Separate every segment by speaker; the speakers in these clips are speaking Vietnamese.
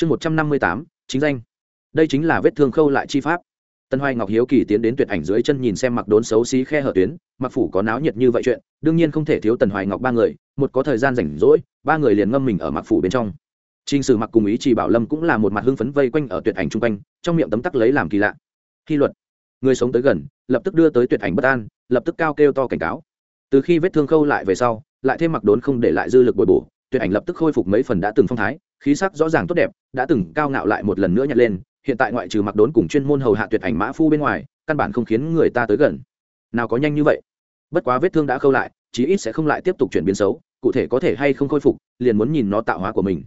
Speaker 1: chương một trăm năm mươi tám chính danh đây chính là vết thương khâu lại chi pháp tân hoài ngọc hiếu kỳ tiến đến tuyệt ảnh dưới chân nhìn xem mặc đốn xấu xí khe hở tuyến mặc phủ có náo nhiệt như vậy chuyện đương nhiên không thể thiếu tần hoài ngọc ba người một có thời gian rảnh rỗi ba người liền ngâm mình ở mặc phủ bên trong Trình Sử Mặc cùng ý chỉ Bảo Lâm cũng là một mặt hưng phấn vây quanh ở tuyệt ảnh trung quanh, trong miệng tấm tắc lấy làm kỳ lạ. Khi luật, người sống tới gần, lập tức đưa tới tuyệt ảnh bất an, lập tức cao kêu to cảnh cáo. Từ khi vết thương khâu lại về sau, lại thêm mặc đốn không để lại dư lực bồi bổ, tuyệt ảnh lập tức khôi phục mấy phần đã từng phong thái, khí sắc rõ ràng tốt đẹp, đã từng cao ngạo lại một lần nữa nhặt lên, hiện tại ngoại trừ mặc đốn cùng chuyên môn hầu hạ tuyệt ảnh mã phu bên ngoài, căn bản không khiến người ta tới gần. Nào có nhanh như vậy. Bất quá vết thương đã khâu lại, chí ít sẽ không lại tiếp tục chuyển biến xấu, cụ thể có thể hay không khôi phục, liền muốn nhìn nó tạo hóa của mình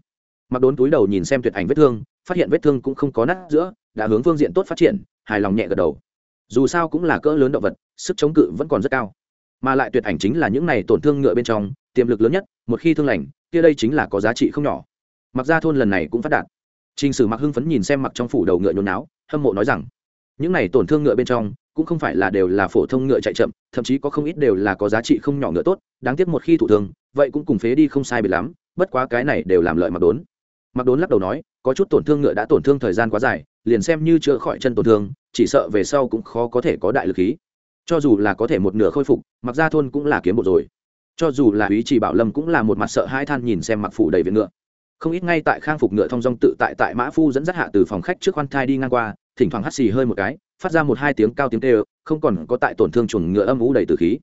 Speaker 1: mặc đốn túi đầu nhìn xem tuyệt ảnh vết thương phát hiện vết thương cũng không có nát giữa đã hướng phương diện tốt phát triển hài lòng nhẹ gật đầu dù sao cũng là cỡ lớn động vật sức chống cự vẫn còn rất cao mà lại tuyệt ảnh chính là những này tổn thương ngựa bên trong tiềm lực lớn nhất một khi thương lành kia đây chính là có giá trị không nhỏ mặc ra thôn lần này cũng phát đạt. T r ì n h sử mặc hưng phấn nhìn xem mặc trong phủ đầu ngựa nhốn náo, hâm mộ nói rằng, những này tổn thương ngựa bên trong, cũng không phải là đều là phổ thông ngựa chạy chậm, thậm chí có không ít đều là có giá trị không nhỏ ngựa tốt, đáng tiếc một khi thủ thương, vậy cũng cùng phế đi không sai bị lắm, bất quá cái này đều làm lợi mặc đốn. Mặc đốn lắc đầu nói, có chút tổn thương ngựa đã tổn thương thời gian quá dài, liền xem như chữa khỏi chân tổn thương, chỉ sợ về sau cũng khó có thể có đại lực khí. Cho dù là có thể một nửa khôi phục, mặc ra thôn cũng là kiếm một rồi. Cho dù là ý chỉ bảo lâm cũng là một mặt sợ hai than nhìn xem mặc phủ đầy viện ngựa không ít ngay tại khang phục ngựa thong dong tự tại tại mã phu dẫn dắt hạ từ phòng khách trước khoan thai đi ngang qua, thỉnh thoảng hắt xì hơi một cái, phát ra một hai tiếng cao tiếng tê không còn có tại tổn thương chuồng ngựa âm ú đầy từ khí.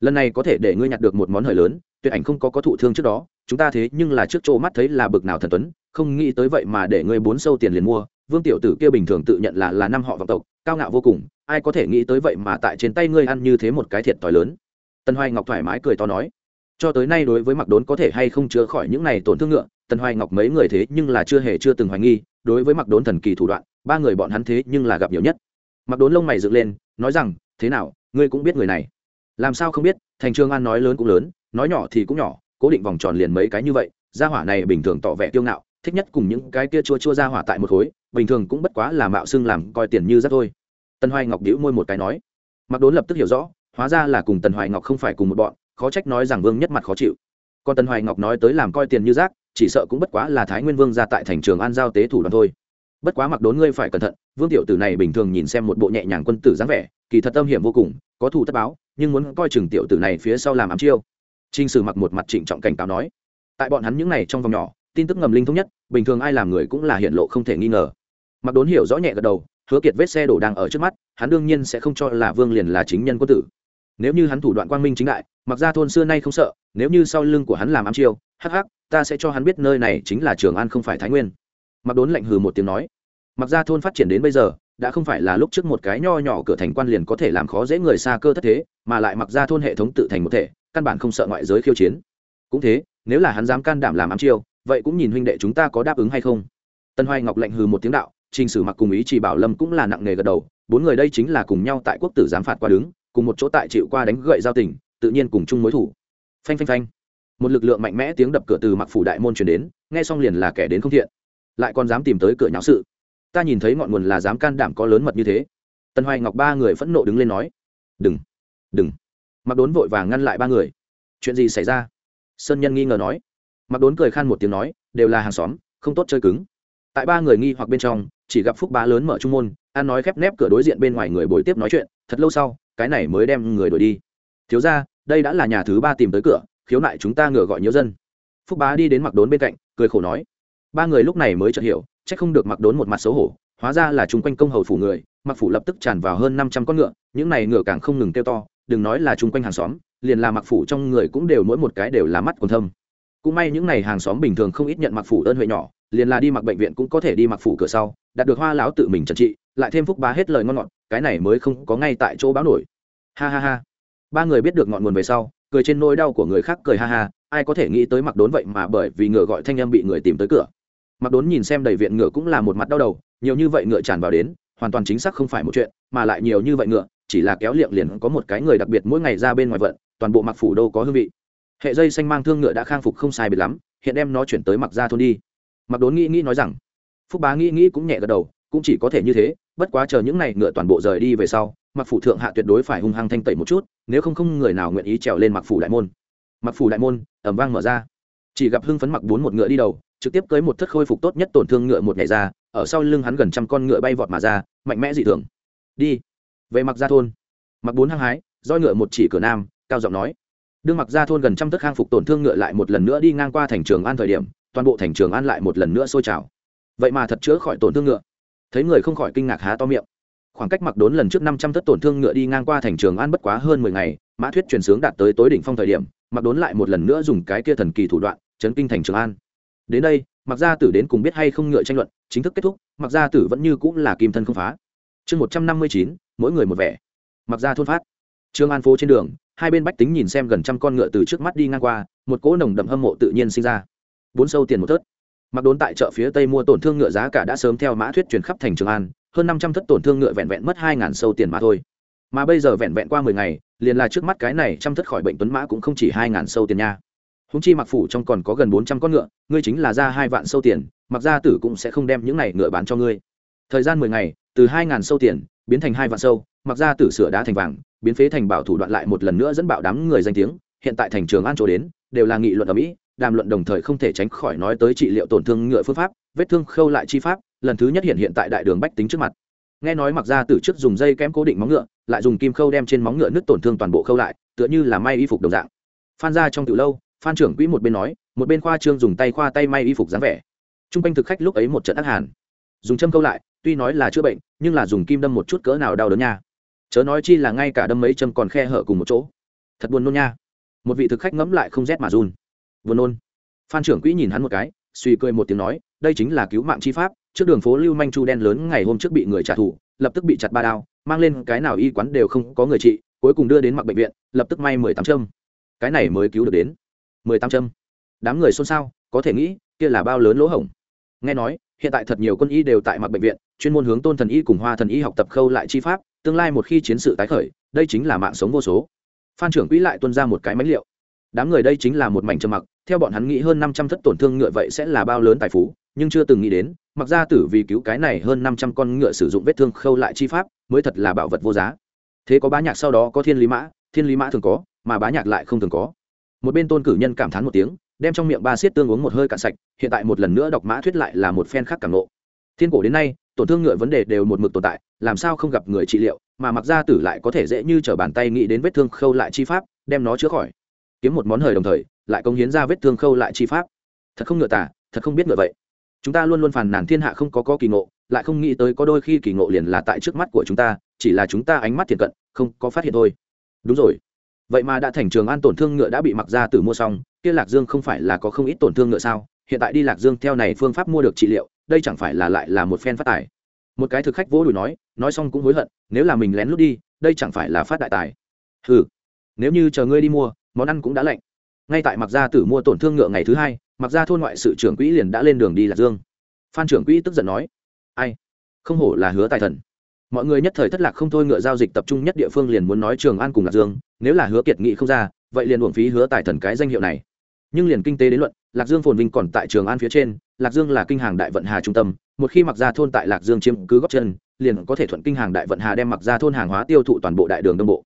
Speaker 1: Lần này có thể để ngươi nhặt được một món hời lớn, tuyệt ảnh không có có thụ thương trước đó, chúng ta thế nhưng là trước chỗ mắt thấy là bực nào thần tuấn, không nghĩ tới vậy mà để ngươi bốn sâu tiền liền mua, vương tiểu tử kia bình thường tự nhận là là năm họ vọng tộc, cao ngạo vô cùng, ai có thể nghĩ tới vậy mà tại trên tay ngươi ăn như thế một cái thiệt thòi lớn. Tân hoài ngọc thoải mái cười to nói, cho tới nay đối với mặc đốn có thể hay không chữa khỏi những này tổn thương ngựa tân hoài ngọc mấy người thế nhưng là chưa hề chưa từng hoài nghi, đối với mặc đốn thần kỳ thủ đoạn, ba người bọn hắn thế nhưng là gặp nhiều nhất. Mặc đốn lông mày dựng lên, nói rằng, thế nào, ngươi cũng biết người này? Làm sao không biết, thành Trương an nói lớn cũng lớn, nói nhỏ thì cũng nhỏ, cố định vòng tròn liền mấy cái như vậy, gia hỏa này bình thường tỏ vẻ kiêu ngạo, thích nhất cùng những cái kia chua chua gia hỏa tại một khối, bình thường cũng bất quá là mạo xưng làm coi tiền như rất thôi. Tân hoài ngọc đĩu môi một cái nói. Mặc đốn lập tức hiểu rõ, hóa ra là cùng tần hoài ngọc không phải cùng một bọn, khó trách nói rằng vương nhất mặt khó chịu. Còn tần hoài ngọc nói tới làm coi tiền như rác chỉ sợ cũng bất quá là thái nguyên vương ra tại thành trường an giao tế thủ đoàn thôi bất quá mặc đốn ngươi phải cẩn thận vương tiểu tử này bình thường nhìn xem một bộ nhẹ nhàng quân tử dáng vẻ kỳ thật tâm hiểm vô cùng có thủ tất báo nhưng muốn coi chừng tiểu tử này phía sau làm ám chiêu Trình Sử mặc một mặt trịnh trọng cảnh cáo nói, tại bọn hắn những này trong vòng nhỏ, tin tức ngầm linh thống nhất, bình thường ai làm người cũng là hiện lộ không thể nghi ngờ. Mặc Đốn hiểu rõ nhẹ gật đầu, Hứa Kiệt vết xe đổ đang ở trước mắt, hắn đương nhiên sẽ không cho là Vương liền là chính nhân quân tử. Nếu như hắn thủ đoạn quang minh chính đại, mặc ra thôn xưa nay không sợ, nếu như sau lưng của hắn làm ám chiêu, hắc hắc, ta sẽ cho hắn biết nơi này chính là Trường An không phải Thái Nguyên. Mặc Đốn lạnh hừ một tiếng nói, mặc ra thôn phát triển đến bây giờ, đã không phải là lúc trước một cái nho nhỏ cửa thành quan liền có thể làm khó dễ người xa cơ thất thế, mà lại mặc ra thôn hệ thống tự thành một thể, căn bản không sợ ngoại giới khiêu chiến. Cũng thế nếu là hắn dám can đảm làm ám chiêu vậy cũng nhìn huynh đệ chúng ta có đáp ứng hay không. Tân hoài ngọc lạnh hừ một tiếng đạo trình sử mặc cùng ý chỉ bảo lâm cũng là nặng nề gật đầu bốn người đây chính là cùng nhau tại quốc tử giám phạt qua đứng cùng một chỗ tại chịu qua đánh gậy giao tình tự nhiên cùng chung mối thủ. Phanh phanh phanh một lực lượng mạnh mẽ tiếng đập cửa từ mặc phủ đại môn truyền đến, nghe xong liền là kẻ đến không thiện. Lại còn dám tìm tới cửa nháo sự. Ta nhìn thấy ngọn nguồn là dám can đảm có lớn mật như thế. Tân hoài ngọc ba người phẫn nộ đứng lên nói, đừng đừng. Mặc đốn vội vàng ngăn lại ba người. Chuyện gì xảy ra? Sơn nhân nghi ngờ nói. Mặc đốn cười khan một tiếng nói, đều là hàng xóm, không tốt chơi cứng. Tại ba người nghi hoặc bên trong, chỉ gặp phúc bá lớn mở trung môn, an nói khép nép cửa đối diện bên ngoài người bồi tiếp nói chuyện, thật lâu sau, cái này mới đem người đổi đi. Thiếu ra đây đã là nhà thứ ba tìm tới cửa khiếu nại chúng ta ngựa gọi nhiều dân. Phúc bá đi đến mặc đốn bên cạnh, cười khổ nói, ba người lúc này mới chợt hiểu c h ắ c không được mặc đốn một mặt xấu hổ, hóa ra là chung quanh công hầu phủ người, mặc phủ lập tức tràn vào hơn năm trăm con ngựa, những này ngựa càng không ngừng kêu to, đừng nói là chung quanh hàng xóm, liền là mặc phủ trong người cũng đều mỗi một cái đều là mắt còn thâm. Cũng may những n à y hàng xóm bình thường không ít nhận mặc phủ ơn huệ nhỏ, liền là đi mặc bệnh viện cũng có thể đi mặc phủ cửa sau, đạt được hoa lão tự mình trần trị, lại thêm phúc bá hết lời ngon ngọt, cái này mới không có ngay tại chỗ báo nổi. Ha ha ha. Ba người biết được ngọn nguồn về sau cười trên nỗi đau của người khác cười ha ha, ai có thể nghĩ tới mặc đốn vậy mà bởi vì ngựa gọi thanh em bị người tìm tới cửa. Mặc đốn nhìn xem đầy viện ngựa cũng là một mặt đau đầu, nhiều như vậy ngựa tràn vào đến, hoàn toàn chính xác không phải một chuyện, mà lại nhiều như vậy ngựa, chỉ là kéo liệng liền có một cái người đặc biệt mỗi ngày ra bên ngoài vận, toàn bộ mặc phủ đâu có hương vị. Hệ dây xanh mang thương ngựa đã khang phục không sai biệt lắm, hiện đem nó chuyển tới mặc ra thôn đi. Mặc đốn nghĩ nghĩ nói rằng, phúc bá nghĩ nghĩ cũng nhẹ gật đầu, cũng chỉ có thể như thế, bất quá chờ những n à y ngựa toàn bộ rời đi về sau mặc phủ thượng hạ tuyệt đối phải hung hăng thanh tẩy một chút, nếu không không người nào nguyện ý trèo lên mặc phủ đại môn. Mặc phủ đại môn ẩm vang mở ra. Chỉ gặp hưng phấn mặc bốn một ngựa đi đầu, trực tiếp cưới một thất khôi phục tốt nhất tổn thương ngựa một ngày ra, ở sau lưng hắn gần trăm con ngựa bay vọt mà ra, mạnh mẽ dị thường. Đi. Về mặc ra thôn. Mặc bốn hăng hái, roi ngựa một chỉ cửa nam, cao giọng nói. Đương mặc ra thôn gần trăm thất khang phục tổn thương ngựa lại một lần nữa đi ngang qua thành trường an thời điểm, toàn bộ thành trường an lại một lần nữa sôi trào. Vậy mà thật chữa khỏi tổn thương ngựa. Thấy người không khỏi kinh ngạc há to miệng khoảng cách mặc đốn lần trước năm trăm tấc tổn thương ngựa đi ngang qua thành trường an bất quá hơn mười ngày, mã thuyết truyền sướng đạt tới tối đỉnh phong thời điểm, mặc đốn lại một lần nữa dùng cái kia thần kỳ thủ đoạn, chấn kinh thành trường an. Đến đây, mặc gia tử đến cùng biết hay không ngựa tranh luận, chính thức kết thúc, mặc gia tử vẫn như cũng là kim thân không phá. Chương một trăm năm mươi chín, mỗi người một vẻ. Mặc gia thôn phát. Trương an phố trên đường, hai bên bách tính nhìn xem gần trăm con ngựa từ trước mắt đi ngang qua, một cỗ nồng đậm hâm mộ tự nhiên sinh ra. Bốn sâu tiền một thớt. Mặc đốn tại chợ phía tây mua tổn thương ngựa giá cả đã sớm theo mã thuyết truyền khắp thành trường an hơn năm trăm thất tổn thương ngựa vẹn vẹn mất hai ngàn sâu tiền mà thôi. Mà bây giờ vẹn vẹn qua mười ngày, liền là trước mắt cái này trăm thất khỏi bệnh tuấn mã cũng không chỉ hai ngàn sâu tiền nha. Húng chi mặc phủ trong còn có gần bốn trăm con ngựa, ngươi chính là ra hai vạn sâu tiền mặc gia tử cũng sẽ không đem những này ngựa bán cho ngươi. Thời gian mười ngày, từ hai ngàn sâu tiền, biến thành hai vạn sâu mặc gia tử sửa đá thành vàng, biến phế thành bảo thủ đoạn lại một lần nữa dẫn bạo đám người danh tiếng, hiện tại thành trường an chỗ đến, đều là nghị luận ở mỹ đàm luận đồng thời không thể tránh khỏi nói tới trị liệu tổn thương ngựa phương pháp, vết thương khâu lại chi pháp, lần thứ nhất hiện hiện tại đại đường bách tính trước mặt. Nghe nói mặc ra từ trước dùng dây kém cố định móng ngựa, lại dùng kim khâu đem trên móng ngựa nứt tổn thương toàn bộ khâu lại, tựa như là may y phục đồng dạng. Phan ra trong từ lâu, phan trưởng quỹ một bên nói, một bên khoa trương dùng tay khoa tay may y phục dáng vẻ. T r u n g quanh thực khách lúc ấy một trận ác hàn. Dùng châm câu lại, tuy nói là chữa bệnh, nhưng là dùng kim đâm một chút cỡ nào đau đớn nha. Chớ nói chi là ngay cả đâm mấy châm còn khe hở cùng một chỗ. Thật buồn nôn nha. Một vị thực khách ngẫm lại không rét mà run vừa nôn. Phan trưởng quỹ nhìn hắn một cái, suy cười một tiếng nói, đây chính là cứu mạng chi pháp, trước đường phố lưu manh chu đen lớn ngày hôm trước bị người trả thù, lập tức bị chặt ba đao, mang lên cái nào y quán đều không có người trị, cuối cùng đưa đến mặc bệnh viện, lập tức may mười tám châm. Cái này mới cứu được đến mười tám châm. Đám người xôn xao, có thể nghĩ, kia là bao lớn lỗ hổng. Nghe nói, hiện tại thật nhiều quân y đều tại mặc bệnh viện, chuyên môn hướng tôn thần y cùng hoa thần y học tập khâu lại chi pháp, tương lai một khi chiến sự tái khởi, đây chính là mạng sống vô số. Phan trưởng quỹ lại tuân ra một cái máy liệu đám người đây chính là một mảnh trầm mặc, theo bọn hắn nghĩ hơn năm trăm thất tổn thương ngựa vậy sẽ là bao lớn tài phú, nhưng chưa từng nghĩ đến, mặc ra tử vì cứu cái này hơn năm trăm con ngựa sử dụng vết thương khâu lại chi pháp, mới thật là bảo vật vô giá. Thế có bá nhạc sau đó có thiên lý mã, thiên lý mã thường có, mà bá nhạc lại không thường có. Một bên tôn cử nhân cảm thán một tiếng, đem trong miệng ba xiết tương uống một hơi cạn sạch, hiện tại một lần nữa đọc mã thuyết lại là một phen khác càng nộ thiên cổ đến nay, tổn thương ngựa vấn đề đều một mực tồn tại, làm sao không gặp người trị liệu, mà mặc gia tử lại có thể dễ như t r ở bàn tay nghĩ đến vết thương khâu lại chi pháp, đem nó chữa khỏi kiếm một món hời đồng thời, lại công hiến ra vết thương khâu lại chi pháp. Thật không ngựa tả, thật không biết ngựa vậy. Chúng ta luôn luôn phàn nàn thiên hạ không có có kỳ ngộ, lại không nghĩ tới có đôi khi kỳ ngộ liền là tại trước mắt của chúng ta, chỉ là chúng ta ánh mắt thiện cận, không có phát hiện thôi. Đúng rồi. Vậy mà đã thành trường an tổn thương ngựa đã bị mặc ra từ mua xong, kia lạc dương không phải là có không ít tổn thương ngựa sao? Hiện tại đi lạc dương theo này phương pháp mua được trị liệu, đây chẳng phải là lại là một phen phát tài? Một cái thực khách vỗ đùi nói nói xong cũng hối hận, nếu là mình lén lút đi, đây chẳng phải là phát đại tài? Ừ nếu như chờ ngươi đi mua món ăn cũng đã lạnh. Ngay tại mặc gia tử mua tổn thương ngựa ngày thứ hai mặc gia thôn ngoại sự trưởng quỹ liền đã lên đường đi lạc dương. Phan trưởng quỹ tức giận nói, ai? Không hổ là hứa tài thần. Mọi người nhất thời thất lạc không thôi, ngựa giao dịch tập trung nhất địa phương liền muốn nói trường an cùng lạc dương. Nếu là hứa kiệt nghị không ra, vậy liền uổng phí hứa tài thần cái danh hiệu này. Nhưng liền kinh tế đến luận, lạc dương phồn vinh còn tại trường an phía trên, lạc dương là kinh hàng đại vận hà trung tâm. Một khi mặc Gia thôn tại lạc dương chiếm cứ góc chân, liền có thể thuận kinh hàng đại vận hà đem mặc Gia thôn hàng hóa tiêu thụ toàn bộ đại đường đông bộ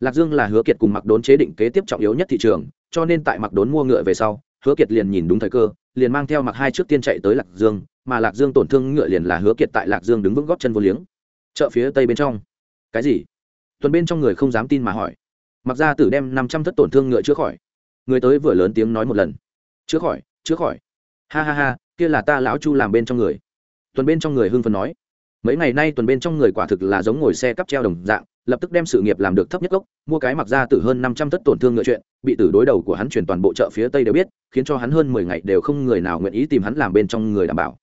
Speaker 1: lạc dương là hứa kiệt cùng mặc đốn chế định kế tiếp trọng yếu nhất thị trường, cho nên tại mặc đốn mua ngựa về sau, hứa kiệt liền nhìn đúng thời cơ, liền mang theo mặc hai trước tiên chạy tới lạc dương, mà lạc dương tổn thương ngựa liền là hứa kiệt tại lạc dương đứng vững góp chân vô liếng. Chợ phía tây bên trong. Cái gì? Tuần bên trong người không dám tin mà hỏi. Mặc ra tử đem năm trăm thất tổn thương ngựa chữa khỏi. Người tới vừa lớn tiếng nói một lần. Chữa khỏi chữa khỏi. Ha ha ha, kia là ta lão chu làm bên trong người. Tuần bên trong người hưng phần nói. Mấy ngày nay tuần bên trong người quả thực là giống ngồi xe cắp treo đồng dạng lập tức đem sự nghiệp làm được thấp nhất gốc, mua cái mặc ra từ hơn năm trăm thất tổn thương ngựa chuyện, bị tử đối đầu của hắn chuyển toàn bộ chợ phía tây đều biết, khiến cho hắn hơn mười ngày đều không người nào nguyện ý tìm hắn làm bên trong người đảm bảo.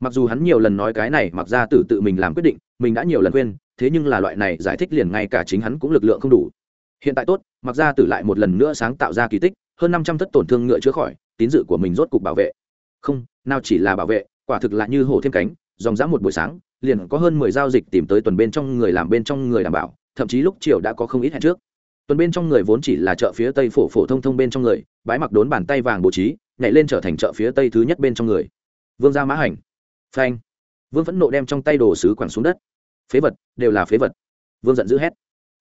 Speaker 1: Mặc dù hắn nhiều lần nói cái này mặc ra tử tự mình làm quyết định, mình đã nhiều lần khuyên thế nhưng là loại này giải thích liền ngay cả chính hắn cũng lực lượng không đủ. Hiện tại tốt, mặc ra tử lại một lần nữa sáng tạo ra kỳ tích, hơn năm trăm thất tổn thương ngựa chữa khỏi, tín dự của mình rốt cục bảo vệ. Không, nào chỉ là bảo vệ, quả thực là như hổ thêm cánh, dòng dã một buổi sáng, liền có hơn mười giao dịch tìm tới tuần bên trong người làm bên trong người đảm bảo thậm chí lúc chiều đã có không ít hẹn trước. Tuần bên trong người vốn chỉ là chợ phía tây phổ phổ thông thông bên trong người, bái mặc đốn bàn tay vàng bố trí, nhảy lên trở thành chợ phía tây thứ nhất bên trong người. Vương gia mã hành. Phanh. Vương phẫn nộ đem trong tay đồ sứ quẳng xuống đất. Phế vật, đều là phế vật. Vương giận dữ hét.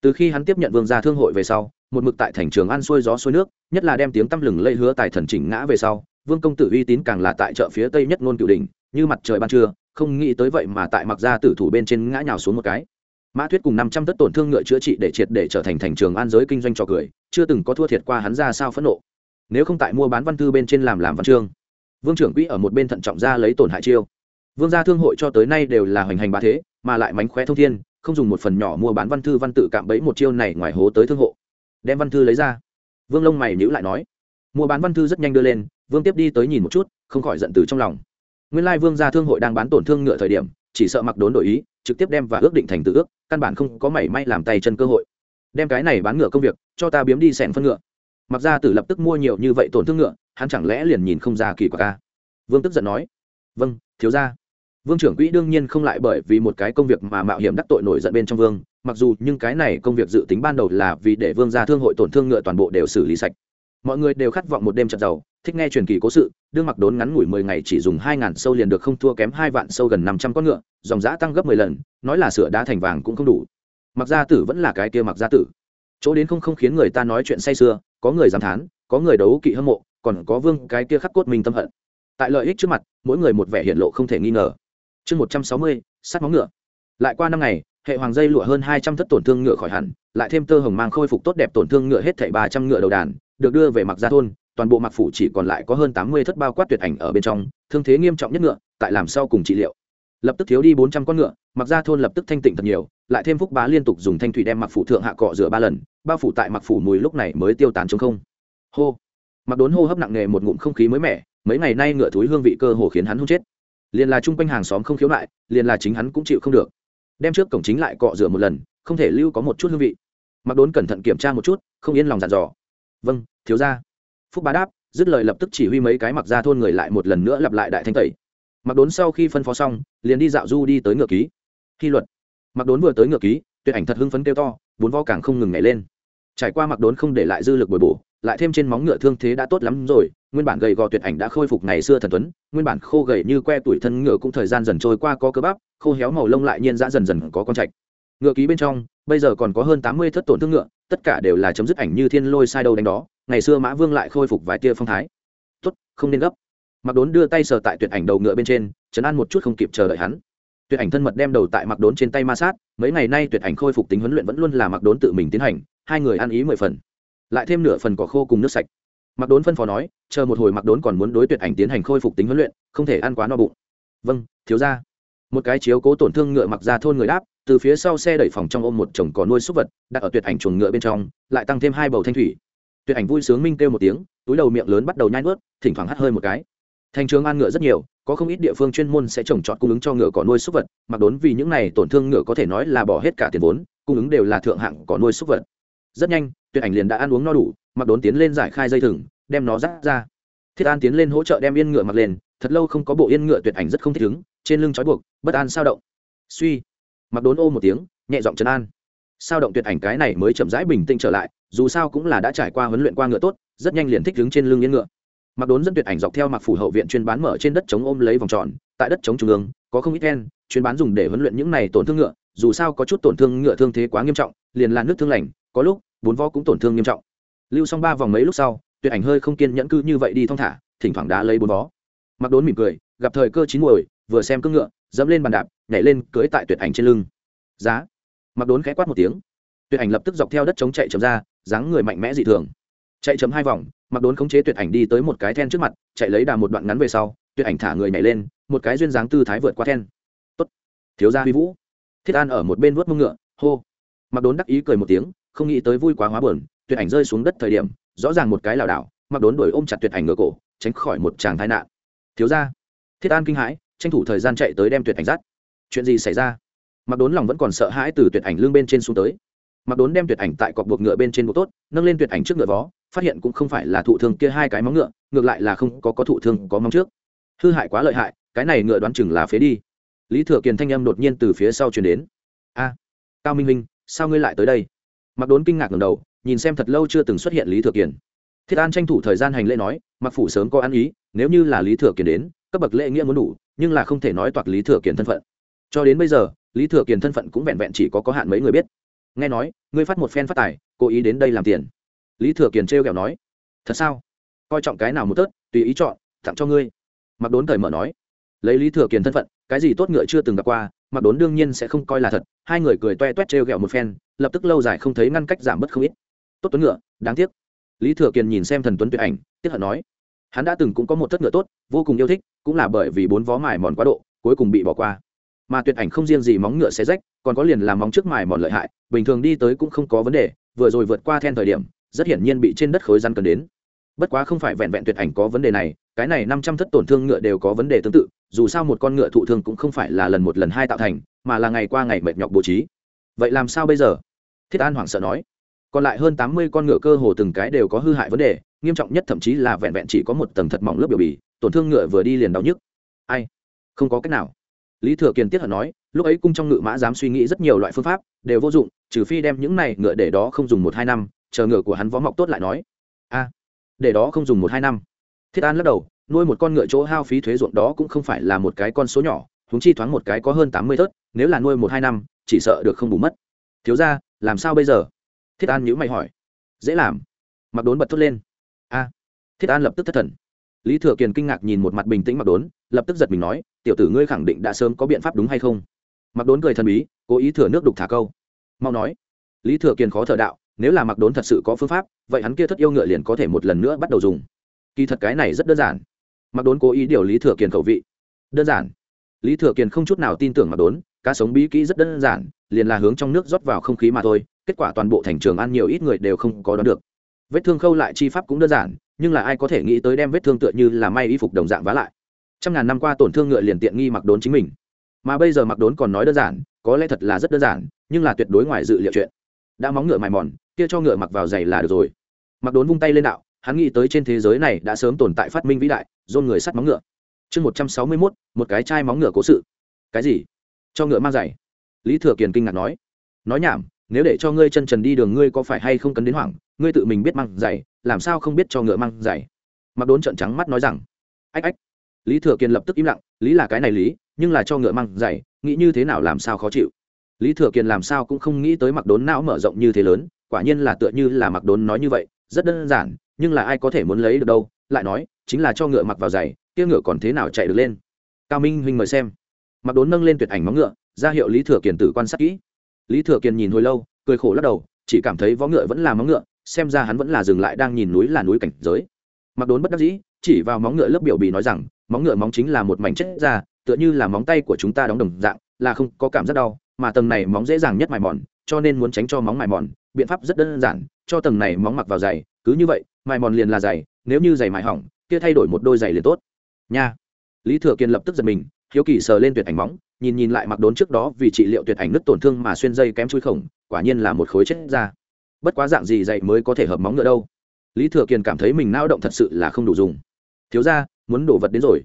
Speaker 1: Từ khi hắn tiếp nhận vương gia thương hội về sau, một mực tại thành trường ăn xuôi gió xuôi nước, nhất là đem tiếng tăm lừng lây hứa tài thần chỉnh ngã về sau, vương công tử uy tín càng là tại chợ phía tây nhất ngôn cựu đình như mặt trời ban trưa, không nghĩ tới vậy mà tại mặc gia tử thủ bên trên ngã nhào xuống một cái mã thuyết cùng năm trăm tất tổn thương ngựa chữa trị để triệt để trở thành thành trường an giới kinh doanh trò cười, chưa từng có thua thiệt qua hắn ra sao phẫn nộ. Nếu không tại mua bán văn thư bên trên làm làm văn chương, vương trưởng quỹ ở một bên thận trọng ra lấy tổn hại chiêu. Vương gia thương hội cho tới nay đều là hoành hành bá thế, mà lại mánh khóe thông thiên, không dùng một phần nhỏ mua bán văn thư văn tự cạm bẫy một chiêu này ngoài hố tới thương hộ. Đem văn thư lấy ra. Vương lông mày nhữ lại nói, mua bán văn thư rất nhanh đưa lên, vương tiếp đi tới nhìn một chút, không khỏi giận từ trong lòng. Nguyên lai vương gia thương hội đang bán tổn thương ngựa thời điểm, chỉ sợ mặc đốn đổi ý, trực tiếp đem và ước định thành tự ước căn bản không có mảy may làm tay chân cơ hội. Đem cái này bán ngựa công việc, cho ta biếm đi sẻn phân ngựa. Mặc ra tử lập tức mua nhiều như vậy tổn thương ngựa, hắn chẳng lẽ liền nhìn không ra kỳ quả ca à? vương tức giận nói. Vâng thiếu ra vương trưởng quỹ đương nhiên không lại bởi vì một cái công việc mà mạo hiểm đắc tội nổi giận bên trong vương, mặc dù nhưng cái này công việc dự tính ban đầu là vì để vương gia thương hội tổn thương ngựa toàn bộ đều xử lý sạch. Mọi người đều khát vọng một đêm trận giàu thích nghe truyền kỳ cố sự, đương mặc đốn ngắn ngủi mười ngày chỉ dùng hai ngàn sâu liền được không thua kém hai vạn sâu gần năm trăm con ngựa, dòng giã tăng gấp mười lần, nói là sửa đá thành vàng cũng không đủ. Mặc gia tử vẫn là cái kia mặc gia tử. Chỗ đến không không khiến người ta nói chuyện say sưa, có người dám thán, có người đấu kỵ hâm mộ, còn có vương cái kia khắc cốt mình tâm hận. Tại lợi ích trước mặt, mỗi người một vẻ hiện lộ không thể nghi ngờ. Chương một trăm sáu mươi sắt móng ngựa. Lại qua năm ngày, hệ hoàng dây lụa hơn hai trăm thất tổn thương ngựa khỏi hẳn, lại thêm tơ hồng mang khôi phục tốt đẹp tổn thương ngựa hết thảy ba trăm ngựa đầu đàn, được đưa về mặc gia thôn toàn bộ mặc phủ chỉ còn lại có hơn tám mươi thất bao quát tuyệt ảnh ở bên trong, thương thế nghiêm trọng nhất ngựa, tại làm sau cùng trị liệu. Lập tức thiếu đi bốn trăm con ngựa mặc gia thôn lập tức thanh tịnh thật nhiều, lại thêm phúc bá liên tục dùng thanh thủy đem mặc phủ thượng hạ cọ rửa ba lần, bao phủ tại mặc phủ mùi lúc này mới tiêu tán chống không. Hô! Mặc đốn hô hấp nặng nề một ngụm không khí mới mẻ, mấy ngày nay ngựa thúi hương vị cơ hồ khiến hắn hôn chết. Liền là chung quanh hàng xóm không khiếu lại liền là chính hắn cũng chịu không được. Đem trước cổng chính lại cọ rửa một lần, không thể lưu có một chút hương vị. Mặc đốn cẩn thận kiểm tra một chút, không yên lòng dặn dò. Vâng thiếu ra phúc bá đáp, dứt lời lập tức chỉ huy mấy cái mặc ra thôn người lại một lần nữa lặp lại đại thanh tẩy. Mặc đốn sau khi phân phó xong, liền đi dạo du đi tới ngựa ký. Khi luật, mặc đốn vừa tới ngựa ký, tuyệt ảnh thật hưng phấn kêu to, bốn vo càng không ngừng nhảy lên. Trải qua mặc đốn không để lại dư lực bồi bổ, lại thêm trên móng ngựa thương thế đã tốt lắm rồi, nguyên bản gầy gò tuyệt ảnh đã khôi phục ngày xưa thần tuấn, nguyên bản khô gầy như que tuổi thân ngựa cũng thời gian dần trôi qua có cơ bắp, khô héo màu lông lại nhiên dã dần dần có con trạch. Ngựa ký bên trong, bây giờ còn có hơn tám mươi thất tổn thương ngựa tất cả đều là chấm dứt ảnh như thiên lôi sai đâu đánh đó, ngày xưa mã vương lại khôi phục vài tia phong thái. Tốt, không nên gấp. Mặc đốn đưa tay sờ tại tuyệt ảnh đầu ngựa bên trên chấn an một chút không kịp chờ đợi hắn. Tuyệt ảnh thân mật đem đầu tại mặc đốn trên tay ma sát, mấy ngày nay tuyệt ảnh khôi phục tính huấn luyện vẫn luôn là mặc đốn tự mình tiến hành, hai người ăn ý mười phần. Lại thêm nửa phần cỏ khô cùng nước sạch. Mặc đốn phân phó nói, chờ một hồi mặc đốn còn muốn đối tuyệt ảnh tiến hành khôi phục tính huấn luyện, không thể ăn quá no bụng. Vâng thiếu ra một cái chiếu cố tổn thương ngựa mặc ra thôn người đáp từ phía sau xe đẩy phòng trong ôm một chồng cỏ nuôi súc vật, đặt ở tuyệt ảnh chuồng ngựa bên trong, lại tăng thêm hai bầu thanh thủy. Tuyệt ảnh vui sướng minh kêu một tiếng, túi đầu miệng lớn bắt đầu nhai nuốt, thỉnh thoảng hắt hơi một cái. Thành trường ăn ngựa rất nhiều, có không ít địa phương chuyên môn sẽ trồng trọt cung ứng cho ngựa cỏ nuôi súc vật, mặc đốn vì những này tổn thương ngựa có thể nói là bỏ hết cả tiền vốn, cung ứng đều là thượng hạng cỏ nuôi súc vật. Rất nhanh, tuyệt ảnh liền đã ăn uống no đủ, mặc đốn tiến lên giải khai dây thừng, đem nó rắt ra. Thiết an tiến lên hỗ trợ đem yên ngựa mặc lên, thật lâu không có bộ yên ngựa tuyệt ảnh rất không thích ứng, trên lưng trói buộc, bất an sao động. Suy mặc đốn ô một tiếng, nhẹ giọng trấn an. Sao động tuyệt ảnh cái này mới chậm rãi bình tĩnh trở lại, dù sao cũng là đã trải qua huấn luyện qua ngựa tốt, rất nhanh liền thích đứng trên lưng yên ngựa. Mặc đốn dẫn tuyệt ảnh dọc theo mặc phủ hậu viện chuyên bán mở trên đất chống ôm lấy vòng tròn, tại đất chống trung ương, có không ít đen chuyên bán dùng để huấn luyện những này tổn thương ngựa, dù sao có chút tổn thương ngựa thương thế quá nghiêm trọng, liền là nước thương lành, có lúc, bốn vó cũng tổn thương nghiêm trọng. Lưu xong ba vòng mấy lúc sau, tuyệt ảnh hơi không kiên nhẫn cư như vậy đi thong thả, thỉnh thoảng đá lấy bốn vó. Mặc đốn mỉm cười, gặp thời cơ chín muồi, vừa xem cưỡng ngựa, dẫm lên bàn đạp nhảy lên cưỡi tại tuyệt ảnh trên lưng. Giá. Mặc đốn khẽ quát một tiếng. Tuyệt ảnh lập tức dọc theo đất chống chạy chậm ra, dáng người mạnh mẽ dị thường. Chạy chấm hai vòng, mặc đốn khống chế tuyệt ảnh đi tới một cái then trước mặt, chạy lấy đà một đoạn ngắn về sau, tuyệt ảnh thả người nhảy lên, một cái duyên dáng tư thái vượt qua then. Tốt. Thiếu gia huy vũ. Thiết an ở một bên vuốt mông ngựa, hô. Mặc đốn đắc ý cười một tiếng, không nghĩ tới vui quá hóa buồn, tuyệt ảnh rơi xuống đất thời điểm, rõ ràng một cái lảo đảo, mặc đốn đuổi ôm chặt tuyệt ảnh ngựa cổ, tránh khỏi một tràng tai nạn. Thiếu gia. Thiết an kinh hãi, tranh thủ thời gian chạy tới đem tuyệt ảnh dắt chuyện gì xảy ra? Mặc đốn lòng vẫn còn sợ hãi từ tuyệt ảnh lương bên trên xuống tới. Mặc đốn đem tuyệt ảnh tại cọc buộc ngựa bên trên buộc tốt, nâng lên tuyệt ảnh trước ngựa vó, phát hiện cũng không phải là thụ thương kia hai cái móng ngựa, ngược lại là không có có thụ thương, có móng trước. Hư hại quá lợi hại, cái này ngựa đoán chừng là phế đi. Lý thừa kiền thanh âm đột nhiên từ phía sau chuyển đến. A, cao minh minh, sao ngươi lại tới đây? Mặc đốn kinh ngạc ngầm đầu, nhìn xem thật lâu chưa từng xuất hiện lý thừa kiền. Thiết an tranh thủ thời gian hành lễ nói mặc phủ sớm có ăn ý, nếu như là lý thừa kiền đến, cấp bậc lễ nghĩa muốn đủ, nhưng là không thể nói toạc lý thừa kiền thân phận cho đến bây giờ, lý thừa kiền thân phận cũng vẹn vẹn chỉ có có hạn mấy người biết. Nghe nói, ngươi phát một phen phát tài, cố ý đến đây làm tiền. Lý thừa kiền trêu kẹo nói, thật sao? Coi trọng cái nào một tớt, tùy ý chọn, tặng cho ngươi. Mặc đốn cởi mở nói, lấy lý thừa kiền thân phận, cái gì tốt ngựa chưa từng gặp qua mặc đốn đương nhiên sẽ không coi là thật. Hai người cười toe toét trêu ghẹo một phen, lập tức lâu dài không thấy ngăn cách giảm bớt không ít. Tốt tuấn ngựa, đáng tiếc. Lý thừa kiền nhìn xem thần tuấn tuyệt ảnh, tiếc hận nói, hắn đã từng cũng có một thất ngựa tốt, vô cùng yêu thích, cũng là bởi vì bốn vó mài mòn quá độ, cuối cùng bị bỏ qua mà tuyệt ảnh không riêng gì móng ngựa xé rách, còn có liền làm móng trước mài mòn lợi hại, bình thường đi tới cũng không có vấn đề, vừa rồi vượt qua then thời điểm, rất hiển nhiên bị trên đất khối răn cần đến. Bất quá không phải vẹn vẹn tuyệt ảnh có vấn đề này, cái này năm trăm thất tổn thương ngựa đều có vấn đề tương tự, dù sao một con ngựa thụ thương cũng không phải là lần một lần hai tạo thành, mà là ngày qua ngày mệt nhọc bố trí. Vậy làm sao bây giờ? Thiết an hoảng sợ nói. Còn lại hơn tám mươi con ngựa cơ hồ từng cái đều có hư hại vấn đề, nghiêm trọng nhất thậm chí là vẹn vẹn chỉ có một tầng thật mỏng lớp biểu bì, tổn thương ngựa vừa đi liền đau nhức. Ai? Không có cách nào lý thừa kiên tiết hận nói, lúc ấy cung trong ngự mã dám suy nghĩ rất nhiều loại phương pháp, đều vô dụng, trừ phi đem những này ngựa để đó không dùng một hai năm, chờ ngựa của hắn võ mọc tốt lại nói. A để đó không dùng một hai năm. Thiết an lắc đầu, nuôi một con ngựa chỗ hao phí thuế ruộng đó cũng không phải là một cái con số nhỏ húng chi thoáng một cái có hơn tám mươi thớt, nếu là nuôi một hai năm, chỉ sợ được không bù mất. Thiếu ra làm sao bây giờ? Thiết an nhữ mày hỏi. Dễ làm. Mặc đốn bật thốt lên. A thiết an lập tức thất thần. Lý thừa kiền kinh ngạc nhìn một mặt bình tĩnh mặc đốn, lập tức giật mình nói tiểu tử ngươi khẳng định đã sớm có biện pháp đúng hay không? Mặc đốn cười thần bí, cố ý thừa nước đục thả câu. Mau nói. Lý thừa kiền khó thở đạo, nếu là mặc đốn thật sự có phương pháp, vậy hắn kia thất yêu ngựa liền có thể một lần nữa bắt đầu dùng. Kỳ thật cái này rất đơn giản. Mặc đốn cố ý điều lý thừa kiền khẩu vị. Đơn giản. Lý thừa kiền không chút nào tin tưởng mặc đốn, cá sống bí kỹ rất đơn giản, liền là hướng trong nước rót vào không khí mà thôi, kết quả toàn bộ thành trường ăn nhiều ít người đều không có đoán được. Vết thương khâu lại chi pháp cũng đơn giản, nhưng là ai có thể nghĩ tới đem vết thương tựa như là may y phục đồng dạng vá lại trăm ngàn năm qua tổn thương ngựa liền tiện nghi mặc đốn chính mình. Mà bây giờ mặc đốn còn nói đơn giản, có lẽ thật là rất đơn giản, nhưng là tuyệt đối ngoài dự liệu chuyện. Đã móng ngựa mài mòn, kia cho ngựa mặc vào giày là được rồi. Mặc đốn vung tay lên đạo, hắn nghĩ tới trên thế giới này đã sớm tồn tại phát minh vĩ đại dôn người sắt móng ngựa. Chương một trăm sáu mươi mốt, một cái chai móng ngựa cố sự. Cái gì? Cho ngựa mang giày. Lý thừa kiền kinh ngạc nói. Nói nhảm, nếu để cho ngươi chân trần đi đường ngươi có phải hay không cần đến hoảng? Ngươi tự mình biết mang giày, làm sao không biết cho ngựa mang giày? Mặc đốn trợn trắng mắt nói rằng. Ách ách lý thừa kiền lập tức im lặng lý là cái này lý nhưng là cho ngựa mang dày, nghĩ như thế nào làm sao khó chịu. Lý thừa kiền làm sao cũng không nghĩ tới mặc đốn não mở rộng như thế lớn quả nhiên là tựa như là mặc đốn nói như vậy rất đơn giản nhưng là ai có thể muốn lấy được đâu lại nói chính là cho ngựa mặc vào giày kia ngựa còn thế nào chạy được lên. Cao minh huynh mời xem. Mặc đốn nâng lên tuyệt ảnh móng ngựa ra hiệu lý thừa kiền tử quan sát kỹ. Lý thừa kiền nhìn hồi lâu cười khổ lắc đầu chỉ cảm thấy vó ngựa vẫn là móng ngựa xem ra hắn vẫn là dừng lại đang nhìn núi là núi cảnh giới. Mặc đốn bất đắc dĩ chỉ vào móng ngựa lớp biểu bì nói rằng móng ngựa móng chính là một mảnh chất ra, tựa như là móng tay của chúng ta đóng đồng dạng, là không có cảm giác đau, mà tầng này móng dễ dàng nhất mài mòn, cho nên muốn tránh cho móng mài mòn, biện pháp rất đơn giản, cho tầng này móng mặc vào giày, cứ như vậy, mài mòn liền là giày, nếu như giày mài hỏng, kia thay đổi một đôi giày liền tốt. Nha. Lý thừa kiên lập tức giật mình, hiếu kỳ sờ lên tuyệt ảnh móng, nhìn nhìn lại mặc đốn trước đó vì trị liệu tuyệt ảnh nứt tổn thương mà xuyên dây kém chui khổng, quả nhiên là một khối chết ra. Bất quá dạng gì dạy mới có thể hợp móng ngựa đâu? Lý thừa kiên cảm thấy mình nao động thật sự là không đủ dùng thiếu ra, muốn đổ vật đến rồi.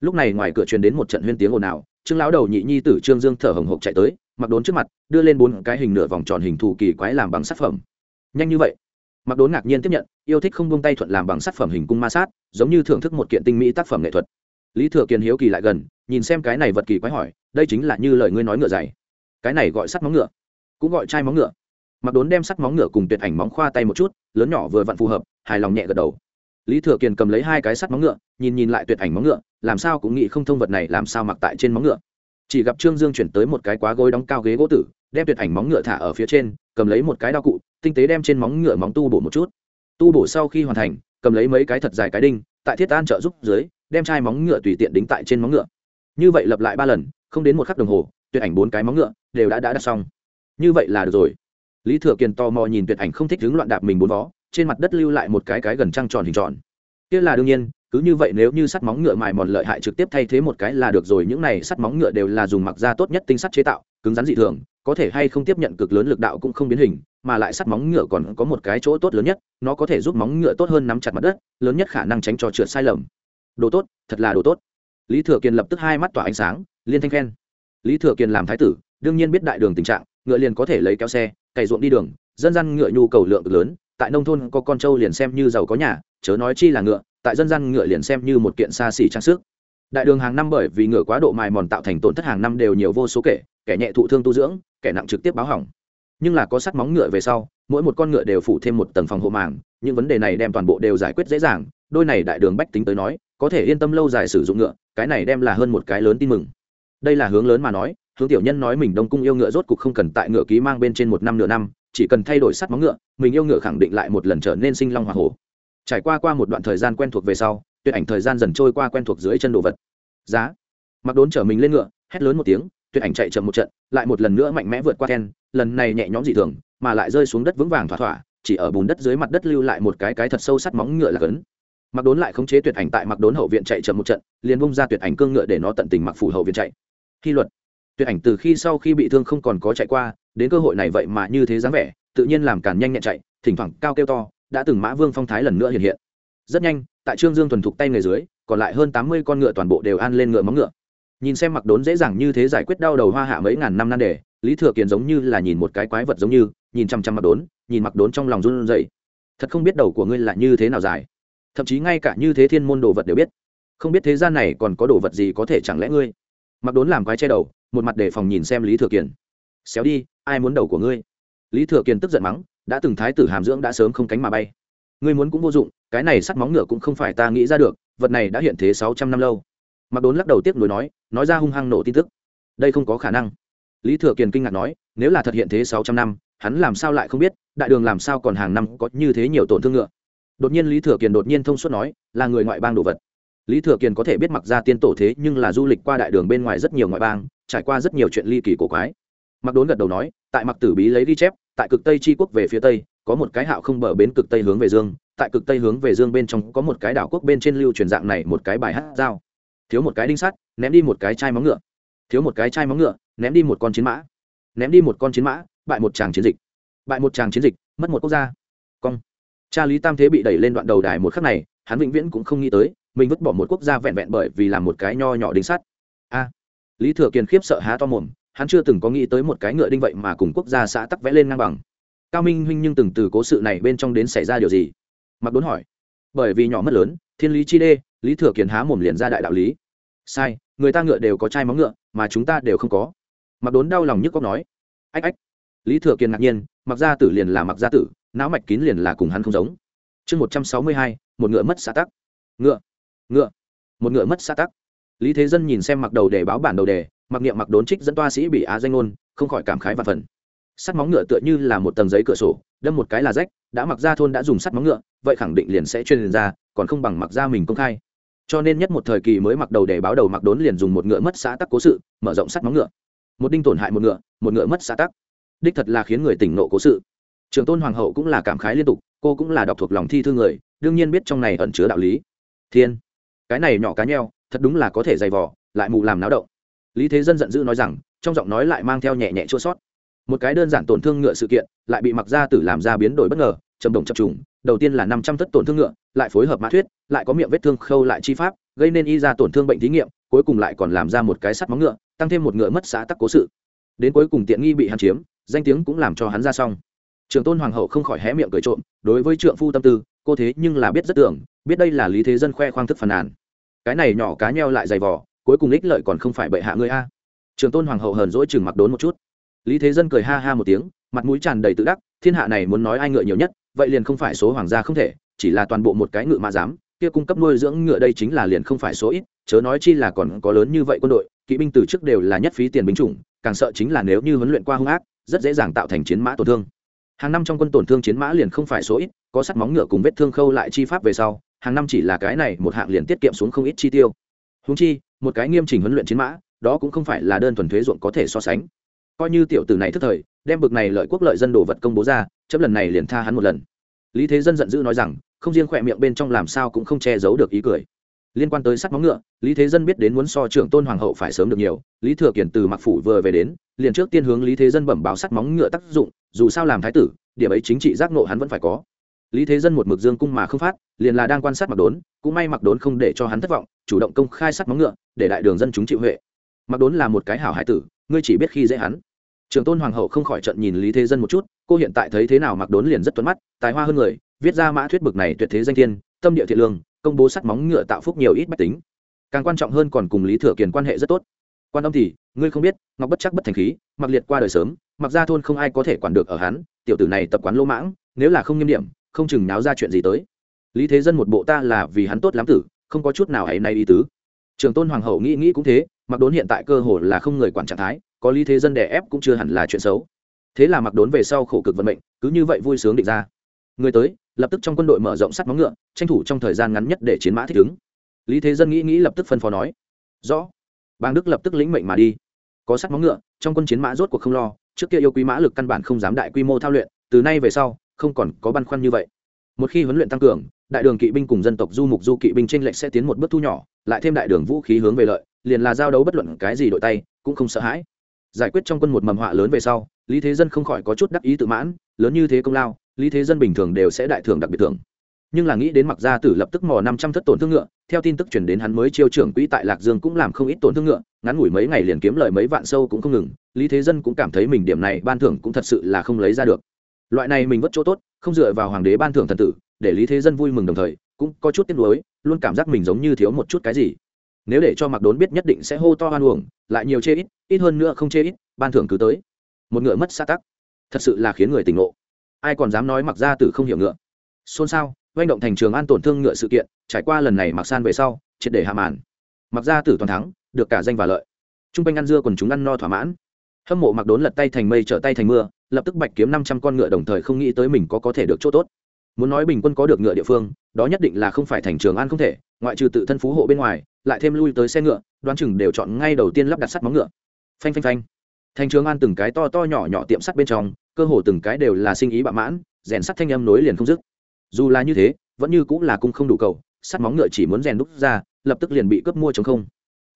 Speaker 1: Lúc này ngoài cửa truyền đến một trận huyên tiếng ồn ào, trương lão đầu nhị nhi tử trương dương thở hồng hộc chạy tới, mặc đốn trước mặt, đưa lên bốn cái hình nửa vòng tròn hình thù kỳ quái làm bằng sát phẩm. Nhanh như vậy. Mặc đốn ngạc nhiên tiếp nhận, yêu thích không buông tay thuận làm bằng sát phẩm hình cung ma sát, giống như thưởng thức một kiện tinh mỹ tác phẩm nghệ thuật. Lý thừa kiên hiếu kỳ lại gần, nhìn xem cái này vật kỳ quái hỏi, đây chính là như lời ngươi nói ngựa dày. Cái này gọi sắt móng ngựa. Cũng gọi chai móng ngựa. Mặc đốn đem sắt móng ngựa cùng tuyệt ảnh móng khoa tay một chút, lớn nhỏ vừa vặn phù hợp, hài lòng nhẹ gật đầu lý thừa Kiền cầm lấy hai cái sắt móng ngựa, nhìn nhìn lại tuyệt ảnh móng ngựa, làm sao cũng nghĩ không thông vật này làm sao mặc tại trên móng ngựa. Chỉ gặp trương dương chuyển tới một cái quá gối đóng cao ghế gỗ tử, đem tuyệt ảnh móng ngựa thả ở phía trên, cầm lấy một cái đao cụ, tinh tế đem trên móng ngựa móng tu bổ một chút. Tu bổ sau khi hoàn thành, cầm lấy mấy cái thật dài cái đinh, tại thiết an trợ giúp dưới, đem chai móng ngựa tùy tiện đính tại trên móng ngựa. Như vậy lặp lại ba lần, không đến một khắc đồng hồ, tuyệt ảnh bốn cái móng ngựa đều đã đã đặt xong. Như vậy là được rồi. Lý thừa Kiền tò mò nhìn tuyệt ảnh không thích đứng loạn đạp mình bốn vó trên mặt đất lưu lại một cái cái gần trăng tròn hình tròn. Kia là đương nhiên, cứ như vậy nếu như sắt móng ngựa mài mòn lợi hại trực tiếp thay thế một cái là được rồi, những này sắt móng ngựa đều là dùng mặc da tốt nhất tinh sắt chế tạo, cứng rắn dị thường, có thể hay không tiếp nhận cực lớn lực đạo cũng không biến hình, mà lại sắt móng ngựa còn có một cái chỗ tốt lớn nhất, nó có thể giúp móng ngựa tốt hơn nắm chặt mặt đất, lớn nhất khả năng tránh cho trượt sai lầm. Đồ tốt, thật là đồ tốt. Lý thừa kiên lập tức hai mắt tỏa ánh sáng, liên thanh khen. Lý thừa kiên làm thái tử, đương nhiên biết đại đường tình trạng, ngựa liền có thể lấy kéo xe, cày ruộng đi đường, dân gian ngựa nhu cầu lượng cực lớn tại nông thôn có con trâu liền xem như giàu có nhà, chớ nói chi là ngựa, tại dân gian ngựa liền xem như một kiện xa xỉ trang sức. Đại đường hàng năm bởi vì ngựa quá độ mài mòn tạo thành tổn thất hàng năm đều nhiều vô số kể, kẻ nhẹ thụ thương tu dưỡng, kẻ nặng trực tiếp báo hỏng. Nhưng là có sắt móng ngựa về sau, mỗi một con ngựa đều phủ thêm một tầng phòng hộ màng, những vấn đề này đem toàn bộ đều giải quyết dễ dàng, đôi này đại đường bách tính tới nói, có thể yên tâm lâu dài sử dụng ngựa, cái này đem là hơn một cái lớn tin mừng. Đây là hướng lớn mà nói, hướng tiểu nhân nói mình đông cung yêu ngựa rốt cục không cần tại ngựa ký mang bên trên một năm nửa năm chỉ cần thay đổi sắt móng ngựa, mình yêu ngựa khẳng định lại một lần trở nên sinh long hoa hổ. Trải qua qua một đoạn thời gian quen thuộc về sau, tuyệt ảnh thời gian dần trôi qua quen thuộc dưới chân đồ vật. Giá. Mặc đốn chở mình lên ngựa, hét lớn một tiếng, tuyệt ảnh chạy chậm một trận, lại một lần nữa mạnh mẽ vượt qua then, lần này nhẹ nhõm dị thường, mà lại rơi xuống đất vững vàng thỏa thỏa, chỉ ở bùn đất dưới mặt đất lưu lại một cái cái thật sâu sắt móng ngựa là cấn. Mặc đốn lại khống chế tuyệt ảnh tại mặc đốn hậu viện chạy chậm một trận, liền bung ra tuyệt ảnh cương ngựa để nó tận tình mặc phủ hậu viện chạy. Khi luật. Tuyệt ảnh từ khi sau khi bị thương không còn có chạy qua đến cơ hội này vậy mà như thế dáng vẻ, tự nhiên làm càn nhanh nhẹn chạy, thỉnh thoảng cao kêu to, đã từng mã vương phong thái lần nữa hiện hiện. Rất nhanh, tại trương dương thuần thục tay người dưới, còn lại hơn tám mươi con ngựa toàn bộ đều ăn lên ngựa móng ngựa. Nhìn xem mặc đốn dễ dàng như thế giải quyết đau đầu hoa hạ mấy ngàn năm nan đề, lý thừa kiền giống như là nhìn một cái quái vật giống như, nhìn chăm chăm mặc đốn, nhìn mặc đốn trong lòng run rẩy. Thật không biết đầu của ngươi là như thế nào dài. Thậm chí ngay cả như thế thiên môn đồ vật đều biết. Không biết thế gian này còn có đồ vật gì có thể chẳng lẽ ngươi? Mặc đốn làm quái che đầu, một mặt đề phòng nhìn xem lý thừa kiền xéo đi, ai muốn đầu của ngươi? Lý thừa kiền tức giận mắng, đã từng thái tử hàm dưỡng đã sớm không cánh mà bay. Ngươi muốn cũng vô dụng, cái này sắt móng ngựa cũng không phải ta nghĩ ra được, vật này đã hiện thế sáu trăm năm lâu. Mặc đốn lắc đầu tiếc nuối nói nói ra hung hăng nổ tin tức. Đây không có khả năng. Lý thừa kiền kinh ngạc nói, nếu là thật hiện thế sáu trăm năm, hắn làm sao lại không biết, đại đường làm sao còn hàng năm có như thế nhiều tổn thương ngựa. Đột nhiên lý thừa kiền đột nhiên thông suốt nói, là người ngoại bang đồ vật. Lý thừa kiền có thể biết mặc ra tiên tổ thế nhưng là du lịch qua đại đường bên ngoài rất nhiều ngoại bang, trải qua rất nhiều chuyện ly kỳ cổ quái mặc đốn gật đầu nói, tại mặc tử bí lấy ghi chép, tại cực tây tri quốc về phía tây, có một cái hạo không bờ bến cực tây hướng về dương, tại cực tây hướng về dương bên trong có một cái đảo quốc bên trên lưu truyền dạng này một cái bài hát dao thiếu một cái đinh sắt, ném đi một cái chai móng ngựa. Thiếu một cái chai móng ngựa, ném đi một con chiến mã. Ném đi một con chiến mã, bại một tràng chiến dịch. Bại một tràng chiến dịch, mất một quốc gia. Cong. Cha lý tam thế bị đẩy lên đoạn đầu đài một khắc này, hắn vĩnh viễn cũng không nghĩ tới, mình vứt bỏ một quốc gia vẹn vẹn bởi vì làm một cái nho nhỏ đinh sắt. A. Lý thừa kiền khiếp sợ há to mồm hắn chưa từng có nghĩ tới một cái ngựa đinh vậy mà cùng quốc gia xã tắc vẽ lên ngang bằng. Cao minh huynh nhưng từng từ cố sự này bên trong đến xảy ra điều gì? Mặc đốn hỏi. Bởi vì nhỏ mất lớn, thiên lý chi đê, lý thừa kiền há mồm liền ra đại đạo lý. Sai, người ta ngựa đều có chai móng ngựa, mà chúng ta đều không có. Mặc đốn đau lòng nhức cóc nói. Ách ách. Lý thừa kiền ngạc nhiên mặc gia tử liền là mặc gia tử, não mạch kín liền là cùng hắn không giống. Chương một trăm sáu mươi hai, một ngựa mất xã tắc. Ngựa. Ngựa. Một ngựa mất xã tắc. Lý thế dân nhìn xem mặc đầu để báo bản đầu đề mặc niệm mặc đốn trích dẫn toa sĩ bị á danh ngôn, không khỏi cảm khái và phần. Sắt móng ngựa tựa như là một tầng giấy cửa sổ, đâm một cái là rách, đã mặc ra thôn đã dùng sắt móng ngựa, vậy khẳng định liền sẽ chuyên ra, còn không bằng mặc ra mình công khai. Cho nên nhất một thời kỳ mới mặc đầu để báo đầu mặc đốn liền dùng một ngựa mất xã tắc cố sự, mở rộng sắt móng ngựa. Một đinh tổn hại một ngựa một ngựa mất xã tắc. Đích thật là khiến người tỉnh nộ cố sự. Trường tôn hoàng hậu cũng là cảm khái liên tục, cô cũng là đọc thuộc lòng thi thư người, đương nhiên biết trong này ẩn chứa đạo lý. Thiên, cái này nhỏ cá nheo, thật đúng là có thể dày vỏ lại mù làm náo động lý thế dân giận dữ nói rằng, trong giọng nói lại mang theo nhẹ nhẹ chua sót. Một cái đơn giản tổn thương ngựa sự kiện, lại bị mặc gia tử làm ra biến đổi bất ngờ trầm động chập trùng, đầu tiên là năm trăm thất tổn thương ngựa, lại phối hợp mã thuyết, lại có miệng vết thương khâu lại chi pháp, gây nên y ra tổn thương bệnh thí nghiệm, cuối cùng lại còn làm ra một cái sắt móng ngựa, tăng thêm một ngựa mất xã tắc cố sự. Đến cuối cùng tiện nghi bị hắn chiếm, danh tiếng cũng làm cho hắn ra xong. Trường tôn hoàng hậu không khỏi hé miệng cười trộm, đối với trượng phu tâm tư, cô thế nhưng là biết rất tưởng, biết đây là lý thế dân khoe khoang thức phàn nàn. Cái này nhỏ cá nheo lại dày vỏ cuối cùng ích lợi còn không phải bệ hạ ngươi a. Trường tôn hoàng hậu hờn dỗi chừng mặc đốn một chút. Lý thế dân cười ha ha một tiếng, mặt mũi tràn đầy tự đắc, thiên hạ này muốn nói ai ngựa nhiều nhất, vậy liền không phải số hoàng gia không thể, chỉ là toàn bộ một cái ngựa mã giám, kia cung cấp nuôi dưỡng ngựa đây chính là liền không phải số ít, chớ nói chi là còn có lớn như vậy quân đội, kỵ binh từ trước đều là nhất phí tiền binh chủng, càng sợ chính là nếu như huấn luyện qua hung ác, rất dễ dàng tạo thành chiến mã tổn thương. Hàng năm trong quân tổn thương chiến mã liền không phải số ít, có sắt móng ngựa cùng vết thương khâu lại chi pháp về sau, hàng năm chỉ là cái này một hạng liền tiết kiệm xuống không ít chi tiêu. Húng chi một cái nghiêm chỉnh huấn luyện chiến mã, đó cũng không phải là đơn thuần thuế ruộng có thể so sánh. Coi như tiểu tử này thức thời, đem bực này lợi quốc lợi dân đồ vật công bố ra chấp lần này liền tha hắn một lần. Lý thế dân giận dữ nói rằng, không riêng khỏe miệng bên trong làm sao cũng không che giấu được ý cười. Liên quan tới sắt móng ngựa, lý thế dân biết đến muốn so trưởng tôn hoàng hậu phải sớm được nhiều, lý thừa kiển từ mặc phủ vừa về đến, liền trước tiên hướng lý thế dân bẩm báo sắt móng ngựa tác dụng, dù sao làm thái tử, điểm ấy chính trị giác nộ hắn vẫn phải có. Lý thế dân một mực dương cung mà không phát, liền là đang quan sát mặc đốn, cũng may mặc đốn không để cho hắn thất vọng chủ động công khai sắt móng ngựa, để đại đường dân chúng chịu huệ. Mặc đốn là một cái hảo hải tử, ngươi chỉ biết khi dễ hắn. Trường tôn hoàng hậu không khỏi trận nhìn lý thế dân một chút, cô hiện tại thấy thế nào mặc đốn liền rất tuấn mắt, tài hoa hơn người, viết ra mã thuyết bực này tuyệt thế danh thiên, tâm địa thiện lương, công bố sắt móng ngựa tạo phúc nhiều ít bách tính. Càng quan trọng hơn còn cùng lý thừa kiền quan hệ rất tốt. Quan tâm thì, ngươi không biết, ngọc bất chắc bất thành khí, mặc liệt qua đời sớm, mặc ra thôn không ai có thể quản được ở hắn, tiểu tử này tập quán lỗ mãng, nếu là không nghiêm điểm, không chừng náo ra chuyện gì tới. Lý thế dân một bộ ta là vì hắn tốt lắm tử không có chút nào ấy nay ý tứ. Trường tôn hoàng hậu nghĩ nghĩ cũng thế mặc đốn hiện tại cơ hồ là không người quản trạng thái, có lý thế dân đè ép cũng chưa hẳn là chuyện xấu. Thế là mặc đốn về sau khổ cực vận mệnh, cứ như vậy vui sướng định ra. Người tới, lập tức trong quân đội mở rộng sắt móng ngựa, tranh thủ trong thời gian ngắn nhất để chiến mã thích ứng. Lý thế dân nghĩ nghĩ lập tức phân phó nói, rõ. Bang đức lập tức lĩnh mệnh mà đi. Có sắt móng ngựa, trong quân chiến mã rốt cuộc không lo, trước kia yêu quý mã lực căn bản không dám đại quy mô thao luyện, từ nay về sau, không còn có băn khoăn như vậy. Một khi huấn luyện tăng cường đại đường kỵ binh cùng dân tộc du mục du kỵ binh trên lệch sẽ tiến một bước thu nhỏ, lại thêm đại đường vũ khí hướng về lợi, liền là giao đấu bất luận cái gì đội tay, cũng không sợ hãi. Giải quyết trong quân một mầm họa lớn về sau, lý thế dân không khỏi có chút đắc ý tự mãn, lớn như thế công lao, lý thế dân bình thường đều sẽ đại thưởng đặc biệt thưởng. Nhưng là nghĩ đến mặc gia tử lập tức mò năm trăm thất tổn thương ngựa, theo tin tức chuyển đến hắn mới chiêu trưởng quỹ tại lạc dương cũng làm không ít tổn thương ngựa, ngắn ngủi mấy ngày liền kiếm lời mấy vạn sâu cũng không ngừng, lý thế dân cũng cảm thấy mình điểm này ban thưởng cũng thật sự là không lấy ra được. Loại này mình vất chỗ tốt, không dựa vào hoàng đế ban thưởng thần tử để lý thế dân vui mừng đồng thời, cũng có chút tiếc nuối, luôn cảm giác mình giống như thiếu một chút cái gì. Nếu để cho mặc đốn biết nhất định sẽ hô to hoan uổng, lại nhiều chê ít ít hơn nữa không chê ít, ban thưởng cứ tới. Một ngựa mất xa tắc. Thật sự là khiến người tỉnh ngộ. Ai còn dám nói mặc ra tử không hiểu ngựa? Xôn xao doanh động thành trường an tổn thương ngựa sự kiện, trải qua lần này mặc san về sau, triệt để hạ màn. Mặc ra tử toàn thắng, được cả danh và lợi. T r u n g quanh ăn dưa còn chúng ăn no thỏa mãn. Hâm mộ mặc đốn lật tay thành mây, trở tay thành mưa, lập tức bạch kiếm năm trăm con ngựa đồng thời không nghĩ tới mình có có thể được chỗ tốt muốn nói bình quân có được ngựa địa phương, đó nhất định là không phải thành trường an không thể, ngoại trừ tự thân phú hộ bên ngoài, lại thêm lui tới xe ngựa, đoán chừng đều chọn ngay đầu tiên lắp đặt sắt móng ngựa. Phanh phanh phanh. Thành trường an từng cái to to nhỏ nhỏ tiệm sắt bên trong, cơ hồ từng cái đều là sinh ý bạ mãn, rèn sắt thanh âm nối liền không dứt. Dù là như thế, vẫn như cũng là cung không đủ cầu, sắt móng ngựa chỉ muốn rèn đúc ra, lập tức liền bị cướp mua chống không.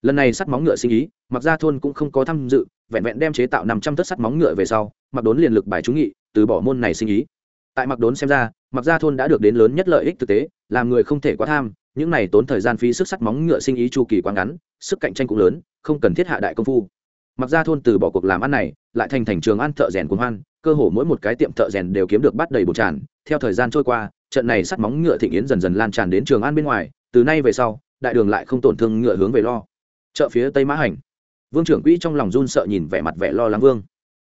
Speaker 1: Lần này sắt móng ngựa sinh ý, mặc ra thôn cũng không có tham dự, vẹn vẹn đem chế tạo năm trăm tấc sắt móng ngựa về sau, mặc đốn liền lực bài chú nghị, từ bỏ môn này sinh ý tại mặc đốn xem ra, mặc Gia thôn đã được đến lớn nhất lợi ích thực tế, làm người không thể quá tham, những này tốn thời gian phí sức sắc móng ngựa sinh ý chu kỳ quá ngắn, sức cạnh tranh cũng lớn, không cần thiết hạ đại công phu. Mặc Gia thôn từ bỏ cuộc làm ăn này, lại thành thành trường ăn thợ rèn cuồng hoan, cơ hồ mỗi một cái tiệm thợ rèn đều kiếm được bắt đầy bột tràn. Theo thời gian trôi qua, trận này sắt móng ngựa thịnh yến dần dần lan tràn đến trường an bên ngoài, từ nay về sau, đại đường lại không tổn thương ngựa hướng về lo. Chợ phía tây mã hành, vương trưởng quỹ trong lòng run sợ nhìn vẻ mặt vẻ lo lắng vương.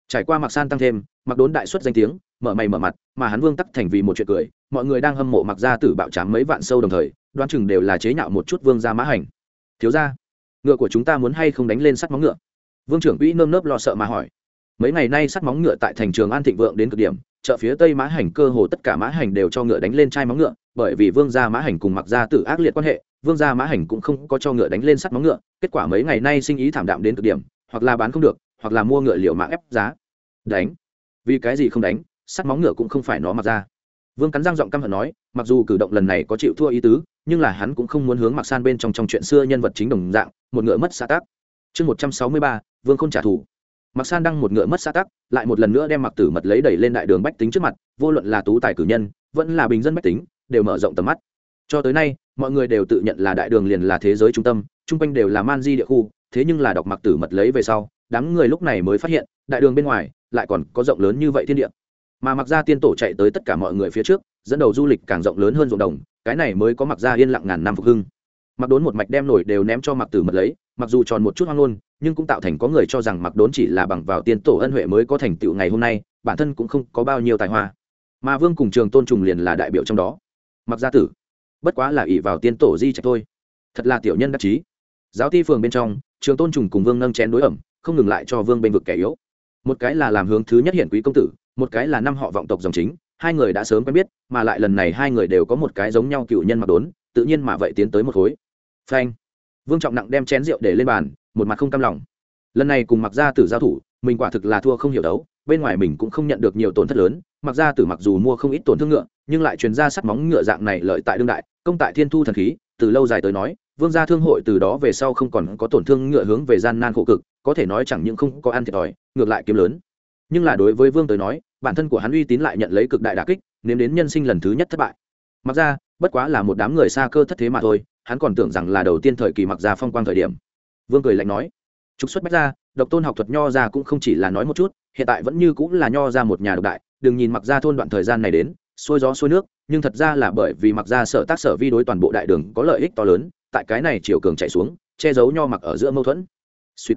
Speaker 1: Trải qua mặc san tăng thêm, mặc đốn đại xuất danh tiếng mở mày mở mặt, mà hắn vương tắc thành vì một chuyện cười, mọi người đang hâm mộ mặc ra tử bạo trám mấy vạn sâu đồng thời, đoán chừng đều là chế nhạo một chút vương ra mã hành. Thiếu ra ngựa của chúng ta muốn hay không đánh lên sắt móng ngựa? Vương trưởng quỹ nơm nớp lo sợ mà hỏi. Mấy ngày nay sắt móng ngựa tại thành trường an thịnh vượng đến cực điểm, chợ phía tây mã hành cơ hồ tất cả mã hành đều cho ngựa đánh lên chai móng ngựa, bởi vì vương gia mã hành cùng mặc gia tử ác liệt quan hệ, vương gia mã hành cũng không có cho ngựa đánh lên sắt móng ngựa, kết quả mấy ngày nay sinh ý thảm đạm đến cực điểm, hoặc là bán không được, hoặc là mua ngựa liệu mạng ép giá. Đánh. Vì cái gì không đánh? Sắt móng ngựa cũng không phải nó mặc ra. Vương cắn răng giọng căm hận nói, mặc dù cử động lần này có chịu thua ý tứ, nhưng là hắn cũng không muốn hướng mặc san bên trong trong chuyện xưa nhân vật chính đồng dạng, một ngựa mất xã tác chương một trăm sáu mươi ba, vương không trả thù. Mặc san đăng một ngựa mất xã tắc, lại một lần nữa đem mặc tử mật lấy đẩy lên đại đường bách tính trước mặt, vô luận là tú tài cử nhân, vẫn là bình dân bách tính, đều mở rộng tầm mắt. Cho tới nay, mọi người đều tự nhận là đại đường liền là thế giới trung tâm, chung quanh đều là man di địa khu, thế nhưng là đọc mặc tử mật lấy về sau, đám người lúc này mới phát hiện, đại đường bên ngoài lại còn có rộng lớn như vậy thiên địa mà mặc ra tiên tổ chạy tới tất cả mọi người phía trước, dẫn đầu du lịch càng rộng lớn hơn ruộng đồng, cái này mới có mặc ra yên lặng ngàn năm phục hưng. Mặc đốn một mạch đem nổi đều ném cho mặc tử mật lấy, mặc dù tròn một chút hoang ngôn, nhưng cũng tạo thành có người cho rằng mặc đốn chỉ là bằng vào tiên tổ ân huệ mới có thành tựu ngày hôm nay, bản thân cũng không có bao nhiêu tài hoa. Mà vương cùng trường tôn trùng liền là đại biểu trong đó. Mặc gia tử, bất quá là ỷ vào tiên tổ di trạch thôi. Thật là tiểu nhân đắc chí. Giáo thi phường bên trong, trường tôn trùng cùng vương nâng chén đối ẩm, không ngừng lại cho vương bên vực kẻ yếu. Một cái là làm hướng thứ nhất hiển quý công tử một cái là năm họ vọng tộc dòng chính, hai người đã sớm quen biết, mà lại lần này hai người đều có một cái giống nhau cựu nhân mặc đốn, tự nhiên mà vậy tiến tới một khối. Phanh. Vương trọng nặng đem chén rượu để lên bàn, một mặt không cam lòng. Lần này cùng mặc gia tử giao thủ, mình quả thực là thua không hiểu đấu, bên ngoài mình cũng không nhận được nhiều tổn thất lớn mặc gia tử mặc dù mua không ít tổn thương ngựa, nhưng lại truyền ra sắt móng ngựa dạng này lợi tại đương đại, công tại thiên thu thần khí, từ lâu dài tới nói, vương gia thương hội từ đó về sau không còn có tổn thương ngựa hướng về gian nan khổ cực, có thể nói chẳng những không có ăn thiệt thòi, ngược lại kiếm lớn nhưng là đối với vương tới nói, bản thân của hắn uy tín lại nhận lấy cực đại đà kích, nếm đến nhân sinh lần thứ nhất thất bại. Mặc ra, bất quá là một đám người xa cơ thất thế mà thôi, hắn còn tưởng rằng là đầu tiên thời kỳ mặc ra phong quang thời điểm. Vương cười lạnh nói, trục xuất bách ra, độc tôn học thuật nho ra cũng không chỉ là nói một chút, hiện tại vẫn như cũng là nho ra một nhà độc đại, đừng nhìn mặc ra thôn đoạn thời gian này đến, xuôi gió xuôi nước, nhưng thật ra là bởi vì mặc ra sở tác sở vi đối toàn bộ đại đường có lợi ích to lớn, tại cái này chiều cường chạy xuống, che giấu nho mặc ở giữa mâu thuẫn. Suýt.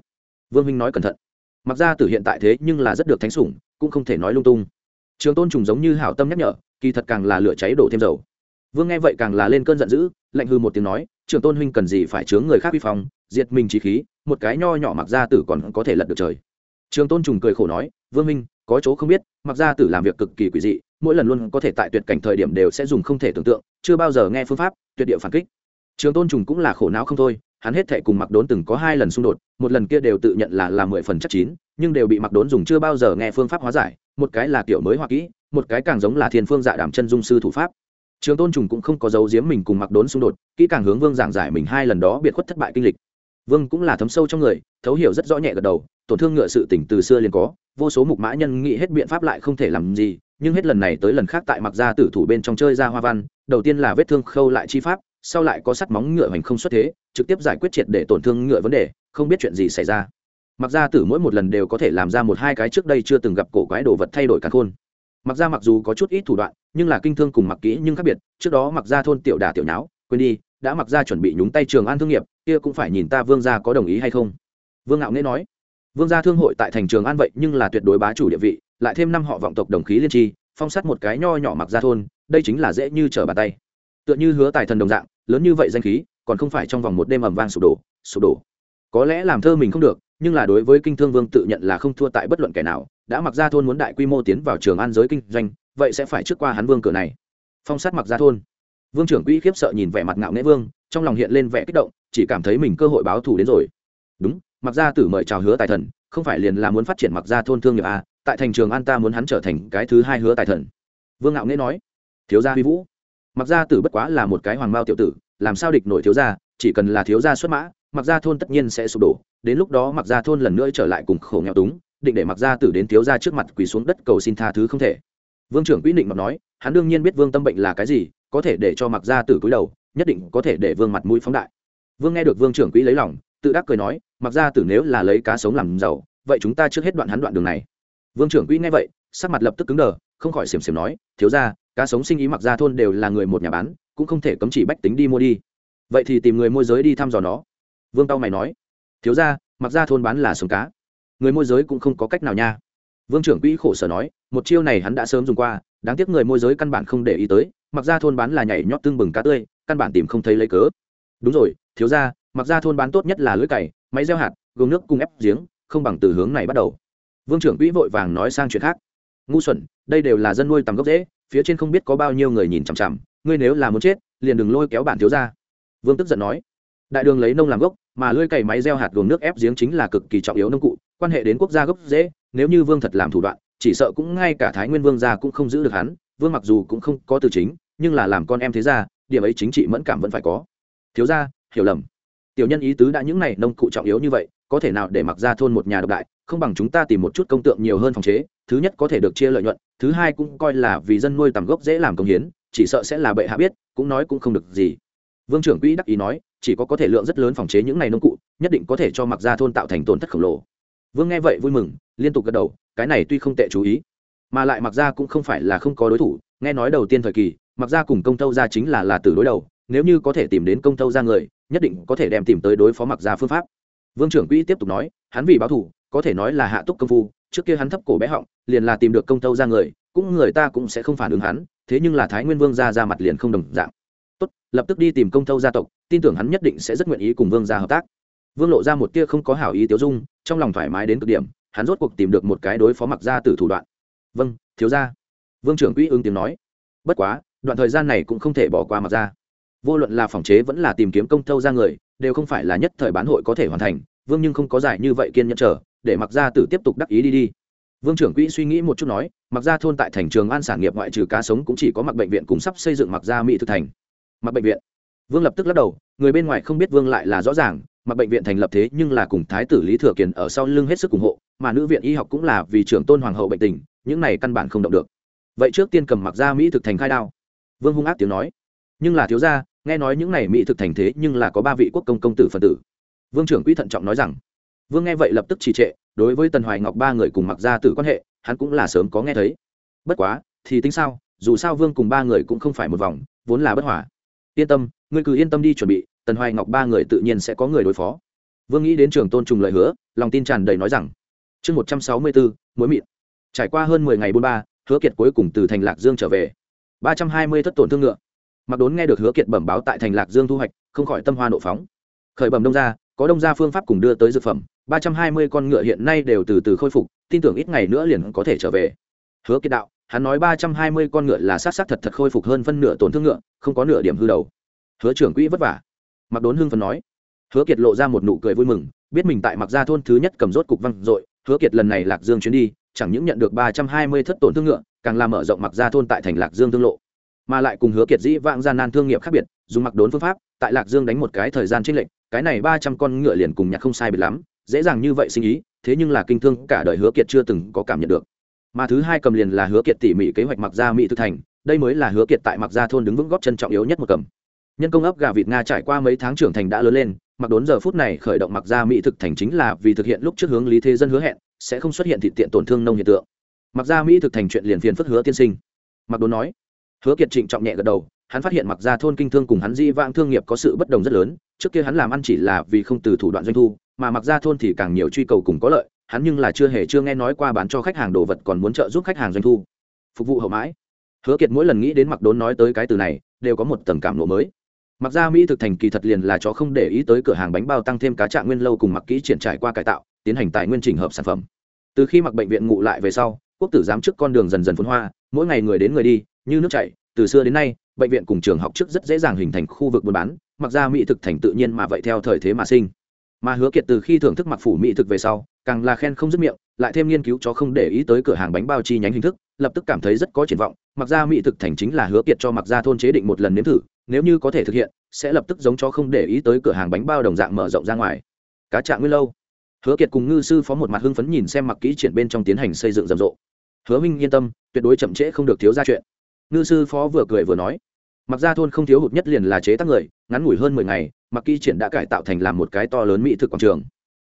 Speaker 1: Vương minh nói cẩn thận mặc ra từ hiện tại thế nhưng là rất được thánh sủng, cũng không thể nói lung tung. Trường tôn trùng giống như hảo tâm nhắc nhở, kỳ thật càng là lửa cháy đổ thêm dầu. Vương nghe vậy càng là lên cơn giận dữ, lạnh hư một tiếng nói, trường tôn huynh cần gì phải chướng người khác vi phong, diệt mình trí khí, một cái nho nhỏ mặc gia tử còn có thể lật được trời. Trường tôn trùng cười khổ nói, vương minh có chỗ không biết, mặc gia tử làm việc cực kỳ quỷ dị, mỗi lần luôn có thể tại tuyệt cảnh thời điểm đều sẽ dùng không thể tưởng tượng, chưa bao giờ nghe phương pháp tuyệt địa phản kích. Trường tôn trùng cũng là khổ não không thôi hắn hết thể cùng mặc đốn từng có hai lần xung đột, một lần kia đều tự nhận là là mười phần chắc chín, nhưng đều bị mặc đốn dùng chưa bao giờ nghe phương pháp hóa giải, một cái là kiểu mới hoa kỹ, một cái càng giống là thiên phương dạ đảm chân dung sư thủ pháp. Trường tôn trùng cũng không có dấu giếm mình cùng mặc đốn xung đột, kỹ càng hướng vương giảng giải mình hai lần đó biệt khuất thất bại kinh lịch. Vương cũng là thấm sâu trong người, thấu hiểu rất rõ nhẹ gật đầu, tổn thương ngựa sự tỉnh từ xưa liền có, vô số mục mã nhân nghĩ hết biện pháp lại không thể làm gì, nhưng hết lần này tới lần khác tại mặc gia tử thủ bên trong chơi ra hoa văn, đầu tiên là vết thương khâu lại chi pháp sau lại có sắt móng ngựa hành không xuất thế, trực tiếp giải quyết triệt để tổn thương ngựa vấn đề, không biết chuyện gì xảy ra. Mặc gia tử mỗi một lần đều có thể làm ra một hai cái trước đây chưa từng gặp cổ quái đồ vật thay đổi cả khôn. Mặc ra mặc dù có chút ít thủ đoạn, nhưng là kinh thương cùng mặc kỹ nhưng khác biệt, trước đó mặc ra thôn tiểu đà tiểu nháo, quên đi, đã mặc ra chuẩn bị nhúng tay trường an thương nghiệp, kia cũng phải nhìn ta vương gia có đồng ý hay không. Vương ngạo nghĩa nói, vương gia thương hội tại thành trường an vậy nhưng là tuyệt đối bá chủ địa vị, lại thêm năm họ vọng tộc đồng khí liên tri, phong sát một cái nho nhỏ mặc ra thôn, đây chính là dễ như trở bàn tay tựa như hứa tài thần đồng dạng lớn như vậy danh khí còn không phải trong vòng một đêm ẩm vang sụp đổ sụp đổ. Có lẽ làm thơ mình không được nhưng là đối với kinh thương vương tự nhận là không thua tại bất luận kẻ nào đã mặc ra thôn muốn đại quy mô tiến vào trường an giới kinh doanh vậy sẽ phải trước qua hắn vương cửa này. Phong sát mặc ra thôn. Vương trưởng quỹ khiếp sợ nhìn vẻ mặt ngạo nghễ vương trong lòng hiện lên vẻ kích động chỉ cảm thấy mình cơ hội báo thù đến rồi. Đúng mặc ra tử mời chào hứa tài thần không phải liền là muốn phát triển mặc ra thôn thương nghiệp à, tại thành trường an ta muốn hắn trở thành cái thứ hai hứa tài thần. Vương ngạo nghễ nói thiếu gia huy vũ mặc gia tử bất quá là một cái hoàng mao tiểu tử, làm sao địch nổi thiếu gia, chỉ cần là thiếu gia xuất mã, mặc gia thôn tất nhiên sẽ sụp đổ. Đến lúc đó mặc gia thôn lần nữa trở lại cùng khổ nghèo túng, định để mặc gia tử đến thiếu gia trước mặt quỳ xuống đất cầu xin tha thứ không thể. Vương trưởng quỹ định mặc nói, hắn đương nhiên biết vương tâm bệnh là cái gì, có thể để cho mặc gia tử cúi đầu, nhất định có thể để vương mặt mũi phóng đại. Vương nghe được vương trưởng quỹ lấy lòng, tự đắc cười nói, mặc gia tử nếu là lấy cá sống làm giàu, vậy chúng ta trước hết đoạn hắn đoạn đường này. Vương trưởng quỹ nghe vậy, sắc mặt lập tức cứng đờ, không khỏi xiểm xiểm nói, thiếu ra cá sống sinh ý mặc ra thôn đều là người một nhà bán, cũng không thể cấm chỉ bách tính đi mua đi. Vậy thì tìm người môi giới đi thăm dò nó. Vương tao mày nói. Thiếu ra mặc ra thôn bán là sống cá. Người môi giới cũng không có cách nào nha. Vương trưởng quỹ khổ sở nói, một chiêu này hắn đã sớm dùng qua, đáng tiếc người môi giới căn bản không để ý tới, mặc ra thôn bán là nhảy nhót tương bừng cá tươi, căn bản tìm không thấy lấy cớ. Đúng rồi, thiếu ra mặc ra thôn bán tốt nhất là lưỡi cày, máy gieo hạt gồm nước cung ép giếng, không bằng từ hướng này bắt đầu. Vương trưởng quỹ vội vàng nói sang chuyện khác. Ngu xuẩn, đây đều là dân nuôi tầm gốc dễ phía trên không biết có bao nhiêu người nhìn chằm chằm, ngươi nếu là muốn chết, liền đừng lôi kéo bản thiếu ra vương tức giận nói. Đại đường lấy nông làm gốc, mà lôi cày máy gieo hạt gồm nước ép giếng chính là cực kỳ trọng yếu nông cụ, quan hệ đến quốc gia gốc dễ, nếu như vương thật làm thủ đoạn, chỉ sợ cũng ngay cả thái nguyên vương gia cũng không giữ được hắn, vương mặc dù cũng không có từ chính, nhưng là làm con em thế gia, điểm ấy chính trị mẫn cảm vẫn phải có. Thiếu gia, hiểu lầm. Tiểu nhân ý tứ đã những này nông cụ trọng yếu như vậy có thể nào để mặc ra thôn một nhà độc đại, không bằng chúng ta tìm một chút công tượng nhiều hơn phòng chế, thứ nhất có thể được chia lợi nhuận, thứ hai cũng coi là vì dân nuôi tầm gốc dễ làm công hiến, chỉ sợ sẽ là bệ hạ biết, cũng nói cũng không được gì. Vương trưởng quỹ đắc ý nói, chỉ có có thể lượng rất lớn phòng chế những này nông cụ, nhất định có thể cho mặc ra thôn tạo thành tổn thất khổng lồ. Vương nghe vậy vui mừng, liên tục gật đầu, cái này tuy không tệ chú ý, mà lại mặc ra cũng không phải là không có đối thủ, nghe nói đầu tiên thời kỳ, mặc ra cùng công tâu ra chính là là từ đối đầu, nếu như có thể tìm đến công tâu ra người, nhất định có thể đem tìm tới đối phó mặc ra phương pháp vương trưởng quỹ tiếp tục nói, hắn vì báo thủ có thể nói là hạ túc công phu, trước kia hắn thấp cổ bé họng, liền là tìm được công tâu ra người, cũng người ta cũng sẽ không phản ứng hắn, thế nhưng là thái nguyên vương ra ra mặt liền không đồng dạng. Tốt, lập tức đi tìm công tâu gia tộc, tin tưởng hắn nhất định sẽ rất nguyện ý cùng vương gia hợp tác. Vương lộ ra một tia không có hảo ý tiêu dung, trong lòng thoải mái đến cực điểm, hắn rốt cuộc tìm được một cái đối phó mặc ra từ thủ đoạn. Vâng thiếu ra vương trưởng quỹ ứng tiếng nói. Bất quá, đoạn thời gian này cũng không thể bỏ qua mặc ra vô luận là phòng chế vẫn là tìm kiếm công thâu ra người đều không phải là nhất thời bán hội có thể hoàn thành vương nhưng không có giải như vậy kiên nhẫn chờ, để mặc gia tử tiếp tục đắc ý đi đi. Vương trưởng quỹ suy nghĩ một chút nói mặc gia thôn tại thành trường an sản nghiệp ngoại trừ cá sống cũng chỉ có mặc bệnh viện cùng sắp xây dựng mặc gia mỹ thực thành. Mặc bệnh viện. Vương lập tức lắc đầu người bên ngoài không biết vương lại là rõ ràng mặc bệnh viện thành lập thế nhưng là cùng thái tử lý thừa kiền ở sau lưng hết sức ủng hộ mà nữ viện y học cũng là vì trưởng tôn hoàng hậu bệnh tình những này căn bản không động được. Vậy trước tiên cầm mặc gia mỹ thực thành khai đao. Vương hung ác tiếng nói. Nhưng là thiếu gia nghe nói những này mỹ thực thành thế nhưng là có ba vị quốc công công tử phần tử. Vương trưởng quỹ thận trọng nói rằng, vương nghe vậy lập tức trì trệ, đối với tần hoài ngọc ba người cùng mặc ra tử quan hệ, hắn cũng là sớm có nghe thấy. Bất quá, thì tính sao, dù sao vương cùng ba người cũng không phải một vòng, vốn là bất hòa. Yên tâm, ngươi cứ yên tâm đi chuẩn bị, tần hoài ngọc ba người tự nhiên sẽ có người đối phó. Vương nghĩ đến trường tôn trùng lời hứa, lòng tin tràn đầy nói rằng, chương một trăm sáu mươi bốn muối mịn. Trải qua hơn mười ngày buôn ba, hứa kiệt cuối cùng từ thành lạc dương trở về. Ba trăm hai mươi thất tổn thương ngựa mặc đốn nghe được hứa kiệt bẩm báo tại thành lạc dương thu hoạch, không khỏi tâm hoa nộ phóng. Khởi bẩm đông gia, có đông gia phương pháp cùng đưa tới dược phẩm, ba trăm hai mươi con ngựa hiện nay đều từ từ khôi phục, tin tưởng ít ngày nữa liền có thể trở về. Hứa kiệt đạo, hắn nói ba trăm hai mươi con ngựa là sát sát thật thật khôi phục hơn phân nửa tổn thương ngựa, không có nửa điểm hư đầu. Hứa trưởng quỹ vất vả. Mặc đốn hưng phần nói. Hứa kiệt lộ ra một nụ cười vui mừng, biết mình tại mặc gia thôn thứ nhất cầm rốt cục văng dội, hứa kiệt lần này lạc dương chuyến đi, chẳng những nhận được ba trăm hai mươi thất tổn thương ngựa, càng làm mở rộng mặc gia thôn tại thành lạc dương thương lộ mà lại cùng hứa kiệt dĩ vãng gian nan thương nghiệp khác biệt, dùng mặc đốn phương pháp, tại lạc dương đánh một cái thời gian trích lệnh cái này ba trăm con ngựa liền cùng nhặt không sai biệt lắm, dễ dàng như vậy sinh ý, thế nhưng là kinh thương cả đời hứa kiệt chưa từng có cảm nhận được. Mà thứ hai cầm liền là hứa kiệt tỉ mỉ kế hoạch mặc gia mỹ thực thành, đây mới là hứa kiệt tại mặc gia thôn đứng vững góp chân trọng yếu nhất một cầm. Nhân công ấp gà vịt nga trải qua mấy tháng trưởng thành đã lớn lên, mặc đốn giờ phút này khởi động mặc gia mỹ thực thành chính là vì thực hiện lúc trước hướng lý thế dân hứa hẹn, sẽ không xuất hiện thị tiện tổn thương nông hiện tượng. Mặc gia mỹ thực thành chuyện liền phiền phức hứa tiên sinh. Mặc đốn nói hứa kiệt trịnh trọng nhẹ gật đầu, hắn phát hiện mặc gia thôn kinh thương cùng hắn di vãng thương nghiệp có sự bất đồng rất lớn, trước kia hắn làm ăn chỉ là vì không từ thủ đoạn doanh thu, mà mặc gia thôn thì càng nhiều truy cầu cùng có lợi, hắn nhưng là chưa hề chưa nghe nói qua bán cho khách hàng đồ vật còn muốn trợ giúp khách hàng doanh thu. Phục vụ hậu mãi. Hứa kiệt mỗi lần nghĩ đến mặc đốn nói tới cái từ này, đều có một tầng cảm lộ mới. Mặc ra mỹ thực thành kỳ thật liền là chó không để ý tới cửa hàng bánh bao tăng thêm cá trạng nguyên lâu cùng mặc kỹ triển trải qua cải tạo, tiến hành tài nguyên trình hợp sản phẩm. Từ khi mặc bệnh viện ngụ lại về sau, quốc tử giám trước con đường dần dần phun hoa mỗi ngày người đến người đi, như nước chảy, từ xưa đến nay, bệnh viện cùng trường học trước rất dễ dàng hình thành khu vực buôn bán, mặc ra mỹ thực thành tự nhiên mà vậy theo thời thế mà sinh. Mà hứa kiệt từ khi thưởng thức mặc phủ mỹ thực về sau, càng là khen không dứt miệng, lại thêm nghiên cứu cho không để ý tới cửa hàng bánh bao chi nhánh hình thức, lập tức cảm thấy rất có triển vọng, mặc ra mỹ thực thành chính là hứa kiệt cho mặc ra thôn chế định một lần nếm thử, nếu như có thể thực hiện, sẽ lập tức giống cho không để ý tới cửa hàng bánh bao đồng dạng mở rộng ra ngoài. Cá trạng nguyên lâu. Hứa kiệt cùng ngư sư phó một mặt hưng phấn nhìn xem mặc kỹ triển bên trong tiến hành xây dựng rầm rộ hứa minh yên tâm, tuyệt đối chậm trễ không được thiếu ra chuyện. Ngư sư phó vừa cười vừa nói, mặc ra thôn không thiếu hụt nhất liền là chế tác người, ngắn ngủi hơn mười ngày, mặc kỹ triển đã cải tạo thành làm một cái to lớn mỹ thực quảng trường.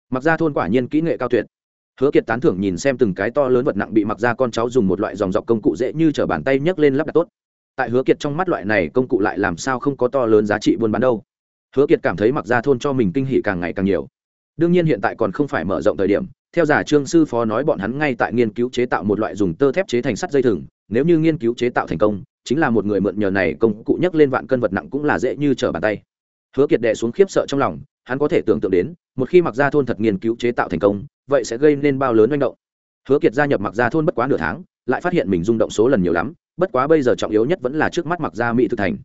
Speaker 1: Mặc ra thôn quả nhiên kỹ nghệ cao tuyệt. Hứa kiệt tán thưởng nhìn xem từng cái to lớn vật nặng bị mặc ra con cháu dùng một loại dòng dọc công cụ dễ như t r ở bàn tay nhấc lên lắp đặt tốt. Tại hứa kiệt trong mắt loại này công cụ lại làm sao không có to lớn giá trị buôn bán đâu. Hứa kiệt cảm thấy mặc ra thôn cho mình kinh hỷ càng ngày càng nhiều. Đương nhiên hiện tại còn không phải mở rộng thời điểm theo giả trương sư phó nói bọn hắn ngay tại nghiên cứu chế tạo một loại dùng tơ thép chế thành sắt dây thừng, nếu như nghiên cứu chế tạo thành công, chính là một người mượn nhờ này công cụ nhấc lên vạn cân vật nặng cũng là dễ như trở bàn tay. Hứa kiệt đệ xuống khiếp sợ trong lòng, hắn có thể tưởng tượng đến, một khi mặc gia thôn thật nghiên cứu chế tạo thành công, vậy sẽ gây nên bao lớn manh động. Hứa kiệt gia nhập mặc gia thôn bất quá nửa tháng, lại phát hiện mình rung động số lần nhiều lắm, bất quá bây giờ trọng yếu nhất vẫn là trước mắt mặc gia mỹ thực thành.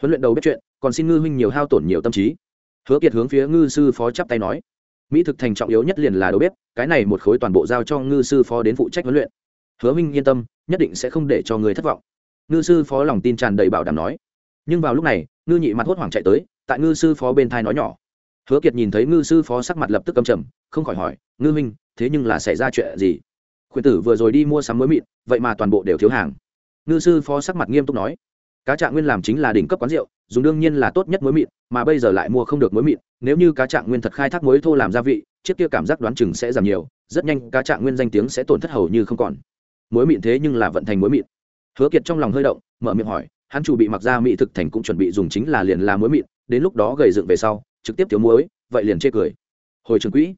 Speaker 1: Huấn luyện đầu biết chuyện, còn xin ngư huynh nhiều hao tổn nhiều tâm trí. Hứa kiệt hướng phía ngư sư phó chắp tay nói mỹ thực thành trọng yếu nhất liền là đầu bếp, cái này một khối toàn bộ giao cho ngư sư phó đến phụ trách huấn luyện. Hứa minh yên tâm, nhất định sẽ không để cho người thất vọng. Ngư sư phó lòng tin tràn đầy bảo đảm nói. Nhưng vào lúc này, ngư nhị mặt hốt hoảng chạy tới, tại ngư sư phó bên thai nói nhỏ. Hứa kiệt nhìn thấy ngư sư phó sắc mặt lập tức cầm trầm, không khỏi hỏi, ngư minh, thế nhưng là xảy ra chuyện gì? Khuyển tử vừa rồi đi mua sắm mới mịn, vậy mà toàn bộ đều thiếu hàng. Ngư sư phó sắc mặt nghiêm túc nói cá trạng nguyên làm chính là đỉnh cấp quán rượu, dùng đương nhiên là tốt nhất muối mịn, mà bây giờ lại mua không được muối mịn, nếu như cá trạng nguyên thật khai thác muối thô làm gia vị, chiếc kia cảm giác đoán chừng sẽ giảm nhiều, rất nhanh cá trạng nguyên danh tiếng sẽ tổn thất hầu như không còn. Muối mịn thế nhưng là vận thành muối mịn. Hứa kiệt trong lòng hơi động, mở miệng hỏi, hắn chủ bị mặc ra mỹ thực thành cũng chuẩn bị dùng chính là liền là muối mịn, đến lúc đó gầy dựng về sau, trực tiếp thiếu muối, vậy liền chê cười. Hồi trường quỹ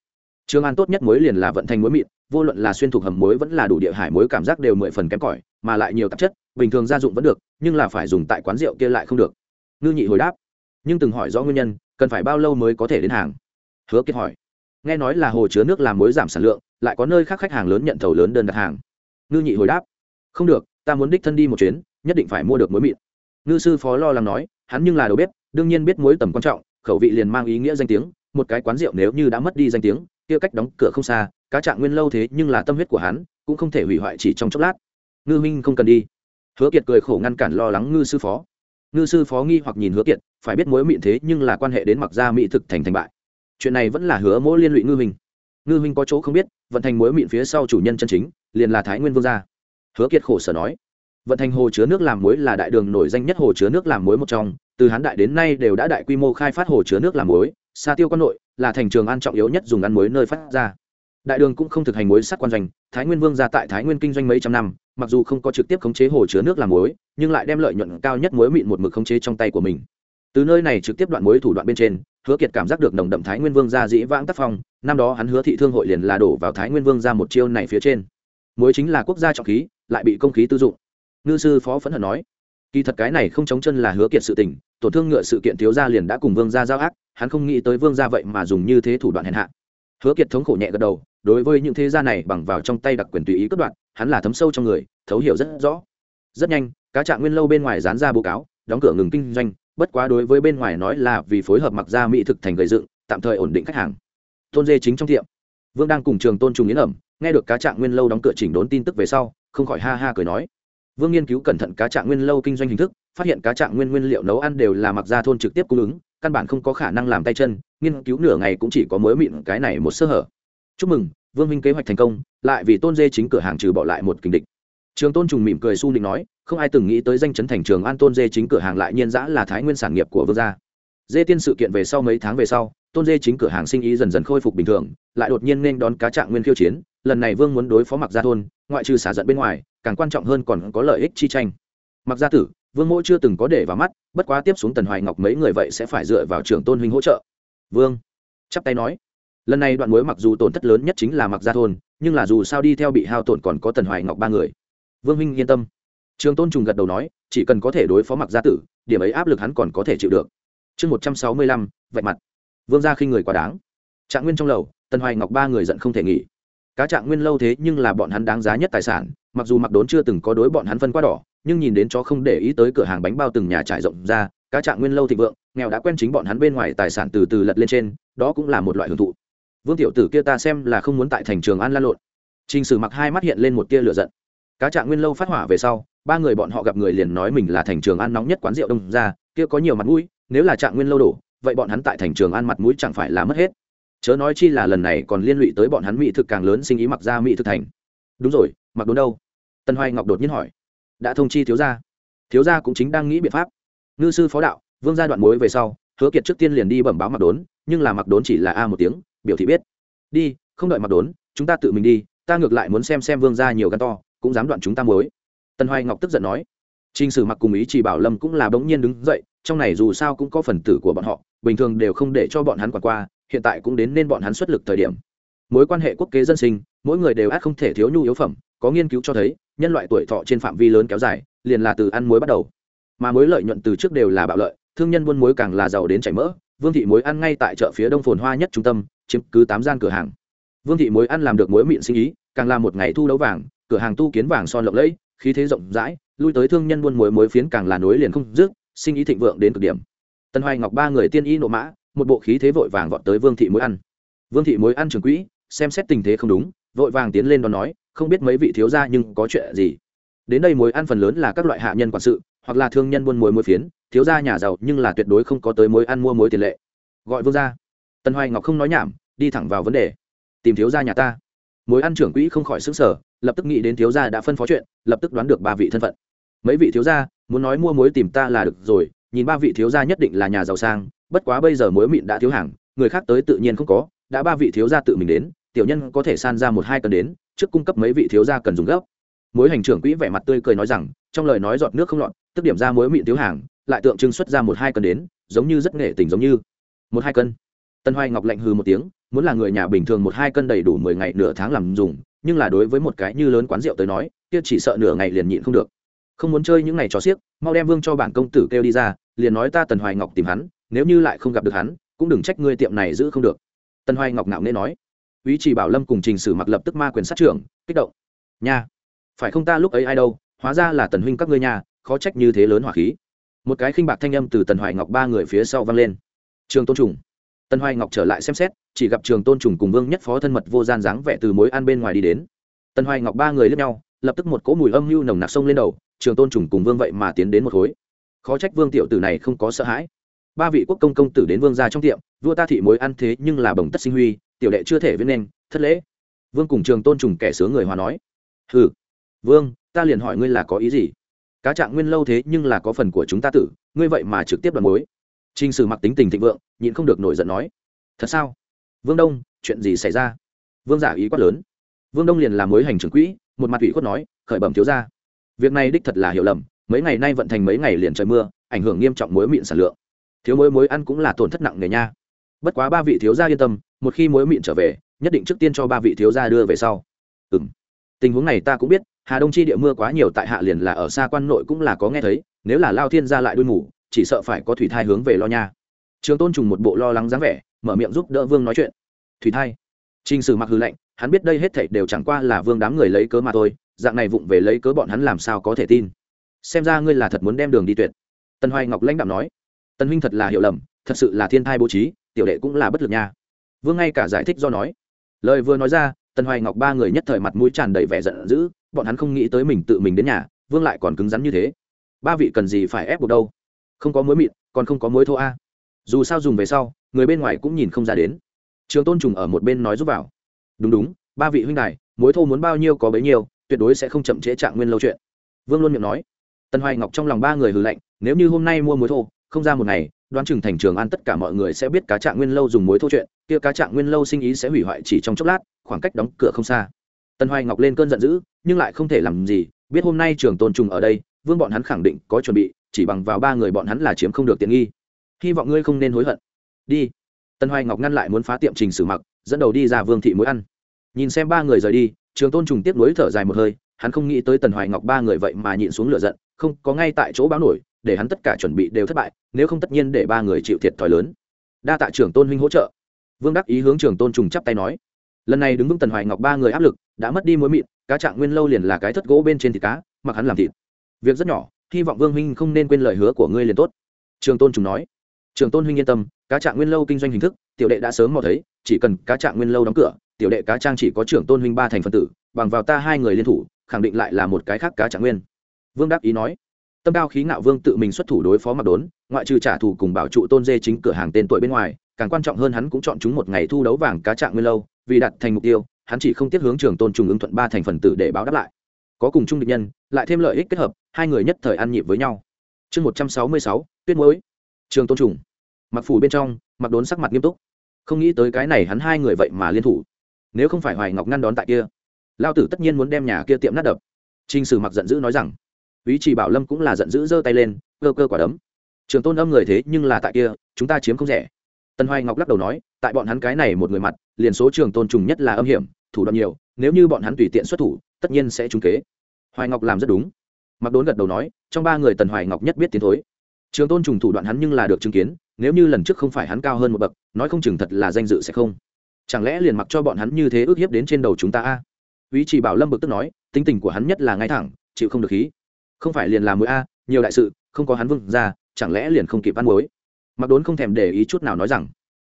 Speaker 1: trường an tốt nhất muối liền là vận thành muối mịn vô luận là xuyên thuộc hầm muối vẫn là đủ địa hải muối cảm giác đều mười phần kém cỏi, mà lại nhiều tạp chất, bình thường gia dụng vẫn được, nhưng là phải dùng tại quán rượu kia lại không được. Ngư nhị hồi đáp, nhưng từng hỏi rõ nguyên nhân, cần phải bao lâu mới có thể đến hàng? Hứa kiệt hỏi, nghe nói là hồ chứa nước làm muối giảm sản lượng, lại có nơi khác khách hàng lớn nhận thầu lớn đơn đặt hàng. Ngư nhị hồi đáp, không được, ta muốn đích thân đi một chuyến, nhất định phải mua được muối mịn. Ngư sư phó lo lắng nói, hắn nhưng là đầu bếp, đương nhiên biết muối tầm quan trọng, khẩu vị liền mang ý nghĩa danh tiếng, một cái quán rượu nếu như đã mất đi danh tiếng kia cách đóng cửa không xa, cá trạng nguyên lâu thế nhưng là tâm huyết của hắn, cũng không thể hủy hoại chỉ trong chốc lát. Ngư minh không cần đi. Hứa kiệt cười khổ ngăn cản lo lắng ngư sư phó. Ngư sư phó nghi hoặc nhìn hứa kiệt, phải biết mối mịn thế nhưng là quan hệ đến mặc gia mỹ thực thành thành bại. Chuyện này vẫn là hứa mỗi liên lụy ngư minh ngư minh có chỗ không biết, vận thành mối mịn phía sau chủ nhân chân chính, liền là thái nguyên vương gia. Hứa kiệt khổ sở nói, vận thành hồ chứa nước làm muối là đại đường nổi danh nhất hồ chứa nước làm muối một trong, từ hán đại đến nay đều đã đại quy mô khai phát hồ chứa nước làm muối, xa tiêu quan nội là thành trường an trọng yếu nhất dùng ăn muối nơi phát ra. Đại đường cũng không thực hành muối sắt quan doanh, thái nguyên vương ra tại thái nguyên kinh doanh mấy trăm năm, mặc dù không có trực tiếp khống chế hồ chứa nước làm muối, nhưng lại đem lợi nhuận cao nhất muối mịn một mực khống chế trong tay của mình. Từ nơi này trực tiếp đoạn muối thủ đoạn bên trên, hứa kiệt cảm giác được nồng đậm thái nguyên vương ra dĩ vãng tác phong, năm đó hắn hứa thị thương hội liền là đổ vào thái nguyên vương ra một chiêu này phía trên. Muối chính là quốc gia trọng khí, lại bị công khí tư dụng. Ngư sư phó phẫn hận nói, kỳ thật cái này không chống chân là hứa kiệt sự tình tổn thương ngựa sự kiện thiếu gia liền đã cùng vương gia giao ác, hắn không nghĩ tới vương gia vậy mà dùng như thế thủ đoạn hèn hạ. Hứa kiệt thống khổ nhẹ gật đầu, đối với những thế gia này bằng vào trong tay đặc quyền tùy ý cất đoạn, hắn là thấm sâu trong người, thấu hiểu rất rõ. Rất nhanh, cá trạng nguyên lâu bên ngoài dán ra báo cáo, đóng cửa ngừng kinh doanh, bất quá đối với bên ngoài nói là vì phối hợp mặc gia mỹ thực thành gầy dựng, tạm thời ổn định khách hàng. Tôn dê chính trong tiệm. Vương đang cùng trường tôn trùng yến ẩm, nghe được cá trạng nguyên lâu đóng cửa chỉnh đốn tin tức về sau, không khỏi ha ha cười nói vương nghiên cứu cẩn thận cá trạng nguyên lâu kinh doanh hình thức, phát hiện cá trạng nguyên nguyên liệu nấu ăn đều là mặc ra thôn trực tiếp cung ứng, căn bản không có khả năng làm tay chân, nghiên cứu nửa ngày cũng chỉ có mối mịn, cái này một sơ hở. Chúc mừng, vương minh kế hoạch thành công, lại vì tôn dê chính cửa hàng trừ bỏ lại một kình địch. Trường tôn trùng mỉm cười su định nói, không ai từng nghĩ tới danh chấn thành trường an tôn dê chính cửa hàng lại nhiên giã là thái nguyên sản nghiệp của vương gia. Dê tiên sự kiện về sau mấy tháng về sau, tôn dê chính cửa hàng sinh ý dần dần khôi phục bình thường, lại đột nhiên nên đón cá trạng nguyên khiêu chiến lần này vương muốn đối phó mặc gia thôn, ngoại trừ xả giận bên ngoài, càng quan trọng hơn còn có lợi ích chi tranh. Mặc gia tử, vương mỗi chưa từng có để vào mắt, bất quá tiếp xuống tần hoài ngọc mấy người vậy sẽ phải dựa vào trưởng tôn huynh hỗ trợ. Vương, chắp tay nói. Lần này đoạn mối mặc dù tổn thất lớn nhất chính là mặc gia thôn, nhưng là dù sao đi theo bị hao tổn còn có tần hoài ngọc ba người. Vương minh yên tâm. Trường tôn trùng gật đầu nói, chỉ cần có thể đối phó mặc gia tử, điểm ấy áp lực hắn còn có thể chịu được. Chương một trăm sáu mươi lăm, vạch mặt. Vương gia khi người quá đáng. Trạng nguyên trong lầu, tần hoài ngọc ba người giận không thể nghỉ cá trạng nguyên lâu thế nhưng là bọn hắn đáng giá nhất tài sản, mặc dù mặc đốn chưa từng có đối bọn hắn phân qua đỏ, nhưng nhìn đến chó không để ý tới cửa hàng bánh bao từng nhà trải rộng ra, cá trạng nguyên lâu thịnh vượng, nghèo đã quen chính bọn hắn bên ngoài tài sản từ từ lật lên trên, đó cũng là một loại hưởng thụ. Vương tiểu tử kia ta xem là không muốn tại thành trường an lan lộn. T r ì n h sử mặc hai mắt hiện lên một tia lửa giận. Cá trạng nguyên lâu phát hỏa về sau, ba người bọn họ gặp người liền nói mình là thành trường an nóng nhất quán rượu đông ra, kia có nhiều mặt mũi, nếu là trạng nguyên lâu đổ, vậy bọn hắn tại thành trường an mặt mũi chẳng phải là mất hết chớ nói chi là lần này còn liên lụy tới bọn hắn mỹ thực càng lớn sinh ý mặc ra mỹ thực thành. Đúng rồi, mặc đốn đâu? Tân hoài ngọc đột nhiên hỏi. Đã thông chi thiếu gia. Thiếu gia cũng chính đang nghĩ biện pháp. Ngư sư phó đạo, vương gia đoạn mối về sau, hứa kiệt trước tiên liền đi bẩm báo mặc đốn, nhưng là mặc đốn chỉ là a một tiếng, biểu thị biết. Đi, không đợi mặc đốn, chúng ta tự mình đi, ta ngược lại muốn xem xem vương gia nhiều gan to, cũng dám đoạn chúng ta mối tân hoài ngọc tức giận nói. Trình sử mặc cùng ý chỉ bảo lâm cũng là bỗng nhiên đứng dậy, trong này dù sao cũng có phần tử của bọn họ, bình thường đều không để cho bọn hắn quản qua hiện tại cũng đến nên bọn hắn xuất lực thời điểm. Mối quan hệ quốc kế dân sinh, mỗi người đều át không thể thiếu nhu yếu phẩm, có nghiên cứu cho thấy, nhân loại tuổi thọ trên phạm vi lớn kéo dài, liền là từ ăn muối bắt đầu. Mà mối lợi nhuận từ trước đều là bạo lợi, thương nhân buôn muối càng là giàu đến chảy mỡ, vương thị muối ăn ngay tại chợ phía đông phồn hoa nhất trung tâm, chiếm cứ tám gian cửa hàng. Vương thị muối ăn làm được muối miệng sinh ý, càng là một ngày thu đấu vàng, cửa hàng tu kiến vàng son lộng lẫy, khí thế rộng rãi, lui tới thương nhân buôn muối muối phiến càng là nối liền không dứt, sinh ý thịnh vượng đến cực điểm. Tân hoài ngọc ba người tiên y nộ mã một bộ khí thế vội vàng vọt tới vương thị Mối ăn. Vương thị Mối ăn trường quỹ, xem xét tình thế không đúng, vội vàng tiến lên đón nói, không biết mấy vị thiếu gia nhưng có chuyện gì. Đến đây Mối ăn phần lớn là các loại hạ nhân quản sự, hoặc là thương nhân buôn muối muối phiến, thiếu gia nhà giàu nhưng là tuyệt đối không có tới Mối ăn mua muối tiền lệ. Gọi vương gia. Tần hoài ngọc không nói nhảm, đi thẳng vào vấn đề. Tìm thiếu gia nhà ta. Mối ăn trưởng quỹ không khỏi xứng sở lập tức nghĩ đến thiếu gia đã phân phó chuyện, lập tức đoán được ba vị thân phận. Mấy vị thiếu gia, muốn nói mua muối tìm ta là được rồi, nhìn ba vị thiếu gia nhất định là nhà giàu sang bất quá bây giờ muối mịn đã thiếu hàng, người khác tới tự nhiên không có, đã ba vị thiếu gia tự mình đến, tiểu nhân có thể san ra một hai cân đến, trước cung cấp mấy vị thiếu gia cần dùng gấp. Mối hành trưởng quỹ vẻ mặt tươi cười nói rằng, trong lời nói giọt nước không lọt, tức điểm ra muối mịn thiếu hàng, lại tượng trưng xuất ra một hai cân đến, giống như rất nghệ tình giống như. Một hai cân. Tân hoài ngọc lạnh hư một tiếng, muốn là người nhà bình thường một hai cân đầy đủ mười ngày nửa tháng làm dùng, nhưng là đối với một cái như lớn quán rượu tới nói, kia chỉ sợ nửa ngày liền nhịn không được. Không muốn chơi những ngày trò xiếc, mau đem vương cho bản công tử kêu đi ra, liền nói ta tần hoài ngọc tìm hắn nếu như lại không gặp được hắn, cũng đừng trách ngươi tiệm này giữ không được. Tân hoài ngọc nạo nên nói. Ý chỉ bảo lâm cùng trình sử mặc lập tức ma quyền sát trưởng, kích động. Nha, phải không ta lúc ấy ai đâu, hóa ra là tần huynh các ngươi nhà khó trách như thế lớn hỏa khí. Một cái khinh bạc thanh âm từ tần hoài ngọc ba người phía sau vang lên. Trường tôn trùng. Tân hoài ngọc trở lại xem xét, chỉ gặp trường tôn trùng cùng vương nhất phó thân mật vô gian dáng vẻ từ mối ăn bên ngoài đi đến. Tân hoài ngọc ba người lướt nhau, lập tức một cỗ mùi âm mưu nồng nặc sông lên đầu, trường tôn trùng cùng vương vậy mà tiến đến một khối. Khó trách vương tiểu tử này không có sợ hãi ba vị quốc công công tử đến vương gia trong tiệm vua ta thị mối ăn thế nhưng là bồng tất sinh huy tiểu đệ chưa thể viết nên thất lễ vương cùng trường tôn trùng kẻ sướng người hòa nói hừ vương ta liền hỏi ngươi là có ý gì cá trạng nguyên lâu thế nhưng là có phần của chúng ta tử ngươi vậy mà trực tiếp đoàn mối Trình Sử mặc tính tình thịnh vượng, nhịn không được nổi giận nói: "Thật sao? Vương Đông, chuyện gì xảy ra?" Vương giả ý quát lớn. Vương Đông liền làm mối hành trưởng quỹ, một mặt ủy khuất nói: "Khởi bẩm thiếu gia, việc này đích thật là hiểu lầm, mấy ngày nay vận thành mấy ngày liền trời mưa, ảnh hưởng nghiêm trọng muối mịn sản lượng. Thiếu muối muối ăn cũng là tổn thất nặng nề nha. Bất quá ba vị thiếu gia yên tâm, một khi muối mịn trở về, nhất định trước tiên cho ba vị thiếu gia đưa về sau." Ừm. Tình huống này ta cũng biết, Hà Đông chi địa mưa quá nhiều tại hạ liền là ở xa quan nội cũng là có nghe thấy, nếu là Lao Thiên gia lại đuôi ngủ, chỉ sợ phải có thủy thai hướng về lo nha trường tôn trùng một bộ lo lắng dáng vẻ mở miệng giúp đỡ vương nói chuyện thủy thai Trình Sử mặc hư lệnh, hắn biết đây hết thảy đều chẳng qua là Vương đám người lấy cớ mà thôi, dạng này vụng về lấy cớ bọn hắn làm sao có thể tin. Xem ra ngươi là thật muốn đem đường đi tuyệt. Tần Hoài Ngọc lãnh đạm nói, Tần huynh thật là hiểu lầm, thật sự là thiên thai bố trí, tiểu đệ cũng là bất lực nha. Vương ngay cả giải thích do nói. Lời vừa nói ra, Tần Hoài Ngọc ba người nhất thời mặt mũi tràn đầy vẻ giận dữ, bọn hắn không nghĩ tới mình tự mình đến nhà, Vương lại còn cứng rắn như thế. Ba vị cần gì phải ép buộc đâu? Không có muối mịn, còn không có muối thô a. Dù sao dùng về sau, người bên ngoài cũng nhìn không ra đến trường tôn trùng ở một bên nói giúp vào đúng đúng ba vị huynh đài mối thô muốn bao nhiêu có bấy nhiêu tuyệt đối sẽ không chậm trễ trạng nguyên lâu chuyện vương luôn miệng nói tân hoài ngọc trong lòng ba người hừ lạnh nếu như hôm nay mua muối thô không ra một ngày, đoán chừng thành trường an tất cả mọi người sẽ biết cá trạng nguyên lâu dùng muối thô chuyện, kia cá trạng nguyên lâu sinh ý sẽ hủy hoại chỉ trong chốc lát, khoảng cách đóng cửa không xa. Tân hoài ngọc lên cơn giận dữ, nhưng lại không thể làm gì, biết hôm nay trường tôn trùng ở đây, vương bọn hắn khẳng định có chuẩn bị, chỉ bằng vào ba người bọn hắn là chiếm không được tiện nghi. Hy vọng ngươi không nên hối hận. Đi. Tân hoài ngọc ngăn lại muốn phá tiệm trình sử mặc, dẫn đầu đi ra vương thị mối ăn. Nhìn xem ba người rời đi, trường tôn trùng tiếp nối thở dài một hơi, hắn không nghĩ tới tần hoài ngọc ba người vậy mà nhịn xuống lửa giận, không có ngay tại chỗ báo nổi để hắn tất cả chuẩn bị đều thất bại, nếu không tất nhiên để ba người chịu thiệt thòi lớn. Đa tạ trưởng tôn huynh hỗ trợ. Vương đắc ý hướng trưởng tôn trùng chắp tay nói. Lần này đứng vững tần hoài ngọc ba người áp lực, đã mất đi mối mịn, cá trạng nguyên lâu liền là cái thất gỗ bên trên thịt cá, mặc hắn làm thịt. Việc rất nhỏ, hy vọng vương huynh không nên quên lời hứa của ngươi liền tốt. Trường tôn trùng nói. Trường tôn huynh yên tâm, cá trạng nguyên lâu kinh doanh hình thức, tiểu đệ đã sớm mò thấy, chỉ cần cá trạng nguyên lâu đóng cửa, tiểu đệ cá trang chỉ có trưởng tôn huynh ba thành phần tử, bằng vào ta hai người liên thủ, khẳng định lại là một cái khác cá trạng nguyên. Vương Đắc ý nói tâm cao khí ngạo vương tự mình xuất thủ đối phó mặc đốn, ngoại trừ trả thù cùng bảo trụ tôn dê chính cửa hàng tên tuổi bên ngoài, càng quan trọng hơn hắn cũng chọn chúng một ngày thu đấu vàng cá trạng nguyên lâu, vì đặt thành mục tiêu, hắn chỉ không tiếc hướng trường tôn trùng ứng thuận ba thành phần tử để báo đáp lại. Có cùng chung định nhân, lại thêm lợi ích kết hợp, hai người nhất thời ăn nhịp với nhau. Chương một trăm sáu mươi sáu, tuyết muối. Trường tôn trùng. Mặc phủ bên trong mặc đốn sắc mặt nghiêm túc. Không nghĩ tới cái này hắn hai người vậy mà liên thủ. Nếu không phải hoài ngọc ngăn đón tại kia, lao tử tất nhiên muốn đem nhà kia tiệm nát đập. T r i n h sử mặc giận dữ nói rằng ý chỉ bảo lâm cũng là giận dữ giơ tay lên, cơ cơ quả đấm. Trường tôn âm người thế nhưng là tại kia, chúng ta chiếm không rẻ. Tân hoài ngọc lắc đầu nói, tại bọn hắn cái này một người mặt, liền số trường tôn trùng nhất là âm hiểm, thủ đoạn nhiều, nếu như bọn hắn tùy tiện xuất thủ, tất nhiên sẽ trúng kế. Hoài ngọc làm rất đúng. Mặc đốn gật đầu nói, trong ba người tần hoài ngọc nhất biết tiến thối. Trường tôn trùng thủ đoạn hắn nhưng là được chứng kiến, nếu như lần trước không phải hắn cao hơn một bậc, nói không chừng thật là danh dự sẽ không. Chẳng lẽ liền mặc cho bọn hắn như thế ước hiếp đến trên đầu chúng ta a? Ý chỉ bảo lâm bực tức nói, tính tình của hắn nhất là ngay thẳng, chịu không được khí không phải liền làm mũi a, nhiều đại sự, không có hắn vương ra chẳng lẽ liền không kịp ăn muối? Mặc đốn không thèm để ý chút nào nói rằng.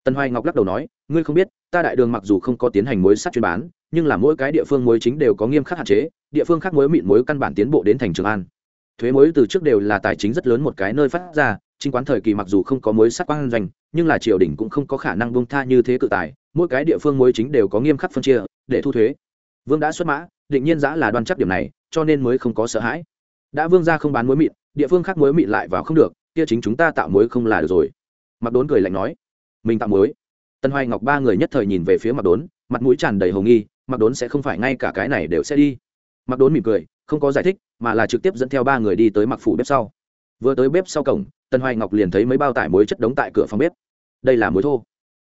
Speaker 1: Tân hoài ngọc lắc đầu nói, ngươi không biết, ta đại đường mặc dù không có tiến hành muối sắt chuyên bán, nhưng là mỗi cái địa phương muối chính đều có nghiêm khắc hạn chế, địa phương khác muối mịn muối căn bản tiến bộ đến thành trường an. Thuế muối từ trước đều là tài chính rất lớn một cái nơi phát ra, chính quán thời kỳ mặc dù không có muối sắt quan doanh, nhưng là triều đình cũng không có khả năng bông tha như thế cự tài, mỗi cái địa phương muối chính đều có nghiêm khắc phân chia, để thu thuế. Vương đã xuất mã, định nhiên giã là đoan chắc điểm này, cho nên mới không có sợ hãi đã vương ra không bán muối mịn, địa phương khác muối mịn lại vào không được, kia chính chúng ta tạo muối không là được rồi. Mặc đốn cười lạnh nói. Mình tạo muối. Tân hoài ngọc ba người nhất thời nhìn về phía mặc đốn, mặt mũi tràn đầy hồng nghi mặc đốn sẽ không phải ngay cả cái này đều sẽ đi. Mặc đốn mỉm cười, không có giải thích, mà là trực tiếp dẫn theo ba người đi tới mặc phủ bếp sau. Vừa tới bếp sau cổng, tân hoài ngọc liền thấy mấy bao tải muối chất đống tại cửa phòng bếp. Đây là muối thô.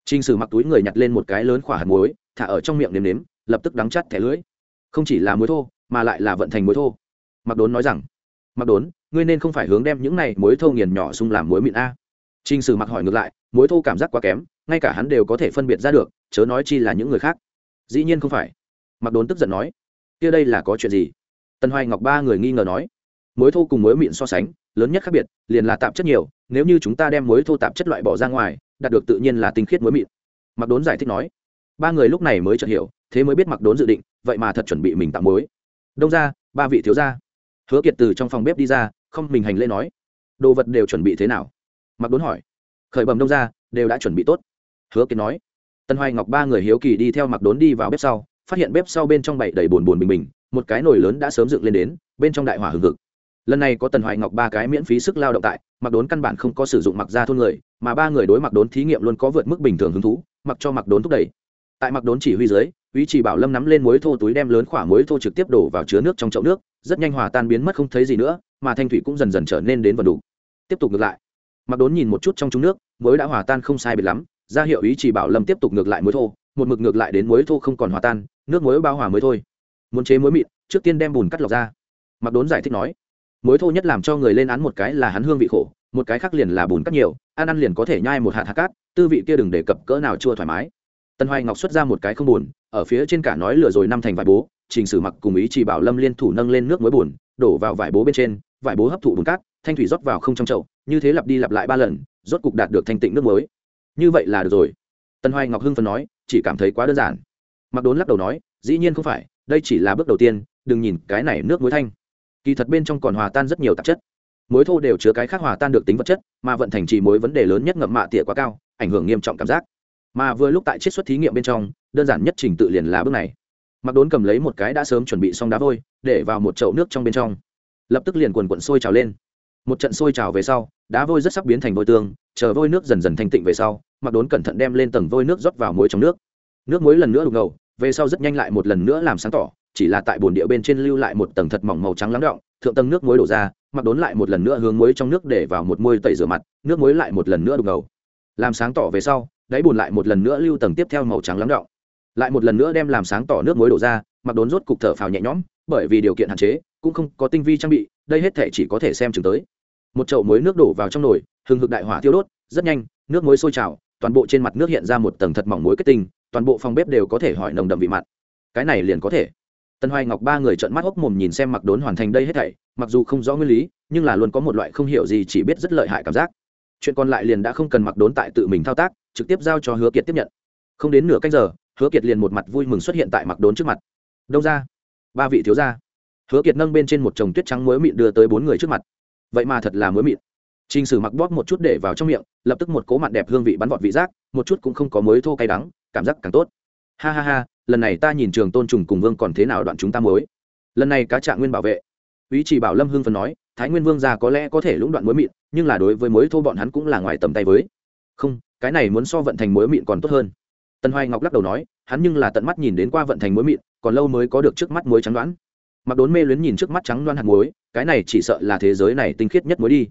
Speaker 1: T r i n h sử mặc túi người nhặt lên một cái lớn khỏa hạt muối, thả ở trong miệng nếm nếm, lập tức đắng chắt thẻ lưới. không chỉ là muối thô, mà lại là vận thành muối thô. Mặc đốn nói rằng mặc đốn, ngươi nên không phải hướng đem những này muối thô nghiền nhỏ xung làm muối mịn a. T r i n h sử mặc hỏi ngược lại, muối thô cảm giác quá kém, ngay cả hắn đều có thể phân biệt ra được, chớ nói chi là những người khác. Dĩ nhiên không phải. Mặc đốn tức giận nói, kia đây là có chuyện gì? Tân hoài ngọc ba người nghi ngờ nói, muối thô cùng muối mịn so sánh, lớn nhất khác biệt, liền là tạp chất nhiều, nếu như chúng ta đem muối thô tạp chất loại bỏ ra ngoài, đạt được tự nhiên là tinh khiết muối mịn. Mặc đốn giải thích nói, ba người lúc này mới chợt hiểu, thế mới biết mặc đốn dự định, vậy mà thật chuẩn bị mình tạo muối. Đông ra ba vị thiếu gia hứa kiệt từ trong phòng bếp đi ra, không mình hành lễ nói, đồ vật đều chuẩn bị thế nào? Mặc đốn hỏi, khởi bầm đông ra đều đã chuẩn bị tốt. Hứa kiệt nói, tân hoài ngọc ba người hiếu kỳ đi theo mặc đốn đi vào bếp sau, phát hiện bếp sau bên trong bậy đầy bồn bồn bình bình, một cái nồi lớn đã sớm dựng lên đến, bên trong đại hỏa hừng hực. Lần này có tần hoài ngọc ba cái miễn phí sức lao động tại mặc đốn căn bản không có sử dụng mặc ra thôn người, mà ba người đối mặc đốn thí nghiệm luôn có vượt mức bình thường hứng thú, mặc cho mặc đốn thúc đẩy. Tại mặc đốn chỉ huy dưới ý chỉ bảo lâm nắm lên muối thô túi đem lớn khỏa muối thô trực tiếp đổ vào chứa nước trong chậu nước, rất nhanh hòa tan biến mất không thấy gì nữa, mà thanh thủy cũng dần dần trở nên đến vần đủ. Tiếp tục ngược lại. Mặc đốn nhìn một chút trong trúng nước, muối đã hòa tan không sai biệt lắm, ra hiệu ý chỉ bảo lâm tiếp tục ngược lại muối thô, một mực ngược lại đến muối thô không còn hòa tan, nước muối bao hòa mới thôi. Muốn chế muối mịn, trước tiên đem bùn cắt lọc ra. Mặc đốn giải thích nói, muối thô nhất làm cho người lên án một cái là hắn hương vị khổ, một cái khác liền là bùn cắt nhiều, ăn ăn liền có thể nhai một hạt hạt cát, tư vị kia đừng đề cập cỡ nào chua thoải mái tân hoài ngọc xuất ra một cái không buồn, ở phía trên cả nói lừa rồi năm thành vải bố, trình sử mặc cùng ý chỉ bảo lâm liên thủ nâng lên nước muối buồn, đổ vào vải bố bên trên, vải bố hấp thụ bùn cát, thanh thủy rót vào không trong chậu, như thế lặp đi lặp lại ba lần, rốt cục đạt được thanh tịnh nước muối. Như vậy là được rồi. Tân hoài ngọc hưng phần nói, chỉ cảm thấy quá đơn giản. Mặc đốn lắc đầu nói, dĩ nhiên không phải, đây chỉ là bước đầu tiên, đừng nhìn cái này nước muối thanh. Kỳ thật bên trong còn hòa tan rất nhiều tạp chất. Muối thô đều chứa cái khác hòa tan được tính vật chất, mà vận thành trì muối vấn đề lớn nhất ngậm mạ tỉa quá cao, ảnh hưởng nghiêm trọng cảm giác mà vừa lúc tại chiết xuất thí nghiệm bên trong, đơn giản nhất trình tự liền là bước này. Mặc đốn cầm lấy một cái đã sớm chuẩn bị xong đá vôi, để vào một chậu nước trong bên trong. Lập tức liền quần quận sôi trào lên. Một trận sôi trào về sau, đá vôi rất sắc biến thành vôi tương, chờ vôi nước dần dần thanh tịnh về sau, mặc đốn cẩn thận đem lên tầng vôi nước rót vào muối trong nước. Nước muối lần nữa đục ngầu, về sau rất nhanh lại một lần nữa làm sáng tỏ, chỉ là tại bồn địa bên trên lưu lại một tầng thật mỏng màu trắng lắng động thượng tầng nước muối đổ ra, mặc đốn lại một lần nữa hướng muối trong nước để vào một môi tẩy rửa mặt, nước muối lại một lần nữa đục ngầu. Làm sáng tỏ về sau đáy bùn lại một lần nữa lưu tầng tiếp theo màu trắng lắng đọng, lại một lần nữa đem làm sáng tỏ nước muối đổ ra mặc đốn rốt cục thở phào nhẹ nhõm bởi vì điều kiện hạn chế cũng không có tinh vi trang bị đây hết thể chỉ có thể xem chừng tới. Một chậu muối nước đổ vào trong nồi hừng hực đại hỏa tiêu đốt rất nhanh nước muối sôi trào toàn bộ trên mặt nước hiện ra một tầng thật mỏng muối kết tinh toàn bộ phòng bếp đều có thể hỏi nồng đậm vị mặn. Cái này liền có thể. Tân hoài ngọc ba người trợn mắt hốc mồm nhìn xem mặc đốn hoàn thành đây hết thảy mặc dù không rõ nguyên lý nhưng là luôn có một loại không hiểu gì chỉ biết rất lợi hại cảm giác. Chuyện còn lại liền đã không cần mặc đốn tại tự mình thao tác trực tiếp giao cho hứa kiệt tiếp nhận. Không đến nửa canh giờ, hứa kiệt liền một mặt vui mừng xuất hiện tại mặc đốn trước mặt. Đâu ra ba vị thiếu gia. Hứa kiệt nâng bên trên một chồng tuyết trắng muối mịn đưa tới bốn người trước mặt. Vậy mà thật là muối mịn. T r ì n h sử mặc bóp một chút để vào trong miệng, lập tức một cố mặn đẹp hương vị bắn vọt vị giác, một chút cũng không có muối thô cay đắng, cảm giác càng tốt. Ha ha ha, lần này ta nhìn trường tôn trùng cùng vương còn thế nào đoạn chúng ta muối? Lần này cá trạng nguyên bảo vệ. Ý chỉ bảo lâm hưng phần nói, thái nguyên vương già có lẽ có thể lũng đoạn muối mịn, nhưng là đối với muối thô bọn hắn cũng là ngoài tầm tay với. Không cái này muốn so vận thành muối mịn còn tốt hơn. Tân hoài ngọc lắc đầu nói, hắn nhưng là tận mắt nhìn đến qua vận thành muối mịn, còn lâu mới có được trước mắt muối trắng đoán. Mặc đốn mê luyến nhìn trước mắt trắng đoan hạt muối, cái này chỉ sợ là thế giới này tinh khiết nhất muối đi.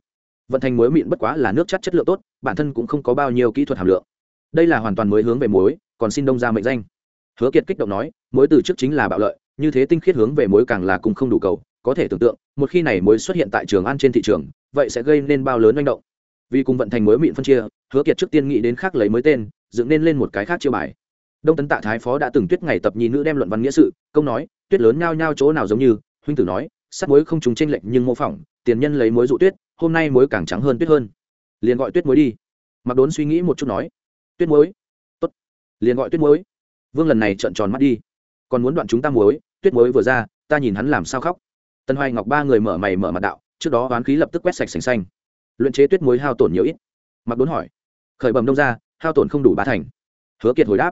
Speaker 1: Vận thành muối mịn bất quá là nước chất chất lượng tốt, bản thân cũng không có bao nhiêu kỹ thuật hàm lượng. Đây là hoàn toàn mới hướng về muối, còn xin đông ra mệnh danh. Hứa kiệt kích động nói, muối từ trước chính là bạo lợi, như thế tinh khiết hướng về muối càng là cùng không đủ cầu, có thể tưởng tượng, một khi này muối xuất hiện tại trường ăn trên thị trường, vậy sẽ gây nên bao lớn manh động vì cùng vận thành mối mịn phân chia, hứa kiệt trước tiên nghĩ đến khác lấy mới tên, dựng nên lên một cái khác chiêu bài. Đông tấn tạ thái phó đã từng tuyết ngày tập nhi nữ đem luận văn nghĩa sự công nói, tuyết lớn nhao nhao chỗ nào giống như, huynh tử nói, sắt muối không trùng tranh lệch nhưng mô phỏng, tiền nhân lấy muối dụ tuyết, hôm nay muối càng trắng hơn tuyết hơn. Liền gọi tuyết muối đi. Mặc đốn suy nghĩ một chút nói, tuyết muối, tốt, liền gọi tuyết muối. Vương lần này trợn tròn mắt đi. Còn muốn đoạn chúng ta muối, tuyết muối vừa ra, ta nhìn hắn làm sao khóc. Tân hoài ngọc ba người mở mày mở mặt đạo, trước đó oán khí lập tức quét sạch sành xanh luyện chế tuyết muối hao tổn nhiều ít. Mặc đốn hỏi. Khởi bầm đông ra hao tổn không đủ ba thành. Hứa kiệt hồi đáp.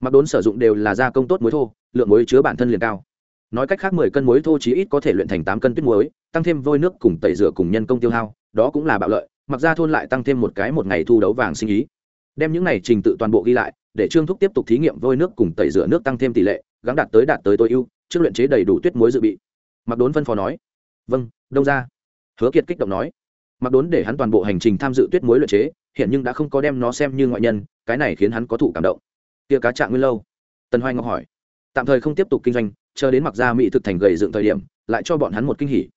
Speaker 1: Mặc đốn sử dụng đều là gia công tốt muối thô, lượng muối chứa bản thân liền cao. Nói cách khác mười cân muối thô chí ít có thể luyện thành tám cân tuyết muối, tăng thêm vôi nước cùng tẩy rửa cùng nhân công tiêu hao, đó cũng là bạo lợi, mặc ra thôn lại tăng thêm một cái một ngày thu đấu vàng sinh ý. Đem những này trình tự toàn bộ ghi lại, để trương thúc tiếp tục thí nghiệm vôi nước cùng tẩy rửa nước tăng thêm tỷ lệ gắn đạt tới đạt tới tối ưu, trước luyện chế đầy đủ tuyết muối dự bị. Mặc đốn phân phó nói. Vâng đông ra hứa kiệt kích động nói mặc đốn để hắn toàn bộ hành trình tham dự tuyết muối luyện chế, hiện nhưng đã không có đem nó xem như ngoại nhân, cái này khiến hắn có thụ cảm động. Tia cá trạng nguyên lâu. Tần hoài ngọc hỏi. Tạm thời không tiếp tục kinh doanh, chờ đến mặc ra mỹ thực thành gầy dựng thời điểm, lại cho bọn hắn một kinh hỉ.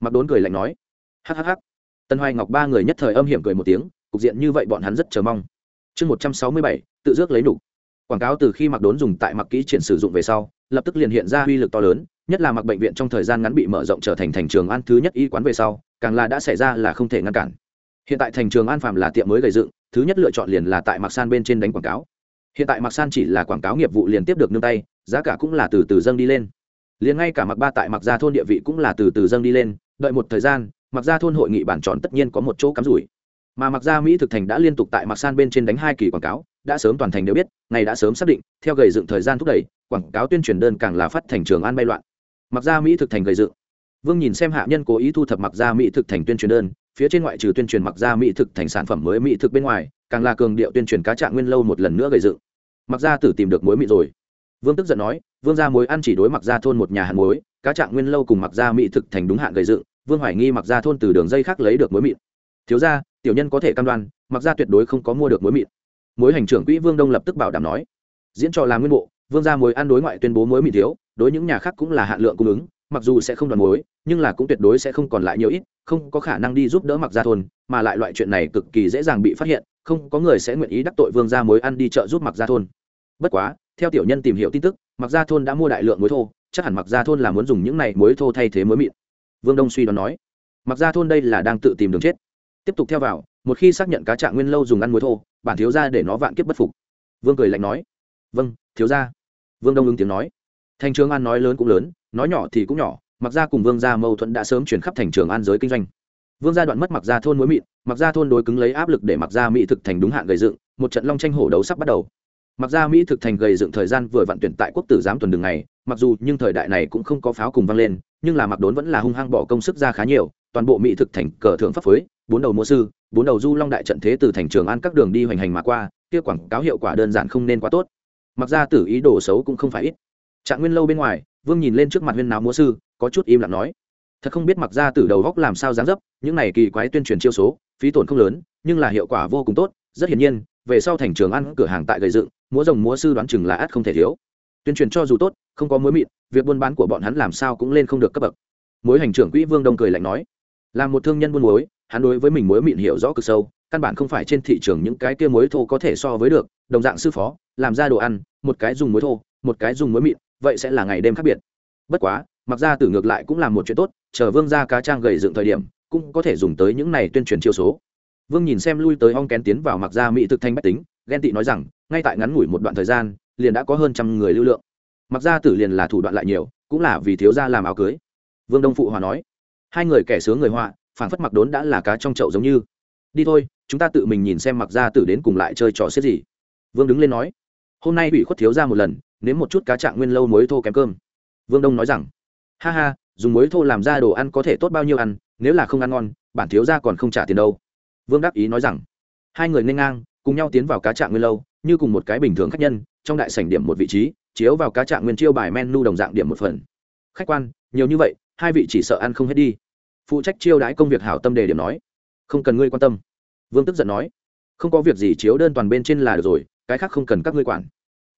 Speaker 1: Mặc đốn cười lạnh nói. Hhh Tần hoài ngọc ba người nhất thời âm hiểm cười một tiếng, cục diện như vậy bọn hắn rất chờ mong. Chương một trăm sáu mươi bảy, tự dước lấy đủ. Quảng cáo từ khi mặc đốn dùng tại mặc kỹ triển sử dụng về sau, lập tức liền hiện ra uy lực to lớn, nhất là mặc bệnh viện trong thời gian ngắn bị mở rộng trở thành thành trường an thứ nhất y quán về sau càng là đã xảy ra là không thể ngăn cản. Hiện tại thành trường an phạm là tiệm mới gây dựng, thứ nhất lựa chọn liền là tại mặc san bên trên đánh quảng cáo. Hiện tại mặc san chỉ là quảng cáo nghiệp vụ liền tiếp được nương tay, giá cả cũng là từ từ dâng đi lên. Liền ngay cả mặc ba tại mặc gia thôn địa vị cũng là từ từ dâng đi lên, đợi một thời gian mặc gia thôn hội nghị bản tròn tất nhiên có một chỗ cắm rủi. Mà mặc gia mỹ thực thành đã liên tục tại mặc san bên trên đánh hai kỳ quảng cáo, đã sớm toàn thành đều biết, ngày đã sớm xác định, theo gầy dựng thời gian thúc đẩy, quảng cáo tuyên truyền đơn càng là phát thành trường an bay loạn. Mặc gia mỹ thực thành gầy dựng vương nhìn xem hạ nhân cố ý thu thập mặc gia mỹ thực thành tuyên truyền đơn, phía trên ngoại trừ tuyên truyền mặc gia mỹ thực thành sản phẩm mới mỹ thực bên ngoài, càng là cường điệu tuyên truyền cá trạng nguyên lâu một lần nữa gây dựng. Mặc gia tử tìm được mối mị rồi. Vương tức giận nói, vương gia mối ăn chỉ đối mặc gia thôn một nhà hàng muối, cá trạng nguyên lâu cùng mặc gia mỹ thực thành đúng hạn gây dựng, vương hoài nghi mặc gia thôn từ đường dây khác lấy được muối mịn. Thiếu gia, tiểu nhân có thể cam đoan, mặc gia tuyệt đối không có mua được muối mịn. Mối hành trưởng quỹ vương đông lập tức bảo đảm nói, diễn trò làm nguyên bộ, vương gia muối ăn đối ngoại tuyên bố muối mịn thiếu, đối những nhà khác cũng là hạn lượng cung ứng mặc dù sẽ không đoàn muối nhưng là cũng tuyệt đối sẽ không còn lại nhiều ít, không có khả năng đi giúp đỡ mặc gia thôn, mà lại loại chuyện này cực kỳ dễ dàng bị phát hiện, không có người sẽ nguyện ý đắc tội vương gia muối ăn đi chợ giúp mặc gia thôn. Bất quá, theo tiểu nhân tìm hiểu tin tức mặc gia thôn đã mua đại lượng muối thô, chắc hẳn mặc gia thôn là muốn dùng những này muối thô thay thế muối mịn. Vương đông suy đoán nói mặc gia thôn đây là đang tự tìm đường chết. Tiếp tục theo vào, một khi xác nhận cá trạng nguyên lâu dùng ăn muối thô, bản thiếu ra để nó vạn kiếp bất phục. Vương cười lạnh nói vâng thiếu ra vương đông ứng tiếng nói thành trường an nói lớn cũng lớn, nói nhỏ thì cũng nhỏ, mặc ra cùng vương gia mâu thuẫn đã sớm chuyển khắp thành trường an giới kinh doanh. Vương gia đoạn mất mặc ra thôn muối mịn, mặc ra thôn đối cứng lấy áp lực để mặc ra mỹ thực thành đúng hạn gầy dựng, một trận long tranh hổ đấu sắp bắt đầu. Mặc ra mỹ thực thành gầy dựng thời gian vừa vặn tuyển tại quốc tử giám tuần đường này, mặc dù nhưng thời đại này cũng không có pháo cùng vang lên, nhưng là mặc đốn vẫn là hung hăng bỏ công sức ra khá nhiều, toàn bộ mỹ thực thành cờ thượng pháp phối, bốn đầu múa sư, bốn đầu du long đại trận thế từ thành trường an các đường đi hoành hành mà qua, kia quảng cáo hiệu quả đơn giản không nên quá tốt. Mặc ra tử ý đồ xấu cũng không phải ít trạng nguyên lâu bên ngoài, vương nhìn lên trước mặt huyên náo múa sư, có chút im lặng nói, thật không biết mặc ra từ đầu góc làm sao dáng dấp, những này kỳ quái tuyên truyền chiêu số, phí tổn không lớn, nhưng là hiệu quả vô cùng tốt, rất hiển nhiên, về sau thành trường ăn cửa hàng tại gầy dựng, múa rồng múa sư đoán chừng là ắt không thể thiếu. Tuyên truyền cho dù tốt, không có mối mịn, việc buôn bán của bọn hắn làm sao cũng lên không được cấp bậc. Mối hành trưởng quỹ vương đông cười lạnh nói, là một thương nhân buôn muối, hắn đối với mình muối mịn hiểu rõ cực sâu, căn bản không phải trên thị trường những cái kia muối thô có thể so với được, đồng dạng sư phó, làm ra đồ ăn, một cái dùng muối thô, một cái dùng muối mịn vậy sẽ là ngày đêm khác biệt. Bất quá, mặc ra tử ngược lại cũng là một chuyện tốt, chờ vương ra cá trang gầy dựng thời điểm, cũng có thể dùng tới những này tuyên truyền chiêu số. Vương nhìn xem lui tới hong kén tiến vào mặc ra mỹ thực thanh bách tính, ghen tị nói rằng, ngay tại ngắn ngủi một đoạn thời gian, liền đã có hơn trăm người lưu lượng. Mặc ra tử liền là thủ đoạn lại nhiều, cũng là vì thiếu gia làm áo cưới. Vương đông phụ hòa nói, hai người kẻ sướng người họa phản phất mặc đốn đã là cá trong chậu giống như. Đi thôi, chúng ta tự mình nhìn xem mặc ra tử đến cùng lại chơi trò xếp gì. Vương đứng lên nói, hôm nay ủy khuất thiếu ra một lần nếm một chút cá trạng nguyên lâu muối thô kém cơm. Vương đông nói rằng, ha ha, dùng muối thô làm ra đồ ăn có thể tốt bao nhiêu ăn, nếu là không ăn ngon, bản thiếu ra còn không trả tiền đâu. Vương đắc ý nói rằng, hai người nên ngang, cùng nhau tiến vào cá trạng nguyên lâu, như cùng một cái bình thường khách nhân, trong đại sảnh điểm một vị trí, chiếu vào cá trạng nguyên chiêu bài menu đồng dạng điểm một phần. Khách quan, nhiều như vậy, hai vị chỉ sợ ăn không hết đi. Phụ trách chiêu đãi công việc hảo tâm đề điểm nói, không cần ngươi quan tâm. Vương tức giận nói, không có việc gì chiếu đơn toàn bên trên là được rồi, cái khác không cần các ngươi quản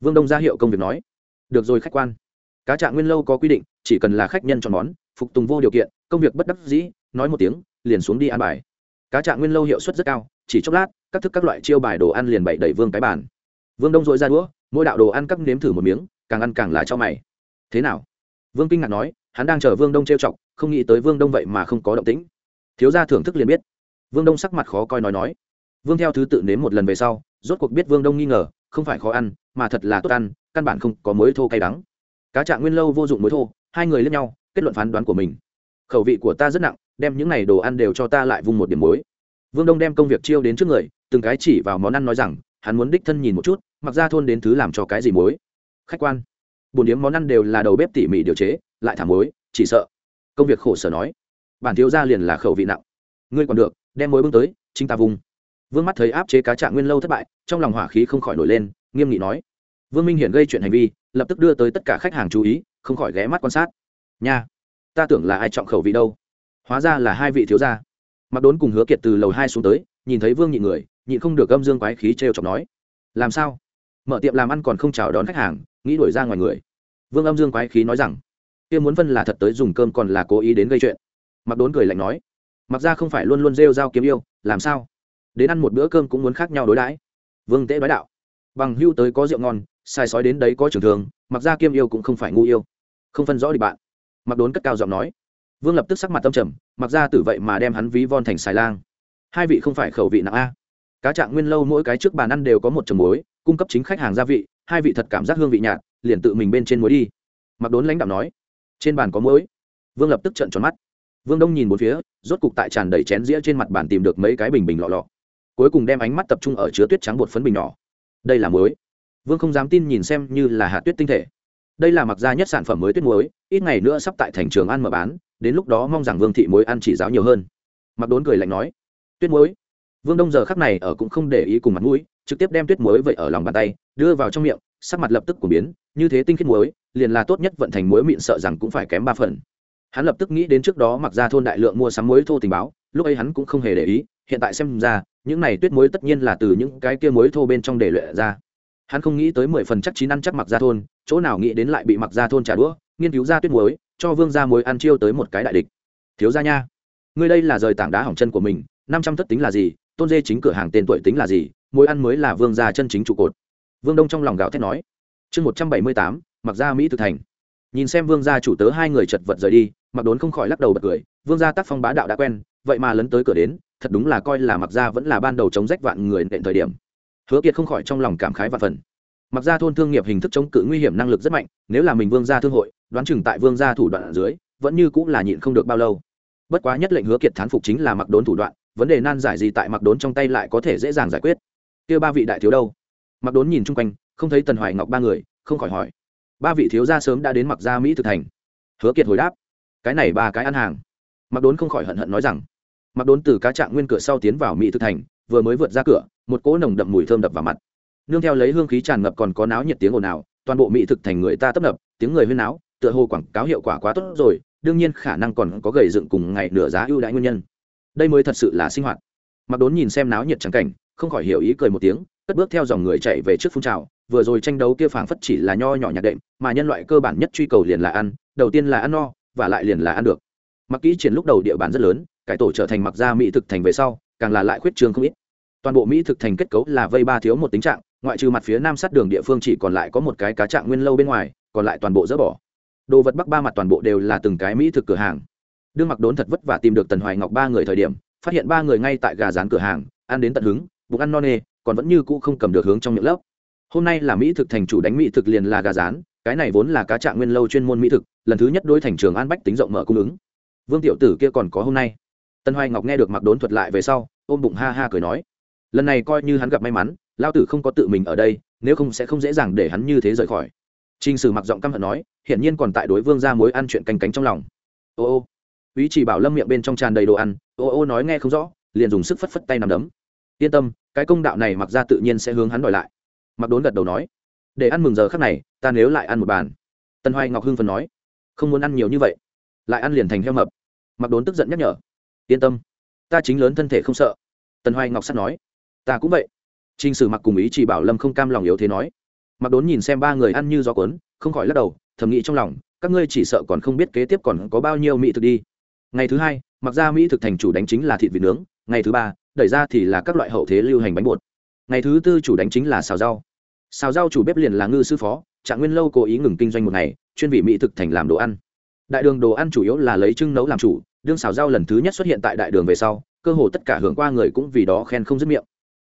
Speaker 1: vương đông ra hiệu công việc nói. Được rồi, khách quan. Cá trạng nguyên lâu có quy định, chỉ cần là khách nhân chọn món, phục tùng vô điều kiện, công việc bất đắc dĩ, nói một tiếng, liền xuống đi ăn bài. Cá trạng nguyên lâu hiệu suất rất cao, chỉ chốc lát, các thức các loại chiêu bài đồ ăn liền bậy đẩy vương cái bàn. Vương đông dội ra đũa, mỗi đạo đồ ăn cắp nếm thử một miếng, càng ăn càng là cho mày. Thế nào? Vương kinh ngạc nói, hắn đang chờ vương đông trêu chọc, không nghĩ tới vương đông vậy mà không có động tĩnh. Thiếu gia thưởng thức liền biết. Vương đông sắc mặt khó coi nói nói. Vương theo thứ tự nếm một lần về sau, rốt cuộc biết vương đông nghi ngờ không phải khó ăn, mà thật là tốt ăn, căn bản không có muối thô cay đắng. Cá trạng nguyên lâu vô dụng muối thô, hai người lên nhau, kết luận phán đoán của mình. Khẩu vị của ta rất nặng, đem những n à y đồ ăn đều cho ta lại vung một điểm muối. Vương đông đem công việc chiêu đến trước người, từng cái chỉ vào món ăn nói rằng, hắn muốn đích thân nhìn một chút, mặc ra thôn đến thứ làm cho cái gì muối. Khách quan. Bồn điếm món ăn đều là đầu bếp tỉ mỉ điều chế, lại thả muối, chỉ sợ. Công việc khổ sở nói. Bản thiếu ra liền là khẩu vị nặng. Ngươi còn được, đem muối bưng tới, chính ta vùng vương mắt thấy áp chế cá trạng nguyên lâu thất bại, trong lòng hỏa khí không khỏi nổi lên, nghiêm nghị nói. Vương minh hiển gây chuyện hành vi, lập tức đưa tới tất cả khách hàng chú ý, không khỏi ghé mắt quan sát. Nha, ta tưởng là ai trọng khẩu vị đâu. Hóa ra là hai vị thiếu gia. Mặc đốn cùng hứa kiệt từ lầu hai xuống tới, nhìn thấy vương nhị người nhị không được âm dương quái khí t r chọc nói. Làm sao? Mở tiệm làm ăn còn không chào đón khách hàng, nghĩ đuổi ra ngoài người. Vương âm dương quái khí nói rằng, kia muốn vân là thật tới dùng cơm còn là cố ý đến gây chuyện. Mặc đốn cười lạnh nói, mặc ra không phải luôn luôn rêu dao kiếm yêu, làm sao? Đến ăn một bữa cơm cũng muốn khác nhau đối đãi. Vương tễ nói đạo. Bằng hưu tới có rượu ngon, sai sói đến đấy có trường thường, mặc ra kiêm yêu cũng không phải ngu yêu. Không phân rõ đi bạn. Mặc đốn cất cao giọng nói. Vương lập tức sắc mặt tâm trầm, mặc ra tử vậy mà đem hắn ví von thành xài lang. Hai vị không phải khẩu vị nặng a. Cá trạng nguyên lâu mỗi cái trước bàn ăn đều có một chồng muối, cung cấp chính khách hàng gia vị, hai vị thật cảm giác hương vị nhạt, liền tự mình bên trên muối đi. Mặc đốn lãnh đạo nói. Trên bàn có muối. Vương lập tức trợn tròn mắt. Vương đông nhìn một phía, rốt cục tại tràn đầy chén dĩa trên mặt bàn tìm được mấy cái bình bình lọ lọ cuối cùng đem ánh mắt tập trung ở chứa tuyết trắng bột phấn bình nhỏ. Đây là muối. Vương không dám tin nhìn xem như là hạt tuyết tinh thể. Đây là mặc ra nhất sản phẩm mới tuyết muối, ít ngày nữa sắp tại thành trường ăn mở bán, đến lúc đó mong rằng vương thị muối ăn chỉ giáo nhiều hơn. Mặc đốn cười lạnh nói, tuyết muối? Vương đông giờ khắc này ở cũng không để ý cùng mặt mũi, trực tiếp đem tuyết muối vậy ở lòng bàn tay, đưa vào trong miệng, sắc mặt lập tức của biến, như thế tinh khiết muối, liền là tốt nhất vận thành muối mịn sợ rằng cũng phải kém ba phần. Hắn lập tức nghĩ đến trước đó mặc ra thôn đại lượng mua sắm muối thô tình báo, lúc ấy hắn cũng không hề để ý, hiện tại xem ra những này tuyết muối tất nhiên là từ những cái kia muối thô bên trong để luyện ra. Hắn không nghĩ tới mười phần chắc chín ăn chắc mặc ra thôn, chỗ nào nghĩ đến lại bị mặc ra thôn trả đũa, nghiên cứu ra tuyết muối, cho vương ra muối ăn chiêu tới một cái đại địch. Thiếu ra nha, ngươi đây là rời tảng đá hỏng chân của mình, năm trăm thất tính là gì, tôn dê chính cửa hàng tên tuổi tính là gì, Muối ăn mới là vương gia chân chính trụ cột. Vương đông trong lòng gạo thét nói. Chương một trăm bảy mươi tám, mặc ra mỹ thực thành. Nhìn xem vương gia chủ tớ hai người chật vật rời đi, mặc đốn không khỏi lắc đầu bật cười, vương gia tác phong bá đạo đã quen vậy mà lấn tới cửa đến, thật đúng là coi là mặc gia vẫn là ban đầu chống rách vạn người nện thời điểm. Hứa kiệt không khỏi trong lòng cảm khái và phần. Mặc gia thôn thương nghiệp hình thức chống cự nguy hiểm năng lực rất mạnh, nếu là mình vương gia thương hội, đoán chừng tại vương gia thủ đoạn ở dưới, vẫn như cũng là nhịn không được bao lâu. Bất quá nhất lệnh hứa kiệt thán phục chính là mặc đốn thủ đoạn, vấn đề nan giải gì tại mặc đốn trong tay lại có thể dễ dàng giải quyết. Kia ba vị đại thiếu đâu? Mặc đốn nhìn chung quanh, không thấy tần hoài ngọc ba người, không khỏi hỏi. Ba vị thiếu gia sớm đã đến mặc gia mỹ thực thành. Hứa kiệt hồi đáp. Cái này ba cái ăn hàng. Mặc đốn không khỏi hận hận nói rằng mặc đốn từ cá trạng nguyên cửa sau tiến vào mỹ thực thành, vừa mới vượt ra cửa, một cỗ nồng đậm mùi thơm đập vào mặt. Nương theo lấy hương khí tràn ngập còn có náo nhiệt tiếng ồn ào, toàn bộ mỹ thực thành người ta tấp nập, tiếng người huyên náo, tựa hồ quảng cáo hiệu quả quá tốt rồi, đương nhiên khả năng còn có gầy dựng cùng ngày nửa giá ưu đãi nguyên nhân. Đây mới thật sự là sinh hoạt. Mặc đốn nhìn xem náo nhiệt trắng cảnh, không khỏi hiểu ý cười một tiếng, cất bước theo dòng người chạy về trước phun trào, vừa rồi tranh đấu kia phảng phất chỉ là nho nhỏ nhạc đệm, mà nhân loại cơ bản nhất truy cầu liền là ăn, đầu tiên là ăn no, và lại liền là ăn được. Mặc kỹ triển lúc đầu địa bàn rất lớn cải tổ trở thành mặc gia mỹ thực thành về sau, càng là lại khuyết trường không ít. Toàn bộ mỹ thực thành kết cấu là vây ba thiếu một tính trạng, ngoại trừ mặt phía nam sát đường địa phương chỉ còn lại có một cái cá trạng nguyên lâu bên ngoài, còn lại toàn bộ dỡ bỏ. Đồ vật bắc ba mặt toàn bộ đều là từng cái mỹ thực cửa hàng. Đương mặc đốn thật vất vả tìm được tần hoài ngọc ba người thời điểm, phát hiện ba người ngay tại gà rán cửa hàng, ăn đến tận hứng, bụng ăn no nê, còn vẫn như cũ không cầm được hướng trong miệng lớp. Hôm nay là mỹ thực thành chủ đánh mỹ thực liền là gà rán, cái này vốn là cá trạng nguyên lâu chuyên môn mỹ thực, lần thứ nhất đối thành trường an bách tính rộng mở cung ứng. Vương tiểu tử kia còn có hôm nay tân hoài ngọc nghe được mặc đốn thuật lại về sau, ôm bụng ha ha cười nói, lần này coi như hắn gặp may mắn lao tử không có tự mình ở đây, nếu không sẽ không dễ dàng để hắn như thế rời khỏi. T r ì n h sử mặc giọng căm hận nói, hiển nhiên còn tại đối vương ra mối ăn chuyện canh cánh trong lòng. Ô ô. Ý chỉ bảo lâm miệng bên trong tràn đầy đồ ăn, ô ô nói nghe không rõ, liền dùng sức phất phất tay nằm đấm. Yên tâm, cái công đạo này mặc ra tự nhiên sẽ hướng hắn đòi lại. Mặc đốn gật đầu nói, để ăn mừng giờ khắc này, ta nếu lại ăn một bàn. Tân hoài ngọc hưng phần nói, không muốn ăn nhiều như vậy. Lại ăn liền thành heo mập. Mặc đốn tức giận nhắc nhở yên tâm, ta chính lớn thân thể không sợ. Tần hoài ngọc sắt nói, ta cũng vậy. T r ì n h sử mặc cùng ý chỉ bảo lâm không cam lòng yếu thế nói. Mặc đốn nhìn xem ba người ăn như gió cuốn, không khỏi lắc đầu, thầm nghĩ trong lòng, các ngươi chỉ sợ còn không biết kế tiếp còn có bao nhiêu mỹ thực đi. Ngày thứ hai, mặc ra mỹ thực thành chủ đánh chính là thịt vịt nướng. Ngày thứ ba, đẩy ra thì là các loại hậu thế lưu hành bánh bột. Ngày thứ tư chủ đánh chính là xào rau. Xào rau chủ bếp liền là ngư sư phó, trạng nguyên lâu cố ý ngừng kinh doanh một ngày, chuyên vị mỹ thực thành làm đồ ăn. Đại đường đồ ăn chủ yếu là lấy trưng nấu làm chủ đương xào rau lần thứ nhất xuất hiện tại đại đường về sau, cơ hồ tất cả hưởng qua người cũng vì đó khen không dứt miệng.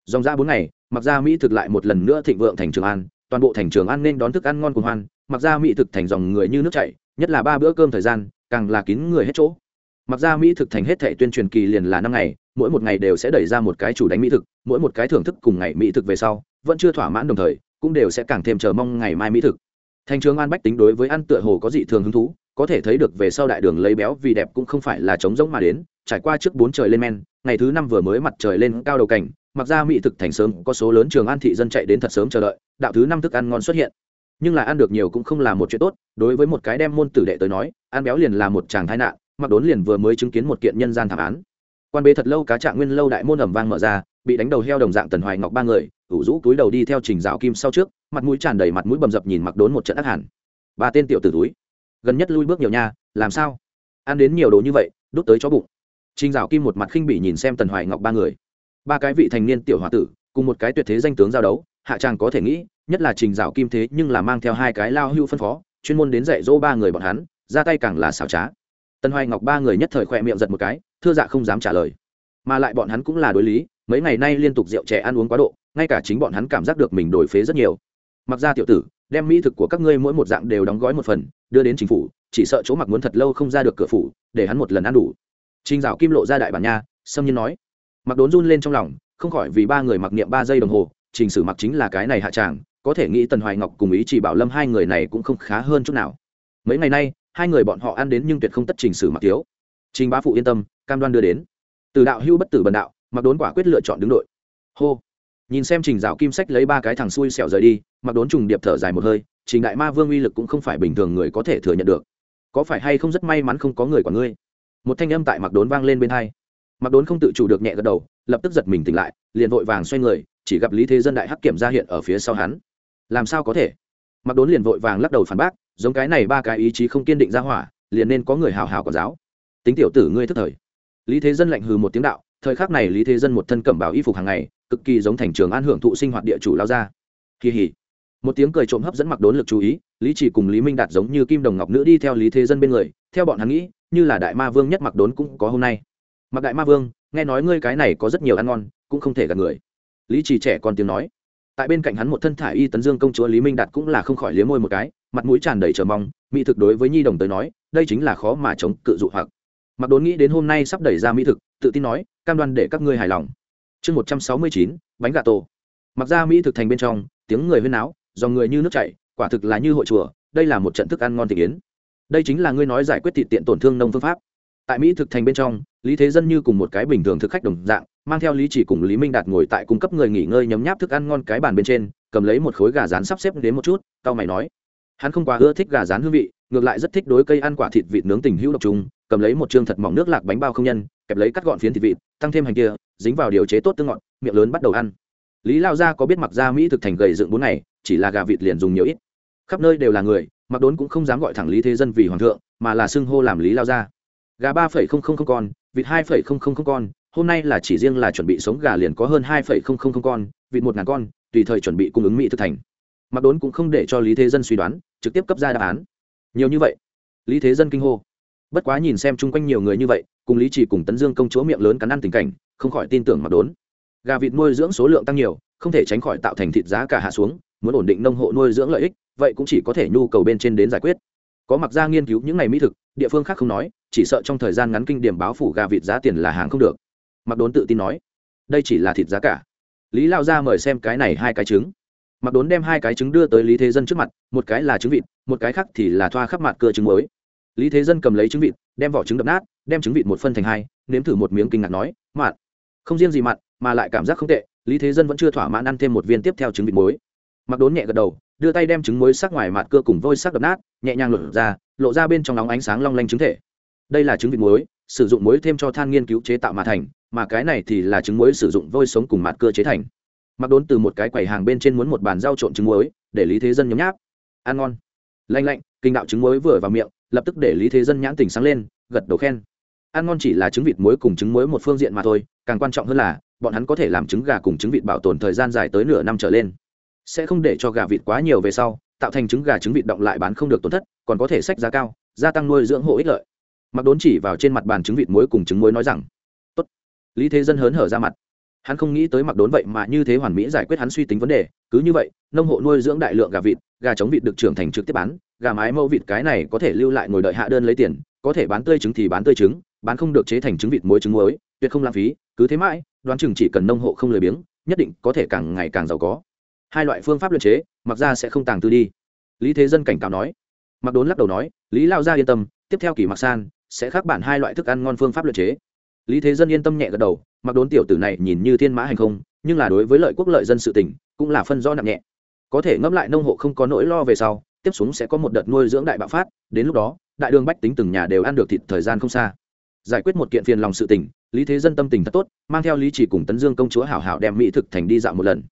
Speaker 1: Dòng ra bốn ngày, mặc ra mỹ thực lại một lần nữa thịnh vượng thành trường an, toàn bộ thành trường an nên đón thức ăn ngon cùng hoan, mặc ra mỹ thực thành dòng người như nước chảy, nhất là ba bữa cơm thời gian, càng là kín người hết chỗ. Mặc ra mỹ thực thành hết thể tuyên truyền kỳ liền là năm ngày, mỗi một ngày đều sẽ đẩy ra một cái chủ đánh mỹ thực, mỗi một cái thưởng thức cùng ngày mỹ thực về sau, vẫn chưa thỏa mãn đồng thời, cũng đều sẽ càng thêm chờ mong ngày mai mỹ thực. Thành trường an bách tính đối với ăn tựa hồ có dị thường hứng thú có thể thấy được về sau đại đường lấy béo vì đẹp cũng không phải là trống rỗng mà đến, trải qua trước bốn trời lên men, ngày thứ năm vừa mới mặt trời lên cao đầu cảnh, mặc ra mỹ thực thành sớm, có số lớn trường an thị dân chạy đến thật sớm chờ đợi, đạo thứ năm thức ăn ngon xuất hiện. Nhưng là ăn được nhiều cũng không là một chuyện tốt, đối với một cái đem môn tử đệ tới nói, ăn béo liền là một chàng tai nạn, mặc đốn liền vừa mới chứng kiến một kiện nhân gian thảm án. Quan bế thật lâu cá trạng nguyên lâu đại môn ẩm vang mở ra, bị đánh đầu heo đồng dạng tần hoài ngọc ba người, ủ rũ túi đầu đi theo trình rào kim sau trước, mặt mũi tràn đầy mặt mũi bầm dập nhìn mặc đốn một trận ác hẳn. Ba tên tiểu tử túi gần nhất lui bước nhiều nha, làm sao? Ăn đến nhiều đồ như vậy, đút tới chó bụng. Trình Dạo kim một mặt khinh bỉ nhìn xem tần hoài ngọc ba người. Ba cái vị thành niên tiểu h tử, cùng một cái tuyệt thế danh tướng giao đấu, hạ tràng có thể nghĩ, nhất là trình Dạo kim thế nhưng là mang theo hai cái lao hưu phân phó, chuyên môn đến dạy dỗ ba người bọn hắn, ra tay càng là xảo trá. Tần hoài ngọc ba người nhất thời khỏe miệng giật một cái, thưa dạ không dám trả lời. Mà lại bọn hắn cũng là đối lý, mấy ngày nay liên tục rượu trẻ ăn uống quá độ, ngay cả chính bọn hắn cảm giác được mình đổi phế rất nhiều. Mặc ra tiểu tử, đem mỹ thực của các ngươi mỗi một dạng đều đóng gói một phần đưa đến chính phủ, chỉ sợ chỗ mặc muốn thật lâu không ra được cửa phủ, để hắn một lần ăn đủ. Trinh dạo kim lộ ra đại bản nha sâm nhiên nói. Mặc đốn run lên trong lòng, không khỏi vì ba người mặc niệm ba giây đồng hồ, trình sử mặc chính là cái này hạ tràng, có thể nghĩ tần hoài ngọc cùng ý chỉ bảo lâm hai người này cũng không khá hơn chút nào. Mấy ngày nay, hai người bọn họ ăn đến nhưng tuyệt không tất trình sử mặc thiếu. Trình bá phụ yên tâm, cam đoan đưa đến. Từ đạo hưu bất tử bần đạo, mặc đốn quả quyết lựa chọn đứng đội. Hô nhìn xem trình dạo kim sách lấy ba cái thằng xui xẻo rời đi mặc đốn trùng điệp thở dài một hơi, trình đại ma vương uy lực cũng không phải bình thường người có thể thừa nhận được. Có phải hay không rất may mắn không có người của ngươi? Một thanh âm tại mặc đốn vang lên bên hai. Mặc đốn không tự chủ được nhẹ gật đầu, lập tức giật mình tỉnh lại, liền vội vàng xoay người, chỉ gặp lý thế dân đại hắc kiểm ra hiện ở phía sau hắn. Làm sao có thể? Mặc đốn liền vội vàng lắc đầu phản bác, giống cái này ba cái ý chí không kiên định ra hỏa, liền nên có người hào hào quản giáo. Tính tiểu tử ngươi thức thời. Lý thế dân lạnh hừ một tiếng đạo, thời khắc này lý thế dân một thân cẩm bảo y phục hàng ngày cực kỳ giống thành trường an hưởng thụ sinh hoạt địa chủ lao ra. Kỳ hỉ. Một tiếng cười trộm hấp dẫn mặc đốn lực chú ý, lý chỉ cùng lý minh đạt giống như kim đồng ngọc nữ đi theo lý thế dân bên người, theo bọn hắn nghĩ, như là đại ma vương nhất mặc đốn cũng có hôm nay. Mặc đại ma vương, nghe nói ngươi cái này có rất nhiều ăn ngon, cũng không thể gạt người. Lý chỉ trẻ còn tiếng nói. Tại bên cạnh hắn một thân thả y tấn dương công chúa lý minh đạt cũng là không khỏi liếm môi một cái, mặt mũi tràn đầy chờ mong, mỹ thực đối với nhi đồng tới nói, đây chính là khó mà chống cự dụ hoặc. Mặc đốn nghĩ đến hôm nay sắp đẩy ra mỹ thực, tự tin nói, cam đoan để các ngươi hài lòng chương một trăm sáu mươi chín, bánh gà tổ. Mặc ra mỹ thực thành bên trong, tiếng người huyên náo, dòng người như nước chảy, quả thực là như hội chùa, đây là một trận thức ăn ngon thị yến. Đây chính là ngươi nói giải quyết thịt tiện tổn thương nông phương pháp. Tại mỹ thực thành bên trong, lý thế dân như cùng một cái bình thường thực khách đồng dạng, mang theo lý chỉ cùng lý minh đạt ngồi tại cung cấp người nghỉ ngơi nhấm nháp thức ăn ngon cái bàn bên trên, cầm lấy một khối gà rán sắp xếp đến một chút tao mày nói. Hắn không quá ưa thích gà rán hương vị, ngược lại rất thích đối cây ăn quả thịt vịt nướng tình hữu độc trùng, cầm lấy một chương thật mỏng nước lạc bánh bao không nhân kẹp lấy cắt gọn phiến thịt vịt, tăng thêm hành kia, dính vào điều chế tốt tương ngọn miệng lớn bắt đầu ăn. Lý lao gia có biết mặc gia mỹ thực thành gầy dựng bốn ngày, chỉ là gà vịt liền dùng nhiều ít. Khắp nơi đều là người, mặc đốn cũng không dám gọi thẳng lý thế dân vì hoàng thượng, mà là xưng hô làm lý lao gia. Gà ba phẩy không không không con, vịt hai phẩy không không không con, hôm nay là chỉ riêng là chuẩn bị sống gà liền có hơn hai phẩy không không không con, vịt một ngàn con, tùy thời chuẩn bị cung ứng mỹ thực thành. Mặc đốn cũng không để cho lý thế dân suy đoán, trực tiếp cấp ra đáp án. Nhiều như vậy, lý thế dân kinh hô. Bất quá nhìn xem chung quanh nhiều người như vậy cùng lý chỉ cùng tấn dương công chúa miệng lớn cắn ăn tình cảnh, không khỏi tin tưởng mặc đốn. Gà vịt nuôi dưỡng số lượng tăng nhiều, không thể tránh khỏi tạo thành thịt giá cả hạ xuống, muốn ổn định nông hộ nuôi dưỡng lợi ích, vậy cũng chỉ có thể nhu cầu bên trên đến giải quyết. Có mặc ra nghiên cứu những ngày mỹ thực, địa phương khác không nói, chỉ sợ trong thời gian ngắn kinh điểm báo phủ gà vịt giá tiền là hàng không được. Mặc đốn tự tin nói, đây chỉ là thịt giá cả. Lý lao ra mời xem cái này hai cái trứng. Mặc đốn đem hai cái trứng đưa tới lý thế dân trước mặt, một cái là trứng vịt, một cái khác thì là thoa khắp mặt cưa trứng mới lý thế dân cầm lấy trứng vịt đem vỏ trứng đập nát, đem trứng vịt một phân thành hai, nếm thử một miếng kinh ngạc nói mặn không riêng gì mặn mà lại cảm giác không tệ, lý thế dân vẫn chưa thỏa mãn ăn thêm một viên tiếp theo trứng vịt muối. Mặc đốn nhẹ gật đầu, đưa tay đem trứng muối sắc ngoài mặt cưa cùng vôi sắc đập nát, nhẹ nhàng lột ra, lộ ra bên trong nóng ánh sáng long lanh trứng thể. Đây là trứng vịt muối, sử dụng muối thêm cho than nghiên cứu chế tạo mà thành, mà cái này thì là trứng muối sử dụng vôi sống cùng mặt cưa chế thành. Mặc đốn từ một cái quầy hàng bên trên muốn một bàn rau trộn trứng muối, để lý thế dân nhấm nháp. Ăn ngon. Lanh lạnh, kinh đạo trứng muối vừa vào miệng lập tức để lý thế dân nhãn tình sáng lên, gật đầu khen. Ăn ngon chỉ là trứng vịt muối cùng trứng muối một phương diện mà thôi, càng quan trọng hơn là, bọn hắn có thể làm trứng gà cùng trứng vịt bảo tồn thời gian dài tới nửa năm trở lên. Sẽ không để cho gà vịt quá nhiều về sau, tạo thành trứng gà trứng vịt động lại bán không được tổn thất, còn có thể sách giá cao, gia tăng nuôi dưỡng hộ ích lợi. Mặc đốn chỉ vào trên mặt bàn trứng vịt muối cùng trứng muối nói rằng, tốt. Lý thế dân hớn hở ra mặt hắn không nghĩ tới mặc đốn vậy mà như thế hoàn mỹ giải quyết hắn suy tính vấn đề. Cứ như vậy, nông hộ nuôi dưỡng đại lượng gà vịt, gà chống vịt được trưởng thành trực tiếp bán, gà mái mẫu vịt cái này có thể lưu lại ngồi đợi hạ đơn lấy tiền, có thể bán tươi trứng thì bán tươi trứng, bán không được chế thành trứng vịt muối trứng muối, tuyệt không lãng phí, cứ thế mãi, đoán chừng chỉ cần nông hộ không lười biếng, nhất định có thể càng ngày càng giàu có. Hai loại phương pháp luyện chế, mặc ra sẽ không tàng tư đi. Lý thế dân cảnh cáo nói. Mặc đốn lắc đầu nói, lý lao gia yên tâm, tiếp theo kỳ mặc san, sẽ khác bản hai loại thức ăn ngon phương pháp luyện chế. Lý thế dân yên tâm nhẹ gật đầu mặc đốn tiểu tử này nhìn như thiên mã hành không, nhưng là đối với lợi quốc lợi dân sự tỉnh cũng là phân do nặng nhẹ. Có thể ngẫm lại nông hộ không có nỗi lo về sau, tiếp xuống sẽ có một đợt nuôi dưỡng đại bạo phát, đến lúc đó, đại đường bách tính từng nhà đều ăn được thịt thời gian không xa. Giải quyết một kiện phiền lòng sự tỉnh lý thế dân tâm tình thật tốt, mang theo lý chỉ cùng tấn dương công chúa hảo hảo đem mỹ thực thành đi dạo một lần.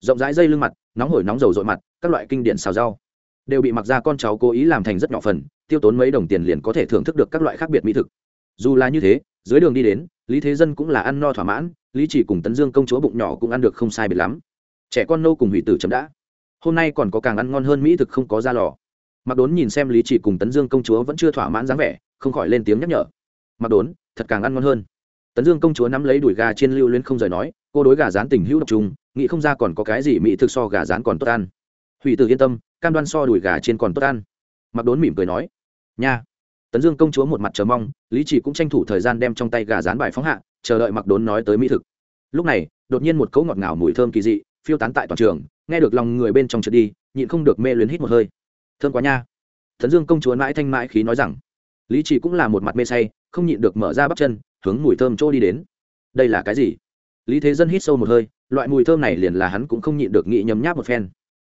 Speaker 1: Rộng rãi dây lưng mặt, nóng hổi nóng dầu dội mặt, các loại kinh điển xào rau đều bị mặc ra con cháu cố ý làm thành rất nhỏ phần, tiêu tốn mấy đồng tiền liền có thể thưởng thức được các loại khác biệt mỹ thực. Dù là như thế dưới đường đi đến, lý thế dân cũng là ăn no thỏa mãn, lý chỉ cùng tấn dương công chúa bụng nhỏ cũng ăn được không sai biệt lắm. Trẻ con nâu cùng hủy tử chấm đã. Hôm nay còn có càng ăn ngon hơn mỹ thực không có ra lò. Mặc đốn nhìn xem lý chỉ cùng tấn dương công chúa vẫn chưa thỏa mãn dáng vẻ, không khỏi lên tiếng nhắc nhở. Mặc đốn, thật càng ăn ngon hơn. Tấn dương công chúa nắm lấy đùi gà trên lưu luyến không rời nói, cô đối gà rán tình hữu độc trùng nghĩ không ra còn có cái gì mỹ thực so gà rán còn tốt ăn. Hủy tử yên tâm, cam đoan so đùi gà trên còn tốt ăn. Mặc đốn mỉm cười nói, nha tấn dương công chúa một mặt chờ mong, lý chỉ cũng tranh thủ thời gian đem trong tay gà rán bài phóng hạ, chờ đợi mặc đốn nói tới mỹ thực. Lúc này, đột nhiên một cấu ngọt ngào mùi thơm kỳ dị, phiêu tán tại toàn trường, nghe được lòng người bên trong trượt đi, nhịn không được mê luyến hít một hơi. Thơm quá nha. Tấn dương công chúa mãi thanh mãi khí nói rằng, lý chỉ cũng là một mặt mê say, không nhịn được mở ra bắp chân, hướng mùi thơm chỗ đi đến. Đây là cái gì? Lý thế dân hít sâu một hơi, loại mùi thơm này liền là hắn cũng không nhịn được nghĩ nhấm nháp một phen.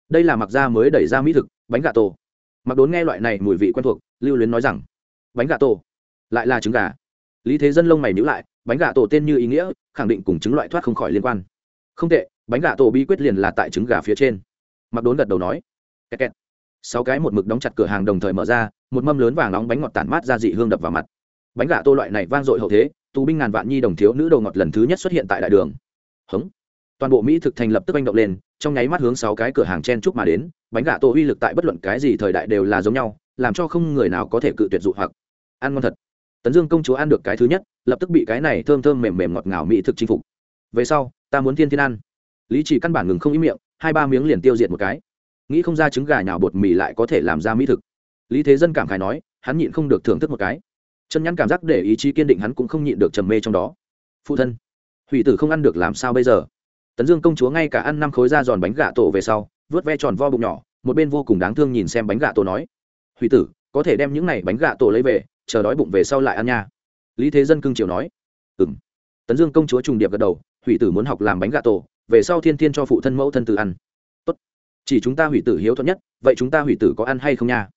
Speaker 1: Đây là mặc da mới đẩy ra mỹ thực, bánh gà tổ. Mặc đốn nghe loại này mùi vị quen thuộc, lưu luyến nói rằng bánh gà tổ. Lại là trứng gà. Lý thế dân lông mày nhữ lại, bánh gà tổ tên như ý nghĩa, khẳng định cùng trứng loại thoát không khỏi liên quan. Không tệ, bánh gà tổ bí quyết liền là tại trứng gà phía trên. Mặc đốn gật đầu nói. Kẹt kẹt. sáu cái một mực đóng chặt cửa hàng đồng thời mở ra, một mâm lớn vàng nóng bánh ngọt tản mát ra dị hương đập vào mặt. Bánh gà tô loại này vang dội hậu thế, tù binh ngàn vạn nhi đồng thiếu nữ đầu ngọt lần thứ nhất xuất hiện tại đại đường. Hống. Toàn bộ mỹ thực thành lập tức manh động lên, trong nháy mắt hướng sáu cái cửa hàng chen chúc mà đến, bánh gà tô uy lực tại bất luận cái gì thời đại đều là giống nhau, làm cho không người nào có thể cự tuyệt dụ hoặc ăn ngon thật. Tấn dương công chúa ăn được cái thứ nhất, lập tức bị cái này thơm thơm mềm mềm ngọt ngào mỹ thực chinh phục. Về sau, ta muốn thiên thiên ăn. Lý chỉ căn bản ngừng không ý miệng, hai ba miếng liền tiêu diệt một cái. Nghĩ không ra trứng gà nhào bột mì lại có thể làm ra mỹ thực. Lý thế dân cảm khái nói, hắn nhịn không được thưởng thức một cái. Chân nhắn cảm giác để ý chí kiên định hắn cũng không nhịn được trầm mê trong đó. Phụ thân, hủy tử không ăn được làm sao bây giờ? Tấn dương công chúa ngay cả ăn năm khối da giòn bánh gà tổ về sau vớt ve tròn vo bụng nhỏ, một bên vô cùng đáng thương nhìn xem bánh gà tổ nói, hủy tử, có thể đem những này bánh gà tổ lấy về chờ đói bụng về sau lại ăn nha. Lý thế dân cưng chiều nói. Ừ m tấn dương công chúa trùng điệp gật đầu, hủy tử muốn học làm bánh gà tổ, về sau thiên thiên cho phụ thân mẫu thân tự ăn. Tốt. Chỉ chúng ta hủy tử hiếu thuận nhất, vậy chúng ta hủy tử có ăn hay không nha?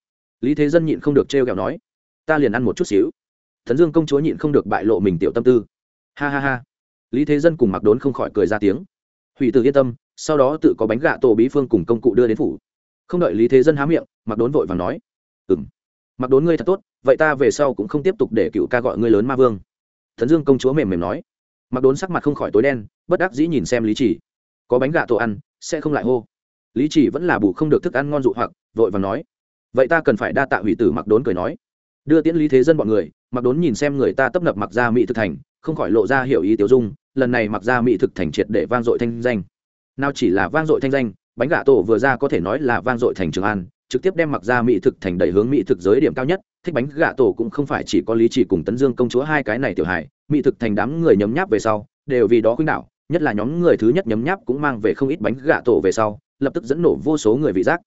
Speaker 1: Lý thế dân nhịn không được trêu kẹo nói. Ta liền ăn một chút xíu. Tấn dương công chúa nhịn không được bại lộ mình tiểu tâm tư. Ha ha ha. Lý thế dân cùng mặc đốn không khỏi cười ra tiếng. Hủy tử yên tâm, sau đó tự có bánh gà tổ bí phương cùng công cụ đưa đến phủ. Không đợi lý thế dân há miệng, mặc đốn vội và nói. Ừ m mặc đốn ngươi thật tốt vậy ta về sau cũng không tiếp tục để cựu ca gọi ngươi lớn ma vương. Thần dương công chúa mềm mềm nói. Mặc đốn sắc mặt không khỏi tối đen, bất đắc dĩ nhìn xem lý chỉ. Có bánh gà tổ ăn, sẽ không lại hô. Lý chỉ vẫn là bù không được thức ăn ngon dụ hoặc, vội và nói. Vậy ta cần phải đa tạ hủy tử mặc đốn cười nói. Đưa tiễn lý thế dân bọn người, mặc đốn nhìn xem người ta tấp nập mặc ra mỹ thực thành, không khỏi lộ ra hiểu ý tiểu dung, lần này mặc ra mỹ thực thành triệt để vang dội thanh danh. Nào chỉ là vang dội thanh danh, bánh gà tổ vừa ra có thể nói là vang dội thành trường an, trực tiếp đem mặc ra mỹ thực thành đẩy hướng mỹ thực giới điểm cao nhất thích bánh gạ tổ cũng không phải chỉ có lý chỉ cùng tấn dương công chúa hai cái này tiểu hài, mỹ thực thành đám người nhấm nháp về sau, đều vì đó khuynh đảo, nhất là nhóm người thứ nhất nhấm nháp cũng mang về không ít bánh gạ tổ về sau, lập tức dẫn nổ vô số người vị giác.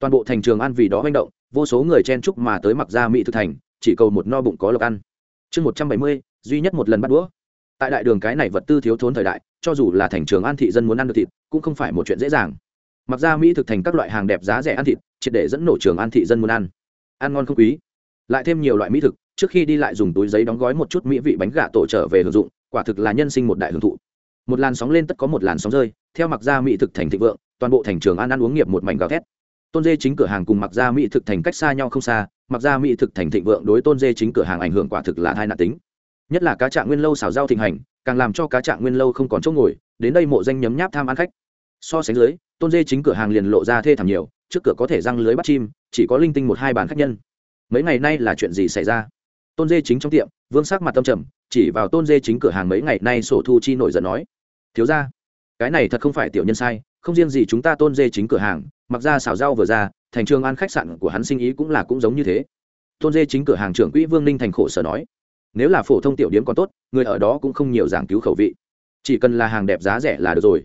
Speaker 1: Toàn bộ thành trường an vì đó manh động, vô số người chen chúc mà tới mặc ra mỹ thực thành, chỉ cầu một no bụng có lộc ăn. Chương một trăm bảy mươi, duy nhất một lần bắt đũa. Tại đại đường cái này vật tư thiếu thốn thời đại, cho dù là thành trường an thị dân muốn ăn được thịt, cũng không phải một chuyện dễ dàng. Mặc ra mỹ thực thành các loại hàng đẹp giá rẻ ăn thịt, triệt để dẫn nổ trường an thị dân muốn ăn. Ăn ngon không quý lại thêm nhiều loại mỹ thực, trước khi đi lại dùng túi giấy đóng gói một chút mỹ vị bánh gà tổ trở về hưởng dụng, quả thực là nhân sinh một đại hưởng thụ. Một làn sóng lên tất có một làn sóng rơi, theo mặc gia mỹ thực thành thịnh vượng, toàn bộ thành trường ăn ăn uống nghiệp một mảnh gào thét. Tôn dê chính cửa hàng cùng mặc gia mỹ thực thành cách xa nhau không xa, mặc gia mỹ thực thành thịnh vượng đối tôn dê chính cửa hàng ảnh hưởng quả thực là hai nạn tính. Nhất là cá trạng nguyên lâu xào rau thịnh hành, càng làm cho cá trạng nguyên lâu không còn chỗ ngồi, đến đây mộ danh nhấm nháp tham ăn khách. So sánh dưới, tôn dê chính cửa hàng liền lộ ra thê thảm nhiều, trước cửa có thể răng lưới bắt chim, chỉ có linh tinh một hai bàn khách nhân mấy ngày nay là chuyện gì xảy ra? Tôn dê chính trong tiệm, vương sắc mặt tâm trầm, chỉ vào tôn dê chính cửa hàng mấy ngày nay sổ thu chi nổi giận nói, thiếu ra cái này thật không phải tiểu nhân sai, không riêng gì chúng ta tôn dê chính cửa hàng, mặc ra xào rau vừa ra, thành trường ăn khách sạn của hắn sinh ý cũng là cũng giống như thế. Tôn dê chính cửa hàng trưởng quỹ vương ninh thành khổ sở nói, nếu là phổ thông tiểu điếm còn tốt, người ở đó cũng không nhiều giảng cứu khẩu vị. Chỉ cần là hàng đẹp giá rẻ là được rồi.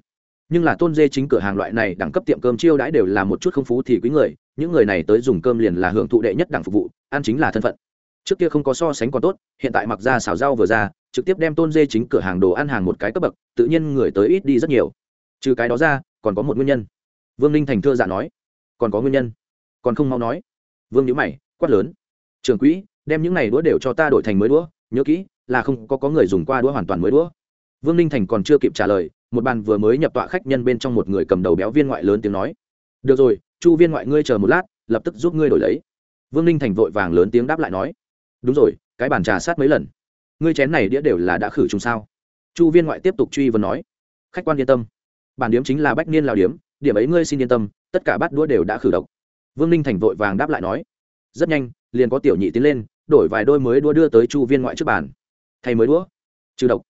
Speaker 1: Nhưng là tôn dê chính cửa hàng loại này đẳng cấp tiệm cơm chiêu đãi đều là một chút không phú thì quý người, những người này tới dùng cơm liền là hưởng thụ đệ nhất đẳng phục vụ ăn chính là thân phận. Trước kia không có so sánh còn tốt, hiện tại mặc ra xào rau vừa ra, trực tiếp đem tôn dê chính cửa hàng đồ ăn hàng một cái cấp bậc, tự nhiên người tới ít đi rất nhiều. Trừ cái đó ra, còn có một nguyên nhân. Vương ninh thành thưa dạ nói. Còn có nguyên nhân. Còn không mau nói. Vương nhữ mày, quát lớn. Trường quỹ, đem những này đũa đều cho ta đổi thành mới đũa, nhớ kỹ, là không có có người dùng qua đũa hoàn toàn mới đũa. Vương ninh thành còn chưa kịp trả lời, một bàn vừa mới nhập tọa khách nhân bên trong một người cầm đầu béo viên ngoại lớn tiếng nói. Được rồi, chu viên ngoại ngươi chờ một lát, lập tức giúp ngươi đổi lấy vương ninh thành vội vàng lớn tiếng đáp lại nói, đúng rồi, cái bàn trà sát mấy lần. Ngươi chén này đĩa đều là đã khử trùng sao? Chu viên ngoại tiếp tục truy vấn nói, khách quan yên tâm. Bản điếm chính là bách niên lào điếm, điểm ấy ngươi xin yên tâm, tất cả bát đũa đều đã khử độc. Vương ninh thành vội vàng đáp lại nói, rất nhanh, liền có tiểu nhị tiến lên, đổi vài đôi mới đũa đưa tới chu viên ngoại trước bàn. Thay mới đũa. Trừ độc.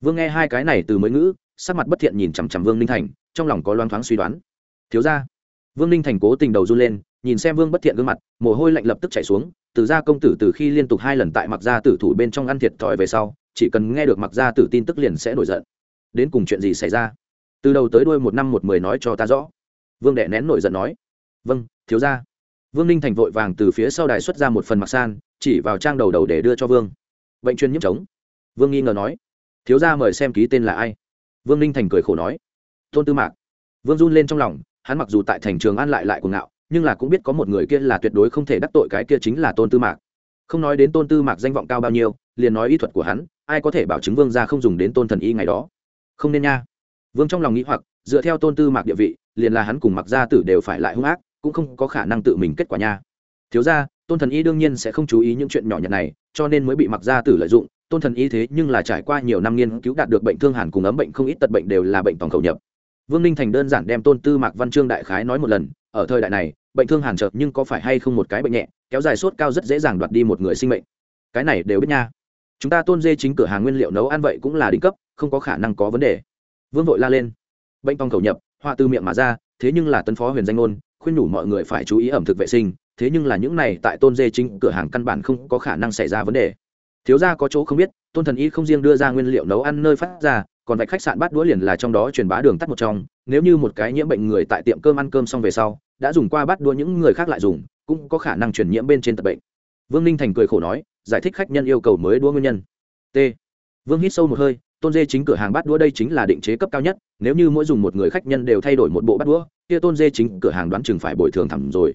Speaker 1: Vương nghe hai cái này từ mới ngữ, sắc mặt bất thiện nhìn chằm chằm vương ninh thành, trong lòng có loang thoáng suy đoán. Thiếu ra vương ninh thành cố tình đầu run lên nhìn xem vương bất thiện gương mặt, mồ hôi lạnh lập tức chảy xuống, từ gia công tử từ khi liên tục hai lần tại mặc gia tử thủ bên trong ăn thiệt thòi về sau, chỉ cần nghe được mặc gia tử tin tức liền sẽ nổi giận. Đến cùng chuyện gì xảy ra? Từ đầu tới đuôi một năm một mười nói cho ta rõ. Vương đệ nén nổi giận nói. Vâng thiếu gia. vương ninh thành vội vàng từ phía sau đài xuất ra một phần mặc san, chỉ vào trang đầu đầu để đưa cho vương. Bệnh chuyên nhiễm chống. Vương nghi ngờ nói. Thiếu gia mời xem ký tên là ai? Vương ninh thành cười khổ nói. Tôn tư mạc. Vương run lên trong lòng, hắn mặc dù tại thành trường an lại lại cuồng ngạo nhưng là cũng biết có một người kia là tuyệt đối không thể đắc tội cái kia chính là tôn tư mạc. Không nói đến tôn tư mạc danh vọng cao bao nhiêu, liền nói y thuật của hắn, ai có thể bảo chứng vương ra không dùng đến tôn thần y ngày đó? Không nên nha. Vương trong lòng nghĩ hoặc, dựa theo tôn tư mạc địa vị, liền là hắn cùng mặc gia tử đều phải lại hung ác, cũng không có khả năng tự mình kết quả nha. Thiếu ra tôn thần y đương nhiên sẽ không chú ý những chuyện nhỏ nhặt này, cho nên mới bị mặc gia tử lợi dụng, tôn thần y thế nhưng là trải qua nhiều năm nghiên cứu đạt được bệnh thương hàn cùng ấm bệnh không ít tật bệnh đều là bệnh tổng khẩu nhập. Vương ninh thành đơn giản đem tôn tư mạc văn chương đại khái nói một lần ở thời đại này, bệnh thương hàn chợt nhưng có phải hay không một cái bệnh nhẹ, kéo dài sốt cao rất dễ dàng đoạt đi một người sinh mệnh. Cái này đều biết nha. Chúng ta tôn dê chính cửa hàng nguyên liệu nấu ăn vậy cũng là đỉnh cấp, không có khả năng có vấn đề. Vương vội la lên. Bệnh phong khẩu nhập, họa từ miệng mà ra, thế nhưng là tân phó huyền danh ngôn, khuyên nhủ mọi người phải chú ý ẩm thực vệ sinh, thế nhưng là những này tại tôn dê chính cửa hàng căn bản không có khả năng xảy ra vấn đề. Thiếu gia có chỗ không biết, tôn thần y không riêng đưa ra nguyên liệu nấu ăn nơi phát ra còn vạch khách sạn bát đũa liền là trong đó truyền bá đường tắt một trong, nếu như một cái nhiễm bệnh người tại tiệm cơm ăn cơm xong về sau, đã dùng qua bát đũa những người khác lại dùng, cũng có khả năng truyền nhiễm bên trên tập bệnh. Vương ninh thành cười khổ nói, giải thích khách nhân yêu cầu mới đũa nguyên nhân. T. Vương hít sâu một hơi, tôn dê chính cửa hàng bát đũa đây chính là định chế cấp cao nhất, nếu như mỗi dùng một người khách nhân đều thay đổi một bộ bát đũa, kia tôn dê chính cửa hàng đoán chừng phải bồi thường thẳm rồi.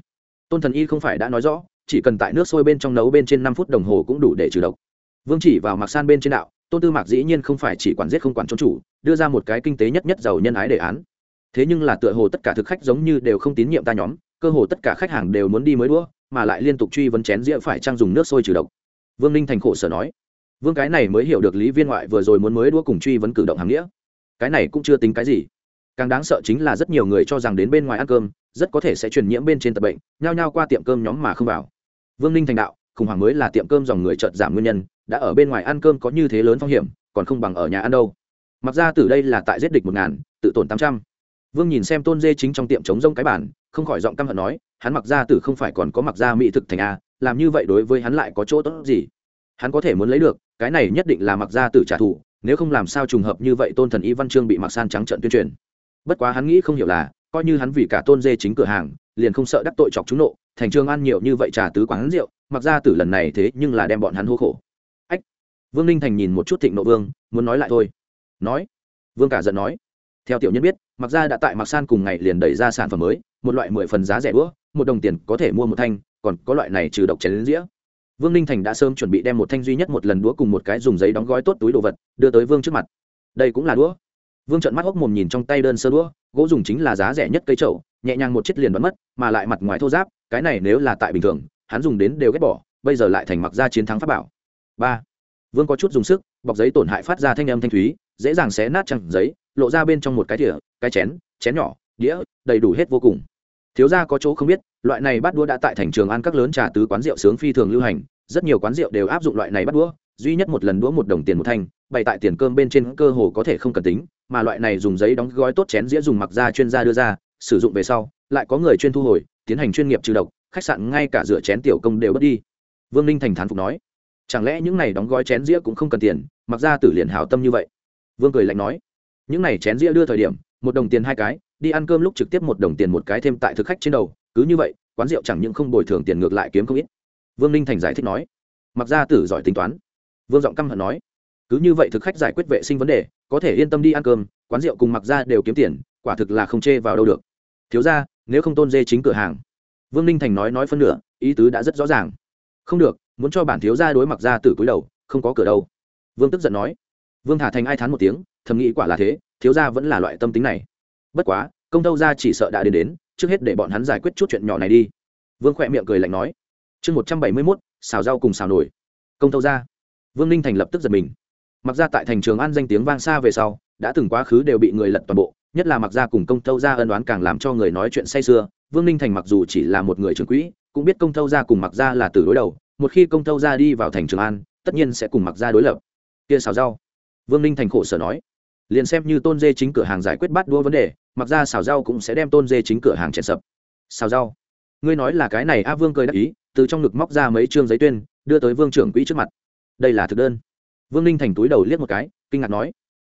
Speaker 1: Tôn thần y không phải đã nói rõ, chỉ cần tại nước sôi bên trong nấu bên trên năm phút đồng hồ cũng đủ để trừ độc. Vương chỉ vào mặc san bên trên đạo tôn tư mạc dĩ nhiên không phải chỉ quản giết không quản trốn chủ, đưa ra một cái kinh tế nhất nhất giàu nhân ái đề án. Thế nhưng là tựa hồ tất cả thực khách giống như đều không tín nhiệm ta nhóm, cơ hồ tất cả khách hàng đều muốn đi mới đũa mà lại liên tục truy vấn chén rĩa phải trang dùng nước sôi trừ độc. Vương ninh thành khổ sở nói. Vương cái này mới hiểu được lý viên ngoại vừa rồi muốn mới đua cùng truy vấn cử động hàng nghĩa. Cái này cũng chưa tính cái gì. Càng đáng sợ chính là rất nhiều người cho rằng đến bên ngoài ăn cơm, rất có thể sẽ truyền nhiễm bên trên tập bệnh, nhao nhao qua tiệm cơm nhóm mà không vào. Vương ninh thành đạo khủng hoảng mới là tiệm cơm dòng người chợt giảm nguyên nhân, đã ở bên ngoài ăn cơm có như thế lớn phong hiểm, còn không bằng ở nhà ăn đâu. Mặc ra từ đây là tại giết địch một ngàn, tự tổn tám trăm. Vương nhìn xem tôn dê chính trong tiệm chống rông cái bản, không khỏi giọng căm hận nói, hắn mặc ra tử không phải còn có mặc ra mỹ thực thành a, làm như vậy đối với hắn lại có chỗ tốt gì? Hắn có thể muốn lấy được, cái này nhất định là mặc ra tử trả thù, nếu không làm sao trùng hợp như vậy tôn thần y văn chương bị mặc san trắng trận tuyên truyền. Bất quá hắn nghĩ không hiểu là, coi như hắn vì cả tôn dê chính cửa hàng, liền không sợ đắc tội chọc chúng nộ thành trường ăn nhiều như vậy trà tứ quán rượu, mặc ra tử lần này thế nhưng là đem bọn hắn hô khổ. Ách, vương ninh thành nhìn một chút thịnh nộ vương, muốn nói lại thôi. Nói. Vương cả giận nói. Theo tiểu nhân biết, mặc ra đã tại mặc san cùng ngày liền đẩy ra sản phẩm mới, một loại mười phần giá rẻ đũa, một đồng tiền có thể mua một thanh, còn có loại này trừ độc chén đến dĩa. Vương ninh thành đã sớm chuẩn bị đem một thanh duy nhất một lần đũa cùng một cái dùng giấy đóng gói tốt túi đồ vật, đưa tới vương trước mặt. Đây cũng là đũa. Vương trận mắt hốc mồm nhìn trong tay đơn sơ đũa, gỗ dùng chính là giá rẻ nhất cây trậu nhẹ nhàng một chiếc liền bắn mất, mà lại mặt ngoài thô giáp cái này nếu là tại bình thường, hắn dùng đến đều ghét bỏ, bây giờ lại thành mặc ra chiến thắng pháp bảo. Ba, vương có chút dùng sức, bọc giấy tổn hại phát ra thanh âm thanh thúy, dễ dàng xé nát chẳng giấy, lộ ra bên trong một cái thỉa cái chén chén nhỏ, đĩa, đầy đủ hết vô cùng. Thiếu gia có chỗ không biết, loại này bắt đũa đã tại thành trường ăn các lớn trà tứ quán rượu sướng phi thường lưu hành, rất nhiều quán rượu đều áp dụng loại này bắt đũa, duy nhất một lần đũa một đồng tiền một thanh, bày tại tiền cơm bên trên cơ hồ có thể không cần tính, mà loại này dùng giấy đóng gói tốt chén dĩa dùng mặc ra chuyên gia đưa ra, sử dụng về sau lại có người chuyên thu hồi, tiến hành chuyên nghiệp trừ độc, khách sạn ngay cả rửa chén tiểu công đều bớt đi. Vương ninh thành thán phục nói, chẳng lẽ những này đóng gói chén dĩa cũng không cần tiền, mặc ra tử liền hảo tâm như vậy? Vương cười lạnh nói, những này chén dĩa đưa thời điểm, một đồng tiền hai cái, đi ăn cơm lúc trực tiếp một đồng tiền một cái thêm tại thực khách trên đầu, cứ như vậy, quán rượu chẳng những không bồi thường tiền ngược lại kiếm không ít. Vương ninh thành giải thích nói, mặc ra tử giỏi tính toán. Vương giọng căm hận nói, cứ như vậy thực khách giải quyết vệ sinh vấn đề, có thể yên tâm đi ăn cơm, quán rượu cùng mặc ra đều kiếm tiền, quả thực là không chê vào đâu được. Thiếu ra nếu không tôn dê chính cửa hàng. Vương ninh thành nói nói phân nửa, ý tứ đã rất rõ ràng. Không được, muốn cho bản thiếu gia đối mặc ra từ cúi đầu, không có cửa đâu. Vương tức giận nói. Vương hà thành ai thán một tiếng, thầm nghĩ quả là thế, thiếu gia vẫn là loại tâm tính này. Bất quá, công tâu gia chỉ sợ đã đến đến, trước hết để bọn hắn giải quyết chút chuyện nhỏ này đi. Vương khỏe miệng cười lạnh nói. Chương một trăm bảy mươi mốt, xào rau cùng xào nổi công tâu gia. Vương ninh thành lập tức giật mình. Mặc ra tại thành trường an danh tiếng vang xa về sau, đã từng quá khứ đều bị người lật toàn bộ nhất là mặc ra cùng công thâu gia ân đoán càng làm cho người nói chuyện say sưa. Vương ninh thành mặc dù chỉ là một người trưởng quỹ, cũng biết công thâu gia cùng mặc ra là từ đối đầu. Một khi công thâu gia đi vào thành trường an, tất nhiên sẽ cùng mặc ra đối lập. Kia xào rau. Vương ninh thành khổ sở nói. Liền xem như tôn dê chính cửa hàng giải quyết bắt đua vấn đề, mặc ra xào rau cũng sẽ đem tôn dê chính cửa hàng chèn sập. Xào rau. Ngươi nói là cái này, a, vương cười đắc ý, từ trong ngực móc ra mấy chương giấy tuyên, đưa tới vương trưởng quỹ trước mặt. Đây là thực đơn. Vương ninh thành túi đầu liếc một cái, kinh ngạc nói.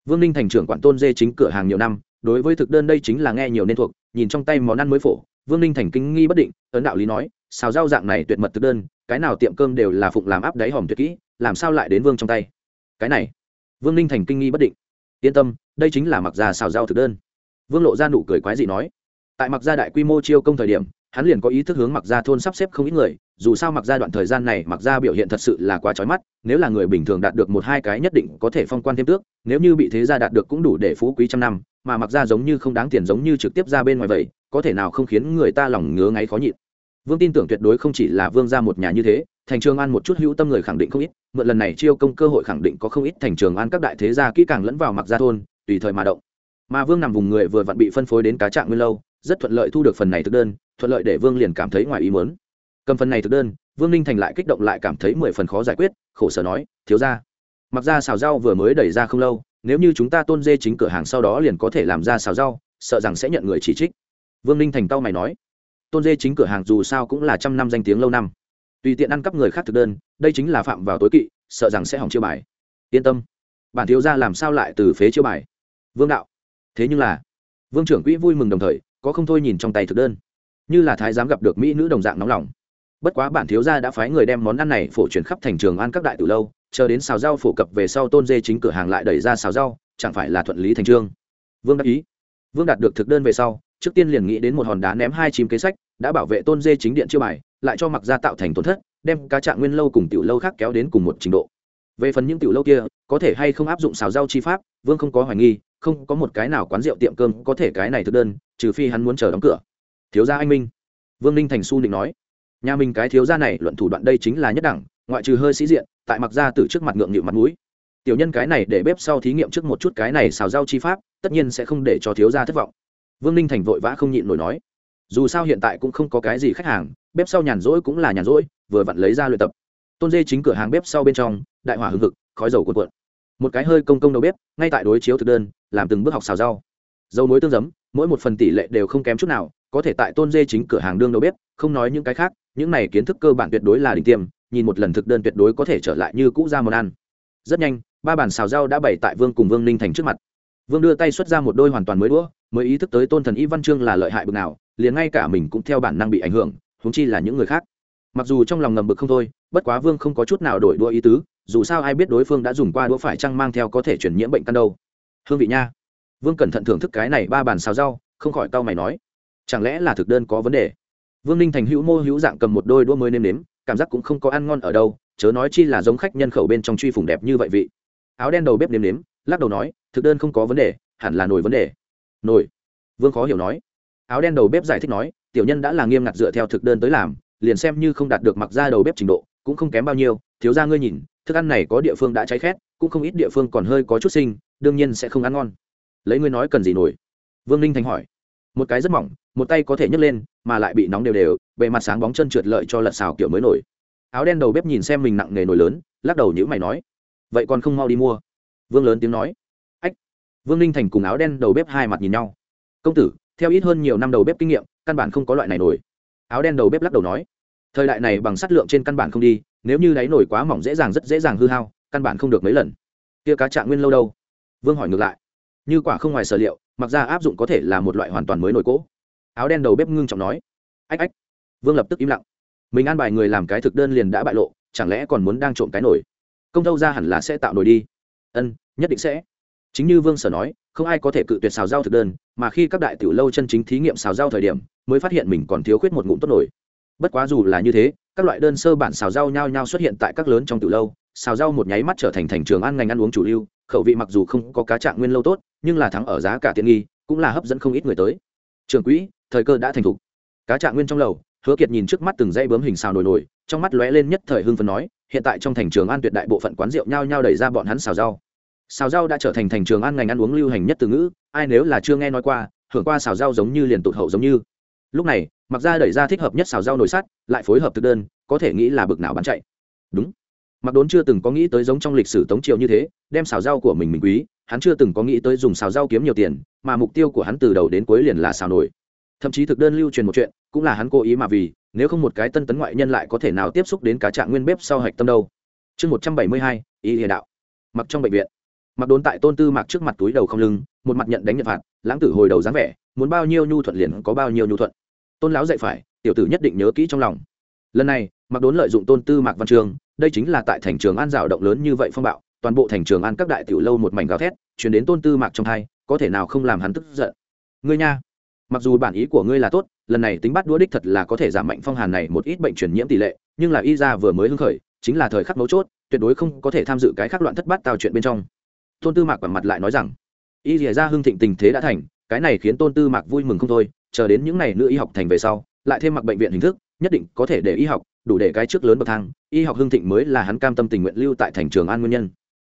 Speaker 1: Vương ninh thành trưởng quản tôn dê chính cửa hàng nhiều năm đối với thực đơn đây chính là nghe nhiều nên thuộc, nhìn trong tay món ăn mới phổ, vương ninh thành kinh nghi bất định, ấn đạo lý nói, xào rau dạng này tuyệt mật thực đơn, cái nào tiệm cơm đều là phụng làm áp đáy hòm tuyệt kỹ, làm sao lại đến vương trong tay? Cái này, vương ninh thành kinh nghi bất định. Yên tâm, đây chính là mặc gia xào rau thực đơn. Vương lộ ra nụ cười quái dị nói, tại mặc gia đại quy mô chiêu công thời điểm, hắn liền có ý thức hướng mặc gia thôn sắp xếp không ít người, dù sao mặc gia đoạn thời gian này mặc gia biểu hiện thật sự là quá trói mắt, nếu là người bình thường đạt được một hai cái nhất định có thể phong quan thêm tước, nếu như bị thế gia đạt được cũng đủ để phú quý trăm năm mà mặc ra giống như không đáng tiền giống như trực tiếp ra bên ngoài vậy, có thể nào không khiến người ta lòng ngứa ngáy khó nhịn. Vương tin tưởng tuyệt đối không chỉ là vương ra một nhà như thế, thành trường an một chút hữu tâm người khẳng định không ít, mượn lần này chiêu công cơ hội khẳng định có không ít thành trường an các đại thế gia kỹ càng lẫn vào mặc gia thôn, tùy thời mà động. Mà vương nằm vùng người vừa vặn bị phân phối đến cá trạng nguyên lâu, rất thuận lợi thu được phần này thực đơn, thuận lợi để vương liền cảm thấy ngoài ý muốn. Cầm phần này thực đơn, vương ninh thành lại kích động lại cảm thấy mười phần khó giải quyết, khổ sở nói, thiếu ra mặc ra xào rau vừa mới đẩy ra không lâu nếu như chúng ta tôn dê chính cửa hàng sau đó liền có thể làm ra xào rau, sợ rằng sẽ nhận người chỉ trích. Vương ninh thành tao mày nói, tôn dê chính cửa hàng dù sao cũng là trăm năm danh tiếng lâu năm, tùy tiện ăn cắp người khác thực đơn, đây chính là phạm vào tối kỵ, sợ rằng sẽ hỏng chiêu bài. Yên tâm, bản thiếu ra làm sao lại từ phế chiêu bài? Vương đạo, thế nhưng là, vương trưởng quỹ vui mừng đồng thời, có không thôi nhìn trong tay thực đơn. Như là thái giám gặp được mỹ nữ đồng dạng nóng lòng. Bất quá bản thiếu gia đã phái người đem món ăn này phổ truyền khắp thành trường ăn các đại từ lâu chờ đến xào rau phổ cập về sau tôn dê chính cửa hàng lại đẩy ra xào rau, chẳng phải là thuận lý thành trương? Vương đáp ý. Vương đạt được thực đơn về sau, trước tiên liền nghĩ đến một hòn đá ném hai chim kế sách, đã bảo vệ tôn dê chính điện chiêu bài, lại cho mặc ra tạo thành tổn thất, đem cá trạng nguyên lâu cùng tiểu lâu khác kéo đến cùng một trình độ. Về phần những tiểu lâu kia, có thể hay không áp dụng xào rau chi pháp, vương không có hoài nghi, không có một cái nào quán rượu tiệm cơm có thể cái này thực đơn, trừ phi hắn muốn chờ đóng cửa. Thiếu gia anh minh. Vương ninh thành su định nói. Nhà mình cái thiếu gia này luận thủ đoạn đây chính là nhất đẳng ngoại trừ hơi sĩ diện, tại mặc ra từ trước mặt ngượng nghịu mặt mũi. Tiểu nhân cái này để bếp sau thí nghiệm trước một chút cái này xào rau chi pháp, tất nhiên sẽ không để cho thiếu gia thất vọng. Vương ninh thành vội vã không nhịn nổi nói, dù sao hiện tại cũng không có cái gì khách hàng, bếp sau nhàn rỗi cũng là nhàn rỗi, vừa vặn lấy ra luyện tập. Tôn dê chính cửa hàng bếp sau bên trong, đại hỏa hưng hực, khói dầu cuộn cuộn. Một cái hơi công công đầu bếp, ngay tại đối chiếu thực đơn, làm từng bước học xào rau. Dầu muối tương giấm, mỗi một phần tỷ lệ đều không kém chút nào, có thể tại tôn dê chính cửa hàng đương đầu bếp, không nói những cái khác, những này kiến thức cơ bản tuyệt đối là đỉnh tiêm nhìn một lần thực đơn tuyệt đối có thể trở lại như cũ ra món ăn. Rất nhanh, ba bàn xào rau đã bày tại vương cùng vương ninh thành trước mặt. Vương đưa tay xuất ra một đôi hoàn toàn mới đũa, mới ý thức tới tôn thần y văn chương là lợi hại bực nào, liền ngay cả mình cũng theo bản năng bị ảnh hưởng húng chi là những người khác. Mặc dù trong lòng ngầm bực không thôi, bất quá vương không có chút nào đổi đũa ý tứ, dù sao ai biết đối phương đã dùng qua đũa phải chăng mang theo có thể chuyển nhiễm bệnh căn đâu. Hương vị nha. Vương cẩn thận thưởng thức cái này ba bàn xào rau, không khỏi tao mày nói, chẳng lẽ là thực đơn có vấn đề? Vương ninh thành hữu mô hữu dạng cầm một đôi đũa mới nêm nếm cảm giác cũng không có ăn ngon ở đâu, chớ nói chi là giống khách nhân khẩu bên trong truy phủng đẹp như vậy vị. Áo đen đầu bếp nếm nếm, lắc đầu nói, thực đơn không có vấn đề, hẳn là nổi vấn đề. Nổi vương khó hiểu nói. Áo đen đầu bếp giải thích nói, tiểu nhân đã là nghiêm ngặt dựa theo thực đơn tới làm, liền xem như không đạt được mặc ra đầu bếp trình độ, cũng không kém bao nhiêu, thiếu ra ngươi nhìn, thức ăn này có địa phương đã cháy khét, cũng không ít địa phương còn hơi có chút sinh, đương nhiên sẽ không ăn ngon. Lấy ngươi nói cần gì nổi vương ninh thành hỏi. Một cái rất mỏng một tay có thể nhấc lên, mà lại bị nóng đều đều, bề mặt sáng bóng chân trượt lợi cho lật xào kiểu mới nổi. Áo đen đầu bếp nhìn xem mình nặng nghề nổi lớn, lắc đầu nhữ mày nói, vậy còn không mau đi mua? Vương lớn tiếng nói. Ách. Vương ninh thành cùng áo đen đầu bếp hai mặt nhìn nhau. Công tử, theo ít hơn nhiều năm đầu bếp kinh nghiệm, căn bản không có loại này nổi. Áo đen đầu bếp lắc đầu nói. Thời đại này bằng sắt lượng trên căn bản không đi, nếu như đáy nổi quá mỏng dễ dàng rất dễ dàng hư hao, căn bản không được mấy lần. Kia cá trạng nguyên lâu đâu? Vương hỏi ngược lại. Như quả không ngoài sở liệu, mặc ra áp dụng có thể là một loại hoàn toàn mới nổi cỗ áo đen đầu bếp ngưng trọng nói, ách ách. Vương lập tức im lặng. Mình an bài người làm cái thực đơn liền đã bại lộ, chẳng lẽ còn muốn đang trộm cái nổi công thâu ra hẳn là sẽ tạo nổi đi. Ân, nhất định sẽ. Chính như vương sở nói, không ai có thể cự tuyệt xào rau thực đơn, mà khi các đại tiểu lâu chân chính thí nghiệm xào rau thời điểm, mới phát hiện mình còn thiếu khuyết một ngụm tốt nổi bất quá dù là như thế, các loại đơn sơ bản xào rau nhao nhao xuất hiện tại các lớn trong tiểu lâu, xào rau một nháy mắt trở thành thành trường ăn ngành ăn uống chủ lưu, khẩu vị mặc dù không có cá trạng nguyên lâu tốt, nhưng là thắng ở giá cả tiện nghi, cũng là hấp dẫn không ít người tới. Trường quỹ thời cơ đã thành thục. Cá trạng nguyên trong lầu, hứa kiệt nhìn trước mắt từng dây bướm hình xào nổi nổi, trong mắt lóe lên nhất thời hưng phấn nói, hiện tại trong thành trường an tuyệt đại bộ phận quán rượu nhao nhao đẩy ra bọn hắn xào rau. Xào rau đã trở thành thành trường an ngành ăn uống lưu hành nhất từ ngữ, ai nếu là chưa nghe nói qua, hưởng qua xào rau giống như liền tụt hậu giống như. Lúc này, mặc ra đẩy ra thích hợp nhất xào rau nồi sắt, lại phối hợp thực đơn, có thể nghĩ là bực nào bán chạy. Đúng. Mặc đốn chưa từng có nghĩ tới giống trong lịch sử tống triều như thế, đem xào rau của mình mình quý, hắn chưa từng có nghĩ tới dùng xào rau kiếm nhiều tiền, mà mục tiêu của hắn từ đầu đến cuối liền là xào nổi thậm chí thực đơn lưu truyền một chuyện, cũng là hắn cố ý mà vì, nếu không một cái tân tấn ngoại nhân lại có thể nào tiếp xúc đến cá trạng nguyên bếp sau hạch tâm đâu. Chương một trăm bảy mươi hai, ý địa đạo. Mặc trong bệnh viện. Mặc đốn tại tôn tư mặc trước mặt túi đầu không lưng, một mặt nhận đánh nhận phạt, lãng tử hồi đầu dáng vẻ, muốn bao nhiêu nhu thuận liền có bao nhiêu nhu thuận. Tôn lão dạy phải, tiểu tử nhất định nhớ kỹ trong lòng. Lần này, mặc đốn lợi dụng tôn tư mạc văn trường, đây chính là tại thành trường an rào động lớn như vậy phong bạo, toàn bộ thành trường an các đại tiểu lâu một mảnh gào thét chuyển đến tôn tư mạc trong hai, có thể nào không làm hắn tức giận. Ngươi nha mặc dù bản ý của ngươi là tốt, lần này tính bắt đũa đích thật là có thể giảm mạnh phong hàn này một ít bệnh truyền nhiễm tỷ lệ, nhưng là y ra vừa mới hưng khởi, chính là thời khắc mấu chốt, tuyệt đối không có thể tham dự cái khắc loạn thất bát tào chuyện bên trong. Tôn tư mạc quẳng mặt lại nói rằng, y rìa ra hưng thịnh tình thế đã thành, cái này khiến tôn tư mạc vui mừng không thôi, chờ đến những n à y nữ y học thành về sau, lại thêm mặc bệnh viện hình thức, nhất định có thể để y học đủ để cái trước lớn bậc thang, y học hưng thịnh mới là hắn cam tâm tình nguyện lưu tại thành trường an nguyên nhân.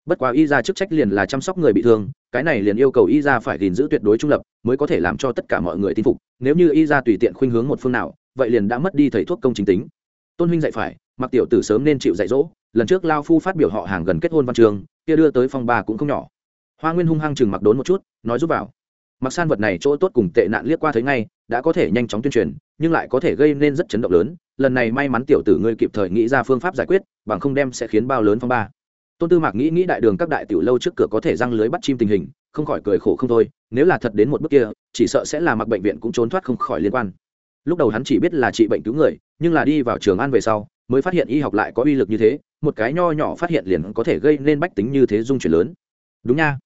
Speaker 1: Bất quá y ra chức trách liền là chăm sóc người bị thương cái này liền yêu cầu y ra phải gìn giữ tuyệt đối trung lập, mới có thể làm cho tất cả mọi người tin phục. Nếu như y ra tùy tiện khuynh hướng một phương nào, vậy liền đã mất đi thầy thuốc công chính tính. Tôn huynh dạy phải, mặc tiểu tử sớm nên chịu dạy dỗ. Lần trước lao phu phát biểu họ hàng gần kết hôn văn trường, kia đưa tới phong ba cũng không nhỏ. Hoa nguyên hung hăng chừng mặc đốn một chút, nói giúp vào. Mặc san vật này chỗ tốt cùng tệ nạn liếc qua thấy ngay, đã có thể nhanh chóng tuyên truyền, nhưng lại có thể gây nên rất chấn động lớn. Lần này may mắn tiểu tử ngươi kịp thời nghĩ ra phương pháp giải quyết, bằng không đem sẽ khiến bao lớn phong ba tôn tư mạc nghĩ nghĩ đại đường các đại tiểu lâu trước cửa có thể răng lưới bắt chim tình hình, không khỏi cười khổ không thôi, nếu là thật đến một bước kia, chỉ sợ sẽ là mặc bệnh viện cũng trốn thoát không khỏi liên quan. Lúc đầu hắn chỉ biết là trị bệnh cứu người, nhưng là đi vào trường an về sau, mới phát hiện y học lại có uy lực như thế, một cái nho nhỏ phát hiện liền có thể gây nên bách tính như thế dung chuyển lớn. Đúng nha.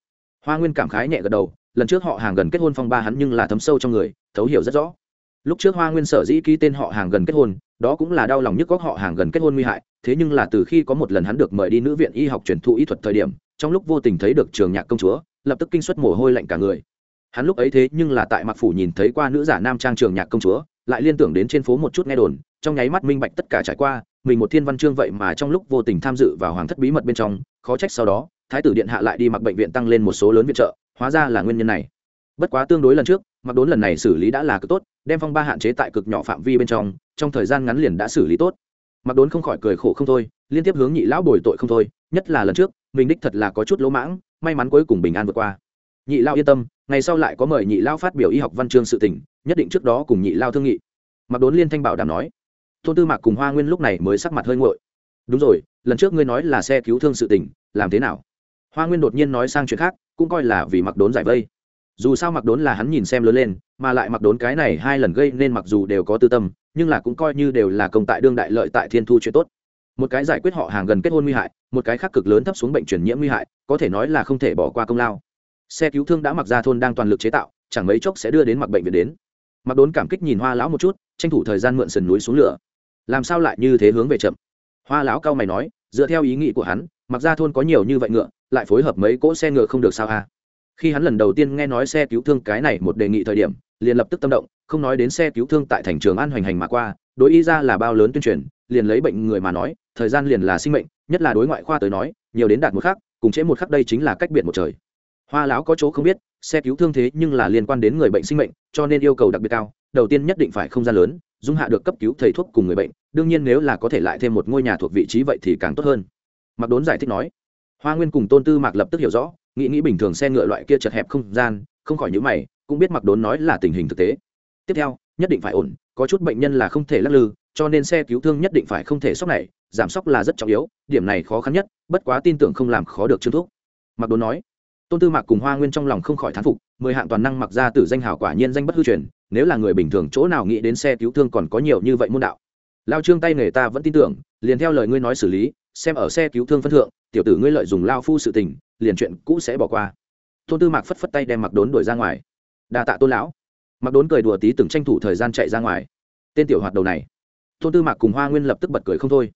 Speaker 1: Hoa nguyên cảm khái nhẹ gật đầu, lần trước họ hàng gần kết hôn phong ba hắn nhưng là thấm sâu trong người, thấu hiểu rất rõ. Lúc trước hoa nguyên sở dĩ ký tên họ hàng gần kết hôn, đó cũng là đau lòng nhất có họ hàng gần kết hôn nguy hại thế nhưng là từ khi có một lần hắn được mời đi nữ viện y học truyền thụ y thuật thời điểm, trong lúc vô tình thấy được trường nhạc công chúa, lập tức kinh xuất mồ hôi lạnh cả người. Hắn lúc ấy thế nhưng là tại mặc phủ nhìn thấy qua nữ giả nam trang trường nhạc công chúa, lại liên tưởng đến trên phố một chút nghe đồn, trong nháy mắt minh bạch tất cả trải qua, mình một thiên văn chương vậy mà trong lúc vô tình tham dự vào hoàng thất bí mật bên trong, khó trách sau đó, thái tử điện hạ lại đi mặc bệnh viện tăng lên một số lớn viện trợ, hóa ra là nguyên nhân này. Bất quá tương đối lần trước mặc đốn lần này xử lý đã là cực tốt, đem phong ba hạn chế tại cực nhỏ phạm vi bên trong trong thời gian ngắn liền đã xử lý tốt mặc đốn không khỏi cười khổ không thôi, liên tiếp hướng nhị lão bồi tội không thôi, nhất là lần trước, mình đích thật là có chút lỗ mãng, may mắn cuối cùng bình an vượt qua. Nhị lao yên tâm, ngày sau lại có mời nhị lao phát biểu y học văn chương sự tình, nhất định trước đó cùng nhị lao thương nghị. Mặc đốn liên thanh bảo đảm nói, tôn tư mạc cùng hoa nguyên lúc này mới sắc mặt hơi nguội. Đúng rồi, lần trước ngươi nói là xe cứu thương sự tình, làm thế nào? Hoa nguyên đột nhiên nói sang chuyện khác, cũng coi là vì mặc đốn giải vây dù sao mặc đốn là hắn nhìn xem lớn lên, mà lại mặc đốn cái này hai lần gây nên mặc dù đều có tư tâm, nhưng là cũng coi như đều là công tại đương đại lợi tại thiên thu chuyện tốt. Một cái giải quyết họ hàng gần kết hôn nguy hại, một cái khác cực lớn thấp xuống bệnh truyền nhiễm nguy hại, có thể nói là không thể bỏ qua công lao. Xe cứu thương đã mặc ra thôn đang toàn lực chế tạo, chẳng mấy chốc sẽ đưa đến mặc bệnh viện đến. Mặc đốn cảm kích nhìn hoa lão một chút, tranh thủ thời gian mượn sườn núi xuống lửa. Làm sao lại như thế hướng về chậm? Hoa lão cao mày nói, dựa theo ý nghĩ của hắn, mặc ra thôn có nhiều như vậy ngựa, lại phối hợp mấy cỗ xe ngựa không được sao à? Khi hắn lần đầu tiên nghe nói xe cứu thương cái này một đề nghị thời điểm, liền lập tức tâm động, không nói đến xe cứu thương tại thành trường an hoành hành mà qua, đối y ra là bao lớn tuyên truyền, liền lấy bệnh người mà nói, thời gian liền là sinh mệnh, nhất là đối ngoại khoa tới nói, nhiều đến đạt một khắc, cùng chế một khắc đây chính là cách biệt một trời. Hoa lão có chỗ không biết, xe cứu thương thế nhưng là liên quan đến người bệnh sinh mệnh, cho nên yêu cầu đặc biệt cao, đầu tiên nhất định phải không gian lớn, dung hạ được cấp cứu thầy thuốc cùng người bệnh, đương nhiên nếu là có thể lại thêm một ngôi nhà thuộc vị trí vậy thì càng tốt hơn. Mặc đốn giải thích nói hoa nguyên cùng tôn tư mạc lập tức hiểu rõ, nghĩ nghĩ bình thường xe ngựa loại kia chật hẹp không gian, không khỏi nhữ mày, cũng biết mặc đốn nói là tình hình thực tế. Tiếp theo, nhất định phải ổn, có chút bệnh nhân là không thể lắc lư, cho nên xe cứu thương nhất định phải không thể sốc này, giảm sốc là rất trọng yếu, điểm này khó khăn nhất, bất quá tin tưởng không làm khó được trương thuốc mặc đốn nói, tôn tư mạc cùng hoa nguyên trong lòng không khỏi thán phục, mười hạng toàn năng mặc ra từ danh hào quả nhiên danh bất hư truyền, nếu là người bình thường chỗ nào nghĩ đến xe cứu thương còn có nhiều như vậy môn đạo. Lao trương tay nghề ta vẫn tin tưởng, liền theo lời ngươi nói xử lý, xem ở xe cứu thương phân thượng tiểu tử ngươi lợi dùng lao phu sự tình, liền chuyện cũ sẽ bỏ qua. Tôn tư mạc phất phất tay đem mặc đốn đuổi ra ngoài. Đa tạ tôn lão. Mặc đốn cười đùa tí từng tranh thủ thời gian chạy ra ngoài. Tên tiểu hoạt đầu này. Tôn tư mạc cùng hoa nguyên lập tức bật cười không thôi.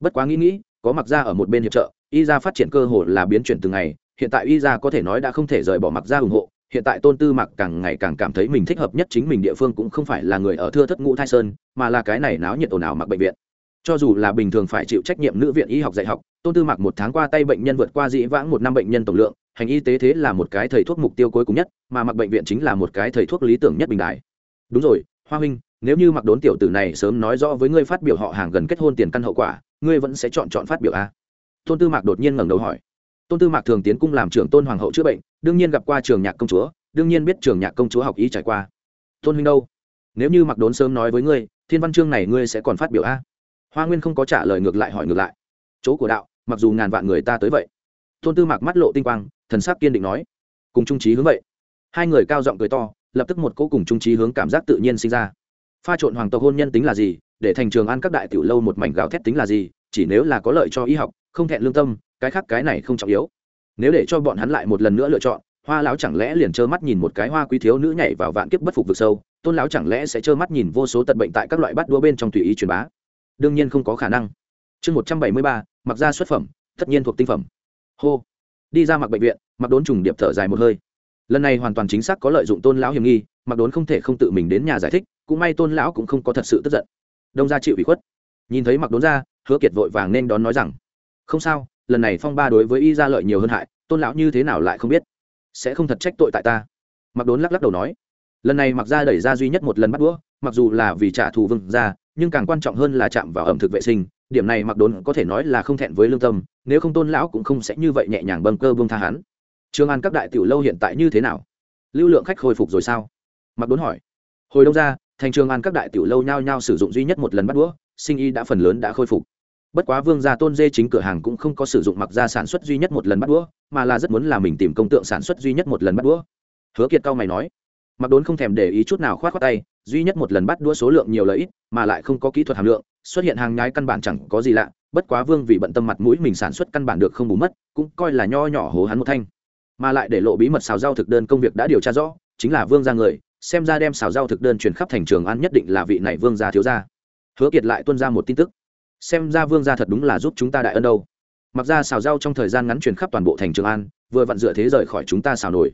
Speaker 1: Bất quá nghĩ nghĩ, có mặc ra ở một bên hiệp trợ, y ra phát triển cơ hội là biến chuyển từng ngày, hiện tại y ra có thể nói đã không thể rời bỏ mặc ra ủng hộ, hiện tại tôn tư mạc càng ngày càng cảm thấy mình thích hợp nhất chính mình địa phương cũng không phải là người ở thưa thất ngũ thai sơn, mà là cái này náo nhiệt ồn ào mặc bệnh viện cho dù là bình thường phải chịu trách nhiệm nữ viện y học dạy học, tôn tư mạc một tháng qua tay bệnh nhân vượt qua dĩ vãng một năm bệnh nhân tổng lượng, hành y tế thế là một cái thầy thuốc mục tiêu cuối cùng nhất, mà mặc bệnh viện chính là một cái thầy thuốc lý tưởng nhất bình đại. Đúng rồi, hoa huynh, nếu như mặc đốn tiểu tử này sớm nói rõ với ngươi phát biểu họ hàng gần kết hôn tiền căn hậu quả, ngươi vẫn sẽ chọn chọn phát biểu a? Tôn tư mạc đột nhiên ngẩng đầu hỏi. Tôn tư mạc thường tiến cung làm trưởng tôn hoàng hậu chữa bệnh, đương nhiên gặp qua trường nhạc công chúa, đương nhiên biết trường nhạc công chúa học y trải qua. Tôn huynh đâu? Nếu như mặc đốn sớm nói với ngươi, thiên văn chương này ngươi sẽ còn phát biểu a? Hoa nguyên không có trả lời ngược lại hỏi ngược lại. Chỗ của đạo, mặc dù ngàn vạn người ta tới vậy. Tôn tư mạc mắt lộ tinh quang, thần sắc kiên định nói. Cùng trung trí hướng vậy. Hai người cao giọng cười to, lập tức một cỗ cùng trung trí hướng cảm giác tự nhiên sinh ra. Pha trộn hoàng tộc hôn nhân tính là gì, để thành trường ăn các đại tiểu lâu một mảnh gạo thét tính là gì, chỉ nếu là có lợi cho y học, không thẹn lương tâm, cái khác cái này không trọng yếu. Nếu để cho bọn hắn lại một lần nữa lựa chọn, hoa lão chẳng lẽ liền trơ mắt nhìn một cái hoa quý thiếu nữ nhảy vào vạn kiếp bất phục vực sâu, tôn lão chẳng lẽ sẽ trơ mắt nhìn vô số tật bệnh tại các loại bát đua bên trong tùy ý truyền bá đương nhiên không có khả năng. Chương một trăm bảy mươi ba, mặc ra xuất phẩm, tất nhiên thuộc tinh phẩm. Hô. Đi ra mặc bệnh viện, mặc đốn trùng điệp thở dài một hơi. Lần này hoàn toàn chính xác có lợi dụng tôn lão hiểm nghi, mặc đốn không thể không tự mình đến nhà giải thích, cũng may tôn lão cũng không có thật sự tức giận. Đông ra chịu ủy khuất. Nhìn thấy mặc đốn ra, hứa kiệt vội vàng nên đón nói rằng, không sao, lần này phong ba đối với y ra lợi nhiều hơn hại, tôn lão như thế nào lại không biết? Sẽ không thật trách tội tại ta. Mặc đốn lắc lắc đầu nói, lần này mặc ra đẩy ra duy nhất một lần bắt đũa, mặc dù là vì trả thù vương ra nhưng càng quan trọng hơn là chạm vào ẩm thực vệ sinh, điểm này mặc đốn có thể nói là không thẹn với lương tâm, nếu không tôn lão cũng không sẽ như vậy nhẹ nhàng bâng cơ bông tha hắn. Trường an các đại tiểu lâu hiện tại như thế nào? Lưu lượng khách hồi phục rồi sao? Mặc đốn hỏi. Hồi đông ra, thành trường an các đại tiểu lâu nhao nhao sử dụng duy nhất một lần bắt đũa, sinh y đã phần lớn đã khôi phục. Bất quá vương gia tôn dê chính cửa hàng cũng không có sử dụng mặc ra sản xuất duy nhất một lần bắt đũa, mà là rất muốn là mình tìm công tượng sản xuất duy nhất một lần bắt đũa. Hứa kiệt cao mày nói. Mặc đốn không thèm để ý chút nào khoát khoát tay duy nhất một lần bắt đua số lượng nhiều lợi ích, mà lại không có kỹ thuật hàm lượng, xuất hiện hàng nhái căn bản chẳng có gì lạ, bất quá vương vì bận tâm mặt mũi mình sản xuất căn bản được không bù mất, cũng coi là nho nhỏ hố hắn một thanh. Mà lại để lộ bí mật xào rau thực đơn công việc đã điều tra rõ, chính là vương gia người, xem ra đem xào rau thực đơn truyền khắp thành trường ăn nhất định là vị này vương gia thiếu gia. Hứa kiệt lại tuân ra một tin tức. Xem ra vương gia thật đúng là giúp chúng ta đại ân đâu. Mặc ra xào rau trong thời gian ngắn truyền khắp toàn bộ thành trường an, vừa vặn dựa thế rời khỏi chúng ta xào nổi.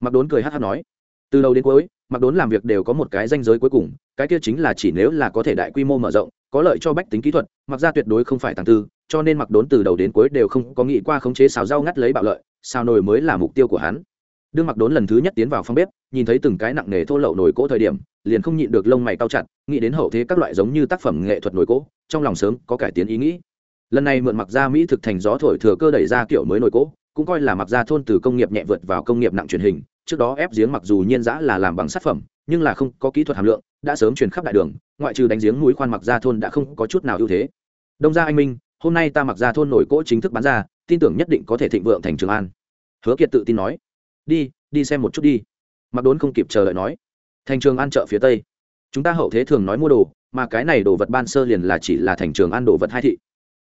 Speaker 1: Mặc đốn cười hát hát nói. Từ đầu đến cuối mặc đốn làm việc đều có một cái danh giới cuối cùng, cái kia chính là chỉ nếu là có thể đại quy mô mở rộng, có lợi cho bách tính kỹ thuật, mặc ra tuyệt đối không phải tàng tư, cho nên mặc đốn từ đầu đến cuối đều không có nghĩ qua khống chế xào rau ngắt lấy bạo lợi, xào nồi mới là mục tiêu của hắn. Đương mặc đốn lần thứ nhất tiến vào phòng bếp, nhìn thấy từng cái nặng nề thô lậu nồi cỗ thời điểm, liền không nhịn được lông mày cao chặt, nghĩ đến hậu thế các loại giống như tác phẩm nghệ thuật nồi cỗ, trong lòng sớm có cải tiến ý nghĩ. Lần này mượn mặc ra mỹ thực thành gió thổi thừa cơ đẩy ra kiểu mới nồi cỗ cũng coi là mặc ra thôn từ công nghiệp nhẹ vượt vào công nghiệp nặng truyền hình. Trước đó ép giếng mặc dù nhiên giã là làm bằng sát phẩm, nhưng là không có kỹ thuật hàm lượng, đã sớm truyền khắp đại đường, ngoại trừ đánh giếng núi khoan mặc ra thôn đã không có chút nào ưu thế. Đông gia anh minh, hôm nay ta mặc ra thôn nổi cỗ chính thức bán ra, tin tưởng nhất định có thể thịnh vượng thành trường an. Hứa kiệt tự tin nói, đi đi xem một chút đi. Mặc đốn không kịp chờ đợi nói, thành trường an chợ phía tây. Chúng ta hậu thế thường nói mua đồ, mà cái này đồ vật ban sơ liền là chỉ là thành trường an đồ vật hai thị.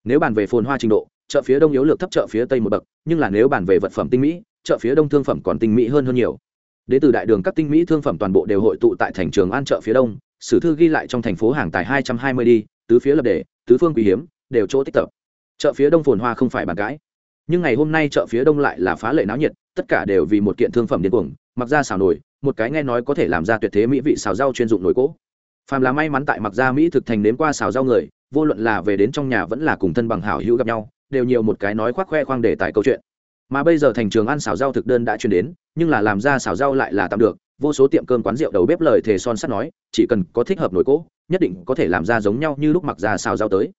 Speaker 1: Nếu bàn về phồn hoa trình độ chợ phía đông yếu lược thấp chợ phía tây một bậc, nhưng là nếu bàn về vật phẩm tinh mỹ, chợ phía đông thương phẩm còn tinh mỹ hơn hơn nhiều. Đến từ đại đường các tinh mỹ thương phẩm toàn bộ đều hội tụ tại thành trường an chợ phía đông, sử thư ghi lại trong thành phố hàng tài hai trăm hai mươi đi, tứ phía lập đề, tứ phương quý hiếm, đều chỗ tích tập. Chợ phía đông phồn hoa không phải bàn cãi. Nhưng ngày hôm nay chợ phía đông lại là phá lệ náo nhiệt, tất cả đều vì một kiện thương phẩm điên cuồng, mặc ra xào nổi, một cái nghe nói có thể làm ra tuyệt thế mỹ vị xào rau chuyên dụng nổi cỗ. Phàm là may mắn tại mặc ra mỹ thực thành đến qua xào rau người, vô luận là về đến trong nhà vẫn là cùng thân bằng hảo hữu gặp nhau đều nhiều một cái nói khoác khoe khoang để tại câu chuyện. Mà bây giờ thành trường ăn xào rau thực đơn đã chuyển đến, nhưng là làm ra xào rau lại là tạm được. Vô số tiệm cơm quán rượu đầu bếp lời thề son sắt nói, chỉ cần có thích hợp nồi cỗ, nhất định có thể làm ra giống nhau như lúc mặc ra xào rau tới.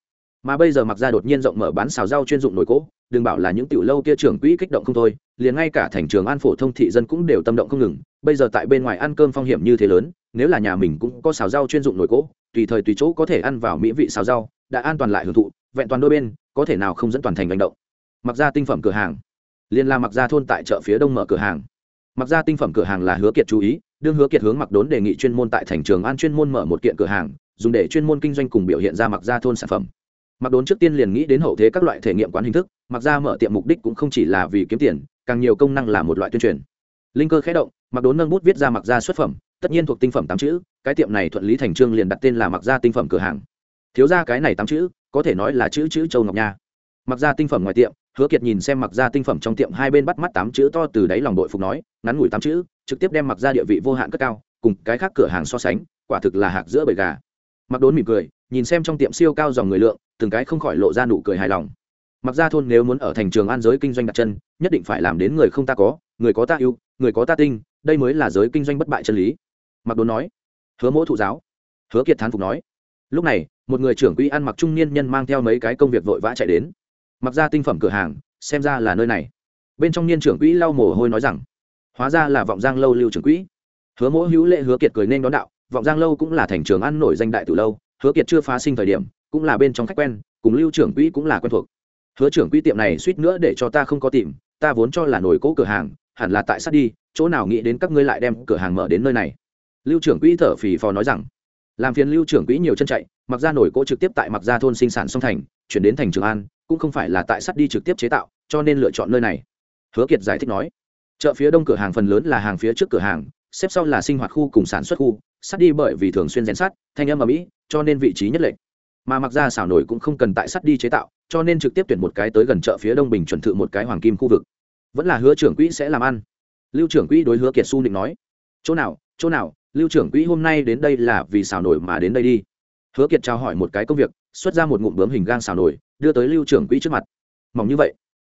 Speaker 1: Mà bây giờ mặc ra đột nhiên rộng mở bán xào rau chuyên dụng nồi cỗ, đừng bảo là những tiểu lâu kia trưởng quỹ kích động không thôi, liền ngay cả thành trường an phổ thông thị dân cũng đều tâm động không ngừng. Bây giờ tại bên ngoài ăn cơm phong hiểm như thế lớn, nếu là nhà mình cũng có xào rau chuyên dụng nồi cỗ, tùy thời tùy chỗ có thể ăn vào mỹ vị xào rau, đã an toàn lại hưởng thụ vẹn toàn đôi bên, có thể nào không dẫn toàn thành hành động. Mặc ra tinh phẩm cửa hàng. Liên la mặc ra thôn tại chợ phía đông mở cửa hàng. Mặc ra tinh phẩm cửa hàng là hứa kiệt chú ý, đương hứa kiệt hướng mặc đốn đề nghị chuyên môn tại thành trường an chuyên môn mở một kiện cửa hàng, dùng để chuyên môn kinh doanh cùng biểu hiện ra mặc ra thôn sản phẩm. Mặc đốn trước tiên liền nghĩ đến hậu thế các loại thể nghiệm quán hình thức, mặc ra mở tiệm mục đích cũng không chỉ là vì kiếm tiền, càng nhiều công năng là một loại tuyên truyền. Linh cơ khé động, mặc đốn nâng bút viết ra mặc ra xuất phẩm, tất nhiên thuộc tinh phẩm tám chữ, cái tiệm này thuận lý thành trương liền đặt tên là mặc ra tinh phẩm cửa hàng thiếu ra cái này tám chữ, có thể nói là chữ chữ châu ngọc nha. Mặc ra tinh phẩm ngoài tiệm, hứa kiệt nhìn xem mặc ra tinh phẩm trong tiệm hai bên bắt mắt tám chữ to từ đáy lòng đội phục nói, ngắn ngủi tám chữ, trực tiếp đem mặc ra địa vị vô hạn cất cao, cùng cái khác cửa hàng so sánh, quả thực là hạc giữa bầy gà. Mặc đốn mỉm cười, nhìn xem trong tiệm siêu cao dòng người lượng, từng cái không khỏi lộ ra nụ cười hài lòng. Mặc ra thôn nếu muốn ở thành trường an giới kinh doanh đặt chân, nhất định phải làm đến người không ta có, người có ta yêu người có ta tinh, đây mới là giới kinh doanh bất bại chân lý. Mặc đốn nói, hứa mỗ thụ giáo. Hứa kiệt thán phục nói lúc này, một người trưởng quỹ ăn mặc trung niên nhân mang theo mấy cái công việc vội vã chạy đến. Mặc ra tinh phẩm cửa hàng, xem ra là nơi này. Bên trong niên trưởng quỹ lau mồ hôi nói rằng, hóa ra là vọng giang lâu lưu trưởng quỹ. Hứa mỗi hữu lệ hứa kiệt cười nên đón đạo, vọng giang lâu cũng là thành trường ăn nổi danh đại từ lâu, hứa kiệt chưa phá sinh thời điểm, cũng là bên trong khách quen, cùng lưu trưởng quỹ cũng là quen thuộc. Hứa trưởng quỹ tiệm này suýt nữa để cho ta không có tìm, ta vốn cho là nổi cỗ cửa hàng, hẳn là tại sát đi, chỗ nào nghĩ đến các ngươi lại đem cửa hàng mở đến nơi này. Lưu trưởng quỹ thở phì phò nói rằng làm phiền lưu trưởng quỹ nhiều chân chạy, mặc ra nổi cỗ trực tiếp tại mặc ra thôn sinh sản song thành, chuyển đến thành trường an, cũng không phải là tại sắt đi trực tiếp chế tạo, cho nên lựa chọn nơi này. Hứa kiệt giải thích nói. Chợ phía đông cửa hàng phần lớn là hàng phía trước cửa hàng, xếp sau là sinh hoạt khu cùng sản xuất khu, sắt đi bởi vì thường xuyên rèn sắt, thanh âm ở mỹ cho nên vị trí nhất lệnh mà mặc ra xảo nổi cũng không cần tại sắt đi chế tạo, cho nên trực tiếp tuyển một cái tới gần chợ phía đông bình chuẩn thự một cái hoàng kim khu vực. Vẫn là hứa trưởng quỹ sẽ làm ăn. Lưu trưởng quỹ đối hứa kiệt su định nói. Chỗ nào chỗ nào lưu trưởng quỹ hôm nay đến đây là vì xào nổi mà đến đây đi. Hứa kiệt trao hỏi một cái công việc, xuất ra một ngụm bướm hình gang xào nổi, đưa tới lưu trưởng quỹ trước mặt. Mỏng như vậy.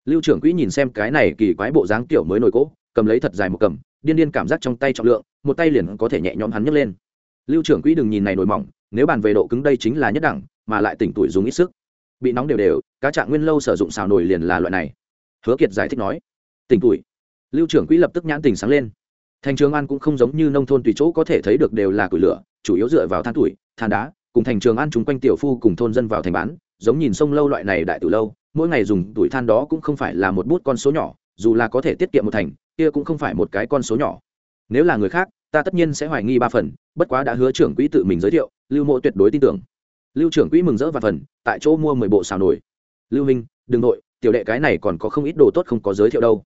Speaker 1: Lưu trưởng quỹ nhìn xem cái này kỳ quái bộ dáng kiểu mới nổi cỗ, cầm lấy thật dài một cầm, điên điên cảm giác trong tay trọng lượng, một tay liền có thể nhẹ nhõm hắn nhấc lên. Lưu trưởng quỹ đừng nhìn này nổi mỏng, nếu bàn về độ cứng đây chính là nhất đẳng, mà lại tỉnh tuổi dùng ít sức. Bị nóng đều đều, cá trạng nguyên lâu sử dụng xào nổi liền là loại này. Hứa kiệt giải thích nói. Tỉnh tuổi. Lưu trưởng quỹ lập tức nhãn tình sáng lên thành trường an cũng không giống như nông thôn tùy chỗ có thể thấy được đều là củi lửa, chủ yếu dựa vào than tuổi, than đá, cùng thành trường an chúng quanh tiểu phu cùng thôn dân vào thành bán, giống nhìn sông lâu loại này đại từ lâu, mỗi ngày dùng tuổi than đó cũng không phải là một bút con số nhỏ, dù là có thể tiết kiệm một thành, kia cũng không phải một cái con số nhỏ. Nếu là người khác, ta tất nhiên sẽ hoài nghi ba phần, bất quá đã hứa trưởng quỹ tự mình giới thiệu, lưu mộ tuyệt đối tin tưởng. Lưu trưởng quỹ mừng rỡ và phần, tại chỗ mua mười bộ xào nổi lưu minh, đừng nội tiểu đệ cái này còn có không ít đồ tốt không có giới thiệu đâu.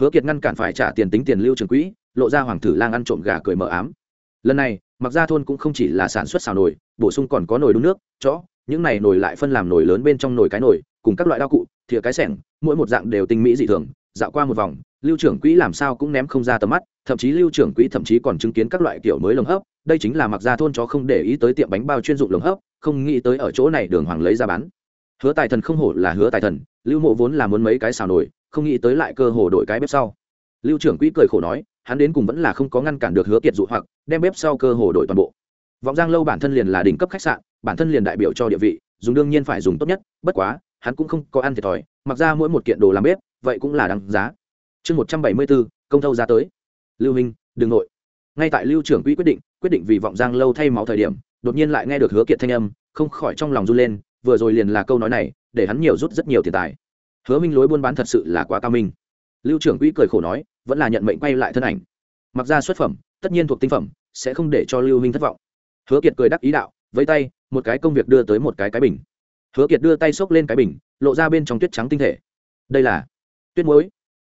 Speaker 1: Hứa kiệt ngăn cản phải trả tiền tính tiền lưu trưởng quỹ lộ ra hoàng tử lang ăn trộm gà cười mờ ám. Lần này mặc ra thôn cũng không chỉ là sản xuất xào nồi, bổ sung còn có nồi đun nước, chó, những này nồi lại phân làm nồi lớn bên trong nồi cái nồi, cùng các loại đao cụ, thìa cái sẻng, mỗi một dạng đều tinh mỹ dị thường, dạo qua một vòng, lưu trưởng quỹ làm sao cũng ném không ra tầm mắt, thậm chí lưu trưởng quỹ thậm chí còn chứng kiến các loại kiểu mới lồng hấp, đây chính là mặc ra thôn chó không để ý tới tiệm bánh bao chuyên dụng lồng hấp, không nghĩ tới ở chỗ này đường hoàng lấy ra bán. Hứa tài thần không hổ là hứa tài thần, lưu mộ vốn là muốn mấy cái xào nổi không nghĩ tới lại cơ hồ đổi cái bếp sau. Lưu trưởng quỹ cười khổ nói hắn đến cùng vẫn là không có ngăn cản được hứa kiệt dụ hoặc, đem bếp sau cơ hồ đổi toàn bộ. Vọng giang lâu bản thân liền là đỉnh cấp khách sạn, bản thân liền đại biểu cho địa vị, dùng đương nhiên phải dùng tốt nhất, bất quá, hắn cũng không có ăn thiệt thòi, mặc ra mỗi một kiện đồ làm bếp, vậy cũng là đáng giá. Chương một trăm bảy mươi bốn, công thâu ra tới. Lưu minh, đừng nội. Ngay tại lưu trưởng quỹ quyết định quyết định vì vọng giang lâu thay máu thời điểm, đột nhiên lại nghe được hứa kiệt thanh âm, không khỏi trong lòng run lên, vừa rồi liền là câu nói này, để hắn nhiều rút rất nhiều tiền tài. Hứa minh lối buôn bán thật sự là quá cao minh. Lưu trưởng quỹ cười khổ nói vẫn là nhận mệnh quay lại thân ảnh. Mặc ra xuất phẩm, tất nhiên thuộc tinh phẩm, sẽ không để cho lưu minh thất vọng. Hứa kiệt cười đắc ý đạo với tay, một cái công việc đưa tới một cái cái bình. Hứa kiệt đưa tay xốc lên cái bình, lộ ra bên trong tuyết trắng tinh thể. Đây là tuyết muối.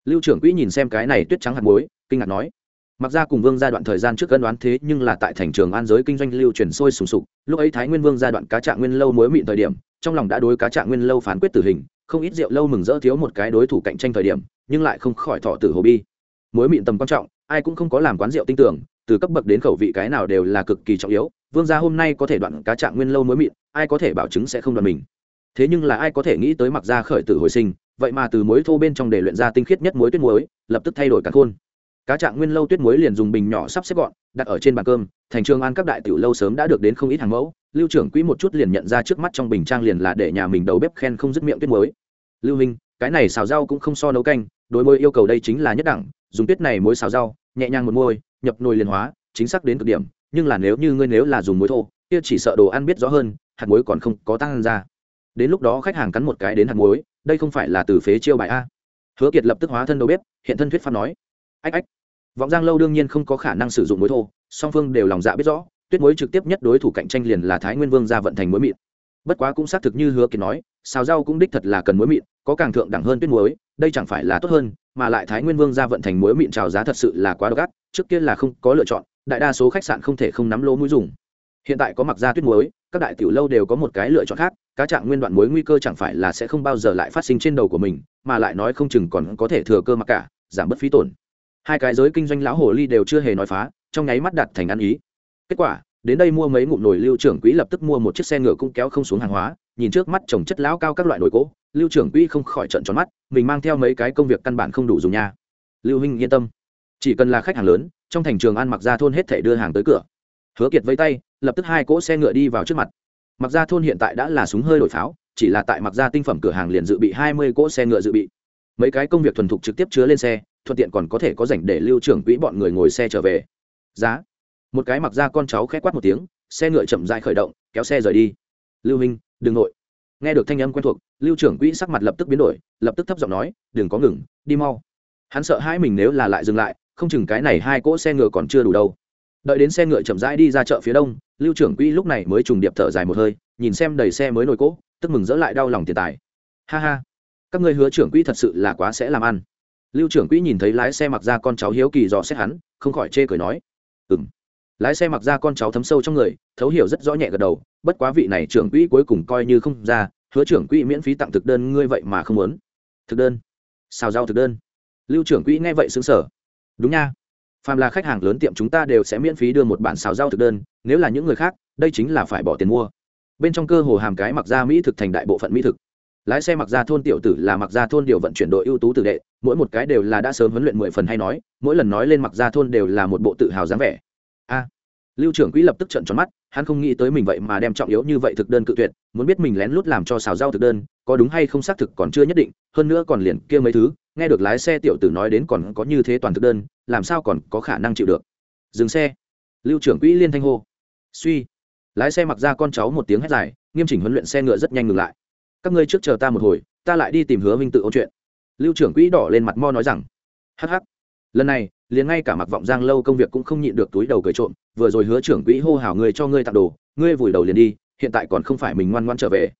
Speaker 1: Lưu trưởng quỹ nhìn xem cái này tuyết trắng hạt muối, kinh ngạc nói. Mặc ra cùng vương gia đoạn thời gian trước cân đoán thế nhưng là tại thành trường an giới kinh doanh lưu truyền sôi sùng sục, lúc ấy thái nguyên vương gia đoạn cá trạng nguyên lâu muối mịn thời điểm, trong lòng đã đối cá trạng nguyên lâu phán quyết tử hình, không ít rượu lâu mừng rỡ thiếu một cái đối thủ cạnh tranh thời điểm, nhưng lại không khỏi thọ tử hồ bi muối mịn tầm quan trọng, ai cũng không có làm quán rượu tinh tưởng, từ cấp bậc đến khẩu vị cái nào đều là cực kỳ trọng yếu, vương gia hôm nay có thể đoạn cá trạng nguyên lâu muối mịn, ai có thể bảo chứng sẽ không đoạn mình. Thế nhưng là ai có thể nghĩ tới mặc ra khởi tử hồi sinh, vậy mà từ muối thô bên trong để luyện ra tinh khiết nhất muối tuyết muối, lập tức thay đổi cả khôn. Cá trạng nguyên lâu tuyết muối liền dùng bình nhỏ sắp xếp gọn, đặt ở trên bàn cơm, thành trường an các đại tiểu lâu sớm đã được đến không ít hàng mẫu, lưu trưởng quỹ một chút liền nhận ra trước mắt trong bình trang liền là để nhà mình đầu bếp khen không dứt miệng tuyết muối. Lưu minh, cái này xào rau cũng không so nấu canh đối môi yêu cầu đây chính là nhất đẳng, dùng tuyết này muối xào rau, nhẹ nhàng một môi, nhập nồi liền hóa, chính xác đến cực điểm, nhưng là nếu như ngươi nếu là dùng muối thô, kia chỉ sợ đồ ăn biết rõ hơn, hạt muối còn không có tăng ra. Đến lúc đó khách hàng cắn một cái đến hạt muối, đây không phải là từ phế chiêu bài a. Hứa kiệt lập tức hóa thân đầu bếp, hiện thân thuyết pháp nói. Ách ách. Vọng giang lâu đương nhiên không có khả năng sử dụng muối thô, song phương đều lòng dạ biết rõ, tuyết muối trực tiếp nhất đối thủ cạnh tranh liền là thái nguyên vương ra vận thành muối mịn bất quá cũng xác thực như hứa kiệt nói, xào rau cũng đích thật là cần muối mịn, có càng thượng đẳng hơn tuyết muối, đây chẳng phải là tốt hơn, mà lại thái nguyên vương ra vận thành muối mịn trào giá thật sự là quá đắt trước kia là không có lựa chọn, đại đa số khách sạn không thể không nắm lỗ mũi dùng. Hiện tại có mặc ra tuyết muối, các đại tiểu lâu đều có một cái lựa chọn khác, cá trạng nguyên đoạn muối nguy cơ chẳng phải là sẽ không bao giờ lại phát sinh trên đầu của mình, mà lại nói không chừng còn có thể thừa cơ mặc cả, giảm bớt phí tổn. Hai cái giới kinh doanh lão hồ ly đều chưa hề nói phá, trong nháy mắt đặt thành ăn ý. Kết quả đến đây mua mấy ngụm nồi lưu trưởng quỹ lập tức mua một chiếc xe ngựa cũng kéo không xuống hàng hóa, nhìn trước mắt trồng chất lão cao các loại nồi cỗ lưu trưởng quỹ không khỏi trận tròn mắt, mình mang theo mấy cái công việc căn bản không đủ dùng nha. Lưu huynh yên tâm. Chỉ cần là khách hàng lớn, trong thành trường ăn mặc ra thôn hết thể đưa hàng tới cửa. Hứa kiệt vây tay, lập tức hai cỗ xe ngựa đi vào trước mặt. Mặc ra thôn hiện tại đã là súng hơi đổi pháo, chỉ là tại mặc ra tinh phẩm cửa hàng liền dự bị hai mươi cỗ xe ngựa dự bị. Mấy cái công việc thuần thục trực tiếp chứa lên xe, thuận tiện còn có thể có rảnh để lưu trưởng quỹ bọn người ngồi xe trở về. Giá một cái mặc ra con cháu khẽ quát một tiếng, xe ngựa chậm dại khởi động, kéo xe rời đi. Lưu minh, đừng nội. Nghe được thanh âm quen thuộc, lưu trưởng quỹ sắc mặt lập tức biến đổi, lập tức thấp giọng nói, đừng có ngừng, đi mau. Hắn sợ hai mình nếu là lại dừng lại, không chừng cái này hai cỗ xe ngựa còn chưa đủ đâu. Đợi đến xe ngựa chậm rãi đi ra chợ phía đông, lưu trưởng quỹ lúc này mới trùng điệp thở dài một hơi, nhìn xem đầy xe mới nổi cỗ, tức mừng dỡ lại đau lòng tiền tài. Ha ha, các ngươi hứa trưởng quỹ thật sự là quá sẽ làm ăn. Lưu trưởng quỹ nhìn thấy lái xe mặc ra con cháu hiếu kỳ dò xét hắn, không khỏi chê cười nói ừng lái xe mặc ra con cháu thấm sâu trong người, thấu hiểu rất rõ nhẹ gật đầu, bất quá vị này trưởng quỹ cuối cùng coi như không ra, hứa trưởng quỹ miễn phí tặng thực đơn, ngươi vậy mà không muốn. Thực đơn? Xào rau thực đơn. Lưu trưởng quỹ nghe vậy xứng sở đúng nha. Phàm là khách hàng lớn tiệm chúng ta đều sẽ miễn phí đưa một bản xào rau thực đơn, nếu là những người khác, đây chính là phải bỏ tiền mua. Bên trong cơ hồ hàm cái mặc ra mỹ thực thành đại bộ phận mỹ thực. Lái xe mặc ra thôn tiểu tử là mặc ra thôn điều vận chuyển đội ưu tú tử đệ, mỗi một cái đều là đã sớm huấn luyện mười phần hay nói, mỗi lần nói lên mặc ra thôn đều là một bộ tự hào dáng vẻ a. Lưu trưởng quỹ lập tức trận tròn mắt, hắn không nghĩ tới mình vậy mà đem trọng yếu như vậy thực đơn cự tuyệt, muốn biết mình lén lút làm cho xào rau thực đơn, có đúng hay không xác thực còn chưa nhất định, hơn nữa còn liền kia mấy thứ, nghe được lái xe tiểu tử nói đến còn có như thế toàn thực đơn, làm sao còn có khả năng chịu được. Dừng xe. Lưu trưởng quỹ liên thanh hô. Suy. Lái xe mặc ra con cháu một tiếng hét dài, nghiêm chỉnh huấn luyện xe ngựa rất nhanh ngừng lại. Các ngươi trước chờ ta một hồi, ta lại đi tìm hứa minh tự ôn chuyện. Lưu trưởng quỹ đỏ lên mặt mo nói rằng. Hh lần này liền ngay cả mặc vọng giang lâu công việc cũng không nhịn được túi đầu cười trộm, vừa rồi hứa trưởng quỹ hô hào người cho ngươi tặng đồ, ngươi vùi đầu liền đi, hiện tại còn không phải mình ngoan ngoan trở về.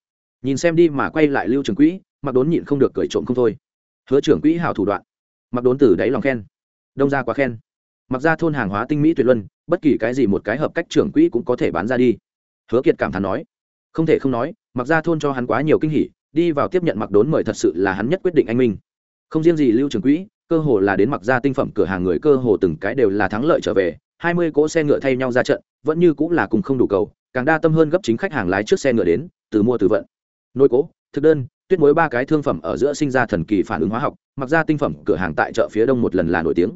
Speaker 1: Nhìn xem đi mà quay lại lưu trưởng quỹ mặc đốn nhịn không được cười trộm không thôi. Hứa trưởng quỹ hào thủ đoạn. Mặc đốn từ đáy lòng khen, đông ra quá khen. Mặc ra thôn hàng hóa tinh mỹ tuyệt luân, bất kỳ cái gì một cái hợp cách trưởng quỹ cũng có thể bán ra đi. Hứa kiệt cảm thán nói, không thể không nói mặc ra thôn cho hắn quá nhiều kinh hỉ, đi vào tiếp nhận mặc đốn mời thật sự là hắn nhất quyết định anh minh. Không riêng gì lưu trưởng quỹ cơ hồ là đến mặc ra tinh phẩm cửa hàng người cơ hồ từng cái đều là thắng lợi trở về, hai mươi cỗ xe ngựa thay nhau ra trận, vẫn như cũng là cùng không đủ cầu, càng đa tâm hơn gấp chính khách hàng lái trước xe ngựa đến, từ mua từ vận. Nội cố thực đơn, tuyết mối ba cái thương phẩm ở giữa sinh ra thần kỳ phản ứng hóa học, mặc ra tinh phẩm cửa hàng tại chợ phía đông một lần là nổi tiếng.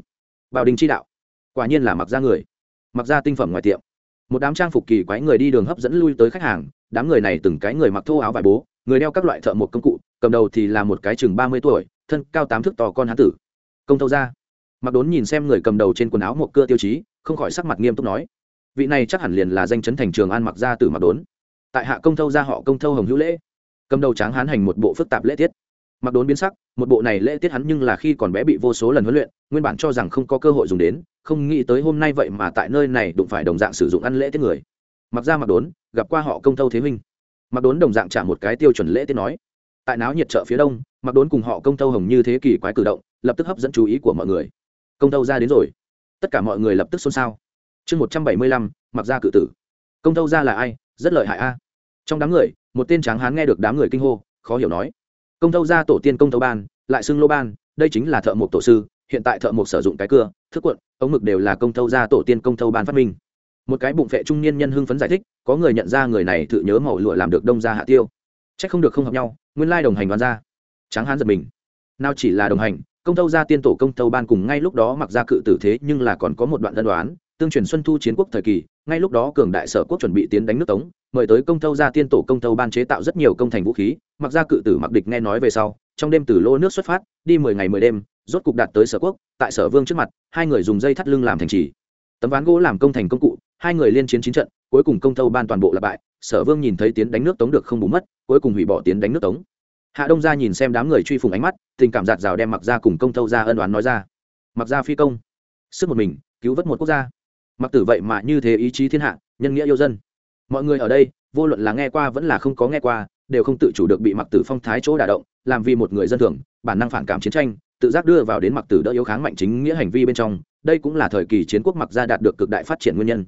Speaker 1: Bảo đình chi đạo. Quả nhiên là mặc ra người. Mặc ra tinh phẩm ngoài tiệm. Một đám trang phục kỳ quái người đi đường hấp dẫn lui tới khách hàng, đám người này từng cái người mặc thô áo vải bố, người đeo các loại thợ một công cụ, cầm đầu thì là một cái chừng ba mươi tuổi, thân cao tám thước to con hán tử công thâu ra. Mặc đốn nhìn xem người cầm đầu trên quần áo một cưa tiêu chí, không khỏi sắc mặt nghiêm túc nói, vị này chắc hẳn liền là danh chấn thành trường an mặc ra từ mặc đốn. Tại hạ công thâu ra họ công thâu hồng hữu lễ. Cầm đầu tráng hán hành một bộ phức tạp lễ tiết. Mặc đốn biến sắc, một bộ này lễ tiết hắn nhưng là khi còn bé bị vô số lần huấn luyện, nguyên bản cho rằng không có cơ hội dùng đến, không nghĩ tới hôm nay vậy mà tại nơi này đụng phải đồng dạng sử dụng ăn lễ tiết người. Mặc ra mặc đốn, gặp qua họ công thâu thế minh mặc đốn đồng dạng trả một cái tiêu chuẩn lễ tiết nói, tại náo nhiệt chợ phía đông, mặc đốn cùng họ công thâu hồng như thế kỳ quái cử động lập tức hấp dẫn chú ý của mọi người. Công thâu ra đến rồi. Tất cả mọi người lập tức xôn xao. Chương một trăm bảy mươi lăm, mặc ra cự tử. Công thâu ra là ai? Rất lợi hại a. Trong đám người, một tên tráng hán nghe được đám người kinh hô, khó hiểu nói. Công thâu ra tổ tiên công thâu ban, lại xưng lô ban, đây chính là thợ mộc tổ sư, hiện tại thợ mộc sử dụng cái cưa, thước cuộn, ống mực đều là công thâu ra tổ tiên công thâu ban phát minh. Một cái bụng phệ trung niên nhân hưng phấn giải thích, có người nhận ra người này tự nhớ màu lụa làm được đông ra hạ tiêu. C h ắ c không được không hợp nhau, nguyên lai đồng hành đoán ra. Tráng hán giật mình. Nào chỉ là đồng hành công thâu gia tiên tổ công thâu ban cùng ngay lúc đó mặc ra cự tử thế nhưng là còn có một đoạn dân đoán tương truyền xuân thu chiến quốc thời kỳ, ngay lúc đó cường đại sở quốc chuẩn bị tiến đánh nước tống, mời tới công thâu gia tiên tổ công thâu ban chế tạo rất nhiều công thành vũ khí, mặc ra cự tử mặc địch nghe nói về sau, trong đêm từ lô nước xuất phát, đi mười ngày mười đêm, rốt cục đạt tới sở quốc, tại sở vương trước mặt, hai người dùng dây thắt lưng làm thành trì. Tấm ván gỗ làm công thành công cụ, hai người liên chiến chín trận, cuối cùng công thâu ban toàn bộ là bại, sở vương nhìn thấy tiến đánh nước tống được không bù mất, cuối cùng hủy bỏ tiến đánh nước tống hạ đông Gia nhìn xem đám người truy phùng ánh mắt, tình cảm giạt rào đem mặc ra cùng công thâu ra ân đoán nói ra. Mặc ra phi công, sức một mình, cứu vớt một quốc gia. Mặc tử vậy mà như thế ý chí thiên hạ, nhân nghĩa yêu dân. Mọi người ở đây, vô luận là nghe qua vẫn là không có nghe qua, đều không tự chủ được bị mặc tử phong thái chỗ đả động, làm vì một người dân thường, bản năng phản cảm chiến tranh, tự giác đưa vào đến mặc tử đỡ yếu kháng mạnh chính nghĩa hành vi bên trong. Đây cũng là thời kỳ chiến quốc mặc gia đạt được cực đại phát triển nguyên nhân.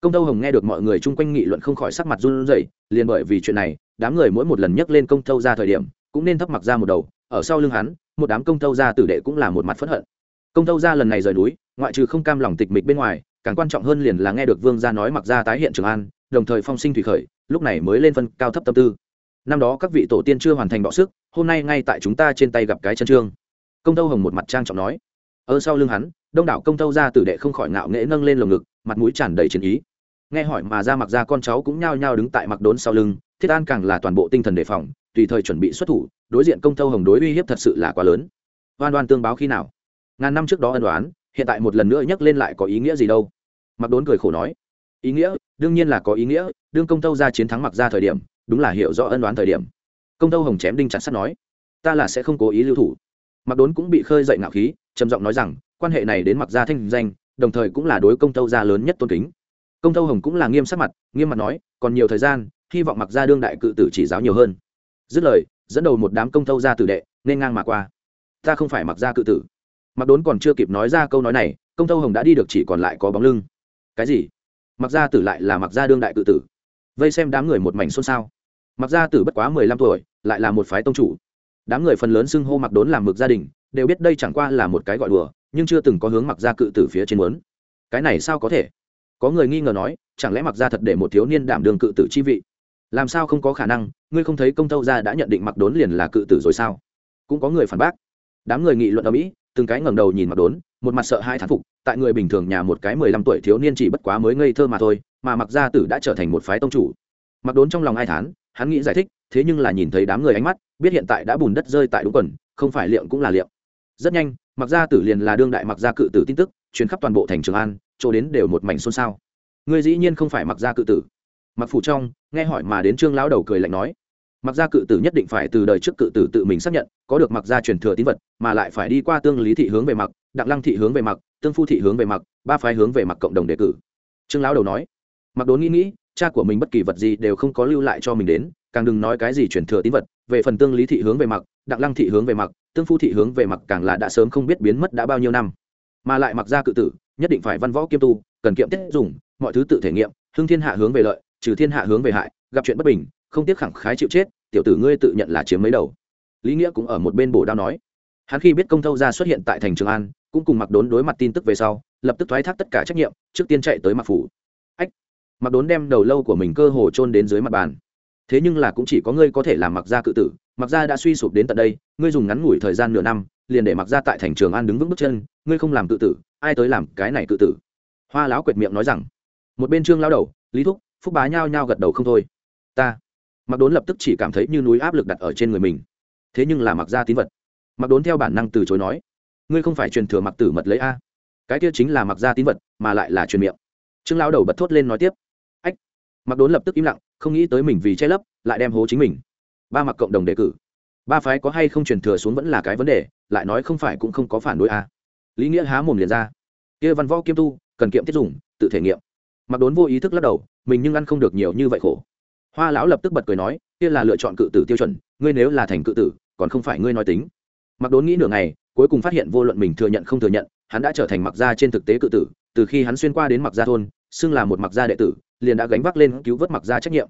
Speaker 1: Công thâu hồng nghe được mọi người chung quanh nghị luận không khỏi sắc mặt run rẩy, liền bởi vì chuyện này, đám người mỗi một lần nhắc lên công thâu ra thời điểm cũng nên thấp mặc ra một đầu, ở sau lưng hắn, một đám công tâu ra tử đệ cũng là một mặt phẫn hận. Công tâu ra lần này rời núi, ngoại trừ không cam lòng tịch mịch bên ngoài, càng quan trọng hơn liền là nghe được vương gia nói mặc ra tái hiện trường an, đồng thời phong sinh thủy khởi, lúc này mới lên phân cao thấp tâm tư. Năm đó các vị tổ tiên chưa hoàn thành bọ sức, hôm nay ngay tại chúng ta trên tay gặp cái chân trương. Công tâu hồng một mặt trang trọng nói. Ở sau lưng hắn, đông đảo công tâu ra tử đệ không khỏi ngạo nghễ nâng lên lồng ngực, mặt mũi tràn đầy chiến ý. Nghe hỏi mà ra mặc ra con cháu cũng nhao nhao đứng tại mặc đốn sau lưng thiết an càng là toàn bộ tinh thần đề phòng, tùy thời chuẩn bị xuất thủ, đối diện công tâu hồng đối uy hiếp thật sự là quá lớn. Oan oan tương báo khi nào? Ngàn năm trước đó ân đoán hiện tại một lần nữa nhắc lên lại có ý nghĩa gì đâu? Mặc đốn cười khổ nói, ý nghĩa, đương nhiên là có ý nghĩa, đương công tâu ra chiến thắng mặc ra thời điểm, đúng là hiểu rõ ân đoán thời điểm. Công tâu hồng chém đinh chặt sắt nói, ta là sẽ không cố ý lưu thủ. Mặc đốn cũng bị khơi dậy ngạo khí, trầm giọng nói rằng, quan hệ này đến mặc ra thanh danh, đồng thời cũng là đối công tâu gia lớn nhất tôn kính. Công tâu hồng cũng là nghiêm sắc mặt, nghiêm mặt nói, còn nhiều thời gian hy vọng mặc gia đương đại cự tử chỉ giáo nhiều hơn. Dứt lời, dẫn đầu một đám công thâu gia tử đệ, nên ngang mà qua. Ta không phải mặc gia cự tử. Mặc đốn còn chưa kịp nói ra câu nói này, công thâu hồng đã đi được chỉ còn lại có bóng lưng. Cái gì? Mặc gia tử lại là mặc gia đương đại cự tử. Vây xem đám người một mảnh xôn xao. Mặc gia tử bất quá mười lăm tuổi, lại là một phái tông chủ. Đám người phần lớn xưng hô mặc đốn làm mực gia đình, đều biết đây chẳng qua là một cái gọi đùa, nhưng chưa từng có hướng mặc ra cự tử phía trên muốn. Cái này sao có thể? Có người nghi ngờ nói, chẳng lẽ mặc ra thật để một thiếu niên đảm đường cự tử chi vị? Làm sao không có khả năng, ngươi không thấy công tâu gia đã nhận định mặc đốn liền là cự tử rồi sao? Cũng có người phản bác. Đám người nghị luận ở mỹ, từng cái ngẩng đầu nhìn mặc đốn, một mặt sợ hai thán phục, tại người bình thường nhà một cái mười lăm tuổi thiếu niên chỉ bất quá mới ngây thơ mà thôi, mà mặc gia tử đã trở thành một phái tông chủ. Mặc đốn trong lòng ai thán, hắn nghĩ giải thích, thế nhưng là nhìn thấy đám người ánh mắt, biết hiện tại đã bùn đất rơi tại đúng quần, không phải liệm cũng là liệm. Rất nhanh mặc gia tử liền là đương đại mặc gia cự tử tin tức chuyến khắp toàn bộ thành trường an, chỗ đến đều một mảnh xôn xao. Người dĩ nhiên không phải mặc gia cự tử mặc phủ trong nghe hỏi mà đến trương lão đầu cười lạnh nói mặc gia cự tử nhất định phải từ đời trước cự tử tự mình xác nhận, có được mặc gia truyền thừa tín vật, mà lại phải đi qua tương lý thị hướng về mặc đặng lăng thị hướng về mặc tương phu thị hướng về mặc ba phái hướng về mặc cộng đồng đề cử. Trương lão đầu nói mặc đốn nghĩ nghĩ, cha của mình bất kỳ vật gì đều không có lưu lại cho mình đến, càng đừng nói cái gì truyền thừa tín vật, về phần tương lý thị hướng về mặc đặng lăng thị hướng về mặc tương phu thị hướng về mặc càng là đã sớm không biết biến mất đã bao nhiêu năm. Mà lại mặc gia cự tử, nhất định phải văn võ kiêm tu, cần kiệm tiết dùng, mọi thứ tự thể nghiệm, hưng thiên hạ hướng về lợi trừ thiên hạ hướng về hại, gặp chuyện bất bình, không tiếc khẳng khái chịu chết, tiểu tử ngươi tự nhận là chiếm mấy đầu. Lý nghĩa cũng ở một bên bổ đao nói. Hắn khi biết công thâu gia xuất hiện tại thành trường an, cũng cùng mặc đốn đối mặt tin tức về sau, lập tức thoái thác tất cả trách nhiệm, trước tiên chạy tới mặc phủ. Ách. Mặc đốn đem đầu lâu của mình cơ hồ trôn đến dưới mặt bàn. Thế nhưng là cũng chỉ có ngươi có thể làm mặc gia cự tử mặc gia đã suy sụp đến tận đây, ngươi dùng ngắn ngủi thời gian nửa năm, liền để mặc gia tại thành trường an đứng vững bước chân, ngươi không làm cự tử, ai tới làm cái này cự tử? Hoa lão quệt miệng nói rằng. Một bên trương lao đầu, lý thúc phúc bá nhao nhao gật đầu không thôi. Ta mặc đốn lập tức chỉ cảm thấy như núi áp lực đặt ở trên người mình. Thế nhưng là mặc gia tín vật. Mặc đốn theo bản năng từ chối nói, ngươi không phải truyền thừa mặc tử mật lấy a. Cái kia chính là mặc gia tín vật, mà lại là truyền miệng. Trương lao đầu bật thốt lên nói tiếp, ách. Mặc đốn lập tức im lặng, không nghĩ tới mình vì che lấp, lại đem hố chính mình. Ba mặc cộng đồng đề cử. Ba phái có hay không truyền thừa xuống vẫn là cái vấn đề, lại nói không phải cũng không có phản đối a. Lý nghĩa há mồm liền ra. Kia văn võ kiêm tu, cần kiệm tiết dùng, tự thể nghiệm. Mặc đốn vô ý thức lắc đầu mình nhưng ăn không được nhiều như vậy khổ. Hoa lão lập tức bật cười nói, kia là lựa chọn cự tử tiêu chuẩn, ngươi nếu là thành cự tử, còn không phải ngươi nói tính. Mặc đốn nghĩ nửa ngày, cuối cùng phát hiện vô luận mình thừa nhận không thừa nhận, hắn đã trở thành mặc gia trên thực tế cự tử, từ khi hắn xuyên qua đến mặc gia thôn, xưng là một mặc gia đệ tử, liền đã gánh vác lên cứu vớt mặc gia trách nhiệm.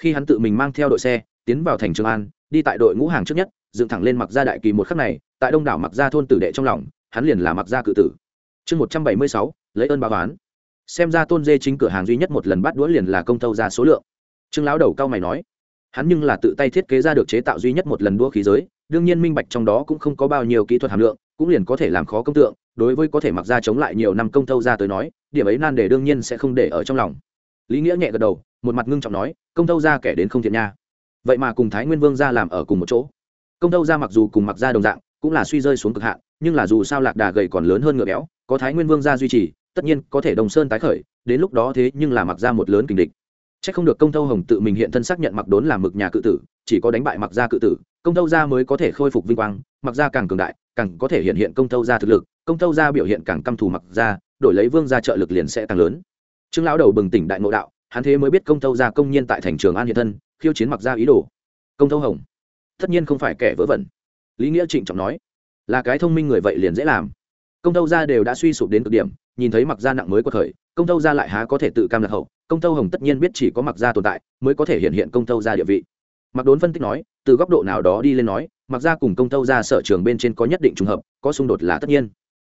Speaker 1: Khi hắn tự mình mang theo đội xe, tiến vào thành trường an, đi tại đội ngũ hàng trước nhất, dựng thẳng lên mặc gia đại kỳ một khắc này, tại đông đảo mặc gia thôn tử đệ trong lòng, hắn liền là mặc gia cự tử. Chương một trăm bảy mươi sáu, lấy ơn báo oán xem ra tôn dê chính cửa hàng duy nhất một lần bắt đũa liền là công tâu ra số lượng. Trương lão đầu cao mày nói, hắn nhưng là tự tay thiết kế ra được chế tạo duy nhất một lần đũa khí giới, đương nhiên minh bạch trong đó cũng không có bao nhiêu kỹ thuật hàm lượng, cũng liền có thể làm khó công tượng, đối với có thể mặc ra chống lại nhiều năm công tâu ra tới nói, điểm ấy nan đề đương nhiên sẽ không để ở trong lòng. Lý nghĩa nhẹ gật đầu, một mặt ngưng trọng nói, công tâu ra kẻ đến không thiện nha. Vậy mà cùng thái nguyên vương ra làm ở cùng một chỗ. Công tâu ra mặc dù cùng mặc ra đồng dạng, cũng là suy rơi xuống cực hạn, nhưng là dù sao lạc đà gầy còn lớn hơn ngựa béo, có thái nguyên vương ra duy trì tất nhiên có thể đồng sơn tái khởi, đến lúc đó thế nhưng là mặc ra một lớn kình địch. C h ắ c không được công thâu hồng tự mình hiện thân xác nhận mặc đốn làm mực nhà cự tử, chỉ có đánh bại mặc gia cự tử, công thâu gia mới có thể khôi phục vinh quang mặc gia càng cường đại, càng có thể hiện hiện công thâu gia thực lực, công thâu gia biểu hiện càng căm thù mặc gia, đổi lấy vương gia trợ lực liền sẽ càng lớn. Trương lão đầu bừng tỉnh đại ngộ đạo, hắn thế mới biết công thâu gia công nhiên tại thành trường an hiện thân, khiêu chiến mặc gia ý đồ. Công thâu hồng, tất nhiên không phải kẻ vớ vẩn. Lý nghĩa trịnh trọng nói, là cái thông minh người vậy liền dễ làm. Công thâu gia đều đã suy sụp đến cực điểm nhìn thấy mặc gia nặng mới có thời công tâu gia lại há có thể tự cam lạc hậu, công tâu hồng tất nhiên biết chỉ có mặc gia tồn tại mới có thể hiện hiện công tâu gia địa vị. Mặc đốn phân tích nói, từ góc độ nào đó đi lên nói, mặc gia cùng công tâu gia sở trường bên trên có nhất định trùng hợp, có xung đột là tất nhiên.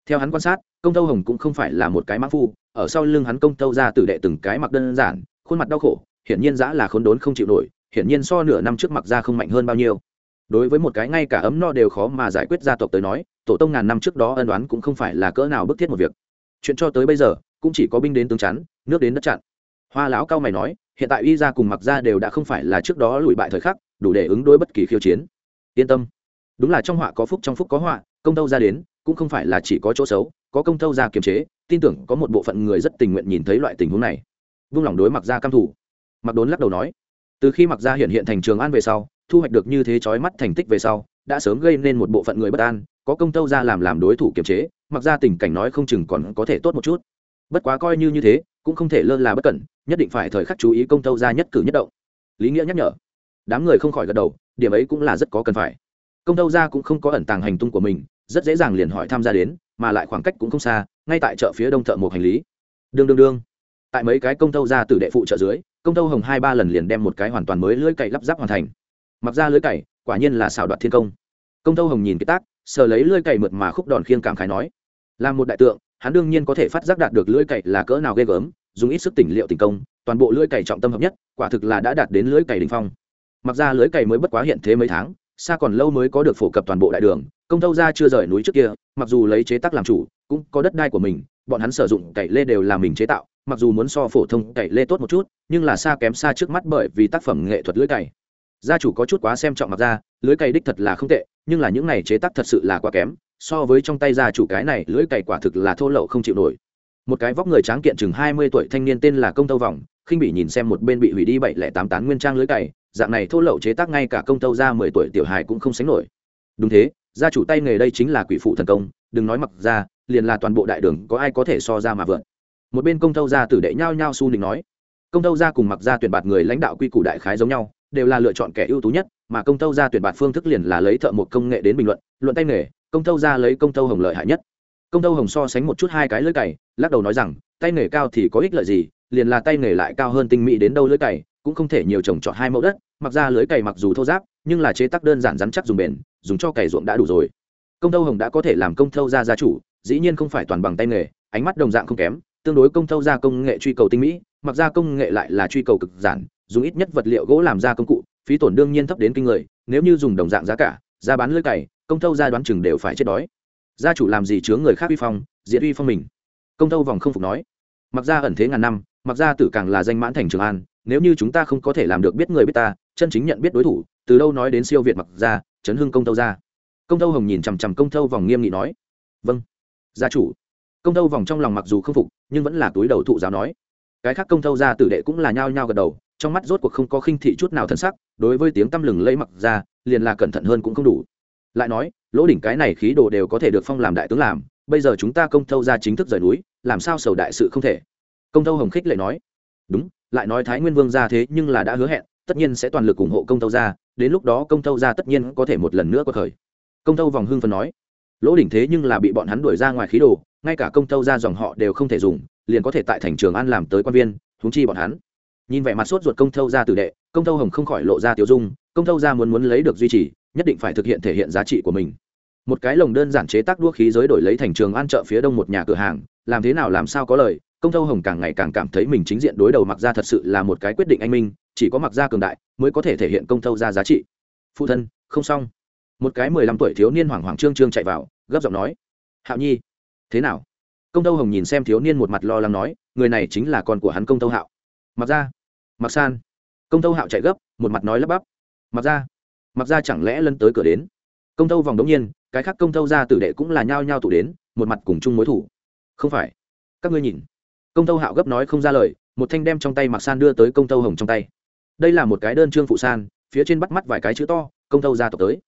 Speaker 1: Theo hắn quan sát, công tâu hồng cũng không phải là một cái mã phu, ở sau lưng hắn công tâu gia tử đệ từng cái mặc đơn giản, khuôn mặt đau khổ, hiển nhiên giã là khốn đốn không chịu nổi, hiển nhiên so nửa năm trước mặc gia không mạnh hơn bao nhiêu. Đối với một cái ngay cả ấm no đều khó mà giải quyết gia tộc tới nói, tổ tông ngàn năm trước đó ân đoán cũng không phải là cỡ nào bức thiết một việc chuyện cho tới bây giờ cũng chỉ có binh đến tướng chắn, nước đến đất chặn. Hoa lão cao mày nói, hiện tại y gia cùng mặc gia đều đã không phải là trước đó lùi bại thời khắc, đủ để ứng đối bất kỳ khiêu chiến. Yên tâm. Đúng là trong họa có phúc trong phúc có họa, công tâu ra đến, cũng không phải là chỉ có chỗ xấu, có công tâu ra kiềm chế, tin tưởng có một bộ phận người rất tình nguyện nhìn thấy loại tình huống này. Vung lòng đối mặc gia cam thủ. Mặc đốn lắc đầu nói, từ khi mặc gia hiện hiện thành trường an về sau, thu hoạch được như thế chói mắt thành tích về sau, đã sớm gây nên một bộ phận người bất an, có công tâu ra làm làm đối thủ kiềm chế mặc ra tình cảnh nói không chừng còn có thể tốt một chút. Bất quá coi như như thế, cũng không thể lơ là bất cẩn, nhất định phải thời khắc chú ý công tâu ra nhất cử nhất động. Lý nghĩa nhắc nhở. Đám người không khỏi gật đầu, điểm ấy cũng là rất có cần phải. Công tâu ra cũng không có ẩn tàng hành tung của mình, rất dễ dàng liền hỏi tham gia đến, mà lại khoảng cách cũng không xa, ngay tại chợ phía đông thợ một hành lý. Đương đương đương. Tại mấy cái công tâu ra từ đệ phụ chợ dưới, công tâu hồng hai ba lần liền đem một cái hoàn toàn mới lưỡi cậy lắp ráp hoàn thành. Mặc ra lưỡi cày, quả nhiên là xảo đoạt thiên công. Công tâu hồng nhìn cái tác, sờ lấy lưỡi cày mượt mà khúc đòn khiêng cảm khái nói là một đại tượng, hắn đương nhiên có thể phát giác đạt được lưỡi cày là cỡ nào ghê gớm, dùng ít sức tỉnh liệu tình công, toàn bộ lưỡi cày trọng tâm hợp nhất, quả thực là đã đạt đến lưỡi cày đình phong. Mặc ra lưỡi cày mới bất quá hiện thế mấy tháng, xa còn lâu mới có được phổ cập toàn bộ đại đường, công thâu ra chưa rời núi trước kia, mặc dù lấy chế tác làm chủ, cũng có đất đai của mình, bọn hắn sử dụng cày lê đều là mình chế tạo, mặc dù muốn so phổ thông cày lê tốt một chút, nhưng là xa kém xa trước mắt bởi vì tác phẩm nghệ thuật lưỡi cày. Gia chủ có chút quá xem trọng mặc ra, lưỡi cày đích thật là không tệ, nhưng là những này chế tác thật sự là quá kém so với trong tay gia chủ cái này, lưỡi cày quả thực là thô lậu không chịu nổi. Một cái vóc người tráng kiện chừng hai mươi tuổi thanh niên tên là công tâu vòng, khinh bị nhìn xem một bên bị hủy đi bảy lẻ tám tán nguyên trang lưới cày, dạng này thô lậu chế tác ngay cả công tâu ra mười tuổi tiểu hài cũng không sánh nổi. Đúng thế, gia chủ tay nghề đây chính là quỷ phụ thần công, đừng nói mặc ra, liền là toàn bộ đại đường có ai có thể so ra mà vượt một bên công tâu ra tử đệ nhao nhao su nịnh nói, công tâu ra cùng mặc ra tuyển bạt người lãnh đạo quy củ đại khái giống nhau, đều là lựa chọn kẻ ưu tú nhất, mà công tâu ra tuyển bạt phương thức liền là lấy thợ một công nghệ đến bình luận luận tay nghề công tâu ra lấy công tâu hồng lợi hại nhất. Công tâu hồng so sánh một chút hai cái lưỡi cày, lắc đầu nói rằng, tay nghề cao thì có ích lợi gì, liền là tay nghề lại cao hơn tinh mỹ đến đâu lưỡi cày, cũng không thể nhiều trồng trọt hai mẫu đất. Mặc ra lưới cày mặc dù thô giáp nhưng là chế tác đơn giản rắn chắc dùng bền, dùng cho cày ruộng đã đủ rồi. Công thâu hồng đã có thể làm công thâu ra gia chủ, dĩ nhiên không phải toàn bằng tay nghề, ánh mắt đồng dạng không kém, tương đối công thâu ra công nghệ truy cầu tinh mỹ, mặc ra công nghệ lại là truy cầu cực giản, dùng ít nhất vật liệu gỗ làm ra công cụ, phí tổn đương nhiên thấp đến kinh người, nếu như dùng đồng dạng giá cả, giá bán lưới cày công thâu ra đoán chừng đều phải chết đói. Gia chủ làm gì chứa người khác uy phong diễn uy phong mình? Công thâu vòng không phục nói. Mặc ra ẩn thế ngàn năm, mặc ra tử càng là danh mãn thành trường an, nếu như chúng ta không có thể làm được biết người biết ta, chân chính nhận biết đối thủ, từ đâu nói đến siêu việt mặc ra, chấn hưng công thâu ra. Công thâu hồng nhìn chằm chằm công thâu vòng nghiêm nghị nói. Vâng. Gia chủ. Công thâu vòng trong lòng mặc dù không phục, nhưng vẫn là túi đầu thụ giáo nói. Cái khác công thâu ra tử đệ cũng là nhao nhao gật đầu, trong mắt rốt cuộc không có khinh thị chút nào thân sắc, đối với tiếng tăm lừng lẫy mặc ra, liền là cẩn thận hơn cũng không đủ lại nói, lỗ đỉnh cái này khí đồ đều có thể được phong làm đại tướng làm, bây giờ chúng ta công thâu ra chính thức rời núi, làm sao sầu đại sự không thể? Công thâu hồng khích lại nói, đúng, lại nói thái nguyên vương ra thế nhưng là đã hứa hẹn, tất nhiên sẽ toàn lực ủng hộ công thâu ra, đến lúc đó công thâu ra tất nhiên có thể một lần nữa có khởi. Công thâu vòng hương phần nói, lỗ đỉnh thế nhưng là bị bọn hắn đuổi ra ngoài khí đồ, ngay cả công thâu ra dòng họ đều không thể dùng, liền có thể tại thành trường an làm tới quan viên thúng chi bọn hắn. Nhìn vẻ mặt sốt ruột công thâu ra tử đệ, công thâu hồng không khỏi lộ ra tiểu dung, công thâu ra muốn muốn lấy được duy trì nhất định phải thực hiện thể hiện giá trị của mình. Một cái lồng đơn giản chế tác đua khí giới đổi lấy thành trường an chợ phía đông một nhà cửa hàng, làm thế nào làm sao có lời, công thâu hồng càng ngày càng cảm thấy mình chính diện đối đầu mặc ra thật sự là một cái quyết định anh minh, chỉ có mặc ra cường đại mới có thể thể hiện công thâu ra giá trị. Phụ thân, không xong. Một cái mười lăm tuổi thiếu niên hoảng hoảng trương trương chạy vào, gấp giọng nói, hạo nhi, thế nào? Công thâu hồng nhìn xem thiếu niên một mặt lo lắng nói, người này chính là con của hắn công thâu hạo. Mặc ra mặc san. Công thâu hạo chạy gấp, một mặt nói lắp bắp. Mặc ra mặc ra chẳng lẽ lân tới cửa đến? Công thâu vòng đống nhiên, cái khác công thâu ra tử đệ cũng là nhao nhao tụ đến, một mặt cùng chung mối thủ. Không phải. Các ngươi nhìn. Công thâu hạo gấp nói không ra lời, một thanh đem trong tay mặc san đưa tới công thâu hồng trong tay. Đây là một cái đơn trương phụ san, phía trên bắt mắt vài cái chữ to, công thâu gia tộc tới.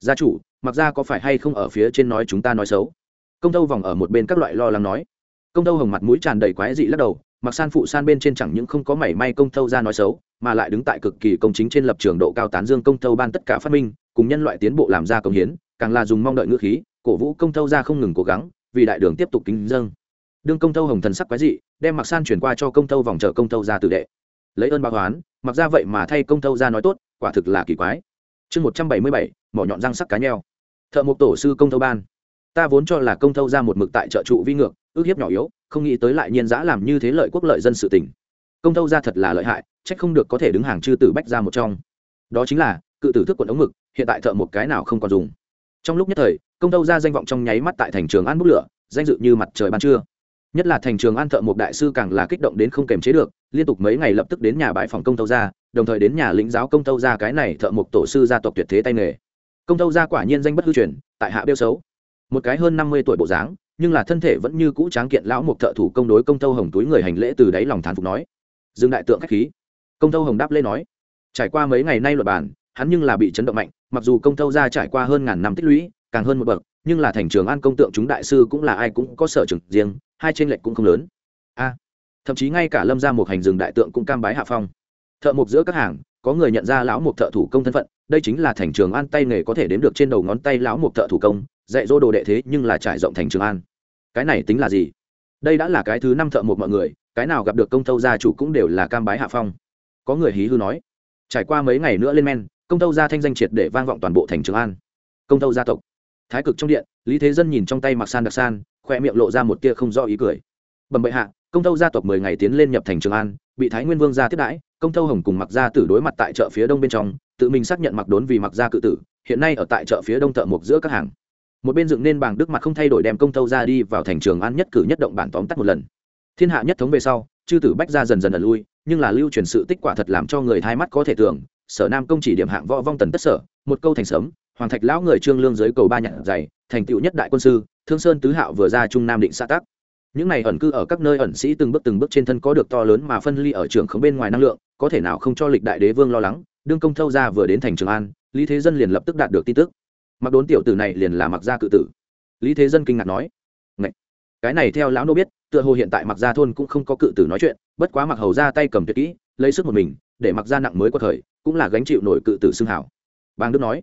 Speaker 1: Gia chủ mặc ra có phải hay không ở phía trên nói chúng ta nói xấu? Công thâu vòng ở một bên các loại lo lắng nói. Công thâu hồng mặt mũi tràn đầy quái dị lắc đầu mặc san phụ san bên trên chẳng những không có mảy may công thâu ra nói xấu, mà lại đứng tại cực kỳ công chính trên lập trường độ cao tán dương công thâu ban tất cả phát minh, cùng nhân loại tiến bộ làm ra công hiến, càng là dùng mong đợi ngữ khí, cổ vũ công thâu ra không ngừng cố gắng, vì đại đường tiếp tục kính dâng. Đương công thâu hồng thần sắc quái dị, đem mặc san chuyển qua cho công thâu vòng chờ công thâu ra tự đệ. Lấy ơn báo oán, mặc ra vậy mà thay công thâu ra nói tốt, quả thực là kỳ quái. Chương một trăm bảy mươi bảy, mỏ nhọn răng sắc cá nheo. Thợ mộc tổ sư công thâu ban. Ta vốn cho là công thâu ra một mực tại trợ trụ vi ngược, ước hiếp nhỏ yếu không nghĩ tới lại nhiên giã làm như thế lợi quốc lợi dân sự tỉnh công thâu ra thật là lợi hại trách không được có thể đứng hàng chư tử bách ra một trong. Đó chính là, cự tử thức quần ống mực, hiện tại thợ một cái nào không còn dùng. Trong lúc nhất thời, công thâu ra danh vọng trong nháy mắt tại thành trường an bút lửa, danh dự như mặt trời ban trưa. Nhất là thành trường an thợ một đại sư càng là kích động đến không kềm chế được, liên tục mấy ngày lập tức đến nhà bãi phòng công thâu ra đồng thời đến nhà lĩnh giáo công thâu ra cái này thợ một tổ sư gia tộc tuyệt thế tay nghề. Công thâu ra quả nhiên danh bất hư truyền, tại hạ bêu xấu. Một cái hơn năm mươi tuổi bộ dáng nhưng là thân thể vẫn như cũ tráng kiện lão một thợ thủ công đối công thâu hồng túi người hành lễ từ đáy lòng thán phục nói. Dương đại tượng khách khí. Công thâu hồng đáp lễ nói. Trải qua mấy ngày nay luật bản hắn nhưng là bị chấn động mạnh, mặc dù công thâu ra trải qua hơn ngàn năm tích lũy, càng hơn một bậc, nhưng là thành trường an công tượng chúng đại sư cũng là ai cũng có sở trường riêng, hai trên lệch cũng không lớn. A, thậm chí ngay cả lâm ra một hành rừng đại tượng cũng cam bái hạ phong. Thợ mộc giữa các hàng, có người nhận ra lão mục thợ thủ công thân phận, đây chính là thành trường an tay nghề có thể đếm được trên đầu ngón tay lão mục thợ thủ công, dạy dỗ đồ đệ thế nhưng là trải rộng thành trường an cái này tính là gì? Đây đã là cái thứ năm thợ một mọi người, cái nào gặp được công tâu gia chủ cũng đều là cam bái hạ phong. Có người hí hư nói, trải qua mấy ngày nữa lên men, công tâu gia thanh danh triệt để vang vọng toàn bộ thành trường an. Công tâu gia tộc. Thái cực trong điện, lý thế dân nhìn trong tay mặc san đặc san khoe miệng lộ ra một tia không do ý cười. Bẩm bệ hạ, công tâu gia tộc mười ngày tiến lên nhập thành trường an, bị thái nguyên vương gia tiếp đãi, công tâu hồng cùng mặc gia tử đối mặt tại chợ phía đông bên trong, tự mình xác nhận mặc đốn vì mặc gia cự tử, hiện nay ở tại chợ phía đông thợ mộc giữa các hàng một bên dựng nên bảng đức mặt không thay đổi đem công tâu ra đi vào thành trường an nhất cử nhất động bản tóm tắt một lần. Thiên hạ nhất thống về sau, chư tử bách ra dần dần ẩn lui, nhưng là lưu truyền sự tích quả thật làm cho người hai mắt có thể tưởng, sở nam công chỉ điểm hạng võ vong tần tất sở, một câu thành sớm, hoàng thạch lão người trương lương dưới cầu ba nhạc dày, thành tựu nhất đại quân sư, thương sơn tứ hạo vừa ra trung nam định xã tác những này ẩn cư ở các nơi ẩn sĩ từng bước từng bước trên thân có được to lớn mà phân ly ở trường không bên ngoài năng lượng, có thể nào không cho lịch đại đế vương lo lắng, đương công thâu ra vừa đến thành trường an, lý thế dân liền lập tức đạt được tin tức mặc đốn tiểu tử này liền là mặc gia cự tử. Lý thế dân kinh ngạc nói Ngậy! cái này theo lão nô biết, tựa hồ hiện tại mặc gia thôn cũng không có cự tử nói chuyện, bất quá mặc hầu ra tay cầm tuyệt kỹ, lấy sức một mình, để mặc gia nặng mới có thời, cũng là gánh chịu nổi cự tử xưng hảo. Bang đức nói,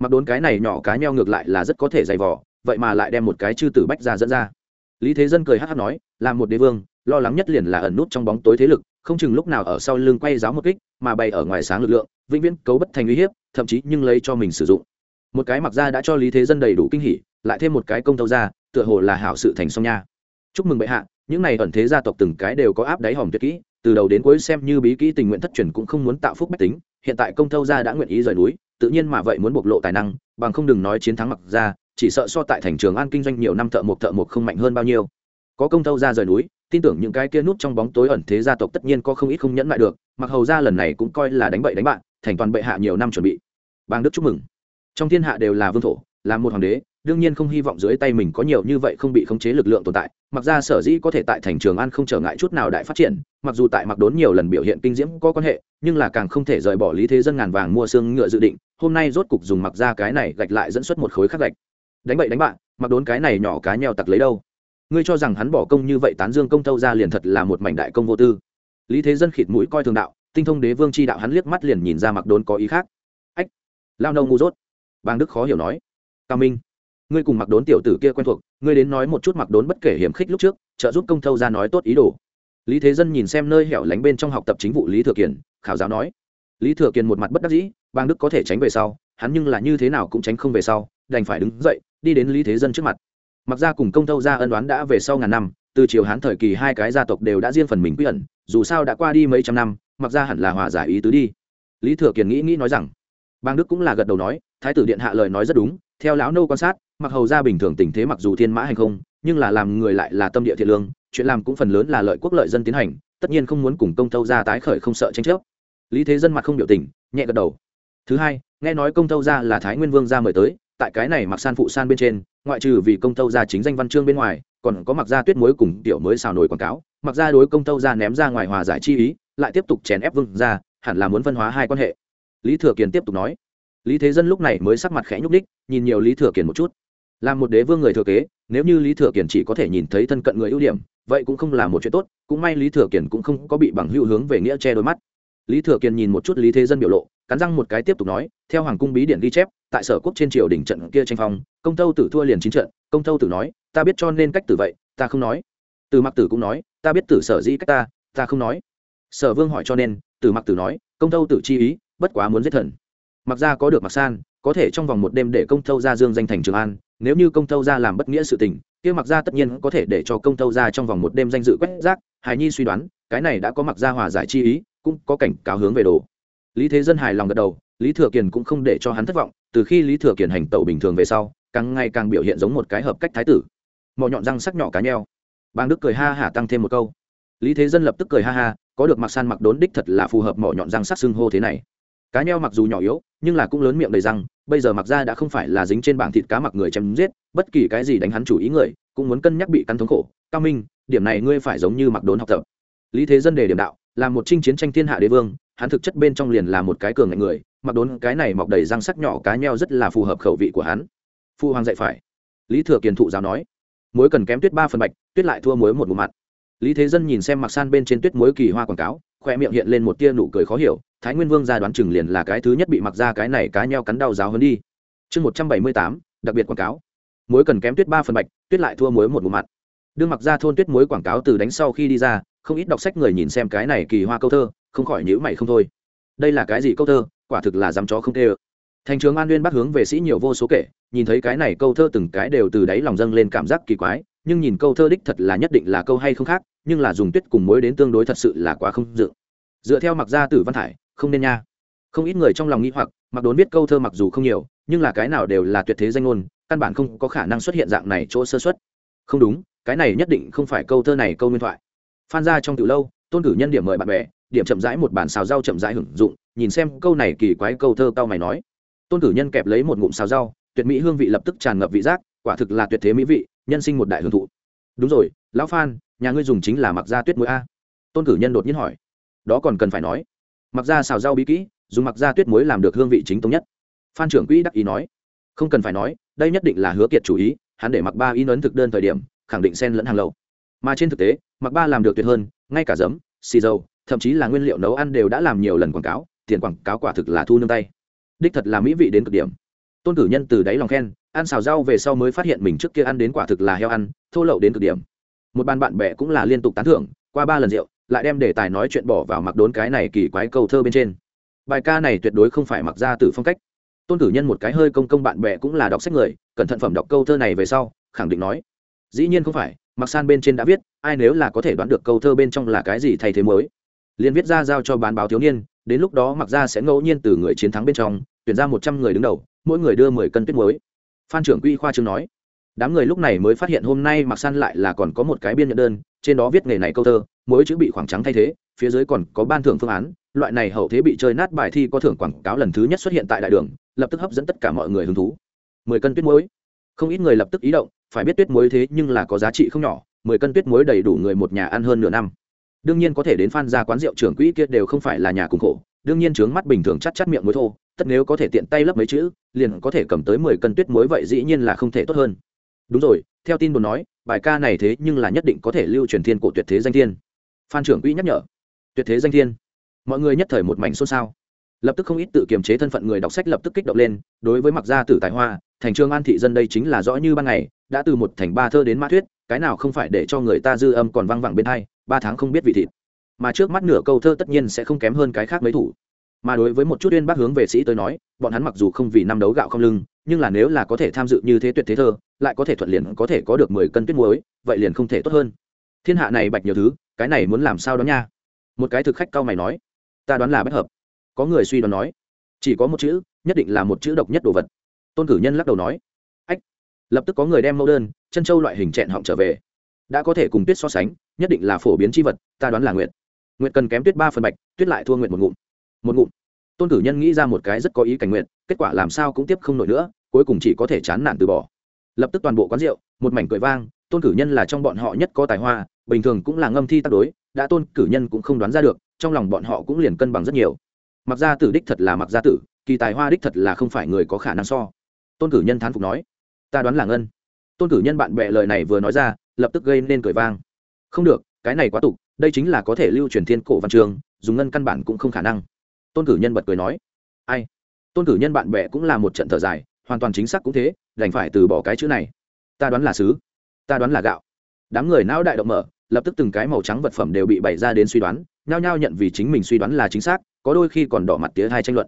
Speaker 1: mặc đốn cái này nhỏ cá nheo ngược lại là rất có thể dày vò, vậy mà lại đem một cái chư tử bách ra dẫn ra. Lý thế dân cười hát hát nói là một đế vương, lo lắng nhất liền là ẩn nút trong bóng tối thế lực, không chừng lúc nào ở sau lưng quay giáo một kích, mà bày ở ngoài sáng lực lượng, vĩnh viễn cấu bất thành uy hiếp, thậm chí nhưng lấy cho mình sử dụng một cái mặc ra đã cho lý thế dân đầy đủ kinh hỉ, lại thêm một cái công tâu ra, tựa hồ là hảo sự thành song nha. Chúc mừng bệ hạ, những này ẩn thế gia tộc từng cái đều có áp đáy hòm tuyệt kỹ, từ đầu đến cuối xem như bí kỹ tình nguyện thất truyền cũng không muốn tạo phúc bách tính, hiện tại công tâu gia đã nguyện ý rời núi, tự nhiên mà vậy muốn bộc lộ tài năng, bằng không đừng nói chiến thắng mặc ra, chỉ sợ so tại thành trường an kinh doanh nhiều năm thợ một thợ một không mạnh hơn bao nhiêu. Có công tâu ra rời núi, tin tưởng những cái kia nút trong bóng tối ẩn thế gia tộc tất nhiên có không ít không nhẫn lại được, mặc hầu gia lần này cũng coi là đánh bậy đánh bạn, thành toàn bệ hạ nhiều năm chuẩn bị. Bang đức chúc mừng trong thiên hạ đều là vương thổ, là một hoàng đế, đương nhiên không hy vọng dưới tay mình có nhiều như vậy không bị khống chế lực lượng tồn tại. Mặc ra sở dĩ có thể tại thành trường an không trở ngại chút nào đại phát triển, mặc dù tại mặc đốn nhiều lần biểu hiện kinh diễm có quan hệ, nhưng là càng không thể rời bỏ lý thế dân ngàn vàng mua xương ngựa dự định, hôm nay rốt cục dùng mặc ra cái này gạch lại dẫn xuất một khối khắc gạch. Đánh bậy đánh bạn mặc đốn cái này nhỏ cá nheo tặc lấy đâu? Ngươi cho rằng hắn bỏ công như vậy tán dương công thâu ra liền thật là một mảnh đại công vô tư. Lý thế dân khịt mũi coi thường đạo, tinh thông đế vương chi đạo hắn liếc mắt liền nhìn ra mặc đốn có ý khác. Ách, lao nâu ngu dốt bang đức khó hiểu nói. Cao minh, ngươi cùng mặc đốn tiểu tử kia quen thuộc, ngươi đến nói một chút mặc đốn bất kể hiểm khích lúc trước, trợ giúp công thâu ra nói tốt ý đồ. Lý thế dân nhìn xem nơi hẻo lánh bên trong học tập chính vụ lý thừa kiền, khảo giáo nói. Lý thừa kiền một mặt bất đắc dĩ bang đức có thể tránh về sau, hắn nhưng là như thế nào cũng tránh không về sau, đành phải đứng dậy, đi đến lý thế dân trước mặt. Mặc ra cùng công thâu ra ân đoán đã về sau ngàn năm, từ triều hán thời kỳ hai cái gia tộc đều đã riêng phần mình quy ẩn, dù sao đã qua đi mấy trăm năm, mặc ra hẳn là hòa giải ý tứ đi. Lý thừa kiền nghĩ nghĩ nói rằng bang đức cũng là gật đầu nói, thái tử điện hạ lời nói rất đúng, theo lão nô quan sát, mặc hầu ra bình thường tình thế mặc dù thiên mã hành không, nhưng là làm người lại là tâm địa thiện lương, chuyện làm cũng phần lớn là lợi quốc lợi dân tiến hành, tất nhiên không muốn cùng công tâu ra tái khởi không sợ tranh chấp. Lý thế dân mặt không biểu tình, nhẹ gật đầu. Thứ hai, nghe nói công tâu ra là thái nguyên vương ra mời tới, tại cái này mặc san phụ san bên trên, ngoại trừ vì công tâu ra chính danh văn chương bên ngoài, còn có mặc ra tuyết muối cùng tiểu mới xào nổi quảng cáo, mặc ra đối công tâu ra ném ra ngoài hòa giải chi ý, lại tiếp tục chèn ép vương ra hẳn là muốn phân hóa hai quan hệ lý thừa kiền tiếp tục nói, lý thế dân lúc này mới sắc mặt khẽ nhúc đích nhìn nhiều lý thừa kiền một chút. Làm một đế vương người thừa kế, nếu như lý thừa kiền chỉ có thể nhìn thấy thân cận người ưu điểm, vậy cũng không là một chuyện tốt, cũng may lý thừa kiền cũng không có bị bằng hữu hướng về nghĩa che đôi mắt. Lý thừa kiền nhìn một chút lý thế dân biểu lộ, cắn răng một cái tiếp tục nói, theo hoàng cung bí điện ghi chép, tại sở quốc trên triều đỉnh trận kia tranh phong, công tâu tử thua liền chín trận, công tâu tử nói, ta biết cho nên cách tử vậy, ta không nói. Từ mặc tử cũng nói, ta biết tử sở dĩ cách ta ta không nói. Sở vương hỏi cho nên, từ mặc tử nói, công tâu tử chi ý bất quá muốn giết thần. Mặc ra có được mặc san, có thể trong vòng một đêm để công thâu ra dương danh thành trường an, nếu như công thâu ra làm bất nghĩa sự tình, kia mặc ra tất nhiên có thể để cho công thâu ra trong vòng một đêm danh dự quét rác, hài nhi suy đoán, cái này đã có mặc ra hòa giải chi ý, cũng có cảnh cáo hướng về đồ. Lý thế dân hài lòng gật đầu, lý thừa kiền cũng không để cho hắn thất vọng, từ khi lý thừa kiền hành tẩu bình thường về sau, càng ngày càng biểu hiện giống một cái hợp cách thái tử. Mỏ nhọn răng sắc nhỏ cá nheo. Bang đức cười ha hả tăng thêm một câu. Lý thế dân lập tức cười ha ha, có được mặc san mặc đốn đích thật là phù hợp mỏ nhọn răng sắc xưng hô thế này cá nheo mặc dù nhỏ yếu, nhưng là cũng lớn miệng đầy răng, bây giờ mặc ra đã không phải là dính trên bảng thịt cá mặc người chém giết, bất kỳ cái gì đánh hắn chủ ý người, cũng muốn cân nhắc bị cắn thống khổ. Cao minh, điểm này ngươi phải giống như mặc đốn học tập. Lý thế dân đề điểm đạo, là một trinh chiến tranh thiên hạ đế vương, hắn thực chất bên trong liền là một cái cường ngạnh người, mặc đốn cái này mọc đầy răng sắc nhỏ cá nheo rất là phù hợp khẩu vị của hắn. Phu hoàng dạy phải. Lý thừa kiền thụ giáo nói, muối cần kém tuyết ba phần bạch, tuyết lại thua muối một bộ mặt lý thế dân nhìn xem mặc san bên trên tuyết muối kỳ hoa quảng cáo khoe miệng hiện lên một tia nụ cười khó hiểu thái nguyên vương ra đoán chừng liền là cái thứ nhất bị mặc ra cái này cá nheo cắn đau giáo hơn đi. Chương một trăm bảy mươi tám, đặc biệt quảng cáo. Muối cần kém tuyết ba phần bạch, tuyết lại thua muối một bộ mặt. Đương mặc ra thôn tuyết muối quảng cáo từ đánh sau khi đi ra, không ít đọc sách người nhìn xem cái này kỳ hoa câu thơ, không khỏi nhữ mày không thôi. Đây là cái gì câu thơ? Quả thực là dám chó không tê ơ. Thành trường an nguyên bắt hướng về sĩ nhiều vô số kể, nhìn thấy cái này câu thơ từng cái đều từ đáy lòng dâng lên cảm giác kỳ quái, nhưng nhìn câu thơ đích thật là nhất định là câu hay không khác, nhưng là dùng tuyết cùng mối đến tương đối thật sự là quá không dự. Dựa theo mặc gia tử văn thải không nên nha. Không ít người trong lòng nghĩ hoặc, mặc đốn biết câu thơ mặc dù không nhiều, nhưng là cái nào đều là tuyệt thế danh ngôn, căn bản không có khả năng xuất hiện dạng này chỗ sơ xuất không đúng, cái này nhất định không phải câu thơ này câu nguyên thoại. Phan ra trong từ lâu, tôn cử nhân điểm mời bạn bè, điểm chậm rãi một bản xào rau chậm rãi hưởng dụng, nhìn xem câu này kỳ quái câu thơ cao mày nói. Tôn cử nhân kẹp lấy một ngụm xào rau, tuyệt mỹ hương vị lập tức tràn ngập vị giác, quả thực là tuyệt thế mỹ vị, nhân sinh một đại hưởng thụ. Đúng rồi, lão phan, nhà ngươi dùng chính là mặc gia tuyết mũi a. Tôn cử nhân đột nhiên hỏi. Đó còn cần phải nói mặc ra xào rau bí kỹ, dùng mặc ra tuyết muối làm được hương vị chính thống nhất. Phan trưởng quỹ đắc ý nói, không cần phải nói, đây nhất định là hứa kiệt chủ ý, hắn để mặc ba in ấn thực đơn thời điểm, khẳng định sen lẫn hàng lậu. Mà trên thực tế, mặc ba làm được tuyệt hơn, ngay cả giấm, xì dầu, thậm chí là nguyên liệu nấu ăn đều đã làm nhiều lần quảng cáo, tiền quảng cáo quả thực là thu nương tay. Đích thật là mỹ vị đến cực điểm. Tôn cử nhân từ đáy lòng khen, ăn xào rau về sau mới phát hiện mình trước kia ăn đến quả thực là heo ăn, thô lậu đến cực điểm. Một bàn bạn bè cũng là liên tục tán thưởng qua ba lần rượu, lại đem đề tài nói chuyện bỏ vào mặc đốn cái này kỳ quái câu thơ bên trên. Bài ca này tuyệt đối không phải mặc ra từ phong cách. Tôn cử nhân một cái hơi công công bạn bè cũng là đọc sách người, cẩn thận phẩm đọc câu thơ này về sau, khẳng định nói, dĩ nhiên không phải mặc san bên trên đã viết, ai nếu là có thể đoán được câu thơ bên trong là cái gì thay thế mới. Liền viết ra giao cho bán báo thiếu niên, đến lúc đó mặc ra sẽ ngẫu nhiên từ người chiến thắng bên trong, tuyển ra một trăm người đứng đầu, mỗi người đưa mười cân tuyết muối. Phan trưởng quy khoa trương nói đám người lúc này mới phát hiện hôm nay mặc san lại là còn có một cái biên nhận đơn, trên đó viết nghề này câu thơ mỗi chữ bị khoảng trắng thay thế, phía dưới còn có ban thưởng phương án, loại này hậu thế bị chơi nát bài thi có thưởng quảng cáo lần thứ nhất xuất hiện tại đại đường, lập tức hấp dẫn tất cả mọi người hứng thú. Mười cân tuyết muối. Không ít người lập tức ý động, phải biết tuyết muối thế nhưng là có giá trị không nhỏ, mười cân tuyết muối đầy đủ người một nhà ăn hơn nửa năm. Đương nhiên có thể đến phan ra quán rượu trưởng quỹ kia đều không phải là nhà cùng khổ, đương nhiên trướng mắt bình thường chắt chắt miệng muối thô, tất nếu có thể tiện tay lấp mấy chữ, liền có thể cầm tới mười cân tuyết muối vậy dĩ nhiên là không thể tốt hơn đúng rồi, theo tin đồn nói, bài ca này thế nhưng là nhất định có thể lưu truyền thiên cổ tuyệt thế danh thiên. Phan trưởng quỹ nhắc nhở. Tuyệt thế danh thiên. Mọi người nhất thời một mảnh xôn xao. Lập tức không ít tự kiềm chế thân phận người đọc sách lập tức kích động lên, đối với mặc gia tử tài hoa, thành trương an thị dân đây chính là rõ như ban ngày, đã từ một thành ba thơ đến mã thuyết, cái nào không phải để cho người ta dư âm còn văng vẳng bên hai, ba tháng không biết vị thịt. Mà trước mắt nửa câu thơ tất nhiên sẽ không kém hơn cái khác mấy thủ mà đối với một chút uyên bác hướng về sĩ tới nói, bọn hắn mặc dù không vì năm đấu gạo không lưng, nhưng là nếu là có thể tham dự như thế tuyệt thế thơ, lại có thể thuận liền có thể có được mười cân tuyết muối, vậy liền không thể tốt hơn. Thiên hạ này bạch nhiều thứ, cái này muốn làm sao đó nha? Một cái thực khách cao mày nói. Ta đoán là bất hợp. Có người suy đoán nói. Chỉ có một chữ, nhất định là một chữ độc nhất đồ vật. Tôn cử nhân lắc đầu nói. Ách. Lập tức có người đem mẫu đơn, chân châu loại hình trẹn họng trở về. Đã có thể cùng tuyết so sánh, nhất định là phổ biến c h i vật, ta đoán là nguyện nguyện cần kém tuyết ba phần bạch, tuyết lại thua nguyện một ngụm một ngụm. Tôn cử nhân nghĩ ra một cái rất có ý cảnh nguyện, kết quả làm sao cũng tiếp không nổi nữa, cuối cùng chỉ có thể chán nản từ bỏ. Lập tức toàn bộ quán rượu, một mảnh cười vang, tôn cử nhân là trong bọn họ nhất có tài hoa, bình thường cũng là ngâm thi tác đối, đã tôn cử nhân cũng không đoán ra được, trong lòng bọn họ cũng liền cân bằng rất nhiều. Mặc gia tử đích thật là mặc gia tử, kỳ tài hoa đích thật là không phải người có khả năng so. Tôn cử nhân thán phục nói, ta đoán là ngân. Tôn cử nhân bạn bè lời này vừa nói ra, lập tức gây nên cười vang. Không được, cái này quá tục, đây chính là có thể lưu truyền thiên cổ văn trường, dùng ngân căn bản cũng không khả năng tôn cử nhân bật cười nói, ai? Tôn cử nhân bạn bè cũng là một trận thở dài, hoàn toàn chính xác cũng thế, đành phải từ bỏ cái chữ này. Ta đoán là sứ, ta đoán là gạo. Đám người não đại động mở, lập tức từng cái màu trắng vật phẩm đều bị bày ra đến suy đoán, nhao nhao nhận vì chính mình suy đoán là chính xác, có đôi khi còn đỏ mặt tía hai tranh luận.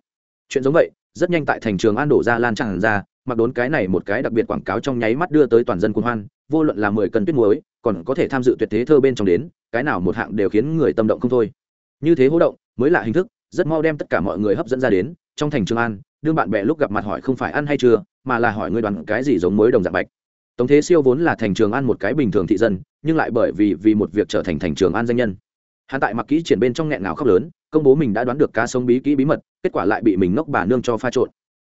Speaker 1: Chuyện giống vậy, rất nhanh tại thành trường an đổ ra lan tràn ra, mặc đốn cái này một cái đặc biệt quảng cáo trong nháy mắt đưa tới toàn dân quân hoan, vô luận là mười cân tuyết muối, còn có thể tham dự tuyệt thế thơ bên trong đến, cái nào một hạng đều khiến người tâm động không thôi. Như thế hỗ động, mới là hình thức rất mau đem tất cả mọi người hấp dẫn ra đến, trong thành trường an, đương bạn bè lúc gặp mặt hỏi không phải ăn hay chưa, mà là hỏi ngươi đoàn cái gì giống mới đồng dạng bạch. Tống thế siêu vốn là thành trường an một cái bình thường thị dân, nhưng lại bởi vì vì một việc trở thành thành trường an danh nhân. Hắn tại mặc kỹ triển bên trong nghẹn ngào khóc lớn, công bố mình đã đoán được cá sống bí kỹ bí mật, kết quả lại bị mình ngốc bà nương cho pha trộn.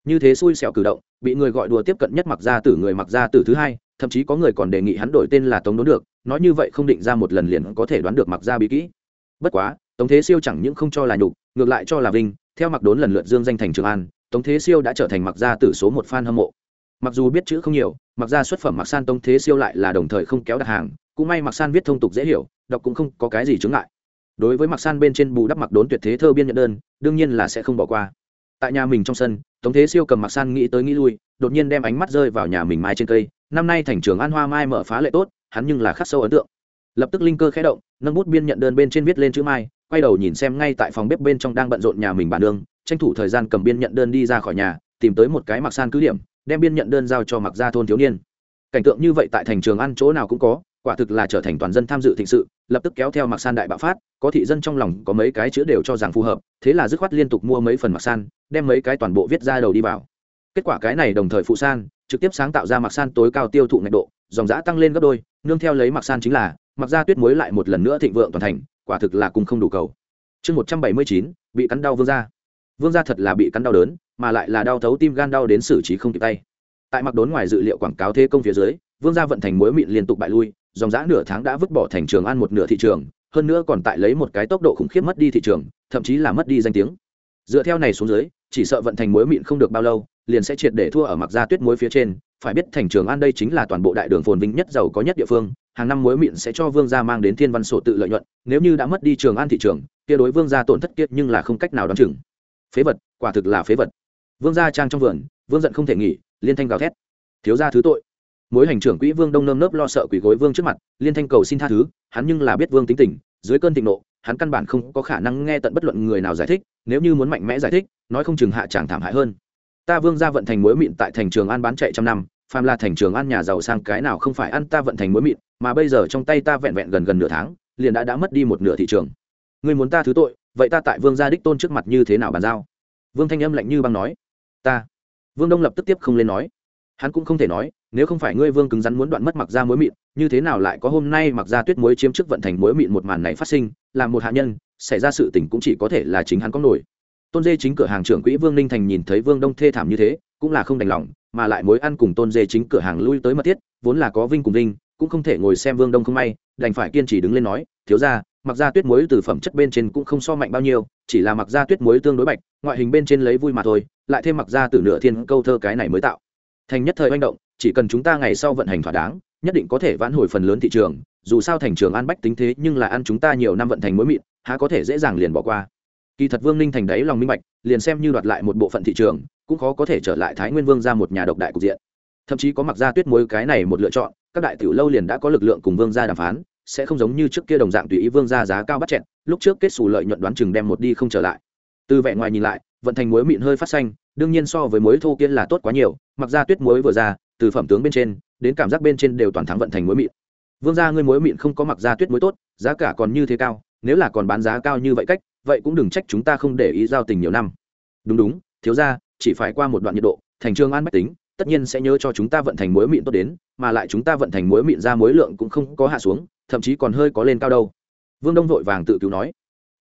Speaker 1: Như thế xui xẻo cử động, bị người gọi đùa tiếp cận nhất mặc ra tử người mặc ra tử thứ hai, thậm chí có người còn đề nghị hắn đổi tên là tống đốn được, nói như vậy không định ra một lần liền có thể đoán được mặc ra bí kỹ. Bất quá tống thế siêu chẳng những không cho là nhục, ngược lại cho là vinh, theo mặc đốn lần lượt dương danh thành trường an, tống thế siêu đã trở thành mặc gia tử số một fan hâm mộ. Mặc dù biết chữ không nhiều mặc Gia xuất phẩm mặc san tống thế siêu lại là đồng thời không kéo đặt hàng, cũng may mặc san viết thông tục dễ hiểu, đọc cũng không có cái gì chứng ngại. Đối với mặc san bên trên bù đắp mặc đốn tuyệt thế thơ biên nhận đơn, đương nhiên là sẽ không bỏ qua. Tại nhà mình trong sân, tống thế siêu cầm mặc san nghĩ tới nghĩ lui, đột nhiên đem ánh mắt rơi vào nhà mình mai trên cây. Năm nay thành trường an hoa mai mở phá lệ tốt, hắn nhưng là khắc sâu ấn tượng. Lập tức linh cơ khẽ động, nâng bút biên nhận đơn bên trên viết lên chữ mai quay đầu nhìn xem ngay tại phòng bếp bên trong đang bận rộn nhà mình bàn nương, tranh thủ thời gian cầm biên nhận đơn đi ra khỏi nhà, tìm tới một cái mặc san cứ điểm, đem biên nhận đơn giao cho mặc gia thôn thiếu niên. Cảnh tượng như vậy tại thành trường ăn chỗ nào cũng có, quả thực là trở thành toàn dân tham dự thịnh sự, lập tức kéo theo mặc san đại bạo phát, có thị dân trong lòng có mấy cái chữ đều cho rằng phù hợp, thế là dứt khoát liên tục mua mấy phần mặc san, đem mấy cái toàn bộ viết ra đầu đi vào. Kết quả cái này đồng thời phụ san, trực tiếp sáng tạo ra mặc san tối cao tiêu thụ ngạch độ, dòng giã tăng lên gấp đôi, nương theo lấy mặc san chính là, mặc ra tuyết muối lại một lần nữa thịnh vượng toàn thành quả thực là cùng không đủ cầu. Chương một trăm bảy mươi chín, bị cắn đau vương gia. Vương gia thật là bị cắn đau đớn, mà lại là đau thấu tim gan đau đến xử trí không kịp tay. Tại mặc đốn ngoài dự liệu quảng cáo thế công phía dưới, vương gia vận thành muối mịn liên tục bại lui, dòng giã nửa tháng đã vứt bỏ thành trường ăn một nửa thị trường, hơn nữa còn tại lấy một cái tốc độ khủng khiếp mất đi thị trường, thậm chí là mất đi danh tiếng. Dựa theo này xuống dưới, chỉ sợ vận thành muối mịn không được bao lâu, liền sẽ triệt để thua ở mặc gia tuyết muối phía trên. Phải biết thành trường an đây chính là toàn bộ đại đường phồn vinh nhất giàu có nhất địa phương hàng năm muối mịn sẽ cho vương gia mang đến thiên văn sổ tự lợi nhuận, nếu như đã mất đi trường an thị trường, kia đối vương gia tổn thất kiệt nhưng là không cách nào đoán chừng. Phế vật, quả thực là phế vật. Vương gia trang trong vườn, vương giận không thể nghỉ, liên thanh gào thét. Thiếu gia thứ tội. Mối hành trưởng quỹ vương đông nơm nớp lo sợ quỷ gối vương trước mặt, liên thanh cầu xin tha thứ, hắn nhưng là biết vương tính tình, dưới cơn thịnh nộ, hắn căn bản không có khả năng nghe tận bất luận người nào giải thích, nếu như muốn mạnh mẽ giải thích, nói không chừng hạ chẳng thảm hại hơn. Ta vương gia vận thành muối mịn tại thành trường an bán chạy trăm năm, phàm là thành trường an nhà giàu sang cái nào không phải ăn ta vận thành muối mịn mà bây giờ trong tay ta vẹn vẹn gần gần nửa tháng, liền đã đã mất đi một nửa thị trường. Ngươi muốn ta thứ tội, vậy ta tại vương gia đích tôn trước mặt như thế nào bàn giao? Vương thanh âm lạnh như băng nói. Ta. Vương đông lập tức tiếp không lên nói. Hắn cũng không thể nói, nếu không phải ngươi vương cứng rắn muốn đoạn mất mặc ra muối mịn, như thế nào lại có hôm nay mặc ra tuyết muối chiếm chức vận thành muối mịn một màn này phát sinh làm một hạ nhân, xảy ra sự tình cũng chỉ có thể là chính hắn có nổi. Tôn dê chính cửa hàng trưởng quỹ vương ninh thành nhìn thấy vương đông thê thảm như thế, cũng là không đành lòng, mà lại mối ăn cùng tôn dê chính cửa hàng lui tới mật thiết, vốn là có vinh cùng vinh cũng không thể ngồi xem vương đông không may, đành phải kiên trì đứng lên nói, thiếu ra mặc ra tuyết muối từ phẩm chất bên trên cũng không so mạnh bao nhiêu, chỉ là mặc ra tuyết muối tương đối bạch, ngoại hình bên trên lấy vui mà thôi, lại thêm mặc ra từ nửa thiên câu thơ cái này mới tạo. Thành nhất thời manh động, chỉ cần chúng ta ngày sau vận hành thỏa đáng, nhất định có thể vãn hồi phần lớn thị trường, dù sao thành trường an bách tính thế nhưng là ăn chúng ta nhiều năm vận thành muối mịn, há có thể dễ dàng liền bỏ qua. Kỳ thật vương ninh thành đáy lòng minh bạch, liền xem như đoạt lại một bộ phận thị trường, cũng khó có thể trở lại thái nguyên vương ra một nhà độc đại cục diện thậm chí có mặc ra tuyết muối cái này một lựa chọn, các đại tiểu lâu liền đã có lực lượng cùng vương gia đàm phán, sẽ không giống như trước kia đồng dạng tùy ý vương gia giá cao bắt chẹn lúc trước kết xù lợi nhuận đoán chừng đem một đi không trở lại. Từ vẻ ngoài nhìn lại, vận thành muối mịn hơi phát xanh, đương nhiên so với muối thô kia là tốt quá nhiều, mặc ra tuyết muối vừa ra, từ phẩm tướng bên trên, đến cảm giác bên trên đều toàn thắng vận thành muối mịn. Vương gia ngươi muối mịn không có mặc ra tuyết muối tốt, giá cả còn như thế cao, nếu là còn bán giá cao như vậy cách, vậy cũng đừng trách chúng ta không để ý giao tình nhiều năm. Đúng đúng, thiếu ra chỉ phải qua một đoạn nhiệt độ, thành trường an bách tính tất nhiên sẽ nhớ cho chúng ta vận thành muối mịn tốt đến, mà lại chúng ta vận thành muối mịn ra muối lượng cũng không có hạ xuống, thậm chí còn hơi có lên cao đâu. Vương đông vội vàng tự cứu nói.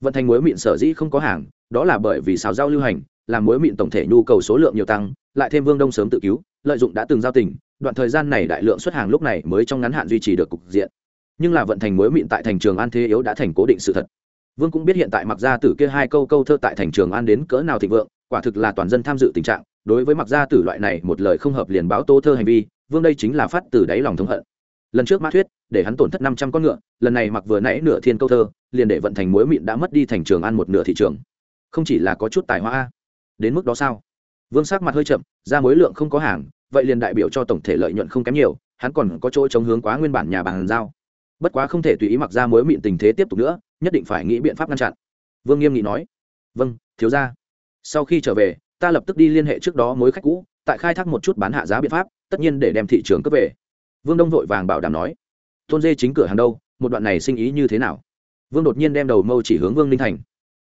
Speaker 1: Vận thành muối mịn sở dĩ không có hàng, đó là bởi vì xào rau lưu hành, làm muối mịn tổng thể nhu cầu số lượng nhiều tăng, lại thêm vương đông sớm tự cứu, lợi dụng đã từng giao tình, đoạn thời gian này đại lượng xuất hàng lúc này mới trong ngắn hạn duy trì được cục diện. Nhưng là vận thành muối mịn tại thành trường an thế yếu đã thành cố định sự thật. Vương cũng biết hiện tại mặc ra từ kia hai câu câu thơ tại thành trường an đến cỡ nào thịnh vượng, quả thực là toàn dân tham dự tình trạng đối với mặc gia tử loại này một lời không hợp liền báo tố thơ hành vi, vương đây chính là phát từ đáy lòng thống hận. Lần trước mã thuyết, để hắn tổn thất năm trăm con ngựa, lần này mặc vừa nãy nửa thiên câu thơ, liền để vận thành muối mịn đã mất đi thành trường an một nửa thị trường. Không chỉ là có chút tài hoa đến mức đó sao? Vương sắc mặt hơi chậm, ra mối lượng không có hàng, vậy liền đại biểu cho tổng thể lợi nhuận không kém nhiều, hắn còn có chỗ chống hướng quá nguyên bản nhà bàn giao. Bất quá không thể tùy ý mặc ra mối mịn tình thế tiếp tục nữa, nhất định phải nghĩ biện pháp ngăn chặn. Vương nghiêm nghị nói vâng thiếu ra sau khi trở về ta lập tức đi liên hệ trước đó mối khách cũ, tại khai thác một chút bán hạ giá biện pháp, tất nhiên để đem thị trường cướp về. Vương đông vội vàng bảo đảm nói. Tôn dê chính cửa hàng đâu, một đoạn này sinh ý như thế nào? Vương đột nhiên đem đầu mâu chỉ hướng vương ninh thành.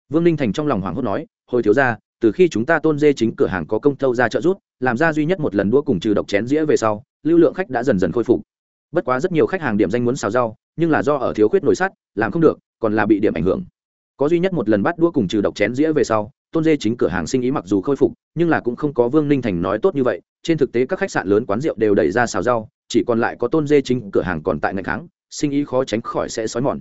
Speaker 1: Vương ninh thành trong lòng hoảng hốt nói, hồi thiếu ra từ khi chúng ta tôn dê chính cửa hàng có công thâu ra trợ rút làm ra duy nhất một lần đua cùng trừ độc chén dĩa về sau, lưu lượng khách đã dần dần khôi phục. Bất quá rất nhiều khách hàng điểm danh muốn xào rau, nhưng là do ở thiếu khuyết nồi sắt, làm không được, còn là bị điểm ảnh hưởng. Có duy nhất một lần bắt đua cùng trừ độc chén dĩa về sau tôn dê chính cửa hàng sinh ý mặc dù khôi phục nhưng là cũng không có vương ninh thành nói tốt như vậy trên thực tế các khách sạn lớn quán rượu đều đẩy ra xào rau chỉ còn lại có tôn dê chính cửa hàng còn tại ngày kháng sinh ý khó tránh khỏi sẽ xói mòn.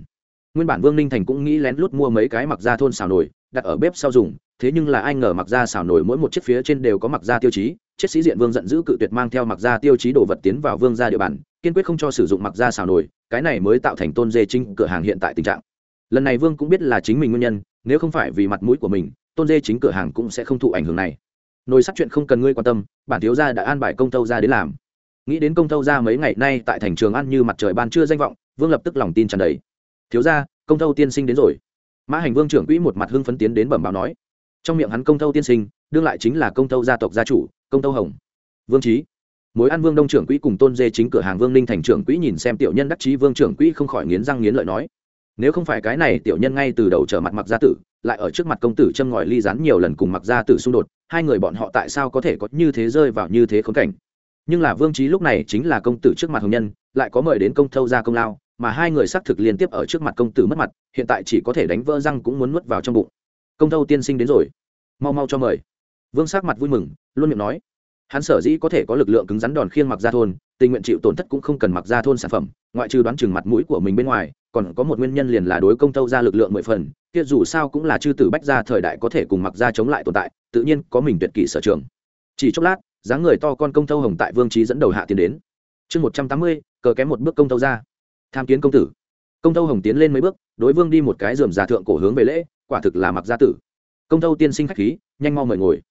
Speaker 1: Nguyên bản vương ninh thành cũng nghĩ lén lút mua mấy cái mặc ra thôn xào nổi, đặt ở bếp sau dùng thế nhưng là ai ngờ mặc ra xào nổi mỗi một chiếc phía trên đều có mặc ra tiêu chí chết sĩ diện vương giận dữ cự tuyệt mang theo mặc ra tiêu chí đồ vật tiến vào vương ra địa bàn kiên quyết không cho sử dụng mặc ra xào nổi, cái này mới tạo thành tôn dê chính cửa hàng hiện tại tình trạng. Lần này vương cũng biết là chính mình nguyên nhân nếu không phải vì mặt mũi của mình tôn dê chính cửa hàng cũng sẽ không thụ ảnh hưởng này. Nồi sắt chuyện không cần ngươi quan tâm, bản thiếu gia đã an bài công tâu ra đến làm. Nghĩ đến công tâu ra mấy ngày nay tại thành trường ăn như mặt trời ban chưa danh vọng, vương lập tức lòng tin tràn đầy. Thiếu gia, công tâu tiên sinh đến rồi. Mã hành vương trưởng quỹ một mặt hưng phấn tiến đến bẩm báo nói. Trong miệng hắn công tâu tiên sinh, đương lại chính là công tâu gia tộc gia chủ, công tâu hồng. Vương trí. Mối ăn vương đông trưởng quỹ cùng tôn dê chính cửa hàng vương ninh thành trưởng quỹ nhìn xem tiểu nhân đắc chí, vương trưởng quỹ không khỏi nghiến răng nghiến lợi nói. Nếu không phải cái này tiểu nhân ngay từ đầu trở mặt mặc gia tử lại ở trước mặt công tử châm ngòi ly rán nhiều lần cùng mặc gia tử xung đột, hai người bọn họ tại sao có thể có như thế rơi vào như thế khốn cảnh? Nhưng là vương trí lúc này chính là công tử trước mặt hồng nhân, lại có mời đến công thâu ra công lao, mà hai người xác thực liên tiếp ở trước mặt công tử mất mặt, hiện tại chỉ có thể đánh vỡ răng cũng muốn nuốt vào trong bụng. Công thâu tiên sinh đến rồi. Mau mau cho mời. Vương sắc mặt vui mừng, luôn miệng nói. Hắn sở dĩ có thể có lực lượng cứng rắn đòn khiên mặc ra thôn, tình nguyện chịu tổn thất cũng không cần mặc ra thôn sản phẩm, ngoại trừ đoán chừng mặt mũi của mình bên ngoài, còn có một nguyên nhân liền là đối công tâu ra lực lượng mười phần kia dù sao cũng là chư tử bách gia thời đại có thể cùng mặc gia chống lại tồn tại, tự nhiên có mình tuyệt kỷ sở trường. Chỉ chốc lát, dáng người to con công thâu hồng tại vương trí dẫn đầu hạ tiến đến. Chương một trăm tám mươi, cờ kém một bước công thâu ra. Tham kiến công tử. Công thâu hồng tiến lên mấy bước, đối vương đi một cái dườm già thượng cổ hướng về lễ, quả thực là mặc gia tử. Công thâu tiên sinh khách khí, nhanh mau mời ngồi.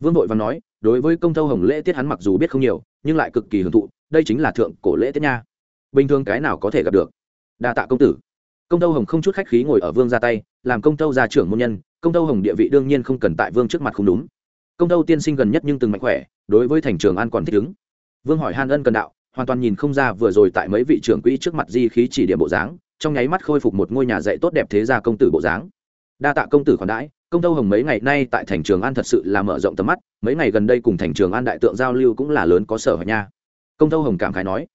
Speaker 1: Vương vội và nói, đối với công thâu hồng lễ tiết hắn mặc dù biết không nhiều, nhưng lại cực kỳ hưởng thụ, đây chính là thượng cổ lễ tiết nha. Bình thường cái nào có thể gặp được? Đa tạ công tử. Công thâu hồng không chút khách khí ngồi ở vương ra tay làm công tâu gia trưởng môn nhân, công tâu hồng địa vị đương nhiên không cần tại vương trước mặt không đúng. Công tâu tiên sinh gần nhất nhưng từng mạnh khỏe, đối với thành trường an còn thích ứng. Vương hỏi han ân cần đạo, hoàn toàn nhìn không ra vừa rồi tại mấy vị trưởng quỹ trước mặt di khí chỉ điểm bộ dáng, trong nháy mắt khôi phục một ngôi nhà dạy tốt đẹp thế gia công tử bộ dáng. Đa tạ công tử khoản đãi, công tâu hồng mấy ngày nay tại thành trường an thật sự là mở rộng tầm mắt, mấy ngày gần đây cùng thành trường an đại tượng giao lưu cũng là lớn có sở hở nha. Công tâu hồng cảm khái nói,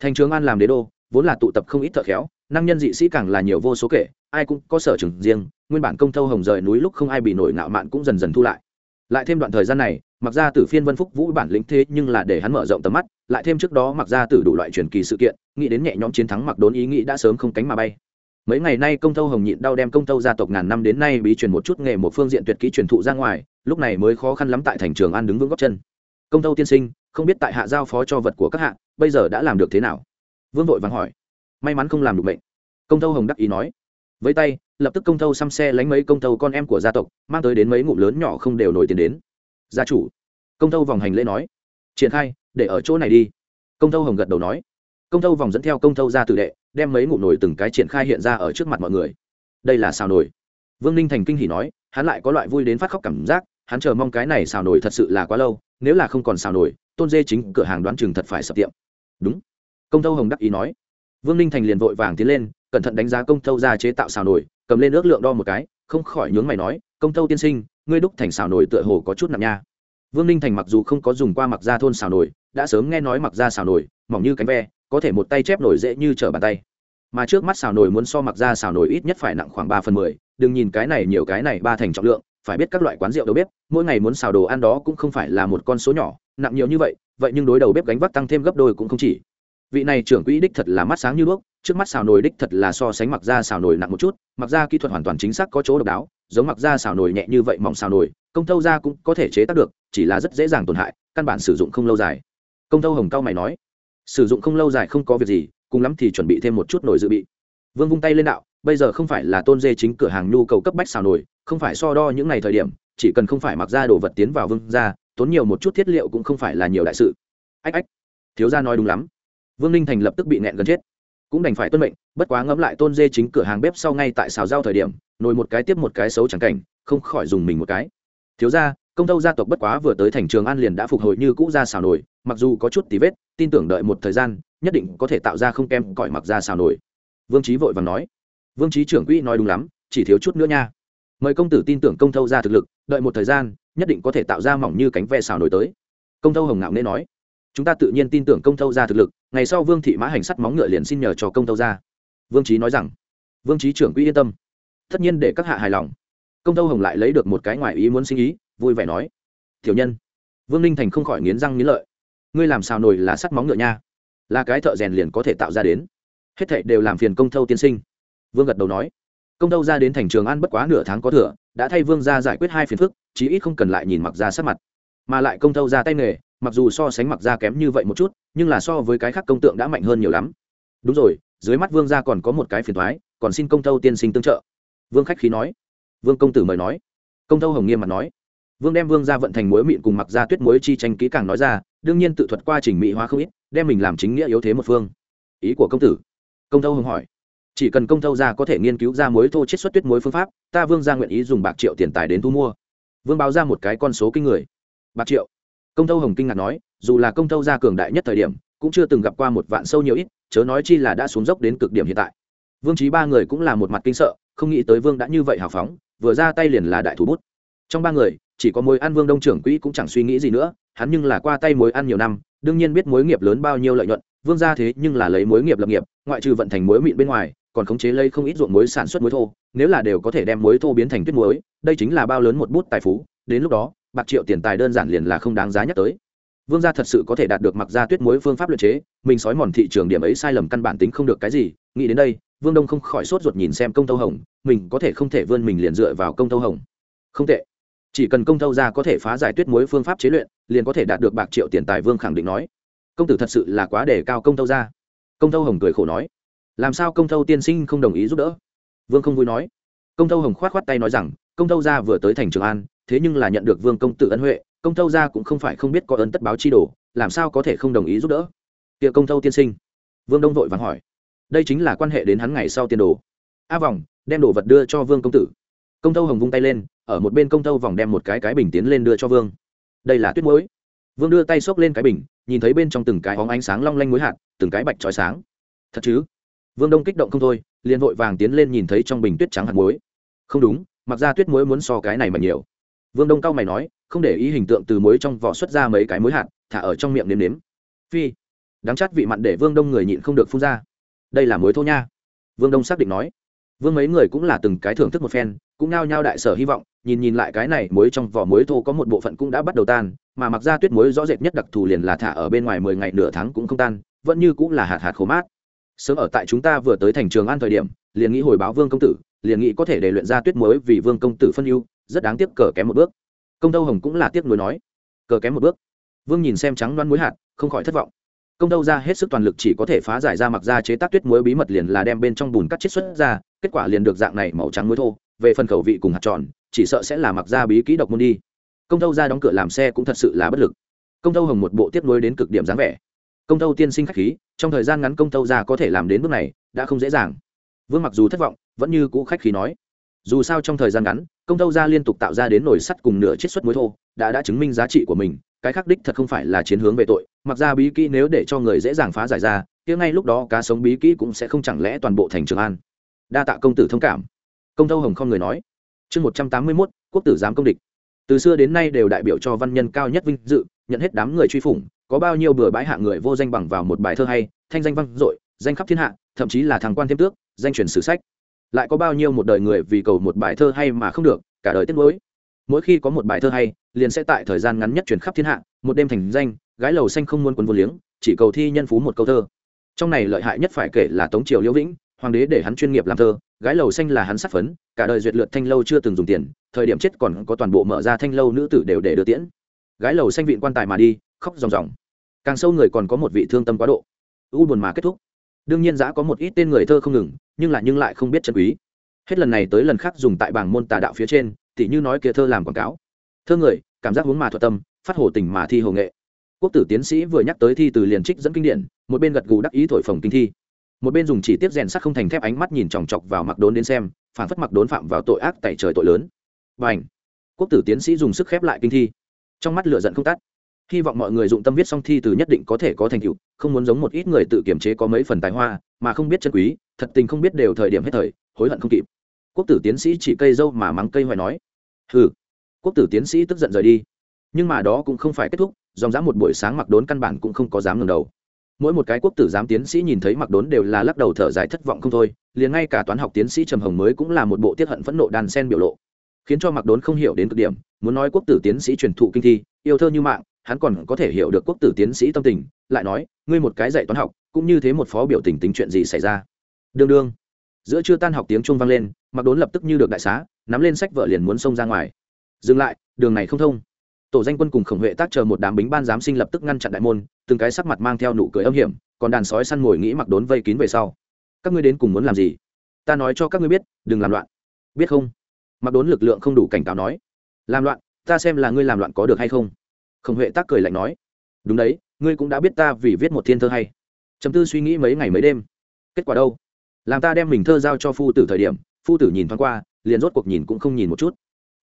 Speaker 1: thành trường an làm đế đô, vốn là tụ tập không ít thợ khéo năng nhân dị sĩ càng là nhiều vô số kể, ai cũng có sở trường riêng, nguyên bản công thâu hồng rời núi lúc không ai bị nổi ngạo mạn cũng dần dần thu lại. Lại thêm đoạn thời gian này mặc ra tử phiên vân phúc vũ bản lĩnh thế nhưng là để hắn mở rộng tầm mắt, lại thêm trước đó mặc ra tử đủ loại truyền kỳ sự kiện, nghĩ đến nhẹ nhõm chiến thắng mặc đốn ý nghĩ đã sớm không cánh mà bay. Mấy ngày nay công thâu hồng nhịn đau đem công thâu gia tộc ngàn năm đến nay bí truyền một chút nghề một phương diện tuyệt kỹ truyền thụ ra ngoài, lúc này mới khó khăn lắm tại thành trường an đứng vững góc chân. Công thâu tiên sinh, không biết tại hạ giao phó cho vật của các hạ, bây giờ đã làm được thế nào? Vương vội vàng hỏi may mắn không làm được bệnh công tâu hồng đắc ý nói. Với tay, lập tức công tâu xăm xe lánh mấy công tâu con em của gia tộc, mang tới đến mấy ngụm lớn nhỏ không đều nổi tiền đến. Gia chủ. Công tâu vòng hành lễ nói. Triển khai, để ở chỗ này đi. Công tâu hồng gật đầu nói. Công tâu vòng dẫn theo công tâu ra tự đệ, đem mấy ngụm nổi từng cái triển khai hiện ra ở trước mặt mọi người. Đây là xào nổi. Vương ninh thành kinh hỉ nói, hắn lại có loại vui đến phát khóc cảm giác, hắn chờ mong cái này xào nổi thật sự là quá lâu, nếu là không còn xào nổi, tôn dê chính cửa hàng đoán chừng thật phải sập tiệm. Đúng. Công tâu hồng đắc ý nói vương ninh thành liền vội vàng tiến lên, cẩn thận đánh giá công thâu ra chế tạo xào nổi cầm lên ước lượng đo một cái, không khỏi nhướng mày nói, công thâu tiên sinh, ngươi đúc thành xào nổi tựa hồ có chút nặng nha. Vương ninh thành mặc dù không có dùng qua mặc da thôn xào nổi đã sớm nghe nói mặc da xào nổi mỏng như cánh ve, có thể một tay chép nổi dễ như trở bàn tay. Mà trước mắt xào nổi muốn so mặc da xào nổi ít nhất phải nặng khoảng ba phần mười, đừng nhìn cái này nhiều cái này ba thành trọng lượng, phải biết các loại quán rượu đầu bếp, mỗi ngày muốn xào đồ ăn đó cũng không phải là một con số nhỏ, nặng nhiều như vậy vậy nhưng đối đầu bếp gánh vác tăng thêm gấp đôi cũng không chỉ vị này trưởng quỹ đích thật là mắt sáng như đuốc, trước mắt xào nồi đích thật là so sánh mặc ra xào nồi nặng một chút, mặc ra kỹ thuật hoàn toàn chính xác có chỗ độc đáo, giống mặc ra xào nồi nhẹ như vậy mỏng xào nồi, công thâu ra cũng có thể chế tác được, chỉ là rất dễ dàng tổn hại, căn bản sử dụng không lâu dài. Công thâu hồng cao mày nói, sử dụng không lâu dài không có việc gì, cùng lắm thì chuẩn bị thêm một chút nồi dự bị. Vương vung tay lên đạo, bây giờ không phải là tôn dê chính cửa hàng nhu cầu cấp bách xào nồi, không phải so đo những ngày thời điểm, chỉ cần không phải mặc ra đồ vật tiến vào vương ra tốn nhiều một chút thiết liệu cũng không phải là nhiều đại sự. Ách ách, thiếu gia nói đúng lắm vương ninh thành lập tức bị nẹn gần chết. Cũng đành phải tuân mệnh, bất quá ngẫm lại tôn dê chính cửa hàng bếp sau ngay tại xào rau thời điểm, nồi một cái tiếp một cái xấu chẳng cảnh, không khỏi dùng mình một cái. Thiếu ra công tâu gia tộc bất quá vừa tới thành trường an liền đã phục hồi như cũ ra xào nồi, mặc dù có chút tí vết, tin tưởng đợi một thời gian, nhất định có thể tạo ra không kem cõi mặc ra xào nồi. Vương trí vội và nói. Vương trí trưởng quỹ nói đúng lắm, chỉ thiếu chút nữa nha. Mời công tử tin tưởng công tâu ra thực lực, đợi một thời gian, nhất định có thể tạo ra mỏng như cánh ve xào nồi tới. Công tâu hồng ngạo nên nói chúng ta tự nhiên tin tưởng công thâu ra thực lực, ngày sau vương thị mã hành sắt móng ngựa liền xin nhờ cho công thâu ra vương trí nói rằng. Vương trí trưởng quỹ yên tâm. Tất nhiên để các hạ hài lòng. Công thâu hồng lại lấy được một cái ngoài ý muốn sinh ý, vui vẻ nói. Thiểu nhân. Vương ninh thành không khỏi nghiến răng nghiến lợi. Ngươi làm sao nổi là sắt móng ngựa nha? Là cái thợ rèn liền có thể tạo ra đến. Hết thệ đều làm phiền công thâu tiên sinh. Vương gật đầu nói. Công thâu ra đến thành trường ăn bất quá nửa tháng có thừa, đã thay vương ra giải quyết hai phiền phức, chí ít không cần lại nhìn mặc ra sát mặt. Mà lại công thâu ra tay nghề mặc dù so sánh mặc ra kém như vậy một chút, nhưng là so với cái khác công tượng đã mạnh hơn nhiều lắm. Đúng rồi, dưới mắt vương gia còn có một cái phiền thoái, còn xin công tâu tiên sinh tương trợ. Vương khách khí nói. Vương công tử mời nói. Công tâu hồng nghiêm mặt nói. Vương đem vương gia vận thành muối mịn cùng mặc ra tuyết muối chi tranh kỹ càng nói ra, đương nhiên tự thuật qua trình mỹ hóa không ít, đem mình làm chính nghĩa yếu thế một phương. Ý của công tử? Công tâu hồng hỏi. Chỉ cần công tâu gia có thể nghiên cứu ra muối thô chiết xuất tuyết muối phương pháp, ta vương gia nguyện ý dùng bạc triệu tiền tài đến thu mua. Vương báo ra một cái con số kinh người. Bạc triệu công tâu hồng kinh ngạc nói, dù là công thâu gia cường đại nhất thời điểm, cũng chưa từng gặp qua một vạn sâu nhiều ít, chớ nói chi là đã xuống dốc đến cực điểm hiện tại. Vương trí ba người cũng là một mặt kinh sợ, không nghĩ tới vương đã như vậy hào phóng, vừa ra tay liền là đại thủ bút. Trong ba người, chỉ có mối ăn vương đông trưởng quỹ cũng chẳng suy nghĩ gì nữa, hắn nhưng là qua tay mối ăn nhiều năm, đương nhiên biết mối nghiệp lớn bao nhiêu lợi nhuận, vương ra thế nhưng là lấy mối nghiệp lập nghiệp, ngoại trừ vận thành mối mịn bên ngoài, còn khống chế lấy không ít ruộng muối sản xuất muối thô, nếu là đều có thể đem muối thô biến thành tuyết muối đây chính là bao lớn một bút tài phú, đến lúc đó bạc triệu tiền tài đơn giản liền là không đáng giá nhắc tới. Vương gia thật sự có thể đạt được mặc ra tuyết muối phương pháp luyện chế, mình sói mòn thị trường điểm ấy sai lầm căn bản tính không được cái gì, nghĩ đến đây, vương đông không khỏi sốt ruột nhìn xem công tâu hồng, mình có thể không thể vươn mình liền dựa vào công tâu hồng. Không tệ. Chỉ cần công tâu ra có thể phá giải tuyết muối phương pháp chế luyện, liền có thể đạt được bạc triệu tiền tài vương khẳng định nói. Công tử thật sự là quá đề cao công tâu ra công tâu hồng cười khổ nói. Làm sao công tâu tiên sinh không đồng ý giúp đỡ? Vương không vui nói. Công tâu hồng k h o á t k h o á t tay nói rằng, công tâu ra vừa tới thành trường an thế nhưng là nhận được vương công tử ân huệ, công tâu ra cũng không phải không biết có ơn tất báo chi đồ, làm sao có thể không đồng ý giúp đỡ? Tiệ công tâu tiên sinh. Vương đông vội vàng hỏi. Đây chính là quan hệ đến hắn ngày sau tiền đồ. A vòng, đem đồ vật đưa cho vương công tử. Công tâu hồng vung tay lên, ở một bên công tâu vòng đem một cái cái bình tiến lên đưa cho vương. Đây là tuyết muối. Vương đưa tay xốc lên cái bình, nhìn thấy bên trong từng cái hóng ánh sáng long lanh muối hạt, từng cái bạch trói sáng. Thật chứ? Vương đông kích động không thôi, liền vội vàng tiến lên nhìn thấy trong bình tuyết trắng hạt muối. Không đúng, mặc ra tuyết muối muốn so cái này mà nhiều vương đông cao mày nói, không để ý hình tượng từ muối trong vỏ xuất ra mấy cái muối hạt, thả ở trong miệng nếm nếm. Phi đáng chát vị mặn để vương đông người nhịn không được phun ra. Đây là muối thô nha. Vương đông xác định nói. Vương mấy người cũng là từng cái thưởng thức một phen, cũng nao nhao đại sở hy vọng, nhìn nhìn lại cái này muối trong vỏ muối thô có một bộ phận cũng đã bắt đầu tan, mà mặc ra tuyết muối rõ rệt nhất đặc thù liền là thả ở bên ngoài mười ngày nửa tháng cũng không tan, vẫn như cũng là hạt hạt khô mát. Sớm ở tại chúng ta vừa tới thành trường an thời điểm, liền nghĩ hồi báo vương công tử, liền nghĩ có thể để luyện ra tuyết muối vì vương công tử phân ưu rất đáng tiếc cờ kém một bước. Công tâu hồng cũng là tiếc nuối nói, cờ kém một bước. Vương nhìn xem trắng đoán muối hạt, không khỏi thất vọng. Công tâu ra hết sức toàn lực chỉ có thể phá giải ra mặc ra chế tác tuyết muối bí mật liền là đem bên trong bùn cắt chiết xuất ra, kết quả liền được dạng này màu trắng muối thô, về phần khẩu vị cùng hạt tròn, chỉ sợ sẽ là mặc ra bí kỹ độc môn đi. Công tâu ra đóng cửa làm xe cũng thật sự là bất lực. Công tâu hồng một bộ tiếp nối đến cực điểm dáng vẻ. Công tâu tiên sinh khách khí, trong thời gian ngắn công tâu ra có thể làm đến bước này, đã không dễ dàng. Vương mặc dù thất vọng, vẫn như cũ khách khí nói dù sao trong thời gian ngắn, công tâu ra liên tục tạo ra đến nồi sắt cùng nửa chiết xuất muối thô, đã đã chứng minh giá trị của mình, cái khắc đích thật không phải là chiến hướng về tội, mặc ra bí kỹ nếu để cho người dễ dàng phá giải ra tiếng ngay lúc đó cá sống bí kỹ cũng sẽ không chẳng lẽ toàn bộ thành trường an. Đa tạ công tử thông cảm. Công tâu hồng không người nói. Chương một trăm tám mươi mốt, quốc tử giám công địch. Từ xưa đến nay đều đại biểu cho văn nhân cao nhất vinh dự, nhận hết đám người truy phủng, có bao nhiêu bừa bãi hạ người vô danh bằng vào một bài thơ hay, thanh danh văn dội, danh khắp thiên hạ, thậm chí là thằng quan thêm tước, danh truyền sử sách lại có bao nhiêu một đời người vì cầu một bài thơ hay mà không được, cả đời tiếc nuối. Mỗi khi có một bài thơ hay, liền sẽ tại thời gian ngắn nhất truyền khắp thiên hạ, một đêm thành danh, gái lầu xanh không muốn quần vô liếng, chỉ cầu thi nhân phú một câu thơ. Trong này lợi hại nhất phải kể là tống triều liễu vĩnh, hoàng đế để hắn chuyên nghiệp làm thơ, gái lầu xanh là hắn sát phấn, cả đời duyệt lượt thanh lâu chưa từng dùng tiền, thời điểm chết còn có toàn bộ mở ra thanh lâu nữ tử đều để đưa tiễn. Gái lầu xanh vịn quan tài mà đi, khóc ròng ròng. Càng sâu người còn có một vị thương tâm quá độ. U buồn mà kết thúc đương nhiên giã có một ít tên người thơ không ngừng, nhưng lại nhưng lại không biết chân quý. Hết lần này tới lần khác dùng tại bảng môn tà đạo phía trên, tỉ như nói kia thơ làm quảng cáo. Thơ người, cảm giác hướng mà thuật tâm, phát hồ tình mà thi hồ nghệ. Quốc tử tiến sĩ vừa nhắc tới thi từ liền trích dẫn kinh điển, một bên gật gù đắc ý thổi phồng kinh thi. Một bên dùng chỉ tiếp rèn sắt không thành thép ánh mắt nhìn chòng chọc vào mặc đốn đến xem, phản phất mặc đốn phạm vào tội ác tại trời tội lớn. Và ảnh quốc tử tiến sĩ dùng sức khép lại kinh thi. Trong mắt lửa giận không tắt hy vọng mọi người dụng tâm viết xong thi từ nhất định có thể có thành tựu, không muốn giống một ít người tự kiểm chế có mấy phần tài hoa, mà không biết chân quý, thật tình không biết đều thời điểm hết thời, hối hận không kịp. Quốc tử tiến sĩ chỉ cây dâu mà mắng cây hoài nói. Hừ, quốc tử tiến sĩ tức giận rời đi. Nhưng mà đó cũng không phải kết thúc, dòng dã một buổi sáng mặc đốn căn bản cũng không có dám ngừng đầu. Mỗi một cái quốc tử giám tiến sĩ nhìn thấy mặc đốn đều là lắc đầu thở dài thất vọng không thôi, liền ngay cả toán học tiến sĩ trầm hồng mới cũng là một bộ tiết hận phẫn nộ đàn sen biểu lộ. Khiến cho mặc đốn không hiểu đến cực điểm, muốn nói quốc tử tiến sĩ truyền thụ kinh thi, yêu thơ như mạng hắn còn có thể hiểu được quốc tử tiến sĩ tâm tình, lại nói, ngươi một cái dạy toán học, cũng như thế một phó biểu tình tính chuyện gì xảy ra? Đương đương. Giữa chưa tan học tiếng trung vang lên mặc đốn lập tức như được đại xá, nắm lên sách vợ liền muốn xông ra ngoài. Dừng lại, đường này không thông. Tổ danh quân cùng khổng huệ tác chờ một đám bính ban giám sinh lập tức ngăn chặn đại môn, từng cái sắc mặt mang theo nụ cười âm hiểm, còn đàn sói săn ngồi nghĩ mặc đốn vây kín về sau. Các ngươi đến cùng muốn làm gì? Ta nói cho các ngươi biết, đừng làm loạn. Biết không? Mặc đốn lực lượng không đủ cảnh cáo nói. Làm loạn, ta xem là ngươi làm loạn có được hay không? Khổng huệ tác cười lạnh nói, đúng đấy, ngươi cũng đã biết ta vì viết một thiên thơ hay. Chấm tư suy nghĩ mấy ngày mấy đêm. Kết quả đâu? Làm ta đem mình thơ giao cho phu tử thời điểm, phu tử nhìn thoáng qua, liền rốt cuộc nhìn cũng không nhìn một chút.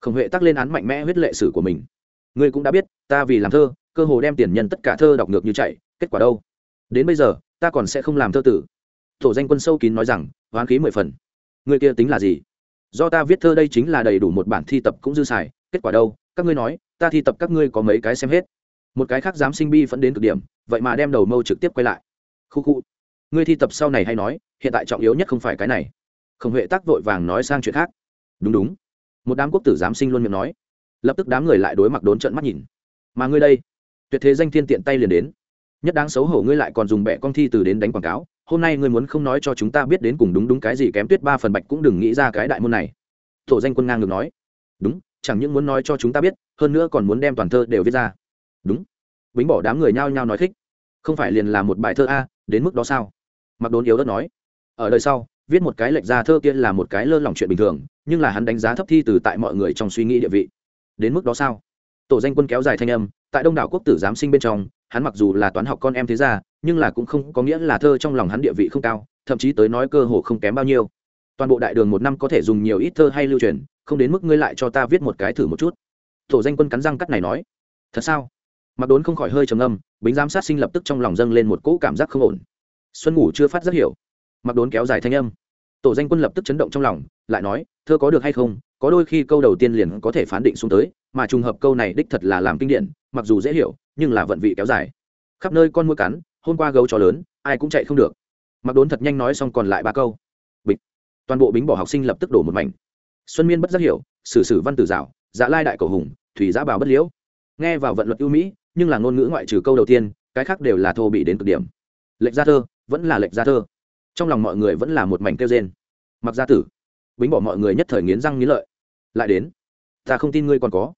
Speaker 1: Khổng huệ tắc lên án mạnh mẽ huyết lệ sử của mình. Ngươi cũng đã biết, ta vì làm thơ, cơ hồ đem tiền nhân tất cả thơ đọc ngược như chạy, kết quả đâu? Đến bây giờ, ta còn sẽ không làm thơ tử. Tổ danh quân sâu kín nói rằng, hoán khí mười phần. Người kia tính là gì? Do ta viết thơ đây chính là đầy đủ một bản thi tập cũng dư xài, kết quả đâu? Các ngươi nói ta thi tập các ngươi có mấy cái xem hết. Một cái khác dám sinh bi vẫn đến cực điểm, vậy mà đem đầu mâu trực tiếp quay lại. Khu khu. Ngươi thi tập sau này hay nói, hiện tại trọng yếu nhất không phải cái này. Không huệ tác vội vàng nói sang chuyện khác. Đúng đúng. Một đám quốc tử giám sinh luôn miệng nói. Lập tức đám người lại đối mặt đốn trận mắt nhìn. Mà ngươi đây, tuyệt thế danh thiên tiện tay liền đến. Nhất đáng xấu hổ ngươi lại còn dùng bẻ con thi từ đến đánh quảng cáo. Hôm nay ngươi muốn không nói cho chúng ta biết đến cùng đúng đúng cái gì kém tuyết ba phần bạch cũng đừng nghĩ ra cái đại môn này. Tổ danh quân ngang ngược nói. Đúng chẳng những muốn nói cho chúng ta biết, hơn nữa còn muốn đem toàn thơ đều viết ra. Đúng. Bính bỏ đám người nhao nhao nói thích không phải liền là một bài thơ a, đến mức đó sao? Mặc đốn yếu đất nói. Ở đời sau, viết một cái lệch ra thơ kia là một cái lơ lỏng chuyện bình thường, nhưng là hắn đánh giá thấp thi từ tại mọi người trong suy nghĩ địa vị. Đến mức đó sao? Tổ danh quân kéo dài thanh âm, tại đông đảo quốc tử giám sinh bên trong, hắn mặc dù là toán học con em thế ra nhưng là cũng không có nghĩa là thơ trong lòng hắn địa vị không cao, thậm chí tới nói cơ hồ không kém bao nhiêu. Toàn bộ đại đường một năm có thể dùng nhiều ít thơ hay lưu truyền không đến mức ngươi lại cho ta viết một cái thử một chút. Tổ danh quân cắn răng cắt này nói. Thật sao? Mặc đốn không khỏi hơi trầm âm bính giám sát sinh lập tức trong lòng dâng lên một cỗ cảm giác không ổn. Xuân ngủ chưa phát rất hiểu. Mặc đốn kéo dài thanh âm. Tổ danh quân lập tức chấn động trong lòng, lại nói thơ có được hay không? Có đôi khi câu đầu tiên liền có thể phán định xuống tới, mà trùng hợp câu này đích thật là làm kinh điển, mặc dù dễ hiểu, nhưng là vận vị kéo dài. Khắp nơi con mua cắn, hôm qua gấu chó lớn, ai cũng chạy không được. Mặc đốn thật nhanh nói xong còn lại ba câu. Bịch. Toàn bộ bính bỏ học sinh lập tức đổ một mảnh xuân miên bất giác hiểu, sử sử văn tử dạo dạ lai đại cầu hùng, thủy giã bảo bất liễu. Nghe vào vận luật ưu mỹ, nhưng là ngôn ngữ ngoại trừ câu đầu tiên, cái khác đều là thô bị đến cực điểm. Lệnh gia thơ, vẫn là lệnh gia thơ. Trong lòng mọi người vẫn là một mảnh kêu rên. Mặc gia tử, bính bỏ mọi người nhất thời nghiến răng nghiến lợi. Lại đến, ta không tin ngươi còn có.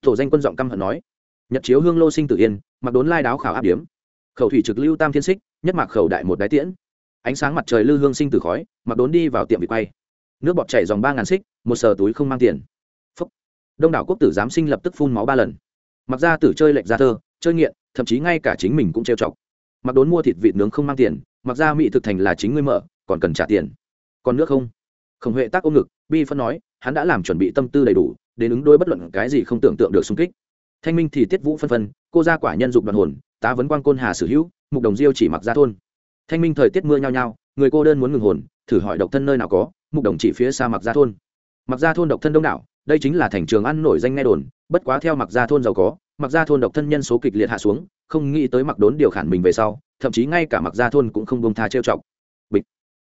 Speaker 1: Tổ danh quân giọng căm hận nói. Nhật chiếu hương lô sinh tử yên, mặc đốn lai đáo khảo áp điếm. Khẩu thủy trực lưu tam thiên xích, nhất mạc khẩu đại một đái tiễn. Ánh sáng mặt trời lư hương sinh tử khói, mặc đốn đi vào tiệm bị quay nước bọt chảy dòng ba ngàn xích, một sờ túi không mang tiền. Phúc. đông đảo quốc tử giám sinh lập tức phun máu ba lần. Mặc ra tử chơi lệch ra thơ, chơi nghiện, thậm chí ngay cả chính mình cũng trêu chọc. Mặc đốn mua thịt vịt nướng không mang tiền, mặc ra mỹ thực thành là chính ngươi mở, còn cần trả tiền. Còn nước không? Khổng huệ tác ôm ngực, bi phân nói, hắn đã làm chuẩn bị tâm tư đầy đủ, đến ứng đôi bất luận cái gì không tưởng tượng được xung kích. Thanh minh thì tiết vũ phân phân, cô ra quả nhân dục đoàn hồn, tá vấn quan côn hà sở hữu, mục đồng diêu chỉ mặc ra thôn. Thanh minh thời tiết mưa nhao nhao, người cô đơn muốn ngừng hồn, thử hỏi độc thân nơi nào có mục đồng chỉ phía xa mặc gia thôn. Mặc gia thôn độc thân đông đảo, đây chính là thành trường ăn nổi danh nghe đồn, bất quá theo mặc gia thôn giàu có mặc gia thôn độc thân nhân số kịch liệt hạ xuống, không nghĩ tới mặc đốn điều khản mình về sau, thậm chí ngay cả mặc gia thôn cũng không bông tha trêu chọc. Bịch,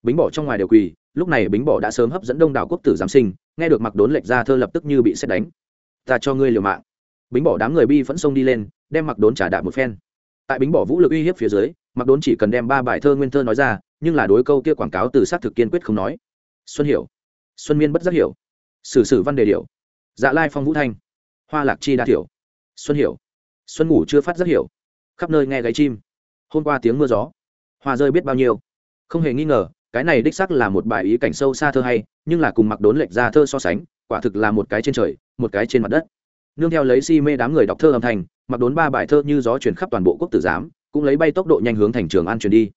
Speaker 1: bính bỏ trong ngoài đều quỳ, lúc này bính bỏ đã sớm hấp dẫn đông đảo quốc tử giám sinh, nghe được mặc đốn lệch ra thơ lập tức như bị xét đánh. Ta cho ngươi liều mạng. Bính bỏ đám người bi vẫn xông đi lên, đem mặc đốn trả đạp một phen. Tại bính bỏ vũ lực uy hiếp phía dưới mặc đốn chỉ cần đem ba bài thơ nguyên thơ nói ra, nhưng là đối câu kia quảng cáo từ s á t thực kiên quyết không nói xuân hiểu. Xuân miên bất giác hiểu. Sử sử văn đề điệu dạ lai phong vũ thanh. Hoa lạc chi đa thiểu. Xuân hiểu. Xuân ngủ chưa phát rất hiểu. Khắp nơi nghe gáy chim. Hôm qua tiếng mưa gió. Hoa rơi biết bao nhiêu. Không hề nghi ngờ, cái này đích sắc là một bài ý cảnh sâu xa thơ hay, nhưng là cùng mặc đốn lệch ra thơ so sánh, quả thực là một cái trên trời, một cái trên mặt đất. Nương theo lấy si mê đám người đọc thơ âm thanh, mặc đốn ba bài thơ như gió chuyển khắp toàn bộ quốc tử giám, cũng lấy bay tốc độ nhanh hướng thành trường an truyền đi.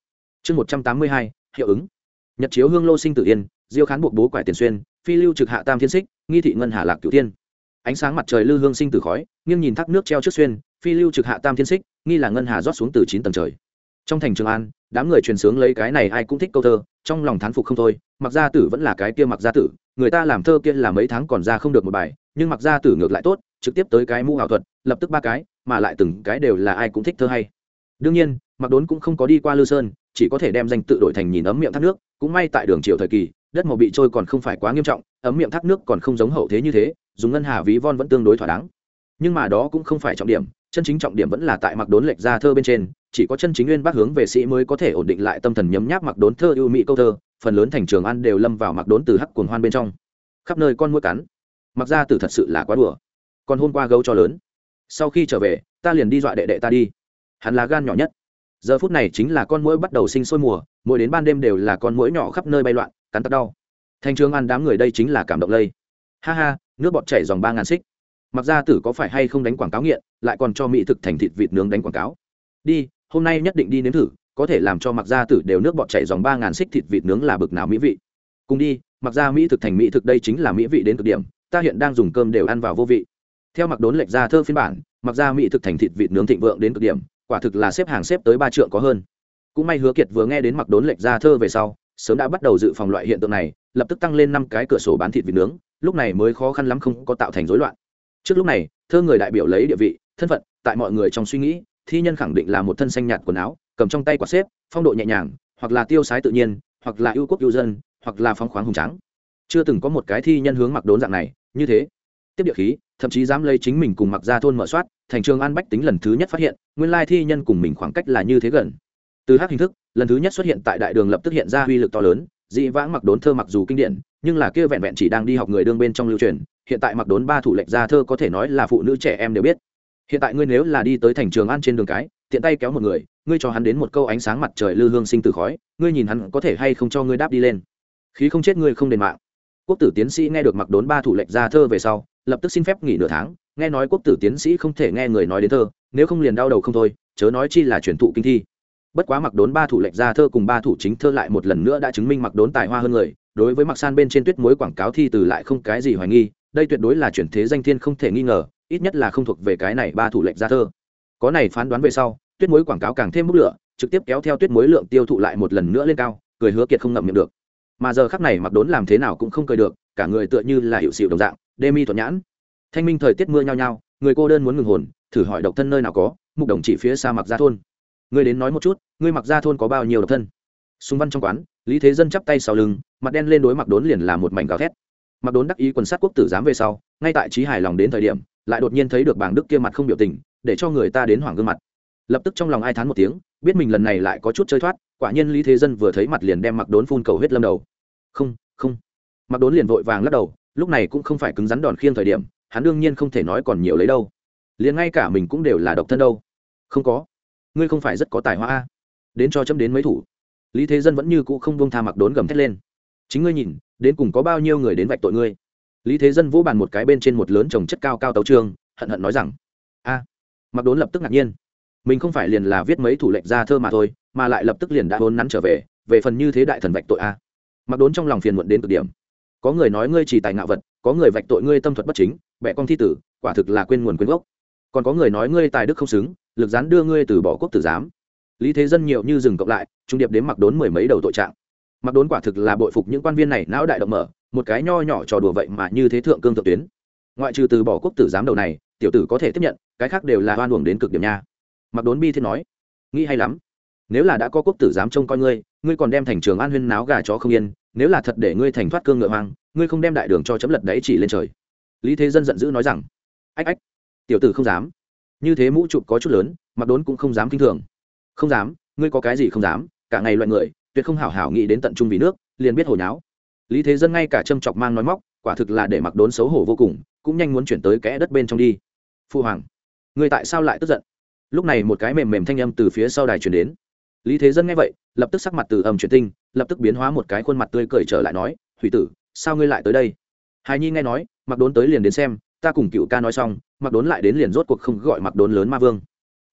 Speaker 1: Chương một trăm tám mươi hai, hiệu ứng. Nhật chiếu hương lô sinh tử yên diêu khán buộc bố quải tiền xuyên, phi lưu trực hạ tam thiên xích, nghi thị ngân hà lạc cửu tiên ánh sáng mặt trời lư hương sinh từ khói, nghiêng nhìn thác nước treo trước xuyên, phi lưu trực hạ tam thiên xích, nghi là ngân hà rót xuống từ chín tầng trời. Trong thành trường an, đám người truyền sướng lấy cái này ai cũng thích câu thơ, trong lòng thán phục không thôi, mặc gia tử vẫn là cái kia mặc gia tử, người ta làm thơ kia là mấy tháng còn ra không được một bài, nhưng mặc gia tử ngược lại tốt, trực tiếp tới cái mũ ảo thuật, lập tức ba cái, mà lại từng cái đều là ai cũng thích thơ hay. Đương nhiên mặc đốn cũng không có đi qua lư sơn, chỉ có thể đem danh tự đổi thành nhìn ấm miệng thác nước, cũng may tại đường triều thời kỳ đất màu bị trôi còn không phải quá nghiêm trọng, ấm miệng thác nước còn không giống hậu thế như thế, dùng ngân hà ví von vẫn tương đối thỏa đáng. Nhưng mà đó cũng không phải trọng điểm, chân chính trọng điểm vẫn là tại mặc đốn lệch ra thơ bên trên, chỉ có chân chính nguyên bác hướng về sĩ mới có thể ổn định lại tâm thần nhấm nháp mặc đốn thơ ưu mỹ câu thơ, phần lớn thành trường ăn đều lâm vào mặc đốn từ hắc cuồng hoan bên trong. Khắp nơi con mũi cắn. Mặc ra từ thật sự là quá đùa. Còn hôm qua gấu cho lớn. Sau khi trở về, ta liền đi dọa đệ đệ ta đi. Hắn là gan nhỏ nhất. Giờ phút này chính là con mũi bắt đầu sinh sôi mùa, mỗi đến ban đêm đều là con mũi nhỏ khắp nơi bay loạn cắn tắt đau. Thành Trương ăn đám người đây chính là cảm động lây. Ha ha, nước bọt chảy dòng ba ngàn xích. Mặc ra tử có phải hay không đánh quảng cáo nghiện, lại còn cho mỹ thực thành thịt vịt nướng đánh quảng cáo. Đi, hôm nay nhất định đi nếm thử, có thể làm cho mặc ra tử đều nước bọt chảy dòng ba ngàn xích thịt vịt nướng là bực nào mỹ vị. Cùng đi, mặc ra mỹ thực thành mỹ thực đây chính là mỹ vị đến cực điểm, ta hiện đang dùng cơm đều ăn vào vô vị. Theo mặc đốn lệch ra thơ phiên bản, mặc ra mỹ thực thành thịt vịt nướng thịnh vượng đến cực điểm, quả thực là xếp hàng xếp tới ba trượng có hơn. Cũng may hứa kiệt vừa nghe đến mặc đốn lệch ra thơ về sau sớm đã bắt đầu dự phòng loại hiện tượng này, lập tức tăng lên năm cái cửa sổ bán thịt vịt nướng, lúc này mới khó khăn lắm không có tạo thành rối loạn. Trước lúc này, thơ người đại biểu lấy địa vị, thân phận, tại mọi người trong suy nghĩ, thi nhân khẳng định là một thân xanh nhạt quần áo, cầm trong tay quả xếp, phong độ nhẹ nhàng, hoặc là tiêu sái tự nhiên, hoặc là ưu quốc ưu dân, hoặc là phong khoáng hùng trắng chưa từng có một cái thi nhân hướng mặc đốn dạng này, như thế. Tiếp địa khí, thậm chí dám lấy chính mình cùng mặc ra thôn mở soát, thành trường an bách tính lần thứ nhất phát hiện, nguyên lai thi nhân cùng mình khoảng cách là như thế gần từ hát hình thức, lần thứ nhất xuất hiện tại đại đường lập tức hiện ra uy lực to lớn, dị vãng mặc đốn thơ mặc dù kinh điển, nhưng là kia vẹn vẹn chỉ đang đi học người đương bên trong lưu truyền, hiện tại mặc đốn ba thủ lệnh ra thơ có thể nói là phụ nữ trẻ em đều biết. Hiện tại ngươi nếu là đi tới thành trường ăn trên đường cái, tiện tay kéo một người, ngươi cho hắn đến một câu ánh sáng mặt trời lư hương sinh từ khói, ngươi nhìn hắn có thể hay không cho ngươi đáp đi lên. Khí không chết ngươi không đền mạng. Quốc tử tiến sĩ nghe được mặc đốn ba thủ lệnh ra thơ về sau, lập tức xin phép nghỉ nửa tháng, nghe nói quốc tử tiến sĩ không thể nghe người nói đến thơ, nếu không liền đau đầu không thôi, chớ nói chi là truyền thụ kinh thi bất quá mặc đốn ba thủ lệnh ra thơ cùng ba thủ chính thơ lại một lần nữa đã chứng minh mặc đốn tài hoa hơn người, đối với mặc san bên trên tuyết mối quảng cáo thi từ lại không cái gì hoài nghi, đây tuyệt đối là chuyển thế danh thiên không thể nghi ngờ, ít nhất là không thuộc về cái này ba thủ lệnh ra thơ. Có này phán đoán về sau, tuyết mối quảng cáo càng thêm mức lửa, trực tiếp kéo theo tuyết mối lượng tiêu thụ lại một lần nữa lên cao, cười hứa kiệt không ngậm miệng được. Mà giờ khắc này mặc đốn làm thế nào cũng không cười được, cả người tựa như là hiệu xịu đồng dạng, đê mi thuận nhãn. Thanh minh thời tiết mưa nhao nhao, người cô đơn muốn ngừng hồn, thử hỏi độc thân nơi nào có, mục đồng chỉ phía xa mặc ra thôn ngươi đến nói một chút, ngươi mặc ra thôn có bao nhiêu độc thân? Xung văn trong quán, lý thế dân chắp tay sau lưng, mặt đen lên đối mặc đốn liền là một mảnh gào thét. Mặc đốn đắc ý quần sát quốc tử giám về sau, ngay tại trí hài lòng đến thời điểm, lại đột nhiên thấy được bảng đức kia mặt không biểu tình, để cho người ta đến hoảng gương mặt. Lập tức trong lòng ai thán một tiếng, biết mình lần này lại có chút chơi thoát, quả nhiên lý thế dân vừa thấy mặt liền đem mặc đốn phun cầu huyết lâm đầu. Không không. Mặc đốn liền vội vàng lắc đầu, lúc này cũng không phải cứng rắn đòn khiêng thời điểm, hắn đương nhiên không thể nói còn nhiều lấy đâu. Liền ngay cả mình cũng đều là độc thân đâu. Không có ngươi không phải rất có tài hoa a. Đến cho chấm đến mấy thủ. Lý thế dân vẫn như cũ không bông tha mặc đốn gầm thét lên. Chính ngươi nhìn, đến cùng có bao nhiêu người đến vạch tội ngươi? Lý thế dân vỗ bàn một cái bên trên một lớn trồng chất cao cao tấu trương, hận hận nói rằng, a. Mặc đốn lập tức ngạc nhiên. Mình không phải liền là viết mấy thủ lệnh ra thơ mà thôi, mà lại lập tức liền đã hôn nắn trở về về phần như thế đại thần vạch tội a. Mặc đốn trong lòng phiền muộn đến cực điểm. Có người nói ngươi chỉ tài ngạo vật, có người vạch tội ngươi tâm thuật bất chính vẽ con thi tử, quả thực là quên nguồn quên gốc còn có người nói ngươi tài đức không xứng, lực gián đưa ngươi từ bỏ quốc tử giám. Lý thế dân nhiều như dừng cộng lại, trung điệp đến mặc đốn mười mấy đầu tội trạng. Mặc đốn quả thực là bội phục những quan viên này, não đại động mở, một cái nho nhỏ trò đùa vậy mà như thế thượng cương thượng tuyến. Ngoại trừ từ bỏ quốc tử giám đầu này, tiểu tử có thể tiếp nhận, cái khác đều là hoan uổng đến cực điểm nha. Mặc đốn bi thiên nói, nghĩ hay lắm. Nếu là đã có quốc tử giám trông coi ngươi ngươi còn đem thành trường an huyên náo gà chó không yên, nếu là thật để ngươi thành thoát cương ngựa hoang, ngươi không đem đại đường cho chấm lật đấy chỉ lên trời. Lý thế dân giận dữ nói rằng, ách ách tiểu tử không dám. Như thế mũ chụp có chút lớn, mặc đốn cũng không dám kinh thường. Không dám, ngươi có cái gì không dám, cả ngày loại người, tuyệt không hảo hảo nghĩ đến tận trung vì nước, liền biết hồi nháo. Lý thế dân ngay cả châm chọc mang nói móc, quả thực là để mặc đốn xấu hổ vô cùng, cũng nhanh muốn chuyển tới kẽ đất bên trong đi. Phu hoàng người tại sao lại tức giận? Lúc này một cái mềm mềm thanh âm từ phía sau đài chuyển đến. Lý thế dân nghe vậy, lập tức sắc mặt từ ầm chuyển tinh, lập tức biến hóa một cái khuôn mặt tươi cười trở lại nói, thủy tử, sao ngươi lại tới đây? Hài nhi nghe nói, mặc đốn tới liền đến xem ta cùng cựu ca nói xong, mặc đốn lại đến liền rốt cuộc không gọi mặc đốn lớn ma vương.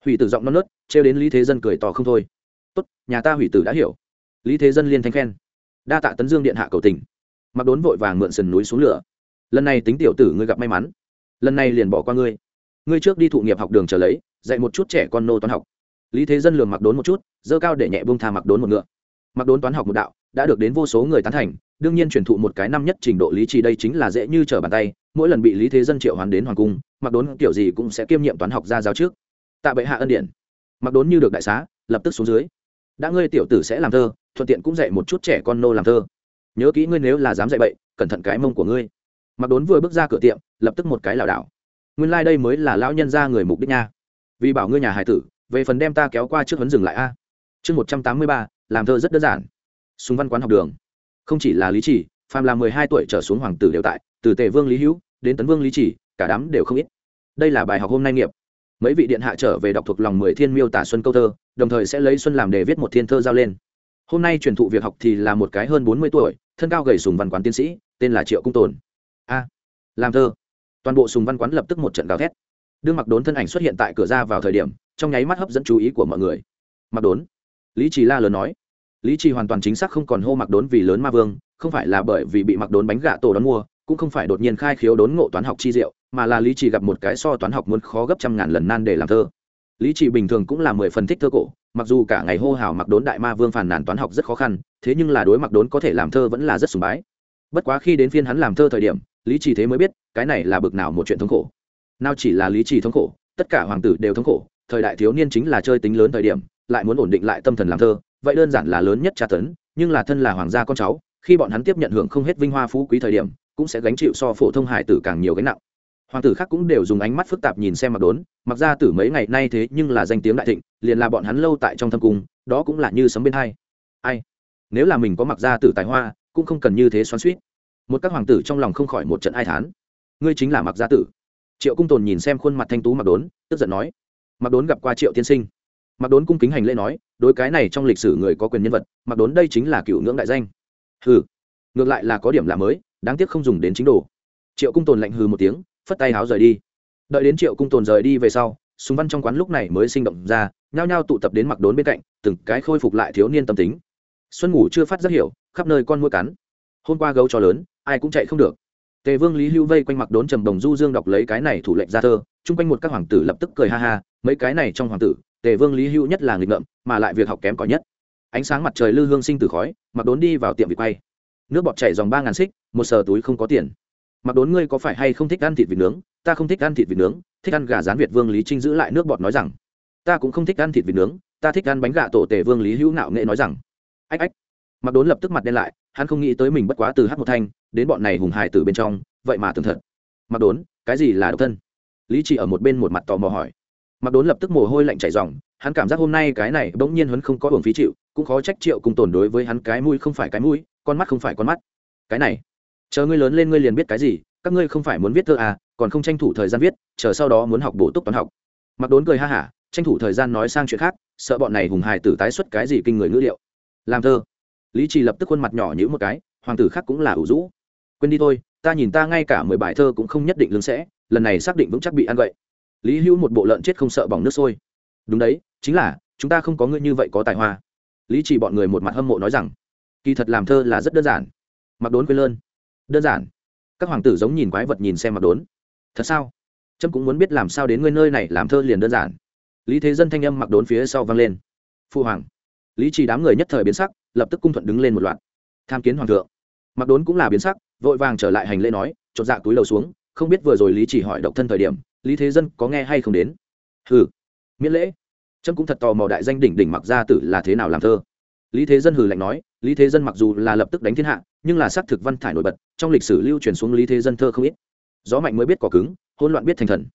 Speaker 1: Hủy tử giọng non nớt, trêu đến lý thế dân cười to không thôi. Tốt, nhà ta hủy tử đã hiểu. Lý thế dân liên thanh khen. Đa tạ tấn dương điện hạ cầu tình. Mặc đốn vội vàng mượn sườn núi xuống lửa. Lần này tính tiểu tử ngươi gặp may mắn. Lần này liền bỏ qua ngươi. Ngươi trước đi thụ nghiệp học đường trở lấy, dạy một chút trẻ con nô toán học. Lý thế dân lường mặc đốn một chút, dơ cao để nhẹ bông tha mặc đốn một ngựa. Mặc đốn toán học một đạo, đã được đến vô số người tán thành đương nhiên truyền thụ một cái năm nhất trình độ lý trì đây chính là dễ như trở bàn tay, mỗi lần bị lý thế dân triệu hoán đến hoàng cung mặc đốn kiểu gì cũng sẽ kiêm nhiệm toán học ra giáo trước. Tạ bệ hạ ân điển. Mặc đốn như được đại xá, lập tức xuống dưới. Đã ngươi tiểu tử sẽ làm thơ, thuận tiện cũng dạy một chút trẻ con nô làm thơ. Nhớ kỹ ngươi nếu là dám dạy bậy, cẩn thận cái mông của ngươi. Mặc đốn vừa bước ra cửa tiệm, lập tức một cái lảo đảo. Nguyên lai、like、đây mới là lão nhân ra người mục đích nha. Vì bảo ngươi nhà hải tử, về phần đem ta kéo qua trước vấn dừng lại a. Chương một trăm tám mươi ba, làm thơ rất đơn giản. Súng văn quán học đường không chỉ là lý chỉ, phàm là mười hai tuổi trở xuống hoàng tử đều tại, từ tề vương lý hữu đến tấn vương lý chỉ, cả đám đều không ít. Đây là bài học hôm nay nghiệp. Mấy vị điện hạ trở về đọc thuộc lòng mười thiên miêu tả xuân câu thơ, đồng thời sẽ lấy xuân làm đề viết một thiên thơ giao lên. Hôm nay truyền thụ việc học thì là một cái hơn bốn mươi tuổi, thân cao gầy sùng văn quán tiến sĩ, tên là triệu cung tồn. A, làm thơ. Toàn bộ sùng văn quán lập tức một trận gào thét. Đương mặc đốn thân ảnh xuất hiện tại cửa ra vào thời điểm, trong nháy mắt hấp dẫn chú ý của mọi người. Mặc đốn, lý trì la lớn nói lý trì hoàn toàn chính xác không còn hô mặc đốn vì lớn ma vương, không phải là bởi vì bị mặc đốn bánh gạ tổ đón mua, cũng không phải đột nhiên khai khiếu đốn ngộ toán học chi diệu, mà là lý chỉ gặp một cái so toán học muốn khó gấp trăm ngàn lần nan để làm thơ. Lý chỉ bình thường cũng là mười phần thích thơ cổ, mặc dù cả ngày hô hào mặc đốn đại ma vương phàn nàn toán học rất khó khăn, thế nhưng là đối mặc đốn có thể làm thơ vẫn là rất sùng bái. Bất quá khi đến phiên hắn làm thơ thời điểm, lý chỉ thế mới biết, cái này là bực nào một chuyện thống khổ. Nào chỉ là lý chỉ thống khổ, tất cả hoàng tử đều thống khổ, thời đại thiếu niên chính là chơi tính lớn thời điểm, lại muốn ổn định lại tâm thần làm thơ vậy đơn giản là lớn nhất tra tấn, nhưng là thân là hoàng gia con cháu, khi bọn hắn tiếp nhận hưởng không hết vinh hoa phú quý thời điểm, cũng sẽ gánh chịu so phổ thông hải tử càng nhiều gánh nặng. Hoàng tử khác cũng đều dùng ánh mắt phức tạp nhìn xem mặc đốn, mặc ra tử mấy ngày nay thế nhưng là danh tiếng đại thịnh, liền là bọn hắn lâu tại trong thâm cung, đó cũng là như sấm bên hai. Ai? Nếu là mình có mặc ra tử tài hoa, cũng không cần như thế xoắn suýt một các hoàng tử trong lòng không khỏi một trận ai thán. Ngươi chính là mặc gia tử. Triệu cung tồn nhìn xem khuôn mặt thanh tú mặc đốn, tức giận nói. Mặc đốn gặp qua triệu tiên sinh mặc đốn cung kính hành lễ nói, đối cái này trong lịch sử người có quyền nhân vật mặc đốn đây chính là cựu ngưỡng đại danh. Hừ, ngược lại là có điểm lạ mới, đáng tiếc không dùng đến chính đồ. Triệu cung tồn lạnh hừ một tiếng, phất tay háo rời đi. Đợi đến triệu cung tồn rời đi về sau súng văn trong quán lúc này mới sinh động ra, nhao nhao tụ tập đến mặc đốn bên cạnh, từng cái khôi phục lại thiếu niên tâm tính. Xuân ngủ chưa phát rất hiểu, khắp nơi con mua cắn. Hôm qua gấu cho lớn, ai cũng chạy không được. Tề vương lý hưu vây quanh mặc đốn trầm đồng du dương đọc lấy cái này thủ lệnh ra thơ, chung quanh một các hoàng tử lập tức cười ha ha, mấy cái này trong hoàng tử tề vương lý hưu nhất là nghịch ngợm, mà lại việc học kém cỏi nhất. Ánh sáng mặt trời lư hương sinh từ khói, mặc đốn đi vào tiệm vịt quay. Nước bọt chảy dòng ba ngàn xích, một sờ túi không có tiền. Mặc đốn ngươi có phải hay không thích ăn thịt vịt nướng? Ta không thích ăn thịt vịt nướng, thích ăn gà rán việt vương lý trinh giữ lại nước bọt nói rằng. Ta cũng không thích ăn thịt vịt nướng, ta thích ăn bánh gà tổ tề vương lý hữu nạo nghệ nói rằng. Ách ách. Mặc đốn lập tức mặt đen lại, hắn không nghĩ tới mình bất quá từ hát một thanh, đến bọn này hùng hài từ bên trong, vậy mà tưởng thật. Mặc đốn, cái gì là độc thân? Lý chỉ ở một bên một mặt tò mò hỏi mặc đốn lập tức mồ hôi lạnh chảy ròng, hắn cảm giác hôm nay cái này bỗng nhiên hắn không có hưởng phí chịu, cũng khó trách triệu cùng tồn đối với hắn cái mũi không phải cái mũi, con mắt không phải con mắt. Cái này, chờ ngươi lớn lên ngươi liền biết cái gì, các ngươi không phải muốn viết thơ à còn không tranh thủ thời gian viết, chờ sau đó muốn học bổ túc toán học. Mặc đốn cười ha hả, tranh thủ thời gian nói sang chuyện khác, sợ bọn này hùng hài tử tái xuất cái gì kinh người ngữ liệu. Làm thơ. Lý trì lập tức khuôn mặt nhỏ nhữ một cái, hoàng tử khác cũng là ủ rũ. Quên đi thôi, ta nhìn ta ngay cả mười bài thơ cũng không nhất định lương sẽ, lần này xác định vững chắc bị ăn vậy lý hữu một bộ lợn chết không sợ bỏng nước sôi. Đúng đấy, chính là, chúng ta không có ngươi như vậy có tài hoa. Lý chỉ bọn người một mặt hâm mộ nói rằng, kỳ thật làm thơ là rất đơn giản. Mặc đốn quên lơn. Đơn giản. Các hoàng tử giống nhìn quái vật nhìn xem mặc đốn. Thật sao? Trâm cũng muốn biết làm sao đến ngươi nơi này làm thơ liền đơn giản. Lý thế dân thanh âm mặc đốn phía sau vang lên. Phu hoàng. Lý chỉ đám người nhất thời biến sắc, lập tức cung thuận đứng lên một loạt. Tham kiến hoàng thượng. Mặc đốn cũng là biến sắc, vội vàng trở lại hành lễ nói, chột dạ túi lầu xuống, không biết vừa rồi lý chỉ hỏi độc thân thời điểm lý thế dân có nghe hay không đến? Hừ, miễn lễ. Trâm cũng thật tò mò đại danh đỉnh đỉnh mặc gia tử là thế nào làm thơ. Lý thế dân hừ lạnh nói, lý thế dân mặc dù là lập tức đánh thiên hạ, nhưng là xác thực văn thải nổi bật, trong lịch sử lưu truyền xuống lý thế dân thơ không ít. Gió mạnh mới biết cỏ cứng hôn loạn biết thành thần.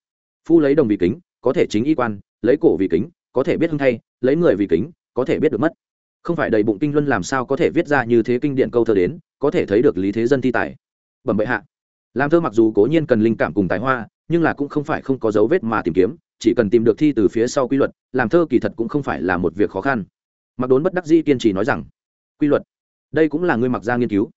Speaker 1: Phu lấy đồng vì kính, có thể chính y quan, lấy cổ vì kính, có thể biết hưng thay, lấy người vì kính, có thể biết được mất. Không phải đầy bụng kinh luân làm sao có thể viết ra như thế kinh điện câu thơ đến, có thể thấy được lý thế dân thi tài. Bẩm bệ hạ. Làm thơ mặc dù cố nhiên cần linh cảm cùng tài hoa nhưng là cũng không phải không có dấu vết mà tìm kiếm, chỉ cần tìm được thi từ phía sau quy luật, làm thơ kỳ thật cũng không phải là một việc khó khăn. Mặc đốn bất đắc dĩ kiên trì nói rằng, quy luật, đây cũng là ngươi mặc ra nghiên cứu.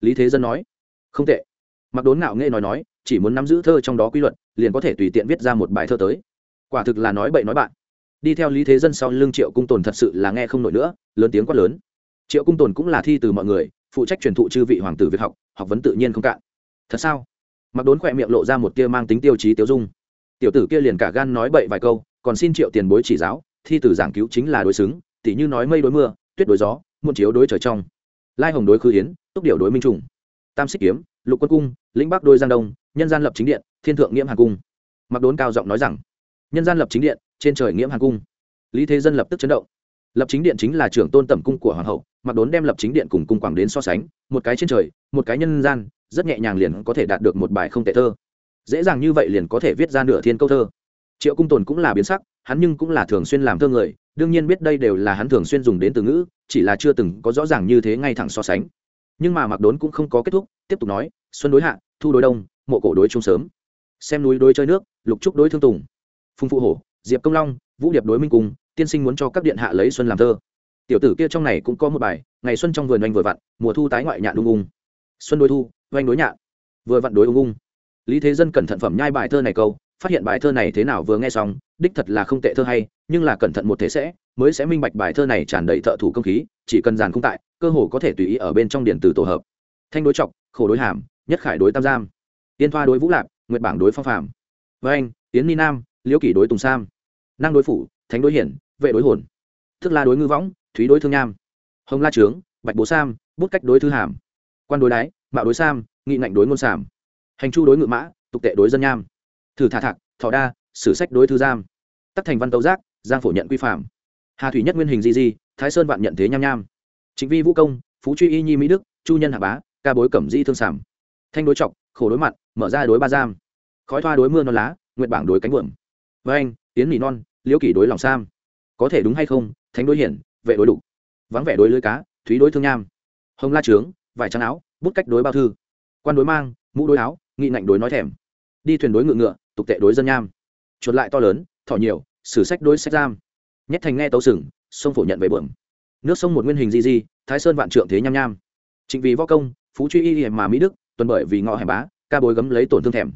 Speaker 1: Lý thế dân nói, không tệ. Mặc đốn ngạo nghệ nói nói, chỉ muốn nắm giữ thơ trong đó quy luật, liền có thể tùy tiện viết ra một bài thơ tới. Quả thực là nói bậy nói bạn. Đi theo lý thế dân sau lưng triệu cung tồn thật sự là nghe không nổi nữa, lớn tiếng quát lớn. Triệu cung tồn cũng là thi từ mọi người, phụ trách truyền thụ chư vị hoàng tử việc học học vấn tự nhiên không cạn. Thật sao? Mặc đốn khỏe miệng lộ ra một tia mang tính tiêu chí tiêu dung. Tiểu tử kia liền cả gan nói bậy vài câu, còn xin triệu tiền bối chỉ giáo, thi từ giảng cứu chính là đối xứng, tỉ như nói mây đối mưa, tuyết đối gió muôn chiếu đối trời trong. Lai hồng đối khư hiến, túc điệu đối minh trùng. Tam xích kiếm, lục quân cung, lĩnh bắc đôi giang đông, nhân gian lập chính điện, thiên thượng nghiễm hàng cung. Mặc đốn cao giọng nói rằng, nhân gian lập chính điện, trên trời nghiễm hàng cung. Lý thế dân lập tức chấn động lập chính điện chính là trưởng tôn tẩm cung của hoàng hậu, mặc đốn đem lập chính điện cùng cung quảng đến so sánh, một cái trên trời, một cái nhân gian, rất nhẹ nhàng liền có thể đạt được một bài không tệ thơ. Dễ dàng như vậy liền có thể viết ra nửa thiên câu thơ. Triệu cung tồn cũng là biến sắc, hắn nhưng cũng là thường xuyên làm thơ người, đương nhiên biết đây đều là hắn thường xuyên dùng đến từ ngữ, chỉ là chưa từng có rõ ràng như thế ngay thẳng so sánh. Nhưng mà mặc đốn cũng không có kết thúc, tiếp tục nói, xuân đối hạ, thu đối đông, mộ cổ đối trung sớm. Xem núi đối chơi nước, lục trúc đối thương tùng. Phùng phụ hổ, diệp công long, vũ điệp đối minh cung tiên sinh muốn cho các điện hạ lấy xuân làm thơ. Tiểu tử kia trong này cũng có một bài, ngày xuân trong vườn oanh vừa vặn, mùa thu tái ngoại nhạn ung ung. Xuân đối thu, oanh đối nhạn, vừa vặn đối ung ung. Lý thế dân cẩn thận phẩm nhai bài thơ này câu, phát hiện bài thơ này thế nào vừa nghe xong, đích thật là không tệ thơ hay, nhưng là cẩn thận một thế sẽ, mới sẽ minh bạch bài thơ này tràn đầy thợ thủ công khí, chỉ cần dàn không tại, cơ hồ có thể tùy ý ở bên trong điện tử tổ hợp. Thanh đối trọc khổ đối hàm, nhất khải đối tam giam. Tiên thoa đối vũ lạc nguyệt bảng đối phong phạm với anh tiến ni nam, liễu kỷ đối tùng sam. Năng đối phủ, thánh đối hiển vệ đối hồn. Thức la đối ngư võng thúy đối thương nham. Hồng la trướng bạch bố sam bút cách đối thư hàm. Quan đối đái mạo đối sam nghị ngạnh đối ngôn sảm hành chu đối ngự mã tục tệ đối dân nham. Thử thả thạc thọ đa sử sách đối thư giam. Tắc thành văn tấu giác giang phổ nhận quy phạm. Hà thủy nhất nguyên hình di di thái sơn vạn nhận thế nham nham. Chính vi vũ công phú truy y nhi mỹ đức chu nhân hạ bá ca bối cẩm di thương sảm thanh đối trọc khổ đối mặn mở ra đối ba giam. Khói thoa đối mưa non lá nguyện bảng đối cánh vượng, với anh tiến mỹ non liễu kỷ đối lòng sam có thể đúng hay không thánh đối hiển vệ đối đủ vắng vẻ đối lưới cá thúy đối thương nham. Hồng la trướng vải trắng áo bút cách đối bao thư. Quan đối mang mũ đối áo nghị ngạnh đối nói thèm. Đi thuyền đối ngựa ngựa tục tệ đối dân nham. Chuột lại to lớn thỏ nhiều sử sách đối sách giam. Nhất thành nghe tấu sừng sông phổ nhận về bưởng, nước sông một nguyên hình di di thái sơn vạn trượng thế nham nham. Trịnh vì võ công phú truy y mà mỹ đức tuần bởi vì ngọ hẻm bá ca bối gấm lấy tổn thương thèm.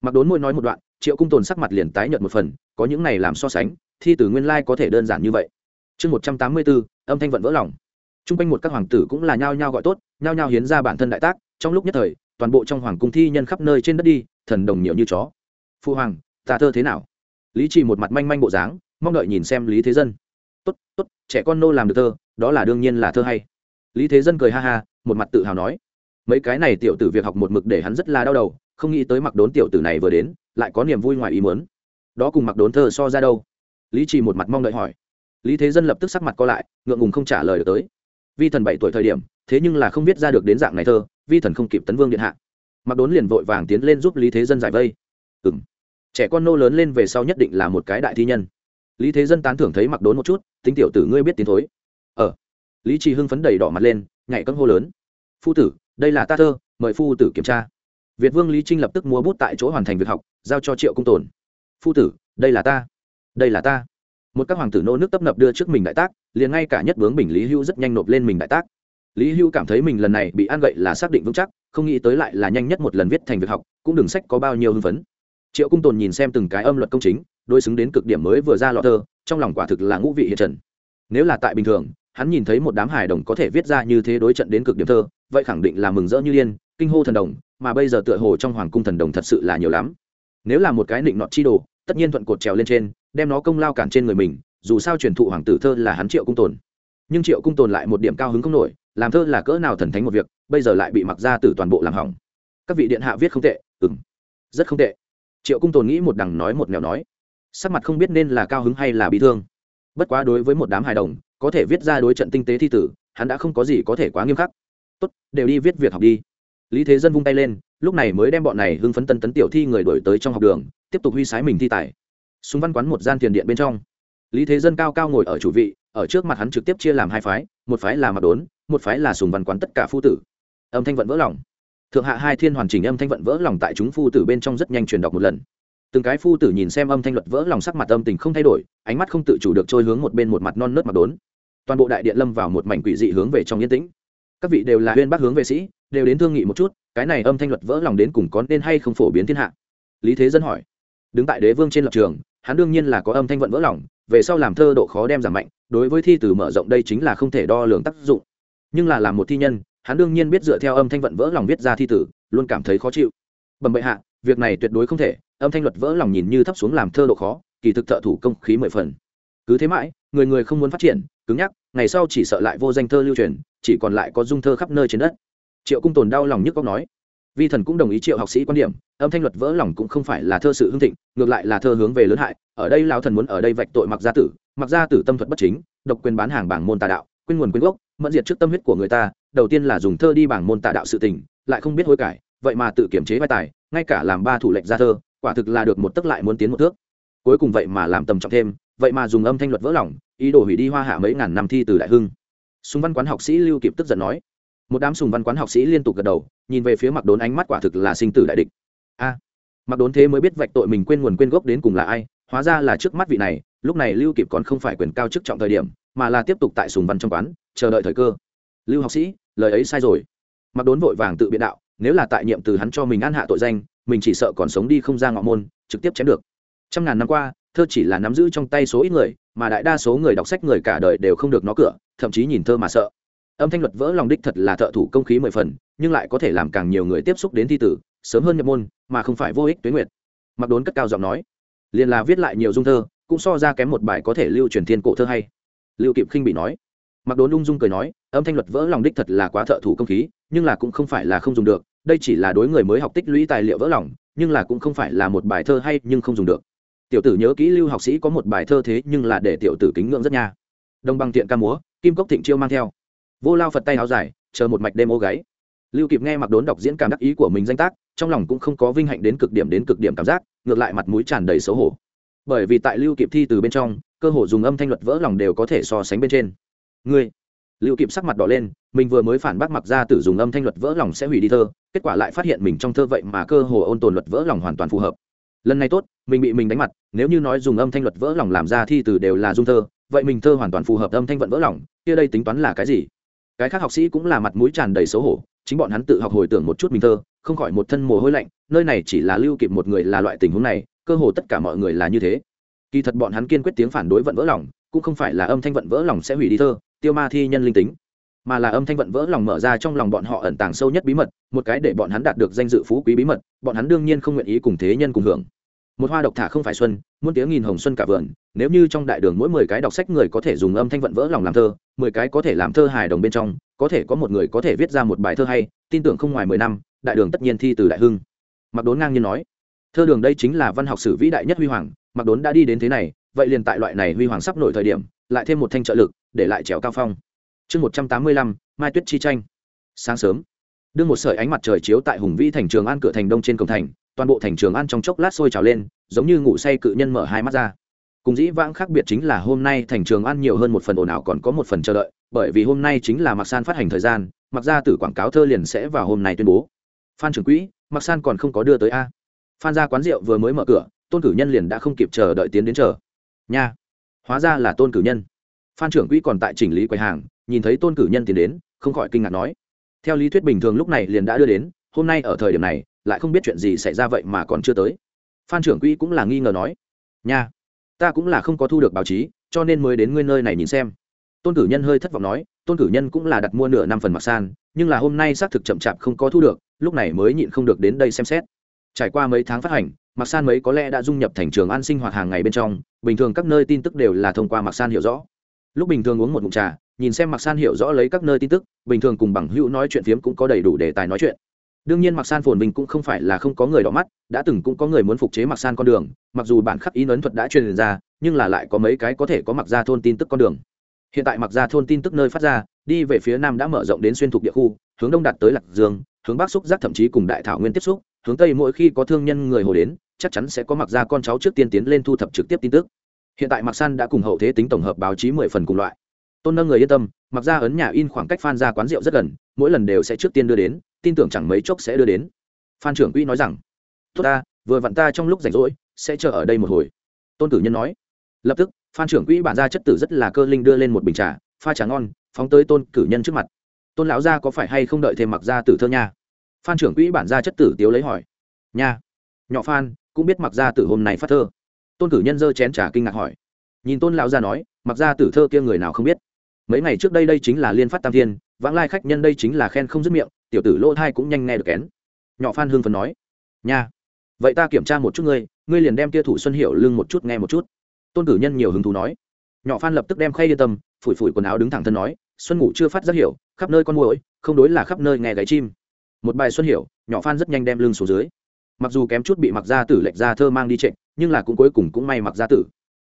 Speaker 1: Mặc đốn môi nói một đoạn triệu cung tồn sắc mặt liền tái nhợt một phần có những này làm so sánh thi từ nguyên lai có thể đơn giản như vậy. Chương một trăm tám mươi bốn âm thanh vận vỡ lòng. T r u n g quanh một các hoàng tử cũng là nhao nhao gọi tốt, nhao nhao hiến ra bản thân đại tác, trong lúc nhất thời, toàn bộ trong hoàng cung thi nhân khắp nơi trên đất đi, thần đồng nhiều như chó. Phu hoàng, ta thơ thế nào? Lý trì một mặt manh manh bộ dáng, mong đợi nhìn xem lý thế dân. Tốt tốt, trẻ con nô làm được thơ, đó là đương nhiên là thơ hay. Lý thế dân cười ha ha, một mặt tự hào nói. Mấy cái này tiểu tử việc học một mực để hắn rất là đau đầu, không nghĩ tới mặc đốn tiểu tử này vừa đến, lại có niềm vui ngoài ý muốn. Đó cùng mặc đốn thơ so ra đâu lý trì một mặt mong đợi hỏi. Lý thế dân lập tức sắc mặt co lại, ngượng ngùng không trả lời được tới. Vi thần bảy tuổi thời điểm, thế nhưng là không biết ra được đến dạng này thơ, vi thần không kịp tấn vương điện hạ. Mặc đốn liền vội vàng tiến lên giúp lý thế dân giải vây. Ừ m trẻ con nô lớn lên về sau nhất định là một cái đại thi nhân. Lý thế dân tán thưởng thấy mặc đốn một chút, tính tiểu tử ngươi biết tiến thối. Ờ. Lý trì hưng phấn đầy đỏ mặt lên, nhảy cấm hô lớn. Phu tử, đây là ta thơ, mời phu tử kiểm tra. Việt vương lý trinh lập tức mua bút tại chỗ hoàn thành việc học, giao cho triệu cung tồn. Phu tử, đây là ta đây là ta. Một các hoàng tử nô nước tấp nập đưa trước mình đại tác, liền ngay cả nhất bướng bình lý hưu rất nhanh nộp lên mình đại tác. Lý hưu cảm thấy mình lần này bị ăn gậy là xác định vững chắc, không nghĩ tới lại là nhanh nhất một lần viết thành việc học, cũng đừng sách có bao nhiêu hưng phấn. Triệu cung tồn nhìn xem từng cái âm luật công chính, đối xứng đến cực điểm mới vừa ra lọ thơ, trong lòng quả thực là ngũ vị hiện trần. Nếu là tại bình thường, hắn nhìn thấy một đám hài đồng có thể viết ra như thế đối trận đến cực điểm thơ, vậy khẳng định là mừng rỡ như liên kinh hô thần đồng, mà bây giờ tựa hồ trong hoàng cung thần đồng thật sự là nhiều lắm. Nếu là một cái định nọt chi đồ tất nhiên thuận cột trèo lên trên, đem nó công lao cản trên người mình, dù sao truyền thụ hoàng tử thơ là hắn triệu cung tồn. Nhưng triệu cung tồn lại một điểm cao hứng không nổi, làm thơ là cỡ nào thần thánh một việc, bây giờ lại bị mặc ra từ toàn bộ làm hỏng. Các vị điện hạ viết không tệ ừ m rất không tệ. Triệu cung tồn nghĩ một đằng nói một nẻo nói. Sắc mặt không biết nên là cao hứng hay là bị thương. Bất quá đối với một đám hài đồng, có thể viết ra đối trận tinh tế thi tử, hắn đã không có gì có thể quá nghiêm khắc. Tốt, đều đi viết việc học đi lý thế dân vung tay lên, lúc này mới đem bọn này hưng phấn tân tấn tiểu thi người đổi tới trong học đường, tiếp tục huy sái mình thi tài. Súng văn quán một gian tiền điện bên trong, lý thế dân cao cao ngồi ở chủ vị, ở trước mặt hắn trực tiếp chia làm hai phái, một phái là mặc đốn, một phái là sùng văn quán tất cả phu tử. Âm thanh vận vỡ lòng. Thượng hạ hai thiên hoàn chỉnh âm thanh vận vỡ lòng tại chúng phu tử bên trong rất nhanh truyền đọc một lần. Từng cái phu tử nhìn xem âm thanh luật vỡ lòng sắc mặt âm tình không thay đổi, ánh mắt không tự chủ được trôi hướng một bên một mặt non nớt mặc đốn. Toàn bộ đại điện lâm vào một mảnh quỷ dị hướng về trong yên tĩnh các vị đều là huyên bác hướng vệ sĩ, đều đến thương nghị một chút, cái này âm thanh luật vỡ lòng đến cùng có nên hay không phổ biến thiên hạ? Lý thế dân hỏi. Đứng tại đế vương trên lập trường, hắn đương nhiên là có âm thanh vận vỡ lòng, về sau làm thơ độ khó đem giảm mạnh, đối với thi từ mở rộng đây chính là không thể đo lường tác dụng. Nhưng là làm một thi nhân, hắn đương nhiên biết dựa theo âm thanh vận vỡ lòng viết ra thi tử luôn cảm thấy khó chịu. Bẩm bệ hạ, việc này tuyệt đối không thể, âm thanh luật vỡ lòng nhìn như thấp xuống làm thơ độ khó, kỳ thực thợ thủ công khí mười phần. Cứ thế mãi, người người không muốn phát triển, cứng nhắc, ngày sau chỉ sợ lại vô danh thơ lưu truyền chỉ còn lại có dung thơ khắp nơi trên đất. Triệu cung tồn đau lòng nhức góc nói, vi thần cũng đồng ý triệu học sĩ quan điểm, âm thanh luật vỡ lòng cũng không phải là thơ sự hưng thịnh, ngược lại là thơ hướng về lớn hại, ở đây lao thần muốn ở đây vạch tội mặc gia tử mặc gia tử tâm thuật bất chính, độc quyền bán hàng bảng môn tà đạo, quên nguồn quên gốc, mẫn diệt trước tâm huyết của người ta, đầu tiên là dùng thơ đi bảng môn tà đạo sự tình, lại không biết hối cải, vậy mà tự kiểm chế vai tài, ngay cả làm ba thủ lệnh ra thơ, quả thực là được một tức lại muốn tiến một thước. Cuối cùng vậy mà làm tầm trọng thêm, vậy mà dùng âm thanh luật vỡ lòng, ý đồ hủy đi hoa hạ mấy ngàn năm thi từ đại hưng. Sùng văn quán học sĩ lưu kịp tức giận nói. Một đám sùng văn quán học sĩ liên tục gật đầu, nhìn về phía mặc đốn ánh mắt quả thực là sinh tử đại địch. A mặc đốn thế mới biết vạch tội mình quên nguồn quên gốc đến cùng là ai, hóa ra là trước mắt vị này, lúc này lưu kịp còn không phải quyền cao chức trọng thời điểm, mà là tiếp tục tại sùng văn trong quán, chờ đợi thời cơ. Lưu học sĩ, lời ấy sai rồi. Mặc đốn vội vàng tự biện đạo, nếu là tại nhiệm từ hắn cho mình an hạ tội danh, mình chỉ sợ còn sống đi không ra ngọ môn, trực tiếp chém được. Trăm ngàn năm qua thơ chỉ là nắm giữ trong tay số ít người, mà đại đa số người đọc sách người cả đời đều không được nó cửa, thậm chí nhìn thơ mà sợ. Âm thanh luật vỡ lòng đích thật là thợ thủ công khí mười phần, nhưng lại có thể làm càng nhiều người tiếp xúc đến thi tử, sớm hơn nhập môn, mà không phải vô ích tuyến nguyệt. Mặc đốn cất cao giọng nói liền là viết lại nhiều dung thơ, cũng so ra kém một bài có thể lưu truyền thiên cổ thơ hay. Lưu kịp khinh bị nói. Mặc đốn ung dung cười nói, âm thanh luật vỡ lòng đích thật là quá thợ thủ công khí, nhưng là cũng không phải là không dùng được. Đây chỉ là đối người mới học tích lũy tài liệu vỡ lòng, nhưng là cũng không phải là một bài thơ hay nhưng không dùng được tiểu tử nhớ kỹ lưu học sĩ có một bài thơ thế nhưng là để tiểu tử kính ngưỡng rất nha. Đồng bằng tiện ca múa, kim cốc thịnh chiêu mang theo. Vô lao phật tay áo dài, chờ một mạch đêm ô gáy. Lưu kịp nghe mặc đốn đọc diễn cảm đắc ý của mình danh tác, trong lòng cũng không có vinh hạnh đến cực điểm đến cực điểm cảm giác, ngược lại mặt mũi tràn đầy xấu hổ. Bởi vì tại lưu kịp thi từ bên trong, cơ hồ dùng âm thanh luật vỡ lòng đều có thể so sánh bên trên. Ngươi. Lưu kịp sắc mặt đỏ lên, mình vừa mới phản bác mặc ra tử dùng âm thanh luật vỡ lòng sẽ hủy đi thơ, kết quả lại phát hiện mình trong thơ vậy mà cơ hồ ôn tồn luật vỡ lòng hoàn toàn phù hợp lần này tốt, mình bị mình đánh mặt, nếu như nói dùng âm thanh luật vỡ lòng làm ra thi từ đều là dung thơ, vậy mình thơ hoàn toàn phù hợp âm thanh vận vỡ lòng, kia đây tính toán là cái gì? Cái khác học sĩ cũng là mặt mũi tràn đầy xấu hổ, chính bọn hắn tự học hồi tưởng một chút mình thơ, không khỏi một thân mồ hôi lạnh, nơi này chỉ là lưu kịp một người là loại tình huống này, cơ hồ tất cả mọi người là như thế. Kỳ thật bọn hắn kiên quyết tiếng phản đối vận vỡ lòng, cũng không phải là âm thanh vận vỡ lòng sẽ hủy đi thơ, tiêu ma thi nhân linh tính, mà là âm thanh vận vỡ lòng mở ra trong lòng bọn họ ẩn tàng sâu nhất bí mật, một cái để bọn hắn đạt được danh dự phú quý bí mật, bọn hắn đương nhiên không nguyện ý cùng thế nhân cùng hưởng một hoa độc thả không phải xuân, muôn tiếng nghìn hồng xuân cả vườn, nếu như trong đại đường mỗi mười cái đọc sách người có thể dùng âm thanh vận vỡ lòng làm thơ, mười cái có thể làm thơ hài đồng bên trong, có thể có một người có thể viết ra một bài thơ hay, tin tưởng không ngoài mười năm, đại đường tất nhiên thi từ đại hưng. Mặc đốn ngang nhiên nói, thơ đường đây chính là văn học sử vĩ đại nhất huy hoàng mặc đốn đã đi đến thế này, vậy liền tại loại này huy hoàng sắp nổi thời điểm, lại thêm một thanh trợ lực, để lại trèo cao phong. Chương một trăm tám mươi lăm, mai tuyết chi tranh. Sáng sớm đưa một sợi ánh mặt trời chiếu tại hùng vĩ thành trường an cửa thành đông trên cổng thành toàn bộ thành trường ăn trong chốc lát sôi trào lên, giống như ngủ say cự nhân mở hai mắt ra. Cùng dĩ vãng khác biệt chính là hôm nay thành trường ăn nhiều hơn một phần ồn ào còn có một phần chờ đợi, bởi vì hôm nay chính là mặc san phát hành thời gian mặc ra từ quảng cáo thơ liền sẽ vào hôm nay tuyên bố. Phan trưởng quỹ mặc san còn không có đưa tới a. Phan ra quán rượu vừa mới mở cửa, tôn cử nhân liền đã không kịp chờ đợi tiến đến chờ. Nha, hóa ra là tôn cử nhân. Phan trưởng quỹ còn tại chỉnh lý quầy hàng, nhìn thấy tôn cử nhân tiến đến, không khỏi kinh ngạc nói. Theo lý thuyết bình thường lúc này liền đã đưa đến, hôm nay ở thời điểm này lại không biết chuyện gì xảy ra vậy mà còn chưa tới. Phan trưởng quỹ cũng là nghi ngờ nói, nha, ta cũng là không có thu được báo chí, cho nên mới đến ngươi nơi này nhìn xem. Tôn cử nhân hơi thất vọng nói, tôn cử nhân cũng là đặt mua nửa năm phần mặc san, nhưng là hôm nay xác thực chậm chạp không có thu được, lúc này mới nhịn không được đến đây xem xét. Trải qua mấy tháng phát hành mặc san mấy có lẽ đã dung nhập thành trường an sinh hoạt hàng ngày bên trong, bình thường các nơi tin tức đều là thông qua mặc san hiểu rõ. Lúc bình thường uống một mụn trà, nhìn xem mặc san hiểu rõ lấy các nơi tin tức, bình thường cùng bằng hữu nói chuyện phiếm cũng có đầy đủ đề tài nói chuyện đương nhiên mặc san phồn bình cũng không phải là không có người đỏ mắt, đã từng cũng có người muốn phục chế mặc san con đường, mặc dù bản khắc ý ấn thuật đã truyền ra, nhưng là lại có mấy cái có thể có mặc ra thôn tin tức con đường. Hiện tại mặc ra thôn tin tức nơi phát ra, đi về phía nam đã mở rộng đến xuyên thuộc địa khu, hướng đông đạt tới lạc dương, hướng bắc xúc giác thậm chí cùng đại thảo nguyên tiếp xúc, hướng tây mỗi khi có thương nhân người hồ đến, chắc chắn sẽ có mặc ra con cháu trước tiên tiến lên thu thập trực tiếp tin tức. Hiện tại mặc san đã cùng hậu thế tính tổng hợp báo chí mười phần cùng loại. Tôn nâng người yên tâm mặc ra ấn nhà in khoảng cách phan ra quán rượu rất gần, mỗi lần đều sẽ trước tiên đưa đến tin tưởng chẳng mấy chốc sẽ đưa đến. Phan trưởng quỹ nói rằng, tốt ta, vừa vặn ta trong lúc rảnh rỗi, sẽ chờ ở đây một hồi. Tôn cử nhân nói. Lập tức, phan trưởng quỹ bản ra chất tử rất là cơ linh đưa lên một bình trà, pha trà ngon, phóng tới tôn cử nhân trước mặt. Tôn lão gia có phải hay không đợi thêm mặc gia tử thơ nha? Phan trưởng quỹ bản ra chất tử tiếu lấy hỏi. Nha. Nhỏ phan cũng biết mặc gia tử hôm nay phát thơ. Tôn cử nhân dơ chén trà kinh ngạc hỏi. Nhìn tôn lão gia nói, mặc gia tử thơ kia người nào không biết? Mấy ngày trước đây đây chính là liên phát tam thiên, vãng lai khách nhân đây chính là khen không dứt miệng tiểu tử lỗ thai cũng nhanh nghe được kén. Nhỏ phan hương phấn nói nha vậy ta kiểm tra một chút ngươi ngươi liền đem tia thủ xuân hiệu lưng một chút nghe một chút. Tôn cử nhân nhiều hứng thú nói. Nhỏ phan lập tức đem khay yên tâm phủi phủi quần áo đứng thẳng thân nói xuân ngủ chưa phát giác hiểu khắp nơi con mồi, không đối là khắp nơi nghe gáy chim. Một bài xuân hiểu nhỏ phan rất nhanh đem lưng xuống dưới. Mặc dù kém chút bị mặc gia tử lệch ra thơ mang đi trịnh nhưng là cũng cuối cùng cũng may mặc gia tử.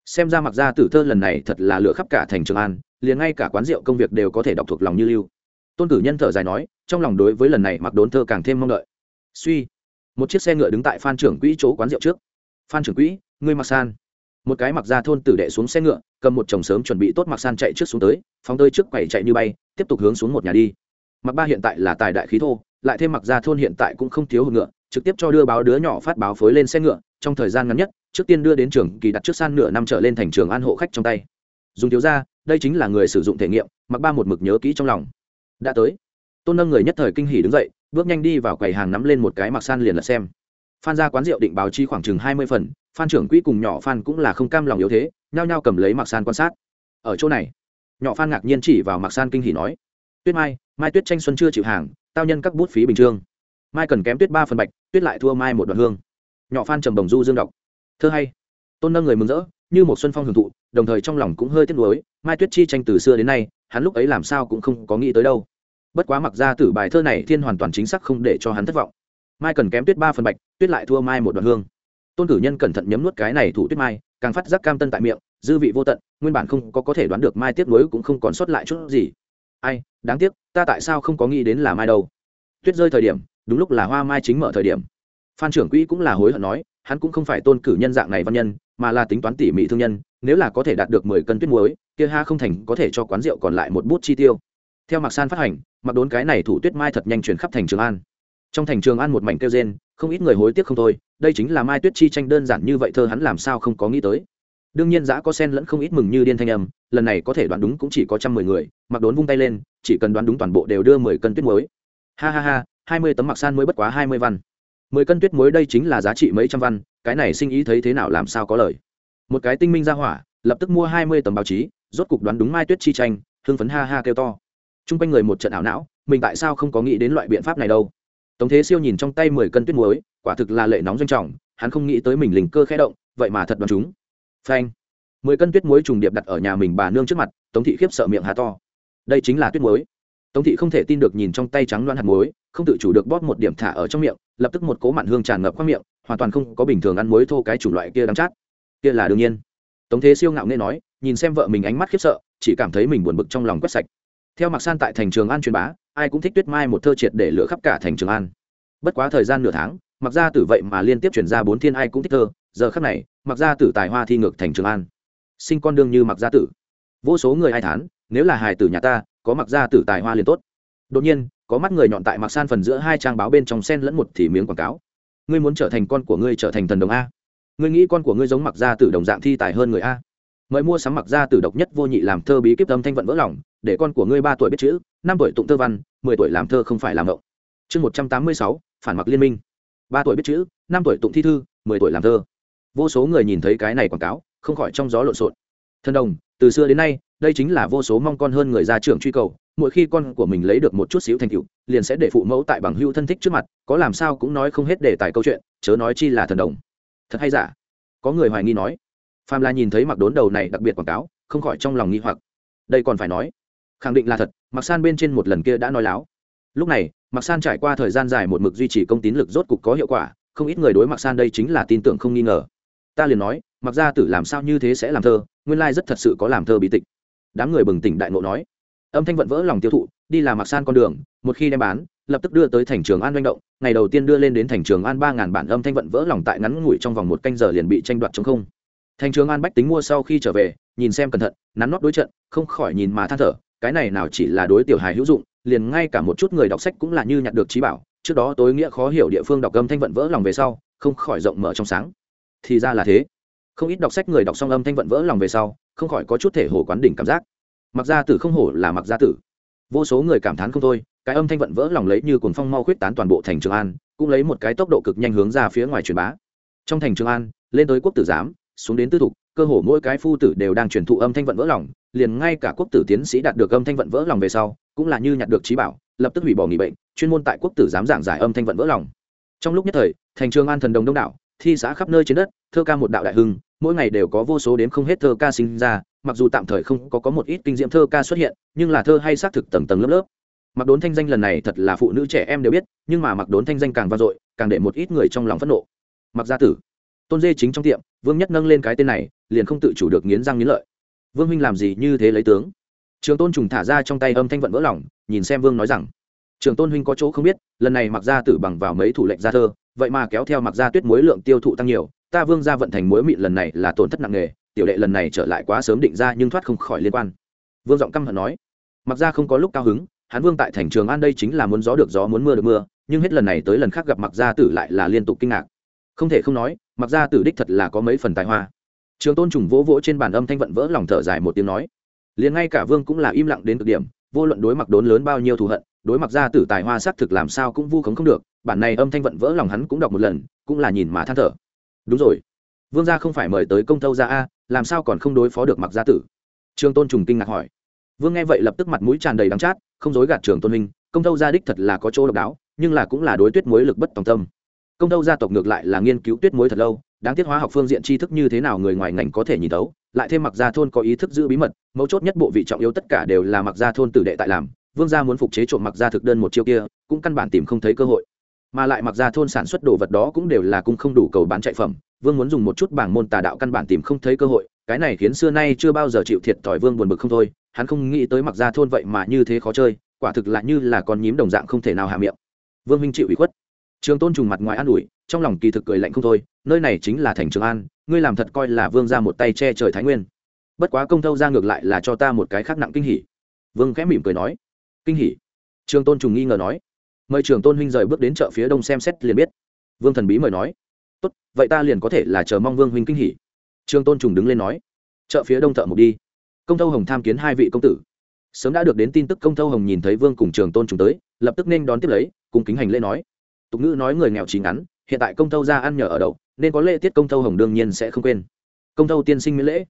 Speaker 1: Xem ra mặc gia tử thơ lần này thật là lựa khắp cả thành trường an liền ngay cả quán rượu công việc đều có thể đọc thuộc lòng như lưu. Tôn cử nhân thở dài nói trong lòng đối với lần này mặc đốn thơ càng thêm mong đợi. Suy, một chiếc xe ngựa đứng tại phan trưởng quỹ chỗ quán rượu trước. Phan trưởng quỹ, ngươi mặc san. Một cái mặc ra thôn tử đệ xuống xe ngựa, cầm một chồng sớm chuẩn bị tốt mặc san chạy trước xuống tới, phóng tới trước quầy chạy như bay, tiếp tục hướng xuống một nhà đi. Mặc ba hiện tại là tài đại khí thô, lại thêm mặc ra thôn hiện tại cũng không thiếu hụt ngựa, trực tiếp cho đưa báo đứa nhỏ phát báo phối lên xe ngựa, trong thời gian ngắn nhất, trước tiên đưa đến trường kỳ đặt trước san nửa năm trở lên thành trường an hộ khách trong tay. Dùng thiếu ra đây chính là người sử dụng thể nghiệm, mặc ba một mực nhớ kỹ trong lòng. Đã tới tôn nâng người nhất thời kinh hỉ đứng dậy, bước nhanh đi vào quầy hàng nắm lên một cái mặc san liền là xem. Phan ra quán rượu định báo chi khoảng chừng hai mươi phần, phan trưởng quỹ cùng nhỏ phan cũng là không cam lòng yếu thế, nhao nhao cầm lấy mặc san quan sát. Ở chỗ này, nhỏ phan ngạc nhiên chỉ vào mặc san kinh hỉ nói, tuyết mai mai tuyết tranh xuân chưa chịu hàng, tao nhân các bút phí bình trương. Mai cần kém tuyết ba phần bạch, tuyết lại thua mai một đoạn hương. Nhỏ phan trầm đồng du dương đọc, thơ hay. Tôn nâng người mừng rỡ, như một xuân phong hưởng thụ, đồng thời trong lòng cũng hơi tiếc nuối, mai tuyết chi tranh từ xưa đến nay, hắn lúc ấy làm sao cũng không có nghĩ tới đâu bất quá mặc ra từ bài thơ này thiên hoàn toàn chính xác không để cho hắn thất vọng. Mai cần kém tuyết ba phần bạch, tuyết lại thua mai một đoạn hương. Tôn cử nhân cẩn thận nhấm nuốt cái này thủ tuyết mai, càng phát giác cam tân tại miệng, dư vị vô tận, nguyên bản không có có thể đoán được mai tiếp nối cũng không còn sót lại chút gì. Ai, đáng tiếc, ta tại sao không có nghĩ đến là mai đâu? Tuyết rơi thời điểm, đúng lúc là hoa mai chính mở thời điểm. Phan trưởng quỹ cũng là hối hận nói, hắn cũng không phải tôn cử nhân dạng này văn nhân, mà là tính toán tỉ mỉ thương nhân, nếu là có thể đạt được mười cân tuyết muối, kia ha không thành có thể cho quán rượu còn lại một bút chi tiêu theo mạc san phát hành mặc đốn cái này thủ tuyết mai thật nhanh chuyển khắp thành trường an. Trong thành trường an một mảnh kêu rên, không ít người hối tiếc không thôi, đây chính là mai tuyết chi tranh đơn giản như vậy thơ hắn làm sao không có nghĩ tới. Đương nhiên giã có sen lẫn không ít mừng như điên thanh âm, lần này có thể đoán đúng cũng chỉ có trăm mười người mặc đốn vung tay lên, chỉ cần đoán đúng toàn bộ đều đưa mười cân tuyết muối. Ha ha ha, hai mươi tấm mặc san mới bất quá hai mươi văn. Mười cân tuyết muối đây chính là giá trị mấy trăm văn, cái này sinh ý thấy thế nào làm sao có lời. Một cái tinh minh ra hỏa, lập tức mua hai mươi tấm báo chí, rốt cục đoán đúng mai tuyết chi tranh, hưng phấn ha ha kêu to t r u n g quanh người một trận ảo não, mình tại sao không có nghĩ đến loại biện pháp này đâu? Tống thế siêu nhìn trong tay mười cân tuyết muối, quả thực là lệ nóng doanh trọng, hắn không nghĩ tới mình lình cơ khẽ động, vậy mà thật đoán chúng. Phanh. Mười cân tuyết muối trùng điệp đặt ở nhà mình bà nương trước mặt, tống thị khiếp sợ miệng hà to. Đây chính là tuyết muối. Tống thị không thể tin được nhìn trong tay trắng loan hạt muối, không tự chủ được bóp một điểm thả ở trong miệng, lập tức một cố mặn hương tràn ngập qua miệng, hoàn toàn không có bình thường ăn muối thô cái chủng loại kia đắng chát. Kia là đương nhiên. Tống thế siêu ngạo nghe nói, nhìn xem vợ mình ánh mắt khiếp sợ, chỉ cảm thấy mình buồn bực trong lòng quét sạch theo mặc san tại thành trường an truyền bá, ai cũng thích tuyết mai một thơ triệt để lửa khắp cả thành trường an. Bất quá thời gian nửa tháng mặc ra tử vậy mà liên tiếp chuyển ra bốn thiên ai cũng thích thơ, giờ khắc này mặc ra tử tài hoa thi ngược thành trường an. Sinh con đương như mặc gia tử. Vô số người ai thán, nếu là hài tử nhà ta, có mặc Gia tử tài hoa liền tốt. Đột nhiên, có mắt người nhọn tại mặc san phần giữa hai trang báo bên trong sen lẫn một thì miếng quảng cáo. Ngươi muốn trở thành con của ngươi trở thành thần đồng a. Ngươi nghĩ con của ngươi giống mặc gia tử đồng dạng thi tài hơn người a mời mua sắm mặc ra từ độc nhất vô nhị làm thơ bí kíp tâm thanh vận vỡ lòng, để con của ngươi ba tuổi biết chữ, năm tuổi tụng thơ văn, mười tuổi làm thơ không phải làm ngộng. Chương một trăm tám mươi sáu, phản mặc liên minh. Ba tuổi biết chữ, năm tuổi tụng thi thư, mười tuổi làm thơ. Vô số người nhìn thấy cái này quảng cáo, không khỏi trong gió lộn xộn. Thân đồng, từ xưa đến nay, đây chính là vô số mong con hơn người ra trưởng truy cầu, mỗi khi con của mình lấy được một chút xíu thành tựu, liền sẽ để phụ mẫu tại bằng hưu thân thích trước mặt, có làm sao cũng nói không hết đề tài câu chuyện, chớ nói chi là thần đồng. Thật hay giả? Có người hoài nghi nói phàm la nhìn thấy mặc đốn đầu này đặc biệt quảng cáo, không khỏi trong lòng nghi hoặc. Đây còn phải nói, khẳng định là thật mặc san bên trên một lần kia đã nói láo. Lúc này mặc san trải qua thời gian dài một mực duy trì công tín lực rốt cục có hiệu quả, không ít người đối mặc san đây chính là tin tưởng không nghi ngờ. Ta liền nói mặc gia tử làm sao như thế sẽ làm thơ, nguyên lai rất thật sự có làm thơ bí tịch. Đám người bừng tỉnh đại ngộ nói. Âm thanh vận vỡ lòng tiêu thụ, đi làm mặc san con đường, một khi đem bán, lập tức đưa tới thành trường an manh động, ngày đầu tiên đưa lên đến thành trường an ba ngàn bản âm thanh vận vỡ lòng tại ngắn ngủi trong vòng một canh giờ liền bị tranh đoạt chống không thành trường an bách tính mua sau khi trở về, nhìn xem cẩn thận, nắn nót đối trận, không khỏi nhìn mà than thở, cái này nào chỉ là đối tiểu hài hữu dụng, liền ngay cả một chút người đọc sách cũng là như nhặt được trí bảo, trước đó tối nghĩa khó hiểu địa phương đọc âm thanh vận vỡ lòng về sau, không khỏi rộng mở trong sáng. Thì ra là thế. Không ít đọc sách người đọc xong âm thanh vận vỡ lòng về sau, không khỏi có chút thể hồ quán đỉnh cảm giác. Mặc gia tử không hổ là mặc gia tử. Vô số người cảm thán không thôi, cái âm thanh vận vỡ lòng lấy như cuồng phong mau khuyết tán toàn bộ thành trường an, cũng lấy một cái tốc độ cực nhanh hướng ra phía ngoài truyền bá. Trong thành trường an, lên tới quốc tử giám xuống đến tư thục, cơ hồ mỗi cái phu tử đều đang truyền thụ âm thanh vận vỡ lòng, liền ngay cả quốc tử tiến sĩ đạt được âm thanh vận vỡ lòng về sau, cũng là như nhặt được trí bảo, lập tức hủy bỏ nghỉ bệnh, chuyên môn tại quốc tử giám giảng giải âm thanh vận vỡ lòng. Trong lúc nhất thời, thành trường an thần đồng đông đảo, thi xã khắp nơi trên đất, thơ ca một đạo đại hưng, mỗi ngày đều có vô số đến không hết thơ ca sinh ra, mặc dù tạm thời không có có một ít kinh diễm thơ ca xuất hiện, nhưng là thơ hay xác thực tầng tầng lớp lớp. Mặc đốn thanh danh lần này thật là phụ nữ trẻ em đều biết, nhưng mà mặc đốn thanh danh càng vang dội, càng để một ít người trong lòng phẫn nộ. Mặc gia tử tôn dê chính trong tiệm, vương nhất nâng lên cái tên này, liền không tự chủ được nghiến răng nghiến lợi. Vương huynh làm gì như thế lấy tướng? Trường tôn trùng thả ra trong tay âm thanh vận vỡ lỏng nhìn xem vương nói rằng, trường tôn huynh có chỗ không biết, lần này mặc gia tử bằng vào mấy thủ lệnh ra thơ, vậy mà kéo theo mặc gia tuyết muối lượng tiêu thụ tăng nhiều, ta vương gia vận thành muối mịn lần này là tổn thất nặng nề, tiểu đệ lần này trở lại quá sớm định ra nhưng thoát không khỏi liên quan. Vương giọng căm hận nói. Mặc ra không có lúc cao hứng, hắn vương tại thành trường an đây chính là muốn gió được gió, muốn mưa được mưa, nhưng hết lần này tới lần khác gặp mặc gia tử lại là liên tục kinh ngạc không thể không nói, mặc gia tử đích thật là có mấy phần tài hoa. Trường tôn trùng vỗ vỗ trên bàn âm thanh vận vỡ lòng thở dài một tiếng nói, liền ngay cả vương cũng là im lặng đến cực điểm, vô luận đối mặt đốn lớn bao nhiêu thù hận, đối mặt gia tử tài hoa xác thực làm sao cũng vu khống không được, bản này âm thanh vận vỡ lòng hắn cũng đọc một lần, cũng là nhìn mà than thở. Đúng rồi, vương gia không phải mời tới công thâu gia a, làm sao còn không đối phó được mặc gia tử? Trường tôn trùng kinh ngạc hỏi. Vương nghe vậy lập tức mặt mũi tràn đầy đắng chát, không dối gạt trường tôn minh công thâu gia đích thật là có chỗ độc đáo, nhưng là cũng là đối tuyết mối lực bất tòng tâm công tâu gia tộc ngược lại là nghiên cứu tuyết muối thật lâu, đáng tiếc hóa học phương diện tri thức như thế nào người ngoài ngành có thể nhìn tấu lại thêm mặc gia thôn có ý thức giữ bí mật, mấu chốt nhất bộ vị trọng yếu tất cả đều là mặc gia thôn tử đệ tại làm, vương gia muốn phục chế trộm mặc gia thực đơn một chiêu kia, cũng căn bản tìm không thấy cơ hội. Mà lại mặc gia thôn sản xuất đồ vật đó cũng đều là cung không đủ cầu bán chạy phẩm, vương muốn dùng một chút bảng môn tà đạo căn bản tìm không thấy cơ hội, cái này khiến xưa nay chưa bao giờ chịu thiệt thòi vương buồn bực không thôi, hắn không nghĩ tới mặc gia thôn vậy mà như thế khó chơi, quả thực là như là con nhím đồng dạng không thể nào hạ miệng. Vương minh chịu ủy khuất trường tôn trùng mặt ngoài an ủi, trong lòng kỳ thực cười lạnh không thôi, nơi này chính là thành trường an, ngươi làm thật coi là vương ra một tay che trời thái nguyên. Bất quá công thâu ra ngược lại là cho ta một cái khác nặng kinh hỉ. Vương khẽ mỉm cười nói, kinh hỉ? Trường tôn trùng nghi ngờ nói, mời trường tôn huynh rời bước đến chợ phía đông xem xét liền biết. Vương thần bí mời nói, tốt, vậy ta liền có thể là chờ mong vương huynh kinh hỉ. Trường tôn trùng đứng lên nói, chợ phía đông thợ mục đi. Công thâu hồng tham kiến hai vị công tử. Sớm đã được đến tin tức công thâu hồng nhìn thấy vương cùng trường tôn trùng tới, lập tức nên đón tiếp lấy, cùng kính hành lễ nói tục ngữ nói người nghèo trí ngắn, hiện tại công thâu ra ăn nhờ ở đậu, nên có lễ tiết công thâu hồng đương nhiên sẽ không quên. Công thâu tiên sinh miễn lễ.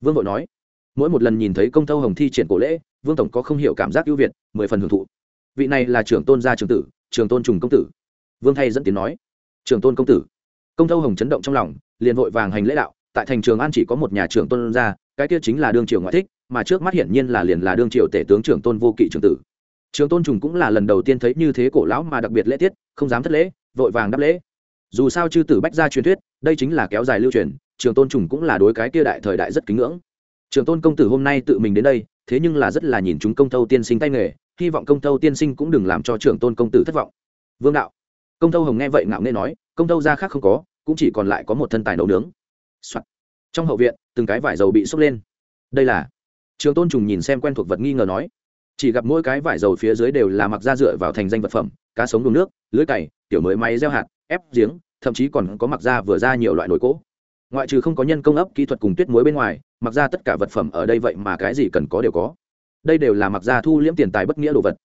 Speaker 1: Vương vội nói, mỗi một lần nhìn thấy công thâu hồng thi triển cổ lễ, vương tổng có không hiểu cảm giác ưu việt, mười phần hưởng thụ. Vị này là trưởng tôn gia trường tử trường tôn trùng công tử. Vương thay dẫn tiếng nói trường tôn công tử. Công thâu hồng chấn động trong lòng, liền vội vàng hành lễ đạo, tại thành trường an chỉ có một nhà trưởng tôn gia, cái kia chính là đương triều ngoại thích, mà trước mắt hiển nhiên là liền là đương triều tể tướng trưởng tôn vô kỵ trưởng tử trường tôn trùng cũng là lần đầu tiên thấy như thế cổ lão mà đặc biệt lễ tiết, không dám thất lễ, vội vàng đáp lễ. Dù sao chư tử bách gia truyền thuyết, đây chính là kéo dài lưu truyền, trường tôn trùng cũng là đối cái kia đại thời đại rất kính ngưỡng. Trường tôn công tử hôm nay tự mình đến đây, thế nhưng là rất là nhìn chúng công thâu tiên sinh tay nghề, hy vọng công thâu tiên sinh cũng đừng làm cho trường tôn công tử thất vọng. Vương đạo. Công thâu hồng nghe vậy ngạo nghe nói, công thâu gia khác không có, cũng chỉ còn lại có một thân tài nấu nướng、Soạn. trong hậu viện, từng cái vải dầu bị xốc lên. Đây là. Trường tôn trùng nhìn xem quen thuộc vật nghi ngờ nói chỉ gặp mỗi cái vải dầu phía dưới đều là mặc da dựa vào thành danh vật phẩm, cá sống đuồng nước, lưới cày, tiểu mới máy gieo hạt, ép giếng, thậm chí còn có mặc da vừa ra nhiều loại nồi cỗ. Ngoại trừ không có nhân công ấp kỹ thuật cùng tuyết muối bên ngoài, mặc ra tất cả vật phẩm ở đây vậy mà cái gì cần có đều có. Đây đều là mặc ra thu liễm tiền tài bất nghĩa đồ vật.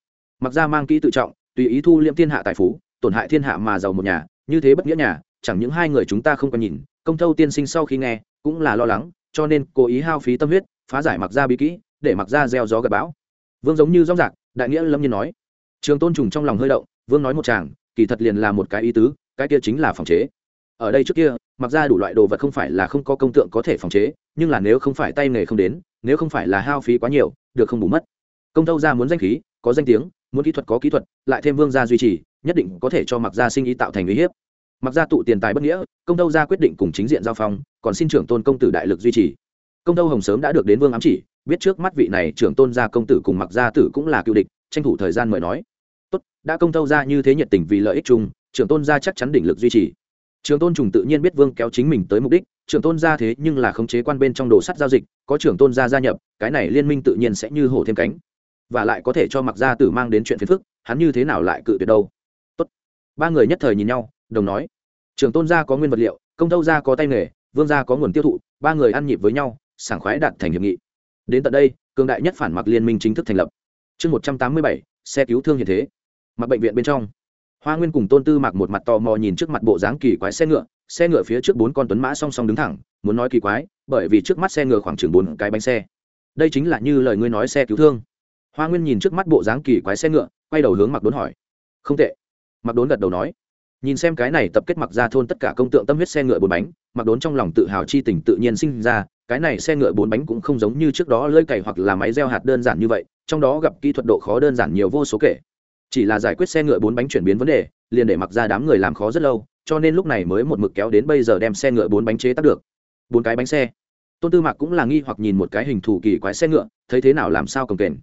Speaker 1: Mặc ra mang kỹ tự trọng, tùy ý thu liễm thiên hạ tài phú, tổn hại thiên hạ mà giàu một nhà, như thế bất nghĩa nhà, chẳng những hai người chúng ta không có nhìn, công thâu tiên sinh sau khi nghe, cũng là lo lắng, cho nên cố ý hao phí tâm huyết, phá giải mặc ra bí kỹ, để mặc ra gieo gió gặp bão vương giống như rõ rạc, đại nghĩa lâm nhiên nói. Trường tôn trùng trong lòng hơi động, vương nói một chàng kỳ thật liền là một cái ý tứ, cái kia chính là phòng chế. Ở đây trước kia, mặc ra đủ loại đồ vật không phải là không có công tượng có thể phòng chế, nhưng là nếu không phải tay nghề không đến, nếu không phải là hao phí quá nhiều, được không bù mất. Công tâu ra muốn danh khí, có danh tiếng, muốn kỹ thuật có kỹ thuật, lại thêm vương gia duy trì, nhất định có thể cho mặc gia sinh ý tạo thành uy hiếp. Mặc gia tụ tiền tài bất nghĩa, công tâu ra quyết định cùng chính diện giao phong, còn xin trưởng tôn công tử đại lực duy trì công tâu hồng sớm đã được đến vương ám chỉ, biết trước mắt vị này trưởng tôn gia công tử cùng mặc gia tử cũng là cựu địch, tranh thủ thời gian mời nói. Tốt, đã công tâu ra như thế nhiệt tình vì lợi ích chung, trưởng tôn gia chắc chắn đỉnh lực duy trì. Trường tôn trùng tự nhiên biết vương kéo chính mình tới mục đích, trưởng tôn gia thế nhưng là khống chế quan bên trong đồ sắt giao dịch, có trưởng tôn gia gia nhập, cái này liên minh tự nhiên sẽ như hổ thêm cánh. Và lại có thể cho mặc gia tử mang đến chuyện phiền phức, hắn như thế nào lại cự tuyệt đâu? Tốt. ba người nhất thời nhìn nhau, đồng nói. Trưởng tôn gia có nguyên vật liệu, công tâu gia có tay nghề, vương gia có nguồn tiêu thụ, ba người ăn nhịp với nhau sảng khoái đạt thành hiệp nghị. Đến tận đây, cường đại nhất phản mặc liên minh chính thức thành lập. Chương một trăm tám mươi bảy, xe cứu thương hiện thế. Mặc bệnh viện bên trong. Hoa nguyên cùng tôn tư mặc một mặt tò mò nhìn trước mặt bộ dáng kỳ quái xe ngựa xe ngựa phía trước bốn con tuấn mã song song đứng thẳng, muốn nói kỳ quái, bởi vì trước mắt xe ngựa khoảng chừng bốn cái bánh xe. Đây chính là như lời ngươi nói xe cứu thương. Hoa nguyên nhìn trước mắt bộ dáng kỳ quái xe ngựa, quay đầu hướng mặc đốn hỏi. Không tệ. Mặc đốn gật đầu nói. Nhìn xem cái này tập kết mặc ra thôn tất cả công tượng tâm huyết xe ngựa bốn bánh mặc đốn trong lòng tự hào chi tình tự nhiên sinh ra cái này xe ngựa bốn bánh cũng không giống như trước đó lơi cày hoặc là máy gieo hạt đơn giản như vậy, trong đó gặp kỹ thuật độ khó đơn giản nhiều vô số kể. Chỉ là giải quyết xe ngựa bốn bánh chuyển biến vấn đề, liền để mặc ra đám người làm khó rất lâu, cho nên lúc này mới một mực kéo đến bây giờ đem xe ngựa bốn bánh chế tác được. Bốn cái bánh xe. Tôn tư mạc cũng là nghi hoặc nhìn một cái hình thù kỳ quái xe ngựa, thấy thế nào làm sao cầm kềnh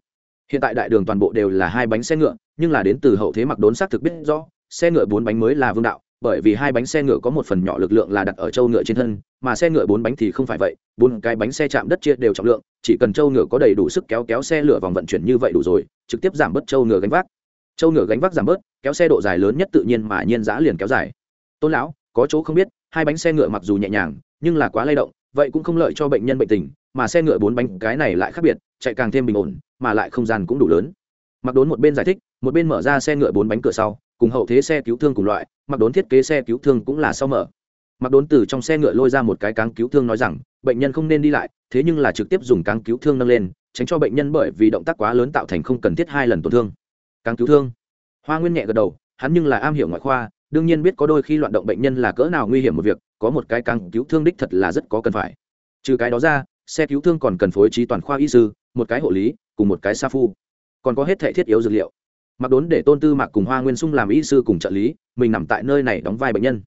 Speaker 1: hiện tại đại đường toàn bộ đều là hai bánh xe ngựa, nhưng là đến từ hậu thế mặc đốn xác thực biết rõ, xe ngựa bốn bánh mới là vương đạo bởi vì hai bánh xe ngựa có một phần nhỏ lực lượng là đặt ở châu ngựa trên thân, mà xe ngựa bốn bánh thì không phải vậy, bốn cái bánh xe chạm đất chia đều trọng lượng, chỉ cần châu ngựa có đầy đủ sức kéo kéo xe lửa vòng vận chuyển như vậy đủ rồi, trực tiếp giảm bớt châu ngựa gánh vác. Châu ngựa gánh vác giảm bớt, kéo xe độ dài lớn nhất tự nhiên mà nhiên giã liền kéo dài. Tôn lão, có chỗ không biết, hai bánh xe ngựa mặc dù nhẹ nhàng, nhưng là quá lay động, vậy cũng không lợi cho bệnh nhân bệnh tình, mà xe ngựa bốn bánh cái này lại khác biệt, chạy càng thêm bình ổn, mà lại không gian cũng đủ lớn. Mặc đốn một bên giải thích, một bên mở ra xe ngựa bốn bánh cửa sau cùng hậu thế xe cứu thương cùng loại, mặc đốn thiết kế xe cứu thương cũng là sau mở. Mặc đốn từ trong xe ngựa lôi ra một cái cáng cứu thương nói rằng, bệnh nhân không nên đi lại, thế nhưng là trực tiếp dùng cáng cứu thương nâng lên, tránh cho bệnh nhân bởi vì động tác quá lớn tạo thành không cần thiết hai lần tổn thương. Cáng cứu thương. Hoa nguyên nhẹ gật đầu, hắn nhưng là am hiểu ngoại khoa, đương nhiên biết có đôi khi loạn động bệnh nhân là cỡ nào nguy hiểm một việc, có một cái cáng cứu thương đích thật là rất có cần phải. Trừ cái đó ra, xe cứu thương còn cần phối trí toàn khoa y sư, một cái hộ lý, cùng một cái sa phu. Còn có hết thể thiết yếu dược liệu mặc đốn để tôn tư mạc cùng hoa nguyên sung làm y sư cùng trợ lý, mình nằm tại nơi này đóng vai bệnh nhân.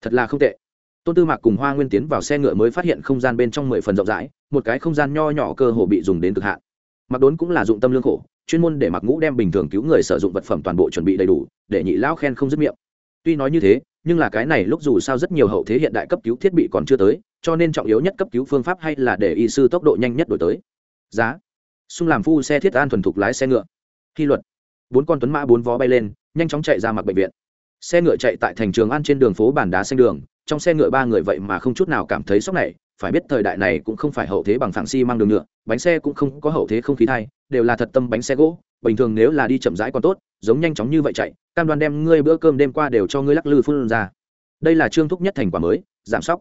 Speaker 1: Thật là không tệ. Tôn tư mạc cùng hoa nguyên tiến vào xe ngựa mới phát hiện không gian bên trong mười phần rộng rãi, một cái không gian nho nhỏ cơ hồ bị dùng đến cực hạn. Mặc đốn cũng là dụng tâm lương khổ, chuyên môn để mặc ngũ đem bình thường cứu người sử dụng vật phẩm toàn bộ chuẩn bị đầy đủ, để nhị lão khen không dứt miệng. Tuy nói như thế, nhưng là cái này lúc dù sao rất nhiều hậu thế hiện đại cấp cứu thiết bị còn chưa tới, cho nên trọng yếu nhất cấp cứu phương pháp hay là để y sư tốc độ nhanh nhất đổi tới. Giá. Xung làm phu xe thiết an thuần thục lái xe ngựa. Khi luật bốn con tuấn mã bốn vó bay lên nhanh chóng chạy ra mặc bệnh viện. Xe ngựa chạy tại thành trường an trên đường phố bản đá xanh đường trong xe ngựa ba người vậy mà không chút nào cảm thấy sốc này phải biết thời đại này cũng không phải hậu thế bằng phẳng xi mang đường nhựa bánh xe cũng không có hậu thế không khí thay, đều là thật tâm bánh xe gỗ bình thường nếu là đi chậm rãi còn tốt giống nhanh chóng như vậy chạy cam đoan đem ngươi bữa cơm đêm qua đều cho ngươi lắc lư phun ra. Đây là trương thúc nhất thành quả mới giảm sóc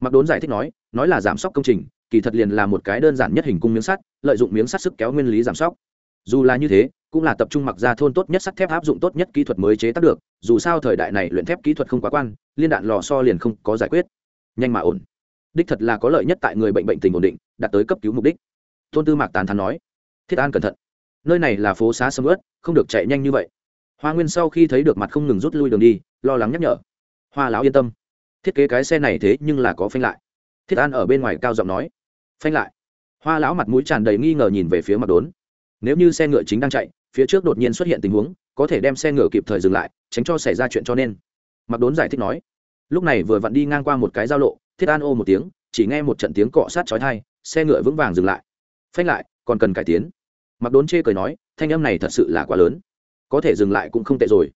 Speaker 1: mặc đốn giải thích nói nói là giảm sóc công trình kỳ thật liền là một cái đơn giản nhất hình cung miếng sắt lợi dụng miếng sắt sức kéo nguyên lý giảm sóc dù là như thế, cũng là tập trung mặc ra thôn tốt nhất sắt thép áp dụng tốt nhất kỹ thuật mới chế tác được, dù sao thời đại này luyện thép kỹ thuật không quá quan, liên đạn lò so liền không có giải quyết. Nhanh mà ổn. Đích thật là có lợi nhất tại người bệnh bệnh tình ổn định, đạt tới cấp cứu mục đích. Thôn tư mạc tán thắn nói, thiết an cẩn thận. Nơi này là phố xá sầm ớt không được chạy nhanh như vậy. Hoa nguyên sau khi thấy được mặt không ngừng rút lui đường đi, lo lắng nhắc nhở, hoa lão yên tâm. Thiết kế cái xe này thế nhưng là có phanh lại. Thiết an ở bên ngoài cao giọng nói, phanh lại. Hoa lão mặt mũi tràn đầy nghi ngờ nhìn về phía mặt đốn nếu như xe ngựa chính đang chạy, phía trước đột nhiên xuất hiện tình huống, có thể đem xe ngựa kịp thời dừng lại, tránh cho xảy ra chuyện cho nên. Mặc đốn giải thích nói. Lúc này vừa vặn đi ngang qua một cái giao lộ, thiết an ô một tiếng, chỉ nghe một trận tiếng cọ sát chói thai xe ngựa vững vàng dừng lại. Phanh lại, còn cần cải tiến. Mặc đốn chê cười nói, thanh âm này thật sự là quá lớn. Có thể dừng lại cũng không tệ rồi.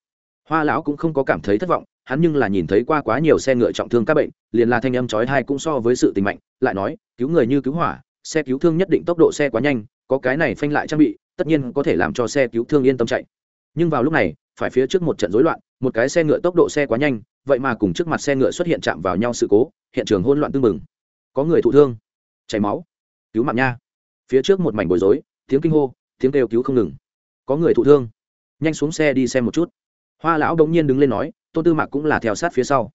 Speaker 1: Hoa lão cũng không có cảm thấy thất vọng, hắn nhưng là nhìn thấy qua quá nhiều xe ngựa trọng thương các bệnh, liền là thanh âm chói thai cũng so với sự tình mạnh, lại nói, cứu người như cứu hỏa, xe cứu thương nhất định tốc độ xe quá nhanh có cái này phanh lại trang bị, tất nhiên có thể làm cho xe cứu thương yên tâm chạy. Nhưng vào lúc này, phải phía trước một trận rối loạn, một cái xe ngựa tốc độ xe quá nhanh, vậy mà cùng trước mặt xe ngựa xuất hiện chạm vào nhau sự cố, hiện trường hỗn loạn tưng bừng. Có người thụ thương. Chảy máu. Cứu mạng nha. Phía trước một mảnh bối rối, tiếng kinh hô, tiếng kêu cứu không ngừng. Có người thụ thương. Nhanh xuống xe đi xem một chút. Hoa lão đống nhiên đứng lên nói tôn tư mạc cũng là theo sát phía sau.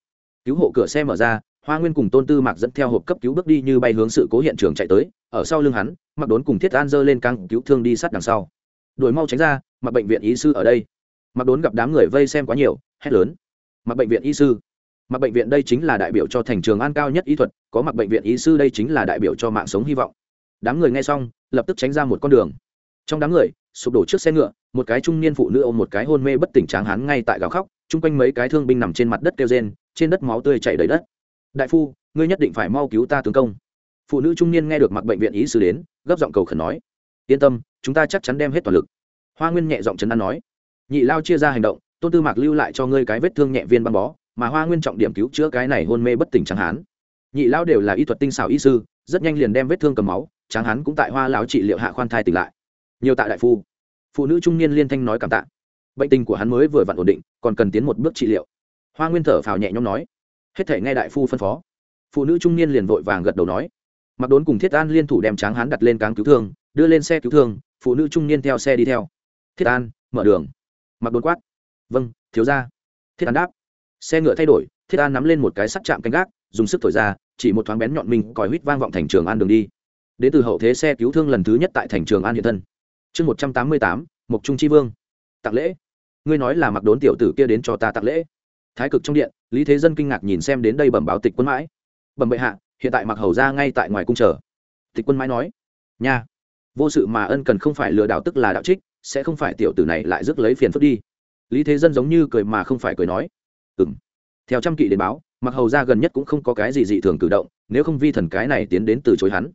Speaker 1: Cứu hộ cửa xe mở ra hoa nguyên cùng tôn tư mạc dẫn theo hộp cấp cứu bước đi như bay hướng sự cố hiện trường chạy tới, ở sau lưng hắn mặc đốn cùng thiết an dơ lên căng cứu thương đi sát đằng sau. Đuổi mau tránh ra mặc bệnh viện y sư ở đây. Mặc đốn gặp đám người vây xem quá nhiều, hét lớn. Mặc bệnh viện y sư mặc bệnh viện đây chính là đại biểu cho thành trường an cao nhất y thuật, có mặc bệnh viện y sư đây chính là đại biểu cho mạng sống hy vọng. Đám người nghe xong, lập tức tránh ra một con đường. Trong đám người, sụp đổ trước xe ngựa, một cái trung niên phụ nữ ôm một cái hôn mê bất tỉnh tráng hán ngay tại gào khóc, chung quanh mấy cái thương binh nằm trên mặt đất kêu rên, trên đất máu tươi chảy đầy đất đại phu, ngươi nhất định phải mau cứu ta tướng công. Phụ nữ trung niên nghe được mặc bệnh viện ý sư đến, gấp giọng cầu khẩn nói, yên tâm, chúng ta chắc chắn đem hết toàn lực. Hoa nguyên nhẹ giọng chấn an nói, nhị lao chia ra hành động, tôn tư mạc lưu lại cho ngươi cái vết thương nhẹ viên băng bó, mà hoa nguyên trọng điểm cứu chữa cái này hôn mê bất tỉnh tráng hán. Nhị lao đều là y thuật tinh xảo y sư, rất nhanh liền đem vết thương cầm máu, tráng hán cũng tại hoa lão trị liệu hạ khoan thai tỉnh lại. Nhiều tạ đại phu. Phụ nữ trung niên liên thanh nói cảm tạ. Bệnh tình của hắn mới vừa vặn ổn định, còn cần tiến một bước trị liệu. Hoa nguyên thở phào nhẹ nhõm nói hết thể nghe đại phu phân phó. Phụ nữ trung niên liền vội vàng gật đầu nói. Mặc đốn cùng thiết an liên thủ đem tráng hán đặt lên cáng cứu thương, đưa lên xe cứu thương, phụ nữ trung niên theo xe đi theo. Thiết an, mở đường. Mặc đốn quát. Vâng thiếu ra thiết an đáp. Xe ngựa thay đổi, thiết an nắm lên một cái sắt chạm canh gác, dùng sức thổi ra, chỉ một thoáng bén nhọn mình còi huýt vang vọng thành trường an đường đi. Đến từ hậu thế xe cứu thương lần thứ nhất tại thành trường an hiện thân. Chương một trăm tám mươi tám, mộc trung tri vương. Tặng lễ. Ngươi nói là mặc đốn tiểu tử kia đến cho ta tặng lễ thái cực trong điện, lý thế dân kinh ngạc nhìn xem đến đây bẩm báo tịch quân mãi. Bẩm bệ hạ, hiện tại mặc hầu ra ngay tại ngoài cung chờ. Tịch quân mãi nói, nha, vô sự mà ân cần không phải lừa đảo tức là đạo trích, sẽ không phải tiểu tử này lại rước lấy phiền phức đi. Lý thế dân giống như cười mà không phải cười nói ừng theo trăm kỵ đến báo mặc hầu ra gần nhất cũng không có cái gì dị thường cử động, nếu không vi thần cái này tiến đến từ chối hắn.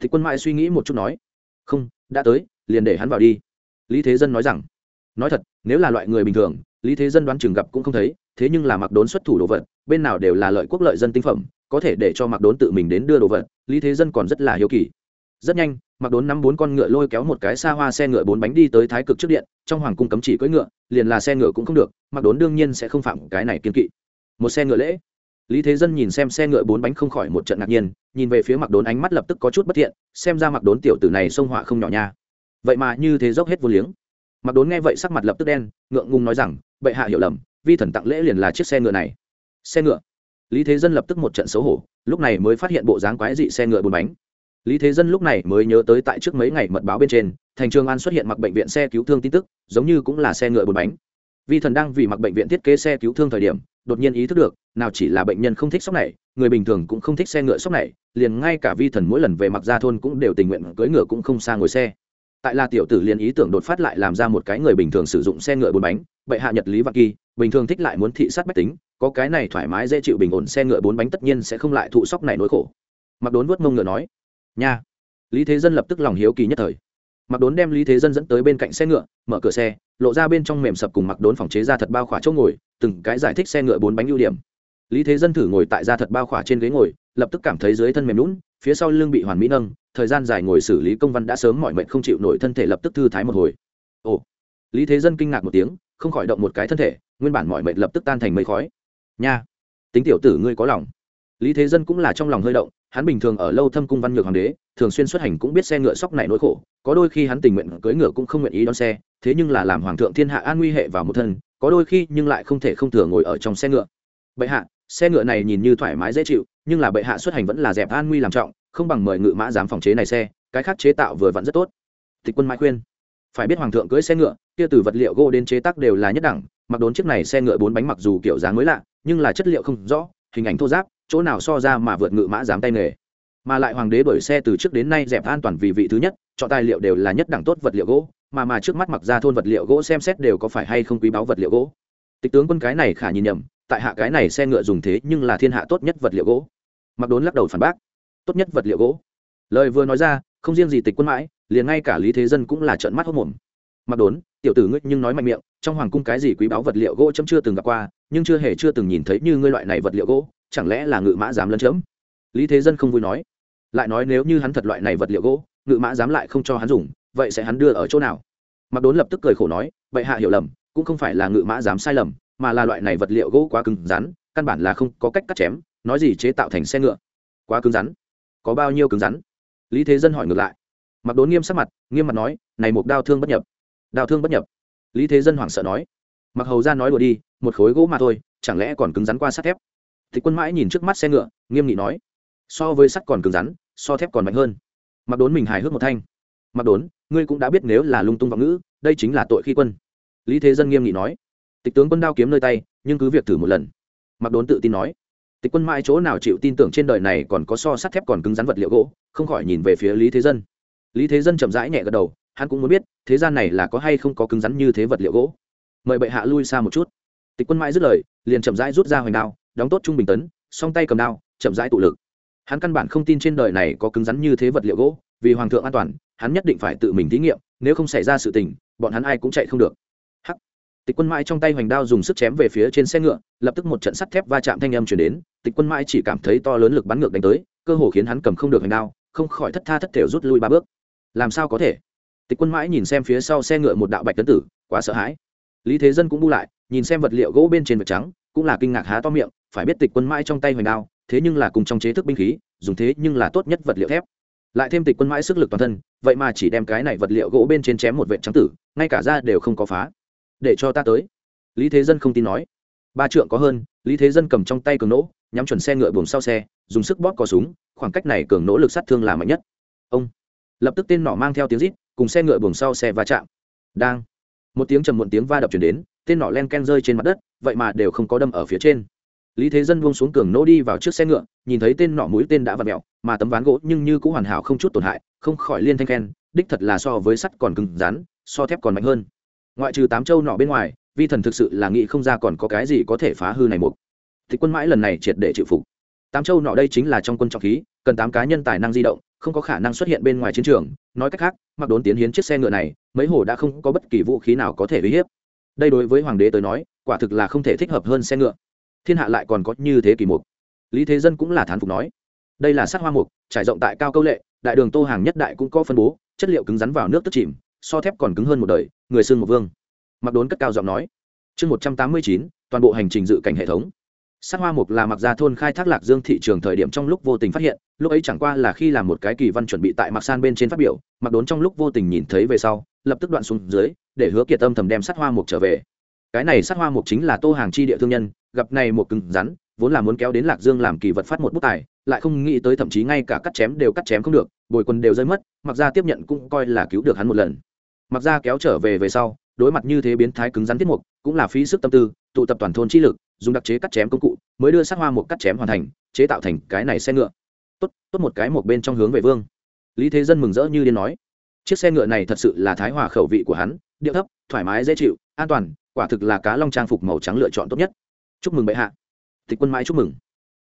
Speaker 1: Thì quân mãi suy nghĩ một chút nói, không, đã tới, liền để hắn vào đi. Lý thế dân nói rằng, nói thật, nếu là loại người bình thường lý thế dân đoán chừng gặp cũng không thấy, thế nhưng là mặc đốn xuất thủ đồ vật, bên nào đều là lợi quốc lợi dân tinh phẩm, có thể để cho mặc đốn tự mình đến đưa đồ vật, lý thế dân còn rất là hiếu kỳ. Rất nhanh, mặc đốn nắm bốn con ngựa lôi kéo một cái xa hoa xe ngựa bốn bánh đi tới thái cực trước điện, trong hoàng cung cấm chỉ cưỡi ngựa, liền là xe ngựa cũng không được, mặc đốn đương nhiên sẽ không phạm cái này kiên kỵ. Một xe ngựa lễ. Lý thế dân nhìn xem xe ngựa bốn bánh không khỏi một trận ngạc nhiên, nhìn về phía mặc đốn ánh mắt lập tức có chút bất thiện, xem ra mặc đốn tiểu tử này xông họa không nhỏ nha. Vậy mà như thế dốc hết vô liếng mặc đốn nghe vậy sắc mặt lập tức đen, ngượng ngùng nói rằng, bệ hạ hiểu lầm, vi thần tặng lễ liền là chiếc xe ngựa này. Xe ngựa? Lý thế dân lập tức một trận xấu hổ, lúc này mới phát hiện bộ dáng quái dị xe ngựa bốn bánh. Lý thế dân lúc này mới nhớ tới tại trước mấy ngày mật báo bên trên, thành trường an xuất hiện mặc bệnh viện xe cứu thương tin tức, giống như cũng là xe ngựa bốn bánh. Vi thần đang vì mặc bệnh viện thiết kế xe cứu thương thời điểm, đột nhiên ý thức được, nào chỉ là bệnh nhân không thích sóc này, người bình thường cũng không thích xe ngựa sóc này, liền ngay cả vi thần mỗi lần về mặc ra thôn cũng đều tình nguyện cưỡi ngựa cũng không xa ngồi xe tại là tiểu tử liền ý tưởng đột phát lại làm ra một cái người bình thường sử dụng xe ngựa bốn bánh, bệ hạ nhật lý vạn kỳ, bình thường thích lại muốn thị sát bách tính, có cái này thoải mái dễ chịu bình ổn xe ngựa bốn bánh tất nhiên sẽ không lại thụ sóc này nỗi khổ. Mặc đốn vuốt mông ngựa nói, nha. Lý thế dân lập tức lòng hiếu kỳ nhất thời. Mặc đốn đem lý thế dân dẫn tới bên cạnh xe ngựa, mở cửa xe, lộ ra bên trong mềm sập cùng mặc đốn phòng chế ra thật bao khỏa chỗ ngồi, từng cái giải thích xe ngựa bốn bánh ưu điểm. Lý thế dân thử ngồi tại ra thật bao khỏa trên ghế ngồi, lập tức cảm thấy dưới thân mềm lún phía sau lưng bị hoàn mỹ nâng thời gian dài ngồi xử lý công văn đã sớm mọi mệnh không chịu nổi thân thể lập tức thư thái một hồi. Ồ. Lý thế dân kinh ngạc một tiếng, không khỏi động một cái thân thể, nguyên bản mọi mệnh lập tức tan thành mây khói. Nha. Tính tiểu tử ngươi có lòng. Lý thế dân cũng là trong lòng hơi động, hắn bình thường ở lâu thâm cung văn nhược hoàng đế, thường xuyên xuất hành cũng biết xe ngựa sóc này nỗi khổ, có đôi khi hắn tình nguyện cưỡi ngựa cũng không nguyện ý đón xe, thế nhưng là làm hoàng thượng thiên hạ an nguy hệ vào một thân, có đôi khi nhưng lại không thể không thừa ngồi ở trong xe ngựa. Bệ hạ, xe ngựa này nhìn như thoải mái dễ chịu, nhưng là bệ hạ xuất hành vẫn là dẹp an nguy làm trọng không bằng mời ngự mã dám phòng chế này xe, cái khác chế tạo vừa vặn rất tốt. Tịch quân mãi khuyên. Phải biết hoàng thượng cưỡi xe ngựa, kia từ vật liệu gỗ đến chế tác đều là nhất đẳng, mặc đốn chiếc này xe ngựa bốn bánh mặc dù kiểu dáng mới lạ, nhưng là chất liệu không rõ, hình ảnh thô giáp, chỗ nào so ra mà vượt ngự mã dám tay nghề. Mà lại hoàng đế đổi xe từ trước đến nay dẹp an toàn vì vị thứ nhất, chọn tài liệu đều là nhất đẳng tốt vật liệu gỗ, mà mà trước mắt mặc ra thôn vật liệu gỗ xem xét đều có phải hay không quý báu vật liệu gỗ. Tịch tướng quân cái này khả nhìn nhầm, tại hạ cái này xe ngựa dùng thế nhưng là thiên hạ tốt nhất vật liệu gỗ. Mặc đốn lắc đầu phản bác tốt nhất vật liệu gỗ. Lời vừa nói ra, không riêng gì tịch quân mãi, liền ngay cả lý thế dân cũng là trợn mắt hốc mồm mặc đốn, tiểu tử ngươi nhưng nói mạnh miệng, trong hoàng cung cái gì quý báu vật liệu gỗ chấm chưa từng gặp qua, nhưng chưa hề chưa từng nhìn thấy như ngươi loại này vật liệu gỗ, chẳng lẽ là ngự mã dám lấn chấm? Lý thế dân không vui nói. Lại nói nếu như hắn thật loại này vật liệu gỗ, ngự mã dám lại không cho hắn dùng, vậy sẽ hắn đưa ở chỗ nào? Mặc đốn lập tức cười khổ nói vậy hạ hiểu lầm, cũng không phải là ngự mã dám sai lầm, mà là loại này vật liệu gỗ quá cứng rắn, căn bản là không có cách cắt chém, nói gì chế tạo thành xe ngựa. Quá cứng rắn có bao nhiêu cứng rắn? Lý thế dân hỏi ngược lại. Mặc đốn nghiêm sắc mặt, nghiêm mặt nói, này một đao thương bất nhập. Đao thương bất nhập. Lý thế dân hoảng sợ nói, mặc hầu ra nói đùa đi, một khối gỗ mà thôi, chẳng lẽ còn cứng rắn qua sắt thép? Thì quân mãi nhìn trước mắt xe ngựa, nghiêm nghị nói, so với sắt còn cứng rắn, so thép còn mạnh hơn. Mặc đốn mình hài hước một thanh, mặc đốn, ngươi cũng đã biết nếu là lung tung vọng ngữ, đây chính là tội khi quân. Lý thế dân nghiêm nghị nói, tịch tướng quân đao kiếm nơi tay, nhưng cứ việc thử một lần. Mặc đốn tự tin nói tịch quân mãi chỗ nào chịu tin tưởng trên đời này còn có so sắt thép còn cứng rắn vật liệu gỗ, không khỏi nhìn về phía lý thế dân. Lý thế dân chậm rãi nhẹ gật đầu, hắn cũng muốn biết, thế gian này là có hay không có cứng rắn như thế vật liệu gỗ. Mời bệ hạ lui xa một chút. Tịch quân mãi dứt lời, liền chậm rãi rút ra hoành đao, đóng tốt trung bình tấn, song tay cầm đao, chậm rãi tụ lực. Hắn căn bản không tin trên đời này có cứng rắn như thế vật liệu gỗ, vì hoàng thượng an toàn, hắn nhất định phải tự mình thí nghiệm, nếu không xảy ra sự tình, bọn hắn ai cũng chạy không được tịch quân mãi trong tay hoành đao dùng sức chém về phía trên xe ngựa, lập tức một trận sắt thép va chạm thanh âm chuyển đến, tịch quân mãi chỉ cảm thấy to lớn lực bắn ngược đánh tới, cơ hồ khiến hắn cầm không được hoành đao, không khỏi thất tha thất thể rút lui ba bước. Làm sao có thể? Tịch quân mãi nhìn xem phía sau xe ngựa một đạo bạch tấn tử, quá sợ hãi. Lý thế dân cũng bu lại, nhìn xem vật liệu gỗ bên trên vật trắng, cũng là kinh ngạc há to miệng, phải biết tịch quân mãi trong tay hoành đao, thế nhưng là cùng trong chế thức binh khí, dùng thế nhưng là tốt nhất vật liệu thép. Lại thêm tịch quân mãi sức lực toàn thân, vậy mà chỉ đem cái này vật liệu gỗ bên trên chém một vệ trắng tử, ngay cả ra đều không có phá để cho ta tới. Lý thế dân không tin nói. Ba trượng có hơn, lý thế dân cầm trong tay cường nỗ, nhắm chuẩn xe ngựa buồng sau xe, dùng sức bóp cò súng, khoảng cách này cường nỗ lực sát thương là mạnh nhất. Ông lập tức tên nỏ mang theo tiếng rít, cùng xe ngựa buồng sau xe va chạm. Đang. Một tiếng trầm muộn tiếng va đập chuyển đến, tên nỏ len ken rơi trên mặt đất, vậy mà đều không có đâm ở phía trên. Lý thế dân buông xuống cường nỗ đi vào trước xe ngựa, nhìn thấy tên nỏ mũi tên đã v ặ mẹo mà tấm ván gỗ nhưng như cũng hoàn hảo không chút tổn hại, không khỏi liên thanh khen, đích thật là so với sắt còn cứng rắn, so thép còn mạnh hơn ngoại trừ tám châu nọ bên ngoài, vi thần thực sự là nghĩ không ra còn có cái gì có thể phá hư này mục. Thì quân mãi lần này triệt để chịu phục. Tám châu nọ đây chính là trong quân trọng khí, cần tám cá nhân tài năng di động, không có khả năng xuất hiện bên ngoài chiến trường. Nói cách khác, mặc đốn tiến hiến chiếc xe ngựa này, mấy hồ đã không có bất kỳ vũ khí nào có thể uy hiếp. Đây đối với hoàng đế tới nói, quả thực là không thể thích hợp hơn xe ngựa. Thiên hạ lại còn có như thế kỳ mục. Lý thế dân cũng là thán phục nói, đây là sát hoa mục, trải rộng tại cao câu lệ, đại đường tô hàng nhất đại cũng có phân bố, chất liệu cứng rắn vào nước tức chìm, so thép còn cứng hơn một đời người xương một vương. Mặc đốn cất cao giọng nói. Chương một trăm tám mươi chín, toàn bộ hành trình dự cảnh hệ thống. Sắc hoa mục là mặc gia thôn khai thác lạc dương thị trường thời điểm trong lúc vô tình phát hiện, lúc ấy chẳng qua là khi làm một cái kỳ văn chuẩn bị tại mặc san bên trên phát biểu, mặc đốn trong lúc vô tình nhìn thấy về sau, lập tức đoạn xuống dưới, để hứa kiệt âm thầm đem sắc hoa mục trở về. Cái này sát hoa mục chính là tô hàng chi địa thương nhân, gặp này một cứng rắn, vốn là muốn kéo đến lạc dương làm kỳ vật phát một bút tài, lại không nghĩ tới thậm chí ngay cả cắt chém đều cắt chém không được, bồi quân đều rơi mất, mặc ra tiếp nhận cũng coi là cứu được hắn một lần mặc ra kéo trở về về sau, đối mặt như thế biến thái cứng rắn tiết mục, cũng là phí sức tâm tư, tụ tập toàn thôn chi lực, dùng đặc chế cắt chém công cụ, mới đưa sát hoa một cắt chém hoàn thành, chế tạo thành cái này xe ngựa. Tốt tốt một cái một bên trong hướng về vương. Lý thế dân mừng rỡ như điên nói. Chiếc xe ngựa này thật sự là thái hòa khẩu vị của hắn, điệu thấp, thoải mái dễ chịu, an toàn, quả thực là cá long trang phục màu trắng lựa chọn tốt nhất. Chúc mừng bệ hạ. Tịch quân mãi chúc mừng.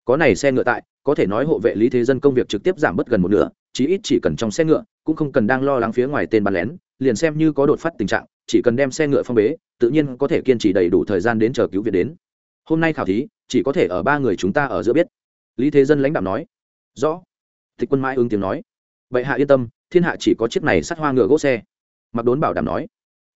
Speaker 1: Có này xe ngựa tại, có thể nói hộ vệ lý thế dân công việc trực tiếp giảm bớt gần một nửa, chí ít chỉ cần trong xe ngựa, cũng không cần đang lo lắng phía ngoài tên bắn lén liền xem như có đột phát tình trạng, chỉ cần đem xe ngựa phong bế, tự nhiên có thể kiên trì đầy đủ thời gian đến chờ cứu viện đến. Hôm nay khảo thí, chỉ có thể ở ba người chúng ta ở giữa biết. Lý thế dân lãnh đạo nói. Rõ. Tịch quân mãi ứng tiếng nói. Vậy hạ yên tâm, thiên hạ chỉ có chiếc này sắt hoa ngựa gỗ xe. Mặc đốn bảo đảm nói.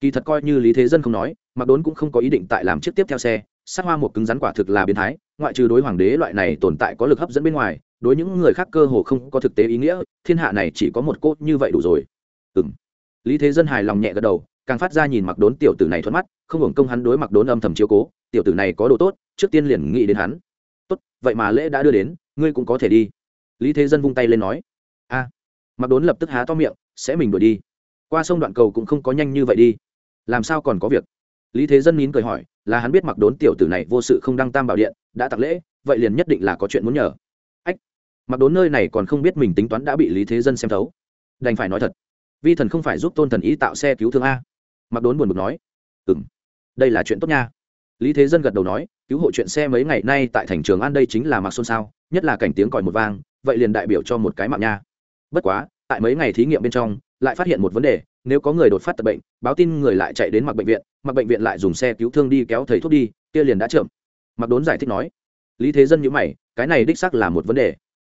Speaker 1: Kỳ thật coi như lý thế dân không nói mặc đốn cũng không có ý định tại làm chiếc tiếp theo xe. Sắt hoa một cứng rắn quả thực là biến thái, ngoại trừ đối hoàng đế loại này tồn tại có lực hấp dẫn bên ngoài, đối những người khác cơ hồ không có thực tế ý nghĩa, thiên hạ này chỉ có một cốt như vậy đủ rồi. Ừ m lý thế dân hài lòng nhẹ gật đầu, càng phát ra nhìn mặc đốn tiểu tử này thuận mắt, không hưởng công hắn đối mặc đốn âm thầm chiếu cố, tiểu tử này có đồ tốt, trước tiên liền nghĩ đến hắn. Tốt, vậy mà lễ đã đưa đến, ngươi cũng có thể đi. Lý thế dân vung tay lên nói. A, mặc đốn lập tức há to miệng, sẽ mình đuổi đi. Qua sông đoạn cầu cũng không có nhanh như vậy đi. Làm sao còn có việc? Lý thế dân nín cười hỏi, là hắn biết mặc đốn tiểu tử này vô sự không đăng tam bảo điện, đã tặng lễ, vậy liền nhất định là có chuyện muốn nhờ. Ách, mặc đốn nơi này còn không biết mình tính toán đã bị lý thế dân xem thấu. Đành phải nói thật vi thần không phải giúp tôn thần ý tạo xe cứu thương a? Mặc đốn buồn bực nói. Ừ m đây là chuyện tốt nha. Lý thế dân gật đầu nói, cứu hộ chuyện xe mấy ngày nay tại thành trường an đây chính là mặc xôn xao nhất là cảnh tiếng còi một vang, vậy liền đại biểu cho một cái mạng nha. Bất quá, tại mấy ngày thí nghiệm bên trong, lại phát hiện một vấn đề, nếu có người đột phát tập bệnh, báo tin người lại chạy đến mặc bệnh viện mặc bệnh viện lại dùng xe cứu thương đi kéo thầy thuốc đi, kia liền đã chậm. Mặc đốn giải thích nói. Lý thế dân nhữ mày, cái này đích xác là một vấn đề.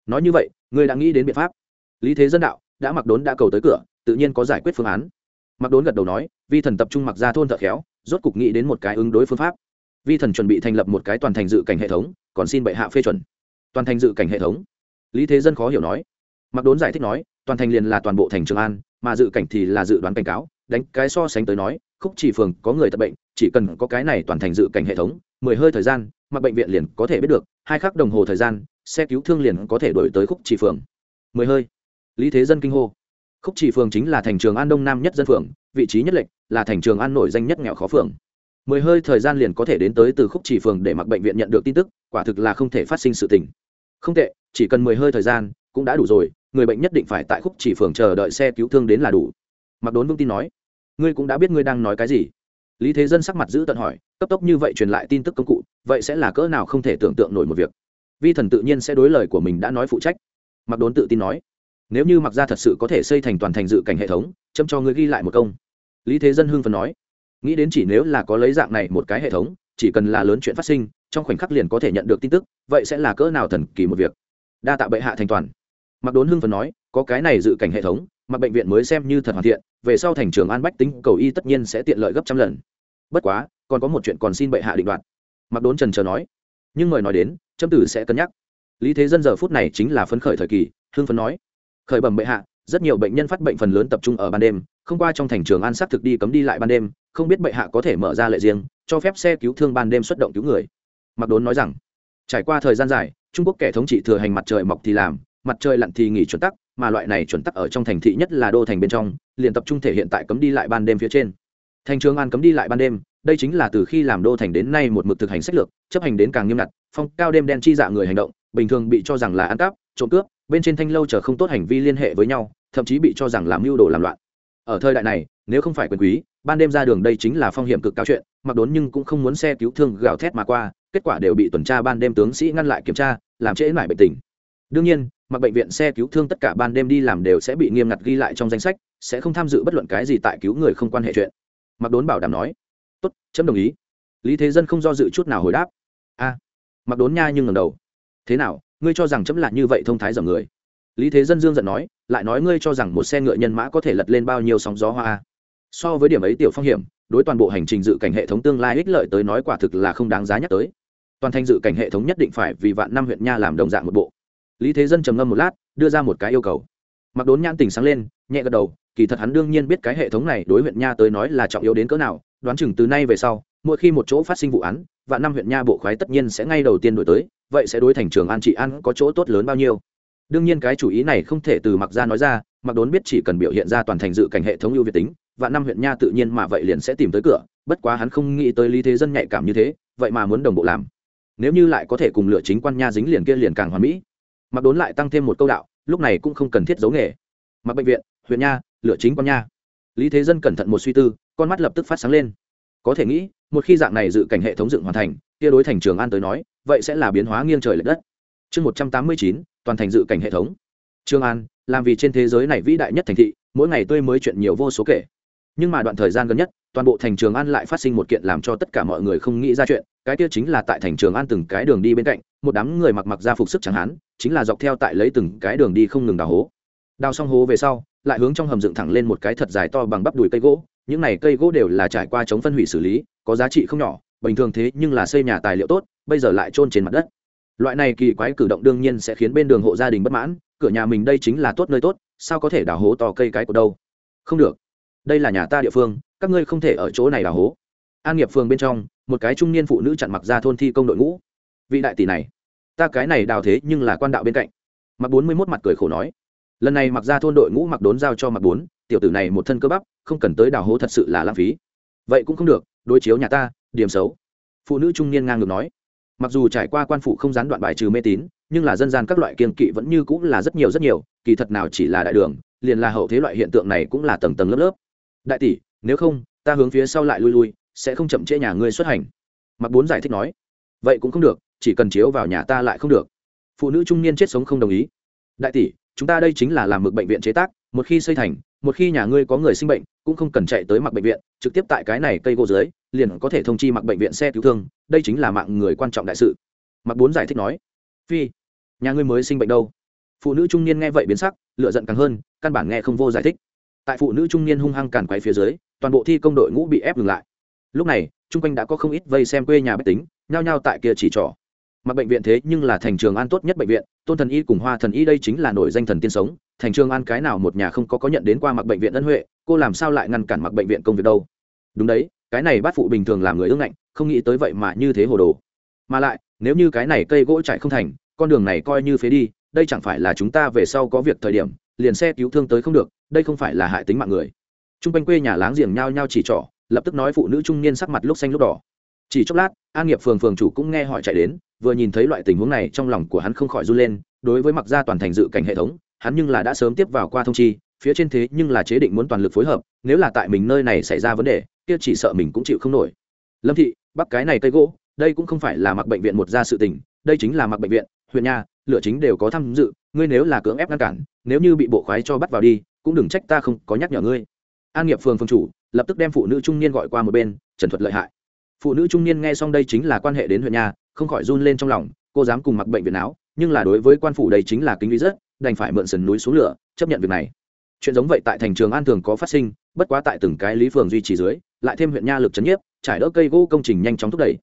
Speaker 1: Nói như vậy ngươi đã nghĩ đến biện pháp. Lý thế dân đạo, đã mặc đốn đã cầu tới cửa tự nhiên có giải quyết phương án. Mặc đốn gật đầu nói, vi thần tập trung mặc ra thôn thợ khéo, rốt cục nghĩ đến một cái ứng đối phương pháp. Vi thần chuẩn bị thành lập một cái toàn thành dự cảnh hệ thống, còn xin bệ hạ phê chuẩn. Toàn thành dự cảnh hệ thống? Lý thế dân khó hiểu nói. Mặc đốn giải thích nói, toàn thành liền là toàn bộ thành trường an, mà dự cảnh thì là dự đoán cảnh cáo, đánh cái so sánh tới nói, khúc chỉ phường có người tập bệnh, chỉ cần có cái này toàn thành dự cảnh hệ thống, mười hơi thời gian mặc bệnh viện liền có thể biết được, hai khắc đồng hồ thời gian, xe cứu thương liền có thể đổi tới khúc chỉ phường. Mười hơi. Lý thế dân kinh hô khúc chỉ phường chính là thành trường an đông nam nhất dân phường, vị trí nhất lệnh là thành trường an nổi danh nhất nghèo khó phường. Mười hơi thời gian liền có thể đến tới từ khúc chỉ phường để mặc bệnh viện nhận được tin tức, quả thực là không thể phát sinh sự tình. Không tệ, chỉ cần mười hơi thời gian, cũng đã đủ rồi, người bệnh nhất định phải tại khúc chỉ phường chờ đợi xe cứu thương đến là đủ. Mặc đốn vững tin nói, ngươi cũng đã biết ngươi đang nói cái gì. Lý thế dân sắc mặt giữ tận hỏi, cấp tốc như vậy truyền lại tin tức công cụ, vậy sẽ là cỡ nào không thể tưởng tượng nổi một việc. Vi thần tự nhiên sẽ đối lời của mình đã nói phụ trách. Mặc đốn tự tin nói nếu như mặc ra thật sự có thể xây thành toàn thành dự cảnh hệ thống, chấm cho ngươi ghi lại một công. Lý thế dân hưng phần nói. Nghĩ đến chỉ nếu là có lấy dạng này một cái hệ thống, chỉ cần là lớn chuyện phát sinh, trong khoảnh khắc liền có thể nhận được tin tức, vậy sẽ là cỡ nào thần kỳ một việc. Đa tạ bệ hạ thành toàn. Mặc đốn hưng phần nói, có cái này dự cảnh hệ thống, mặc bệnh viện mới xem như thật hoàn thiện, về sau thành trường an bách tính cầu y tất nhiên sẽ tiện lợi gấp trăm lần. Bất quá, còn có một chuyện còn xin bệ hạ định đoạt. Mặc đốn trần chờ nói. Nhưng người nói đến châm tử sẽ cân nhắc. Lý thế dân giờ phút này chính là phấn khởi thời kỳ, hưng phấn nói khởi bẩm bệ hạ, rất nhiều bệnh nhân phát bệnh phần lớn tập trung ở ban đêm, không qua trong thành trường an sát thực đi cấm đi lại ban đêm, không biết bệ hạ có thể mở ra lệ riêng, cho phép xe cứu thương ban đêm xuất động cứu người. Mặc đốn nói rằng, trải qua thời gian dài, trung quốc kẻ thống trị thừa hành mặt trời mọc thì làm, mặt trời lặn thì nghỉ chuẩn tắc, mà loại này chuẩn tắc ở trong thành thị nhất là đô thành bên trong, liền tập trung thể hiện tại cấm đi lại ban đêm phía trên. Thành trường an cấm đi lại ban đêm, đây chính là từ khi làm đô thành đến nay một mực thực hành sách lược, chấp hành đến càng nghiêm ngặt, phong cao đêm đen chi dạ người hành động, bình thường bị cho rằng là ăn cắp, trộm cướp bên trên thanh lâu chờ không tốt hành vi liên hệ với nhau, thậm chí bị cho rằng làm mưu đồ làm loạn. Ở thời đại này, nếu không phải quyền quý, ban đêm ra đường đây chính là phong hiểm cực cao chuyện, mặc đốn nhưng cũng không muốn xe cứu thương gào thét mà qua, kết quả đều bị tuần tra ban đêm tướng sĩ ngăn lại kiểm tra, làm trễ lại bệnh tình. Đương nhiên, mặc bệnh viện xe cứu thương tất cả ban đêm đi làm đều sẽ bị nghiêm ngặt ghi lại trong danh sách, sẽ không tham dự bất luận cái gì tại cứu người không quan hệ chuyện. Mặc đốn bảo đảm nói, tốt, chấm đồng ý. Lý thế dân không do dự chút nào hồi đáp, a, mặc đốn nha nhưng ngầm đầu. Thế nào? Ngươi cho rằng chấm là như vậy thông thái dòng người. Lý thế dân dương giận nói, lại nói ngươi cho rằng một xe ngựa nhân mã có thể lật lên bao nhiêu sóng gió hoa so với điểm ấy tiểu phong hiểm, đối toàn bộ hành trình dự cảnh hệ thống tương lai ích lợi tới nói quả thực là không đáng giá nhắc tới. Toàn thành dự cảnh hệ thống nhất định phải vì vạn năm huyện nha làm đồng dạng một bộ. Lý thế dân trầm ngâm một lát, đưa ra một cái yêu cầu. Mặc đốn nhãn tình sáng lên, nhẹ gật đầu, kỳ thật hắn đương nhiên biết cái hệ thống này đối huyện nha tới nói là trọng yếu đến cỡ nào, đoán chừng từ nay về sau mỗi khi một chỗ phát sinh vụ án, và năm huyện nha bộ khoái tất nhiên sẽ ngay đầu tiên đổi tới, vậy sẽ đối thành trường an trị an có chỗ tốt lớn bao nhiêu? Đương nhiên cái chủ ý này không thể từ mặc ra nói ra mặc đốn biết chỉ cần biểu hiện ra toàn thành dự cảnh hệ thống ưu việt tính, và năm huyện nha tự nhiên mà vậy liền sẽ tìm tới cửa, bất quá hắn không nghĩ tới lý thế dân nhạy cảm như thế, vậy mà muốn đồng bộ làm. Nếu như lại có thể cùng lựa chính quan nha dính liền kia liền càng hoàn mỹ. Mặc đốn lại tăng thêm một câu đạo, lúc này cũng không cần thiết giấu nghề. Mặc bệnh viện, huyện nha, lựa chính quan nha. Lý thế dân cẩn thận một suy tư, con mắt lập tức phát sáng lên. Có thể nghĩ một khi dạng này dự cảnh hệ thống dựng hoàn thành, kia đối thành trường an tới nói, vậy sẽ là biến hóa nghiêng trời l ệ đất. Chương một trăm tám mươi chín, toàn thành dự cảnh hệ thống. Trương an, làm vì trên thế giới này vĩ đại nhất thành thị, mỗi ngày tươi mới chuyện nhiều vô số kể. Nhưng mà đoạn thời gian gần nhất, toàn bộ thành trường an lại phát sinh một kiện làm cho tất cả mọi người không nghĩ ra chuyện, cái kia chính là tại thành trường an từng cái đường đi bên cạnh, một đám người mặc mặc ra phục sức chẳng hán, chính là dọc theo tại lấy từng cái đường đi không ngừng đào hố. Đào xong hố về sau lại hướng trong hầm dựng thẳng lên một cái thật dài to bằng bắp đùi cây gỗ. Những này cây gỗ đều là trải qua chống phân hủy xử lý, có giá trị không nhỏ, bình thường thế nhưng là xây nhà tài liệu tốt, bây giờ lại trôn trên mặt đất. Loại này kỳ quái cử động đương nhiên sẽ khiến bên đường hộ gia đình bất mãn, cửa nhà mình đây chính là tốt nơi tốt, sao có thể đào hố to cây cái của đâu? Không được. Đây là nhà ta địa phương, các ngươi không thể ở chỗ này đào hố. An nghiệp phường bên trong, một cái trung niên phụ nữ chặn mặc ra thôn thi công đội ngũ. Vị đại tỷ này, ta cái này đào thế nhưng là quan đạo bên cạnh. Mặc bốn mươi mốt mặt cười khổ nói lần này mặc ra thôn đội ngũ mặc đốn giao cho mặc bốn, tiểu tử này một thân cơ bắp, không cần tới đào hố thật sự là lãng phí. Vậy cũng không được, đối chiếu nhà ta, điểm xấu. Phụ nữ trung niên ngang ngược nói. Mặc dù trải qua quan phụ không gián đoạn bài trừ mê tín, nhưng là dân gian các loại kiên kỵ vẫn như cũng là rất nhiều rất nhiều, kỳ thật nào chỉ là đại đường, liền là hậu thế loại hiện tượng này cũng là tầng tầng lớp lớp. Đại tỷ, nếu không, ta hướng phía sau lại lui lui, sẽ không chậm trễ nhà ngươi xuất hành. Mặc bốn giải thích nói. Vậy cũng không được, chỉ cần chiếu vào nhà ta lại không được. Phụ nữ trung niên chết sống không đồng ý. Đại tỷ chúng ta đây chính là làm mực bệnh viện chế tác, một khi xây thành, một khi nhà ngươi có người sinh bệnh, cũng không cần chạy tới mặc bệnh viện, trực tiếp tại cái này cây gỗ dưới, liền có thể thông chi mặc bệnh viện xe cứu thương, đây chính là mạng người quan trọng đại sự. Mặc bốn giải thích nói. Phi, nhà ngươi mới sinh bệnh đâu? Phụ nữ trung niên nghe vậy biến sắc lựa giận càng hơn, căn bản nghe không vô giải thích. Tại phụ nữ trung niên hung hăng càn quay phía dưới, toàn bộ thi công đội ngũ bị ép ngừng lại. Lúc này, chung quanh đã có không ít vây xem quê nhà bách tính, nhao nhao tại kia chỉ trỏ mặc bệnh viện thế nhưng là thành trường an tốt nhất bệnh viện, tôn thần y cùng hoa thần y đây chính là nổi danh thần tiên sống. Thành trường an cái nào một nhà không có có nhận đến qua mặc bệnh viện ân huệ, cô làm sao lại ngăn cản mặc bệnh viện công việc đâu? Đúng đấy, cái này bát phụ bình thường làm người ương ngạnh, không nghĩ tới vậy mà như thế hồ đồ. Mà lại, nếu như cái này cây gỗ chạy không thành, con đường này coi như phế đi, đây chẳng phải là chúng ta về sau có việc thời điểm, liền xe cứu thương tới không được, đây không phải là hại tính mạng người. T r u n g quanh quê nhà láng giềng nhao nhao chỉ trỏ, lập tức nói phụ nữ trung niên sắc mặt lúc xanh lúc đỏ. Chỉ chốc lát an nghiệp phường phường chủ cũng nghe họ chạy đến vừa nhìn thấy loại tình huống này trong lòng của hắn không khỏi run lên, đối với mặc gia toàn thành dự cảnh hệ thống, hắn nhưng là đã sớm tiếp vào qua thông chi, phía trên thế nhưng là chế định muốn toàn lực phối hợp, nếu là tại mình nơi này xảy ra vấn đề, kia chỉ sợ mình cũng chịu không nổi. Lâm thị, bắt cái này cây gỗ, đây cũng không phải là mặc bệnh viện một gia sự tình, đây chính là mặc bệnh viện, huyện nha lựa chính đều có tham dự, ngươi nếu là cưỡng ép ngăn cản, nếu như bị bộ khoái cho bắt vào đi, cũng đừng trách ta không có nhắc nhở ngươi. An nghiệp phường phương chủ, lập tức đem phụ nữ trung niên gọi qua một bên, trần thuật lợi hại phụ nữ trung niên nghe xong đây chính là quan hệ đến huyện nhà, không khỏi run lên trong lòng, cô dám cùng mặc bệnh viện áo, nhưng là đối với quan phủ đây chính là kính lý rất, đành phải mượn sườn núi xuống lửa, chấp nhận việc này. Chuyện giống vậy tại thành trường an thường có phát sinh, bất quá tại từng cái lý phường duy trì dưới, lại thêm huyện nha lực chấn nhiếp, trải đỡ cây gỗ công trình nhanh chóng thúc đẩy.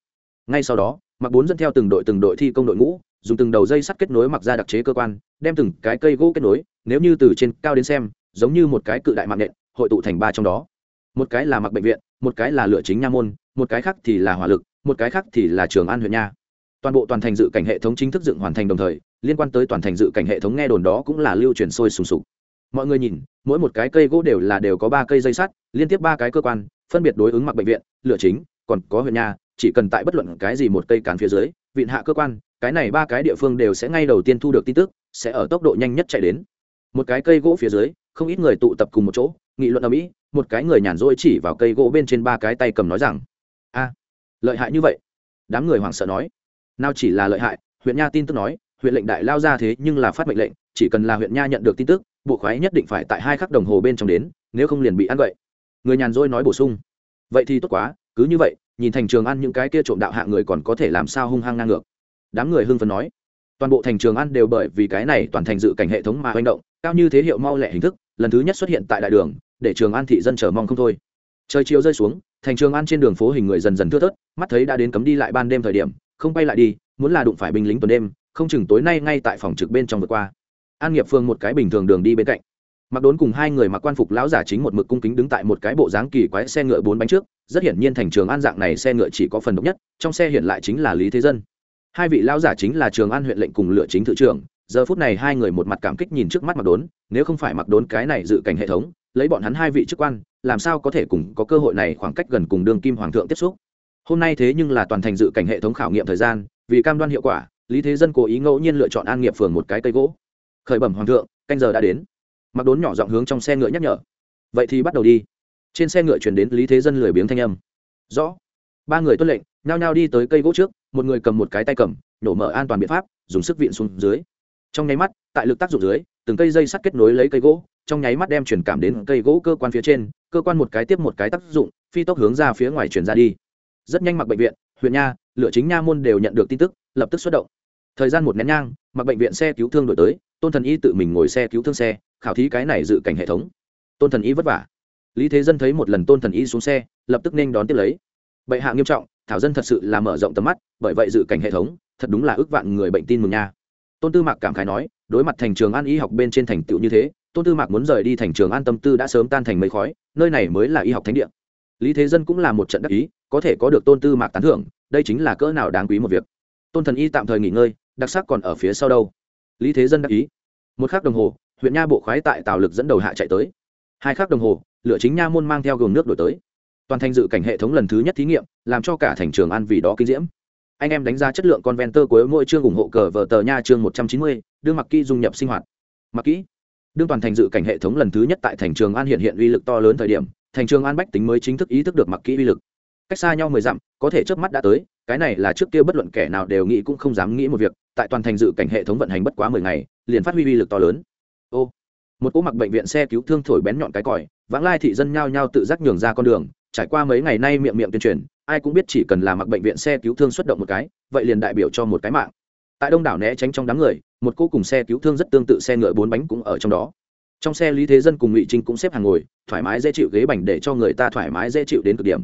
Speaker 1: Ngay sau đó, mặc bốn dẫn theo từng đội từng đội thi công đội ngũ, dùng từng đầu dây sắt kết nối mặc ra đặc chế cơ quan, đem từng cái cây gỗ kết nối, nếu như từ trên cao đến xem, giống như một cái cự đại mạng nện hội tụ thành ba trong đó. Một cái là mặc bệnh viện, một cái là lựa chính nha môn một cái khác thì là hỏa lực, một cái khác thì là trường an huyện nha. Toàn bộ toàn thành dự cảnh hệ thống chính thức dựng hoàn thành đồng thời, liên quan tới toàn thành dự cảnh hệ thống nghe đồn đó cũng là lưu truyền sôi sùng sục. Mọi người nhìn, mỗi một cái cây gỗ đều là đều có ba cây dây sắt, liên tiếp ba cái cơ quan, phân biệt đối ứng mặc bệnh viện lựa chính, còn có huyện nha, chỉ cần tại bất luận cái gì một cây cán phía dưới, vịn hạ cơ quan, cái này ba cái địa phương đều sẽ ngay đầu tiên thu được tin tức, sẽ ở tốc độ nhanh nhất chạy đến. Một cái cây gỗ phía dưới, không ít người tụ tập cùng một chỗ, nghị luận ở mỹ, một cái người nhàn rỗi chỉ vào cây gỗ bên trên ba cái tay cầm nói rằng a, lợi hại như vậy? Đám người hoảng sợ nói. Nào chỉ là lợi hại, huyện nha tin tức nói, huyện lệnh đại lao ra thế nhưng là phát mệnh lệnh, chỉ cần là huyện nha nhận được tin tức, bộ khoái nhất định phải tại hai khắc đồng hồ bên trong đến, nếu không liền bị ăn vậy. Người nhàn rỗi nói bổ sung. Vậy thì tốt quá, cứ như vậy, nhìn thành trường ăn những cái kia trộm đạo hạ người còn có thể làm sao hung hăng ngang ngược. Đám người hưng phấn nói. Toàn bộ thành trường ăn đều bởi vì cái này toàn thành dự cảnh hệ thống mà manh động, cao như thế hiệu mau lẹ hình thức, lần thứ nhất xuất hiện tại đại đường, để trường an thị dân chờ mong không thôi trời chiều rơi xuống, thành trường an trên đường phố hình người dần dần thưa thớt, mắt thấy đã đến cấm đi lại ban đêm thời điểm, không bay lại đi, muốn là đụng phải binh lính tuần đêm, không chừng tối nay ngay tại phòng trực bên trong vượt qua. An nghiệp phương một cái bình thường đường đi bên cạnh. Mặc đốn cùng hai người mặc quan phục lão giả chính một mực cung kính đứng tại một cái bộ dáng kỳ quái xe ngựa bốn bánh trước, rất hiển nhiên thành trường an dạng này xe ngựa chỉ có phần độc nhất, trong xe hiện lại chính là lý thế dân. Hai vị lão giả chính là trường an huyện lệnh cùng lựa chính thự trưởng, giờ phút này hai người một mặt cảm kích nhìn trước mắt mặc đốn, nếu không phải mặc đốn cái này dự cảnh hệ thống, lấy bọn hắn hai vị chức quan làm sao có thể cùng có cơ hội này khoảng cách gần cùng đương kim hoàng thượng tiếp xúc? Hôm nay thế nhưng là toàn thành dự cảnh hệ thống khảo nghiệm thời gian, vì cam đoan hiệu quả, lý thế dân cố ý ngẫu nhiên lựa chọn an nghiệp phường một cái cây gỗ. Khởi bẩm hoàng thượng, canh giờ đã đến. Mặc đốn nhỏ giọng hướng trong xe ngựa nhắc nhở. Vậy thì bắt đầu đi. Trên xe ngựa chuyển đến lý thế dân lười biếng thanh âm. Rõ. Ba người tuân lệnh, nhao nhao đi tới cây gỗ trước, một người cầm một cái tay cầm, nổ mở an toàn biện pháp, dùng sức viện xuống dưới. Trong nháy mắt, tại lực tác dụng dưới, từng cây dây sắt kết nối lấy cây gỗ, trong nháy mắt đem truyền cảm đến cây gỗ cơ quan phía trên cơ quan một cái tiếp một cái tác dụng, phi tốc hướng ra phía ngoài truyền ra đi. Rất nhanh mặc bệnh viện, huyện nha lựa chính nha môn đều nhận được tin tức, lập tức xuất động. Thời gian một nén nhang, mặc bệnh viện xe cứu thương đổi tới, tôn thần y tự mình ngồi xe cứu thương xe, khảo thí cái này dự cảnh hệ thống. Tôn thần y vất vả. Lý thế dân thấy một lần tôn thần y xuống xe, lập tức nên đón tiếp lấy. Bệ hạ nghiêm trọng, thảo dân thật sự là mở rộng tầm mắt, bởi vậy dự cảnh hệ thống, thật đúng là ước vạn người bệnh tin mừng nha. Tôn tư mạc cảm khái nói, đối mặt thành trường an y học bên trên thành tựu như thế tôn tư mạc muốn rời đi thành trường an tâm tư đã sớm tan thành mây khói, nơi này mới là y học thánh địa. Lý thế dân cũng là một trận đắc ý, có thể có được tôn tư mạc tán thưởng, đây chính là cỡ nào đáng quý một việc. Tôn thần y tạm thời nghỉ ngơi, đặc sắc còn ở phía sau đâu. Lý thế dân đắc ý. Một k h ắ c đồng hồ, huyện nha bộ khoái tại tào lực dẫn đầu hạ chạy tới. Hai k h ắ c đồng hồ, lửa chính nha môn mang theo gồm nước đổi tới. Toàn thành dự cảnh hệ thống lần thứ nhất thí nghiệm, làm cho cả thành trường an vì đó kinh diễm. Anh em đánh giá chất lượng con ven tơ cuối mỗi chương ủng hộ cờ vờ tờ nha chương một trăm chín mươi, đưa mặc kỹ dung nhập sinh hoạt. Mặc kỹ đương toàn thành dự cảnh hệ thống lần thứ nhất tại thành trường an hiện hiện uy lực to lớn thời điểm, thành trường an bách tính mới chính thức ý thức được mặc kỹ uy lực. Cách xa nhau mười dặm, có thể trước mắt đã tới, cái này là trước kia bất luận kẻ nào đều nghĩ cũng không dám nghĩ một việc, tại toàn thành dự cảnh hệ thống vận hành bất quá mười ngày, liền phát huy uy lực to lớn. Ô, một cỗ mặc bệnh viện xe cứu thương thổi bén nhọn cái còi, vãng lai thị dân nhao nhao tự giác nhường ra con đường, trải qua mấy ngày nay miệng miệng tuyên truyền, ai cũng biết chỉ cần là mặc bệnh viện xe cứu thương xuất động một cái, vậy liền đại biểu cho một cái mạng tại đông đảo né tránh trong đám người, một cô cùng xe cứu thương rất tương tự xe ngựa bốn bánh cũng ở trong đó. Trong xe lý thế dân cùng ngụy trinh cũng xếp hàng ngồi, thoải mái dễ chịu ghế bành để cho người ta thoải mái dễ chịu đến cực điểm.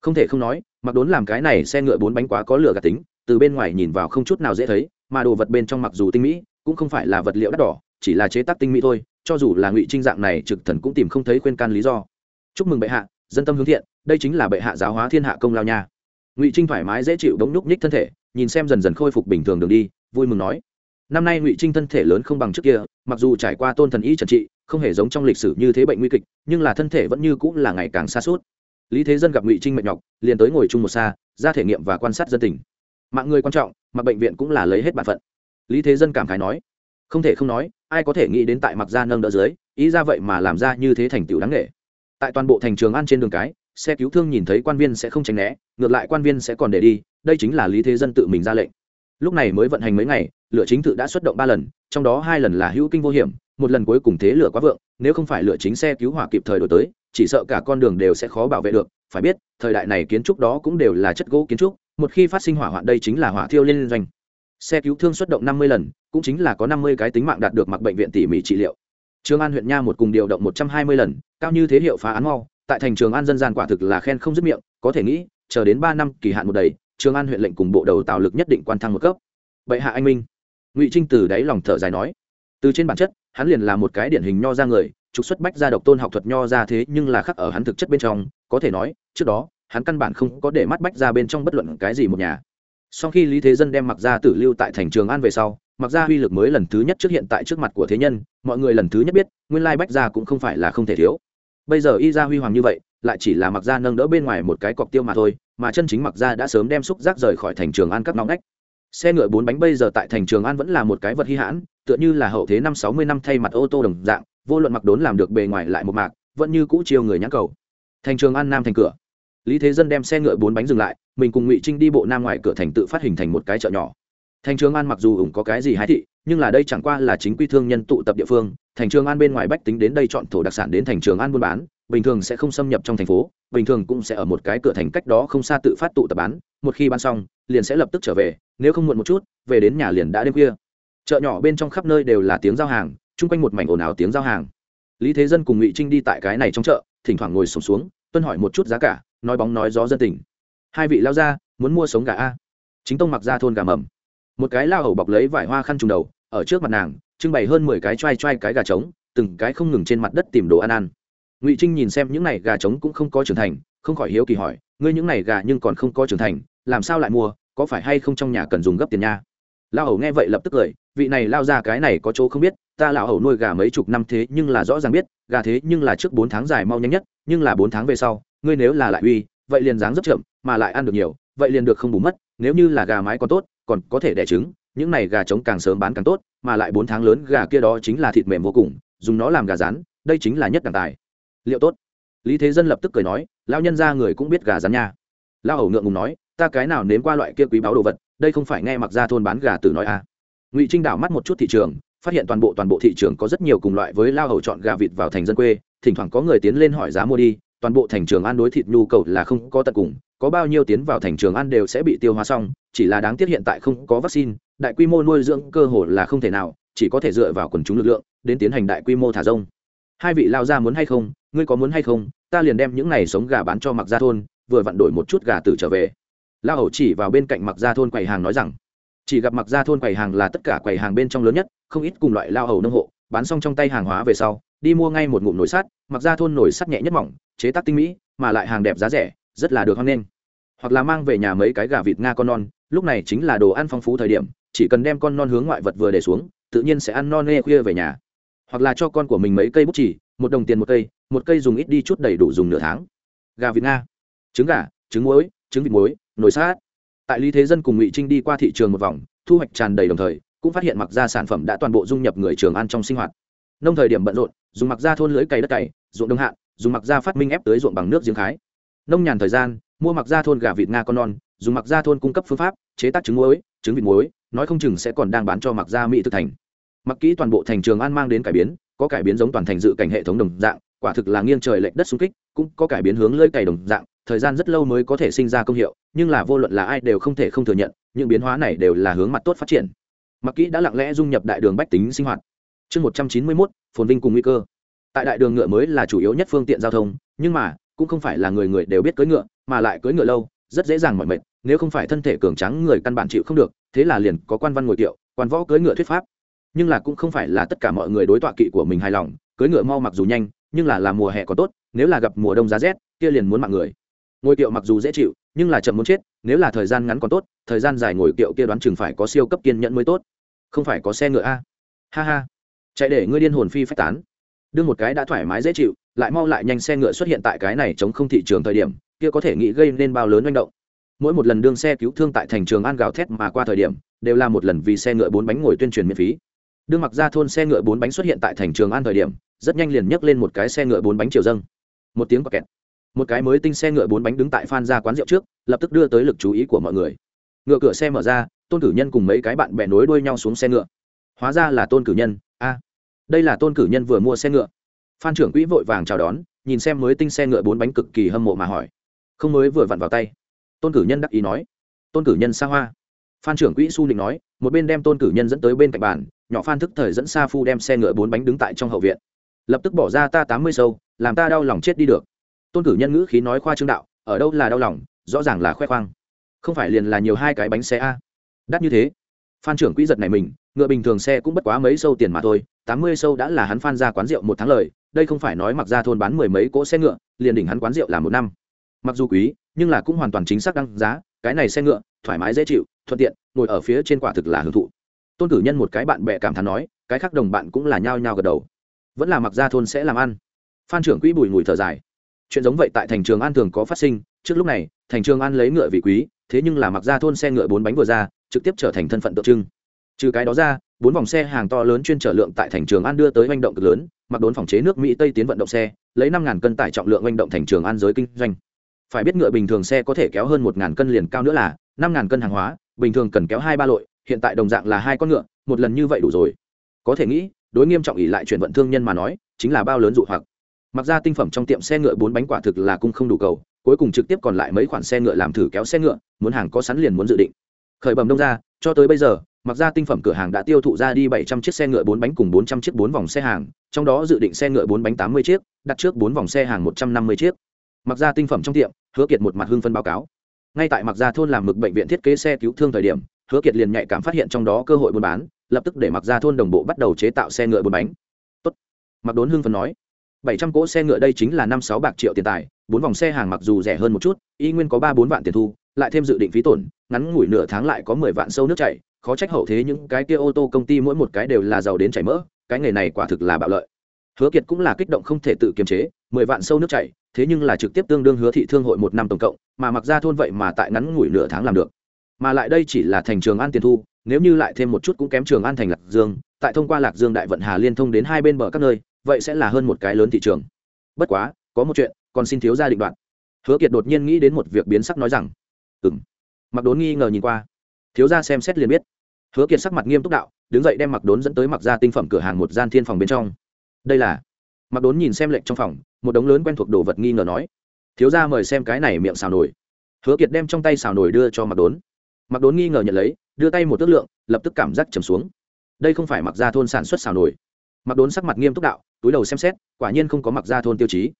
Speaker 1: Không thể không nói, mặc đốn làm cái này xe ngựa bốn bánh quá có lửa gạt tính, từ bên ngoài nhìn vào không chút nào dễ thấy, mà đồ vật bên trong mặc dù tinh mỹ, cũng không phải là vật liệu đắt đỏ, chỉ là chế tác tinh mỹ thôi, cho dù là ngụy trinh dạng này trực thần cũng tìm không thấy khuyên can lý do. Chúc mừng bệ hạ, dân tâm hướng thiện, đây chính là bệ hạ giáo hóa thiên hạ công lao nha. Ngụy trinh thoải mái dễ chịu đống nhúc nhích thân thể nhìn xem dần dần khôi phục bình thường đường đi, vui mừng nói. Năm nay ngụy trinh thân thể lớn không bằng trước kia, mặc dù trải qua tôn thần y trần trị, không hề giống trong lịch sử như thế bệnh nguy kịch, nhưng là thân thể vẫn như cũng là ngày càng xa suốt lý thế dân gặp ngụy trinh mệt nhọc, liền tới ngồi chung một xa, ra thể nghiệm và quan sát dân tình. Mạng người quan trọng mặc bệnh viện cũng là lấy hết bản phận. Lý thế dân cảm khái nói. Không thể không nói, ai có thể nghĩ đến tại mặc gia nâng đỡ dưới, ý ra vậy mà làm ra như thế thành tựu đáng nghệ tại toàn bộ thành trường ăn trên đường cái xe cứu thương nhìn thấy quan viên sẽ không tránh né, ngược lại quan viên sẽ còn để đi, đây chính là lý thế dân tự mình ra lệnh. Lúc này mới vận hành mấy ngày, lửa chính tự đã xuất động ba lần, trong đó hai lần là hữu kinh vô hiểm, một lần cuối cùng thế lửa quá vượng, nếu không phải lửa chính xe cứu hỏa kịp thời đổi tới, chỉ sợ cả con đường đều sẽ khó bảo vệ được, phải biết, thời đại này kiến trúc đó cũng đều là chất gỗ kiến trúc, một khi phát sinh hỏa hoạn đây chính là hỏa thiêu liên doanh. Xe cứu thương xuất động năm mươi lần, cũng chính là có năm mươi cái tính mạng đạt được mặc bệnh viện tỉ mỉ trị liệu. Trường an huyện nha một cùng điều động một trăm hai mươi lần, cao như thế hiệu phá án mau tại thành trường an dân gian quả thực là khen không dứt miệng, có thể nghĩ, chờ đến ba năm kỳ hạn một đầy, trường an huyện lệnh cùng bộ đầu tạo lực nhất định quan thăng một cấp. Bệ hạ anh minh. Ngụy trinh từ đáy lòng thở dài nói. Từ trên bản chất, hắn liền là một cái điển hình nho ra người, trục xuất bách gia độc tôn học thuật nho ra thế nhưng là khắc ở hắn thực chất bên trong, có thể nói, trước đó, hắn căn bản không có để mắt bách ra bên trong bất luận cái gì một nhà. Sau khi lý thế dân đem mặc gia tử lưu tại thành trường an về sau mặc gia uy lực mới lần thứ nhất trước hiện tại trước mặt của thế nhân, mọi người lần thứ nhất biết, nguyên lai bách gia cũng không phải là không thể thiếu bây giờ y ra huy hoàng như vậy, lại chỉ là mặc ra nâng đỡ bên ngoài một cái cọc tiêu mà thôi, mà chân chính mặc ra đã sớm đem xúc rác rời khỏi thành trường an các nóng nách xe ngựa bốn bánh bây giờ tại thành trường an vẫn là một cái vật hy hãn, tựa như là hậu thế năm sáu mươi năm thay mặt ô tô đồng dạng, vô luận mặc đốn làm được bề ngoài lại một mạc, vẫn như cũ chiêu người nhãn cầu. Thành trường an nam thành cửa. Lý thế dân đem xe ngựa bốn bánh dừng lại, mình cùng ngụy trinh đi bộ nam ngoài cửa thành tự phát hình thành một cái chợ nhỏ. Thành trường an mặc dù ủng có cái gì hái thị nhưng là đây chẳng qua là chính quy thương nhân tụ tập địa phương thành trường an bên ngoài bách tính đến đây chọn thổ đặc sản đến thành trường an buôn bán bình thường sẽ không xâm nhập trong thành phố bình thường cũng sẽ ở một cái cửa thành cách đó không xa tự phát tụ tập bán một khi bán xong liền sẽ lập tức trở về nếu không muộn một chút về đến nhà liền đã đêm khuya. Chợ nhỏ bên trong khắp nơi đều là tiếng giao hàng chung quanh một mảnh ồn ào tiếng giao hàng. Lý thế dân cùng ngụy trinh đi tại cái này trong chợ thỉnh thoảng ngồi sùng xuống, xuống tuân hỏi một chút giá cả nói bóng nói gió dân tình. Hai vị lao ra muốn mua sống gà a. Chính tông mặc ra thôn gà mầm một cái lao hầu bọc lấy vải hoa khăn trùng đầu, ở trước mặt nàng, trưng bày hơn mười cái t r a i t r a i cái gà trống, từng cái không ngừng trên mặt đất tìm đồ ăn ăn. Ngụy trinh nhìn xem những này gà trống cũng không có trưởng thành, không khỏi hiếu kỳ hỏi, ngươi những này gà nhưng còn không có trưởng thành, làm sao lại mua, có phải hay không trong nhà cần dùng gấp tiền nha? Lao hầu nghe vậy lập tức cười, vị này lao ra cái này có chỗ không biết, ta lão hầu nuôi gà mấy chục năm thế nhưng là rõ ràng biết, gà thế nhưng là trước bốn tháng dài mau nhanh nhất, nhưng là bốn tháng về sau, ngươi nếu là lại uy, vậy liền dáng rất chậm, mà lại ăn được nhiều, vậy liền được không bù mất, nếu như là gà mái còn tốt còn có thể đẻ trứng, những này gà trống càng sớm bán càng tốt, mà lại bốn tháng lớn gà kia đó chính là thịt mềm vô cùng, dùng nó làm gà rán, đây chính là nhất đẳng tài. Liệu tốt? Lý thế dân lập tức cười nói lao nhân ra người cũng biết gà rán nha. Lao hầu ngượng ngùng nói, ta cái nào nếm qua loại kia quý báu đồ vật, đây không phải nghe mặc ra thôn bán gà từ nói à. Ngụy trinh đảo mắt một chút thị trường, phát hiện toàn bộ toàn bộ thị trường có rất nhiều cùng loại với lao hầu chọn gà vịt vào thành dân quê, thỉnh thoảng có người tiến lên hỏi giá mua đi, toàn bộ thành trường ăn đối thịt nhu cầu là không có tận cùng có bao nhiêu tiến vào thành trường ăn đều sẽ bị tiêu hóa xong, chỉ là đáng tiếc hiện tại không có vaccine, đại quy mô nuôi dưỡng cơ hồ là không thể nào, chỉ có thể dựa vào quần chúng lực lượng, đến tiến hành đại quy mô thả rông. Hai vị lao ra muốn hay không, ngươi có muốn hay không, ta liền đem những này sống gà bán cho mặc gia thôn, vừa vặn đổi một chút gà tử trở về. Lao hầu chỉ vào bên cạnh mặc gia thôn quầy hàng nói rằng, chỉ gặp mặc gia thôn quầy hàng là tất cả quầy hàng bên trong lớn nhất, không ít cùng loại lao hầu nông hộ, bán xong trong tay hàng hóa về sau, đi mua ngay một ngụm nồi sắt mặc gia thôn nồi sắt nhẹ nhất mỏng, chế tác tinh mỹ, mà lại hàng đẹp giá rẻ, rất là được hoan nghênh hoặc là mang về nhà mấy cái gà vịt nga con non, lúc này chính là đồ ăn phong phú thời điểm, chỉ cần đem con non hướng ngoại vật vừa để xuống, tự nhiên sẽ ăn non nê khuya về nhà. Hoặc là cho con của mình mấy cây bút chỉ, một đồng tiền một cây một cây dùng ít đi chút đầy đủ dùng nửa tháng. Gà vịt nga, trứng gà, trứng muối, trứng vịt muối, nồi sát. Tại lý thế dân cùng ngụy trinh đi qua thị trường một vòng, thu hoạch tràn đầy đồng thời, cũng phát hiện mặc ra sản phẩm đã toàn bộ dung nhập người trường ăn trong sinh hoạt. Nông thời điểm bận rộn, dùng mặc ra thôn lưới cày đất cày, ruộng đông hạn dùng mặc ra phát minh ép tới ruộng bằng nước giếng khái. Nông nhàn thời gian mua mặc ra thôn gà vịt nga con non, dùng mặc ra thôn cung cấp phương pháp, chế tác trứng muối, trứng vịt muối, nói không chừng sẽ còn đang bán cho mặc ra mỹ thực thành. Mặc kỹ toàn bộ thành trường an mang đến cải biến, có cải biến giống toàn thành dự cảnh hệ thống đồng dạng, quả thực là nghiêng trời lệch đất xung kích, cũng có cải biến hướng lưỡi cày đồng dạng, thời gian rất lâu mới có thể sinh ra công hiệu, nhưng là vô luận là ai đều không thể không thừa nhận, những biến hóa này đều là hướng mặt tốt phát triển. Mặc kỹ đã lặng lẽ dung nhập đại đường bách tính sinh hoạt. Chương một trăm chín mươi mốt, phồn vinh cùng nguy cơ. Tại đại đường ngựa mới là chủ yếu nhất phương tiện giao thông, nhưng mà, cũng không phải là người người đều biết cưỡi ngựa mà lại cưỡi ngựa lâu, rất dễ dàng mọi mệt, nếu không phải thân thể cường trắng người căn bản chịu không được, thế là liền có quan văn ngồi kiệu, quan võ cưỡi ngựa thuyết pháp. Nhưng là cũng không phải là tất cả mọi người đối tọa kỵ của mình hài lòng, cưỡi ngựa mau mặc dù nhanh, nhưng là làm mùa hè có tốt, nếu là gặp mùa đông giá rét, kia liền muốn mạng người. Ngồi kiệu mặc dù dễ chịu, nhưng là chậm muốn chết, nếu là thời gian ngắn còn tốt, thời gian dài ngồi kiệu kia đoán chừng phải có siêu cấp kiên nhẫn mới tốt. Không phải có xe ngựa a? Ha ha. Chạy để ngươi điên hồn phi phách tán. Đưa một cái đã thoải mái dễ chịu, lại mau lại nhanh xe ngựa xuất hiện tại cái này chống không thị trường thời điểm kia có thể nghĩ gây nên bao lớn manh động. Mỗi một lần đương xe cứu thương tại thành trường an gào thét mà qua thời điểm, đều là một lần vì xe ngựa bốn bánh ngồi tuyên truyền miễn phí. Đương mặc ra thôn xe ngựa bốn bánh xuất hiện tại thành trường an thời điểm, rất nhanh liền nhấc lên một cái xe ngựa bốn bánh chiều dâng. Một tiếng quạt kẹt. Một cái mới tinh xe ngựa bốn bánh đứng tại phan ra quán rượu trước, lập tức đưa tới lực chú ý của mọi người. Ngựa cửa xe mở ra, tôn cử nhân cùng mấy cái bạn bè nối đuôi nhau xuống xe ngựa. Hóa ra là tôn cử nhân, a. Đây là tôn cử nhân vừa mua xe ngựa. Phan trưởng quỹ vội vàng chào đón, nhìn xem mới tinh xe ngựa bốn bánh cực kỳ hâm mộ mà hỏi không mới vừa vặn vào tay. Tôn cử nhân đắc ý nói. Tôn cử nhân xa hoa. Phan trưởng quỹ su định nói, một bên đem tôn cử nhân dẫn tới bên cạnh bàn, nhỏ phan thức thời dẫn sa phu đem xe ngựa bốn bánh đứng tại trong hậu viện. Lập tức bỏ ra ta tám mươi sâu, làm ta đau lòng chết đi được. Tôn cử nhân ngữ khí nói khoa trương đạo, ở đâu là đau lòng, rõ ràng là khoe khoang. Không phải liền là nhiều hai cái bánh xe a. Đắt như thế. Phan trưởng quỹ giật này mình, ngựa bình thường xe cũng bất quá mấy sâu tiền mà thôi, tám mươi sâu đã là hắn phan ra quán rượu một tháng lời, đây không phải nói mặc ra thôn bán mười mấy cỗ xe ngựa, liền đỉnh hắn quán rượu là một năm mặc dù quý, nhưng là cũng hoàn toàn chính xác đăng giá, cái này xe ngựa, thoải mái dễ chịu, thuận tiện, ngồi ở phía trên quả thực là hưởng thụ. Tôn cử nhân một cái bạn bè cảm thán nói, cái khác đồng bạn cũng là nhao nhao gật đầu. Vẫn là mặc ra thôn sẽ làm ăn. Phan trưởng quỹ bùi ngùi thở dài. Chuyện giống vậy tại thành trường an thường có phát sinh, trước lúc này, thành trường an lấy ngựa vị quý, thế nhưng là mặc ra thôn xe ngựa bốn bánh vừa ra, trực tiếp trở thành thân phận tượng trưng. Trừ cái đó ra, bốn vòng xe hàng to lớn chuyên trở lượng tại thành trường an đưa tới manh động cực lớn, mặc đốn phòng chế nước mỹ tây tiến vận động xe, lấy năm ngàn cân tải trọng lượng manh động thành trường an giới kinh doanh phải biết ngựa bình thường xe có thể kéo hơn một ngàn cân liền cao nữa là năm ngàn cân hàng hóa, bình thường cần kéo hai ba lội, hiện tại đồng dạng là hai con ngựa, một lần như vậy đủ rồi. Có thể nghĩ, đối nghiêm trọng ỉ lại chuyển vận thương nhân mà nói, chính là bao lớn dụ hoặc. Mặc ra tinh phẩm trong tiệm xe ngựa bốn bánh quả thực là cung không đủ cầu, cuối cùng trực tiếp còn lại mấy khoản xe ngựa làm thử kéo xe ngựa, muốn hàng có sẵn liền muốn dự định. Khởi bầm đông ra, cho tới bây giờ, mặc ra tinh phẩm cửa hàng đã tiêu thụ ra đi bảy trăm chiếc xe ngựa bốn bánh cùng bốn trăm chiếc bốn vòng xe hàng, trong đó dự định xe ngựa bốn bánh tám mươi chiếc, đặt trước bốn vòng xe hàng một trăm năm mươi chiếc. Mặc ra tinh phẩm trong tiệm hứa kiệt một mặt hưng phân báo cáo. Ngay tại mặc Gia thôn làm mực bệnh viện thiết kế xe cứu thương thời điểm, hứa kiệt liền nhạy cảm phát hiện trong đó cơ hội buôn bán, lập tức để mặc Gia thôn đồng bộ bắt đầu chế tạo xe ngựa buôn bánh. Tốt. mặc đốn hưng phấn nói. bảy trăm cỗ xe ngựa đây chính là năm sáu bạc triệu tiền tài, bốn vòng xe hàng mặc dù rẻ hơn một chút, y nguyên có ba bốn vạn tiền thu, lại thêm dự định phí tổn, ngắn ngủi nửa tháng lại có mười vạn sâu nước chảy, khó trách hậu thế những cái kia ô tô công ty mỗi một cái đều là giàu đến chảy mỡ, cái nghề này quả thực là bạo lợi hứa kiệt cũng là kích động không thể tự kiềm chế, mười vạn sâu nước chảy, thế nhưng là trực tiếp tương đương hứa thị thương hội một năm tổng cộng, mà mặc ra thôn vậy mà tại ngắn ngủi nửa tháng làm được. Mà lại đây chỉ là thành trường an tiền thu, nếu như lại thêm một chút cũng kém trường an thành lạc dương, tại thông qua lạc dương đại vận hà liên thông đến hai bên bờ các nơi, vậy sẽ là hơn một cái lớn thị trường. Bất quá, có một chuyện, còn xin thiếu gia định đoạn hứa kiệt đột nhiên nghĩ đến một việc biến sắc nói rằng ừng mặc đốn nghi ngờ nhìn qua. Thiếu gia xem xét liền biết. Hứa kiệt sắc mặt nghiêm túc đạo, đứng dậy đem mặc đốn dẫn tới mặc ra tinh phẩm cửa hàng một gian thiên phòng bên trong đây là mặc đốn nhìn xem lệnh trong phòng, một đống lớn quen thuộc đồ vật nghi ngờ nói. Thiếu gia mời xem cái này miệng xào nổi hứa kiệt đem trong tay xào nổi đưa cho mặc đốn. Mặc đốn nghi ngờ nhận lấy, đưa tay một tước lượng, lập tức cảm giác trầm xuống. Đây không phải mặc gia thôn sản xuất xào nổi mặc đốn sắc mặt nghiêm túc đạo, túi đầu xem xét, quả nhiên không có mặc gia thôn tiêu chí.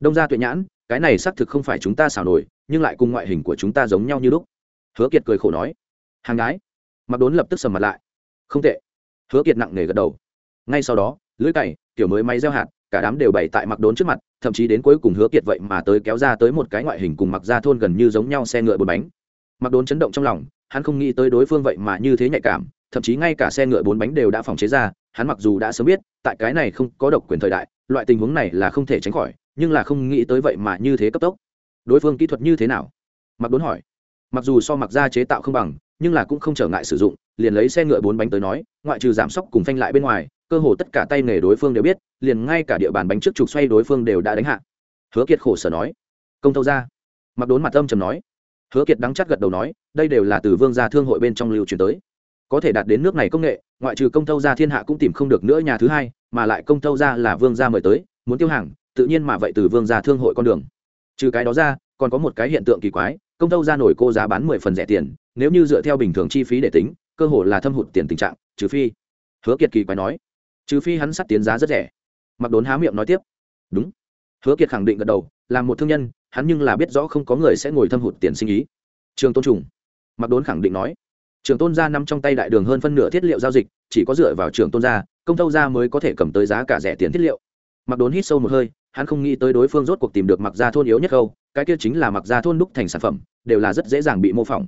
Speaker 1: Đông gia tuệ nhãn, cái này xác thực không phải chúng ta xào nổi nhưng lại cùng ngoại hình của chúng ta giống nhau như lúc. Hứa kiệt cười khổ nói. Hàng gái. Mặc đốn lập tức sầm mặt lại. Không tệ. Hứa kiệt nặng nề gật đầu. Ngay sau đó lưỡi cày, kiểu mới máy gieo hạt, cả đám đều bày tại mặc đốn trước mặt, thậm chí đến cuối cùng hứa kiệt vậy mà tới kéo ra tới một cái ngoại hình cùng mặc ra thôn gần như giống nhau xe ngựa bốn bánh. Mặc đốn chấn động trong lòng, hắn không nghĩ tới đối phương vậy mà như thế nhạy cảm, thậm chí ngay cả xe ngựa bốn bánh đều đã phòng chế ra, hắn mặc dù đã sớm biết, tại cái này không có độc quyền thời đại, loại tình huống này là không thể tránh khỏi, nhưng là không nghĩ tới vậy mà như thế cấp tốc. Đối phương kỹ thuật như thế nào? Mặc đốn hỏi. Mặc dù so mặc ra chế tạo không bằng, nhưng là cũng không trở ngại sử dụng, liền lấy xe ngựa bốn bánh tới nói, ngoại trừ giảm sốc cùng phanh lại bên ngoài cơ hồ tất cả tay nghề đối phương đều biết, liền ngay cả địa bàn bánh trước trục xoay đối phương đều đã đánh hạ. Hứa kiệt khổ sở nói. Công tâu ra. Mặc đốn mặt âm trầm nói. Hứa kiệt đắng chắc gật đầu nói, đây đều là từ vương gia thương hội bên trong lưu truyền tới. Có thể đạt đến nước này công nghệ, ngoại trừ công tâu gia thiên hạ cũng tìm không được nữa nhà thứ hai, mà lại công tâu gia là vương gia mời tới, muốn tiêu hàng, tự nhiên mà vậy từ vương gia thương hội con đường. Trừ cái đó ra, còn có một cái hiện tượng kỳ quái, công tâu gia nổi cô giá bán mười phần rẻ tiền, nếu như dựa theo bình thường chi phí để tính, cơ hồ là thâm hụt tiền tình trạng, trừ phi. Hứa kiệt kỳ quái nói trừ phi hắn sắt tiến giá rất rẻ. Mặc đốn há miệng nói tiếp. Đúng. Hứa kiệt khẳng định gật đầu, là một thương nhân, hắn nhưng là biết rõ không có người sẽ ngồi thâm hụt tiền sinh ý. Trường tôn trùng. Mặc đốn khẳng định nói. Trường tôn gia nằm trong tay đại đường hơn phân nửa thiết liệu giao dịch, chỉ có dựa vào trường tôn gia, công tâu gia mới có thể cầm tới giá cả rẻ tiền thiết liệu. Mặc đốn hít sâu một hơi, hắn không nghĩ tới đối phương rốt cuộc tìm được mặc gia thôn yếu nhất khâu, cái kia chính là mặc gia thôn đúc thành sản phẩm, đều là rất dễ dàng bị mô phỏng.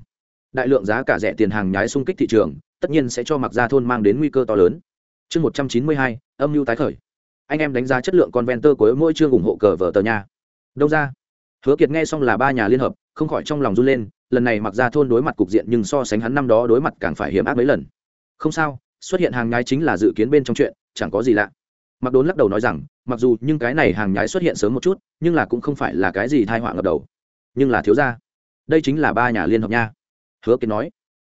Speaker 1: Đại lượng giá cả rẻ tiền hàng nhái xung kích thị trường, tất nhiên sẽ cho mặc gia thôn mang đến nguy cơ to lớn chương một trăm chín mươi hai, âm mưu tái khởi. Anh em đánh giá chất lượng con venter của mỗi chương ủng hộ cờ vở tờ nhà đâu ra. Hứa kiệt nghe xong là ba nhà liên hợp, không khỏi trong lòng run lên, lần này mặc ra thôn đối mặt cục diện nhưng so sánh hắn năm đó đối mặt càng phải hiểm ác mấy lần. Không sao, xuất hiện hàng nhái chính là dự kiến bên trong chuyện, chẳng có gì lạ. Mặc đốn lắc đầu nói rằng, mặc dù nhưng cái này hàng nhái xuất hiện sớm một chút, nhưng là cũng không phải là cái gì thai họa ngập đầu. Nhưng là thiếu ra đây chính là ba nhà liên hợp nha. Hứa kiệt nói,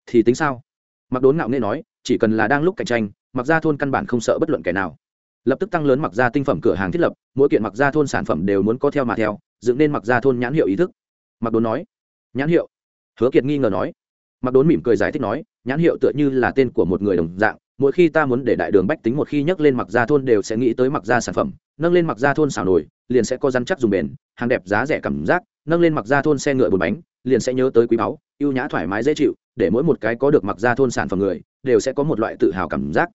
Speaker 1: thì tính sao? Mặc đốn ngạo nghe nói, chỉ cần là đang lúc cạnh tranh mặc ra thôn căn bản không sợ bất luận kẻ nào. Lập tức tăng lớn mặc ra tinh phẩm cửa hàng thiết lập, mỗi kiện mặc ra thôn sản phẩm đều muốn có theo mà theo, dựng nên mặc ra thôn nhãn hiệu ý thức. Mặc đốn nói, nhãn hiệu? Hứa kiệt nghi ngờ nói. Mặc đốn mỉm cười giải thích nói, nhãn hiệu tựa như là tên của một người đồng dạng, mỗi khi ta muốn để đại đường bách tính một khi nhắc lên mặc ra thôn đều sẽ nghĩ tới mặc ra sản phẩm, nâng lên mặc ra thôn xào nổi, liền sẽ có răn chắc dùng bền, hàng đẹp giá rẻ cảm giác, nâng lên mặc ra thôn xe ngựa bùn bánh, liền sẽ nhớ tới quý báu, ưu nhã thoải mái dễ chịu, để mỗi một cái có được mặc ra thôn sản phẩm người, đều sẽ có một loại tự hào cảm giác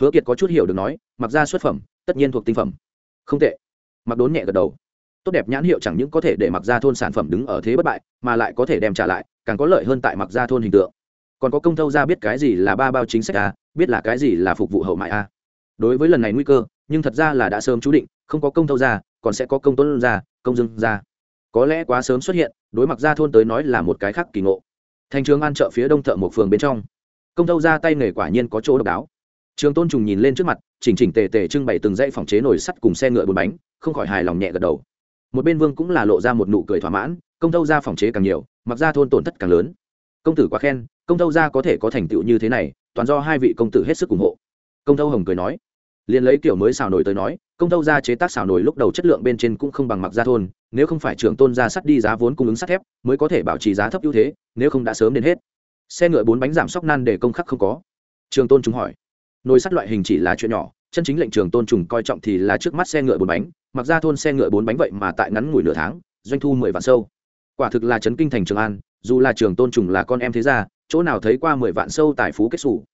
Speaker 1: hứa kiệt có chút hiểu được nói, mặc ra xuất phẩm, tất nhiên thuộc tinh phẩm. Không tệ. Mặc đốn nhẹ gật đầu. Tốt đẹp nhãn hiệu chẳng những có thể để mặc ra thôn sản phẩm đứng ở thế bất bại, mà lại có thể đem trả lại, càng có lợi hơn tại mặc ra thôn hình tượng. Còn có công thâu ra biết cái gì là ba bao chính sách a biết là cái gì là phục vụ hậu mại a à. đối với lần này nguy cơ, nhưng thật ra là đã sớm chú định, không có công thâu ra, còn sẽ có công tuấn ra, công dưng ra. Có lẽ quá sớm xuất hiện, đối mặt ra thôn tới nói là một cái khác kỳ ngộ. Thành trường an chợ phía đông thợ một phường bên trong. Công thâu ra tay nghề quả nhiên có chỗ độc đáo trường tôn trùng nhìn lên trước mặt, chỉnh chỉnh tề tề trưng bày từng dãy phòng chế nồi sắt cùng xe ngựa bốn bánh, không khỏi hài lòng nhẹ gật đầu. Một bên vương cũng là lộ ra một nụ cười thỏa mãn, công thâu ra phòng chế càng nhiều, mặc ra thôn tổn thất càng lớn. Công tử quá khen, công thâu ra có thể có thành tựu như thế này, toàn do hai vị công tử hết sức ủng hộ. Công thâu hồng cười nói, liền lấy kiểu mới xào nổi tới nói, công thâu ra chế tác xào nổi lúc đầu chất lượng bên trên cũng không bằng mặc ra thôn, nếu không phải trưởng tôn ra sắt đi giá vốn cung ứng sắt thép, mới có thể bảo trì giá thấp ưu thế, nếu không đã sớm đến hết. Xe ngựa bốn bánh giảm sóc nan để công khắc không có. Trường tôn chúng hỏi nồi sắt loại hình chỉ là chuyện nhỏ, chân chính lệnh trường tôn trùng coi trọng thì là trước mắt xe ngựa bốn bánh, mặc ra thôn xe ngựa bốn bánh vậy mà tại ngắn ngủi nửa tháng, doanh thu mười vạn sâu. Quả thực là chấn kinh thành trường an, dù là trường tôn trùng là con em thế gia, chỗ nào thấy qua mười vạn sâu tài phú kết xù.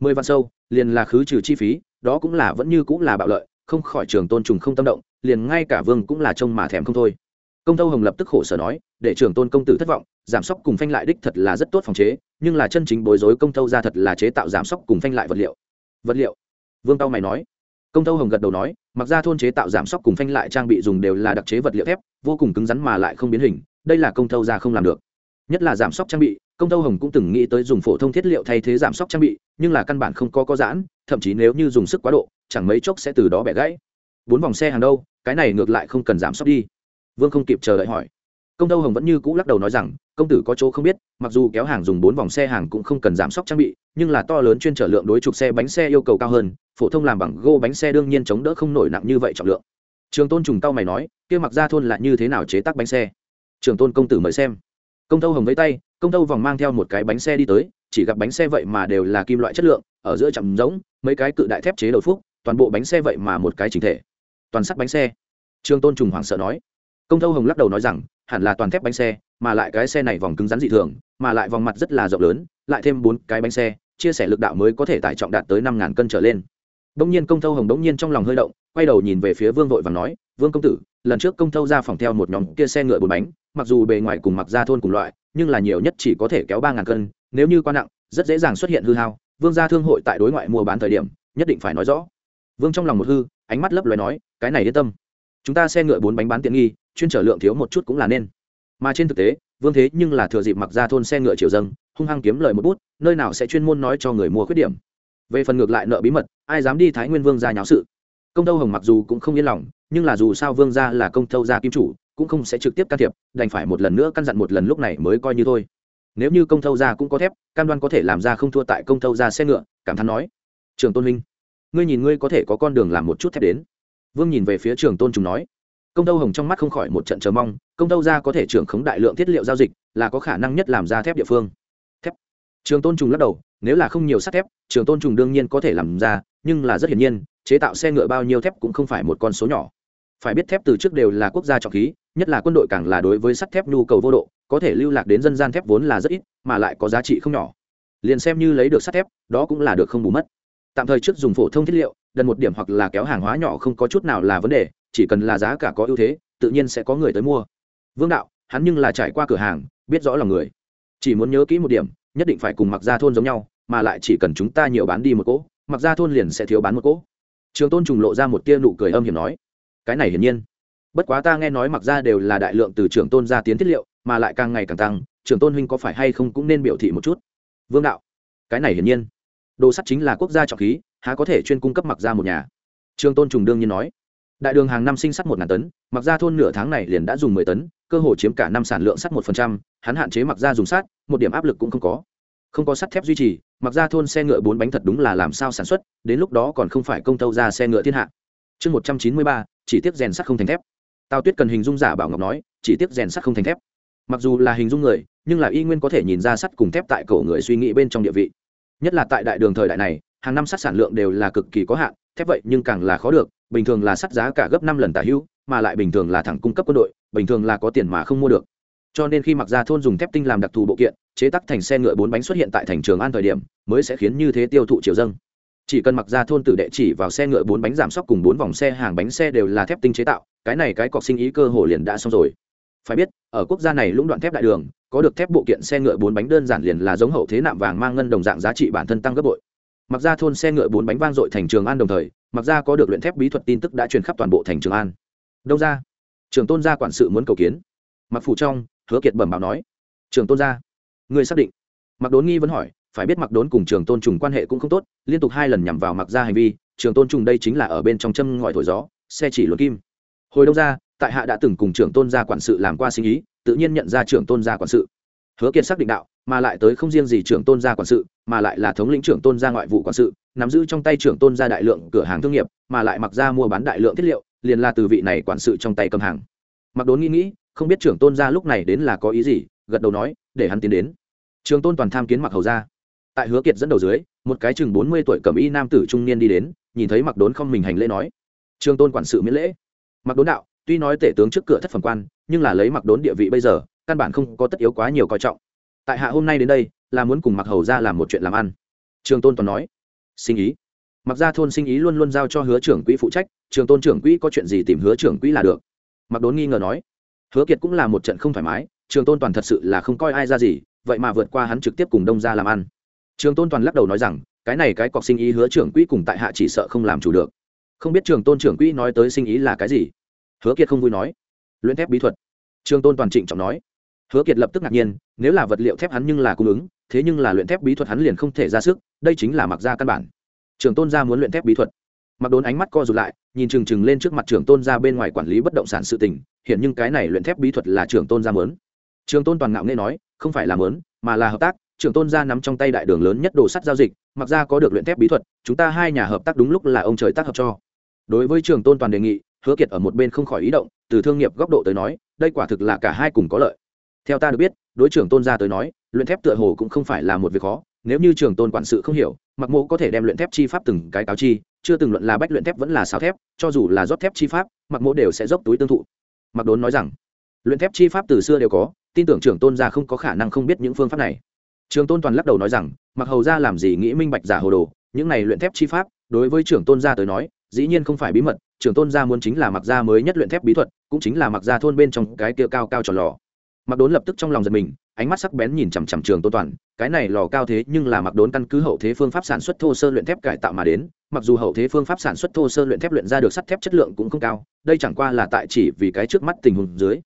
Speaker 1: Mười vạn sâu, liền là khứ trừ chi phí, đó cũng là vẫn như cũng là bạo lợi, không khỏi trường tôn trùng không tâm động, liền ngay cả vương cũng là trông mà thèm không thôi. Công tâu hồng lập tức khổ sở nói, để trường tôn công tử thất vọng, giảm sốc cùng phanh lại đích thật là rất tốt phòng chế, nhưng là chân chính bối rối công tâu ra thật là chế tạo giảm sốc cùng phanh lại vật liệu vật liệu. Vương tâu mày nói. Công tâu hồng gật đầu nói, mặc ra thôn chế tạo giảm sốc cùng phanh lại trang bị dùng đều là đặc chế vật liệu thép, vô cùng cứng rắn mà lại không biến hình, đây là công tâu ra không làm được. Nhất là giảm sốc trang bị, công tâu hồng cũng từng nghĩ tới dùng phổ thông thiết liệu thay thế giảm sốc trang bị, nhưng là căn bản không có có giãn, thậm chí nếu như dùng sức quá độ, chẳng mấy chốc sẽ từ đó bẻ gãy. Bốn vòng xe hàng đâu, cái này ngược lại không cần giảm sốc đi. Vương không kịp chờ đợi hỏi. Công tâu hồng vẫn như cũ lắc đầu nói rằng, công tử có chỗ không biết, mặc dù kéo hàng dùng bốn vòng xe hàng cũng không cần giảm sốc trang bị nhưng là to lớn chuyên trở lượng đối trục xe bánh xe yêu cầu cao hơn, phổ thông làm bằng gô bánh xe đương nhiên chống đỡ không nổi nặng như vậy trọng lượng. Trường tôn trùng tao mày nói, kia mặc ra thôn là như thế nào chế tác bánh xe? Trường tôn công tử mời xem. Công tâu hồng với tay, công tâu vòng mang theo một cái bánh xe đi tới, chỉ gặp bánh xe vậy mà đều là kim loại chất lượng, ở giữa chậm giống mấy cái cự đại thép chế đầu phúc, toàn bộ bánh xe vậy mà một cái chính thể. Toàn sắt bánh xe. Trương tôn trùng hoảng sợ nói. Công tâu hồng lắc đầu nói rằng, hẳn là toàn thép bánh xe mà lại cái xe này vòng cứng rắn dị thường mà lại vòng mặt rất là rộng lớn lại thêm bốn cái bánh xe chia sẻ lực đạo mới có thể tải trọng đạt tới năm ngàn cân trở lên Đông nhiên Công Thâu Hồng đống nhiên trong lòng hơi động, quay đầu nhìn về phía Vương Vội và nói, "Vương công tử, lần trước Công Thâu ra phòng theo một nhóm kia xe ngựa bốn bánh, mặc dù bề ngoài cùng mặc ra thôn cùng loại, nhưng là nhiều nhất chỉ có thể kéo ba ngàn cân, nếu như quá nặng, rất dễ dàng xuất hiện hư hao. Vương gia thương hội tại đối ngoại mua bán thời điểm, nhất định phải nói rõ." Vương trong lòng một hư, ánh mắt lấp lóe nói, "Cái này yên tâm, chúng ta xe ngựa bốn bánh bán tiện nghi, chuyên trở lượng thiếu một chút cũng là nên." Mà trên thực tế, Vương thế nhưng là thừa dịp mặc ra thôn xe ngựa chiều dâng, hung hăng kiếm lời một bút, nơi nào sẽ chuyên môn nói cho người mua khuyết điểm. Về phần ngược lại nợ bí mật ai dám đi thái nguyên vương ra nháo sự? Công tâu hồng mặc dù cũng không yên lòng nhưng là dù sao vương gia là công tâu gia kim chủ cũng không sẽ trực tiếp can thiệp đành phải một lần nữa căn dặn một lần lúc này mới coi như thôi. Nếu như công tâu gia cũng có thép cam đoan có thể làm ra không thua tại công tâu gia xe ngựa cảm thán nói. Trường tôn huynh ngươi nhìn ngươi có thể có con đường làm một chút thép đến. Vương nhìn về phía trường tôn trùng nói công tâu hồng trong mắt không khỏi một trận chờ mong, công tâu gia có thể trưởng khống đại lượng thiết liệu giao dịch, là có khả năng nhất làm ra thép địa phương. Thép. Trường tôn trùng lắc đầu, nếu là không nhiều sắt thép, trường tôn trùng đương nhiên có thể làm ra, nhưng là rất hiển nhiên, chế tạo xe ngựa bao nhiêu thép cũng không phải một con số nhỏ. Phải biết thép từ trước đều là quốc gia trọng khí, nhất là quân đội càng là đối với sắt thép nhu cầu vô độ, có thể lưu lạc đến dân gian thép vốn là rất ít, mà lại có giá trị không nhỏ. Liền xem như lấy được sắt thép, đó cũng là được không bù mất. Tạm thời trước dùng phổ thông thiết liệu, đần một điểm hoặc là kéo hàng hóa nhỏ không có chút nào là vấn đề chỉ cần là giá cả có ưu thế, tự nhiên sẽ có người tới mua. Vương đạo, hắn nhưng là trải qua cửa hàng, biết rõ lòng người. Chỉ muốn nhớ kỹ một điểm, nhất định phải cùng mặc ra thôn giống nhau, mà lại chỉ cần chúng ta nhiều bán đi một cỗ mặc ra thôn liền sẽ thiếu bán một cỗ. Trường tôn trùng lộ ra một tia nụ cười âm hiểm nói, cái này hiển nhiên. Bất quá ta nghe nói mặc ra đều là đại lượng từ trường tôn ra tiến thiết liệu, mà lại càng ngày càng tăng, trường tôn huynh có phải hay không cũng nên biểu thị một chút? Vương đạo, cái này hiển nhiên. Đồ sắt chính là quốc gia trọng khí, há có thể chuyên cung cấp mặc ra một nhà? Trường tôn trùng đương nhiên nói đại đường hàng năm sinh sắt một ngàn tấn, mặc ra thôn nửa tháng này liền đã dùng mười tấn, cơ hồ chiếm cả năm sản lượng sắt một phần trăm, hắn hạn chế mặc ra dùng sắt, một điểm áp lực cũng không có. Không có sắt thép duy trì, mặc ra thôn xe ngựa bốn bánh thật đúng là làm sao sản xuất, đến lúc đó còn không phải công tâu ra xe ngựa thiên hạ. Chương một trăm chín mươi ba, chỉ tiếp rèn sắt không thành thép. Tao tuyết cần hình dung giả bảo ngọc nói, chỉ tiếp rèn sắt không thành thép. Mặc dù là hình dung người, nhưng là y nguyên có thể nhìn ra sắt cùng thép tại cổ người suy nghĩ bên trong địa vị. Nhất là tại đại đường thời đại này, hàng năm sắt sản lượng đều là cực kỳ có hạn thép vậy nhưng càng là khó được, bình thường là sắt giá cả gấp năm lần tả hữu, mà lại bình thường là thẳng cung cấp quân đội, bình thường là có tiền mà không mua được. Cho nên khi mặc ra thôn dùng thép tinh làm đặc thù bộ kiện, chế tắc thành xe ngựa bốn bánh xuất hiện tại thành trường an thời điểm, mới sẽ khiến như thế tiêu thụ chiều dâng. Chỉ cần mặc ra thôn tử đệ chỉ vào xe ngựa bốn bánh giảm sóc cùng bốn vòng xe hàng bánh xe đều là thép tinh chế tạo, cái này cái cọc sinh ý cơ hồ liền đã xong rồi. Phải biết, ở quốc gia này lũng đoạn thép đại đường, có được thép bộ kiện xe ngựa bốn bánh đơn giản liền là giống hậu thế nạm vàng mang ngân đồng dạng giá trị bản thân tăng gấp bội mặc ra thôn xe ngựa bốn bánh vang dội thành trường an đồng thời, mặc ra có được luyện thép bí thuật tin tức đã truyền khắp toàn bộ thành trường an. Đông ra trường tôn gia quản sự muốn cầu kiến. Mặc phủ trong, hứa kiệt bẩm báo nói. Trường tôn gia người xác định. Mặc đốn nghi vẫn hỏi, phải biết mặc đốn cùng trường tôn trùng quan hệ cũng không tốt, liên tục hai lần nhằm vào mặc ra hành vi, trường tôn trùng đây chính là ở bên trong châm ngòi thổi gió, xe chỉ luật kim. Hồi đông ra tại hạ đã từng cùng trưởng tôn gia quản sự làm qua sinh ý, tự nhiên nhận ra trưởng tôn gia quản sự. Hứa kiệt xác định đạo, mà lại tới không riêng gì trưởng tôn gia quản sự mà lại là thống lĩnh trưởng tôn gia ngoại vụ quản sự, nắm giữ trong tay trưởng tôn gia đại lượng cửa hàng thương nghiệp, mà lại mặc ra mua bán đại lượng thiết liệu, liền là từ vị này quản sự trong tay cầm hàng. Mặc đốn nghĩ nghĩ, không biết trưởng tôn gia lúc này đến là có ý gì, gật đầu nói, để hắn tiến đến. Trường tôn toàn tham kiến mặc hầu ra tại hứa kiệt dẫn đầu dưới, một cái chừng bốn mươi tuổi cầm y nam tử trung niên đi đến, nhìn thấy mặc đốn không mình hành lễ nói. Trường tôn quản sự miễn lễ. Mặc đốn đạo, tuy nói tể tướng trước cửa thất phẩm quan, nhưng là lấy mặc đốn địa vị bây giờ, căn bản không có tất yếu quá nhiều coi trọng. Tại hạ hôm nay đến đây là muốn cùng mặc hầu ra làm một chuyện làm ăn. Trường tôn toàn nói sinh ý. Mặc ra thôn sinh ý luôn luôn giao cho hứa trưởng quỹ phụ trách, trường tôn trưởng quỹ có chuyện gì tìm hứa trưởng quỹ là được. Mặc đốn nghi ngờ nói, hứa kiệt cũng là một trận không thoải mái, trường tôn toàn thật sự là không coi ai ra gì, vậy mà vượt qua hắn trực tiếp cùng đông ra làm ăn. Trường tôn toàn lắc đầu nói rằng, cái này cái cọc sinh ý hứa trưởng quỹ cùng tại hạ chỉ sợ không làm chủ được. Không biết trường tôn trưởng quỹ nói tới sinh ý là cái gì? Hứa kiệt không vui nói, luyện thép bí thuật. Trường tôn toàn trịnh trọng nói, hứa kiệt lập tức ngạc nhiên, nếu là vật liệu thép hắn nhưng là cung ứng thế nhưng là luyện thép bí thuật hắn liền không thể ra sức, đây chính là mặc ra căn bản. Trường tôn gia muốn luyện thép bí thuật. Mặc đốn ánh mắt co rụt lại, nhìn trừng trừng lên trước mặt trường tôn gia bên ngoài quản lý bất động sản sự tình hiện nhưng cái này luyện thép bí thuật là trường tôn gia mớn trường tôn toàn ngạo nghe nói, không phải là mớn mà là hợp tác. Trường tôn gia nắm trong tay đại đường lớn nhất đồ sắt giao dịch, mặc ra có được luyện thép bí thuật, chúng ta hai nhà hợp tác đúng lúc là ông trời tác hợp cho. Đối với trường tôn toàn đề nghị, hứa kiệt ở một bên không khỏi ý động, từ thương nghiệp góc độ tới nói, đây quả thực là cả hai cùng có lợi theo ta được biết, đối trưởng tôn gia tới nói, luyện thép tựa hồ cũng không phải là một việc khó. Nếu như trường tôn quản sự không hiểu, mặc mộ có thể đem luyện thép chi pháp từng cái cáo chi. Chưa từng luận là bách luyện thép vẫn là xào thép, cho dù là rót thép chi pháp, mặc mộ đều sẽ dốc túi tương thụ. Mặc đốn nói rằng, luyện thép chi pháp từ xưa đều có, tin tưởng trưởng tôn gia không có khả năng không biết những phương pháp này. Trường tôn toàn lắc đầu nói rằng, mặc hầu gia làm gì nghĩ minh bạch giả hồ đồ, những này luyện thép chi pháp, đối với trưởng tôn gia tới nói, dĩ nhiên không phải bí mật. Trưởng tôn gia muốn chính là mặc gia mới nhất luyện thép bí thuật, cũng chính là mặc gia thôn bên trong cái kia cao cao tròn lò mặc đốn lập tức trong lòng giật mình, ánh mắt sắc bén nhìn chằm chằm trường tôn toàn, cái này lò cao thế nhưng là mặc đốn căn cứ hậu thế phương pháp sản xuất thô sơ luyện thép cải tạo mà đến, mặc dù hậu thế phương pháp sản xuất thô sơ luyện thép luyện ra được sắt thép chất lượng cũng không cao, đây chẳng qua là tại chỉ vì cái trước mắt tình huống dưới.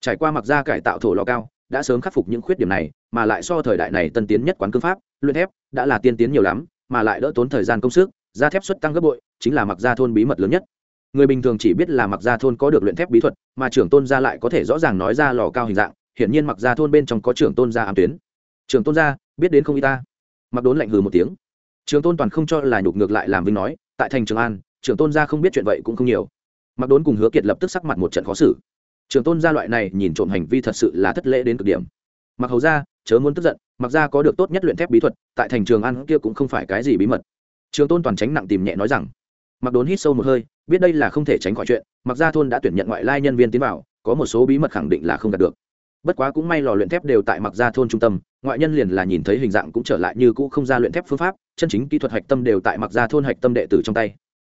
Speaker 1: Trải qua mặc ra cải tạo thổ lò cao, đã sớm khắc phục những khuyết điểm này, mà lại so thời đại này tân tiến nhất quán cương pháp, luyện thép, đã là tiên tiến nhiều lắm, mà lại đỡ tốn thời gian công sức gia thép xuất tăng gấp bội, chính là mặc gia thôn bí mật lớn nhất. Người bình thường chỉ biết là mặc gia thôn có được luyện thép bí thuật, mà trưởng tôn gia lại có thể rõ ràng nói ra lò cao hình dạng hiển nhiên mặc gia thôn bên trong có trưởng tôn gia ám tuyến. Trưởng tôn gia, biết đến không y ta? Mặc đốn lạnh hừ một tiếng. Trường tôn toàn không cho là nhục ngược lại làm vinh nói, tại thành trường an, trưởng tôn gia không biết chuyện vậy cũng không nhiều. Mặc đốn cùng hứa kiệt lập tức sắc mặt một trận khó xử. Trường tôn gia loại này nhìn trộm hành vi thật sự là thất lễ đến cực điểm. Mặc hầu gia, chớ muốn tức giận, mặc gia có được tốt nhất luyện thép bí thuật, tại thành trường an kia cũng không phải cái gì bí mật. Trường tôn toàn tránh nặng tìm nhẹ nói rằng, mặc đốn hít sâu một hơi, biết đây là không thể tránh khỏi chuyện, mặc gia thôn đã tuyển nhận ngoại lai nhân viên tiến vào, có một số bí mật khẳng định là không đạt được bất quá cũng may lò luyện thép đều tại mặc gia thôn trung tâm, ngoại nhân liền là nhìn thấy hình dạng cũng trở lại như cũ không ra luyện thép phương pháp, chân chính kỹ thuật hạch tâm đều tại mặc gia thôn hạch tâm đệ tử trong tay.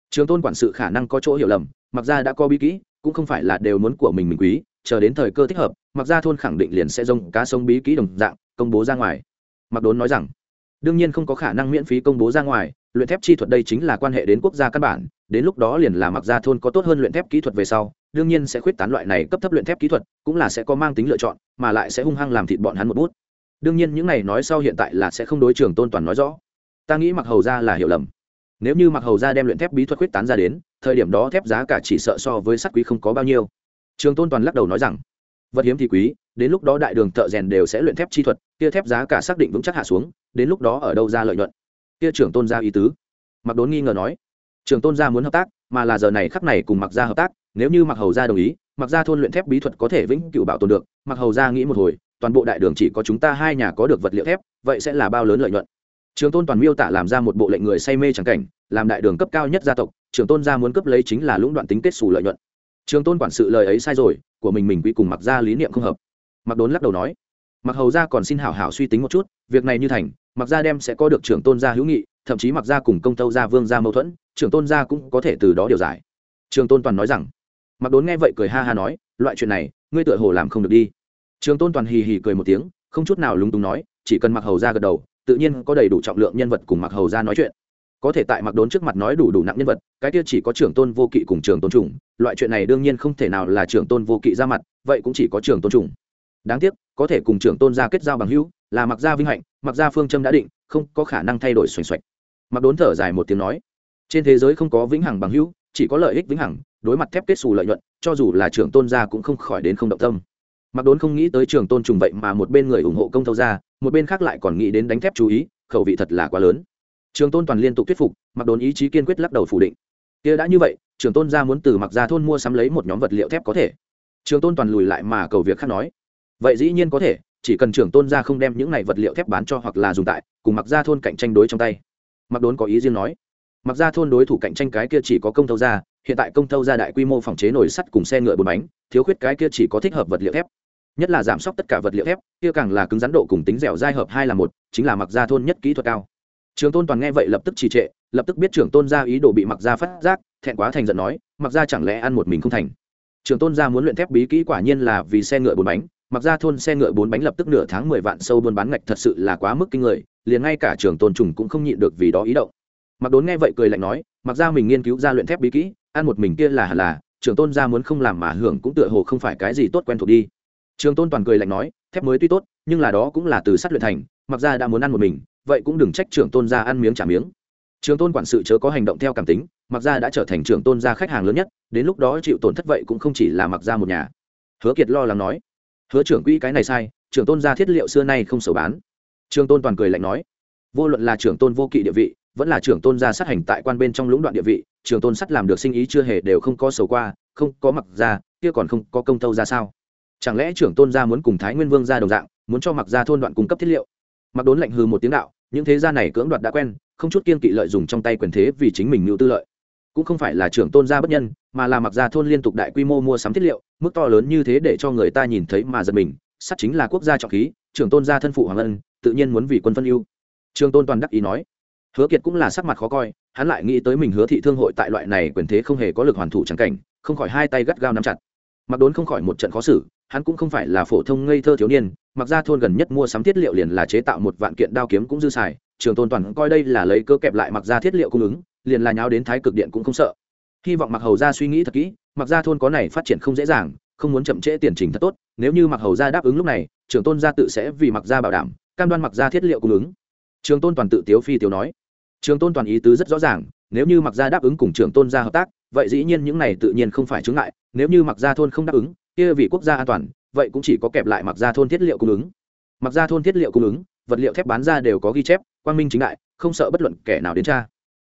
Speaker 1: Trường tôn quản sự khả năng có chỗ hiểu lầm, mặc gia đã có bí kỹ, cũng không phải là đều muốn của mình mình quý, chờ đến thời cơ thích hợp, mặc gia thôn khẳng định liền sẽ dông cá sông bí kỹ đồng dạng, công bố ra ngoài. Mặc đốn nói rằng, đương nhiên không có khả năng miễn phí công bố ra ngoài, luyện thép chi thuật đây chính là quan hệ đến quốc gia căn bản đến lúc đó liền là mặc gia thôn có tốt hơn luyện thép kỹ thuật về sau, đương nhiên sẽ khuyết tán loại này cấp thấp luyện thép kỹ thuật, cũng là sẽ có mang tính lựa chọn, mà lại sẽ hung hăng làm thịt bọn hắn một bút. Đương nhiên những này nói sau hiện tại là sẽ không đối trường tôn toàn nói rõ. Ta nghĩ mặc hầu ra là hiểu lầm. Nếu như mặc hầu ra đem luyện thép bí thuật khuyết tán ra đến, thời điểm đó thép giá cả chỉ sợ so với sắt quý không có bao nhiêu. Trường tôn toàn lắc đầu nói rằng, vật hiếm thì quý, đến lúc đó đại đường thợ rèn đều sẽ luyện thép chi thuật, kia thép giá cả xác định vững chắc hạ xuống, đến lúc đó ở đâu ra lợi nhuận? Kia trưởng tôn gia ý tứ. Mặc đốn nghi ngờ nói Trường tôn gia muốn hợp tác, mà là giờ này khắc này cùng mặc gia hợp tác, nếu như mặc hầu gia đồng ý mặc gia thôn luyện thép bí thuật có thể vĩnh cửu bảo tồn được. Mặc hầu gia nghĩ một hồi, toàn bộ đại đường chỉ có chúng ta hai nhà có được vật liệu thép, vậy sẽ là bao lớn lợi nhuận? Trường tôn toàn miêu tả làm ra một bộ lệnh người say mê trắng cảnh, làm đại đường cấp cao nhất gia tộc, trường tôn gia muốn cấp lấy chính là lũng đoạn tính kết xù lợi nhuận. Trường tôn quản sự lời ấy sai rồi, của mình mình quy cùng mặc gia lý niệm không hợp. Mặc đốn lắc đầu nói mặc hầu gia còn xin hảo hảo suy tính một chút, việc này như thành mặc gia đem sẽ có được trưởng tôn gia hữu nghị, thậm chí mặc gia cùng công tâu gia vương gia mâu thuẫn trưởng tôn gia cũng có thể từ đó điều giải. Trường tôn toàn nói rằng mặc đốn nghe vậy cười ha ha nói, loại chuyện này, ngươi tựa hồ làm không được đi. Trường tôn toàn hì hì cười một tiếng, không chút nào lúng túng nói, chỉ cần mặc hầu ra gật đầu, tự nhiên có đầy đủ trọng lượng nhân vật cùng mặc hầu ra nói chuyện. Có thể tại mặc đốn trước mặt nói đủ đủ nặng nhân vật, cái kia chỉ có trưởng tôn vô kỵ cùng trường tôn trùng, loại chuyện này đương nhiên không thể nào là trưởng tôn vô kỵ ra mặt, vậy cũng chỉ có trường tôn trùng. Đáng tiếc, có thể cùng trưởng tôn gia kết giao bằng hữu, là mặc gia vinh hạnh mặc gia phương châm đã định, không có khả năng thay đổi xoành xoạch. Mặc đốn thở dài một tiếng nói trên thế giới không có vĩnh hằng bằng hữu, chỉ có lợi ích vĩnh hằng, đối mặt thép kết xù lợi nhuận, cho dù là trưởng tôn gia cũng không khỏi đến không động tâm. Mặc đốn không nghĩ tới trường tôn trùng vậy mà một bên người ủng hộ công thâu gia, một bên khác lại còn nghĩ đến đánh thép chú ý, khẩu vị thật là quá lớn. Trường tôn toàn liên tục thuyết phục, mặc đốn ý chí kiên quyết lắc đầu phủ định. Kia đã như vậy trường tôn gia muốn từ mặc gia thôn mua sắm lấy một nhóm vật liệu thép có thể. Trường tôn toàn lùi lại mà cầu việc khác nói. Vậy dĩ nhiên có thể, chỉ cần trưởng tôn gia không đem những này vật liệu thép bán cho hoặc là dùng tại, cùng mặc gia thôn cạnh tranh đối trong tay. Mặc đốn có ý riêng nói mặc ra thôn đối thủ cạnh tranh cái kia chỉ có công thâu gia hiện tại công thâu gia đại quy mô phòng chế nồi sắt cùng xe ngựa bốn bánh, thiếu khuyết cái kia chỉ có thích hợp vật liệu thép. Nhất là giảm sốc tất cả vật liệu thép, kia càng là cứng rắn độ cùng tính dẻo dai hợp hai là một, chính là mặc ra thôn nhất kỹ thuật cao. Trường tôn toàn nghe vậy lập tức trì trệ, lập tức biết trưởng tôn gia ý đồ bị mặc ra phát giác, thẹn quá thành giận nói, mặc ra chẳng lẽ ăn một mình không thành? Trường tôn gia muốn luyện thép bí kỹ quả nhiên là vì xe ngựa bốn bánh, mặc ra thôn xe ngựa bốn bánh lập tức nửa tháng mười vạn sâu buôn bán ngạch thật sự là quá mức kinh người, liền ngay cả trường tôn trùng cũng không nhịn được vì đó ý động mặc đốn nghe vậy cười lạnh nói, mặc ra mình nghiên cứu ra luyện thép bí kỹ, ăn một mình kia là hẳn là trường tôn gia muốn không làm mà hưởng cũng tựa hồ không phải cái gì tốt quen thuộc đi. Trường tôn toàn cười lạnh nói, thép mới tuy tốt, nhưng là đó cũng là từ sắt luyện thành, mặc ra đã muốn ăn một mình, vậy cũng đừng trách trưởng tôn gia ăn miếng trả miếng. Trường tôn quản sự chớ có hành động theo cảm tính, mặc ra đã trở thành trưởng tôn gia khách hàng lớn nhất, đến lúc đó chịu tổn thất vậy cũng không chỉ là mặc ra một nhà. Hứa kiệt lo lắng nói, hứa trưởng quỹ cái này sai, trưởng tôn gia thiết liệu xưa nay không sầu bán. Trường tôn toàn cười lạnh nói, vô luận là trưởng tôn vô kỵ địa vị vẫn là trưởng tôn gia sát hành tại quan bên trong lũng đoạn địa vị, trưởng tôn sắt làm được sinh ý chưa hề đều không có sầu qua, không có mặc ra, kia còn không có công tâu ra sao? Chẳng lẽ trưởng tôn gia muốn cùng thái nguyên vương ra đồng dạng, muốn cho mặc ra thôn đoạn cung cấp thiết liệu? Mặc đốn lạnh hư một tiếng đạo, những thế gia này cưỡng đoạt đã quen, không chút kiên kỵ lợi dùng trong tay quyền thế vì chính mình mưu tư lợi. Cũng không phải là trưởng tôn gia bất nhân, mà là mặc gia thôn liên tục đại quy mô mua sắm thiết liệu, mức to lớn như thế để cho người ta nhìn thấy mà giật mình, sắt chính là quốc gia trọng khí, trưởng tôn gia thân phụ hoàng ân, tự nhiên muốn vì quân phân ưu. Trường tôn toàn đắc ý nói hứa kiệt cũng là sắc mặt khó coi, hắn lại nghĩ tới mình hứa thị thương hội tại loại này quyền thế không hề có lực hoàn thủ trắng cảnh, không khỏi hai tay gắt gao nắm chặt. Mặc đốn không khỏi một trận khó xử, hắn cũng không phải là phổ thông ngây thơ thiếu niên, mặc ra thôn gần nhất mua sắm thiết liệu liền là chế tạo một vạn kiện đao kiếm cũng dư xài, trường tôn toàn coi đây là lấy cơ kẹp lại mặc ra thiết liệu cung ứng, liền là nháo đến thái cực điện cũng không sợ. Hy vọng mặc hầu ra suy nghĩ thật kỹ, mặc ra thôn có này phát triển không dễ dàng, không muốn chậm trễ tiền trình thật tốt, nếu như mặc hầu ra đáp ứng lúc này, trường tôn gia tự sẽ vì mặc ra bảo đảm, cam đoan mặc ra thiết liệu cung ứng. Trường tôn toàn tự tiếu phi tiếu nói trường tôn toàn ý tứ rất rõ ràng, nếu như mặc Gia đáp ứng cùng trường tôn gia hợp tác, vậy dĩ nhiên những này tự nhiên không phải chướng ngại, nếu như mặc Gia thôn không đáp ứng, kia vì quốc gia an toàn, vậy cũng chỉ có kẹp lại mặc Gia thôn thiết liệu cung ứng. Mặc Gia thôn thiết liệu cung ứng, vật liệu thép bán ra đều có ghi chép, quang minh chính đại, không sợ bất luận kẻ nào đến cha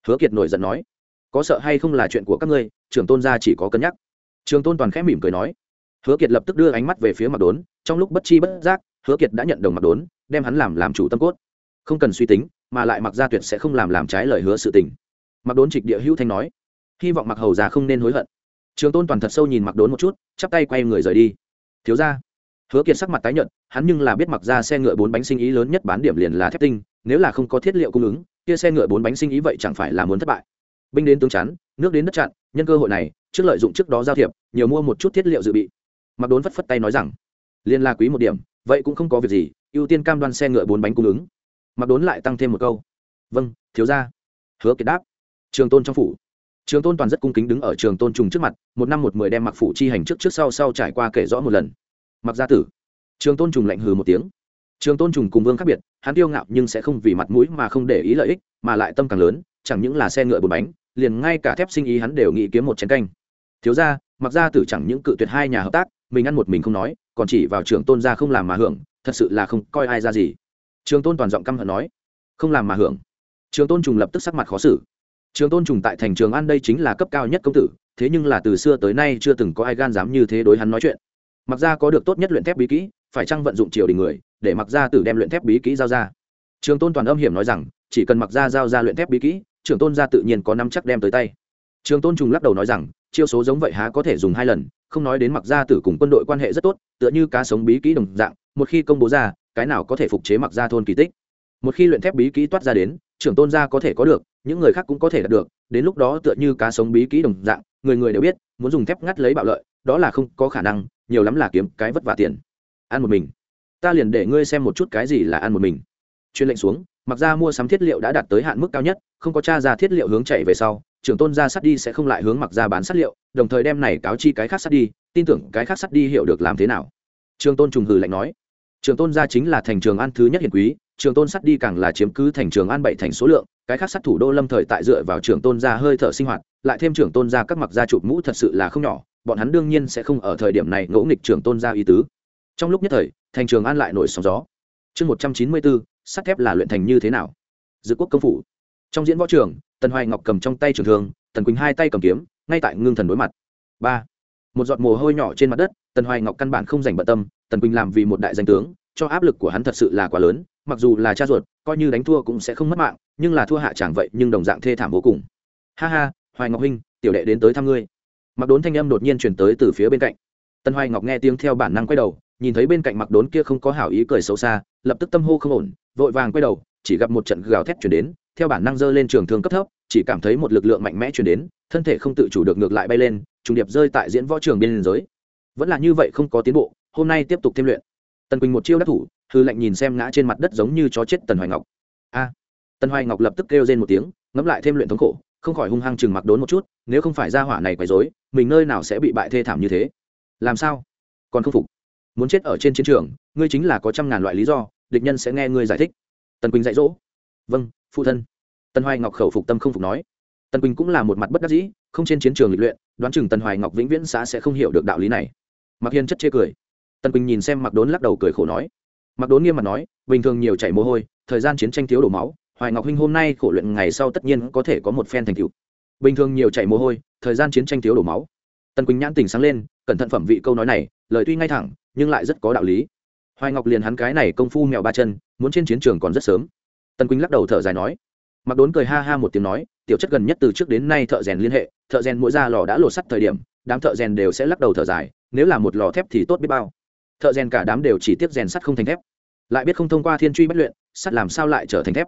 Speaker 1: hứa kiệt nổi giận nói, có sợ hay không là chuyện của các ngươi trưởng tôn gia chỉ có cân nhắc. Trường tôn toàn khẽ mỉm cười nói. Hứa kiệt lập tức đưa ánh mắt về phía mặc đốn, trong lúc bất chi bất giác, hứa kiệt đã nhận đồng mặc đốn, đem hắn làm làm chủ tâm cốt. Không cần suy tính mà lại mặc gia tuyệt sẽ không làm làm trái lời hứa sự tình. Mặc đốn trịch địa hữu thanh nói, hy vọng mặc hầu già không nên hối hận. Trường tôn toàn thật sâu nhìn mặc đốn một chút, chắp tay quay người rời đi. Thiếu ra hứa kiệt sắc mặt tái nhợt, hắn nhưng là biết mặc ra xe ngựa bốn bánh sinh ý lớn nhất bán điểm liền là thép tinh, nếu là không có thiết liệu cung ứng, kia xe ngựa bốn bánh sinh ý vậy chẳng phải là muốn thất bại. Binh đến tướng chắn, nước đến đất chặn, nhân cơ hội này, trước lợi dụng trước đó giao thiệp, nhiều mua một chút thiết liệu dự bị. Mặc đốn phất phất tay nói rằng liên la quý một điểm, vậy cũng không có việc gì, ưu tiên cam đoan xe ngựa bốn bánh cung ứng mặc đốn lại tăng thêm một câu. Vâng thiếu ra hứa kiệt đáp. Trường tôn trong phủ. Trường tôn toàn rất cung kính đứng ở trường tôn trùng trước mặt, một năm một mười đem mặc phủ chi hành trước trước sau sau trải qua kể rõ một lần. Mặc gia tử. Trường tôn trùng lạnh hừ một tiếng. Trường tôn trùng cùng vương khác biệt, hắn tiêu ngạo nhưng sẽ không vì mặt mũi mà không để ý lợi ích, mà lại tâm càng lớn, chẳng những là xe ngựa bốn bánh, liền ngay cả thép sinh ý hắn đều nghĩ kiếm một chén canh. Thiếu ra mặc Gia tử chẳng những cự tuyệt hai nhà hợp tác, mình ăn một mình không nói, còn chỉ vào trường tôn ra không làm mà hưởng, thật sự là không coi ai ra gì trường tôn toàn giọng căm hận nói, không làm mà hưởng. Trường tôn trùng lập tức sắc mặt khó xử. Trường tôn trùng tại thành trường an đây chính là cấp cao nhất công tử, thế nhưng là từ xưa tới nay chưa từng có ai gan dám như thế đối hắn nói chuyện. Mặc ra có được tốt nhất luyện thép bí kỹ, phải chăng vận dụng triều đình người, để mặc ra tử đem luyện thép bí kỹ giao ra? Trường tôn toàn âm hiểm nói rằng, chỉ cần mặc ra giao ra luyện thép bí kỹ trường tôn gia tự nhiên có năm chắc đem tới tay. Trường tôn trùng lắc đầu nói rằng, chiêu số giống vậy há có thể dùng hai lần, không nói đến mặc gia tử cùng quân đội quan hệ rất tốt, tựa như cá sống bí kỹ đồng dạng, một khi công bố ra cái nào có thể phục chế mặc gia thôn kỳ tích. Một khi luyện thép bí kỹ toát ra đến, trưởng tôn gia có thể có được, những người khác cũng có thể đạt được, đến lúc đó tựa như cá sống bí kỹ đồng dạng, người người đều biết, muốn dùng thép ngắt lấy bạo lợi, đó là không có khả năng, nhiều lắm là kiếm cái vất vả tiền. Ăn một mình. Ta liền để ngươi xem một chút cái gì là ăn một mình. Chuyên lệnh xuống, mặc ra mua sắm thiết liệu đã đạt tới hạn mức cao nhất, không có t r a ra thiết liệu hướng chạy về sau, trưởng tôn gia sắt đi sẽ không lại hướng mặc ra bán sắt liệu, đồng thời đem này cáo chi cái khác sắt đi, tin tưởng cái khác sắt đi hiểu được làm thế nào. Trường tôn trùng hừ lạnh nói trường tôn gia chính là thành trường an thứ nhất hiền quý, trường tôn sắt đi càng là chiếm cứ thành trường an bảy thành số lượng, cái khác sát thủ đô lâm thời tại dựa vào trường tôn gia hơi thở sinh hoạt, lại thêm trường tôn gia các mặc gia chụp mũ thật sự là không nhỏ, bọn hắn đương nhiên sẽ không ở thời điểm này ngỗ nghịch trường tôn gia ý tứ. Trong lúc nhất thời, thành trường an lại nổi sóng gió. Chương một trăm chín mươi bốn, sắt thép là luyện thành như thế nào? Dự quốc công phủ. Trong diễn võ trường, tần hoài ngọc cầm trong tay trường thương, tần quỳnh hai tay cầm kiếm, ngay tại ngưng thần đối mặt. Ba. Một giọt mồ hôi nhỏ trên mặt đất, tần hoài ngọc căn bản không dành bận tâm tần quỳnh làm vì một đại danh tướng, cho áp lực của hắn thật sự là quá lớn, mặc dù là cha ruột, coi như đánh thua cũng sẽ không mất mạng, nhưng là thua hạ chẳng vậy, nhưng đồng dạng thê thảm vô cùng. Ha ha, hoài ngọc huynh, tiểu đệ đến tới thăm ngươi. Mặc đốn thanh âm đột nhiên chuyển tới từ phía bên cạnh. Tần hoài ngọc nghe tiếng theo bản năng quay đầu, nhìn thấy bên cạnh mặc đốn kia không có hảo ý cười xấu xa, lập tức tâm hô không ổn, vội vàng quay đầu, chỉ gặp một trận gào thét chuyển đến, theo bản năng dơ lên trường thương cấp thấp, chỉ cảm thấy một lực lượng mạnh mẽ chuyển đến, thân thể không tự chủ được ngược lại bay lên, trùng điệp rơi tại diễn võ trường biên giới. Vẫn là như vậy không có tiến bộ hôm nay tiếp tục thêm luyện. Tần quỳnh một chiêu đắc thủ, hư lệnh nhìn xem ngã trên mặt đất giống như chó chết tần hoài ngọc. A! Tần hoài ngọc lập tức kêu lên một tiếng, ngẫm lại thêm luyện thống khổ, không khỏi hung hăng chừng mặc đốn một chút, nếu không phải ra hỏa này quấy dối mình nơi nào sẽ bị bại thê thảm như thế? Làm sao? Còn không phục. Muốn chết ở trên chiến trường, ngươi chính là có trăm ngàn loại lý do, địch nhân sẽ nghe ngươi giải thích. Tần quỳnh dạy dỗ. Vâng phụ thân. Tần hoài ngọc khẩu phục tâm không phục nói. Tần quỳnh cũng là một mặt bất đắc dĩ, không trên chiến trường lịch luyện, đoán chừng tần hoài ngọc vĩnh viễn xã sẽ không hiểu được đạo lý này. Mặc hiên chất chê cười tần quỳnh nhìn xem mặc đốn lắc đầu cười khổ nói. Mặc đốn nghiêm mặt nói, bình thường nhiều chảy mồ hôi, thời gian chiến tranh thiếu đổ máu, hoài ngọc huynh hôm nay khổ luyện ngày sau tất nhiên có thể có một phen thành tựu. Bình thường nhiều chảy mồ hôi, thời gian chiến tranh thiếu đổ máu. Tần quỳnh nhãn tình sáng lên, cẩn thận phẩm vị câu nói này, lời tuy ngay thẳng, nhưng lại rất có đạo lý. Hoài ngọc liền hắn cái này công phu mèo ba chân, muốn trên chiến trường còn rất sớm. Tần quỳnh lắc đầu thở dài nói. Mặc đốn cười ha ha một tiếng nói, tiểu chất gần nhất từ trước đến nay thợ rèn liên hệ, thợ rèn mỗi ra lò đã lột sắt thời điểm, đám thợ rèn đều sẽ lắc đầu thở dài, nếu là một lò thép thì tốt biết bao thợ rèn cả đám đều chỉ tiếp rèn sắt không thành thép. Lại biết không thông qua thiên truy bất luyện, sắt làm sao lại trở thành thép?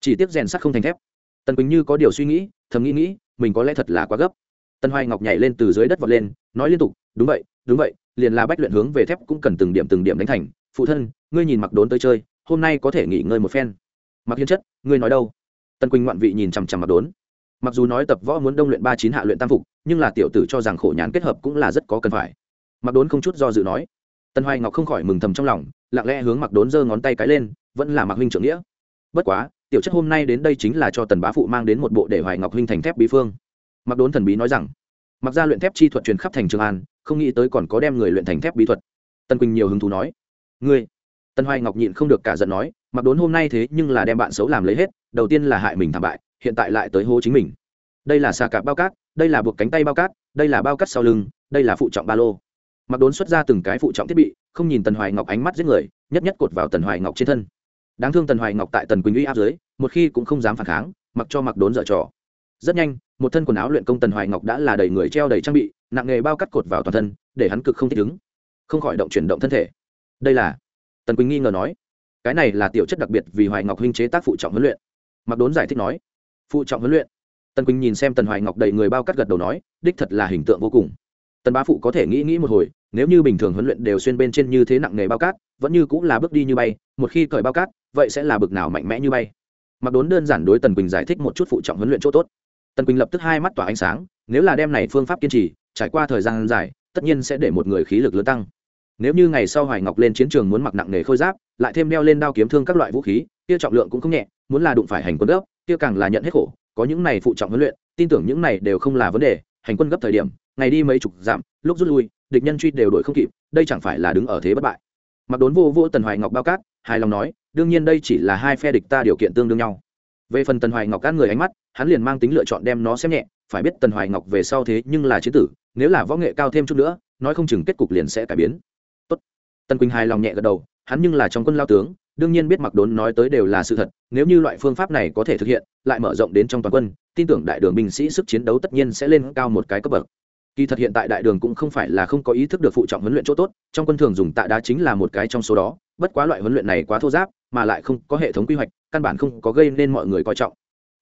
Speaker 1: Chỉ tiếp rèn sắt không thành thép. Tần quỳnh như có điều suy nghĩ, thầm nghĩ nghĩ, mình có lẽ thật là quá gấp. Tần hoài ngọc nhảy lên từ dưới đất vọt lên, nói liên tục, đúng vậy đúng vậy, liền là bách luyện hướng về thép cũng cần từng điểm từng điểm đánh thành. Phụ thân, ngươi nhìn mặc đốn tới chơi, hôm nay có thể nghỉ ngơi một phen. Mặc hiến chất, ngươi nói đâu? Tần quỳnh ngoạn vị nhìn chằm chằm mặc đốn. Mặc dù nói tập võ muốn đông luyện ba chín hạ luyện tam phục, nhưng là tiểu tử cho rằng khổ nhàn kết hợp cũng là rất có cần phải. Mặc đốn không chút do dự nói tần hoài ngọc không khỏi mừng thầm trong lòng, lặng lẽ hướng mặc đốn giơ ngón tay cái lên, vẫn là mặc huynh trưởng nghĩa. Bất quá, tiểu chất hôm nay đến đây chính là cho tần bá phụ mang đến một bộ để hoài ngọc huynh thành thép bí phương. Mặc đốn thần bí nói rằng mặc ra luyện thép chi thuật truyền khắp thành trường an, không nghĩ tới còn có đem người luyện thành thép bí thuật. Tần quỳnh nhiều hứng thú nói, ngươi? Tần hoài ngọc nhịn không được cả giận nói mặc đốn hôm nay thế nhưng là đem bạn xấu làm lấy hết, đầu tiên là hại mình thảm bại, hiện tại lại tới hô chính mình. Đây là xà cạp bao cát, đây là buộc cánh tay bao cát, đây là bao cát sau lưng, đây là phụ trọng ba lô mặc đốn xuất ra từng cái phụ trọng thiết bị, không nhìn tần hoài ngọc ánh mắt giết người, nhất nhất cột vào tần hoài ngọc trên thân. Đáng thương tần hoài ngọc tại tần quỳnh uy áp dưới, một khi cũng không dám phản kháng, mặc cho mặc đốn dở trò. Rất nhanh, một thân quần áo luyện công tần hoài ngọc đã là đầy người treo đầy trang bị, nặng nghề bao cắt cột vào toàn thân, để hắn cực không thích ứng. Không khỏi động chuyển động thân thể. Đây là, tần quỳnh nghi ngờ nói, cái này là tiểu chất đặc biệt vì hoài ngọc huynh chế tác phụ trọng huấn luyện. Mặc đốn giải thích nói, phụ trọng huấn luyện. Tần quỳnh nhìn xem tần hoài ngọc đầy người bao cắt gật đầu nói, đích thật là hình tượng vô cùng tần bá phụ có thể nghĩ nghĩ một hồi, nếu như bình thường huấn luyện đều xuyên bên trên như thế nặng nghề bao cát, vẫn như cũng là bước đi như bay, một khi cởi bao cát, vậy sẽ là bực nào mạnh mẽ như bay. Mặc đốn đơn giản đối tần quỳnh giải thích một chút phụ trọng huấn luyện chỗ tốt. Tần quỳnh lập tức hai mắt tỏa ánh sáng, nếu là đem này phương pháp kiên trì, trải qua thời gian dài, tất nhiên sẽ để một người khí lực lớn tăng. Nếu như ngày sau hoài ngọc lên chiến trường muốn mặc nặng nghề khôi giáp, lại thêm đeo lên đao kiếm thương các loại vũ khí, kia trọng lượng cũng không nhẹ, muốn là đụng phải hành quân gấp, kia càng là nhận hết khổ, có những này phụ trọng huấn luyện, tin tưởng những này đều không là vấn đề, hành quân gấp thời điểm ngày đi mấy chục giảm lúc rút lui, địch nhân truy đều đổi không kịp, đây chẳng phải là đứng ở thế bất bại. Mặc đốn vô vô tần hoài ngọc bao cát, hài lòng nói, đương nhiên đây chỉ là hai phe địch ta điều kiện tương đương nhau. Về phần tần hoài ngọc cát người ánh mắt, hắn liền mang tính lựa chọn đem nó xem nhẹ, phải biết tần hoài ngọc về sau thế nhưng là chiến tử, nếu là võ nghệ cao thêm chút nữa, nói không chừng kết cục liền sẽ cải biến. Tốt. tần quỳnh hài lòng nhẹ gật đầu, hắn nhưng là trong quân lao tướng, đương nhiên biết mặc đốn nói tới đều là sự thật, nếu như loại phương pháp này có thể thực hiện, lại mở rộng đến trong toàn quân, tin tưởng đại đường binh sĩ sức chiến đấu tất nhiên sẽ lên cao một cái cấp bậc kỳ thật hiện tại đại đường cũng không phải là không có ý thức được phụ trọng huấn luyện chỗ tốt, trong quân thường dùng tạ đá chính là một cái trong số đó, bất quá loại huấn luyện này quá thô giáp, mà lại không có hệ thống quy hoạch, căn bản không có gây nên mọi người coi trọng.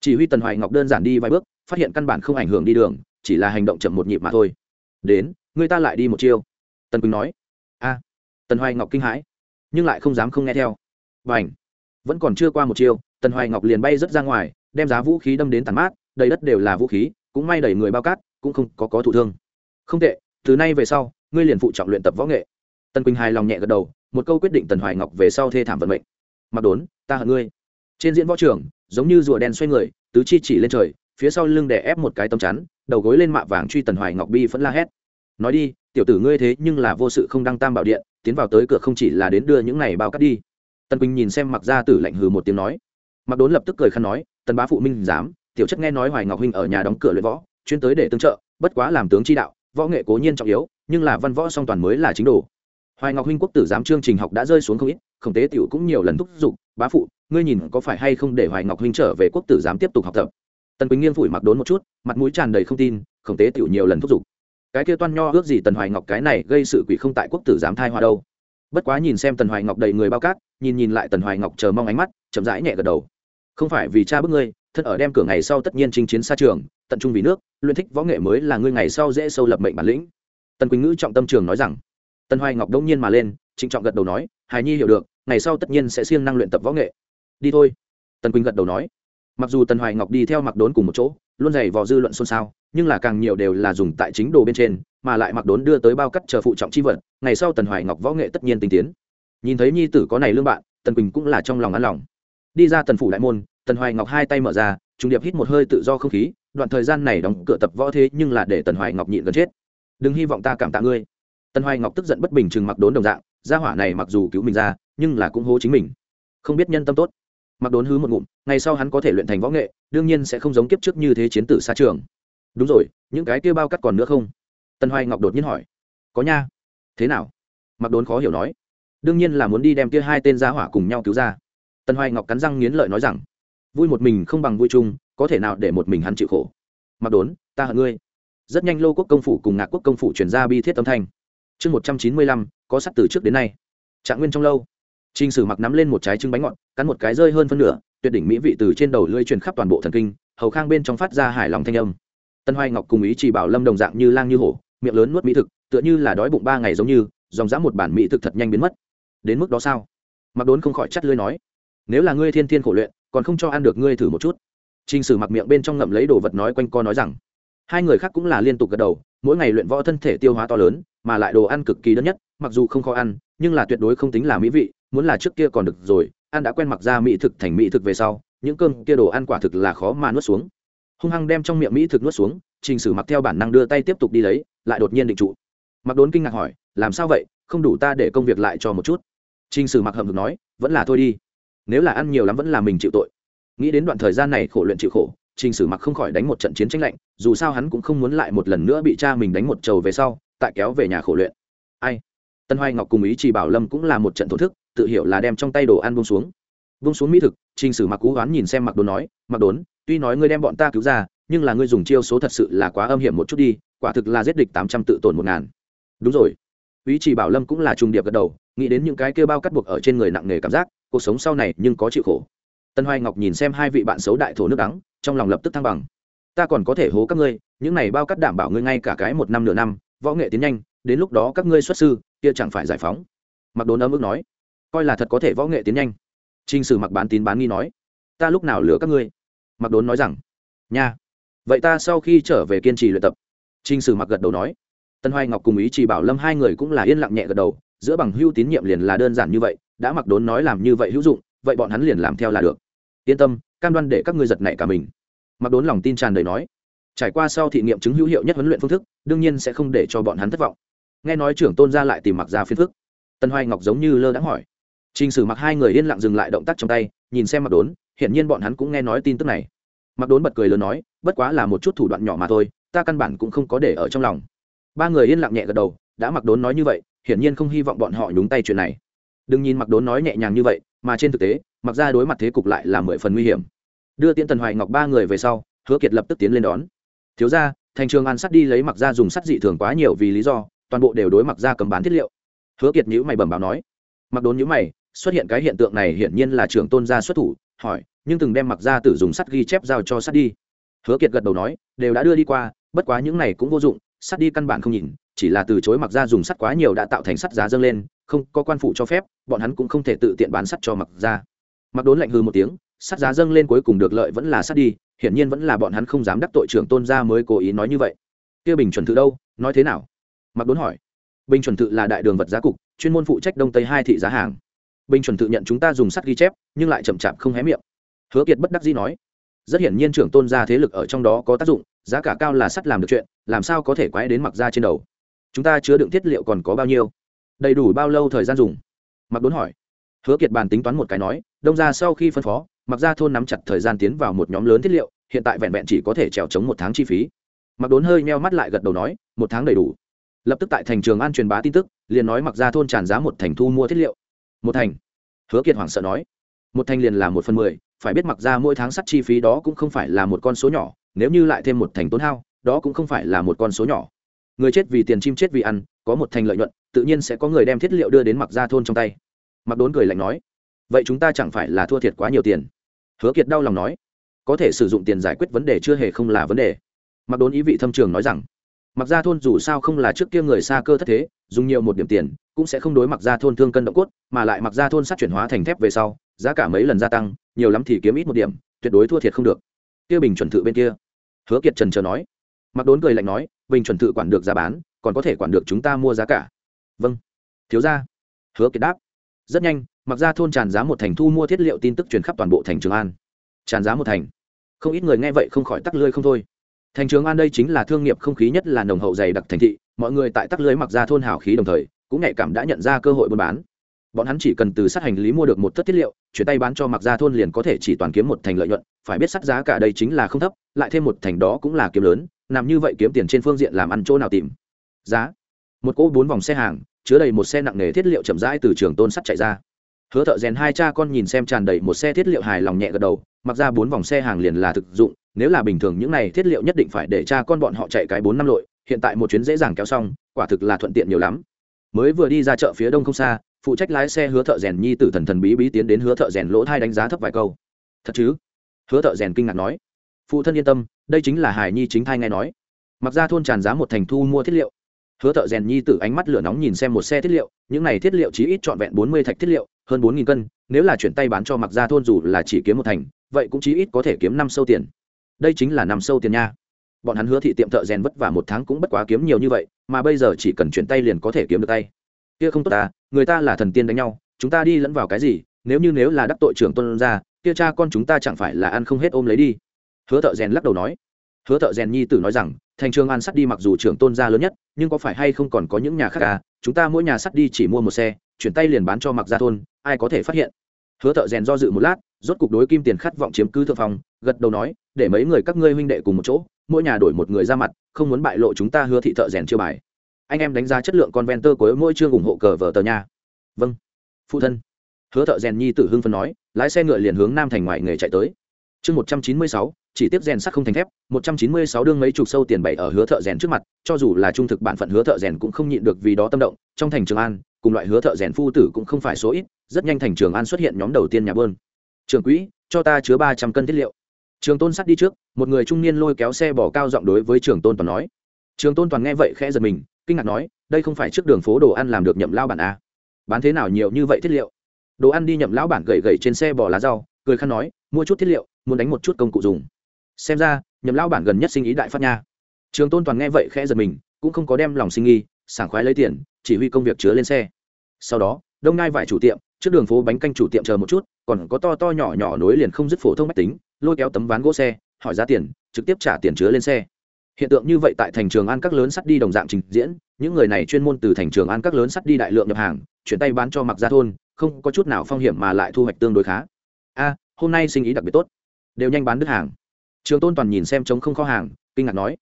Speaker 1: Chỉ huy tần hoài ngọc đơn giản đi vài bước, phát hiện căn bản không ảnh hưởng đi đường, chỉ là hành động chậm một nhịp mà thôi. Đến, người ta lại đi một chiêu. Tần quỳnh nói. A. Tần hoài ngọc kinh hãi, nhưng lại không dám không nghe theo. Và ảnh vẫn còn chưa qua một chiêu, tần hoài ngọc liền bay rớt ra ngoài, đem giá vũ khí đâm đến tàn mát, đầy đất đều là vũ khí, cũng may đẩy người bao cát, cũng không có có thụ thương không tệ, từ nay về sau, ngươi liền phụ trọng luyện tập võ nghệ. Tần quỳnh hài lòng nhẹ gật đầu, một câu quyết định tần hoài ngọc về sau thê thảm vận mệnh. Mặc đốn, ta hận ngươi. Trên diễn võ trường, giống như rùa đen xoay người, tứ chi chỉ lên trời, phía sau lưng đè ép một cái tấm chắn, đầu gối lên mạ vàng truy tần hoài ngọc bi vẫn la hét. Nói đi, tiểu tử ngươi thế nhưng là vô sự không đăng tam bảo điện, tiến vào tới cửa không chỉ là đến đưa những này bao cắt đi. Tần quỳnh nhìn xem mặc ra tử lạnh hừ một tiếng nói. Mặc đốn lập tức cười khăn nói, tần bá phụ minh dám tiểu chất nghe nói hoài ngọc huynh ở nhà đóng cửa luyện võ, chuyên tới để tương trợ, bất quá làm tướng chi đạo võ nghệ cố nhiên trọng yếu, nhưng là văn võ song toàn mới là chính đồ. Hoài ngọc huynh quốc tử giám chương trình học đã rơi xuống không ít, khổng tế tiểu cũng nhiều lần thúc giục, bá phụ, ngươi nhìn có phải hay không để hoài ngọc huynh trở về quốc tử giám tiếp tục học tập? Tần quỳnh nghiêng phủi mặc đốn một chút, mặt mũi tràn đầy không tin, khổng tế tiểu nhiều lần thúc giục. Cái kia toan nho ước gì tần hoài ngọc cái này gây sự quỷ không tại quốc tử giám thai hoa đâu? Bất quá nhìn xem tần hoài ngọc đầy người bao cát, nhìn nhìn lại tần hoài ngọc chờ mong ánh mắt, chậm rãi nhẹ gật đầu. Không phải vì cha bức ngươi thân ở đem cửa ngày sau tất nhiên chinh chiến xa trường, tận trung vì nước, luyện thích võ nghệ mới là ngươi ngày sau dễ sâu lập mệnh bản lĩnh. Tần quỳnh ngữ trọng tâm trường nói rằng. Tần hoài ngọc đông nhiên mà lên, trịnh trọng gật đầu nói, hài nhi hiểu được, ngày sau tất nhiên sẽ siêng năng luyện tập võ nghệ. Đi thôi. Tần quỳnh gật đầu nói. Mặc dù tần hoài ngọc đi theo mặc đốn cùng một chỗ, luôn dày vò dư luận xôn xao, nhưng là càng nhiều đều là dùng tại chính đồ bên trên, mà lại mặc đốn đưa tới bao cắt chờ phụ trọng chi vật, ngày sau tần hoài ngọc võ nghệ tất nhiên tinh tiến. Nhìn thấy nhi tử có này lương bạn, tần quỳnh cũng là trong lòng an lòng. Đi ra tần phủ đại môn tần hoài ngọc hai tay mở ra, trung điệp hít một hơi tự do không khí, đoạn thời gian này đóng cửa tập võ thế nhưng là để tần hoài ngọc nhịn gần chết. Đừng hy vọng ta cảm tạ ngươi. Tần hoài ngọc tức giận bất bình chừng mặc đốn đồng dạng, gia hỏa này mặc dù cứu mình ra, nhưng là cũng hố chính mình. Không biết nhân tâm tốt. Mặc đốn hứ một ngụm, ngày sau hắn có thể luyện thành võ nghệ, đương nhiên sẽ không giống kiếp trước như thế chiến tử xa trường. Đúng rồi, những cái kia bao cắt còn nữa không? Tần hoài ngọc đột nhiên hỏi. Có nha. Thế nào? Mặc đốn khó hiểu nói. Đương nhiên là muốn đi đem kia hai tên gia hỏa cùng nhau cứu ra. Tần hoài ngọc cắn răng nghiến lợi nói rằng vui một mình không bằng vui chung, có thể nào để một mình hắn chịu khổ? Mặc đốn, ta hận ngươi. Rất nhanh lô quốc công phủ cùng ngạc quốc công phủ chuyển ra bi thiết âm thanh. Chương một trăm chín mươi lăm, có sắt từ trước đến nay. Trạng nguyên trong lâu. T r ì n h sử mặc nắm lên một trái trứng bánh ngọt, cắn một cái rơi hơn phân nửa, tuyệt đỉnh mỹ vị từ trên đầu lưỡi truyền khắp toàn bộ thần kinh, hầu khang bên trong phát ra hài lòng thanh âm. Tân hoài ngọc cùng ý chỉ bảo lâm đồng dạng như lang như hổ, miệng lớn nuốt mỹ thực, tựa như là đói bụng ba ngày giống như, dòng dã một bản mỹ thực thật nhanh biến mất. Đến mức đó sao? Mặc đốn không khỏi chắt lưới nói, nếu là ngươi thiên thiên khổ luyện còn không cho ăn được ngươi thử một chút. T r ì n h sử mặc miệng bên trong ngậm lấy đồ vật nói quanh co nói rằng, hai người khác cũng là liên tục gật đầu, mỗi ngày luyện võ thân thể tiêu hóa to lớn, mà lại đồ ăn cực kỳ đơn nhất, mặc dù không khó ăn, nhưng là tuyệt đối không tính là mỹ vị, muốn là trước kia còn được rồi, ăn đã quen mặc ra mỹ thực thành mỹ thực về sau, những cơm kia đồ ăn quả thực là khó mà nuốt xuống. Hung hăng đem trong miệng mỹ thực nuốt xuống, trình sử mặc theo bản năng đưa tay tiếp tục đi lấy, lại đột nhiên định trụ. Mặc đốn kinh ngạc hỏi, làm sao vậy? Không đủ ta để công việc lại cho một chút. Trình sử mặc hậm hực nói, vẫn là thôi đi nếu là ăn nhiều lắm vẫn là mình chịu tội. Nghĩ đến đoạn thời gian này khổ luyện chịu khổ, trình sử mặc không khỏi đánh một trận chiến tranh lạnh, dù sao hắn cũng không muốn lại một lần nữa bị cha mình đánh một trầu về sau, tại kéo về nhà khổ luyện. Ai? Tân hoài ngọc cùng ý chỉ bảo lâm cũng là một trận thổ thức, tự hiểu là đem trong tay đồ ăn bông xuống. Bông xuống mỹ thực, trình sử mặc cú oán nhìn xem mặc đốn nói mặc đốn, tuy nói ngươi đem bọn ta cứu ra, nhưng là ngươi dùng chiêu số thật sự là quá âm hiểm một chút đi, quả thực là giết địch tám trăm tự tổn một ngàn. Đúng rồi. Ý chỉ bảo lâm cũng là trùng điệp gật đầu, nghĩ đến những cái kêu bao cắt buộc ở trên người nặng nề cảm giác cuộc sống sau này nhưng có chịu khổ. Tân hoài ngọc nhìn xem hai vị bạn xấu đại thổ nước đắng, trong lòng lập tức thăng bằng. Ta còn có thể hố các ngươi, những này bao cắt đảm bảo ngươi ngay cả cái một năm nửa năm, võ nghệ tiến nhanh, đến lúc đó các ngươi xuất sư, kia chẳng phải giải phóng. Mặc đốn ấm ức nói, coi là thật có thể võ nghệ tiến nhanh. Trình sử mặc bán tín bán nghi nói, ta lúc nào lừa các ngươi? Mặc đốn nói rằng, nha, vậy ta sau khi trở về kiên trì luyện tập. Trình sử mặc gật đầu nói, tân hoài ngọc cùng ý chỉ bảo lâm hai người cũng là yên lặng nhẹ gật đầu, giữa bằng hưu tín nhiệm liền là đơn giản như vậy đã mặc đốn nói làm như vậy hữu dụng, vậy bọn hắn liền làm theo là được. Yên tâm, cam đoan để các ngươi giật nảy cả mình. Mặc đốn lòng tin tràn đầy nói. Trải qua sau thị nghiệm chứng hữu hiệu nhất huấn luyện phương thức, đương nhiên sẽ không để cho bọn hắn thất vọng. Nghe nói trưởng tôn ra lại tìm mặc ra phiên phức. Tân hoài ngọc giống như lơ đãng hỏi. T r ì n h sử mặc hai người yên lặng dừng lại động tác trong tay, nhìn xem mặc đốn, hiển nhiên bọn hắn cũng nghe nói tin tức này. Mặc đốn bật cười lớn nói, bất quá là một chút thủ đoạn nhỏ mà thôi, ta căn bản cũng không có để ở trong lòng. Ba người yên lặng nhẹ gật đầu, đã mặc đốn nói như vậy, hiển nhiên không hy vọng bọn họ nhúng tay chuyện này đừng nhìn mặc đốn nói nhẹ nhàng như vậy, mà trên thực tế mặc ra đối mặt thế cục lại là mười phần nguy hiểm. Đưa tiễn tần hoài ngọc ba người về sau, hứa kiệt lập tức tiến lên đón. Thiếu ra thành trường an sắt đi lấy mặc ra dùng sắt dị thường quá nhiều vì lý do, toàn bộ đều đối mặc ra cầm bán thiết liệu. Hứa kiệt nhữ mày bẩm báo nói. Mặc đốn nhữ mày, xuất hiện cái hiện tượng này hiển nhiên là trưởng tôn gia xuất thủ, hỏi, nhưng từng đem mặc ra tử dùng sắt ghi chép giao cho sắt đi? Hứa kiệt gật đầu nói, đều đã đưa đi qua, bất quá những này cũng vô dụng, sắt đi căn bản không nhìn, chỉ là từ chối mặc ra dùng sắt quá nhiều đã tạo thành sắt giá dâng lên không có quan phụ cho phép, bọn hắn cũng không thể tự tiện bán sắt cho mặc ra mặc đốn lạnh hư một tiếng, sắt giá dâng lên cuối cùng được lợi vẫn là sắt đi, hiển nhiên vẫn là bọn hắn không dám đắc tội trưởng tôn gia mới cố ý nói như vậy. Kia bình chuẩn thự đâu, nói thế nào? Mặc đốn hỏi. Bình chuẩn thự là đại đường vật giá cục, chuyên môn phụ trách đông tây hai thị giá hàng. Bình chuẩn thự nhận chúng ta dùng sắt ghi chép, nhưng lại chậm chạp không hé miệng. Hứa kiệt bất đắc dĩ nói. Rất hiển nhiên trưởng tôn gia thế lực ở trong đó có tác dụng, giá cả cao là sắt làm được chuyện, làm sao có thể quái đến mặc ra trên đầu? Chúng ta chứa đựng thiết liệu còn có bao nhiêu? Đầy đủ bao lâu thời gian dùng? Mặc đốn hỏi. Hứa kiệt bàn tính toán một cái nói, đông ra sau khi phân phó mặc ra thôn nắm chặt thời gian tiến vào một nhóm lớn thiết liệu, hiện tại vẹn vẹn chỉ có thể trèo chống một tháng chi phí. Mặc đốn hơi meo mắt lại gật đầu nói, một tháng đầy đủ. Lập tức tại thành trường an truyền bá tin tức, liền nói mặc ra thôn tràn giá một thành thu mua thiết liệu. Một thành? Hứa kiệt hoảng sợ nói. Một thành liền là một phần mười, phải biết mặc ra mỗi tháng sắt chi phí đó cũng không phải là một con số nhỏ, nếu như lại thêm một thành tốn hao, đó cũng không phải là một con số nhỏ. Người chết vì tiền, chim chết vì ăn, có một thành lợi nhuận tự nhiên sẽ có người đem thiết liệu đưa đến mặc ra thôn trong tay. Mặc đốn cười lạnh nói, vậy chúng ta chẳng phải là thua thiệt quá nhiều tiền? Hứa kiệt đau lòng nói, có thể sử dụng tiền giải quyết vấn đề chưa hề không là vấn đề. Mặc đốn ý vị thâm trường nói rằng mặc ra thôn dù sao không là trước kia người xa cơ thất thế, dùng nhiều một điểm tiền, cũng sẽ không đối mặc ra thôn thương cân động cốt, mà lại mặc ra thôn sát chuyển hóa thành thép về sau, giá cả mấy lần gia tăng, nhiều lắm thì kiếm ít một điểm, tuyệt đối thua thiệt không được. Kia bình chuẩn thự bên kia. Hứa kiệt trần chờ nói. Mặc đốn cười lạnh nói, bình chuẩn thự quản được giá bán, còn có thể quản được chúng ta mua giá cả vâng. Thiếu ra hứa kiệt đáp. Rất nhanh mặc ra thôn tràn giá một thành thu mua thiết liệu tin tức truyền khắp toàn bộ thành trường an. Tràn giá một thành. Không ít người nghe vậy không khỏi tắc lưới không thôi. Thành trường an đây chính là thương nghiệp không khí nhất là nồng hậu dày đặc thành thị, mọi người tại tắc lưới mặc ra thôn hào khí đồng thời, cũng nhạy cảm đã nhận ra cơ hội buôn bán. Bọn hắn chỉ cần từ sát hành lý mua được một thất thiết liệu, chuyển tay bán cho mặc ra thôn liền có thể chỉ toàn kiếm một thành lợi nhuận, phải biết sát giá cả đây chính là không thấp, lại thêm một thành đó cũng là kiếm lớn, nằm như vậy kiếm tiền trên phương diện làm ăn chỗ nào tìm? Giá một cỗ bốn vòng xe hàng, chứa đầy một xe nặng nề thiết liệu chậm rãi từ trường tôn sắt chạy ra. Hứa thợ rèn hai cha con nhìn xem tràn đầy một xe thiết liệu hài lòng nhẹ gật đầu, mặc ra bốn vòng xe hàng liền là thực dụng, nếu là bình thường những này thiết liệu nhất định phải để cha con bọn họ chạy cái bốn năm lội, hiện tại một chuyến dễ dàng kéo xong, quả thực là thuận tiện nhiều lắm. Mới vừa đi ra chợ phía đông không xa, phụ trách lái xe hứa thợ rèn nhi tử thần thần bí bí tiến đến hứa thợ rèn lỗ thai đánh giá thấp vài câu. Thật chứ? Hứa thợ rèn kinh ngạc nói. Phụ thân yên tâm, đây chính là hải nhi chính thai nghe nói. Mặc ra thôn tràn giá một thành thu mua thiết liệu hứa thợ rèn nhi tử ánh mắt lửa nóng nhìn xem một xe thiết liệu, những này thiết liệu chỉ ít trọn vẹn bốn mươi thạch thiết liệu, hơn bốn nghìn cân, nếu là chuyển tay bán cho mặc ra thôn dù là chỉ kiếm một thành, vậy cũng chỉ ít có thể kiếm năm sâu tiền. Đây chính là năm sâu tiền nha. Bọn hắn hứa thị tiệm thợ rèn vất vả một tháng cũng bất quá kiếm nhiều như vậy, mà bây giờ chỉ cần chuyển tay liền có thể kiếm được tay. Kia không tốt ta người ta là thần tiên đánh nhau, chúng ta đi lẫn vào cái gì, nếu như nếu là đắc tội trưởng tuân ra kia cha con chúng ta chẳng phải là ăn không hết ôm lấy đi. Hứa thợ rèn lắc đầu nói. Hứa thợ rèn nhi tử nói rằng thành trường an sắt đi mặc dù trưởng tôn gia lớn nhất, nhưng có phải hay không còn có những nhà khác à? Chúng ta mỗi nhà sắt đi chỉ mua một xe, chuyển tay liền bán cho mặc gia thôn, ai có thể phát hiện? Hứa thợ rèn do dự một lát, rốt cục đối kim tiền khát vọng chiếm cứ thượng phòng gật đầu nói, để mấy người các ngươi huynh đệ cùng một chỗ, mỗi nhà đổi một người ra mặt, không muốn bại lộ chúng ta hứa thị thợ rèn chưa bài. Anh em đánh giá chất lượng con ven tơ của mỗi chương ủng hộ cờ vở tờ nha. Vâng phụ thân. Hứa thợ rèn nhi tử hưng phân nói, lái xe ngựa liền hướng nam thành ngoài nghề chạy tới chương một trăm chín mươi sáu, chỉ tiếp rèn sắt không thành thép, một trăm chín mươi sáu đương mấy chục sâu tiền bảy ở hứa thợ rèn trước mặt, cho dù là trung thực bản phận hứa thợ rèn cũng không nhịn được vì đó tâm động, trong thành trường an, cùng loại hứa thợ rèn phu tử cũng không phải số ít, rất nhanh thành trường an xuất hiện nhóm đầu tiên nhà bơn. Trường quỹ, cho ta chứa ba trăm cân thiết liệu. Trường tôn sắt đi trước, một người trung niên lôi kéo xe bỏ cao giọng đối với trường tôn toàn nói. Trường tôn toàn nghe vậy khẽ giật mình, kinh ngạc nói, đây không phải trước đường phố đồ ăn làm được nhậm lao bản a à? bán thế nào nhiều như vậy thiết liệu? Đồ ăn đi nhậm lão bản gậy gậy trên xe bỏ lá rau, cười khăn nói, mua chút thiết liệu muốn đánh một chút công cụ dùng. Xem ra nhậm lão bản gần nhất sinh ý đại phát nha. Trường tôn toàn nghe vậy khẽ giật mình, cũng không có đem lòng sinh nghi, sảng khoái lấy tiền, chỉ huy công việc chứa lên xe. Sau đó, đông ngay vải chủ tiệm, trước đường phố bánh canh chủ tiệm chờ một chút, còn có to to nhỏ nhỏ nối liền không dứt phổ thông mách tính, lôi kéo tấm ván gỗ xe, hỏi giá tiền, trực tiếp trả tiền chứa lên xe. Hiện tượng như vậy tại thành trường an các lớn sắt đi đồng dạng trình diễn, những người này chuyên môn từ thành trường an các lớn sắt đi đại lượng nhập hàng, chuyển tay bán cho mặc gia thôn, không có chút nào phong hiểm mà lại thu hoạch tương đối khá. A, hôm nay sinh ý đặc biệt tốt đều nhanh bán đứt hàng. Trường tôn toàn nhìn xem trống không kho hàng, kinh ngạc nói.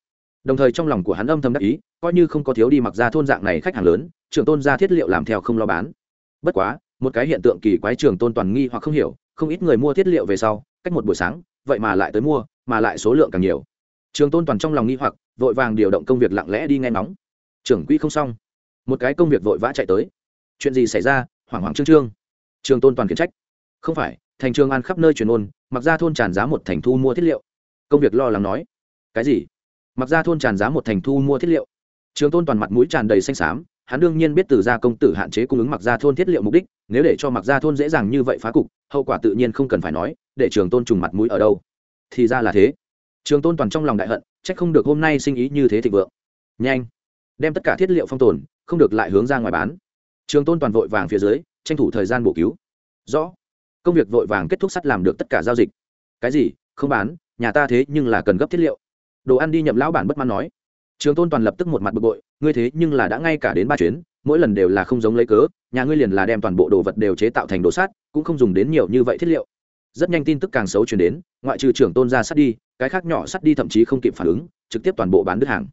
Speaker 1: Đồng thời trong lòng của hắn âm thầm đắc ý, coi như không có thiếu đi mặc ra thôn dạng này khách hàng lớn, trường tôn ra thiết liệu làm theo không lo bán. Bất quá, một cái hiện tượng kỳ quái trường tôn toàn nghi hoặc không hiểu, không ít người mua thiết liệu về sau, cách một buổi sáng, vậy mà lại tới mua, mà lại số lượng càng nhiều. Trường tôn toàn trong lòng nghi hoặc, vội vàng điều động công việc lặng lẽ đi nghe nóng trưởng quỹ không xong. Một cái công việc vội vã chạy tới. Chuyện gì xảy ra? Hoảng hoảng trương trương. Trường tôn toàn khiển trách. Không phải thành trường an khắp nơi truyền ôn, mặc ra thôn tràn giá một thành thu mua thiết liệu. Công việc lo lắng nói, cái gì? Mặc ra thôn tràn giá một thành thu mua thiết liệu? Trường tôn toàn mặt mũi tràn đầy xanh xám, hắn đương nhiên biết từ gia công tử hạn chế cung ứng mặc ra thôn thiết liệu mục đích, nếu để cho mặc ra thôn dễ dàng như vậy phá cục, hậu quả tự nhiên không cần phải nói, để trường tôn trùng mặt mũi ở đâu? Thì ra là thế. Trường tôn toàn trong lòng đại hận, trách không được hôm nay sinh ý như thế thịnh vượng. Nhanh, đem tất cả thiết liệu phong tồn, không được lại hướng ra ngoài bán. Trường tôn toàn vội vàng phía dưới, tranh thủ thời gian bổ cứu. Rõ công việc vội vàng kết thúc sắt làm được tất cả giao dịch. Cái gì? Không bán, nhà ta thế nhưng là cần gấp thiết liệu. Đồ ăn đi nhậm lão bản bất mãn nói. Trường tôn toàn lập tức một mặt bực bội, ngươi thế nhưng là đã ngay cả đến ba chuyến, mỗi lần đều là không giống lấy cớ, nhà ngươi liền là đem toàn bộ đồ vật đều chế tạo thành đồ sát cũng không dùng đến nhiều như vậy thiết liệu. Rất nhanh tin tức càng xấu chuyển đến, ngoại trừ trưởng tôn ra sắt đi, cái khác nhỏ sắt đi thậm chí không kịp phản ứng, trực tiếp toàn bộ bán đứt hàng.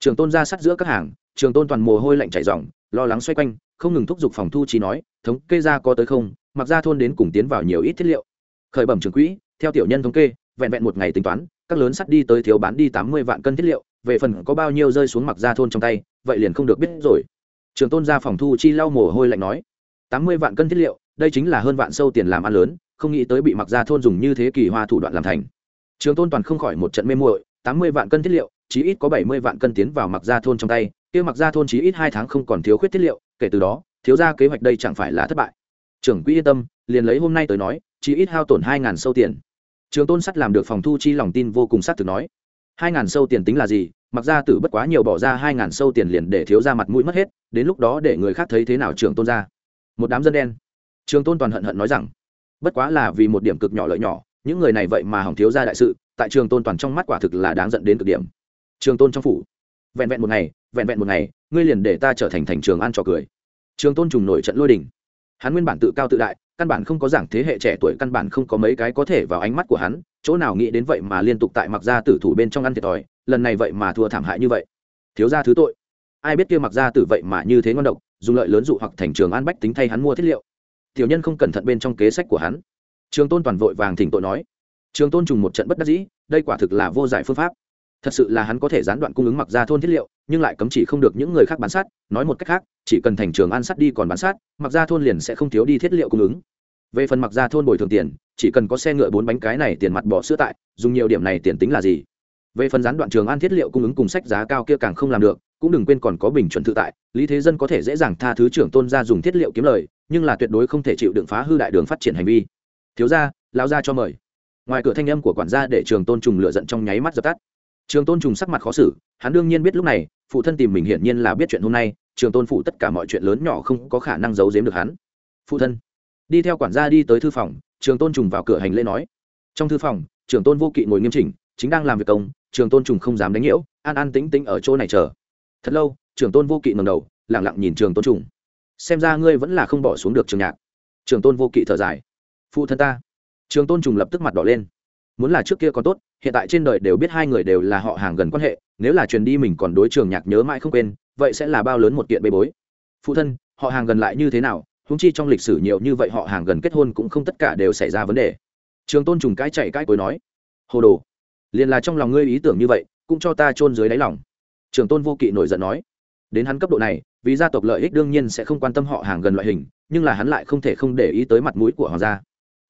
Speaker 1: Trường tôn ra sắt giữa các hàng, trường tôn toàn mồ hôi lạnh chảy dòng lo lắng xoay quanh, không ngừng thúc giục phòng thu chi nói, thống kê ra có tới không mặc ra thôn đến cùng tiến vào nhiều ít thiết liệu. Khởi bẩm trường quỹ, theo tiểu nhân thống kê, vẹn vẹn một ngày tính toán, các lớn sắt đi tới thiếu bán đi tám mươi vạn cân thiết liệu, về phần có bao nhiêu rơi xuống mặc ra thôn trong tay, vậy liền không được biết rồi. Trường tôn ra phòng thu chi lau mồ hôi lạnh nói, tám mươi vạn cân thiết liệu, đây chính là hơn vạn sâu tiền làm ăn lớn, không nghĩ tới bị mặc ra thôn dùng như thế kỳ hoa thủ đoạn làm thành. Trường tôn toàn không khỏi một trận mê muội, tám mươi vạn cân thiết liệu, chí ít có bảy mươi vạn cân tiến vào mặc gia thôn trong tay, kia mặc gia thôn chí ít hai tháng không còn thiếu khuyết thiết liệu, kể từ đó, thiếu ra kế hoạch đây chẳng phải là thất bại trưởng quỹ yên tâm, liền lấy hôm nay tới nói chỉ ít hao tổn hai ngàn sâu tiền. Trường tôn sắt làm được phòng thu chi lòng tin vô cùng xác thực nói. Hai ngàn sâu tiền tính là gì? Mặc ra tử bất quá nhiều bỏ ra hai ngàn sâu tiền liền để thiếu ra mặt mũi mất hết, đến lúc đó để người khác thấy thế nào trường tôn ra? Một đám dân đen. Trường tôn toàn hận hận nói rằng, bất quá là vì một điểm cực nhỏ lợi nhỏ, những người này vậy mà hỏng thiếu ra đại sự, tại trường tôn toàn trong mắt quả thực là đáng dẫn đến cực điểm. Trường tôn trong phủ, vẹn vẹn một ngày, vẹn vẹn một ngày, ngươi liền để ta trở thành thành trường ăn trò cười. Trường tôn trùng nổi trận lôi đình hắn nguyên bản tự cao tự đại, căn bản không có giảng thế hệ trẻ tuổi, căn bản không có mấy cái có thể vào ánh mắt của hắn, chỗ nào nghĩ đến vậy mà liên tục tại mặc gia tử thủ bên trong ăn thiệt thòi, lần này vậy mà thua thảm hại như vậy. Thiếu ra thứ tội. Ai biết kia mặc gia tử vậy mà như thế ngon độc, dùng lợi lớn dụ hoặc thành trường an bách tính thay hắn mua thiết liệu. Tiểu nhân không cẩn thận bên trong kế sách của hắn. Trường tôn toàn vội vàng thỉnh tội nói. Trường tôn trùng một trận bất đắc dĩ, đây quả thực là vô giải phương pháp thật sự là hắn có thể gián đoạn cung ứng mặc ra thôn thiết liệu, nhưng lại cấm chỉ không được những người khác bán sát nói một cách khác, chỉ cần thành trường an sát đi còn bán sát mặc ra thôn liền sẽ không thiếu đi thiết liệu cung ứng. Về phần mặc ra thôn bồi thường tiền, chỉ cần có xe ngựa bốn bánh cái này tiền mặt bỏ sữa tại, dùng nhiều điểm này tiền tính là gì? Về phần gián đoạn trường an thiết liệu cung ứng cùng sách giá cao kia càng không làm được, cũng đừng quên còn có bình chuẩn tự tại, lý thế dân có thể dễ dàng tha thứ trưởng tôn ra dùng thiết liệu kiếm lời, nhưng là tuyệt đối không thể chịu đựng phá hư đại đường phát triển hành vi. Thiếu ra lao ra cho mời. Ngoài cửa thanh âm của quản gia để trường tôn trùng lựa giận trong nháy mắt dập tắt trường tôn trùng sắc mặt khó xử, hắn đương nhiên biết lúc này, phụ thân tìm mình hiển nhiên là biết chuyện hôm nay, trường tôn phụ tất cả mọi chuyện lớn nhỏ không có khả năng giấu giếm được hắn. Phụ thân, đi theo quản gia đi tới thư phòng, trường tôn trùng vào cửa hành lễ nói. Trong thư phòng, trường tôn vô kỵ ngồi nghiêm chỉnh, chính đang làm việc công, trường tôn trùng không dám đánh nhiễu, an an tĩnh tĩnh ở chỗ này chờ. Thật lâu, trường tôn vô kỵ ngầm đầu lẳng lặng nhìn trường tôn trùng. Xem ra ngươi vẫn là không bỏ xuống được trường nhạc. Trường tôn vô kỵ thở dài. Phụ thân ta. Trường tôn trùng lập tức mặt đỏ lên. Muốn là trước kia còn tốt hiện tại trên đời đều biết hai người đều là họ hàng gần quan hệ, nếu là truyền đi mình còn đối trường nhạc nhớ mãi không quên, vậy sẽ là bao lớn một kiện bê bối. Phụ thân, họ hàng gần lại như thế nào? Húng chi trong lịch sử nhiều như vậy họ hàng gần kết hôn cũng không tất cả đều xảy ra vấn đề. Trường tôn trùng cái chạy cái cối nói, hồ đồ, liền là trong lòng ngươi ý tưởng như vậy, cũng cho ta chôn dưới đáy lòng. Trường tôn vô kỵ nổi giận nói, đến hắn cấp độ này, vì gia tộc lợi ích đương nhiên sẽ không quan tâm họ hàng gần loại hình, nhưng là hắn lại không thể không để ý tới mặt mũi của hoàng gia.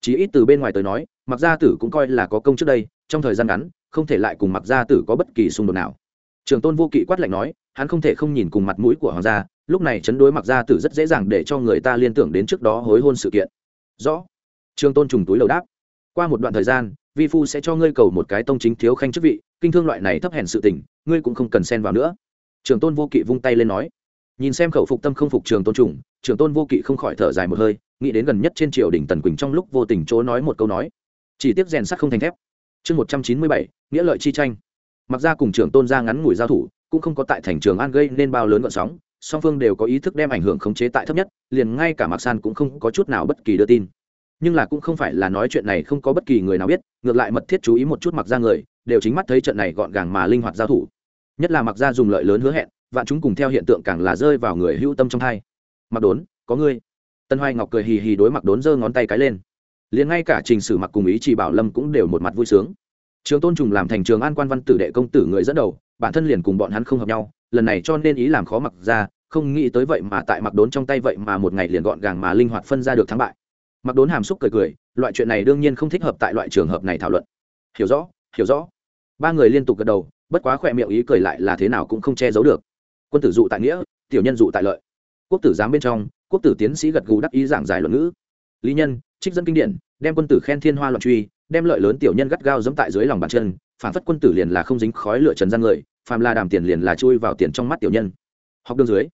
Speaker 1: Chí ít từ bên ngoài tới nói mặc gia tử cũng coi là có công trước đây trong thời gian ngắn, không thể lại cùng mặc gia tử có bất kỳ xung đột nào. Trường tôn vô kỵ quát lạnh nói, hắn không thể không nhìn cùng mặt mũi của hoàng gia, lúc này chấn đối mặc gia tử rất dễ dàng để cho người ta liên tưởng đến trước đó hối hôn sự kiện. Rõ. Trường tôn trùng túi lầu đáp, qua một đoạn thời gian, vi phu sẽ cho ngươi cầu một cái tông chính thiếu khanh chức vị, kinh thương loại này thấp hèn sự tình, ngươi cũng không cần xen vào nữa. Trường tôn vô kỵ vung tay lên nói. Nhìn xem khẩu phục tâm không phục trường tôn trùng, trường tôn vô kỵ không khỏi thở dài một hơi, nghĩ đến gần nhất trên triều đình tần quỳnh trong lúc vô tình chỗ nói một câu nói. Chỉ tiếc rèn sắt không thành thép chương một trăm chín mươi bảy, nghĩa lợi chi tranh. Mặc ra cùng trưởng tôn gia ngắn ngủi giao thủ, cũng không có tại thành trường an gây nên bao lớn gọn sóng, song phương đều có ý thức đem ảnh hưởng khống chế tại thấp nhất, liền ngay cả mạc san cũng không có chút nào bất kỳ đưa tin. Nhưng là cũng không phải là nói chuyện này không có bất kỳ người nào biết, ngược lại mật thiết chú ý một chút mặc ra người, đều chính mắt thấy trận này gọn gàng mà linh hoạt giao thủ. Nhất là mặc ra dùng lợi lớn hứa hẹn, vạn chúng cùng theo hiện tượng càng là rơi vào người hữu tâm trong hai mặc đốn, có ngươi. Tân hoài ngọc cười hì hì đối mặc đốn giơ ngón tay cái lên liền ngay cả trình sử mặc cùng ý chỉ bảo lâm cũng đều một mặt vui sướng. Trường tôn trùng làm thành trường an quan văn tử đệ công tử người dẫn đầu, bản thân liền cùng bọn hắn không hợp nhau, lần này cho nên ý làm khó mặc ra, không nghĩ tới vậy mà tại mặc đốn trong tay vậy mà một ngày liền gọn gàng mà linh hoạt phân ra được thắng bại. Mặc đốn hàm xúc cười cười, loại chuyện này đương nhiên không thích hợp tại loại trường hợp này thảo luận. Hiểu rõ hiểu rõ. Ba người liên tục gật đầu, bất quá khỏe miệng ý cười lại là thế nào cũng không che giấu được. Quân tử dụ tại nghĩa, tiểu nhân dụ tại lợi. Quốc tử giám bên trong, quốc tử tiến sĩ gật gù đắc ý giảng giải luận ngữ. Lý nhân trích dẫn kinh điển, đem quân tử khen thiên hoa loạn truy, đem lợi lớn tiểu nhân gắt gao dẫm tại dưới lòng bàn chân, phản phất quân tử liền là không dính khói lửa trần gian người, phàm là đàm tiền liền là chui vào tiền trong mắt tiểu nhân. Học đường dưới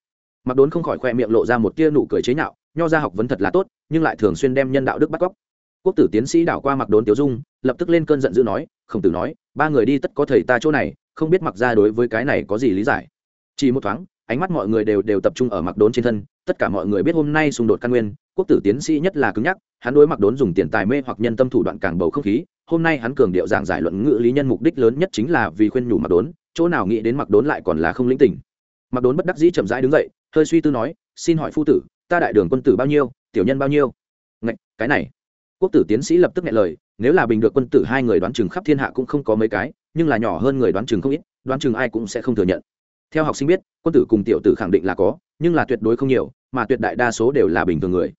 Speaker 1: mặc đốn không khỏi khoe miệng lộ ra một tia nụ cười chế nhạo, nho ra học vấn thật là tốt, nhưng lại thường xuyên đem nhân đạo đức bắt cóc. Quốc tử tiến sĩ đảo qua mặc đốn tiểu dung, lập tức lên cơn giận dữ nói, khổng tử nói, ba người đi tất có thầy ta chỗ này, không biết mặc ra đối với cái này có gì lý giải. Chỉ một thoáng, ánh mắt mọi người đều đều tập trung ở mặc đốn trên thân, tất cả mọi người biết hôm nay xung đột căn nguyên quốc tử tiến sĩ nhất là cứng nhắc, hắn đối mặc đốn dùng tiền tài mê hoặc nhân tâm thủ đoạn càng bầu không khí, hôm nay hắn cường điệu giảng giải luận ngữ lý nhân mục đích lớn nhất chính là vì khuyên nhủ mặc đốn, chỗ nào nghĩ đến mặc đốn lại còn là không lĩnh tỉnh mặc đốn bất đắc dĩ chậm rãi đứng dậy, hơi suy tư nói, xin hỏi phu tử, ta đại đường quân tử bao nhiêu, tiểu nhân bao nhiêu? Ngạch, cái này. Quốc tử tiến sĩ lập tức nghe lời, nếu là bình được quân tử hai người đoán chừng khắp thiên hạ cũng không có mấy cái, nhưng là nhỏ hơn người đoán chừng không ít, đoán chừng ai cũng sẽ không thừa nhận. Theo học sinh biết, quân tử cùng tiểu tử khẳng định là có, nhưng là tuyệt đối không nhiều, mà tuyệt đại đa số đều là bình thường người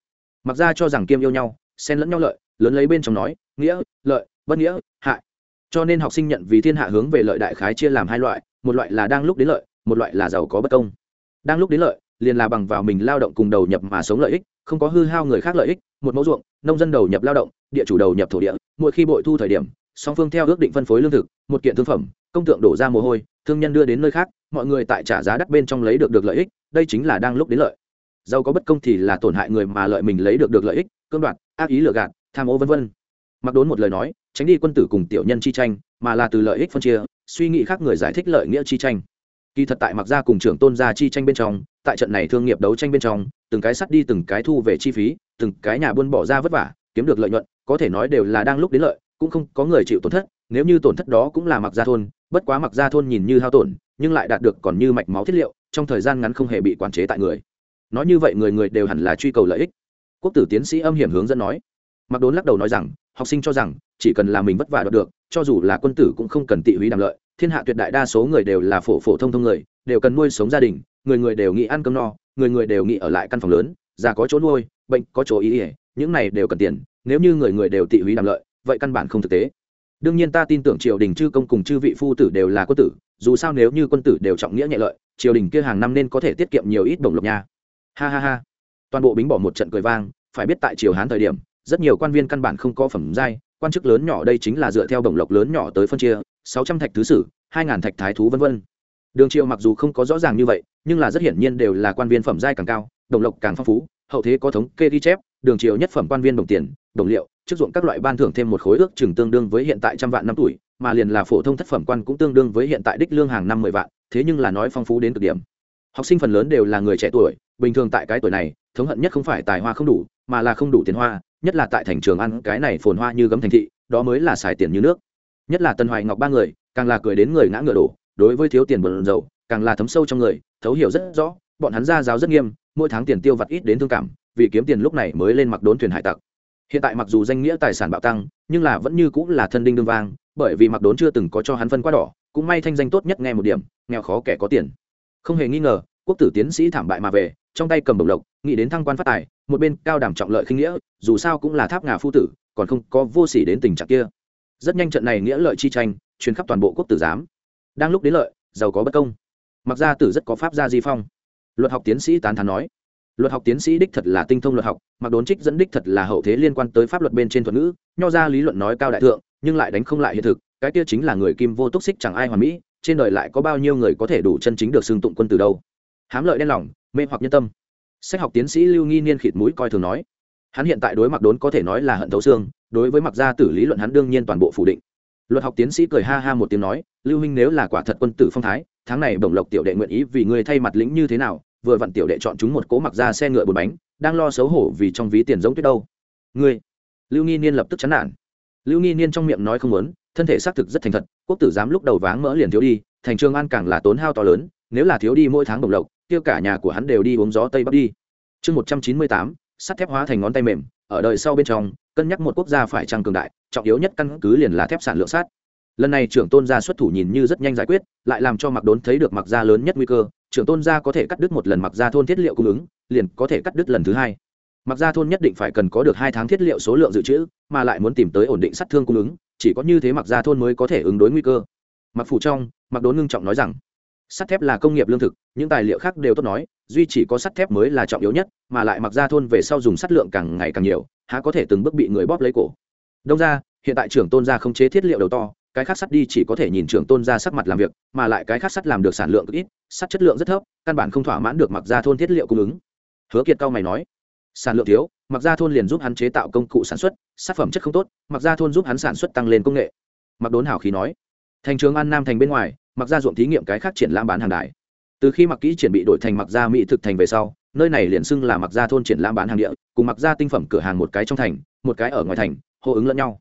Speaker 1: mặc ra cho rằng kiêm yêu nhau, xen lẫn nhau lợi, lớn lấy bên trong nói, nghĩa, lợi, bất nghĩa, hại. Cho nên học sinh nhận vì thiên hạ hướng về lợi đại khái chia làm hai loại, một loại là đang lúc đến lợi, một loại là giàu có bất công. Đang lúc đến lợi, liền là bằng vào mình lao động cùng đầu nhập mà sống lợi ích, không có hư hao người khác lợi ích, một mẫu ruộng, nông dân đầu nhập lao động, địa chủ đầu nhập thổ địa, mỗi khi bội thu thời điểm, song phương theo ước định phân phối lương thực, một kiện thương phẩm, công tượng đổ ra mồ hôi, thương nhân đưa đến nơi khác, mọi người tại trả giá đắt bên trong lấy được được lợi ích, đây chính là đang lúc đến lợi giàu có bất công thì là tổn hại người mà lợi mình lấy được được lợi ích, cưỡng đoạt, ác ý lừa gạt, tham ô vân vân. Mặc đốn một lời nói, tránh đi quân tử cùng tiểu nhân chi tranh, mà là từ lợi ích phân chia, suy nghĩ khác người giải thích lợi nghĩa chi tranh. Kỳ thật tại mặc gia cùng trưởng tôn gia chi tranh bên trong, tại trận này thương nghiệp đấu tranh bên trong, từng cái sắt đi từng cái thu về chi phí, từng cái nhà buôn bỏ ra vất vả, kiếm được lợi nhuận, có thể nói đều là đang lúc đến lợi, cũng không có người chịu tổn thất, nếu như tổn thất đó cũng là mặc gia thôn, bất quá mặc gia thôn nhìn như hao tổn, nhưng lại đạt được còn như mạch máu thiết liệu, trong thời gian ngắn không hề bị quản chế tại người nói như vậy người người đều hẳn là truy cầu lợi ích. Quốc tử tiến sĩ âm hiểm hướng dẫn nói. Mặc đốn lắc đầu nói rằng, học sinh cho rằng, chỉ cần là mình vất vả được, cho dù là quân tử cũng không cần tị húy đàm lợi. Thiên hạ tuyệt đại đa số người đều là phổ phổ thông thông người, đều cần nuôi sống gia đình, người người đều nghĩ ăn cơm no, người người đều nghĩ ở lại căn phòng lớn, già có chỗ nuôi, bệnh có chỗ ý ỉa những này đều cần tiền, nếu như người người đều tị húy đàm lợi, vậy căn bản không thực tế. Đương nhiên ta tin tưởng triều đình chư công cùng chư vị phu tử đều là quân tử, dù sao nếu như quân tử đều trọng nghĩa nhẹ lợi, triều đình kia hàng năm nên có thể tiết kiệm nhiều ít đồng lộc nha ha ha ha. Toàn bộ bính bỏ một trận cười vang, phải biết tại triều hán thời điểm, rất nhiều quan viên căn bản không có phẩm giai, quan chức lớn nhỏ đây chính là dựa theo đồng lộc lớn nhỏ tới phân chia, sáu trăm thạch thứ sử, hai ngàn thạch thái thú vân vân. Đường triều mặc dù không có rõ ràng như vậy, nhưng là rất hiển nhiên đều là quan viên phẩm giai càng cao, đồng lộc càng phong phú, hậu thế có thống kê ghi chép, đường triều nhất phẩm quan viên đồng tiền, đồng liệu, chức dụng các loại ban thưởng thêm một khối ước chừng tương đương với hiện tại trăm vạn năm tuổi, mà liền là phổ thông thất phẩm quan cũng tương đương với hiện tại đích lương hàng năm mười vạn, thế nhưng là nói phong phú đến cực điểm. Học sinh phần lớn đều là người trẻ tuổi bình thường tại cái tuổi này, thống hận nhất không phải tài hoa không đủ, mà là không đủ tiền hoa, nhất là tại thành trường ăn cái này phồn hoa như gấm thành thị, đó mới là xài tiền như nước. Nhất là tân hoài ngọc ba người, càng là cười đến người ngã ngựa đổ, đối với thiếu tiền bần dầu càng là thấm sâu trong người, thấu hiểu rất rõ, bọn hắn ra giáo rất nghiêm, mỗi tháng tiền tiêu vặt ít đến thương cảm, vì kiếm tiền lúc này mới lên mặc đốn thuyền hải tặc. Hiện tại mặc dù danh nghĩa tài sản bạo tăng, nhưng là vẫn như cũng là thân đinh đương vang, bởi vì mặc đốn chưa từng có cho hắn phân quá đỏ, cũng may thanh danh tốt nhất nghe một điểm, nghèo khó kẻ có tiền. Không hề nghi ngờ, quốc tử tiến sĩ thảm bại mà về trong tay cầm bổng lộc, nghĩ đến thăng quan phát tài, một bên cao đảm trọng lợi khinh nghĩa, dù sao cũng là tháp ngà phu tử, còn không có vô sỉ đến tình trạng kia. Rất nhanh trận này nghĩa lợi chi tranh, truyền khắp toàn bộ quốc tử giám. Đang lúc đến lợi, giàu có bất công. Mặc ra tử rất có pháp gia di phong. Luật học tiến sĩ tán thán nói, luật học tiến sĩ đích thật là tinh thông luật học, mặc đốn trích dẫn đích thật là hậu thế liên quan tới pháp luật bên trên thuật ngữ, nho ra lý luận nói cao đại thượng, nhưng lại đánh không lại hiện thực, cái kia chính là người kim vô túc xích chẳng ai hoàn mỹ, trên đời lại có bao nhiêu người có thể đủ chân chính được xưng tụng quân từ đâu? Hám lợi đen lòng, mê hoặc nhân tâm. Sách học tiến sĩ lưu nghi niên khịt mũi coi thường nói, hắn hiện tại đối mặt đốn có thể nói là hận thấu xương, đối với mặc gia tử lý luận hắn đương nhiên toàn bộ phủ định. Luật học tiến sĩ cười ha ha một tiếng nói, lưu huynh nếu là quả thật quân tử phong thái, tháng này bổng lộc tiểu đệ nguyện ý vì người thay mặt lĩnh như thế nào, vừa vặn tiểu đệ chọn chúng một cố mặc ra xe ngựa bốn bánh, đang lo xấu hổ vì trong ví tiền giống tuyết đâu. Ngươi, lưu nghi niên lập tức chán nản. Lưu nghi niên trong miệng nói không muốn, thân thể xác thực rất thành thật, quốc tử giám lúc đầu váng mỡ liền thiếu đi, thành trường an càng là tốn hao to lớn, nếu là thiếu đi mỗi tháng bổng lộc kia cả nhà của hắn đều đi uống gió tây bắc đi. Chương một trăm chín mươi tám, sắt thép hóa thành ngón tay mềm, ở đời sau bên trong, cân nhắc một quốc gia phải trăng cường đại, trọng yếu nhất căn cứ liền là thép sản lượng sắt. Lần này trưởng tôn gia xuất thủ nhìn như rất nhanh giải quyết, lại làm cho mặc đốn thấy được mặc gia lớn nhất nguy cơ, trưởng tôn gia có thể cắt đứt một lần mặc gia thôn thiết liệu cung ứng, liền có thể cắt đứt lần thứ hai. Mặc gia thôn nhất định phải cần có được hai tháng thiết liệu số lượng dự trữ, mà lại muốn tìm tới ổn định sắt thương cung ứng, chỉ có như thế mặc gia thôn mới có thể ứng đối nguy cơ. Mặc phủ trong mặc đốn ngưng trọng nói rằng sắt thép là công nghiệp lương thực, những tài liệu khác đều tốt nói, duy chỉ có sắt thép mới là trọng yếu nhất, mà lại mặc gia thôn về sau dùng sắt lượng càng ngày càng nhiều, há có thể từng bước bị người bóp lấy cổ. Đông ra hiện tại trưởng tôn gia không chế thiết liệu đầu to, cái khác sắt đi chỉ có thể nhìn trưởng tôn gia sắc mặt làm việc, mà lại cái khác sắt làm được sản lượng ít, sắt chất lượng rất thấp, căn bản không thỏa mãn được mặc gia thôn thiết liệu cung ứng. Hứa kiệt cao mày nói, sản lượng thiếu, mặc gia thôn liền giúp hắn chế tạo công cụ sản xuất sản phẩm chất không tốt, mặc gia thôn giúp hắn sản xuất tăng lên công nghệ. Mặc đốn hảo khí nói, thành trường an nam thành bên ngoài mặc ra ruộng thí nghiệm cái khác triển lãm bán hàng đài. Từ khi mặc kỹ triển bị đổi thành mặc ra mỹ thực thành về sau, nơi này liền xưng là mặc ra thôn triển lãm bán hàng địa, cùng mặc ra tinh phẩm cửa hàng một cái trong thành, một cái ở ngoài thành, hô ứng lẫn nhau.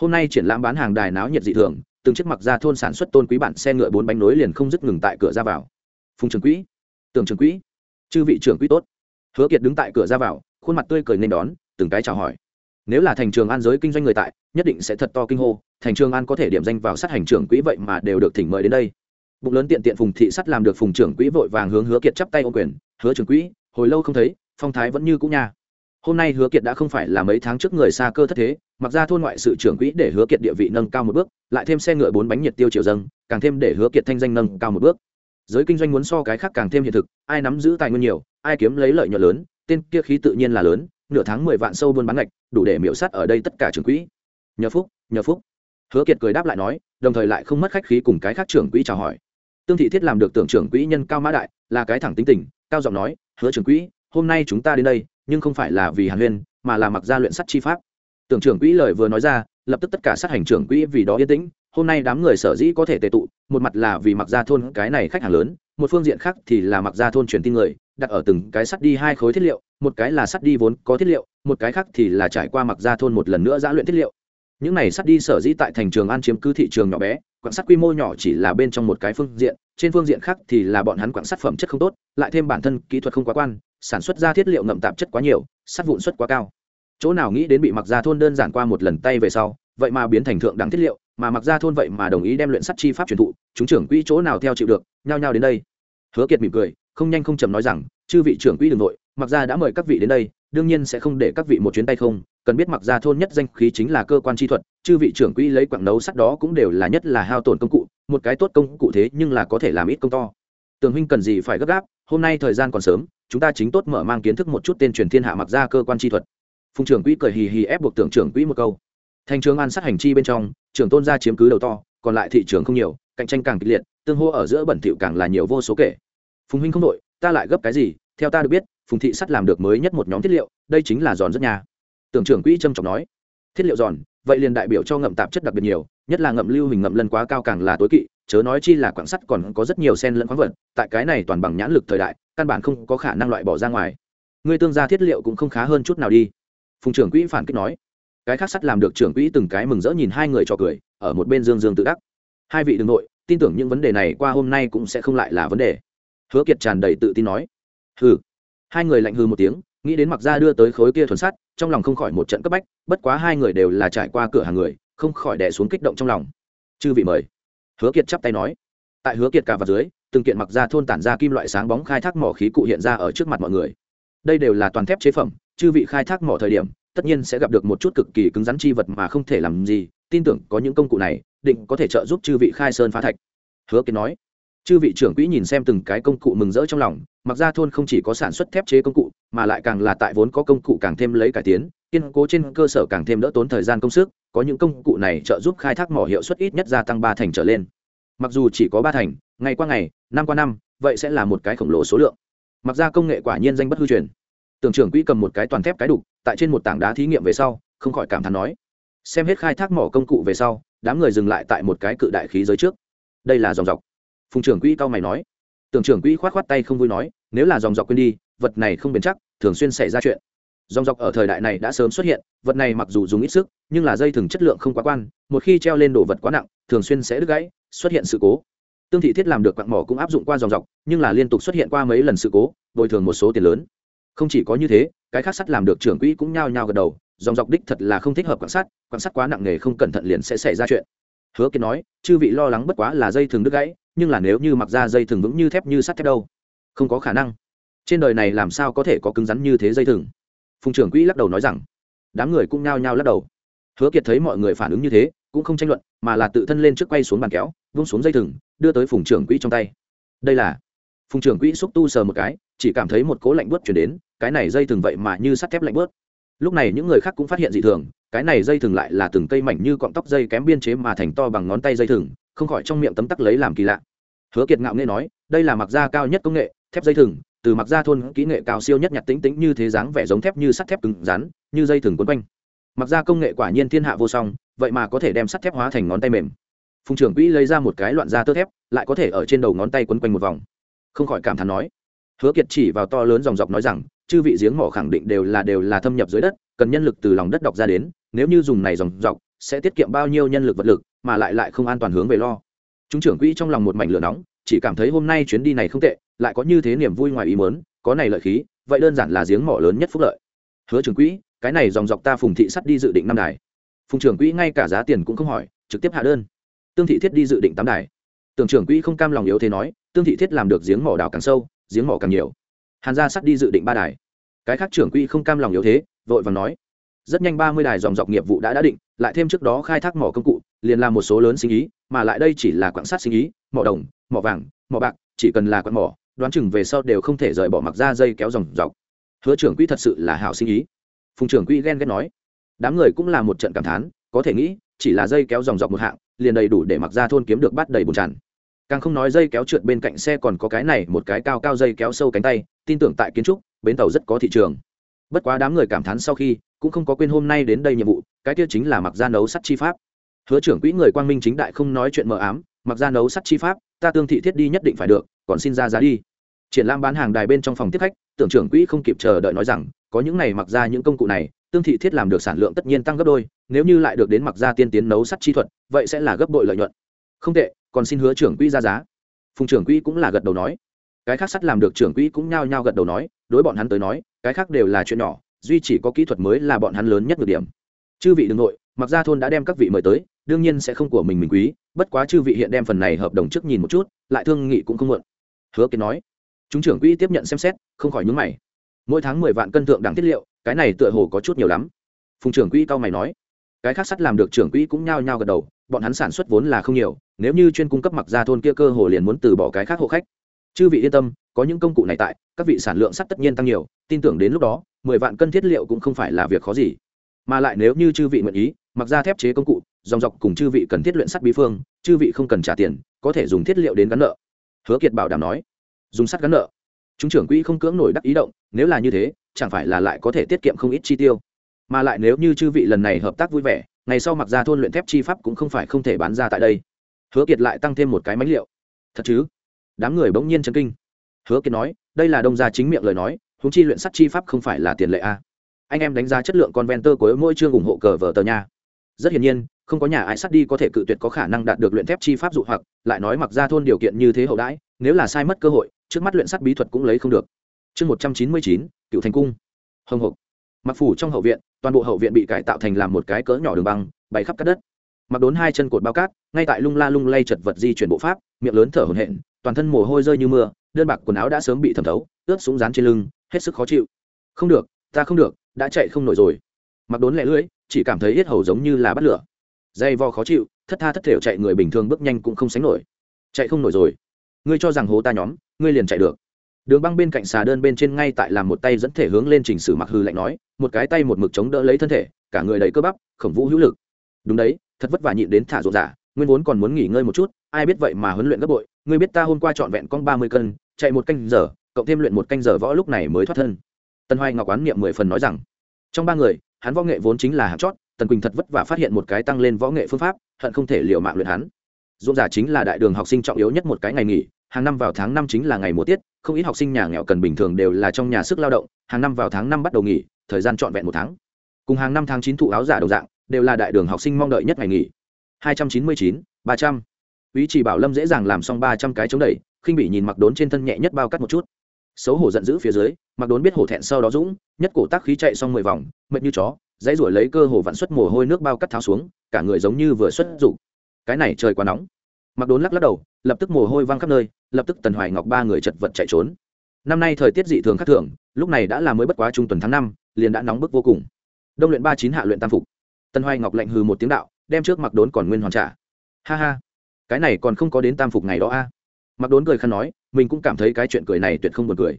Speaker 1: Hôm nay triển lãm bán hàng đài náo nhiệt dị thường, từng chiếc mặc ra thôn sản xuất tôn quý bản xe ngựa bốn bánh nối liền không dứt ngừng tại cửa ra vào. Phùng trường quỹ, tường trường quỹ, chư vị trưởng quỹ tốt. Hứa kiệt đứng tại cửa ra vào, khuôn mặt tươi cười nên đón, từng cái chào hỏi nếu là thành trường an giới kinh doanh người tại, nhất định sẽ thật to kinh hô, thành trường an có thể điểm danh vào sát hành trưởng quỹ vậy mà đều được thỉnh mời đến đây. Bụng lớn tiện tiện phùng thị sắt làm được phùng trưởng quỹ vội vàng hướng hứa kiệt chắp tay ô quyền, hứa trưởng quỹ, hồi lâu không thấy, phong thái vẫn như cũ nha. Hôm nay hứa kiệt đã không phải là mấy tháng trước người xa cơ thất thế, mặc ra thôn ngoại sự trưởng quỹ để hứa kiệt địa vị nâng cao một bước, lại thêm xe ngựa bốn bánh nhiệt tiêu triệu dâng, càng thêm để hứa kiệt thanh danh nâng cao một bước. Giới kinh doanh muốn so cái khác càng thêm hiện thực, ai nắm giữ tài nguyên nhiều, ai kiếm lấy lợi nhuận lớn, tên kia khí tự nhiên là lớn nửa tháng mười vạn sâu buôn bán ngạch, đủ để miễu sát ở đây tất cả trưởng quỹ. Nhờ phúc nhờ phúc. Hứa kiệt cười đáp lại nói, đồng thời lại không mất khách khí cùng cái khác trưởng quỹ chào hỏi. Tương thị thiết làm được tưởng trưởng quỹ nhân cao mã đại, là cái thẳng tính tình, cao giọng nói, hứa trưởng quỹ, hôm nay chúng ta đến đây, nhưng không phải là vì hàn huyên, mà là mặc gia luyện sắt chi pháp. Tưởng trưởng quỹ lời vừa nói ra, lập tức tất cả sát hành trưởng quỹ vì đó yên tĩnh, hôm nay đám người sở dĩ có thể tệ tụ, một mặt là vì mặc gia thôn cái này khách hàng lớn, một phương diện khác thì là mặc gia thôn truyền tin người, đặt ở từng cái sắt đi hai khối thiết liệu một cái là sắt đi vốn có thiết liệu, một cái khác thì là trải qua mặc ra thôn một lần nữa giã luyện thiết liệu. Những này sắt đi sở dĩ tại thành trường an chiếm cứ thị trường nhỏ bé quảng sắt quy mô nhỏ chỉ là bên trong một cái phương diện, trên phương diện khác thì là bọn hắn quảng sắt phẩm chất không tốt, lại thêm bản thân kỹ thuật không quá quan, sản xuất ra thiết liệu ngậm tạp chất quá nhiều, sắt vụn suất quá cao. Chỗ nào nghĩ đến bị mặc ra thôn đơn giản qua một lần tay về sau, vậy mà biến thành thượng đẳng thiết liệu, mà mặc ra thôn vậy mà đồng ý đem luyện sắt chi pháp truyền thụ, chúng trưởng quỹ chỗ nào theo chịu được, nhao nhao đến đây. Hứa kiệt mỉm cười, không nhanh không chậm nói rằng, chư vị trưởng quỹ đ n g nội mặc Gia đã mời các vị đến đây, đương nhiên sẽ không để các vị một chuyến tay không. Cần biết mặc Gia thôn nhất danh khí chính là cơ quan chi thuật, chư vị trưởng quỹ lấy quặng nấu sắt đó cũng đều là nhất là hao tổn công cụ, một cái tốt công cụ thế nhưng là có thể làm ít công to. Tường huynh cần gì phải gấp gáp, hôm nay thời gian còn sớm, chúng ta chính tốt mở mang kiến thức một chút tên truyền thiên hạ mặc Gia cơ quan chi thuật. Phùng trưởng quỹ cười hì hì ép buộc tưởng trưởng quỹ một câu. Thành trường an sát hành chi bên trong, trưởng tôn gia chiếm cứ đầu to, còn lại thị trường không nhiều, cạnh tranh càng kịch liệt, tương hô ở giữa bẩn thỉu càng là nhiều vô số kể. Phùng huynh không đội ta lại gấp cái gì theo ta được biết, phùng thị sắt làm được mới nhất một nhóm thiết liệu, đây chính là giòn rất nhà. Tưởng trưởng quỹ trâm trọng nói, thiết liệu giòn, vậy liền đại biểu cho ngậm tạp chất đặc biệt nhiều, nhất là ngậm lưu hình ngậm lân quá cao càng là tối kỵ, chớ nói chi là quảng sắt còn có rất nhiều sen lẫn khoáng vật, tại cái này toàn bằng nhãn lực thời đại, căn bản không có khả năng loại bỏ ra ngoài. Ngươi tương gia thiết liệu cũng không khá hơn chút nào đi. Phùng trưởng quỹ phản kích nói, cái khác sắt làm được trưởng quỹ từng cái mừng rỡ nhìn hai người cho cười, ở một bên dương dương tự đắc. Hai vị đừng nội, tin tưởng những vấn đề này qua hôm nay cũng sẽ không lại là vấn đề. Hứa kiệt tràn đầy tự tin nói hừ. Hai người lạnh hư một tiếng, nghĩ đến mặc ra đưa tới khối kia thuần sắt, trong lòng không khỏi một trận cấp bách, bất quá hai người đều là trải qua cửa hàng người, không khỏi đẻ xuống kích động trong lòng. Chư vị mời. Hứa kiệt chắp tay nói. Tại hứa kiệt cả vào dưới, từng kiện mặc ra thôn tản ra kim loại sáng bóng khai thác mỏ khí cụ hiện ra ở trước mặt mọi người. Đây đều là toàn thép chế phẩm, chư vị khai thác mỏ thời điểm, tất nhiên sẽ gặp được một chút cực kỳ cứng rắn chi vật mà không thể làm gì, tin tưởng có những công cụ này, định có thể trợ giúp chư vị khai sơn phá thạch. Hứa kiệt nói chư vị trưởng quỹ nhìn xem từng cái công cụ mừng rỡ trong lòng, mặc ra thôn không chỉ có sản xuất thép chế công cụ, mà lại càng là tại vốn có công cụ càng thêm lấy cải tiến, kiên cố trên cơ sở càng thêm đỡ tốn thời gian công sức, có những công cụ này trợ giúp khai thác mỏ hiệu suất ít nhất gia tăng ba thành trở lên. Mặc dù chỉ có ba thành, ngày qua ngày, năm qua năm, vậy sẽ là một cái khổng lồ số lượng. Mặc ra công nghệ quả nhiên danh bất hư truyền. Tưởng trưởng quỹ cầm một cái toàn thép cái đục, tại trên một tảng đá thí nghiệm về sau, không khỏi cảm thán nói, xem hết khai thác mỏ công cụ về sau, đám người dừng lại tại một cái cự đại khí giới trước. Đây là dòng dọc phùng trưởng quỹ cao mày nói. Tưởng trưởng quỹ khoát khoát tay không vui nói, nếu là dòng dọc quên đi, vật này không bền chắc, thường xuyên xảy ra chuyện. Dòng dọc ở thời đại này đã sớm xuất hiện, vật này mặc dù dùng ít sức, nhưng là dây thừng chất lượng không quá quan, một khi treo lên đồ vật quá nặng, thường xuyên sẽ đứt gãy, xuất hiện sự cố. Tương thị thiết làm được quặng mỏ cũng áp dụng qua dòng dọc, nhưng là liên tục xuất hiện qua mấy lần sự cố, bồi thường một số tiền lớn. Không chỉ có như thế, cái khác sắt làm được trưởng quỹ cũng nhao nhao gật đầu, dòng dọc đích thật là không thích hợp quan sát quan sát quá nặng nề không cẩn thận liền sẽ xảy ra chuyện hứa kiệt nói, chư vị lo lắng bất quá là dây thừng đứt gãy, nhưng là nếu như mặc ra dây thừng vững như thép như sắt thép đâu, không có khả năng. Trên đời này làm sao có thể có cứng rắn như thế dây thừng? Phùng trưởng quỹ lắc đầu nói rằng, đám người cũng nhao nhao lắc đầu. Hứa kiệt thấy mọi người phản ứng như thế, cũng không tranh luận, mà là tự thân lên trước quay xuống bàn kéo, vung xuống dây thừng, đưa tới phùng trưởng quỹ trong tay. Đây là, phùng trưởng quỹ xúc tu sờ một cái, chỉ cảm thấy một cố lạnh bớt chuyển đến, cái này dây thừng vậy mà như sắt thép lạnh bớt lúc này những người khác cũng phát hiện dị thường, cái này dây thừng lại là từng cây mảnh như cọng tóc dây kém biên chế mà thành to bằng ngón tay dây thừng, không khỏi trong miệng tấm tắc lấy làm kỳ lạ. Hứa kiệt ngạo nghệ nói, đây là mặc da cao nhất công nghệ, thép dây thừng, từ mặc da thôn kỹ nghệ cao siêu nhất nhặt tính tính như thế dáng vẻ giống thép như sắt thép cứng rắn, như dây thừng quấn quanh. Mặc da công nghệ quả nhiên thiên hạ vô song, vậy mà có thể đem sắt thép hóa thành ngón tay mềm. Phùng trưởng quỹ lấy ra một cái loạn da tơ thép, lại có thể ở trên đầu ngón tay quấn quanh một vòng. Không khỏi cảm thán nói, hứa kiệt chỉ vào to lớn dòng dọc nói rằng chư vị giếng mỏ khẳng định đều là đều là thâm nhập dưới đất, cần nhân lực từ lòng đất đọc ra đến, nếu như dùng này dòng dọc, sẽ tiết kiệm bao nhiêu nhân lực vật lực, mà lại lại không an toàn hướng về lo. Chúng trưởng quỹ trong lòng một mảnh lửa nóng, chỉ cảm thấy hôm nay chuyến đi này không tệ, lại có như thế niềm vui ngoài ý mớn có này lợi khí, vậy đơn giản là giếng mỏ lớn nhất phúc lợi. Hứa trưởng quỹ, cái này dòng dọc ta phùng thị sắt đi dự định năm đài. Phùng trưởng quỹ ngay cả giá tiền cũng không hỏi, trực tiếp hạ đơn. Tương thị thiết đi dự định tám đài. Tưởng trưởng quỹ không cam lòng yếu thế nói, tương thị thiết làm được giếng mỏ đào càng sâu, giếng mỏ càng nhiều hàn gia sắt đi dự định ba đài. Cái khác trưởng quỹ không cam lòng yếu thế, vội vàng nói. Rất nhanh ba mươi đài dòng dọc nghiệp vụ đã đã định, lại thêm trước đó khai thác mỏ công cụ, liền làm một số lớn sinh ý, mà lại đây chỉ là quảng sát sinh ý, mỏ đồng, mỏ vàng, mỏ bạc, chỉ cần là quặng mỏ, đoán chừng về sau đều không thể rời bỏ mặc ra dây kéo dòng dọc. Hứa trưởng quỹ thật sự là hảo sinh ý. Phùng trưởng quỹ ghen ghét nói. Đám người cũng là một trận cảm thán, có thể nghĩ, chỉ là dây kéo dòng dọc một hạng, liền đầy đủ để mặc ra thôn kiếm được bắt đầy bùn tràn càng không nói dây kéo trượt bên cạnh xe còn có cái này, một cái cao cao dây kéo sâu cánh tay, tin tưởng tại kiến trúc, bến tàu rất có thị trường. Bất quá đám người cảm thán sau khi, cũng không có quên hôm nay đến đây nhiệm vụ, cái kia chính là mặc gia nấu sắt chi pháp. Hứa trưởng quỹ người quang minh chính đại không nói chuyện mờ ám, mặc gia nấu sắt chi pháp, ta tương thị thiết đi nhất định phải được, còn xin ra giá đi. Triển lãm bán hàng đài bên trong phòng tiếp khách, tưởng trưởng quỹ không kịp chờ đợi nói rằng, có những này mặc ra những công cụ này, tương thị thiết làm được sản lượng tất nhiên tăng gấp đôi, nếu như lại được đến mặc ra tiên tiến nấu sắt chi thuật, vậy sẽ là gấp bội lợi nhuận. Không tệ còn xin hứa trưởng quỹ ra giá. Phùng trưởng quỹ cũng là gật đầu nói. Cái khác sắt làm được trưởng quỹ cũng nhao nhao gật đầu nói, đối bọn hắn tới nói, cái khác đều là chuyện nhỏ, duy chỉ có kỹ thuật mới là bọn hắn lớn nhất được điểm. Chư vị đừng nội, mặc ra thôn đã đem các vị mời tới, đương nhiên sẽ không của mình mình quý, bất quá chư vị hiện đem phần này hợp đồng trước nhìn một chút, lại thương nghị cũng không muộn. Hứa kiến nói. Chúng trưởng quỹ tiếp nhận xem xét, không khỏi nhúng mày. Mỗi tháng mười vạn cân thượng đẳng tiết liệu, cái này tựa hồ có chút nhiều lắm. Phùng trưởng quỹ cao mày nói cái khác sắt làm được trưởng quỹ cũng nhao nhao gật đầu, bọn hắn sản xuất vốn là không nhiều, nếu như chuyên cung cấp mặc ra thôn kia cơ hồ liền muốn từ bỏ cái khác hộ khách. Chư vị yên tâm, có những công cụ này tại, các vị sản lượng sắt tất nhiên tăng nhiều, tin tưởng đến lúc đó, mười vạn cân thiết liệu cũng không phải là việc khó gì. Mà lại nếu như chư vị nguyện ý, mặc ra thép chế công cụ, dòng dọc cùng chư vị cần thiết luyện sắt bí phương, chư vị không cần trả tiền, có thể dùng thiết liệu đến gắn nợ. Hứa kiệt bảo đảm nói. Dùng sắt gắn nợ. Chúng trưởng quỹ không cưỡng nổi đắc ý động, nếu là như thế, chẳng phải là lại có thể tiết kiệm không ít chi tiêu mà lại nếu như chư vị lần này hợp tác vui vẻ, ngày sau mặc ra thôn luyện thép chi pháp cũng không phải không thể bán ra tại đây. Hứa kiệt lại tăng thêm một cái mánh liệu. Thật chứ? Đám người bỗng nhiên chấn kinh. Hứa kiệt nói, đây là đông gia chính miệng lời nói húng chi luyện sắt chi pháp không phải là tiền lệ a. Anh em đánh giá chất lượng con ven tơ của mỗi chương ủng hộ cờ vở tờ nha. Rất hiển nhiên, không có nhà ai sắt đi có thể cự tuyệt có khả năng đạt được luyện thép chi pháp dụ hoặc, lại nói mặc ra thôn điều kiện như thế hậu đãi, nếu là sai mất cơ hội, trước mắt luyện sắt bí thuật cũng lấy không được. Chương một trăm chín mươi chín, cựu thành cung. Hồng hộc mặc phủ trong hậu viện, toàn bộ hậu viện bị cải tạo thành làm một cái cỡ nhỏ đường băng bày khắp các đất. Mặc đốn hai chân cột bao cát, ngay tại lung la lung lay chật vật di chuyển bộ pháp, miệng lớn thở hổn hển, toàn thân mồ hôi rơi như mưa, đơn bạc quần áo đã sớm bị thẩm thấu, ướt súng rán trên lưng, hết sức khó chịu. Không được, ta không được, đã chạy không nổi rồi. Mặc đốn lẹ lưỡi, chỉ cảm thấy hết hầu giống như là bắt lửa. Dây vo khó chịu, thất tha thất thểu chạy người bình thường bước nhanh cũng không sánh nổi. Chạy không nổi rồi. Ngươi cho rằng hố ta nhóm, ngươi liền chạy được đường băng bên cạnh xà đơn bên trên ngay tại làm một tay dẫn thể hướng lên trình sử mặc hư lạnh nói, một cái tay một mực chống đỡ lấy thân thể, cả người đầy cơ bắp, khổng vũ hữu lực. Đúng đấy, thật vất vả nhịn đến thả rộn giả, nguyên vốn còn muốn nghỉ ngơi một chút, ai biết vậy mà huấn luyện gấp bội, ngươi biết ta hôm qua trọn vẹn con ba mươi cân, chạy một canh giờ, cộng thêm luyện một canh giờ võ lúc này mới thoát thân. Tân hoài ngọc quán niệm mười phần nói rằng, trong ba người, hắn võ nghệ vốn chính là hạt chót, tần quỳnh thật vất vả phát hiện một cái tăng lên võ nghệ phương pháp, hận không thể liệu mạng luyện hắn. Dũng giả chính là đại đường học sinh trọng yếu nhất một cái ngày nghỉ hàng năm vào tháng năm chính là ngày mùa tiết, không ít học sinh nhà nghèo cần bình thường đều là trong nhà sức lao động, hàng năm vào tháng năm bắt đầu nghỉ, thời gian trọn vẹn một tháng. Cùng hàng năm tháng chín thụ áo giả đồng dạng, đều là đại đường học sinh mong đợi nhất ngày nghỉ. hai trăm chín mươi chín, ba trăm. Ý chỉ bảo lâm dễ dàng làm xong ba trăm cái chống đẩy, khinh bị nhìn mặc đốn trên thân nhẹ nhất bao cắt một chút. Xấu hổ giận dữ phía dưới mặc đốn biết hổ thẹn sau đó dũng, nhất cổ tác khí chạy xong mười vòng, mệt như chó, dãy ruổi lấy cơ hồ vặn xuất mồ hôi nước bao cắt tháo xuống, cả người giống như vừa xuất rủ cái này trời quá nóng. Mặc đốn lắc lắc đầu lập tức mồ hôi văng khắp nơi, lập tức tần hoài ngọc ba người chật vật chạy trốn. Năm nay thời tiết dị thường khắc thường, lúc này đã là mới bất quá trung tuần tháng năm, liền đã nóng bức vô cùng. Đông luyện ba chín hạ luyện tam phục. Tần hoài ngọc lạnh hừ một tiếng đạo, đem trước mặc đốn còn nguyên hoàn trả. Ha ha, cái này còn không có đến tam phục ngày đó a. Mặc đốn cười khăn nói, mình cũng cảm thấy cái chuyện cười này tuyệt không buồn cười.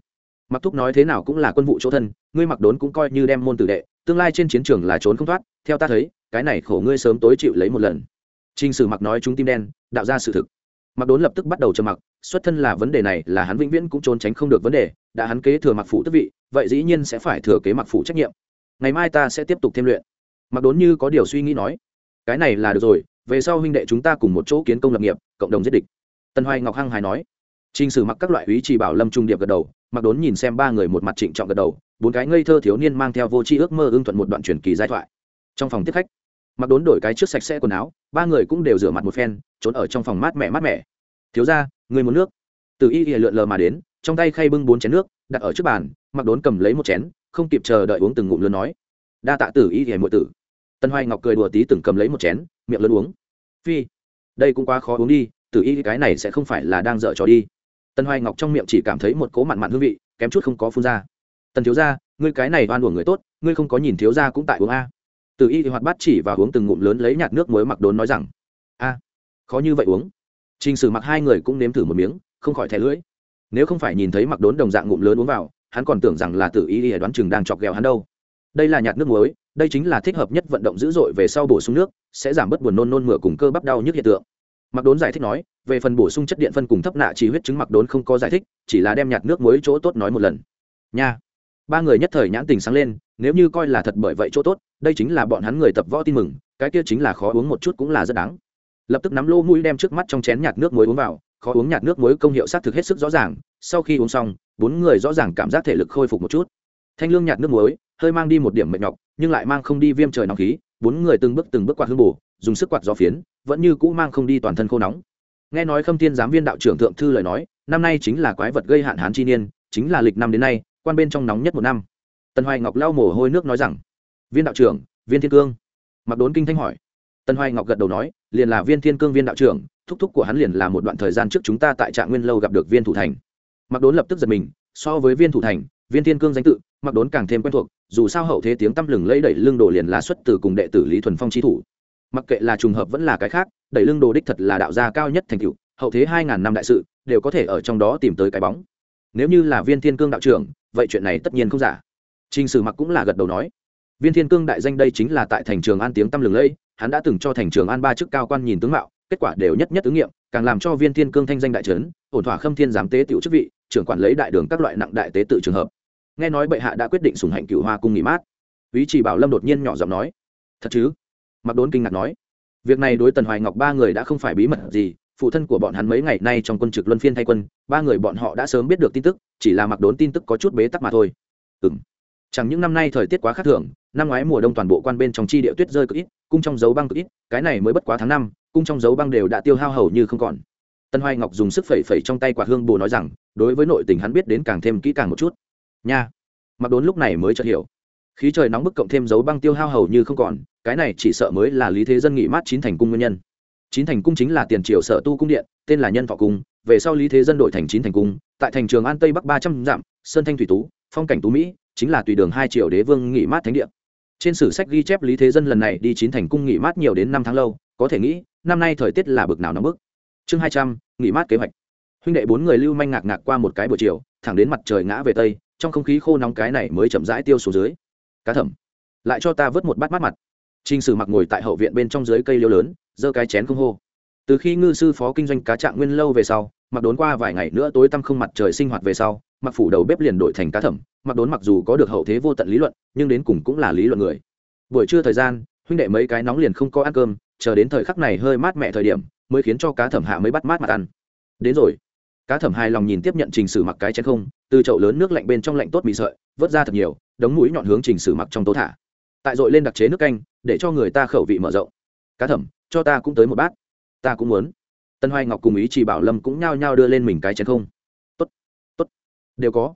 Speaker 1: Mặc thúc nói thế nào cũng là quân vụ chỗ thân, ngươi mặc đốn cũng coi như đem môn tử đệ, tương lai trên chiến trường là trốn không thoát, theo ta thấy, cái này khổ ngươi sớm tối chịu lấy một lần. T r n h sử mặc nói chúng tim đen, đạo ra sự thực mặc đốn lập tức bắt đầu trầm mặc, xuất thân là vấn đề này là hắn vĩnh viễn cũng trốn tránh không được vấn đề, đã hắn kế thừa mặc phủ tức vị, vậy dĩ nhiên sẽ phải thừa kế mặc phủ trách nhiệm. Ngày mai ta sẽ tiếp tục thêm luyện. Mặc đốn như có điều suy nghĩ nói, cái này là được rồi, về sau huynh đệ chúng ta cùng một chỗ kiến công lập nghiệp, cộng đồng giết địch. Tân hoài ngọc hăng hài nói, trình sử mặc các loại ý chỉ bảo lâm trung điệp gật đầu mặc đốn nhìn xem ba người một mặt trịnh trọng gật đầu, bốn cái ngây thơ thiếu niên mang theo vô tri ước mơ ưng thuận một đoạn truyền kỳ giai thoại. Trong phòng tiếp khách mặc đốn đổi cái trước sạch sẽ quần áo, ba người cũng đều rửa mặt một phen, trốn ở trong phòng mát mẻ mát mẻ. Thiếu ra người muốn nước. Từ y lượn lờ mà đến, trong tay khay bưng bốn chén nước, đặt ở trước bàn, mặc đốn cầm lấy một chén, không kịp chờ đợi uống từng ngụm lớn nói. Đa tạ tử y ỉa muội tử. Tân hoài ngọc cười đùa tí từng cầm lấy một chén, miệng lớn uống. Phi, đây cũng quá khó uống đi, tử y cái này sẽ không phải là đang dở trò đi. Tân hoài ngọc trong miệng chỉ cảm thấy một cố mặn mặn hương vị, kém chút không có phun ra. Tần thiếu ra ngươi cái này oan uổng người tốt, ngươi không có nhìn thiếu gia cũng tại uống a từ y thì hoạt bát chỉ và uống từng ngụm lớn lấy nhạt nước muối mặc đốn nói rằng, a, khó như vậy uống. Trình sử mặc hai người cũng nếm thử một miếng, không khỏi thẻ lưỡi. Nếu không phải nhìn thấy mặc đốn đồng dạng ngụm lớn uống vào, hắn còn tưởng rằng là tự y y đoán chừng đang chọc ghẹo hắn đâu. Đây là nhạt nước muối, đây chính là thích hợp nhất vận động dữ dội về sau bổ sung nước, sẽ giảm bớt buồn nôn nôn mửa cùng cơ bắp đau nhức hiện tượng. Mặc đốn giải thích nói, về phần bổ sung chất điện phân cùng thấp nạ chỉ huyết chứng mặc đốn không có giải thích, chỉ là đem nhạt nước muối chỗ tốt nói một lần. Nha. Ba người nhất thời nhãn tình sáng lên, nếu như coi là thật bởi vậy chỗ tốt đây chính là bọn hắn người tập võ tin mừng, cái kia chính là khó uống một chút cũng là rất đáng. Lập tức nắm lô mũi đem trước mắt trong chén nhạt nước muối uống vào, khó uống nhạt nước muối công hiệu sát thực hết sức rõ ràng, sau khi uống xong, bốn người rõ ràng cảm giác thể lực khôi phục một chút. Thanh lương nhạt nước muối, hơi mang đi một điểm mệt nhọc, nhưng lại mang không đi viêm trời nóng khí, bốn người từng bước từng bước quạt hương bù dùng sức quạt gió phiến, vẫn như cũ mang không đi toàn thân khô nóng. Nghe nói khâm thiên giám viên đạo trưởng thượng thư lời nói, năm nay chính là quái vật gây hạn hán chi niên, chính là lịch năm đến nay, quan bên trong nóng nhất một năm. Tần hoài ngọc lau mồ hôi nước nói rằng viên đạo trưởng viên thiên cương. Mặc đốn kinh thanh hỏi. Tân hoài ngọc gật đầu nói liền là viên thiên cương viên đạo trưởng thúc thúc của hắn liền là một đoạn thời gian trước chúng ta tại trạng nguyên lâu gặp được viên thủ thành. Mặc đốn lập tức giật mình so với viên thủ thành viên thiên cương danh tự mặc đốn càng thêm quen thuộc dù sao hậu thế tiếng tăm lừng lấy đẩy lưng đồ liền là xuất từ cùng đệ tử lý thuần phong trí thủ. Mặc kệ là trùng hợp vẫn là cái khác đẩy lưng đồ đích thật là đạo gia cao nhất thành cựu hậu thế hai ngàn năm đại sự đều có thể ở trong đó tìm tới cái bóng. Nếu như là viên thiên cương đạo trưởng vậy chuyện này tất nhiên không giả. Trình Sử Mặc cũng là gật đầu nói, Viên Thiên Cương đại danh đây chính là tại thành trường An tiếng tăm lừng lẫy, hắn đã từng cho thành trường An ba chức cao quan nhìn tướng mạo, kết quả đều nhất nhất ứng nghiệm, càng làm cho Viên Thiên Cương thanh danh đại trấn, ổn thỏa khâm thiên giám tế tiểu chức vị, trưởng quản lấy đại đường các loại nặng đại tế tự trường hợp. Nghe nói bệ hạ đã quyết định sủng hạnh Cửu Hoa cung nghỉ mát. Úy Chỉ Bảo Lâm đột nhiên nhỏ giọng nói, "Thật chứ?" Mặc Đốn kinh ngạc nói, "Việc này đối Tần Hoài Ngọc ba người đã không phải bí mật gì, phụ thân của bọn hắn mấy ngày nay trong quân trực luân phiên thay quân, ba người bọn họ đã sớm biết được tin tức, chỉ là Mặc Đốn tin tức có chút bế tắc mà thôi." Ừm chẳng những năm nay thời tiết quá khắc thường năm ngoái mùa đông toàn bộ quan bên trong chi địa tuyết rơi cực ít, cung trong dấu băng cực ít, cái này mới bất quá tháng năm, cung trong dấu băng đều đã tiêu hao hầu như không còn. Tân hoài ngọc dùng sức phẩy phẩy trong tay quạt hương bồ nói rằng, đối với nội tình hắn biết đến càng thêm kỹ càng một chút. Nha, mặc đốn lúc này mới chợt hiểu. Khí trời nóng bức cộng thêm dấu băng tiêu hao hầu như không còn, cái này chỉ sợ mới là lý thế dân nghị mát chín thành cung nguyên nhân. Chín thành cung chính là tiền triều sở tu cung điện, tên là nhân thọ cung, về sau lý thế dân đổi thành chín thành cung, tại thành trường an tây bắc ba trăm dặm, sơn thanh thủy tú, phong cảnh tú mỹ, chính là tùy đường hai triệu đế vương nghỉ mát thánh địa trên sử sách ghi chép lý thế dân lần này đi chín thành cung nghỉ mát nhiều đến năm tháng lâu có thể nghĩ năm nay thời tiết là bực nào nóng bức. Chương hai trăm nghỉ mát kế hoạch. Huynh đệ bốn người lưu manh ngạc ngạc qua một cái buổi chiều thẳng đến mặt trời ngã về tây trong không khí khô nóng cái này mới chậm rãi tiêu xuống dưới. Cá thẩm lại cho ta vớt một bát mát mặt. Trình Sử Mặc ngồi tại hậu viện bên trong dưới cây liêu lớn, giơ cái chén không hô. Từ khi ngư sư phó kinh doanh cá trạng nguyên lâu về sau, mặc đốn qua vài ngày nữa tối tăm không mặt trời sinh hoạt về sau, mặc phủ đầu bếp liền đổi thành cá thẩm, mặc đốn mặc dù có được hậu thế vô tận lý luận nhưng đến cùng cũng là lý luận người. Buổi trưa thời gian huynh đệ mấy cái nóng liền không có ăn cơm chờ đến thời khắc này hơi mát mẻ thời điểm mới khiến cho cá thẩm hạ mới bắt mát mặt ăn. Đến rồi. Cá thẩm hài lòng nhìn tiếp nhận trình sử mặc cái chén không từ chậu lớn nước lạnh bên trong lạnh tốt mì sợi vớt ra thật nhiều đống mũi nhọn hướng trình sử mặc trong tố thả. Tại dội lên đặc chế nước canh để cho người ta khẩu vị mở rộng. Cá thẩm cho ta cũng tới một bát. Ta cũng muốn tân hoài ngọc cùng ý chỉ bảo lâm cũng nhao nhao đưa lên mình cái chén không. Tốt tốt, đều có.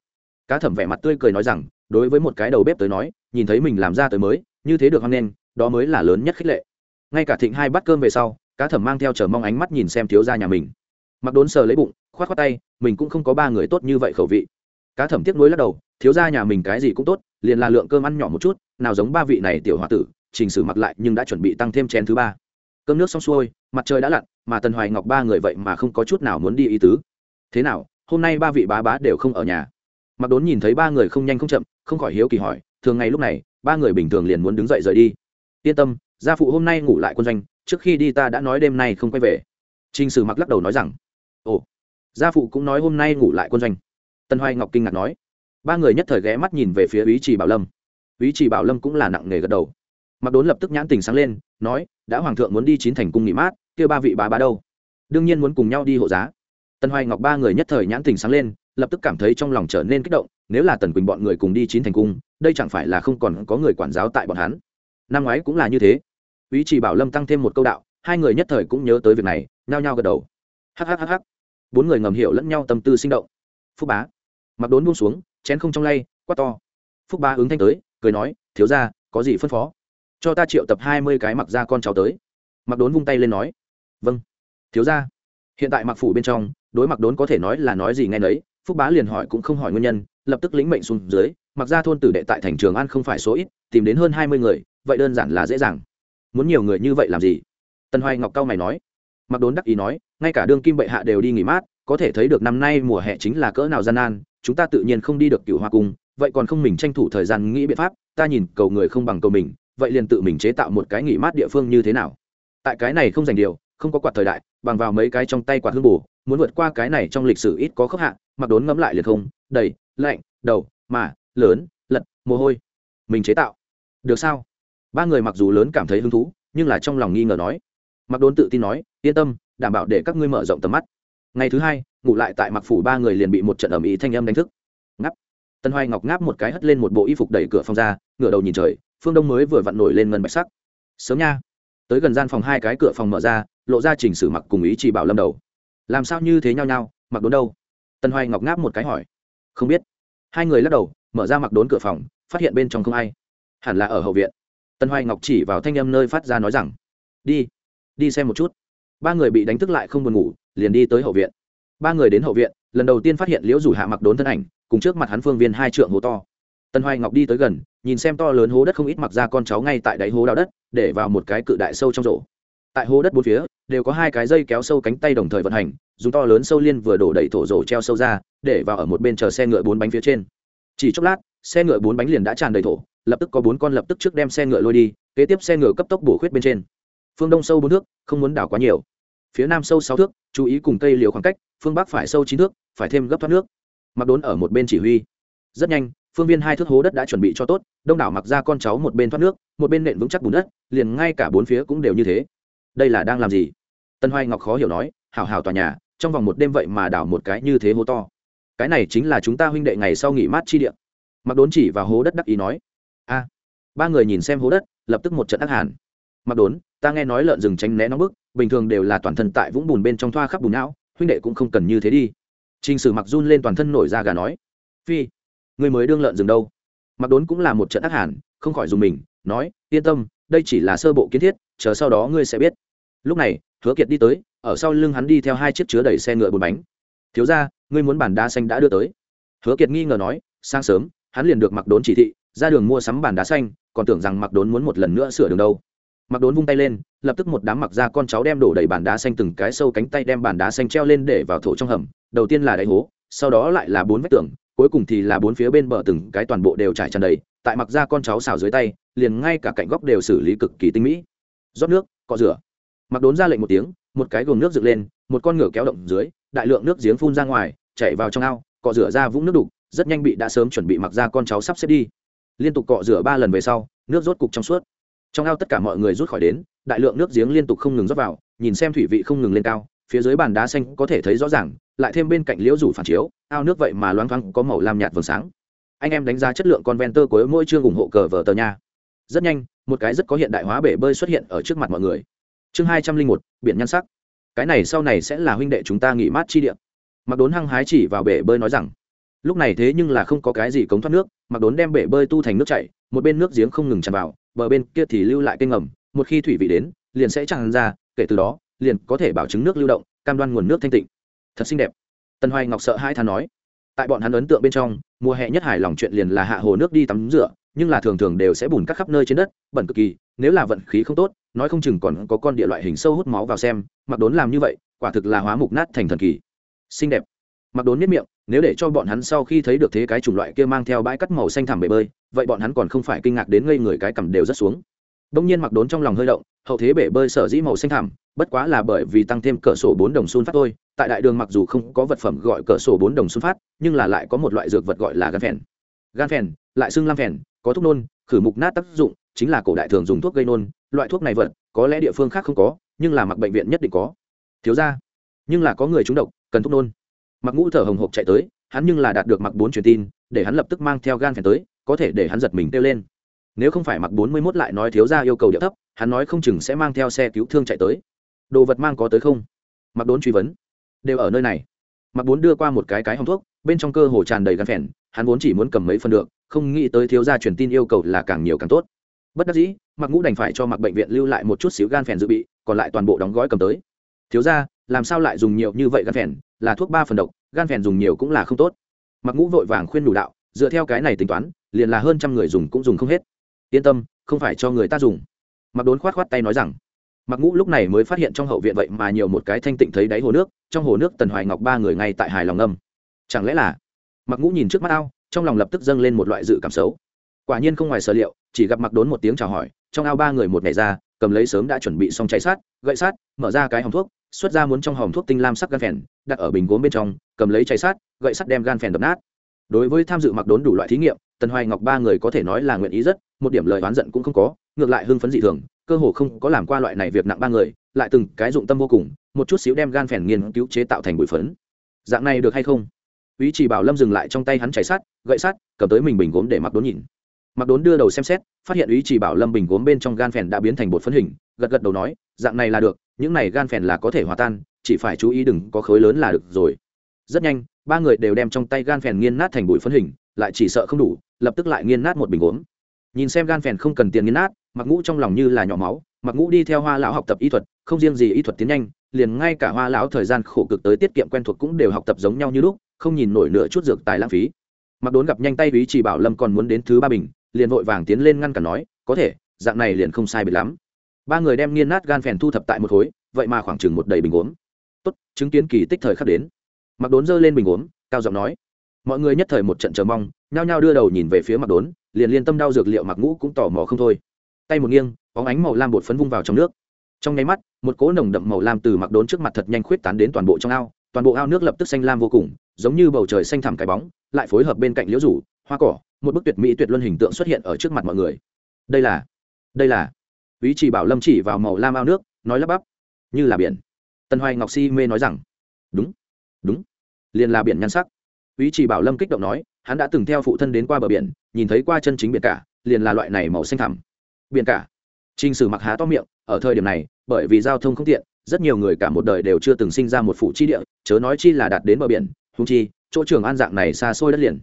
Speaker 1: Cá thẩm vẻ mặt tươi cười nói rằng, đối với một cái đầu bếp tới nói, nhìn thấy mình làm ra tới mới, như thế được hoan nghênh, đó mới là lớn nhất khích lệ. Ngay cả thịnh hai bát cơm về sau, cá thẩm mang theo chờ mong ánh mắt nhìn xem thiếu gia nhà mình. Mặc đốn sờ lấy bụng, khoát khoát tay, mình cũng không có ba người tốt như vậy khẩu vị. Cá thẩm tiếc nuối lắc đầu, thiếu gia nhà mình cái gì cũng tốt, liền là lượng cơm ăn nhỏ một chút, nào giống ba vị này tiểu h tử, trình sử mặc lại nhưng đã chuẩn bị tăng thêm chén thứ ba cơm nước xong xuôi, mặt trời đã lặn, mà tần hoài ngọc ba người vậy mà không có chút nào muốn đi ý tứ. Thế nào, hôm nay ba vị bá bá đều không ở nhà? Mặc đốn nhìn thấy ba người không nhanh không chậm, không khỏi hiếu kỳ hỏi, thường ngày lúc này, ba người bình thường liền muốn đứng dậy rời đi. Yên tâm, gia phụ hôm nay ngủ lại quân doanh, trước khi đi ta đã nói đêm nay không quay về. T r i n h sử mặc lắc đầu nói rằng, ồ, gia phụ cũng nói hôm nay ngủ lại quân doanh. Tân hoài ngọc kinh ngạc nói. Ba người nhất thời ghé mắt nhìn về phía ý trì bảo lâm. Ý trì bảo lâm cũng là nặng nề gật đầu mặc đốn lập tức nhãn tình sáng lên, nói, đã hoàng thượng muốn đi chín thành cung nghỉ mát kêu ba vị bá bá đâu? Đương nhiên muốn cùng nhau đi hộ giá. Tân hoài ngọc ba người nhất thời nhãn tình sáng lên, lập tức cảm thấy trong lòng trở nên kích động, nếu là tần quỳnh bọn người cùng đi chín thành cung, đây chẳng phải là không còn có người quản giáo tại bọn hắn. Năm ngoái cũng là như thế. Ý chỉ bảo lâm tăng thêm một câu đạo, hai người nhất thời cũng nhớ tới việc này, nhao nhao gật đầu. Hhhh bốn người ngầm hiểu lẫn nhau tâm tư sinh động. Phúc bá. Mặc đốn buông xuống, chén không trong lay, quát to. Phúc bá ứng thanh tới, cười nói, thiếu ra có gì phân phó? Cho ta triệu tập hai mươi cái mặc ra con cháu tới. Mặc đốn vung tay lên nói. Vâng. Thiếu ra hiện tại mặc phủ bên trong, đối mặc đốn có thể nói là nói gì nghe nấy, phúc bá liền hỏi cũng không hỏi nguyên nhân, lập tức lĩnh mệnh xuống dưới, mặc ra thôn tử đệ tại thành trường an không phải số ít, tìm đến hơn hai mươi người, vậy đơn giản là dễ dàng. Muốn nhiều người như vậy làm gì? Tân hoài ngọc cao mày nói. Mặc đốn đắc ý nói, ngay cả đương kim bệ hạ đều đi nghỉ mát, có thể thấy được năm nay mùa hè chính là cỡ nào gian nan, chúng ta tự nhiên không đi được cựu hoa cung, vậy còn không mình tranh thủ thời gian nghĩ biện pháp, ta nhìn cầu người không bằng cầu mình vậy liền tự mình chế tạo một cái nghỉ mát địa phương như thế nào? Tại cái này không dành điều, không có quạt thời đại, bằng vào mấy cái trong tay quạt hương bù, muốn vượt qua cái này trong lịch sử ít có khớp hạ mặc đốn ngẫm lại liền không, đầy, lạnh, đầu, mà, lớn, lật, mồ hôi. Mình chế tạo. Được sao? Ba người mặc dù lớn cảm thấy hứng thú, nhưng là trong lòng nghi ngờ nói. Mặc đốn tự tin nói, yên tâm, đảm bảo để các ngươi mở rộng tầm mắt. Ngày thứ hai, ngủ lại tại mặc phủ ba người liền bị một trận ẩm ý thanh âm đánh thức. Ngắp tân hoài ngọc ngáp một cái hất lên một bộ y phục đẩy cửa phòng ra, ngửa đầu nhìn trời phương đông mới vừa vặn nổi lên ngân bạch sắc. Sớm nha. Tới gần gian phòng hai cái cửa phòng mở ra, lộ ra chỉnh sử mặc cùng ý chỉ bảo lâm đầu. Làm sao như thế nhau nhau, mặc đốn đâu? Tân hoài ngọc ngáp một cái hỏi. Không biết. Hai người lắc đầu, mở ra mặc đốn cửa phòng, phát hiện bên trong không ai. Hẳn là ở hậu viện. Tân hoài ngọc chỉ vào thanh âm nơi phát ra nói rằng, đi đi xem một chút. Ba người bị đánh thức lại không buồn ngủ, liền đi tới hậu viện. Ba người đến hậu viện, lần đầu tiên phát hiện liễu rủ hạ mặc đốn thân ảnh, cùng trước mặt hắn phương viên hai trượng hố to tân hoài ngọc đi tới gần, nhìn xem to lớn hố đất không ít mặc ra con cháu ngay tại đáy hố đào đất, để vào một cái cự đại sâu trong rổ. Tại hố đất bốn phía, đều có hai cái dây kéo sâu cánh tay đồng thời vận hành, dùng to lớn sâu liên vừa đổ đầy thổ rổ treo sâu ra, để vào ở một bên chờ xe ngựa bốn bánh phía trên. Chỉ chốc lát, xe ngựa bốn bánh liền đã tràn đầy thổ, lập tức có bốn con lập tức trước đem xe ngựa lôi đi, kế tiếp xe ngựa cấp tốc bổ khuyết bên trên. Phương đông sâu bốn thước, không muốn đảo quá nhiều. Phía nam sâu sáu thước, chú ý cùng cây liều khoảng cách, phương bắc phải sâu chín thước, phải thêm gấp thoát nước. Mặc đốn ở một bên chỉ huy. Rất nhanh phương viên hai thước hố đất đã chuẩn bị cho tốt, đông đảo mặc ra con cháu một bên thoát nước, một bên nện vững chắc bùn đất, liền ngay cả bốn phía cũng đều như thế. Đây là đang làm gì? Tân hoài ngọc khó hiểu nói, hảo hảo tòa nhà, trong vòng một đêm vậy mà đảo một cái như thế hố to. Cái này chính là chúng ta huynh đệ ngày sau nghỉ mát chi điện. mặc đốn chỉ vào hố đất đắc ý nói, a. Ba người nhìn xem hố đất, lập tức một trận ác hàn. Mặc đốn, ta nghe nói lợn rừng tránh né nóng bức, bình thường đều là toàn thân tại vũng bùn bên trong thoa khắp bùn não, huynh đệ cũng không cần như thế đi. T r ì n h sử mặc run lên toàn thân nổi ra gà nói, phi Ngươi mới đương lợn rừng đâu. Mặc đốn cũng là một trận ác hàn, không khỏi dùng mình, nói, yên tâm, đây chỉ là sơ bộ kiến thiết, chờ sau đó ngươi sẽ biết. Lúc này, hứa kiệt đi tới, ở sau lưng hắn đi theo hai chiếc chứa đầy xe ngựa bùn bánh. Thiếu ra ngươi muốn bản đá xanh đã đưa tới. Hứa kiệt nghi ngờ nói, sáng sớm, hắn liền được mặc đốn chỉ thị, ra đường mua sắm bản đá xanh, còn tưởng rằng mặc đốn muốn một lần nữa sửa đường đâu. Mặc đốn vung tay lên, lập tức một đám mặc ra con cháu đem đổ đầy bàn đá xanh từng cái sâu cánh tay đem bàn đá xanh treo lên để vào thổ trong hầm, đầu tiên là đáy hố, sau đó lại là bốn vách tường cuối cùng thì là bốn phía bên bờ từng cái toàn bộ đều trải tràn đầy, tại mặc ra con cháu xào dưới tay, liền ngay cả cạnh góc đều xử lý cực kỳ tinh mỹ. Rót nước, cọ rửa. Mặc đốn ra lệnh một tiếng, một cái gồm nước dựng lên, một con ngựa kéo động dưới, đại lượng nước giếng phun ra ngoài chạy vào trong ao, cọ rửa ra vũng nước đục, rất nhanh bị đã sớm chuẩn bị mặc ra con cháu sắp xếp đi. Liên tục cọ rửa ba lần về sau, nước rốt cục trong suốt. Trong ao tất cả mọi người rút khỏi đến, đại lượng nước giếng liên tục không ngừng rót vào, nhìn xem thủy vị không ngừng lên cao phía dưới bàn đá xanh có thể thấy rõ ràng, lại thêm bên cạnh liễu rủ phản chiếu, ao nước vậy mà loáng thoáng có màu lam nhạt vầng sáng. Anh em đánh giá chất lượng con ven tơ của mỗi chương ủng hộ cờ vờ tờ nha. Rất nhanh, một cái rất có hiện đại hóa bể bơi xuất hiện ở trước mặt mọi người. Chương hai trăm linh một, biển nhan sắc. Cái này sau này sẽ là huynh đệ chúng ta nghỉ mát chi điện mặc đốn hăng hái chỉ vào bể bơi nói rằng, lúc này thế nhưng là không có cái gì cống thoát nước. Mặc đốn đem bể bơi tu thành nước chảy, một bên nước giếng không ngừng tràn vào, bờ bên kia thì lưu lại kênh ngầm, một khi thủy vị đến, liền sẽ tràn ra, kể từ đó liền có thể bảo chứng nước lưu động, cam đoan nguồn nước thanh tịnh. Thật xinh đẹp. Tần hoài ngọc sợ hai thà nói. Tại bọn hắn ấn tượng bên trong, mùa hè nhất hài lòng chuyện liền là hạ hồ nước đi tắm rửa, nhưng là thường thường đều sẽ bùn các khắp nơi trên đất, bẩn cực kỳ, nếu là vận khí không tốt, nói không chừng còn có con địa loại hình sâu hút máu vào xem, mặc đốn làm như vậy, quả thực là hóa mục nát thành thần kỳ. Xinh đẹp. Mặc đốn miết miệng, nếu để cho bọn hắn sau khi thấy được thế cái chủng loại kia mang theo bãi cắt màu xanh thẳm bể bơi, vậy bọn hắn còn không phải kinh ngạc đến ngây người cái cầm đều rất xuống đông nhiên mặc đốn trong lòng hơi động hậu thế bể bơi sở dĩ màu xanh thẳm bất quá là bởi vì tăng thêm cỡ sổ bốn đồng xuân phát thôi. Tại đại đường mặc dù không có vật phẩm gọi cỡ sổ bốn đồng xuân phát nhưng là lại có một loại dược vật gọi là gan phèn. Gan phèn lại xưng lam phèn có thuốc nôn khử mục nát tác dụng chính là cổ đại thường dùng thuốc gây nôn. Loại thuốc này vật có lẽ địa phương khác không có nhưng là mặc bệnh viện nhất định có. Thiếu gia, nhưng là có người trúng độc cần thuốc nôn. Mặc ngũ thở hồng hộc chạy tới hắn nhưng là đạt được mặc bốn truyền tin để hắn lập tức mang theo gan phèn tới có thể để hắn giật mình tiêu lên nếu không phải mặc bốn mươi mốt lại nói thiếu ra yêu cầu địa thấp, hắn nói không chừng sẽ mang theo xe cứu thương chạy tới. Đồ vật mang có tới không? Mặc đốn truy vấn. Đều ở nơi này. Mặc bốn đưa qua một cái cái hòng thuốc, bên trong cơ hồ tràn đầy gan phèn, hắn vốn chỉ muốn cầm mấy phần được, không nghĩ tới thiếu gia truyền tin yêu cầu là càng nhiều càng tốt. Bất đắc dĩ, mặc ngũ đành phải cho mặc bệnh viện lưu lại một chút xíu gan phèn dự bị, còn lại toàn bộ đóng gói cầm tới. Thiếu gia, làm sao lại dùng nhiều như vậy gan phèn? Là thuốc ba phần độc, gan phèn dùng nhiều cũng là không tốt. Mặc ngũ vội vàng khuyên đủ đạo, dựa theo cái này tính toán, liền là hơn trăm người dùng cũng dùng không hết yên tâm, không phải cho người ta dùng. Mặc đốn khoát khoát tay nói rằng mặc ngũ lúc này mới phát hiện trong hậu viện vậy mà nhiều một cái thanh tịnh thấy đáy hồ nước, trong hồ nước tần hoài ngọc ba người ngay tại hài lòng âm. Chẳng lẽ là mặc ngũ nhìn trước mắt ao, trong lòng lập tức dâng lên một loại dự cảm xấu. Quả nhiên không ngoài sở liệu, chỉ gặp mặc đốn một tiếng chào hỏi, trong ao ba người một ngày ra, cầm lấy sớm đã chuẩn bị xong cháy sát gậy sát mở ra cái hòm thuốc, xuất ra muốn trong hòm thuốc tinh lam sắc gan phèn, đặt ở bình gốm bên trong, cầm lấy cháy sát gậy sắt đem gan phèn đập nát. Đối với tham dự mặc đốn đủ loại thí nghiệm, tần hoài ngọc ba người có thể nói là nguyện ý rất một điểm lời oán giận cũng không có, ngược lại hưng phấn dị thường, cơ hồ không có làm qua loại này việc nặng ba người, lại từng cái dụng tâm vô cùng, một chút xíu đem gan phèn nghiên cứu chế tạo thành bụi phấn. Dạng này được hay không? Ý chỉ bảo lâm dừng lại trong tay hắn chảy sát gậy sát cầm tới mình bình gốm để mặc đốn nhìn. Mặc đốn đưa đầu xem xét, phát hiện ý chỉ bảo lâm bình gốm bên trong gan phèn đã biến thành bột phấn hình, gật gật đầu nói, dạng này là được, những này gan phèn là có thể hòa tan, chỉ phải chú ý đừng có khối lớn là được rồi. Rất nhanh, ba người đều đem trong tay gan phèn nghiên nát thành bụi phấn hình, lại chỉ sợ không đủ, lập tức lại nghiên nát một bình gốm nhìn xem gan phèn không cần tiền nghiên nát mặc ngũ trong lòng như là nhỏ máu mặc ngũ đi theo hoa lão học tập y thuật không riêng gì y thuật tiến nhanh liền ngay cả hoa lão thời gian khổ cực tới tiết kiệm quen thuộc cũng đều học tập giống nhau như lúc không nhìn nổi nửa chút dược tài lãng phí. Mặc đốn gặp nhanh tay ý chỉ bảo lâm còn muốn đến thứ ba bình liền vội vàng tiến lên ngăn cản nói có thể dạng này liền không sai biệt lắm. Ba người đem nghiên nát gan phèn thu thập tại một khối vậy mà khoảng chừng một đầy bình uống. tốt chứng kiến kỳ tích thời khắc đến. Mặc đốn giơ lên bình uống, cao giọng nói mọi người nhất thời một trận chờ mong, nhao nhao đưa đầu nhìn về phía mặc đốn, liền liên tâm đau dược liệu mặc ngũ cũng tò mò không thôi. Tay một nghiêng, bóng ánh màu lam bột phấn vung vào trong nước. Trong nháy mắt, một cỗ nồng đậm màu lam từ mặc đốn trước mặt thật nhanh khuyết tán đến toàn bộ trong ao, toàn bộ ao nước lập tức xanh lam vô cùng, giống như bầu trời xanh thẳm cái bóng, lại phối hợp bên cạnh liễu rủ, hoa cỏ, một bức tuyệt mỹ tuyệt luân hình tượng xuất hiện ở trước mặt mọi người. Đây là đây là. Ý chỉ bảo lâm chỉ vào màu lam ao nước, nói lắp bắp, như là biển. Tân hoài ngọc si mê nói rằng, đúng đúng, liền là biển nhan sắc ý chỉ bảo lâm kích động nói hắn đã từng theo phụ thân đến qua bờ biển nhìn thấy qua chân chính biển cả liền là loại này màu xanh thẳm biển cả Trình Sử mặc há to miệng, ở thời điểm này, bởi vì giao thông không tiện, rất nhiều người cả một đời đều chưa từng sinh ra một phụ chi địa, chớ nói chi là đạt đến bờ biển, huống chi, chỗ trường an dạng này xa xôi đất liền.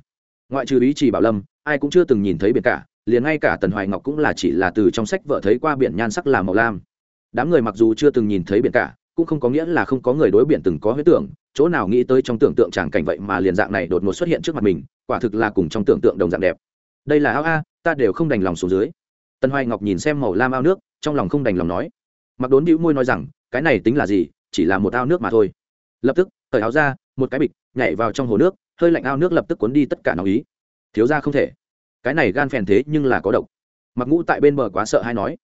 Speaker 1: Ngoại trừ ý chỉ bảo lâm, ai cũng chưa từng nhìn thấy biển cả, liền ngay cả Tần Hoài Ngọc cũng là chỉ là từ trong sách vợ thấy qua biển nhan sắc là màu lam. Đám người mặc dù chưa từng nhìn thấy biển cả, cũng không có nghĩa là không có người đối biển từng có huyết tưởng, chỗ nào nghĩ tới trong tưởng tượng chẳng cảnh vậy mà liền dạng này đột ngột xuất hiện trước mặt mình, quả thực là cùng trong tưởng tượng đồng dạng đẹp. Đây là ao a, ta đều không đành lòng xuống dưới. Tân hoài ngọc nhìn xem màu lam ao nước trong lòng không đành lòng nói. Mặc đốn đĩu môi nói rằng cái này tính là gì chỉ là một ao nước mà thôi. Lập tức cởi áo ra một cái bịch nhảy vào trong hồ nước hơi lạnh ao nước lập tức cuốn đi tất cả nóng ý. Thiếu ra không thể. Cái này gan phèn thế nhưng là có độc. Mặc ngũ tại bên bờ quá sợ hay nói.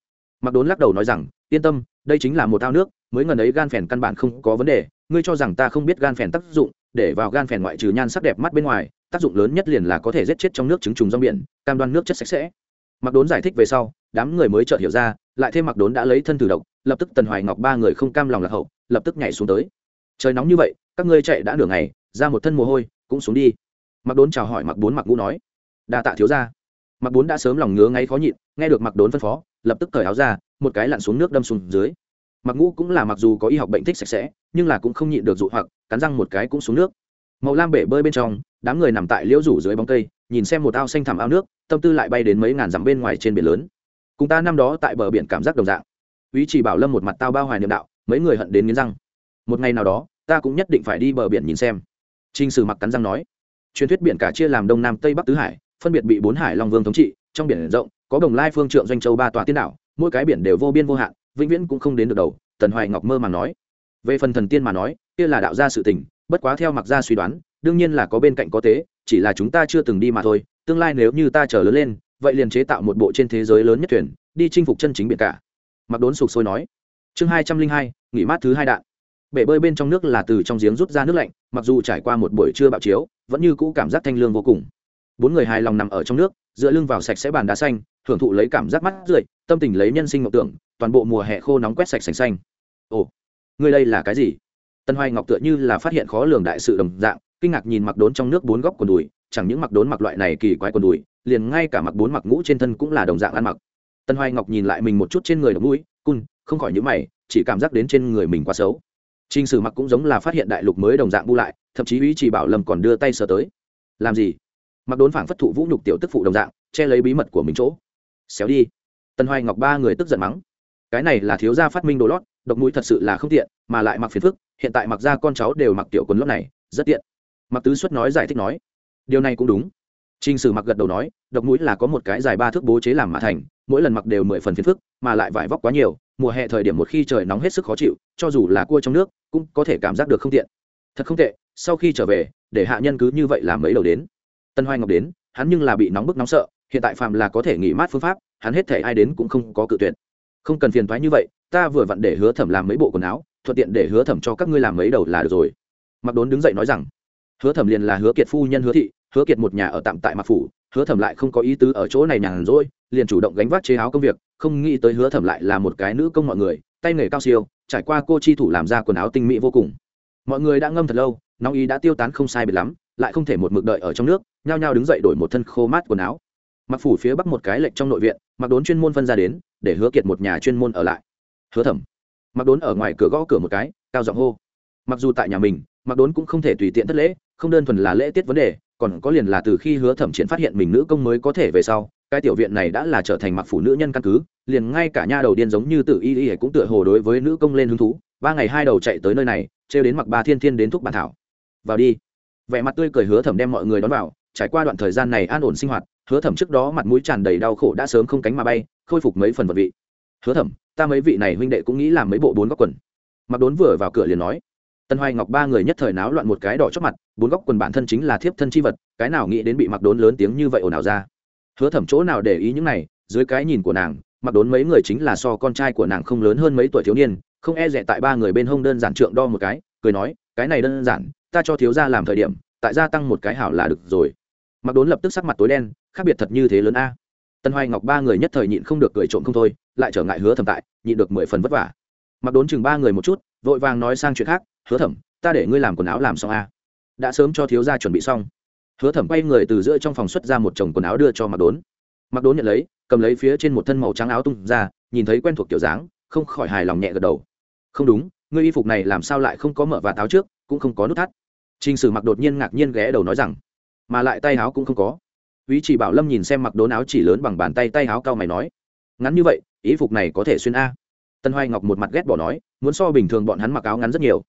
Speaker 1: Mặc đốn lắc đầu nói rằng yên tâm đây chính là một ao nước mới ngần ấy gan phèn căn bản không có vấn đề, ngươi cho rằng ta không biết gan phèn tác dụng, để vào gan phèn ngoại trừ nhan sắc đẹp mắt bên ngoài, tác dụng lớn nhất liền là có thể giết chết trong nước trứng trùng rong biển, cam đoan nước chất sạch sẽ. Mặc đốn giải thích về sau, đám người mới chợt hiểu ra, lại thêm mặc đốn đã lấy thân thử độc, lập tức tần hoài ngọc ba người không cam lòng lạc hậu, lập tức nhảy xuống tới. Trời nóng như vậy, các ngươi chạy đã nửa ngày, ra một thân mồ hôi, cũng xuống đi. Mặc đốn chào hỏi mặc bốn mặc ngũ nói. Đa tạ thiếu ra mặc bốn đã sớm lòng ngứa ngáy khó nhịn, nghe được mặc đốn phân phó, lập tức cởi áo ra, một cái lặn xuống nước đâm xuống dưới mặc ngũ cũng là mặc dù có y học bệnh thích sạch sẽ, nhưng là cũng không nhịn được dụ hoặc, cắn răng một cái cũng xuống nước. Màu lam bể bơi bên trong, đám người nằm tại liễu rủ dưới bóng cây, nhìn xem một ao xanh thẳm ao nước, tâm tư lại bay đến mấy ngàn dặm bên ngoài trên biển lớn. Cùng ta năm đó tại bờ biển cảm giác đồng dạng. Ý chỉ bảo lâm một mặt tao bao hoài niệm đạo, mấy người hận đến nghiến răng. Một ngày nào đó, ta cũng nhất định phải đi bờ biển nhìn xem. Trinh sử mặc cắn răng nói. Truyền thuyết biển cả chia làm đông nam tây bắc tứ hải, phân biệt bị bốn hải long vương thống trị, trong biển rộng, có đồng lai phương trượng doanh châu ba tòa tiên đảo, mỗi cái biển đều vô biên vô hạn vĩnh viễn cũng không đến được đầu, tần hoài ngọc mơ mà nói. Về phần thần tiên mà nói, kia là đạo gia sự tình, bất quá theo mặc gia suy đoán, đương nhiên là có bên cạnh có tế, chỉ là chúng ta chưa từng đi mà thôi, tương lai nếu như ta trở lớn lên, vậy liền chế tạo một bộ trên thế giới lớn nhất thuyền, đi chinh phục chân chính biển cả. Mặc đốn sụp sôi nói. Chương hai trăm linh hai, nghỉ mát thứ hai đạn. Bể bơi bên trong nước là từ trong giếng rút ra nước lạnh, mặc dù trải qua một buổi trưa bạo chiếu, vẫn như cũ cảm giác thanh lương vô cùng. Bốn người hài lòng nằm ở trong nước, dựa lưng vào sạch sẽ bàn đá xanh, hưởng thụ lấy cảm giác mắt rượi, tâm tình lấy nhân sinh mộng tưởng toàn bộ mùa hè khô nóng quét sạch sành xanh. Ồ người đây là cái gì? Tân hoài ngọc tựa như là phát hiện khó lường đại sự đồng dạng, kinh ngạc nhìn mặc đốn trong nước bốn góc quần đùi, chẳng những mặc đốn mặc loại này kỳ quái quần đùi, liền ngay cả mặc bốn mặc ngũ trên thân cũng là đồng dạng ăn mặc. Tân hoài ngọc nhìn lại mình một chút trên người đ mũi, cun, không khỏi nhữ mày, chỉ cảm giác đến trên người mình quá xấu. T r ì n h sử mặc cũng giống là phát hiện đại lục mới đồng dạng bu lại, thậm chí ý chỉ bảo lâm còn đưa tay sờ tới. Làm gì? Mặc đốn phảng phất thụ vũ nhục tiểu tức phụ đồng dạng, che lấy bí mật của mình chỗ. Xéo đi. Tân hoài ngọc ba người tức giận mắng cái này là thiếu gia phát minh đồ lót độc mũi thật sự là không tiện mà lại mặc phiền phức hiện tại mặc ra con cháu đều mặc tiểu quần lót này rất tiện mặc tứ xuất nói giải thích nói điều này cũng đúng Trình Sử mặc gật đầu nói, độc mũi là có một cái dài ba thước bố chế làm mã thành, mỗi lần mặc đều mười phần phiền phức, mà lại vải vóc quá nhiều, mùa hè thời điểm một khi trời nóng hết sức khó chịu, cho dù là cua trong nước, cũng có thể cảm giác được không tiện. Thật không tệ, sau khi trở về, để hạ nhân cứ như vậy làm mấy đầu đến. Tân Hoài Ngọc đến, hắn nhưng là bị nóng bức nóng sợ, hiện tại phàm là có thể nghỉ mát phương pháp, hắn hết thể ai đến cũng không có cự tuyệt. Không cần phiền thoái như vậy, ta vừa vặn để Hứa Thẩm làm mấy bộ quần áo, thuận tiện để Hứa Thẩm cho các ngươi làm mấy đầu là được rồi. Mặc Đốn đứng dậy nói rằng, Hứa Thẩm liền là Hứa Kiệt phu nhân Hứa thị, Hứa Kiệt một nhà ở tạm tại Mặc phủ, hứa thẩm lại không có ý tứ ở chỗ này nhàn rỗi liền chủ động gánh vác chế áo công việc không nghĩ tới hứa thẩm lại là một cái nữ công mọi người tay nghề cao siêu trải qua cô chi thủ làm ra quần áo tinh mỹ vô cùng mọi người đã ngâm thật lâu nóng ý đã tiêu tán không sai biệt lắm lại không thể một mực đợi ở trong nước nhao nhao đứng dậy đổi một thân khô mát quần áo mặc phủ phía bắc một cái lệnh trong nội viện mặc đốn chuyên môn phân ra đến để hứa kiệt một nhà chuyên môn ở lại. Hứa thẩm. Mặc đốn ở ngoài cửa gõ cửa một cái, cao giọng hô. Mặc dù tại nhà mình mặc đốn cũng không thể tùy tiện thất lễ, không đơn thuần là lễ tiết vấn đề, còn có liền là từ khi hứa thẩm triển phát hiện mình nữ công mới có thể về sau, cái tiểu viện này đã là trở thành mặc phụ nữ nhân căn cứ, liền ngay cả nha đầu điên giống như tử y y cũng tựa hồ đối với nữ công lên hứng thú, ba ngày hai đầu chạy tới nơi này, trêu đến mặc ba thiên thiên đến thúc bàn thảo. Vào đi. Vẻ mặt tươi cười hứa thẩm đem mọi người đón vào, trải qua đoạn thời gian này an ổn sinh hoạt hứa thẩm trước đó mặt mũi tràn đầy đau khổ đã sớm không cánh mà bay, khôi phục mấy phần vật vị. Hứa thẩm, ta mấy vị này huynh đệ cũng nghĩ làm mấy bộ bốn góc quần. Mặc đốn vừa vào cửa liền nói. Tân hoài ngọc ba người nhất thời náo loạn một cái đỏ chót mặt, bốn góc quần bản thân chính là thiếp thân chi vật, cái nào nghĩ đến bị mặc đốn lớn tiếng như vậy ồn ào ra. Hứa thẩm chỗ nào để ý những này, dưới cái nhìn của nàng mặc đốn mấy người chính là so con trai của nàng không lớn hơn mấy tuổi thiếu niên, không e rẻ tại ba người bên hông đơn giản trượng đo một cái, cười nói, cái này đơn giản, ta cho thiếu gia làm thời điểm, tại gia tăng một cái hảo là được rồi mặc đốn lập tức sắc mặt tối đen, khác biệt thật như thế lớn a. Tân hoài ngọc ba người nhất thời nhịn không được cười trộm không thôi, lại trở ngại hứa thẩm tại, nhịn được mười phần vất vả. Mặc đốn chừng ba người một chút, vội vàng nói sang chuyện khác, hứa thẩm, ta để ngươi làm quần áo làm xong a. Đã sớm cho thiếu gia chuẩn bị xong. Hứa thẩm quay người từ giữa trong phòng xuất ra một chồng quần áo đưa cho mặc đốn. Mặc đốn nhận lấy, cầm lấy phía trên một thân màu trắng áo tung ra, nhìn thấy quen thuộc kiểu dáng, không khỏi hài lòng nhẹ gật đầu. Không đúng, ngươi y phục này làm sao lại không có mở và táo trước, cũng không có nút thắt. T r ì n h sử mặc đột nhiên ngạc nhiên ghé đầu nói rằng mà lại tay áo cũng không có. Ý chỉ bảo lâm nhìn xem mặc đốn áo chỉ lớn bằng bàn tay tay áo cao mày nói, ngắn như vậy, ý phục này có thể xuyên a? Tân hoài ngọc một mặt ghét bỏ nói, muốn so bình thường bọn hắn mặc áo ngắn rất nhiều.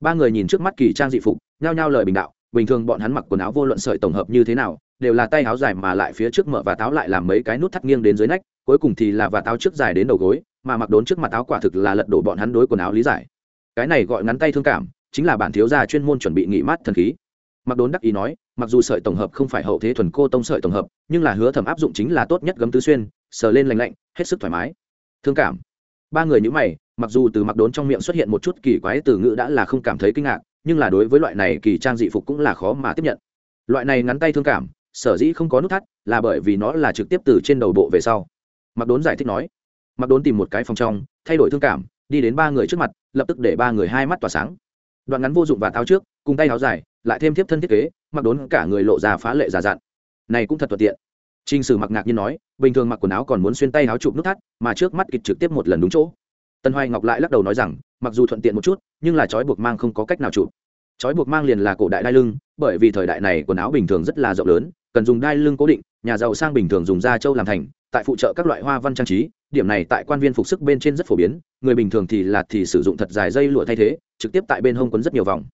Speaker 1: Ba người nhìn trước mắt kỳ trang dị phục, nhao nhao lời bình đạo, bình thường bọn hắn mặc quần áo vô luận sợi tổng hợp như thế nào, đều là tay áo dài mà lại phía trước mở và táo lại làm mấy cái nút thắt nghiêng đến dưới nách, cuối cùng thì là và táo trước dài đến đầu gối, mà mặc đốn trước mặt áo quả thực là lật đổ bọn hắn đối quần áo lý giải. Cái này gọi ngắn tay thương cảm, chính là bản thiếu gia chuyên môn chuẩn bị nghỉ mát thần khí mặc đốn đắc ý nói, mặc dù sợi tổng hợp không phải hậu thế thuần cô tông sợi tổng hợp, nhưng là hứa thẩm áp dụng chính là tốt nhất gấm tứ xuyên, sờ lên lành lạnh, hết sức thoải mái. Thương cảm. Ba người nhữ mày, mặc dù từ mặc đốn trong miệng xuất hiện một chút kỳ quái từ ngữ đã là không cảm thấy kinh ngạc, nhưng là đối với loại này kỳ trang dị phục cũng là khó mà tiếp nhận. Loại này ngắn tay thương cảm, sở dĩ không có nút thắt, là bởi vì nó là trực tiếp từ trên đầu bộ về sau. Mặc đốn giải thích nói. Mặc đốn tìm một cái phòng trong, thay đổi thương cảm, đi đến ba người trước mặt, lập tức để ba người hai mắt tỏa sáng. Đoạn ngắn vô dụng và tháo trước, cùng tay tháo dài lại thêm tiếp thân thiết kế mặc đốn cả người lộ ra phá lệ giả dặn này cũng thật thuận tiện Trình Sử mặc ngạc nhiên nói, bình thường mặc quần áo còn muốn xuyên tay áo chụp nút thắt, mà trước mắt kịch trực tiếp một lần đúng chỗ. Tân Hoài Ngọc lại lắc đầu nói rằng, mặc dù thuận tiện một chút, nhưng là trói buộc mang không có cách nào chụp. Trói buộc mang liền là cổ đại đai lưng, bởi vì thời đại này quần áo bình thường rất là rộng lớn, cần dùng đai lưng cố định, nhà giàu sang bình thường dùng da trâu làm thành, tại phụ trợ các loại hoa văn trang trí, điểm này tại quan viên phục sức bên trên rất phổ biến, người bình thường thì là thì sử dụng thật dài dây lụa thay thế, trực tiếp tại bên hông quấn rất nhiều vòng.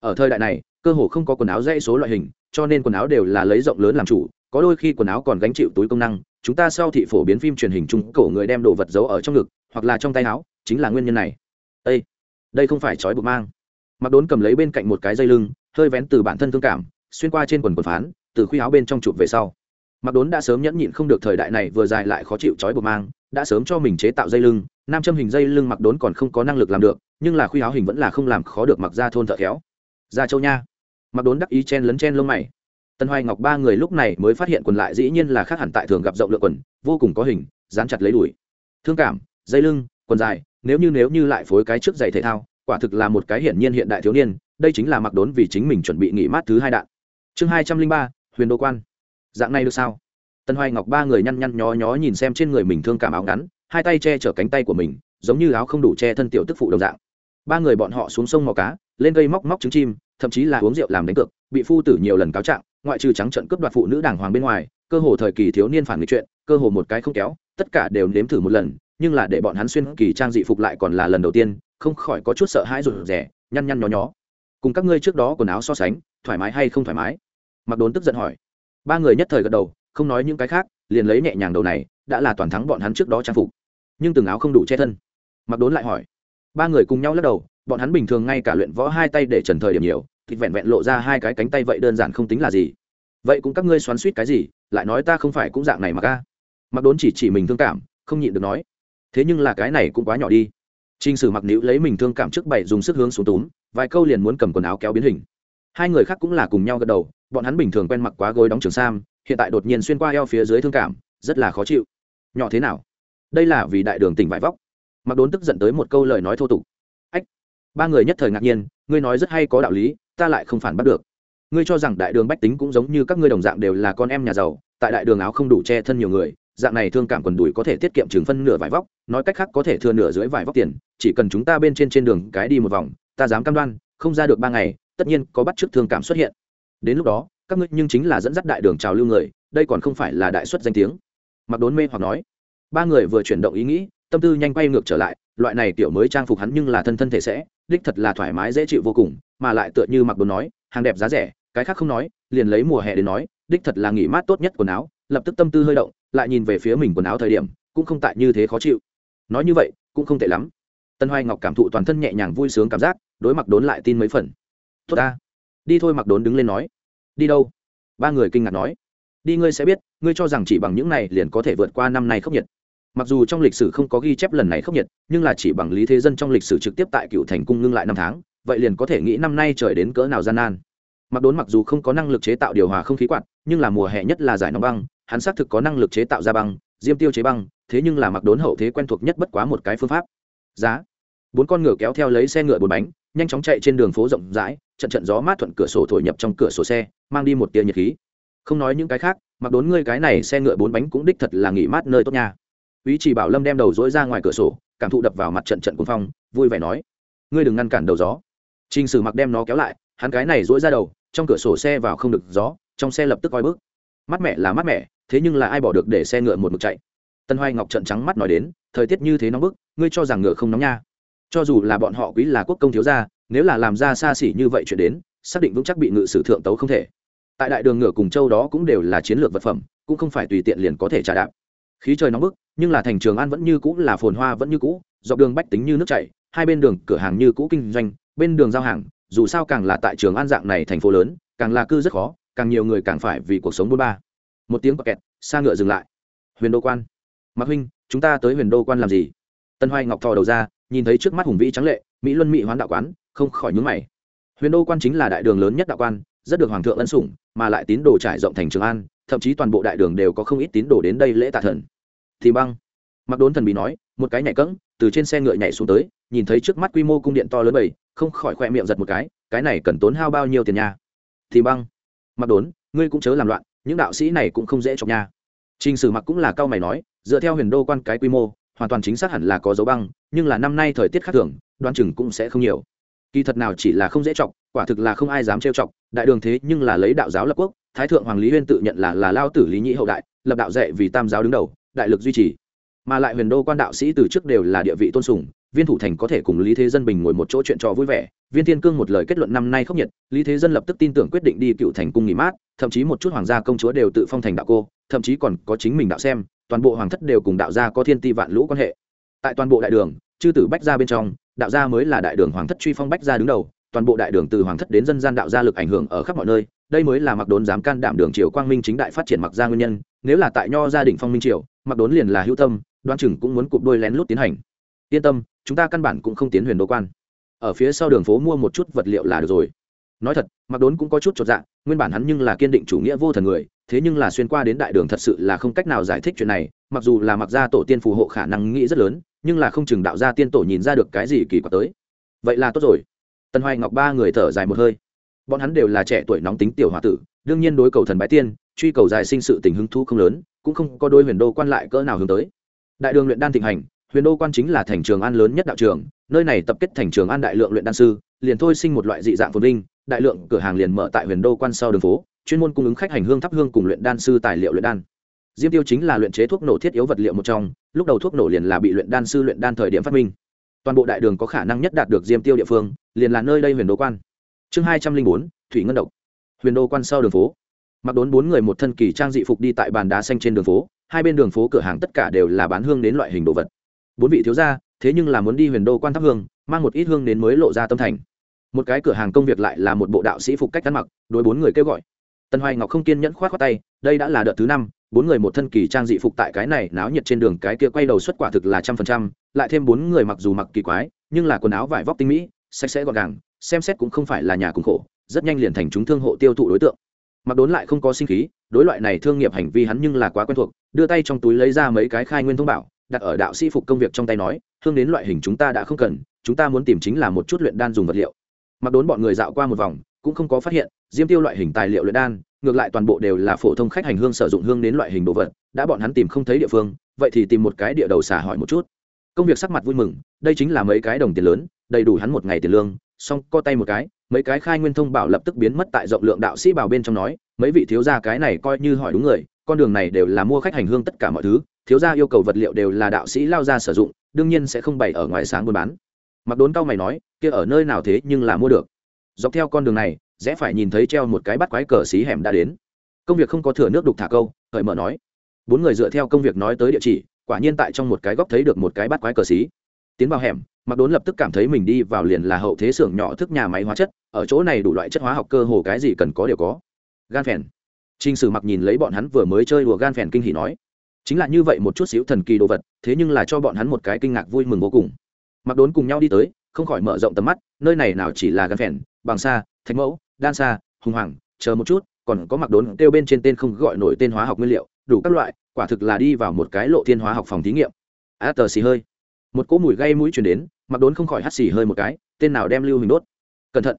Speaker 1: Ở thời đại này, cơ hồ không có quần áo dãy số loại hình, cho nên quần áo đều là lấy rộng lớn làm chủ, có đôi khi quần áo còn gánh chịu túi công năng chúng ta sau thị phổ biến phim truyền hình trung cổ người đem đồ vật giấu ở trong ngực hoặc là trong tay áo chính là nguyên nhân này. Ê! đây không phải trói buộc mang. Mặc đốn cầm lấy bên cạnh một cái dây lưng hơi vén từ bản thân thương cảm xuyên qua trên quần quần phán từ khuy áo bên trong chụp về sau. Mặc đốn đã sớm nhẫn nhịn không được thời đại này vừa dài lại khó chịu trói buộc mang đã sớm cho mình chế tạo dây lưng nam châm hình dây lưng mặc đốn còn không có năng lực làm được nhưng là khuy áo hình vẫn là không làm khó được mặc ra thôn thợ khéo. Ra châu nha mặc đốn đắc ý chen lấn chen lông mày. Tân hoài ngọc ba người lúc này mới phát hiện quần lại dĩ nhiên là khác hẳn tại thường gặp rộng lượng quần, vô cùng có hình, dán chặt lấy đùi. Thương cảm, dây lưng, quần dài, nếu như nếu như lại phối cái trước giày thể thao, quả thực là một cái hiển nhiên hiện đại thiếu niên, đây chính là mặc đốn vì chính mình chuẩn bị nghỉ mát thứ hai đạn. Chương hai trăm linh ba, huyền đô quan. Dạng này được sao? Tân hoài ngọc ba người nhăn nhăn nhó nhó nhìn xem trên người mình thương cảm áo ngắn, hai tay che chở cánh tay của mình, giống như áo không đủ che thân tiểu tức phụ đồng dạng. Ba người bọn họ xuống sông mò cá, lên gây móc móc trứng chim thậm chí là uống rượu làm đánh cược, bị phu tử nhiều lần cáo trạng, ngoại trừ trắng trận cướp đoạt phụ nữ đàng hoàng bên ngoài, cơ hồ thời kỳ thiếu niên phản nghịch chuyện, cơ hồ một cái không kéo, tất cả đều nếm thử một lần, nhưng là để bọn hắn xuyên kỳ trang dị phục lại còn là lần đầu tiên, không khỏi có chút sợ hãi rụt rẻ nhăn nhăn nhó nhó. Cùng các ngươi trước đó quần áo so sánh, thoải mái hay không thoải mái? Mặc đốn tức giận hỏi. Ba người nhất thời gật đầu, không nói những cái khác, liền lấy nhẹ nhàng đầu này, đã là toàn thắng bọn hắn trước đó trang phục. Nhưng từng áo không đủ che thân. Mặc đốn lại hỏi. Ba người cùng nhau lắc đầu bọn hắn bình thường ngay cả luyện võ hai tay để trần thời điểm nhiều, thịt vẹn vẹn lộ ra hai cái cánh tay vậy đơn giản không tính là gì. Vậy cũng các ngươi xoắn suýt cái gì, lại nói ta không phải cũng dạng này mà ca. Mặc đốn chỉ chỉ mình thương cảm, không nhịn được nói. Thế nhưng là cái này cũng quá nhỏ đi. T r i n h sử mặc nữ lấy mình thương cảm trước bảy dùng sức hướng xuống túm, vài câu liền muốn cầm quần áo kéo biến hình. Hai người khác cũng là cùng nhau gật đầu, bọn hắn bình thường quen mặc quá gối đóng trường sam, hiện tại đột nhiên xuyên qua eo phía dưới thương cảm, rất là khó chịu. Nhỏ thế nào? Đây là vì đại đường tỉnh vải vóc. Mặc đốn tức giận tới một câu lời nói thô tục ba người nhất thời ngạc nhiên, ngươi nói rất hay có đạo lý, ta lại không phản bắt được. Ngươi cho rằng đại đường bách tính cũng giống như các ngươi đồng dạng đều là con em nhà giàu, tại đại đường áo không đủ che thân nhiều người, dạng này thương cảm quần đùi có thể tiết kiệm chừng phân nửa vải vóc, nói cách khác có thể thừa nửa dưới vải vóc tiền, chỉ cần chúng ta bên trên trên đường cái đi một vòng, ta dám cam đoan, không ra được ba ngày, tất nhiên có bắt chước thương cảm xuất hiện. Đến lúc đó, các ngươi nhưng chính là dẫn dắt đại đường trào lưu người, đây còn không phải là đại xuất danh tiếng. Mặc đốn mê hoặc nói. Ba người vừa chuyển động ý nghĩ, tâm tư nhanh quay ngược trở lại, loại này tiểu mới trang phục hắn nhưng là thân thân thể sẽ đích thật là thoải mái dễ chịu vô cùng, mà lại tựa như mặc đồ nói, hàng đẹp giá rẻ, cái khác không nói, liền lấy mùa hè đến nói, đích thật là nghỉ mát tốt nhất quần áo, lập tức tâm tư hơi động, lại nhìn về phía mình quần áo thời điểm, cũng không tại như thế khó chịu. Nói như vậy, cũng không tệ lắm. Tân hoài ngọc cảm thụ toàn thân nhẹ nhàng vui sướng cảm giác, đối mặc đốn lại tin mấy phần. Tốt ta. Đi thôi, mặc đốn đứng lên nói. Đi đâu? Ba người kinh ngạc nói. Đi ngươi sẽ biết, ngươi cho rằng chỉ bằng những này liền có thể vượt qua năm nay khốc nhiệt mặc dù trong lịch sử không có ghi chép lần này khốc nhiệt, nhưng là chỉ bằng lý thế dân trong lịch sử trực tiếp tại cựu thành cung ngưng lại năm tháng, vậy liền có thể nghĩ năm nay trời đến cỡ nào gian nan. Mặc đốn mặc dù không có năng lực chế tạo điều hòa không khí quạt, nhưng là mùa hè nhất là giải nóng băng, hắn xác thực có năng lực chế tạo ra băng, diêm tiêu chế băng, thế nhưng là mặc đốn hậu thế quen thuộc nhất bất quá một cái phương pháp. Giá. Bốn con ngựa kéo theo lấy xe ngựa bốn bánh, nhanh chóng chạy trên đường phố rộng rãi, trận trận gió mát thuận cửa sổ thổi nhập trong cửa sổ xe, mang đi một tia nhiệt khí. Không nói những cái khác, mặc đốn ngươi cái này xe ngựa bốn bánh cũng đích thật là nghỉ mát nơi tốt nha ý chỉ bảo lâm đem đầu dỗi ra ngoài cửa sổ cảm thụ đập vào mặt trận trận cuồng phong vui vẻ nói ngươi đừng ngăn cản đầu gió. Trình sử mặc đem nó kéo lại hắn cái này dỗi ra đầu trong cửa sổ xe vào không được gió trong xe lập tức coi bước mắt mẹ là mắt mẹ, thế nhưng là ai bỏ được để xe ngựa một mực chạy? Tân hoài ngọc trận trắng mắt nói đến thời tiết như thế nóng bức ngươi cho rằng ngựa không nóng nha? Cho dù là bọn họ quý là quốc công thiếu gia nếu là làm ra xa xỉ như vậy chuyện đến xác định vững chắc bị ngự sử thượng tấu không thể. Tại đại đường ngựa cùng châu đó cũng đều là chiến lược vật phẩm cũng không phải tùy tiện liền có thể trả đạp khí trời nóng bức, nhưng là thành trường an vẫn như cũ là phồn hoa vẫn như cũ, dọc đường bách tính như nước chảy, hai bên đường cửa hàng như cũ kinh doanh, bên đường giao hàng, dù sao càng là tại trường an dạng này thành phố lớn, càng là cư rất khó, càng nhiều người càng phải vì cuộc sống bôn ba. Một tiếng kẹt, xa ngựa dừng lại. Huyền đô quan. Mạc huynh, chúng ta tới huyền đô quan làm gì? Tân hoài ngọc thò đầu ra, nhìn thấy trước mắt hùng vĩ trắng lệ, mỹ luân mỹ hoán đạo quán, không khỏi nhúng mày. Huyền đô quan chính là đại đường lớn nhất đạo quan, rất được hoàng thượng ân sủng, mà lại tín đồ trải rộng thành trường an thậm chí toàn bộ đại đường đều có không ít tín đồ đến đây lễ tạ thần. Thì băng mặc đốn thần bị nói, một cái nhảy cẫng, từ trên xe ngựa nhảy xuống tới, nhìn thấy trước mắt quy mô cung điện to lớn bầy không khỏi khoe miệng giật một cái cái này cần tốn hao bao nhiêu tiền nha? Thì băng mặc đốn, ngươi cũng chớ làm loạn, những đạo sĩ này cũng không dễ chọc nha. Trình sử mặc cũng là cao mày nói, dựa theo huyền đô quan cái quy mô, hoàn toàn chính xác hẳn là có dấu băng, nhưng là năm nay thời tiết khác thường đoan chừng cũng sẽ không nhiều kỳ thật nào chỉ là không dễ chọc, quả thực là không ai dám trêu chọc, đại đường thế nhưng là lấy đạo giáo lập quốc, thái thượng hoàng lý huyên tự nhận là là lao tử lý nhĩ hậu đại, lập đạo dạy vì tam giáo đứng đầu, đại lực duy trì. Mà lại huyền đô quan đạo sĩ từ trước đều là địa vị tôn sùng, viên thủ thành có thể cùng lý thế dân bình ngồi một chỗ chuyện trò vui vẻ, viên thiên cương một lời kết luận năm nay khốc nhiệt, lý thế dân lập tức tin tưởng quyết định đi cựu thành cung nghỉ mát, thậm chí một chút hoàng gia công chúa đều tự phong thành đạo cô, thậm chí còn có chính mình đạo xem, toàn bộ hoàng thất đều cùng đạo gia có thiên ti vạn lũ quan hệ. Tại toàn bộ đại đường, chư tử bách gia bên trong đạo gia mới là đại đường hoàng thất truy phong bách gia đứng đầu, toàn bộ đại đường từ hoàng thất đến dân gian đạo gia lực ảnh hưởng ở khắp mọi nơi, đây mới là mặc đốn dám can đảm đường triều quang minh chính đại phát triển mặc gia nguyên nhân, nếu là tại nho gia đình phong minh triều, mặc đốn liền là hữu tâm, đoan chừng cũng muốn cụp đôi lén lút tiến hành. Yên tâm, chúng ta căn bản cũng không tiến huyền đô quan. Ở phía sau đường phố mua một chút vật liệu là được rồi. Nói thật, mặc đốn cũng có chút chột dạ nguyên bản hắn nhưng là kiên định chủ nghĩa vô thần người, thế nhưng là xuyên qua đến đại đường thật sự là không cách nào giải thích chuyện này mặc dù là mặc gia tổ tiên phù hộ khả năng nghĩ rất lớn, nhưng là không chừng đạo gia tiên tổ nhìn ra được cái gì kỳ quặc tới. Vậy là tốt rồi. Tần hoài ngọc ba người thở dài một hơi. Bọn hắn đều là trẻ tuổi nóng tính tiểu h tử, đương nhiên đối cầu thần bái tiên, truy cầu dài sinh sự tình hứng thu không lớn, cũng không có đôi huyền đô quan lại cỡ nào hướng tới. Đại đường luyện đan thịnh hành, huyền đô quan chính là thành trường an lớn nhất đạo trường, nơi này tập kết thành trường an đại lượng luyện đan sư, liền thôi sinh một loại dị dạng phồn linh đại lượng cửa hàng liền mở tại huyền đô quan sau đường phố, chuyên môn cung ứng khách hành hương thắp hương cùng luyện đan sư tài liệu luyện đan diêm tiêu chính là luyện chế thuốc nổ thiết yếu vật liệu một trong, lúc đầu thuốc nổ liền là bị luyện đan sư luyện đan thời điểm phát minh. Toàn bộ đại đường có khả năng nhất đạt được diêm tiêu địa phương, liền là nơi đây huyền đô quan. Chương hai trăm linh bốn, thủy ngân độc. Huyền đô quan sau đường phố. Mặc đốn bốn người một thân kỳ trang dị phục đi tại bàn đá xanh trên đường phố, hai bên đường phố cửa hàng tất cả đều là bán hương đến loại hình đồ vật. Bốn vị thiếu gia, thế nhưng là muốn đi huyền đô quan thắp hương, mang một ít hương đến mới lộ ra tâm thành. Một cái cửa hàng công việc lại là một bộ đạo sĩ phục cách ăn mặc, đối bốn người kêu gọi. Tần hoài ngọc không kiên nhẫn khoát khoát tay, đây đã là đợt thứ năm bốn người một thân kỳ trang dị phục tại cái này náo nhiệt trên đường, cái kia quay đầu xuất quả thực là trăm phần trăm, lại thêm bốn người mặc dù mặc kỳ quái, nhưng là quần áo vải vóc tinh mỹ, sạch sẽ gọn gàng, xem xét cũng không phải là nhà cùng khổ, rất nhanh liền thành chúng thương hộ tiêu thụ đối tượng. Mặc đốn lại không có sinh khí, đối loại này thương nghiệp hành vi hắn nhưng là quá quen thuộc, đưa tay trong túi lấy ra mấy cái khai nguyên thông bảo, đặt ở đạo sĩ phục công việc trong tay nói hương đến loại hình chúng ta đã không cần, chúng ta muốn tìm chính là một chút luyện đan dùng vật liệu. Mặc đốn bọn người dạo qua một vòng, cũng không có phát hiện, diêm tiêu loại hình tài liệu luyện đan ngược lại toàn bộ đều là phổ thông khách hành hương sử dụng hương đến loại hình đồ vật, đã bọn hắn tìm không thấy địa phương, vậy thì tìm một cái địa đầu xả hỏi một chút. Công việc sắc mặt vui mừng, đây chính là mấy cái đồng tiền lớn, đầy đủ hắn một ngày tiền lương, xong, co tay một cái, mấy cái khai nguyên thông bảo lập tức biến mất tại rộng lượng đạo sĩ bảo bên trong nói, mấy vị thiếu gia cái này coi như hỏi đúng người, con đường này đều là mua khách hành hương tất cả mọi thứ, thiếu gia yêu cầu vật liệu đều là đạo sĩ lao ra sử dụng, đương nhiên sẽ không bày ở ngoài sáng buôn bán. Mặc đốn cao mày nói, kia ở nơi nào thế nhưng là mua được. Dọc theo con đường này rẽ phải nhìn thấy treo một cái bắt quái cờ xí hẻm đã đến. Công việc không có thừa nước đục thả câu hợi mở nói. Bốn người dựa theo công việc nói tới địa chỉ quả nhiên tại trong một cái góc thấy được một cái bắt quái cờ xí. Tiến vào hẻm mặc đốn lập tức cảm thấy mình đi vào liền là hậu thế xưởng nhỏ thức nhà máy hóa chất ở chỗ này đủ loại chất hóa học cơ hồ cái gì cần có đều có. Gan phèn. Trình Sử Mặc nhìn lấy bọn hắn vừa mới chơi đùa gan phèn kinh hỉ nói, chính là như vậy một chút xíu thần kỳ đồ vật, thế nhưng là cho bọn hắn một cái kinh ngạc vui mừng vô cùng. Mặc Đốn cùng nhau đi tới, không khỏi mở rộng tầm mắt, nơi này nào chỉ là gan phèn, bằng sa, thạch mẫu, đan xa hùng hoàng, chờ một chút, còn có Mặc Đốn tiêu bên trên tên không gọi nổi tên hóa học nguyên liệu, đủ các loại, quả thực là đi vào một cái lộ thiên hóa học phòng thí nghiệm. A tờ xì hơi, một cỗ mùi gây mũi truyền đến, Mặc Đốn không khỏi hắt xì hơi một cái, tên nào đem lưu hình đốt. Cẩn thận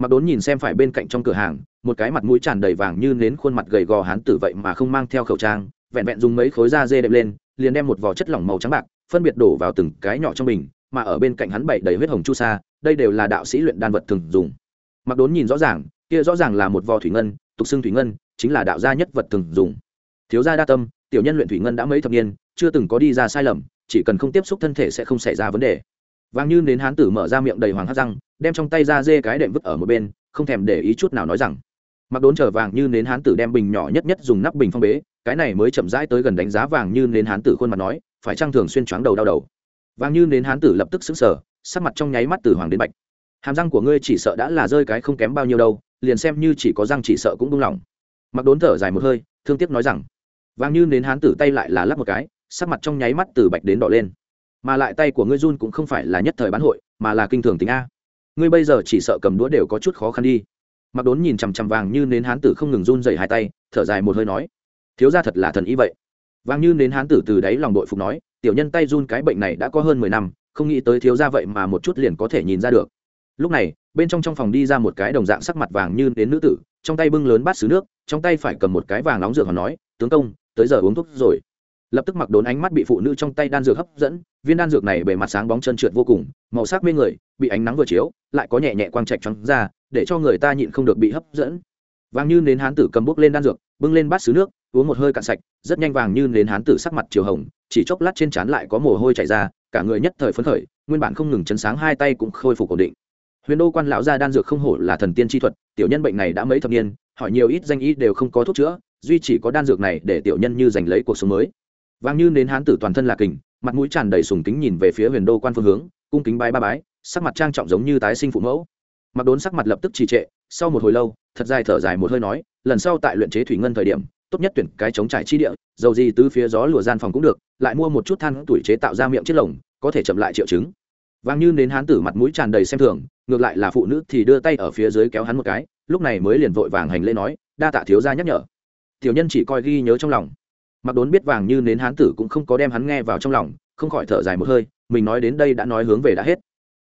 Speaker 1: mặc đốn nhìn xem phải bên cạnh trong cửa hàng một cái mặt mũi tràn đầy vàng như nến khuôn mặt gầy gò hán tử vậy mà không mang theo khẩu trang vẹn vẹn dùng mấy khối da dê đệm lên liền đem một vỏ chất lỏng màu trắng bạc phân biệt đổ vào từng cái nhỏ trong bình mà ở bên cạnh hắn bậy đầy huyết hồng chu sa đây đều là đạo sĩ luyện đan vật thường dùng mặc đốn nhìn rõ ràng, kia rõ ràng là một vò thủy ngân, tục xưng thủy ngân, chính là đạo gia nhất vật thường dùng. Thiếu gia đa tâm, tiểu nhân luyện thủy ngân đã mấy thập niên, chưa từng có đi ra sai lầm, chỉ cần không tiếp xúc thân thể sẽ không xảy ra vấn đề. Vàng như đến hán tử mở ra miệng đầy hoàng hát răng, đem trong tay ra dê cái đệm vứt ở một bên, không thèm để ý chút nào nói rằng, mặc đốn chờ vàng như nến hán tử đem bình nhỏ nhất nhất dùng nắp bình phong bế, cái này mới chậm rãi tới gần đánh giá vàng như nến hán tử khuôn mặt nói, phải trang thường xuyên choáng đầu đau đầu. Vàng như nến hán tử lập tức xứng sở sắc mặt trong nháy mắt từ hoàng đến bạch hàm răng của ngươi chỉ sợ đã là rơi cái không kém bao nhiêu đâu, liền xem như chỉ có răng chỉ sợ cũng buông lỏng mặc đốn thở dài một hơi, thương tiếc nói rằng, vàng như nến hán tử tay lại là lắp một cái, sắc mặt trong nháy mắt từ bạch đến đỏ lên. Mà lại tay của ngươi run cũng không phải là nhất thời bán hội, mà là kinh thường tính a. Ngươi bây giờ chỉ sợ cầm đũa đều có chút khó khăn đi. Mặc đốn nhìn chằm chằm vàng như nến hán tử không ngừng run dày hai tay, thở dài một hơi nói, thiếu ra thật là thần ý vậy. Vàng như nến hán tử từ đáy lòng đội phục nói, tiểu nhân tay run cái bệnh này đã có hơn mười năm, không nghĩ tới thiếu ra vậy mà một chút liền có thể nhìn ra được lúc này, bên trong trong phòng đi ra một cái đồng dạng sắc mặt vàng như đến nữ tử, trong tay bưng lớn bát xứ nước, trong tay phải cầm một cái vàng nóng dược họ nói, tướng công, tới giờ uống thuốc rồi. Lập tức mặc đốn ánh mắt bị phụ nữ trong tay đan dược hấp dẫn, viên đan dược này bề mặt sáng bóng chân trượt vô cùng, màu sắc mê người, bị ánh nắng vừa chiếu, lại có nhẹ nhẹ quang trạch trắng ra, để cho người ta nhịn không được bị hấp dẫn. Vàng như nến hán tử cầm bốc lên đan dược, bưng lên bát xứ nước, uống một hơi cạn sạch, rất nhanh vàng như nến hán tử sắc mặt chiều hồng, chỉ chốc lát trên trán lại có mồ hôi chảy ra, cả người nhất thời phấn khởi, nguyên bản không ngừng chấn sáng hai tay cũng khôi phục ổn định huyền đô quan lão gia đan dược không hổ là thần tiên chi thuật, tiểu nhân bệnh này đã mấy thập niên, hỏi nhiều ít danh ý đều không có thuốc chữa, duy chỉ có đan dược này để tiểu nhân như giành lấy cuộc sống mới. Vàng như nến hán tử toàn thân là kình, mặt mũi tràn đầy sùng kính nhìn về phía huyền đô quan phương hướng, cung kính bái ba bái, sắc mặt trang trọng giống như tái sinh phụ mẫu. Mặc đốn sắc mặt lập tức trì trệ, sau một hồi lâu, thật dài thở dài một hơi nói, lần sau tại luyện chế thủy ngân thời điểm, tốt nhất tuyển cái chống trải chi địa, dầu gì từ phía gió lùa gian phòng cũng được, lại mua một chút than tuổi chế tạo ra miệng chiếc lồng, có thể chậm lại triệu chứng. Vàng như nến hán tử mặt mũi tràn đầy xem thường ngược lại là phụ nữ thì đưa tay ở phía dưới kéo hắn một cái, lúc này mới liền vội vàng hành lễ nói, đa tạ thiếu gia nhắc nhở. Tiểu nhân chỉ coi ghi nhớ trong lòng. Mặc đốn biết vàng như nến hán tử cũng không có đem hắn nghe vào trong lòng, không khỏi thở dài một hơi, mình nói đến đây đã nói hướng về đã hết.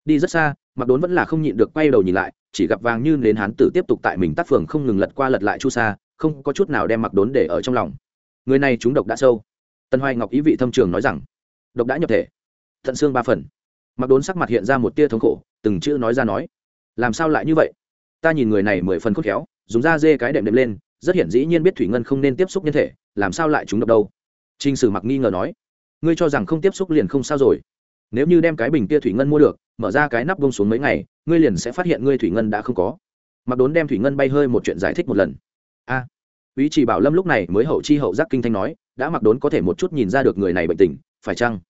Speaker 1: Đi rất xa, mặc đốn vẫn là không nhịn được quay đầu nhìn lại, chỉ gặp vàng như nến hán tử tiếp tục tại mình tác phường không ngừng lật qua lật lại chu xa không có chút nào đem mặc đốn để ở trong lòng. Người này chúng độc đã sâu. Tân hoài ngọc ý vị thâm trường nói rằng, độc đã nhập thể. Thận xương ba phần. Mặc đốn sắc mặt hiện ra một tia thống khổ từng chữ nói ra nói. Làm sao lại như vậy? Ta nhìn người này mười phần khốt khéo, dùng da dê cái đệm đệm lên, rất hiển dĩ nhiên biết thủy ngân không nên tiếp xúc nhân thể, làm sao lại chúng độc đâu? T r ì n h sử mặc nghi ngờ nói. Ngươi cho rằng không tiếp xúc liền không sao rồi. Nếu như đem cái bình kia thủy ngân mua được, mở ra cái nắp bông xuống mấy ngày, ngươi liền sẽ phát hiện ngươi thủy ngân đã không có. Mặc đốn đem thủy ngân bay hơi một chuyện giải thích một lần. A. Ý chỉ bảo lâm lúc này mới hậu chi hậu giác kinh thanh nói, đã mặc đốn có thể một chút nhìn ra được người này bệnh tình, phải chăng?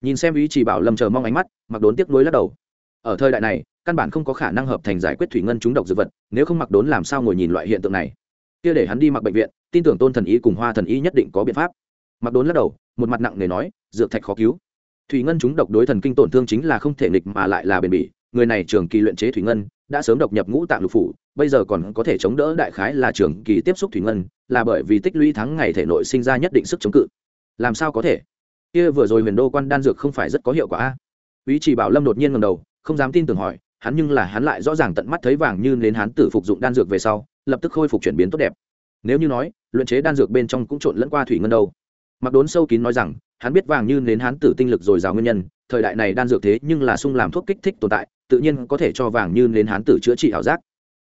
Speaker 1: Nhìn xem ý chỉ bảo lâm chờ mong ánh mắt, mặc đốn tiếc nuối lắc đầu ở thời đại này, căn bản không có khả năng hợp thành giải quyết thủy ngân trúng độc dược vật, nếu không mặc đốn làm sao ngồi nhìn loại hiện tượng này. Kia để hắn đi mặc bệnh viện, tin tưởng tôn thần y cùng hoa thần y nhất định có biện pháp. Mặc đốn lắc đầu, một mặt nặng nề nói, dược thạch khó cứu. Thủy ngân trúng độc đối thần kinh tổn thương chính là không thể nghịch mà lại là bền bỉ, người này trường kỳ luyện chế thủy ngân, đã sớm độc nhập ngũ tạng lục phủ, bây giờ còn có thể chống đỡ đại khái là trường kỳ tiếp xúc thủy ngân, là bởi vì tích lũy tháng ngày thể nội sinh ra nhất định sức chống cự. Làm sao có thể? Kia vừa rồi huyền đô quan đan dược không phải rất có hiệu quả a? Ý chỉ bảo lâm đột nhiên ngầm đầu không dám tin tưởng hỏi, hắn nhưng là hắn lại rõ ràng tận mắt thấy vàng như đến hắn tử phục dụng đan dược về sau, lập tức khôi phục chuyển biến tốt đẹp. Nếu như nói, luyện chế đan dược bên trong cũng trộn lẫn qua thủy ngân đâu. Mặc đốn sâu kín nói rằng, hắn biết vàng như đến hắn tử tinh lực dồi dào nguyên nhân, thời đại này đan dược thế nhưng là sung làm thuốc kích thích tồn tại, tự nhiên có thể cho vàng như đến hắn tử chữa trị ảo giác.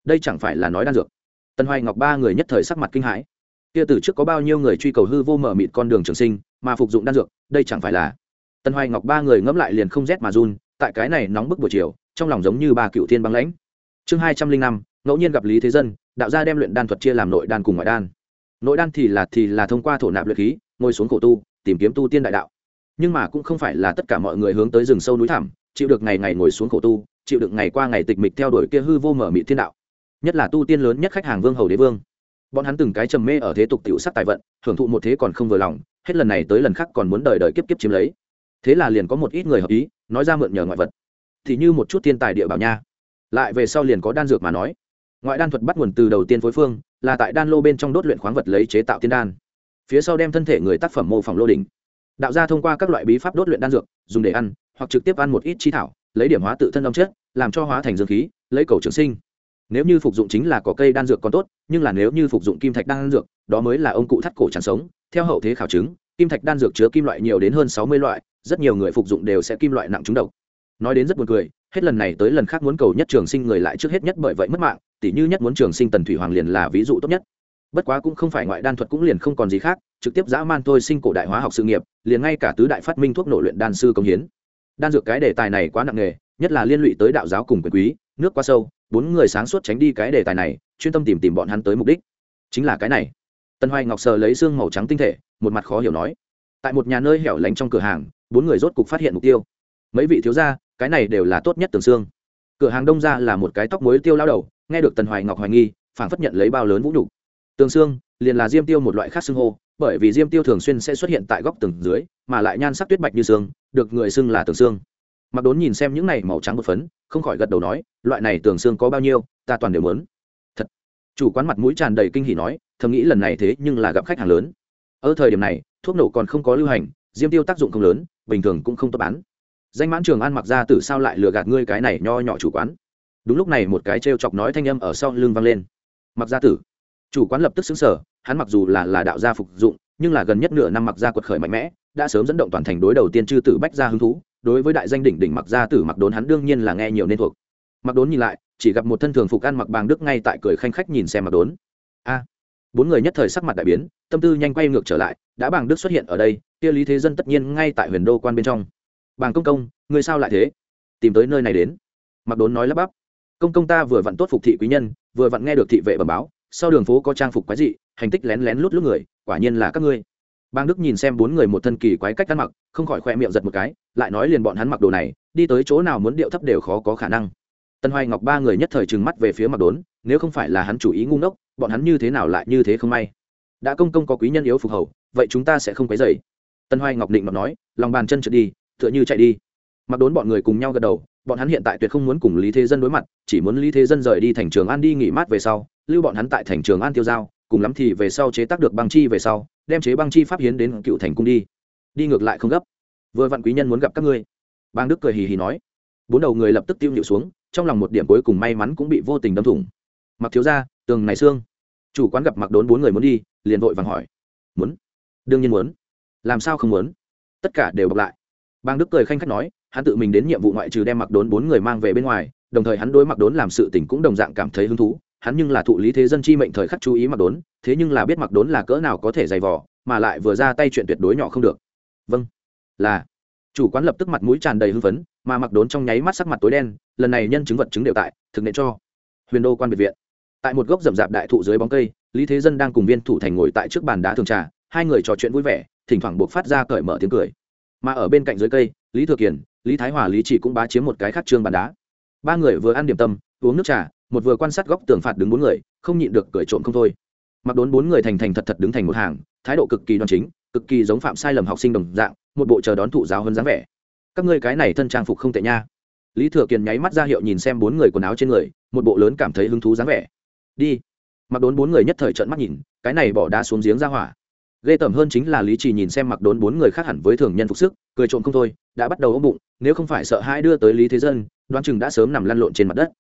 Speaker 1: Đây chẳng phải là nói đan dược. Tân hoài ngọc ba người nhất thời sắc mặt kinh hãi. Kia từ trước có bao nhiêu người truy cầu hư vô mở mịt con đường trường sinh, mà phục dụng đan dược, đây chẳng phải là. Tân hoài ngọc ba người ngẫm lại liền không rét mà run tại cái này nóng bức buổi chiều, trong lòng giống như ba cựu thiên băng lãnh. Chương hai trăm linh năm, ngẫu nhiên gặp lý thế dân, đạo gia đem luyện đan thuật chia làm nội đan cùng ngoại đan. Nội đan thì là thì là thông qua thổ nạp luyện khí, ngồi xuống cổ tu, tìm kiếm tu tiên đại đạo. Nhưng mà cũng không phải là tất cả mọi người hướng tới rừng sâu núi thẳm, chịu được ngày ngày ngồi xuống khổ tu, chịu được ngày qua ngày tịch mịch theo đuổi kia hư vô mở mị thiên đạo. Nhất là tu tiên lớn nhất khách hàng vương hầu đế vương. Bọn hắn từng cái trầm mê ở thế tục tiểu sắc tài vận, hưởng thụ một thế còn không vừa lòng, hết lần này tới lần khác còn muốn đời đời kiếp kiếp chiếm lấy. Thế là liền có một ít người hợp ý nói ra mượn nhờ ngoại vật. Thì như một chút thiên tài địa bảo nha. Lại về sau liền có đan dược mà nói. Ngoại đan thuật bắt nguồn từ đầu tiên phối phương, là tại đan lô bên trong đốt luyện khoáng vật lấy chế tạo tiên đan. Phía sau đem thân thể người tác phẩm mô phỏng lô đỉnh. Đạo ra thông qua các loại bí pháp đốt luyện đan dược, dùng để ăn, hoặc trực tiếp ăn một ít chi thảo, lấy điểm hóa tự thân âm chất, làm cho hóa thành dương khí, lấy cầu trường sinh. Nếu như phục dụng chính là có cây đan dược còn tốt, nhưng là nếu như phục dụng kim thạch đan dược, đó mới là ông cụ thắt cổ chẳng sống. Theo hậu thế khảo chứng, kim thạch đan dược chứa kim loại nhiều đến hơn sáu mươi loại rất nhiều người phục dụng đều sẽ kim loại nặng trúng độc. Nói đến rất buồn cười, hết lần này tới lần khác muốn cầu nhất trường sinh người lại trước hết nhất bởi vậy mất mạng tỷ như nhất muốn trường sinh tần thủy hoàng liền là ví dụ tốt nhất. Bất quá cũng không phải ngoại đan thuật cũng liền không còn gì khác, trực tiếp dã man thôi sinh cổ đại hóa học sự nghiệp, liền ngay cả tứ đại phát minh thuốc nổ luyện đan sư công hiến. Đan dược cái đề tài này quá nặng nề, nhất là liên lụy tới đạo giáo cùng quyền quý, nước quá sâu, bốn người sáng suốt tránh đi cái đề tài này, chuyên tâm tìm tìm bọn hắn tới mục đích. Chính là cái này. Tân hoài ngọc sờ lấy xương màu trắng tinh thể, một mặt khó hiểu nói. Tại một nhà nơi hẻo lánh trong cửa hàng bốn người rốt cục phát hiện mục tiêu. Mấy vị thiếu gia, cái này đều là tốt nhất tường xương. Cửa hàng đông ra là một cái tóc muối tiêu lao đầu, nghe được tần hoài ngọc hoài nghi phản phất nhận lấy bao lớn vũ đủ tường xương, liền là diêm tiêu một loại khác xưng hô, bởi vì diêm tiêu thường xuyên sẽ xuất hiện tại góc tường dưới, mà lại nhan sắc tuyết bạch như xương, được người xưng là tường xương. Mặc đốn nhìn xem những này màu trắng một phấn, không khỏi gật đầu nói, loại này tường xương có bao nhiêu, ta toàn đều muốn. Thật. Chủ quán mặt mũi tràn đầy kinh hỉ nói, thầm nghĩ lần này thế nhưng là gặp khách hàng lớn. Ở thời điểm này, thuốc nổ còn không có lưu hành diêm tiêu tác dụng không lớn, bình thường cũng không tốt bán. Danh mãn trường an mặc ra từ sao lại lừa gạt ngươi cái này nho nhỏ chủ quán? Đúng lúc này một cái t chọc nói thanh âm ở sau lưng vang lên. Mặc gia tử. Chủ quán lập tức xứng sở hắn mặc dù là là đạo gia phục dụng, nhưng là gần nhất nửa năm mặc gia quật khởi mạnh mẽ, đã sớm dẫn động toàn thành đối đầu tiên chư tử bách gia hứng thú, đối với đại danh đỉnh đỉnh mặc gia tử mặc đốn hắn đương nhiên là nghe nhiều nên thuộc. Mặc đốn nhìn lại, chỉ gặp một thân thường phục ăn mặc bàng đức ngay tại cười khanh khách nhìn xem mặc đốn. A. Bốn người nhất thời sắc mặt đại biến, tâm tư nhanh quay ngược trở lại, đã bàng đức xuất hiện ở đây kia lý thế dân tất nhiên ngay tại huyền đô quan bên trong. Bàng công công người sao lại thế? Tìm tới nơi này đến. Mặc đốn nói lắp bắp. Công công ta vừa vặn tốt phục thị quý nhân, vừa vặn nghe được thị vệ bẩm báo, sau đường phố có trang phục quái dị, hành tích lén lén lút lút người, quả nhiên là các ngươi. Bang đức nhìn xem bốn người một thân kỳ quái cách ăn mặc, không khỏi khoe miệng giật một cái, lại nói liền bọn hắn mặc đồ này, đi tới chỗ nào muốn điệu thấp đều khó có khả năng. Tân hoài ngọc ba người nhất thời trừng mắt về phía mặc đốn, nếu không phải là hắn chủ ý ngu ngốc, bọn hắn như thế nào lại như thế không may? Đã công công có quý nhân yếu phục hầu, vậy chúng ta sẽ không quấy dày tân hoài ngọc định ngọc nói, lòng bàn chân trượt đi, tựa như chạy đi. Mặc đốn bọn người cùng nhau gật đầu, bọn hắn hiện tại tuyệt không muốn cùng lý thế dân đối mặt, chỉ muốn lý thế dân rời đi thành trường an đi nghỉ mát về sau, lưu bọn hắn tại thành trường an tiêu giao, cùng lắm thì về sau chế tác được băng chi về sau, đem chế băng chi pháp hiến đến cựu thành cung đi. Đi ngược lại không gấp. Vừa vặn quý nhân muốn gặp các ngươi. Bang đức cười hì hì nói. Bốn đầu người lập tức tiêu nhịu xuống, trong lòng một điểm cuối cùng may mắn cũng bị vô tình đâm thủng. Mặc thiếu ra tường này xương. Chủ quán gặp mặc đốn bốn người muốn đi, liền vội vàng hỏi. Muốn. Đương nhiên muốn làm sao không muốn? Tất cả đều bọc lại. Bang đức cười khanh khách nói, hắn tự mình đến nhiệm vụ ngoại trừ đem mặc đốn bốn người mang về bên ngoài, đồng thời hắn đối mặc đốn làm sự tình cũng đồng dạng cảm thấy hứng thú. Hắn nhưng là thụ lý thế dân chi mệnh thời khắc chú ý mặc đốn, thế nhưng là biết mặc đốn là cỡ nào có thể dày vò, mà lại vừa ra tay chuyện tuyệt đối nhỏ không được. Vâng. Là. Chủ quán lập tức mặt mũi tràn đầy hưng phấn, mà mặc đốn trong nháy mắt sắc mặt tối đen, lần này nhân chứng vật chứng đều tại, thực nện cho. Huyền đô quan biệt viện. Tại một gốc rậm rạp đại thụ dưới bóng cây, lý thế dân đang cùng viên thủ thành ngồi tại trước bàn đá thường trà, hai người trò chuyện vui vẻ thỉnh thoảng buộc phát ra cởi mở tiếng cười. Mà ở bên cạnh dưới cây, lý thừa kiển, lý thái hòa, lý chỉ cũng bá chiếm một cái khắc trương bàn đá. Ba người vừa ăn điểm tâm, uống nước trà, một vừa quan sát góc tường phạt đứng bốn người, không nhịn được cười trộm không thôi. Mặc đốn bốn người thành thành thật thật đứng thành một hàng, thái độ cực kỳ đoan chính, cực kỳ giống phạm sai lầm học sinh đồng dạng, một bộ chờ đón thụ giáo hơn dáng vẻ. Các ngươi cái này thân trang phục không tệ nha. Lý thừa kiền nháy mắt ra hiệu nhìn xem bốn người quần áo trên người, một bộ lớn cảm thấy hứng thú dáng vẻ. Đi. Mặc đốn bốn người nhất thời trợn mắt nhìn, cái này bỏ đá xuống giếng ra hỏa ghê tởm hơn chính là lý trì nhìn xem mặc đốn bốn người khác hẳn với thường nhân phục sức, cười trộm không thôi, đã bắt đầu ôm bụng, nếu không phải sợ hai đưa tới lý thế dân, đoán chừng đã sớm nằm lăn lộn trên mặt đất.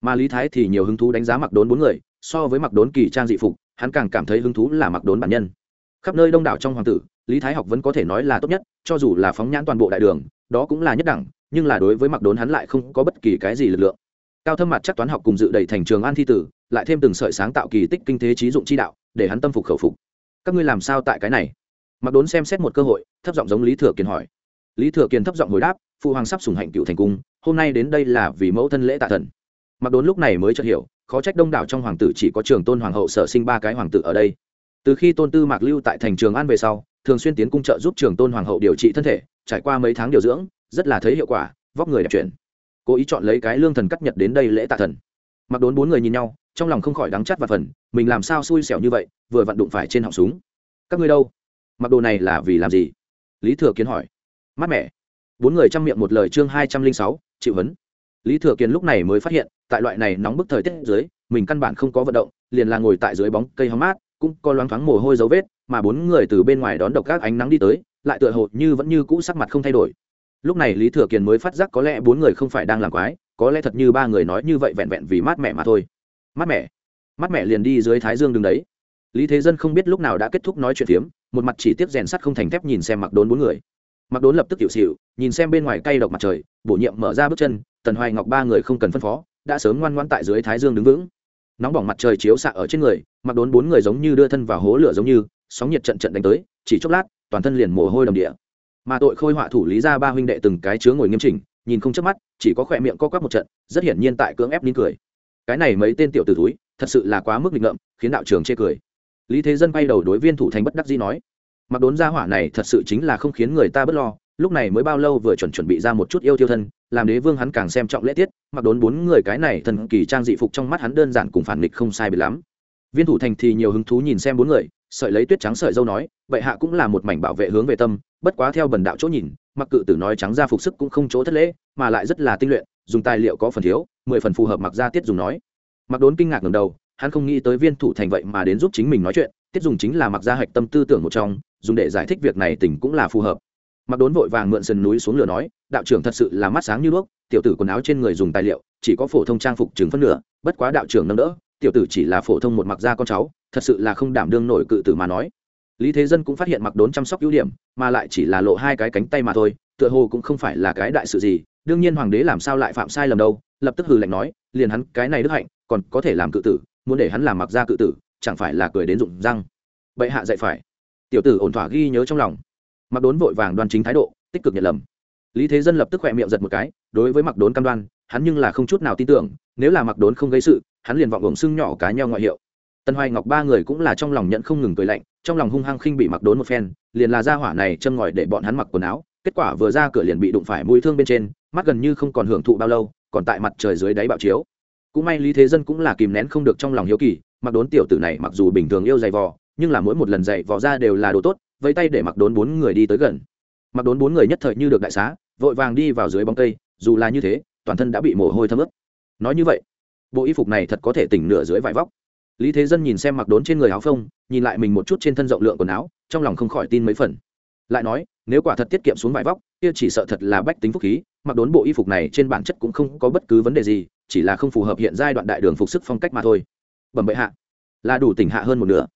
Speaker 1: Mà lý thái thì nhiều hứng thú đánh giá mặc đốn bốn người, so với mặc đốn kỳ trang dị phục, hắn càng cảm thấy hứng thú là mặc đốn bản nhân. Khắp nơi đông đảo trong hoàng tử, lý thái học vẫn có thể nói là tốt nhất, cho dù là phóng nhãn toàn bộ đại đường, đó cũng là nhất đẳng, nhưng là đối với mặc đốn hắn lại không có bất kỳ cái gì lực lượng. Cao thâm mặt chắc toán học cùng dự đầy thành trường an thi tử, lại thêm từng sợi sáng tạo kỳ tích kinh tế trí dụng chi đạo, để hắn tâm phục khẩu phục các ngươi làm sao tại cái này? Mặc đốn xem xét một cơ hội, thấp giọng giống lý thừa kiền hỏi. Lý thừa kiền thấp giọng hồi đáp, phụ hoàng sắp sùng hạnh cựu thành cung, hôm nay đến đây là vì mẫu thân lễ tạ thần. Mặc đốn lúc này mới chợt hiểu, khó trách đông đảo trong hoàng tử chỉ có trường tôn hoàng hậu sở sinh ba cái hoàng tử ở đây. Từ khi tôn tư mạc lưu tại thành trường an về sau, thường xuyên tiến cung trợ giúp trường tôn hoàng hậu điều trị thân thể, trải qua mấy tháng điều dưỡng, rất là thấy hiệu quả, vóc người đẹp chuyển cố ý chọn lấy cái lương thần cắt nhật đến đây lễ tạ thần. Mặc đốn bốn người nhìn nhau trong lòng không khỏi đắng chắt và phần, mình làm sao xui xẻo như vậy, vừa vặn đụng phải trên họng súng. Các ngươi đâu? Mặc đồ này là vì làm gì? Lý thừa kiến hỏi. Mát mẻ. Bốn người chăm miệng một lời chương hai trăm linh sáu, chịu hấn. Lý thừa kiến lúc này mới phát hiện, tại loại này nóng bức thời tiết dưới, mình căn bản không có vận động, liền là ngồi tại dưới bóng cây hóng mát, cũng có loáng thoáng mồ hôi dấu vết, mà bốn người từ bên ngoài đón độc các ánh nắng đi tới, lại tựa hồ như vẫn như cũ sắc mặt không thay đổi. Lúc này lý thừa kiền mới phát giác có lẽ bốn người không phải đang làm quái, có lẽ thật như ba người nói như vậy vẹn vẹn vì mát mẻ mà thôi mát mẻ. Mát mẻ liền đi dưới thái dương đứng đấy. Lý thế dân không biết lúc nào đã kết thúc nói chuyện phiếm, một mặt chỉ tiếp rèn sắt không thành thép nhìn xem mặc đốn bốn người. Mặc đốn lập tức hiệu xịu nhìn xem bên ngoài cây độc mặt trời, bổ nhiệm mở ra bước chân, tần hoài ngọc ba người không cần phân phó, đã sớm ngoan ngoan tại dưới thái dương đứng vững. Nóng bỏng mặt trời chiếu xạ ở trên người mặc đốn bốn người giống như đưa thân vào hố lửa giống như, sóng nhiệt trận trận đánh tới, chỉ chốc lát, toàn thân liền mồ hôi đầm địa. Mà tội khôi họa thủ lý ra ba huynh đệ từng cái chứa ngồi nghiêm chỉnh, nhìn không chớp mắt, chỉ có khỏe miệng co quắp một trận, rất hiển nhiên tại cưỡng ép nín cười cái này mấy tên tiểu t túi thật sự là quá mức nghịch ngợm, khiến đạo trường chê cười. Lý thế dân bay đầu đối viên thủ thành bất đắc dĩ nói, mặc đốn gia hỏa này thật sự chính là không khiến người ta b ấ t lo, lúc này mới bao lâu vừa chuẩn chuẩn bị ra một chút yêu tiêu thân, làm đế vương hắn càng xem trọng lễ tiết, mặc đốn bốn người cái này thần kỳ trang dị phục trong mắt hắn đơn giản cùng phản nghịch không sai bị lắm. Viên thủ thành thì nhiều hứng thú nhìn xem bốn người, sợi lấy tuyết trắng sợi dâu nói, bệ hạ cũng là một mảnh bảo vệ hướng về tâm, bất quá theo bần đạo chỗ nhìn, mặc cự tử nói trắng ra phục sức cũng không chỗ thất lễ, mà lại rất là tinh luyện dùng tài liệu có phần thiếu, mười phần phù hợp mặc ra tiết dùng nói. Mặc đốn kinh ngạc ngầm đầu, hắn không nghĩ tới viên thủ thành vậy mà đến giúp chính mình nói chuyện, tiết dùng chính là mặc ra hạch tâm tư tưởng một trong, dùng để giải thích việc này tình cũng là phù hợp. Mặc đốn vội vàng mượn sườn núi xuống lửa nói, đạo trưởng thật sự là mắt sáng như đuốc, tiểu tử quần áo trên người dùng tài liệu, chỉ có phổ thông trang phục chừng phân nửa, bất quá đạo trưởng nâng đỡ, tiểu tử chỉ là phổ thông một mặc gia con cháu, thật sự là không đảm đương nổi cự tử mà nói. Lý thế dân cũng phát hiện mặc đốn chăm sóc ưu điểm, mà lại chỉ là lộ hai cái cánh tay mà thôi, tựa hồ cũng không phải là cái đại sự gì đương nhiên hoàng đế làm sao lại phạm sai lầm đâu, lập tức hừ lạnh nói, liền hắn, cái này đức hạnh, còn có thể làm cự tử, muốn để hắn làm mặc ra cự tử, chẳng phải là cười đến rụng răng. Bệ hạ dạy phải. Tiểu tử ổn thỏa ghi nhớ trong lòng. Mặc đốn vội vàng đoan chính thái độ, tích cực nhận lầm. Lý thế dân lập tức khỏe miệng giật một cái, đối với mặc đốn cam đoan, hắn nhưng là không chút nào tin tưởng, nếu là mặc đốn không gây sự, hắn liền vọng ổng xưng nhỏ cá nhau ngoại hiệu. Tân hoài ngọc ba người cũng là trong lòng nhận không ngừng cười lạnh, trong lòng hung hăng khinh bị mặc đốn một phen, liền là ra hỏa này châm ngòi để bọn hắn mặc quần áo kết quả vừa ra cửa liền bị đụng phải mũi thương bên trên, mắt gần như không còn hưởng thụ bao lâu, còn tại mặt trời dưới đáy bạo chiếu. Cũng may lý thế dân cũng là kìm nén không được trong lòng hiếu kỳ, mặc đốn tiểu tử này mặc dù bình thường yêu dày vò, nhưng là mỗi một lần dày vò ra đều là đồ tốt, vẫy tay để mặc đốn bốn người đi tới gần. Mặc đốn bốn người nhất thời như được đại xá, vội vàng đi vào dưới bóng cây, dù là như thế, toàn thân đã bị mồ hôi thấm ướt. Nói như vậy, bộ y phục này thật có thể tỉnh nửa dưới vải vóc. Lý thế dân nhìn xem mặc đốn trên người áo phông, nhìn lại mình một chút trên thân rộng lượng quần áo, trong lòng không khỏi tin mấy phần. Lại nói nếu quả thật tiết kiệm xuống vải vóc, kia chỉ sợ thật là bách tính phúc khí, mặc đốn bộ y phục này trên bản chất cũng không có bất cứ vấn đề gì, chỉ là không phù hợp hiện giai đoạn đại đường phục sức phong cách mà thôi. Bẩm bệ hạ, là đủ tỉnh hạ hơn một nửa.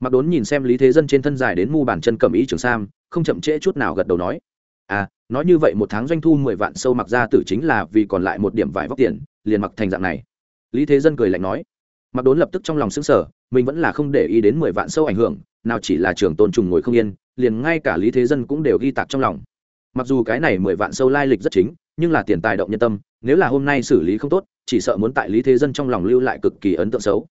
Speaker 1: Mặc đốn nhìn xem lý thế dân trên thân dài đến mu bàn chân cầm ý trường sam, không chậm trễ chút nào gật đầu nói à nói như vậy một tháng doanh thu mười vạn sâu mặc ra tử chính là vì còn lại một điểm vải vóc tiền, liền mặc thành dạng này. Lý thế dân cười lạnh nói. Mặc đốn lập tức trong lòng xứng sở mình vẫn là không để ý đến mười vạn sâu ảnh hưởng, nào chỉ là trường tôn trùng ngồi không yên liền ngay cả lý thế dân cũng đều ghi tạc trong lòng. Mặc dù cái này mười vạn sâu lai lịch rất chính, nhưng là tiền tài động nhân tâm, nếu là hôm nay xử lý không tốt, chỉ sợ muốn tại lý thế dân trong lòng lưu lại cực kỳ ấn tượng xấu.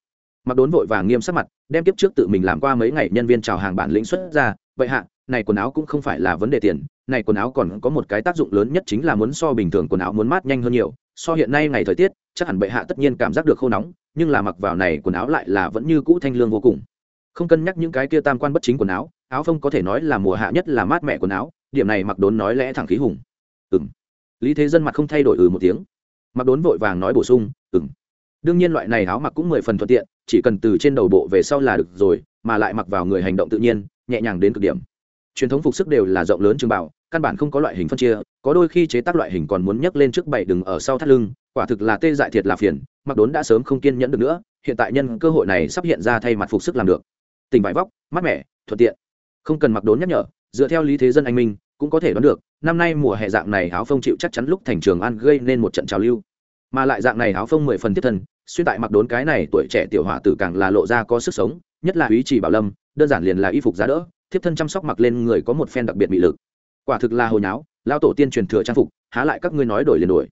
Speaker 1: Mặc đốn vội vàng nghiêm sắc mặt, đem kiếp trước tự mình làm qua mấy ngày nhân viên chào hàng bản lĩnh xuất ra, vậy hạ, này quần áo cũng không phải là vấn đề tiền, này quần áo còn có một cái tác dụng lớn nhất chính là muốn so bình thường quần áo muốn mát nhanh hơn nhiều, so hiện nay ngày thời tiết, chắc hẳn bệ hạ tất nhiên cảm giác được khô nóng, nhưng là mặc vào này quần áo lại là vẫn như cũ thanh lương vô cùng. Không cân nhắc những cái kia tam quan bất chính quần áo áo phông có thể nói là mùa hạ nhất là mát mẻ quần áo, điểm này mặc đốn nói lẽ thẳng khí hùng. Ừng lý thế dân mặt không thay đổi ừ một tiếng. Mặc đốn vội vàng nói bổ sung ừng đương nhiên loại này áo mặc cũng mười phần thuận tiện, chỉ cần từ trên đầu bộ về sau là được rồi, mà lại mặc vào người hành động tự nhiên, nhẹ nhàng đến cực điểm. Truyền thống phục sức đều là rộng lớn trường bảo căn bản không có loại hình phân chia, có đôi khi chế tác loại hình còn muốn nhấc lên trước bảy đừng ở sau thắt lưng, quả thực là tê dại thiệt là phiền mặc đốn đã sớm không kiên nhẫn được nữa, hiện tại nhân cơ hội này sắp hiện ra thay mặt phục sức làm được. Tình vải vóc, mát mẻ, thuận tiện không cần mặc đốn nhắc nhở, dựa theo lý thế dân anh minh, cũng có thể đoán được, năm nay mùa hè dạng này áo phông chịu chắc chắn lúc thành trường an gây nên một trận trào lưu. Mà lại dạng này áo phông mười phần tiếp thân, xuyên tại mặc đốn cái này tuổi trẻ tiểu hỏa tử càng là lộ ra có sức sống, nhất là ý chỉ bảo lâm, đơn giản liền là y phục giá đỡ, thiếp thân chăm sóc mặc lên người có một phen đặc biệt bị lực. Quả thực là hồi nháo lao tổ tiên truyền thừa trang phục, há lại các ngươi nói đổi liền đổi.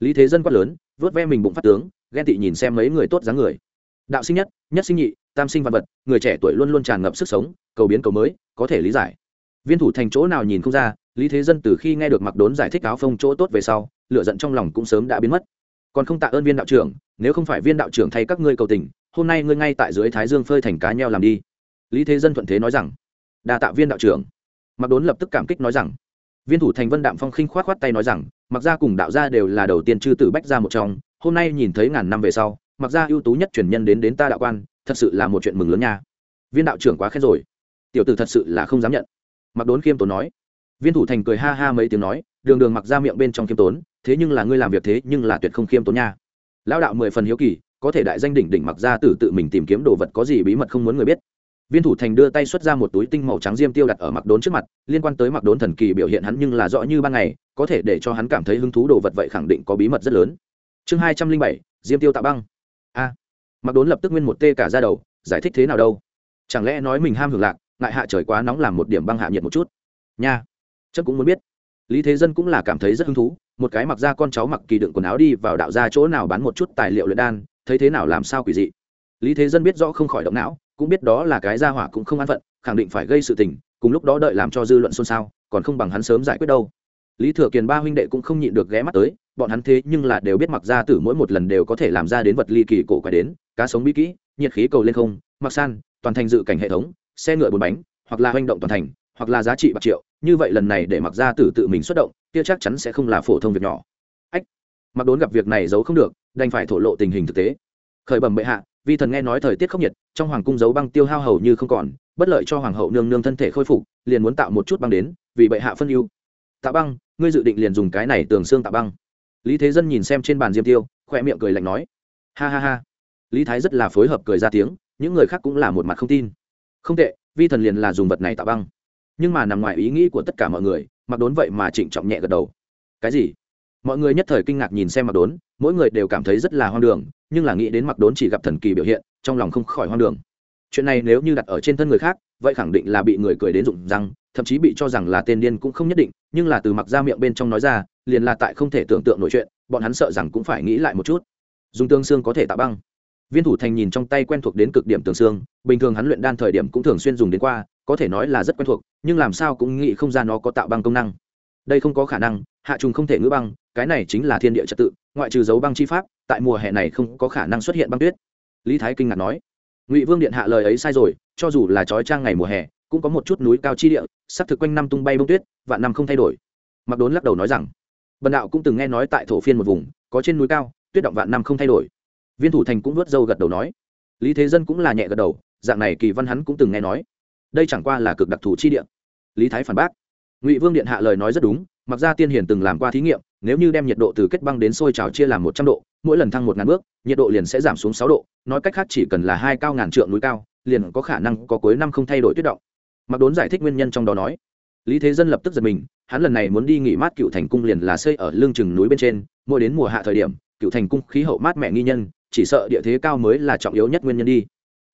Speaker 1: Lý thế dân quát lớn vớt ve mình bụng phát tướng, ghen tị nhìn xem mấy người tốt dáng người. Đạo sinh nhất nhất sinh nhị tam sinh văn vật, người trẻ tuổi luôn luôn tràn ngập sức sống, cầu biến cầu mới, có thể lý giải. Viên thủ thành chỗ nào nhìn không ra, lý thế dân từ khi nghe được mặc đốn giải thích áo phông chỗ tốt về sau lựa giận trong lòng cũng sớm đã biến mất. Còn không tạ ơn viên đạo trưởng, nếu không phải viên đạo trưởng thay các ngươi cầu tình, hôm nay ngươi ngay tại dưới thái dương phơi thành cá nheo làm đi. Lý thế dân thuận thế nói rằng, đa tạ viên đạo trưởng. Mặc đốn lập tức cảm kích nói rằng, viên thủ thành vân đạm phong khinh khoát khoát tay nói rằng, mặc Gia cùng đạo gia đều là đầu tiên chư tử bách ra một trong, hôm nay nhìn thấy ngàn năm về sau, mặc Gia ưu tú nhất truyền nhân đến đến ta đạo quan thật sự là một chuyện mừng lớn nha. Viên đạo trưởng quá khen rồi. Tiểu tử thật sự là không dám nhận. Mặc đốn khiêm tốn nói. Viên thủ thành cười ha ha mấy tiếng nói, đường đường mặc ra miệng bên trong khiêm tốn, thế nhưng là ngươi làm việc thế nhưng là tuyệt không khiêm tốn nha. Lão đạo mười phần hiếu kỳ, có thể đại danh đỉnh đỉnh mặc ra tử tự mình tìm kiếm đồ vật có gì bí mật không muốn người biết. Viên thủ thành đưa tay xuất ra một túi tinh màu trắng diêm tiêu đặt ở mặc đốn trước mặt, liên quan tới mặc đốn thần kỳ biểu hiện hắn nhưng là rõ như ban ngày, có thể để cho hắn cảm thấy hứng thú đồ vật vậy khẳng định có bí mật rất lớn. Chương hai trăm linh bảy, diêm tiêu tạ băng. A mặc đốn lập tức nguyên một tê cả ra đầu, giải thích thế nào đâu? Chẳng lẽ nói mình ham hưởng lạc, ngại hạ trời quá nóng làm một điểm băng hạ nhiệt một chút? Nha chắc cũng muốn biết. Lý thế dân cũng là cảm thấy rất hứng thú, một cái mặc ra con cháu mặc kỳ đựng quần áo đi vào đạo ra chỗ nào bán một chút tài liệu luyện đan, thấy thế nào làm sao quỷ dị. Lý thế dân biết rõ không khỏi động não, cũng biết đó là cái gia hỏa cũng không an phận, khẳng định phải gây sự tình, cùng lúc đó đợi làm cho dư luận xôn xao, còn không bằng hắn sớm giải quyết đâu. Lý thừa kiền ba huynh đệ cũng không nhịn được ghé mắt tới, bọn hắn thế nhưng là đều biết mặc ra tử mỗi một lần đều có thể làm ra đến vật ly kỳ cổ quái đến cá sống bí kỹ, nhiệt khí cầu lên không, mặc san, toàn thành dự cảnh hệ thống, xe ngựa bốn bánh, hoặc là hành động toàn thành, hoặc là giá trị bạc triệu, như vậy lần này để mặc ra tử tự mình xuất động, kia chắc chắn sẽ không là phổ thông việc nhỏ. Ách, mặc đốn gặp việc này giấu không được, đành phải thổ lộ tình hình thực tế. Khởi bẩm bệ hạ, vi thần nghe nói thời tiết khốc nhiệt, trong hoàng cung giấu băng tiêu hao hầu như không còn, bất lợi cho hoàng hậu nương nương thân thể khôi phục, liền muốn tạo một chút băng đến, vì bệ hạ phân ưu. Tạ băng, ngươi dự định liền dùng cái này tường xương tạ băng. Lý thế dân nhìn xem trên bàn diêm tiêu khoe miệng cười lạnh nói. Ha ha ha lý thái rất là phối hợp cười ra tiếng, những người khác cũng là một mặt không tin. Không tệ, vi thần liền là dùng vật này tạo băng. Nhưng mà nằm ngoài ý nghĩ của tất cả mọi người mặc đốn vậy mà trịnh trọng nhẹ gật đầu. Cái gì? Mọi người nhất thời kinh ngạc nhìn xem mặc đốn, mỗi người đều cảm thấy rất là hoang đường, nhưng là nghĩ đến mặc đốn chỉ gặp thần kỳ biểu hiện, trong lòng không khỏi hoang đường. Chuyện này nếu như đặt ở trên thân người khác, vậy khẳng định là bị người cười đến rụng răng, thậm chí bị cho rằng là tên điên cũng không nhất định, nhưng là từ mặc ra miệng bên trong nói ra, liền là tại không thể tưởng tượng nổi chuyện, bọn hắn sợ rằng cũng phải nghĩ lại một chút. Dùng tương xương có thể tạo băng viên thủ thành nhìn trong tay quen thuộc đến cực điểm tường xương, bình thường hắn luyện đan thời điểm cũng thường xuyên dùng đến qua, có thể nói là rất quen thuộc, nhưng làm sao cũng nghĩ không ra nó có tạo băng công năng. Đây không có khả năng, hạ trùng không thể ngữ băng, cái này chính là thiên địa trật tự, ngoại trừ dấu băng chi pháp, tại mùa hè này không có khả năng xuất hiện băng tuyết. Lý thái kinh ngạc nói, ngụy vương điện hạ lời ấy sai rồi, cho dù là trói trang ngày mùa hè, cũng có một chút núi cao chi địa sắc thực quanh năm tung bay bông tuyết, vạn năm không thay đổi. Mặc đốn lắc đầu nói rằng, bần đạo cũng từng nghe nói tại thổ phiên một vùng, có trên núi cao, tuyết động vạn năm không thay đổi viên thủ thành cũng vớt râu gật đầu nói. Lý thế dân cũng là nhẹ gật đầu, dạng này kỳ văn hắn cũng từng nghe nói. Đây chẳng qua là cực đặc thù chi địa. Lý thái phản bác. Ngụy vương điện hạ lời nói rất đúng, mặc ra tiên hiền từng làm qua thí nghiệm, nếu như đem nhiệt độ từ kết băng đến sôi trào chia làm một trăm độ, mỗi lần thăng một ngàn bước, nhiệt độ liền sẽ giảm xuống sáu độ, nói cách khác chỉ cần là hai cao ngàn trượng núi cao, liền có khả năng có cuối năm không thay đổi tuyết động. Mặc đốn giải thích nguyên nhân trong đó nói. Lý thế dân lập tức giật mình, hắn lần này muốn đi nghỉ mát cựu thành cung liền là xây ở lương chừng núi bên trên, mỗi đến mùa hạ thời điểm, cựu thành cung khí hậu mát mẻ nghi nhân chỉ sợ địa thế cao mới là trọng yếu nhất nguyên nhân đi.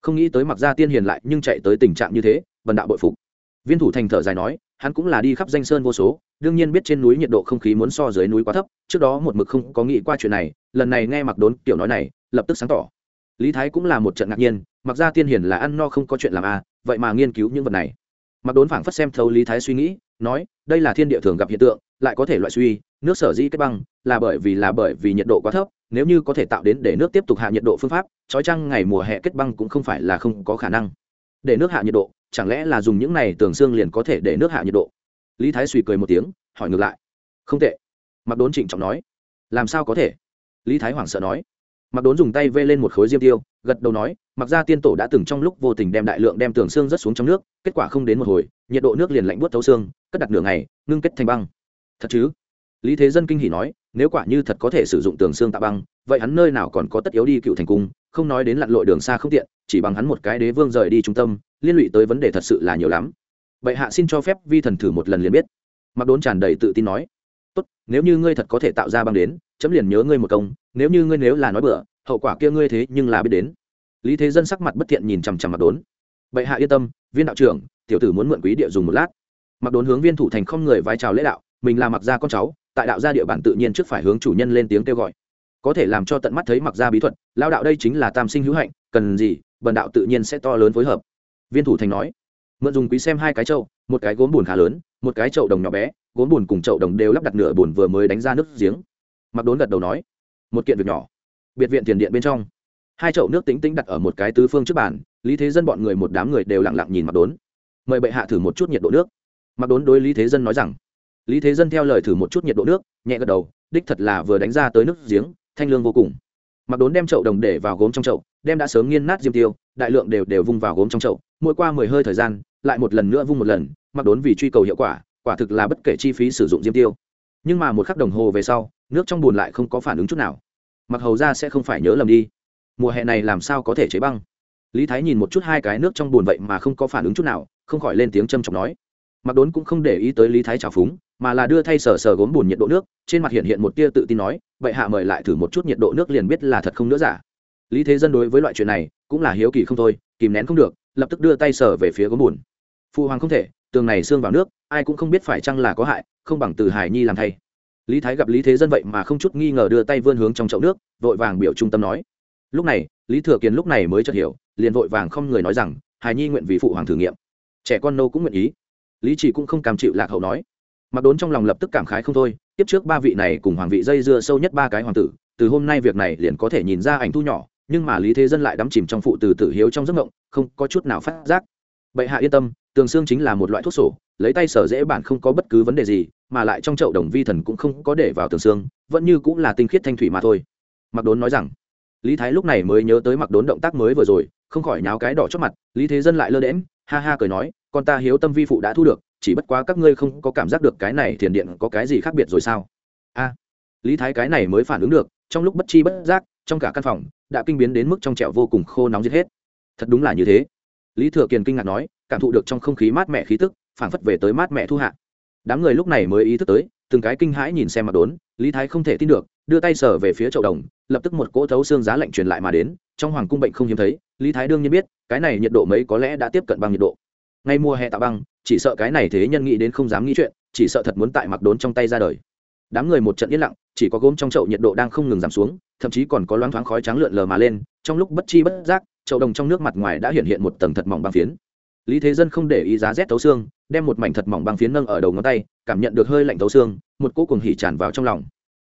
Speaker 1: Không nghĩ tới mặc gia tiên hiền lại nhưng chạy tới tình trạng như thế, vần đạo bội phục. Viên thủ thành thở dài nói, hắn cũng là đi khắp danh sơn vô số, đương nhiên biết trên núi nhiệt độ không khí muốn so dưới núi quá thấp, trước đó một mực không có nghĩ qua chuyện này, lần này nghe mặc đốn kiểu nói này, lập tức sáng tỏ. Lý thái cũng là một trận ngạc nhiên mặc ra tiên hiền là ăn no không có chuyện làm à vậy mà nghiên cứu những vật này. Mặc đốn phảng phất xem thấu lý thái suy nghĩ, nói, đây là thiên địa thường gặp hiện tượng, lại có thể loại suy, nước sở dĩ kết băng, là bởi vì là bởi vì nhiệt độ quá thấp nếu như có thể tạo đến để nước tiếp tục hạ nhiệt độ phương pháp, trói trăng ngày mùa hè kết băng cũng không phải là không có khả năng. Để nước hạ nhiệt độ, chẳng lẽ là dùng những này tường xương liền có thể để nước hạ nhiệt độ? Lý thái suy cười một tiếng, hỏi ngược lại. Không tệ. Mặc đốn trịnh trọng nói. Làm sao có thể? Lý thái hoảng sợ nói. Mặc đốn dùng tay vê lên một khối diêm tiêu, gật đầu nói mặc ra tiên tổ đã từng trong lúc vô tình đem đại lượng đem tường xương rất xuống trong nước, kết quả không đến một hồi, nhiệt độ nước liền lạnh buốt thấu xương, cất đặt nửa ngày, ngưng kết thành băng. Thật chứ? Lý thế dân kinh hỉ nói, nếu quả như thật có thể sử dụng tường xương tạ băng, vậy hắn nơi nào còn có tất yếu đi cựu thành cung, không nói đến lặn lội đường xa không tiện, chỉ bằng hắn một cái đế vương rời đi trung tâm, liên lụy tới vấn đề thật sự là nhiều lắm. Vậy hạ xin cho phép vi thần thử một lần liền biết. Mặc đốn tràn đầy tự tin nói, tốt, nếu như ngươi thật có thể tạo ra băng đến, chấm liền nhớ ngươi một công, nếu như ngươi nếu là nói bừa, hậu quả kia ngươi thế nhưng là biết đến. Lý thế dân sắc mặt bất thiện nhìn chằm chằm mặc đốn. Bệ hạ yên tâm, viên đạo trưởng, tiểu tử muốn mượn quý địa dùng một lát. Mặc đốn hướng viên thủ thành không người vai chào lễ đạo, mình là mặc gia con cháu tại đạo gia địa bản tự nhiên trước phải hướng chủ nhân lên tiếng kêu gọi. Có thể làm cho tận mắt thấy mặc gia bí thuật lao đạo đây chính là tam sinh hữu hạnh, cần gì, bần đạo tự nhiên sẽ to lớn phối hợp. Viên thủ thành nói, mượn dùng quý xem hai cái chậu một cái gốm bùn khá lớn, một cái chậu đồng nhỏ bé, gốm bùn cùng chậu đồng đều lắp đặt nửa bùn vừa mới đánh ra nước giếng. Mặc đốn gật đầu nói, một kiện việc nhỏ. Biệt viện tiền điện bên trong, hai chậu nước tính tính đặt ở một cái tứ phương trước bàn, lý thế dân bọn người một đám người đều lặng lặng nhìn mặc đốn. Mời bệ hạ thử một chút nhiệt độ nước. Mặc đốn đối lý thế dân nói rằng lý thế dân theo lời thử một chút nhiệt độ nước, nhẹ gật đầu, đích thật là vừa đánh ra tới nước giếng, thanh lương vô cùng. Mặc đốn đem chậu đồng để vào gốm trong chậu, đem đã sớm nghiên nát diêm tiêu, đại lượng đều đều vung vào gốm trong chậu, mỗi qua mười hơi thời gian, lại một lần nữa vung một lần, mặc đốn vì truy cầu hiệu quả quả thực là bất kể chi phí sử dụng diêm tiêu. Nhưng mà một khắc đồng hồ về sau, nước trong bùn lại không có phản ứng chút nào. Mặc hầu ra sẽ không phải nhớ lầm đi. Mùa hè này làm sao có thể chế băng? Lý thái nhìn một chút hai cái nước trong bùn vậy mà không có phản ứng chút nào, không khỏi lên tiếng châm chọc nói. Mặc đốn cũng không để ý tới lý thái trào phúng mà là đưa thay sờ sờ gốm bùn nhiệt độ nước, trên mặt hiện hiện một tia tự tin nói, vậy hạ mời lại thử một chút nhiệt độ nước liền biết là thật không nữa giả. Lý thế dân đối với loại chuyện này cũng là hiếu kỳ không thôi, kìm nén không được, lập tức đưa tay sờ về phía gốm bùn. Phụ hoàng không thể, tường này xương vào nước, ai cũng không biết phải chăng là có hại, không bằng từ hải nhi làm thay. Lý thái gặp lý thế dân vậy mà không chút nghi ngờ đưa tay vươn hướng trong chậu nước, vội vàng biểu trung tâm nói. Lúc này, lý thừa kiền lúc này mới chợt hiểu, liền vội vàng không người nói rằng, hải nhi nguyện vì phụ hoàng thử nghiệm. Trẻ con nô cũng nguyện ý. Lý chỉ cũng không cam chịu lạc hậu nói mặc đốn trong lòng lập tức cảm khái không thôi, tiếp trước ba vị này cùng hoàng vị dây dưa sâu nhất ba cái hoàng tử, từ hôm nay việc này liền có thể nhìn ra ảnh thu nhỏ, nhưng mà lý thế dân lại đắm chìm trong phụ từ tử hiếu trong giấc mộng, không có chút nào phát giác. Bệ hạ yên tâm, tường xương chính là một loại thuốc sổ, lấy tay sở dễ bản không có bất cứ vấn đề gì, mà lại trong chậu đồng vi thần cũng không có để vào tường xương, vẫn như cũng là tinh khiết thanh thủy mà thôi. Mặc đốn nói rằng, lý thái lúc này mới nhớ tới mặc đốn động tác mới vừa rồi, không khỏi nháo cái đỏ chót mặt, lý thế dân lại lơ đễm ha ha cười nói, con ta hiếu tâm vi phụ đã thu được chỉ bất quá các ngươi không có cảm giác được cái này thiền điện có cái gì khác biệt rồi sao? A, lý thái cái này mới phản ứng được, trong lúc bất chi bất giác, trong cả căn phòng, đã kinh biến đến mức trong trẹo vô cùng khô nóng giết hết. Thật đúng là như thế. Lý thừa kiền kinh ngạc nói, cảm thụ được trong không khí mát mẻ khí tức, phảng phất về tới mát mẻ thu hạ. Đám người lúc này mới ý thức tới, từng cái kinh hãi nhìn xem mặc đốn, lý thái không thể tin được, đưa tay sờ về phía chậu đồng, lập tức một cỗ thấu xương giá lạnh truyền lại mà đến, trong hoàng cung bệnh không hiếm thấy, lý thái đương nhiên biết, cái này nhiệt độ mấy có lẽ đã tiếp cận bằng nhiệt độ. Ngay mùa hè tạo băng chỉ sợ cái này thế nhân nghĩ đến không dám nghĩ chuyện, chỉ sợ thật muốn tại mặc đốn trong tay ra đời. Đám người một trận yên lặng, chỉ có gốm trong chậu nhiệt độ đang không ngừng giảm xuống, thậm chí còn có loáng thoáng khói trắng lượn lờ mà lên, trong lúc bất chi bất giác, chậu đồng trong nước mặt ngoài đã hiện hiện một tầng thật mỏng băng phiến. Lý thế dân không để ý giá rét thấu xương, đem một mảnh thật mỏng băng phiến nâng ở đầu ngón tay, cảm nhận được hơi lạnh thấu xương, một cỗ cuồng hỉ tràn vào trong lòng.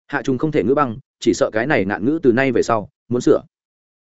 Speaker 1: Hạ trùng không thể ngữ băng, chỉ sợ cái này nạn ngữ từ nay về sau, muốn sửa.